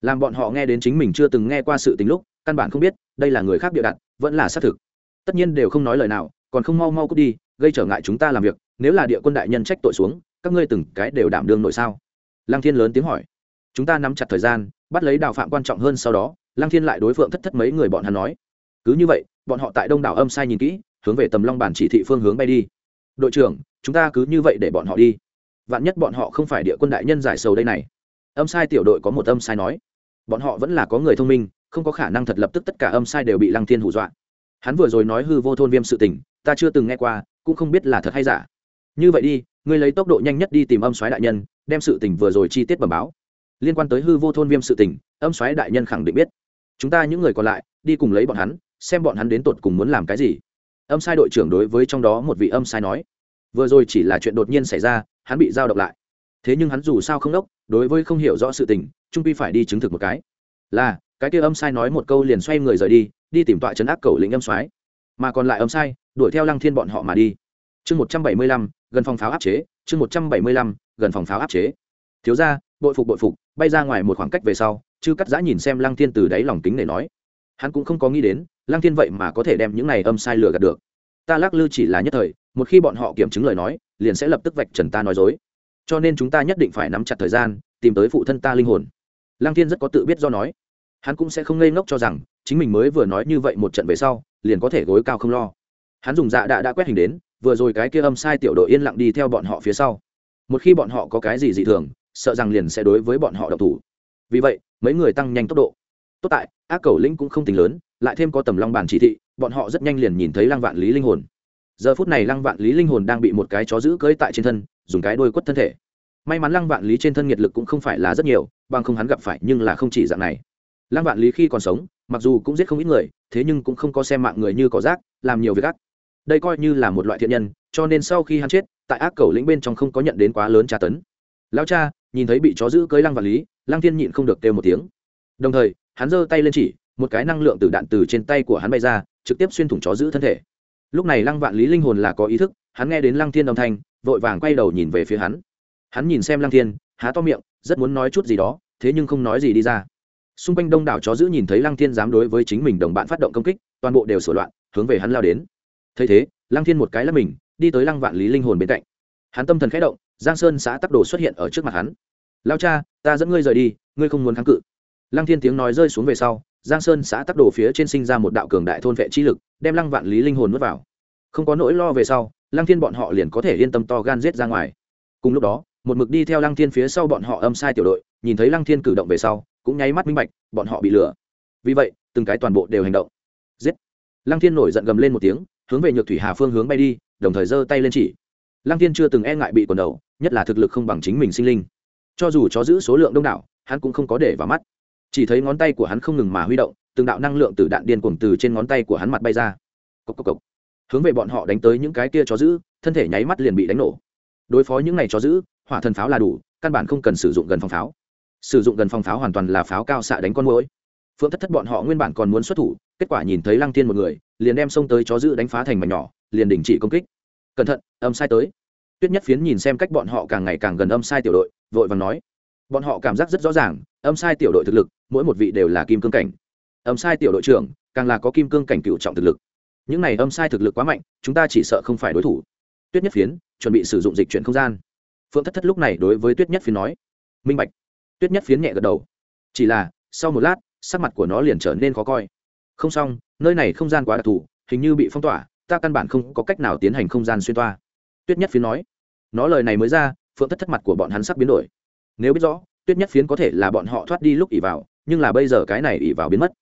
A: Làm bọn họ nghe đến chính mình chưa từng nghe qua sự tình lúc, căn bản không biết, đây là người khác bịa đặt, vẫn là xác thực. Tất nhiên đều không nói lời nào, còn không mau mau cút đi, gây trở ngại chúng ta làm việc, nếu là địa quân đại nhân trách tội xuống, các ngươi từng cái đều đảm đương nội sao? Lăng thiên lớn tiếng hỏi. Chúng ta nắm chặt thời gian, bắt lấy đào phạm quan trọng hơn sau đó, lăng thiên lại đối phượng thất thất mấy người bọn hắn nói cứ như vậy, bọn họ tại đông đảo âm sai nhìn kỹ, hướng về tầm long bản chỉ thị phương hướng bay đi. Đội trưởng, chúng ta cứ như vậy để bọn họ đi. Vạn nhất bọn họ không phải địa quân đại nhân giải sầu đây này. Âm sai tiểu đội có một âm sai nói. Bọn họ vẫn là có người thông minh, không có khả năng thật lập tức tất cả âm sai đều bị lăng thiên hù dọa. Hắn vừa rồi nói hư vô thôn viêm sự tình, ta chưa từng nghe qua, cũng không biết là thật hay giả. Như vậy đi, ngươi lấy tốc độ nhanh nhất đi tìm âm soái đại nhân, đem sự tình vừa rồi chi tiết bẩm báo. Liên quan tới hư vô thôn viêm sự tình, âm soái đại nhân khẳng định biết. Chúng ta những người còn lại, đi cùng lấy bọn hắn xem bọn hắn đến tột cùng muốn làm cái gì. Âm sai đội trưởng đối với trong đó một vị âm sai nói, vừa rồi chỉ là chuyện đột nhiên xảy ra, hắn bị giao động lại. Thế nhưng hắn dù sao không đốc, đối với không hiểu rõ sự tình, trung pi phải đi chứng thực một cái. Là, cái kia âm sai nói một câu liền xoay người rời đi đi tìm tọa trấn ác cầu lĩnh âm soái. Mà còn lại âm sai, đuổi theo lăng thiên bọn họ mà đi. Chương một trăm bảy mươi lăm, gần phòng pháo áp chế, chương một trăm bảy mươi lăm, gần phòng pháo áp chế. Thiếu ra bội phục bội phục, bay ra ngoài một khoảng cách về sau, chư cắt giã nhìn xem lăng thiên từ đáy lòng kính để nói. Hắn cũng không có nghĩ đến lăng thiên vậy mà có thể đem những này âm sai lừa gạt được. Ta lắc lư chỉ là nhất thời, một khi bọn họ kiểm chứng lời nói, liền sẽ lập tức vạch trần ta nói dối. Cho nên chúng ta nhất định phải nắm chặt thời gian, tìm tới phụ thân ta linh hồn. Lăng thiên rất có tự biết do nói. Hắn cũng sẽ không ngây ngốc cho rằng, chính mình mới vừa nói như vậy một trận về sau, liền có thể gối cao không lo. Hắn dùng dạ đã đã quét hình đến, vừa rồi cái kia âm sai tiểu đội yên lặng đi theo bọn họ phía sau. Một khi bọn họ có cái gì dị thường, sợ rằng liền sẽ đối với bọn họ độc thủ. Vì vậy, mấy người tăng nhanh tốc độ. Tốt tại, ác cầu linh cũng không tính lớn lại thêm có tầm long bản chỉ thị, bọn họ rất nhanh liền nhìn thấy lăng vạn lý linh hồn. Giờ phút này lăng vạn lý linh hồn đang bị một cái chó giữ cưỡi tại trên thân, dùng cái đuôi quất thân thể. May mắn lăng vạn lý trên thân nhiệt lực cũng không phải là rất nhiều, bằng không hắn gặp phải nhưng là không chỉ dạng này. Lăng vạn lý khi còn sống, mặc dù cũng giết không ít người, thế nhưng cũng không có xem mạng người như cỏ rác, làm nhiều việc ác. Đây coi như là một loại thiện nhân, cho nên sau khi hắn chết, tại ác cầu lĩnh bên trong không có nhận đến quá lớn tra tấn. Lao cha, nhìn thấy bị chó giữ cưới lăng vạn lý, lăng thiên nhịn không được kêu một tiếng. Đồng thời, hắn giơ tay lên chỉ một cái năng lượng từ đạn từ trên tay của hắn bay ra, trực tiếp xuyên thủng chó giữ thân thể. Lúc này lăng vạn lý linh hồn là có ý thức, hắn nghe đến lăng thiên âm thanh, vội vàng quay đầu nhìn về phía hắn. Hắn nhìn xem lăng thiên, há to miệng, rất muốn nói chút gì đó, thế nhưng không nói gì đi ra. Xung quanh đông đảo chó giữ nhìn thấy lăng thiên dám đối với chính mình đồng bạn phát động công kích, toàn bộ đều sửa loạn, hướng về hắn lao đến. Thấy thế, lăng thiên một cái là mình, đi tới lăng vạn lý linh hồn bên cạnh. Hắn tâm thần khẽ động, giang sơn xã tắc đồ xuất hiện ở trước mặt hắn. Lao cha, ta dẫn ngươi rời đi, ngươi không muốn kháng cự. Lăng thiên tiếng nói rơi xuống về sau giang sơn xã tắc đồ phía trên sinh ra một đạo cường đại thôn vệ chi lực, đem lăng vạn lý linh hồn mất vào. Không có nỗi lo về sau, lăng thiên bọn họ liền có thể yên tâm to gan giết ra ngoài. Cùng lúc đó, một mực đi theo lăng thiên phía sau bọn họ âm sai tiểu đội, nhìn thấy lăng thiên cử động về sau, cũng nháy mắt minh bạch, bọn họ bị lừa. Vì vậy, từng cái toàn bộ đều hành động. Giết! Lăng thiên nổi giận gầm lên một tiếng, hướng về nhược thủy hà phương hướng bay đi, đồng thời giơ tay lên chỉ. Lăng thiên chưa từng e ngại bị quần đầu, nhất là thực lực không bằng chính mình sinh linh. Cho dù chó giữ số lượng đông đảo, hắn cũng không có để vào mắt chỉ thấy ngón tay của hắn không ngừng mà huy động, từng đạo năng lượng từ đạn điên cuồng từ trên ngón tay của hắn mặt bay ra. Cốc cốc cốc. hướng về bọn họ đánh tới những cái kia chó giữ thân thể nháy mắt liền bị đánh nổ. Đối phó những này chó giữ hỏa thần pháo là đủ, căn bản không cần sử dụng gần phòng pháo. Sử dụng gần phòng pháo hoàn toàn là pháo cao xạ đánh con mũi phượng thất thất bọn họ nguyên bản còn muốn xuất thủ, kết quả nhìn thấy lăng tiên một người, liền đem xông tới chó giữ đánh phá thành mảnh nhỏ, liền đình chỉ công kích. Cẩn thận, âm sai tới. Tuyết nhất phiến nhìn xem cách bọn họ càng ngày càng gần âm sai tiểu đội, vội vàng nói bọn họ cảm giác rất rõ ràng, âm sai tiểu đội thực lực, mỗi một vị đều là kim cương cảnh. Âm sai tiểu đội trưởng, càng là có kim cương cảnh cựu trọng thực lực. Những này âm sai thực lực quá mạnh, chúng ta chỉ sợ không phải đối thủ. Tuyết nhất phiến, chuẩn bị sử dụng dịch chuyển không gian. Phượng thất thất lúc này đối với tuyết nhất phiến nói, minh bạch. Tuyết nhất phiến nhẹ gật đầu. Chỉ là, sau một lát, sắc mặt của nó liền trở nên khó coi. Không xong, nơi này không gian quá đặc thù, hình như bị phong tỏa, ta căn bản không có cách nào tiến hành không gian xuyên toa. Tuyết nhất phiến nói. Nó lời này mới ra, phượng thất thất mặt của bọn hắn sắc biến đổi nếu biết rõ, tuyết nhất phiến có thể là bọn họ thoát đi lúc ỉ vào, nhưng là bây giờ cái này ỉ vào biến mất.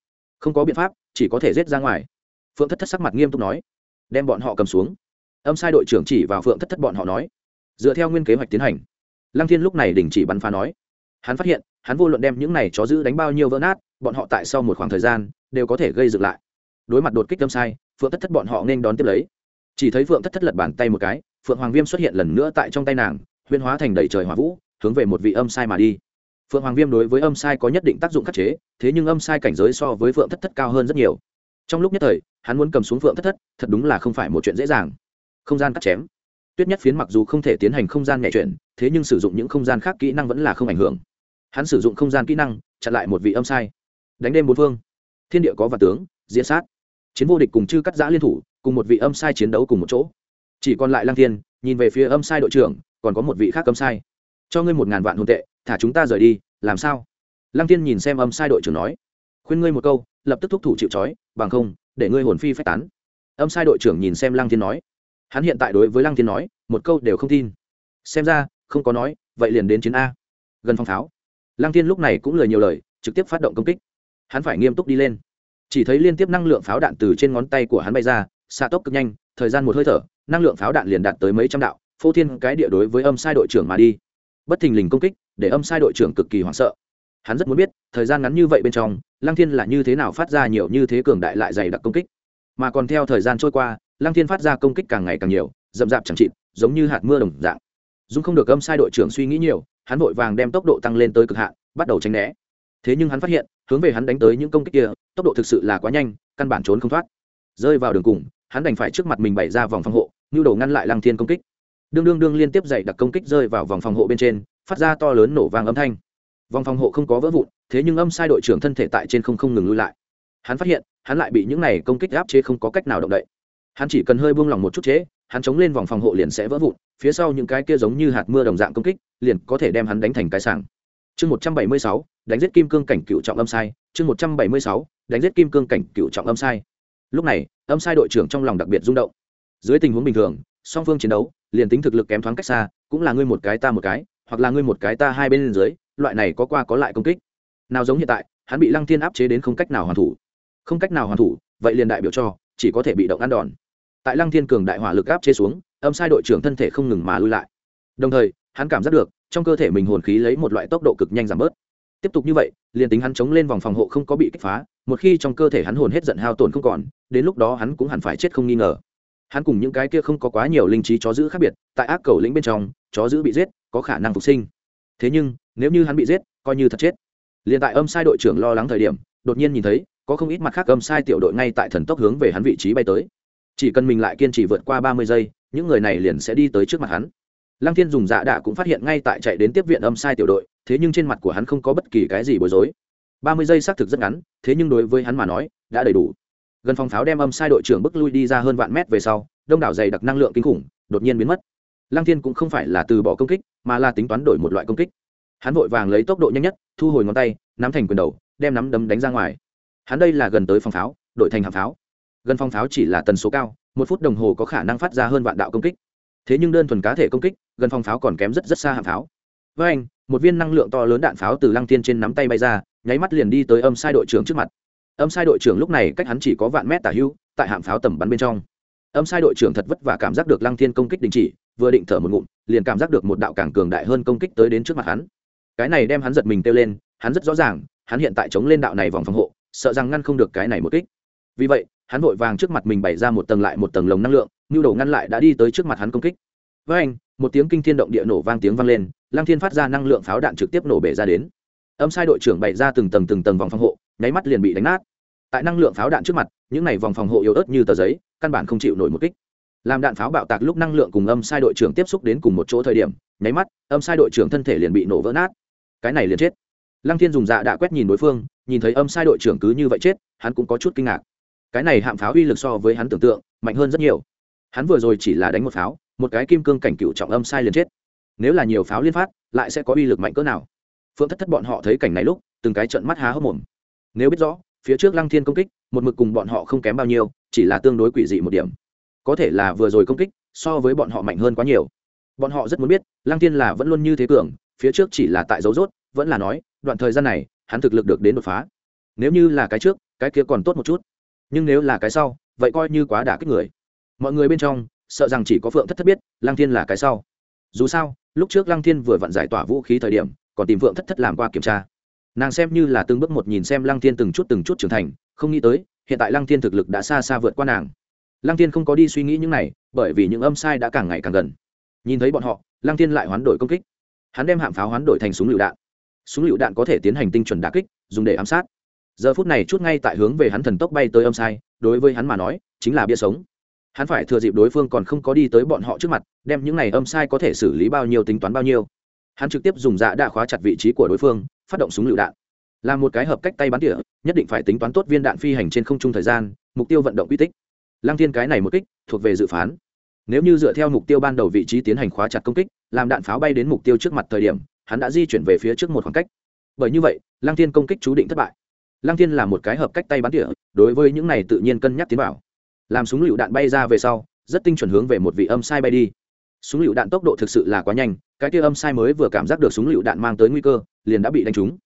A: Không có biện pháp, chỉ có thể rết ra ngoài. Phượng thất thất sắc mặt nghiêm túc nói. Đem bọn họ cầm xuống. Âm sai đội trưởng chỉ vào phượng thất thất bọn họ nói. Dựa theo nguyên kế hoạch tiến hành. Lăng thiên lúc này đình chỉ bắn phá nói. Hắn phát hiện, hắn vô luận đem những này chó giữ đánh bao nhiêu vỡ nát, bọn họ tại sau một khoảng thời gian, đều có thể gây dựng lại. Đối mặt đột kích âm sai, phượng thất thất bọn họ nên đón tiếp lấy. Chỉ thấy phượng thất thất lật bàn tay một cái, phượng hoàng viêm xuất hiện lần nữa tại trong tay nàng huyên hóa thành đầy trời hỏa vũ hướng về một vị âm sai mà đi. Phượng hoàng viêm đối với âm sai có nhất định tác dụng khắc chế, thế nhưng âm sai cảnh giới so với phượng thất thất cao hơn rất nhiều. Trong lúc nhất thời, hắn muốn cầm xuống phượng thất thất, thật đúng là không phải một chuyện dễ dàng. Không gian cắt chém. Tuyết nhất phiến mặc dù không thể tiến hành không gian nhẹ chuyển, thế nhưng sử dụng những không gian khác kỹ năng vẫn là không ảnh hưởng. Hắn sử dụng không gian kỹ năng, chặn lại một vị âm sai. Đánh đêm bốn phương. Thiên địa có và tướng diễn sát. Chiến vô địch cùng chư cắt giã liên thủ, cùng một vị âm sai chiến đấu cùng một chỗ. Chỉ còn lại lang thiên, nhìn về phía âm sai đội trưởng, còn có một vị khác âm sai cho ngươi một ngàn vạn hồn tệ, thả chúng ta rời đi, làm sao? Lang thiên nhìn xem âm sai đội trưởng nói. Khuyên ngươi một câu, lập tức thúc thủ chịu trói, bằng không, để ngươi hồn phi phách tán. Âm sai đội trưởng nhìn xem lang thiên nói. Hắn hiện tại đối với lăng thiên nói, một câu đều không tin. Xem ra, không có nói, vậy liền đến chiến a. Gần phong pháo lăng thiên lúc này cũng lời nhiều lời, trực tiếp phát động công kích. Hắn phải nghiêm túc đi lên. Chỉ thấy liên tiếp năng lượng pháo đạn từ trên ngón tay của hắn bay ra xa tốc cực nhanh, thời gian một hơi thở, năng lượng pháo đạn liền đạt tới mấy trăm đạo, phô thiên cái địa đối với âm sai đội trưởng mà đi bất thình lình công kích, để âm sai đội trưởng cực kỳ hoảng sợ. Hắn rất muốn biết, thời gian ngắn như vậy bên trong, lăng thiên là như thế nào phát ra nhiều như thế cường đại lại dày đặc công kích. Mà còn theo thời gian trôi qua, lăng thiên phát ra công kích càng ngày càng nhiều, rậm rạp chẳng chịt, giống như hạt mưa đồng dạng. Dung không được âm sai đội trưởng suy nghĩ nhiều, hắn vội vàng đem tốc độ tăng lên tới cực hạn, bắt đầu tránh né. Thế nhưng hắn phát hiện, hướng về hắn đánh tới những công kích kia, tốc độ thực sự là quá nhanh, căn bản trốn không thoát. Rơi vào đường cùng, hắn đành phải trước mặt mình bày ra vòng phòng hộ, nhu đầu ngăn lại lăng thiên công kích đương đương đương liên tiếp dày đặc công kích rơi vào vòng phòng hộ bên trên, phát ra to lớn nổ vàng âm thanh. Vòng phòng hộ không có vỡ vụn, thế nhưng âm sai đội trưởng thân thể tại trên không không ngừng lui lại. Hắn phát hiện, hắn lại bị những này công kích áp chế không có cách nào động đậy. Hắn chỉ cần hơi buông lỏng một chút chế, hắn chống lên vòng phòng hộ liền sẽ vỡ vụn, phía sau những cái kia giống như hạt mưa đồng dạng công kích, liền có thể đem hắn đánh thành cái sảng. Chương một trăm bảy mươi sáu, đánh giết kim cương cảnh cựu trọng âm sai. Chương một trăm bảy mươi sáu, đánh giết kim cương cảnh cựu trọng âm sai. Lúc này, âm sai đội trưởng trong lòng đặc biệt rung động. Dưới tình huống bình thường, song phương chiến đấu liền tính thực lực kém thoáng cách xa, cũng là ngươi một cái ta một cái, hoặc là ngươi một cái ta hai bên dưới, loại này có qua có lại công kích. Nào giống hiện tại, hắn bị lăng thiên áp chế đến không cách nào hoàn thủ. Không cách nào hoàn thủ, vậy liền đại biểu cho, chỉ có thể bị động ăn đòn. Tại lăng thiên cường đại hỏa lực áp chế xuống, âm sai đội trưởng thân thể không ngừng mà lui lại. Đồng thời, hắn cảm giác được, trong cơ thể mình hồn khí lấy một loại tốc độ cực nhanh giảm bớt. Tiếp tục như vậy, liền tính hắn chống lên vòng phòng hộ không có bị kích phá, một khi trong cơ thể hắn hồn hết giận hao tổn không còn, đến lúc đó hắn cũng hẳn phải chết không nghi ngờ hắn cùng những cái kia không có quá nhiều linh trí chó giữ khác biệt, tại ác cầu lĩnh bên trong, chó giữ bị giết, có khả năng phục sinh. Thế nhưng, nếu như hắn bị giết, coi như thật chết. Liền tại âm sai đội trưởng lo lắng thời điểm, đột nhiên nhìn thấy, có không ít mặt khác âm sai tiểu đội ngay tại thần tốc hướng về hắn vị trí bay tới. Chỉ cần mình lại kiên trì vượt qua ba mươi giây, những người này liền sẽ đi tới trước mặt hắn. Lăng thiên dùng dạ đạ cũng phát hiện ngay tại chạy đến tiếp viện âm sai tiểu đội, thế nhưng trên mặt của hắn không có bất kỳ cái gì bối rối. ba mươi giây xác thực rất ngắn, thế nhưng đối với hắn mà nói, đã đầy đủ gần phòng pháo đem âm sai đội trưởng bước lui đi ra hơn vạn mét về sau, đông đảo dày đặc năng lượng kinh khủng đột nhiên biến mất. Lăng thiên cũng không phải là từ bỏ công kích, mà là tính toán đổi một loại công kích. Hắn vội vàng lấy tốc độ nhanh nhất, thu hồi ngón tay, nắm thành quyền đầu, đem nắm đấm đánh ra ngoài. Hắn đây là gần tới phòng pháo đổi thành hạng pháo. Gần phòng pháo chỉ là tần số cao, một phút đồng hồ có khả năng phát ra hơn vạn đạo công kích. Thế nhưng đơn thuần cá thể công kích, gần phòng pháo còn kém rất rất xa hạng pháo. Với anh, một viên năng lượng to lớn đạn pháo từ lăng thiên trên nắm tay bay ra, nháy mắt liền đi tới âm sai đội trưởng trước mặt âm sai đội trưởng lúc này cách hắn chỉ có vạn mét tả hưu, tại hạm pháo tầm bắn bên trong. Âm sai đội trưởng thật vất vả cảm giác được lăng thiên công kích đình chỉ, vừa định thở một ngụm, liền cảm giác được một đạo càng cường đại hơn công kích tới đến trước mặt hắn. Cái này đem hắn giật mình kêu lên, hắn rất rõ ràng, hắn hiện tại chống lên đạo này vòng phòng hộ, sợ rằng ngăn không được cái này một kích. Vì vậy, hắn vội vàng trước mặt mình bày ra một tầng lại một tầng lồng năng lượng, nhu đầu ngăn lại đã đi tới trước mặt hắn công kích. Với anh, một tiếng kinh thiên động địa nổ vang tiếng vang lên, lăng thiên phát ra năng lượng pháo đạn trực tiếp nổ bể ra đến. Âm sai đội trưởng bày ra từng tầng từng tầng vòng phòng hộ, nháy mắt liền bị đánh nát tại năng lượng pháo đạn trước mặt, những này vòng phòng hộ yếu ớt như tờ giấy, căn bản không chịu nổi một kích. Làm đạn pháo bạo tạc lúc năng lượng cùng âm sai đội trưởng tiếp xúc đến cùng một chỗ thời điểm, nháy mắt, âm sai đội trưởng thân thể liền bị nổ vỡ nát. Cái này liền chết. Lăng thiên dùng dạ đã quét nhìn đối phương, nhìn thấy âm sai đội trưởng cứ như vậy chết, hắn cũng có chút kinh ngạc. Cái này hạm pháo uy lực so với hắn tưởng tượng, mạnh hơn rất nhiều. Hắn vừa rồi chỉ là đánh một pháo, một cái kim cương cảnh cựu trọng âm sai liền chết. Nếu là nhiều pháo liên phát, lại sẽ có uy lực mạnh cỡ nào? Phượng thất thất bọn họ thấy cảnh này lúc, từng cái trận mắt há hốc mồm. Nếu biết rõ phía trước lăng thiên công kích, một mực cùng bọn họ không kém bao nhiêu, chỉ là tương đối quỷ dị một điểm. Có thể là vừa rồi công kích, so với bọn họ mạnh hơn quá nhiều. Bọn họ rất muốn biết, lăng thiên là vẫn luôn như thế cường, phía trước chỉ là tại dấu rốt, vẫn là nói, đoạn thời gian này, hắn thực lực được đến đột phá. Nếu như là cái trước, cái kia còn tốt một chút. Nhưng nếu là cái sau, vậy coi như quá đả kích người. Mọi người bên trong, sợ rằng chỉ có phượng thất thất biết, lăng thiên là cái sau. Dù sao, lúc trước lăng thiên vừa vặn giải tỏa vũ khí thời điểm, còn tìm phượng thất thất làm qua kiểm tra nàng xem như là từng bước một nhìn xem lăng thiên từng chút từng chút trưởng thành, không nghĩ tới, hiện tại lăng thiên thực lực đã xa xa vượt qua nàng. Lăng thiên không có đi suy nghĩ những này, bởi vì những âm sai đã càng ngày càng gần. Nhìn thấy bọn họ, lăng thiên lại hoán đổi công kích. Hắn đem hạm pháo hoán đổi thành súng lựu đạn. Súng lựu đạn có thể tiến hành tinh chuẩn đà kích, dùng để ám sát. Giờ phút này chút ngay tại hướng về hắn thần tốc bay tới âm sai, đối với hắn mà nói, chính là bia sống. Hắn phải thừa dịp đối phương còn không có đi tới bọn họ trước mặt, đem những này âm sai có thể xử lý bao nhiêu, tính toán bao nhiêu. Hắn trực tiếp dùng dạ đã khóa chặt vị trí của đối phương phát động súng lựu đạn. Là một cái hợp cách tay bắn tỉa, nhất định phải tính toán tốt viên đạn phi hành trên không trung thời gian, mục tiêu vận động uy tích. Lăng thiên cái này một kích, thuộc về dự phán. Nếu như dựa theo mục tiêu ban đầu vị trí tiến hành khóa chặt công kích, làm đạn pháo bay đến mục tiêu trước mặt thời điểm, hắn đã di chuyển về phía trước một khoảng cách. Bởi như vậy, lăng thiên công kích chú định thất bại. Lăng thiên là một cái hợp cách tay bắn tỉa, đối với những này tự nhiên cân nhắc tiến bảo. Làm súng lựu đạn bay ra về sau, rất tinh chuẩn hướng về một vị âm sai bay đi súng lựu đạn tốc độ thực sự là quá nhanh, cái kia âm sai mới vừa cảm giác được súng lựu đạn mang tới nguy cơ, liền đã bị đánh trúng.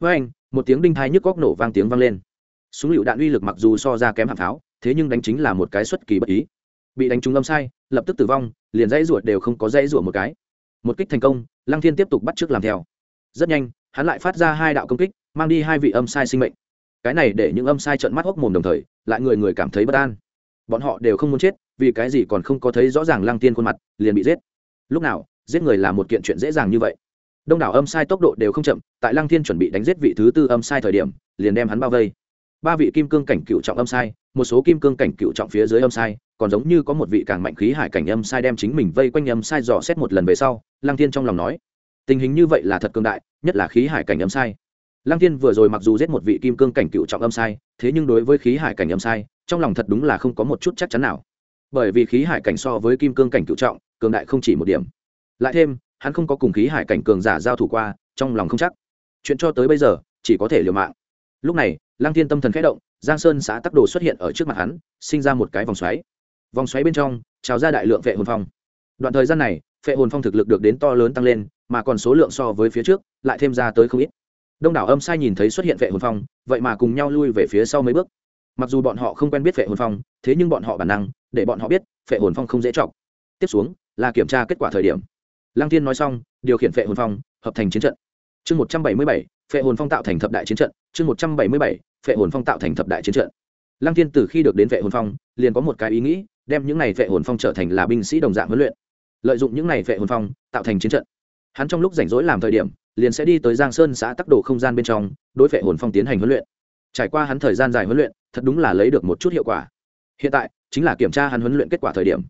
A: Với anh, một tiếng đinh thai nhức góc nổ vang tiếng vang lên. Súng lựu đạn uy lực mặc dù so ra kém hạng pháo, thế nhưng đánh chính là một cái xuất kỳ bất ý. Bị đánh trúng âm sai, lập tức tử vong, liền dãy ruột đều không có dãy ruột một cái. Một kích thành công, lăng thiên tiếp tục bắt trước làm theo. Rất nhanh, hắn lại phát ra hai đạo công kích, mang đi hai vị âm sai sinh mệnh. Cái này để những âm sai trợn mắt hốc mồm đồng thời, lại người người cảm thấy bất an. Bọn họ đều không muốn chết vì cái gì còn không có thấy rõ ràng lăng tiên khuôn mặt, liền bị giết. Lúc nào, giết người là một kiện chuyện dễ dàng như vậy. Đông đảo âm sai tốc độ đều không chậm, tại lăng thiên chuẩn bị đánh giết vị thứ tư âm sai thời điểm, liền đem hắn bao vây. Ba vị kim cương cảnh cựu trọng âm sai, một số kim cương cảnh cựu trọng phía dưới âm sai, còn giống như có một vị càng mạnh khí hải cảnh âm sai đem chính mình vây quanh âm sai dò xét một lần về sau, lăng thiên trong lòng nói, tình hình như vậy là thật cường đại, nhất là khí hải cảnh âm sai. Lăng thiên vừa rồi mặc dù giết một vị kim cương cảnh cựu trọng âm sai, thế nhưng đối với khí hải cảnh âm sai, trong lòng thật đúng là không có một chút chắc chắn nào bởi vì khí hải cảnh so với kim cương cảnh cựu trọng, cường đại không chỉ một điểm. Lại thêm, hắn không có cùng khí hải cảnh cường giả giao thủ qua, trong lòng không chắc. Chuyện cho tới bây giờ, chỉ có thể liều mạng. Lúc này, lăng thiên tâm thần khẽ động, giang sơn xã tắc đồ xuất hiện ở trước mặt hắn, sinh ra một cái vòng xoáy. Vòng xoáy bên trong, trào ra đại lượng vệ hồn phong. Đoạn thời gian này, phệ hồn phong thực lực được đến to lớn tăng lên, mà còn số lượng so với phía trước, lại thêm ra tới không ít. Đông đảo âm sai nhìn thấy xuất hiện phệ hồn phong, vậy mà cùng nhau lui về phía sau mấy bước mặc dù bọn họ không quen biết phệ hồn phong, thế nhưng bọn họ bản năng, để bọn họ biết, phệ hồn phong không dễ chọc. Tiếp xuống, là kiểm tra kết quả thời điểm. Lăng thiên nói xong, điều khiển phệ hồn phong, hợp thành chiến trận. Chương một trăm bảy mươi bảy, phệ hồn phong tạo thành thập đại chiến trận. Chương một trăm bảy mươi bảy, phệ hồn phong tạo thành thập đại chiến trận. Lăng thiên từ khi được đến phệ hồn phong, liền có một cái ý nghĩ, đem những này phệ hồn phong trở thành là binh sĩ đồng dạng huấn luyện. Lợi dụng những này phệ hồn phong, tạo thành chiến trận. Hắn trong lúc rảnh rỗi làm thời điểm, liền sẽ đi tới giang sơn xã tắc đồ không gian bên trong, đối phệ hồn phong tiến hành huấn luyện. Trải qua hắn thời gian dài huấn luyện thật đúng là lấy được một chút hiệu quả. Hiện tại, chính là kiểm tra hắn huấn luyện kết quả thời điểm.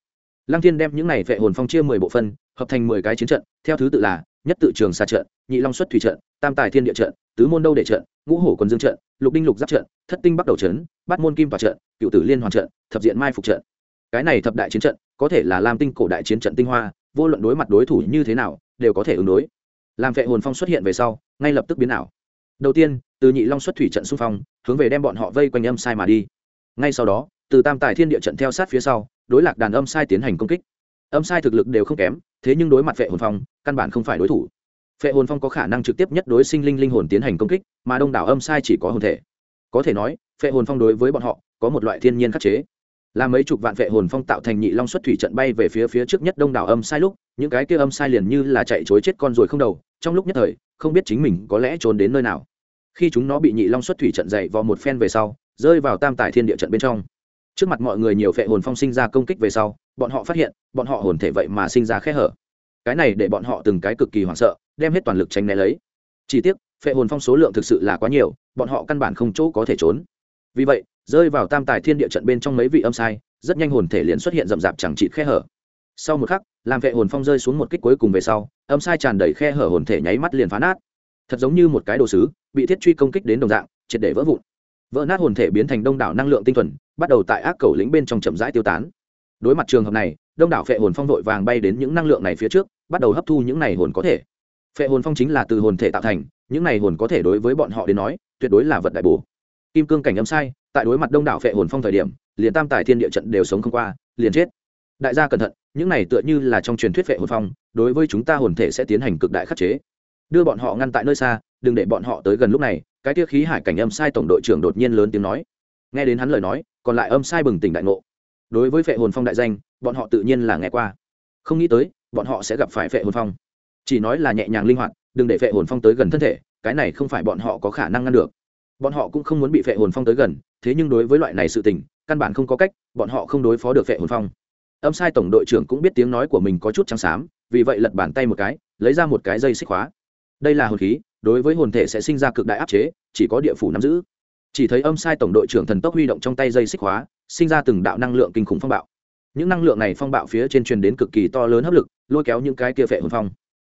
A: Lăng thiên đem những này vệ hồn phong chia mười bộ phân, hợp thành mười cái chiến trận, theo thứ tự là nhất tự trường xa trận, nhị long xuất thủy trận, tam tài thiên địa trận, tứ môn đâu đệ trận, ngũ hổ quân dương trận, lục đinh lục giáp trận, thất tinh bắc đầu trận, bát môn kim tòa trận, cựu tử liên hoàn trận, thập diện mai phục trận. Cái này thập đại chiến trận, có thể là lam tinh cổ đại chiến trận tinh hoa, vô luận đối mặt đối thủ như thế nào, đều có thể ứng đối. Làm vệ hồn phong xuất hiện về sau, ngay lập tức biến ảo đầu tiên, từ nhị long xuất thủy trận xung phong, hướng về đem bọn họ vây quanh âm sai mà đi. Ngay sau đó, từ tam tài thiên địa trận theo sát phía sau, đối lạc đàn âm sai tiến hành công kích. Âm sai thực lực đều không kém, thế nhưng đối mặt vệ hồn phong, căn bản không phải đối thủ. Vệ hồn phong có khả năng trực tiếp nhất đối sinh linh linh hồn tiến hành công kích, mà đông đảo âm sai chỉ có hồn thể. Có thể nói vệ hồn phong đối với bọn họ, có một loại thiên nhiên khắc chế. Là mấy chục vạn vệ hồn phong tạo thành nhị long xuất thủy trận bay về phía phía trước nhất đông đảo âm sai lúc, những cái kia âm sai liền như là chạy chối chết con rồi không đầu trong lúc nhất thời, không biết chính mình có lẽ trốn đến nơi nào. Khi chúng nó bị nhị long xuất thủy trận dậy vào một phen về sau, rơi vào tam tài thiên địa trận bên trong. Trước mặt mọi người nhiều vệ hồn phong sinh ra công kích về sau, bọn họ phát hiện, bọn họ hồn thể vậy mà sinh ra khe hở. Cái này để bọn họ từng cái cực kỳ hoảng sợ, đem hết toàn lực tránh né lấy. Chỉ tiếc, phệ hồn phong số lượng thực sự là quá nhiều, bọn họ căn bản không chỗ có thể trốn. Vì vậy, rơi vào tam tài thiên địa trận bên trong mấy vị âm sai, rất nhanh hồn thể liền xuất hiện rậm rạp chẳng trị khe hở. Sau một khắc, làm vệ hồn phong rơi xuống một kích cuối cùng về sau âm sai tràn đầy khe hở hồn thể nháy mắt liền phá nát. Thật giống như một cái đồ sứ, bị thiết truy công kích đến đồng dạng, triệt để vỡ vụn. Vỡ nát hồn thể biến thành đông đảo năng lượng tinh thuần, bắt đầu tại ác cầu lĩnh bên trong chậm rãi tiêu tán. Đối mặt trường hợp này, đông đảo phệ hồn phong vội vàng bay đến những năng lượng này phía trước, bắt đầu hấp thu những này hồn có thể. Phệ hồn phong chính là từ hồn thể tạo thành, những này hồn có thể đối với bọn họ đến nói, tuyệt đối là vật đại bổ. Kim cương cảnh âm sai, tại đối mặt đông đảo phệ hồn phong thời điểm, liền tam tài thiên địa trận đều sống không qua, liền chết. Đại gia cẩn thận, những này tựa như là trong truyền thuyết phệ hồn phong đối với chúng ta hồn thể sẽ tiến hành cực đại khắc chế. Đưa bọn họ ngăn tại nơi xa, đừng để bọn họ tới gần lúc này. Cái tiêu khí hải cảnh âm sai tổng đội trưởng đột nhiên lớn tiếng nói. Nghe đến hắn lời nói, còn lại âm sai bừng tỉnh đại ngộ. Đối với phệ hồn phong đại danh, bọn họ tự nhiên là nghe qua. Không nghĩ tới, bọn họ sẽ gặp phải phệ hồn phong. Chỉ nói là nhẹ nhàng linh hoạt, đừng để phệ hồn phong tới gần thân thể, cái này không phải bọn họ có khả năng ngăn được. Bọn họ cũng không muốn bị phệ hồn phong tới gần, thế nhưng đối với loại này sự tình, căn bản không có cách, bọn họ không đối phó được phệ hồn phong. Âm sai tổng đội trưởng cũng biết tiếng nói của mình có chút trắng xám vì vậy lật bàn tay một cái, lấy ra một cái dây xích khóa. Đây là hồn khí, đối với hồn thể sẽ sinh ra cực đại áp chế, chỉ có địa phủ nắm giữ. Chỉ thấy âm sai tổng đội trưởng thần tốc huy động trong tay dây xích khóa, sinh ra từng đạo năng lượng kinh khủng phong bạo. Những năng lượng này phong bạo phía trên truyền đến cực kỳ to lớn hấp lực, lôi kéo những cái kia phệ hồn phong.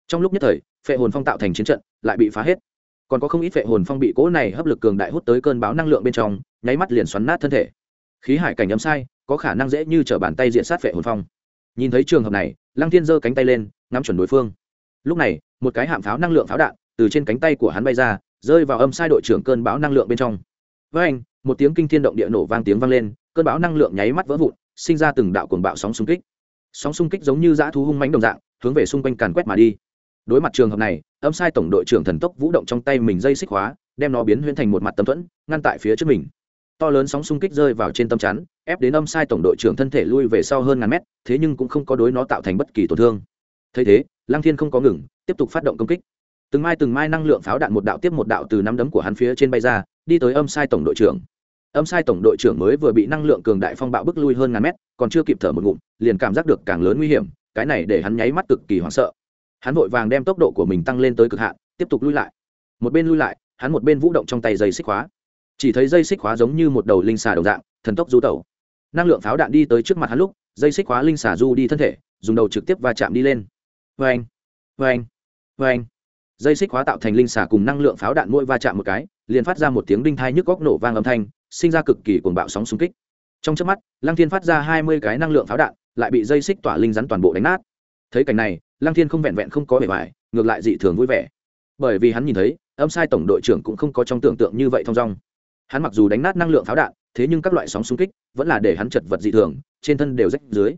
A: Trong lúc nhất thời, phệ hồn phong tạo thành chiến trận, lại bị phá hết. Còn có không ít phệ hồn phong bị cỗ này hấp lực cường đại hút tới cơn báo năng lượng bên trong, nháy mắt liền xoắn nát thân thể. Khí hải cảnh âm sai, có khả năng dễ như t r ở bàn tay diện sát phệ hồn phong nhìn thấy trường hợp này, lăng thiên giơ cánh tay lên, ngắm chuẩn đối phương. Lúc này, một cái hạm pháo năng lượng pháo đạn từ trên cánh tay của hắn bay ra, rơi vào âm sai đội trưởng cơn bão năng lượng bên trong. Với anh, một tiếng kinh thiên động địa nổ vang tiếng vang lên, cơn bão năng lượng nháy mắt vỡ vụn, sinh ra từng đạo cuồng bạo sóng xung kích. Sóng xung kích giống như dã thú hung mãnh đồng dạng, hướng về xung quanh càn quét mà đi. Đối mặt trường hợp này, âm sai tổng đội trưởng thần tốc vũ động trong tay mình dây xích hóa, đem nó biến huyễn thành một mặt tấm thuẫn, ngăn tại phía trước mình to lớn sóng xung kích rơi vào trên tâm chắn, ép đến âm sai tổng đội trưởng thân thể lui về sau hơn ngàn mét, thế nhưng cũng không có đối nó tạo thành bất kỳ tổn thương. Thấy thế, lăng thiên không có ngừng, tiếp tục phát động công kích. Từng mai từng mai năng lượng pháo đạn một đạo tiếp một đạo từ nắm đấm của hắn phía trên bay ra, đi tới âm sai tổng đội trưởng. Âm sai tổng đội trưởng mới vừa bị năng lượng cường đại phong bạo bức lui hơn ngàn mét, còn chưa kịp thở một ngụm, liền cảm giác được càng lớn nguy hiểm, cái này để hắn nháy mắt cực kỳ hoảng sợ. Hắn vội vàng đem tốc độ của mình tăng lên tới cực hạn, tiếp tục lui lại. Một bên lui lại, hắn một bên vũ động trong tay dây xích khóa chỉ thấy dây xích khóa giống như một đầu linh xà đồng dạng, thần tốc du tẩu. Năng lượng pháo đạn đi tới trước mặt hắn lúc, dây xích khóa linh xà du đi thân thể, dùng đầu trực tiếp va chạm đi lên. Vê anh vê anh vê anh dây xích khóa tạo thành linh xà cùng năng lượng pháo đạn mỗi va chạm một cái, liền phát ra một tiếng đinh thai nhức góc nổ vang âm thanh, sinh ra cực kỳ cuồng bạo sóng xung kích. Trong trước mắt, lăng thiên phát ra hai mươi cái năng lượng pháo đạn, lại bị dây xích tỏa linh rắn toàn bộ đánh nát. Thấy cảnh này, lăng thiên không vẹn vẹn không có vẻ vải ngược lại dị thường vui vẻ. Bởi vì hắn nhìn thấy, âm sai tổng đội trưởng cũng không có trong tưởng tượng như vậy thong dong hắn mặc dù đánh nát năng lượng pháo đạn, thế nhưng các loại sóng xung kích vẫn là để hắn chật vật dị thường, trên thân đều rách dưới.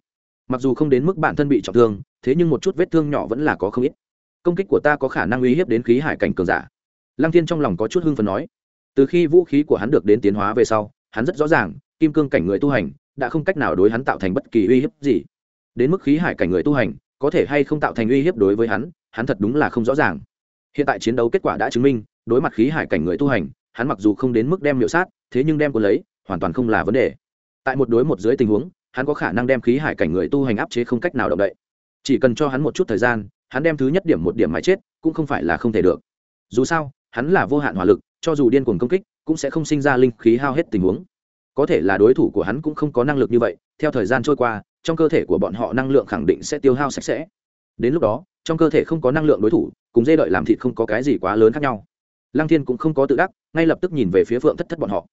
A: Mặc dù không đến mức bản thân bị trọng thương, thế nhưng một chút vết thương nhỏ vẫn là có không ít. Công kích của ta có khả năng uy hiếp đến khí hải cảnh cường giả. Lăng thiên trong lòng có chút hưng phần nói. Từ khi vũ khí của hắn được đến tiến hóa về sau, hắn rất rõ ràng, kim cương cảnh người tu hành đã không cách nào đối hắn tạo thành bất kỳ uy hiếp gì. Đến mức khí hải cảnh người tu hành có thể hay không tạo thành uy hiếp đối với hắn hắn thật đúng là không rõ ràng. Hiện tại chiến đấu kết quả đã chứng minh, đối mặt khí hải cảnh người tu hành hắn mặc dù không đến mức đem miệu sát, thế nhưng đem cuốn lấy, hoàn toàn không là vấn đề. Tại một đối một dưới tình huống, hắn có khả năng đem khí hải cảnh người tu hành áp chế không cách nào động đậy. Chỉ cần cho hắn một chút thời gian, hắn đem thứ nhất điểm một điểm mà chết, cũng không phải là không thể được. Dù sao, hắn là vô hạn hỏa lực, cho dù điên cuồng công kích, cũng sẽ không sinh ra linh khí hao hết tình huống. Có thể là đối thủ của hắn cũng không có năng lực như vậy, theo thời gian trôi qua, trong cơ thể của bọn họ năng lượng khẳng định sẽ tiêu hao sạch sẽ. Đến lúc đó, trong cơ thể không có năng lượng đối thủ, cùng dê đợi làm thịt không có cái gì quá lớn khác nhau lăng thiên cũng không có tự đắc, ngay lập tức nhìn về phía phượng thất thất bọn họ.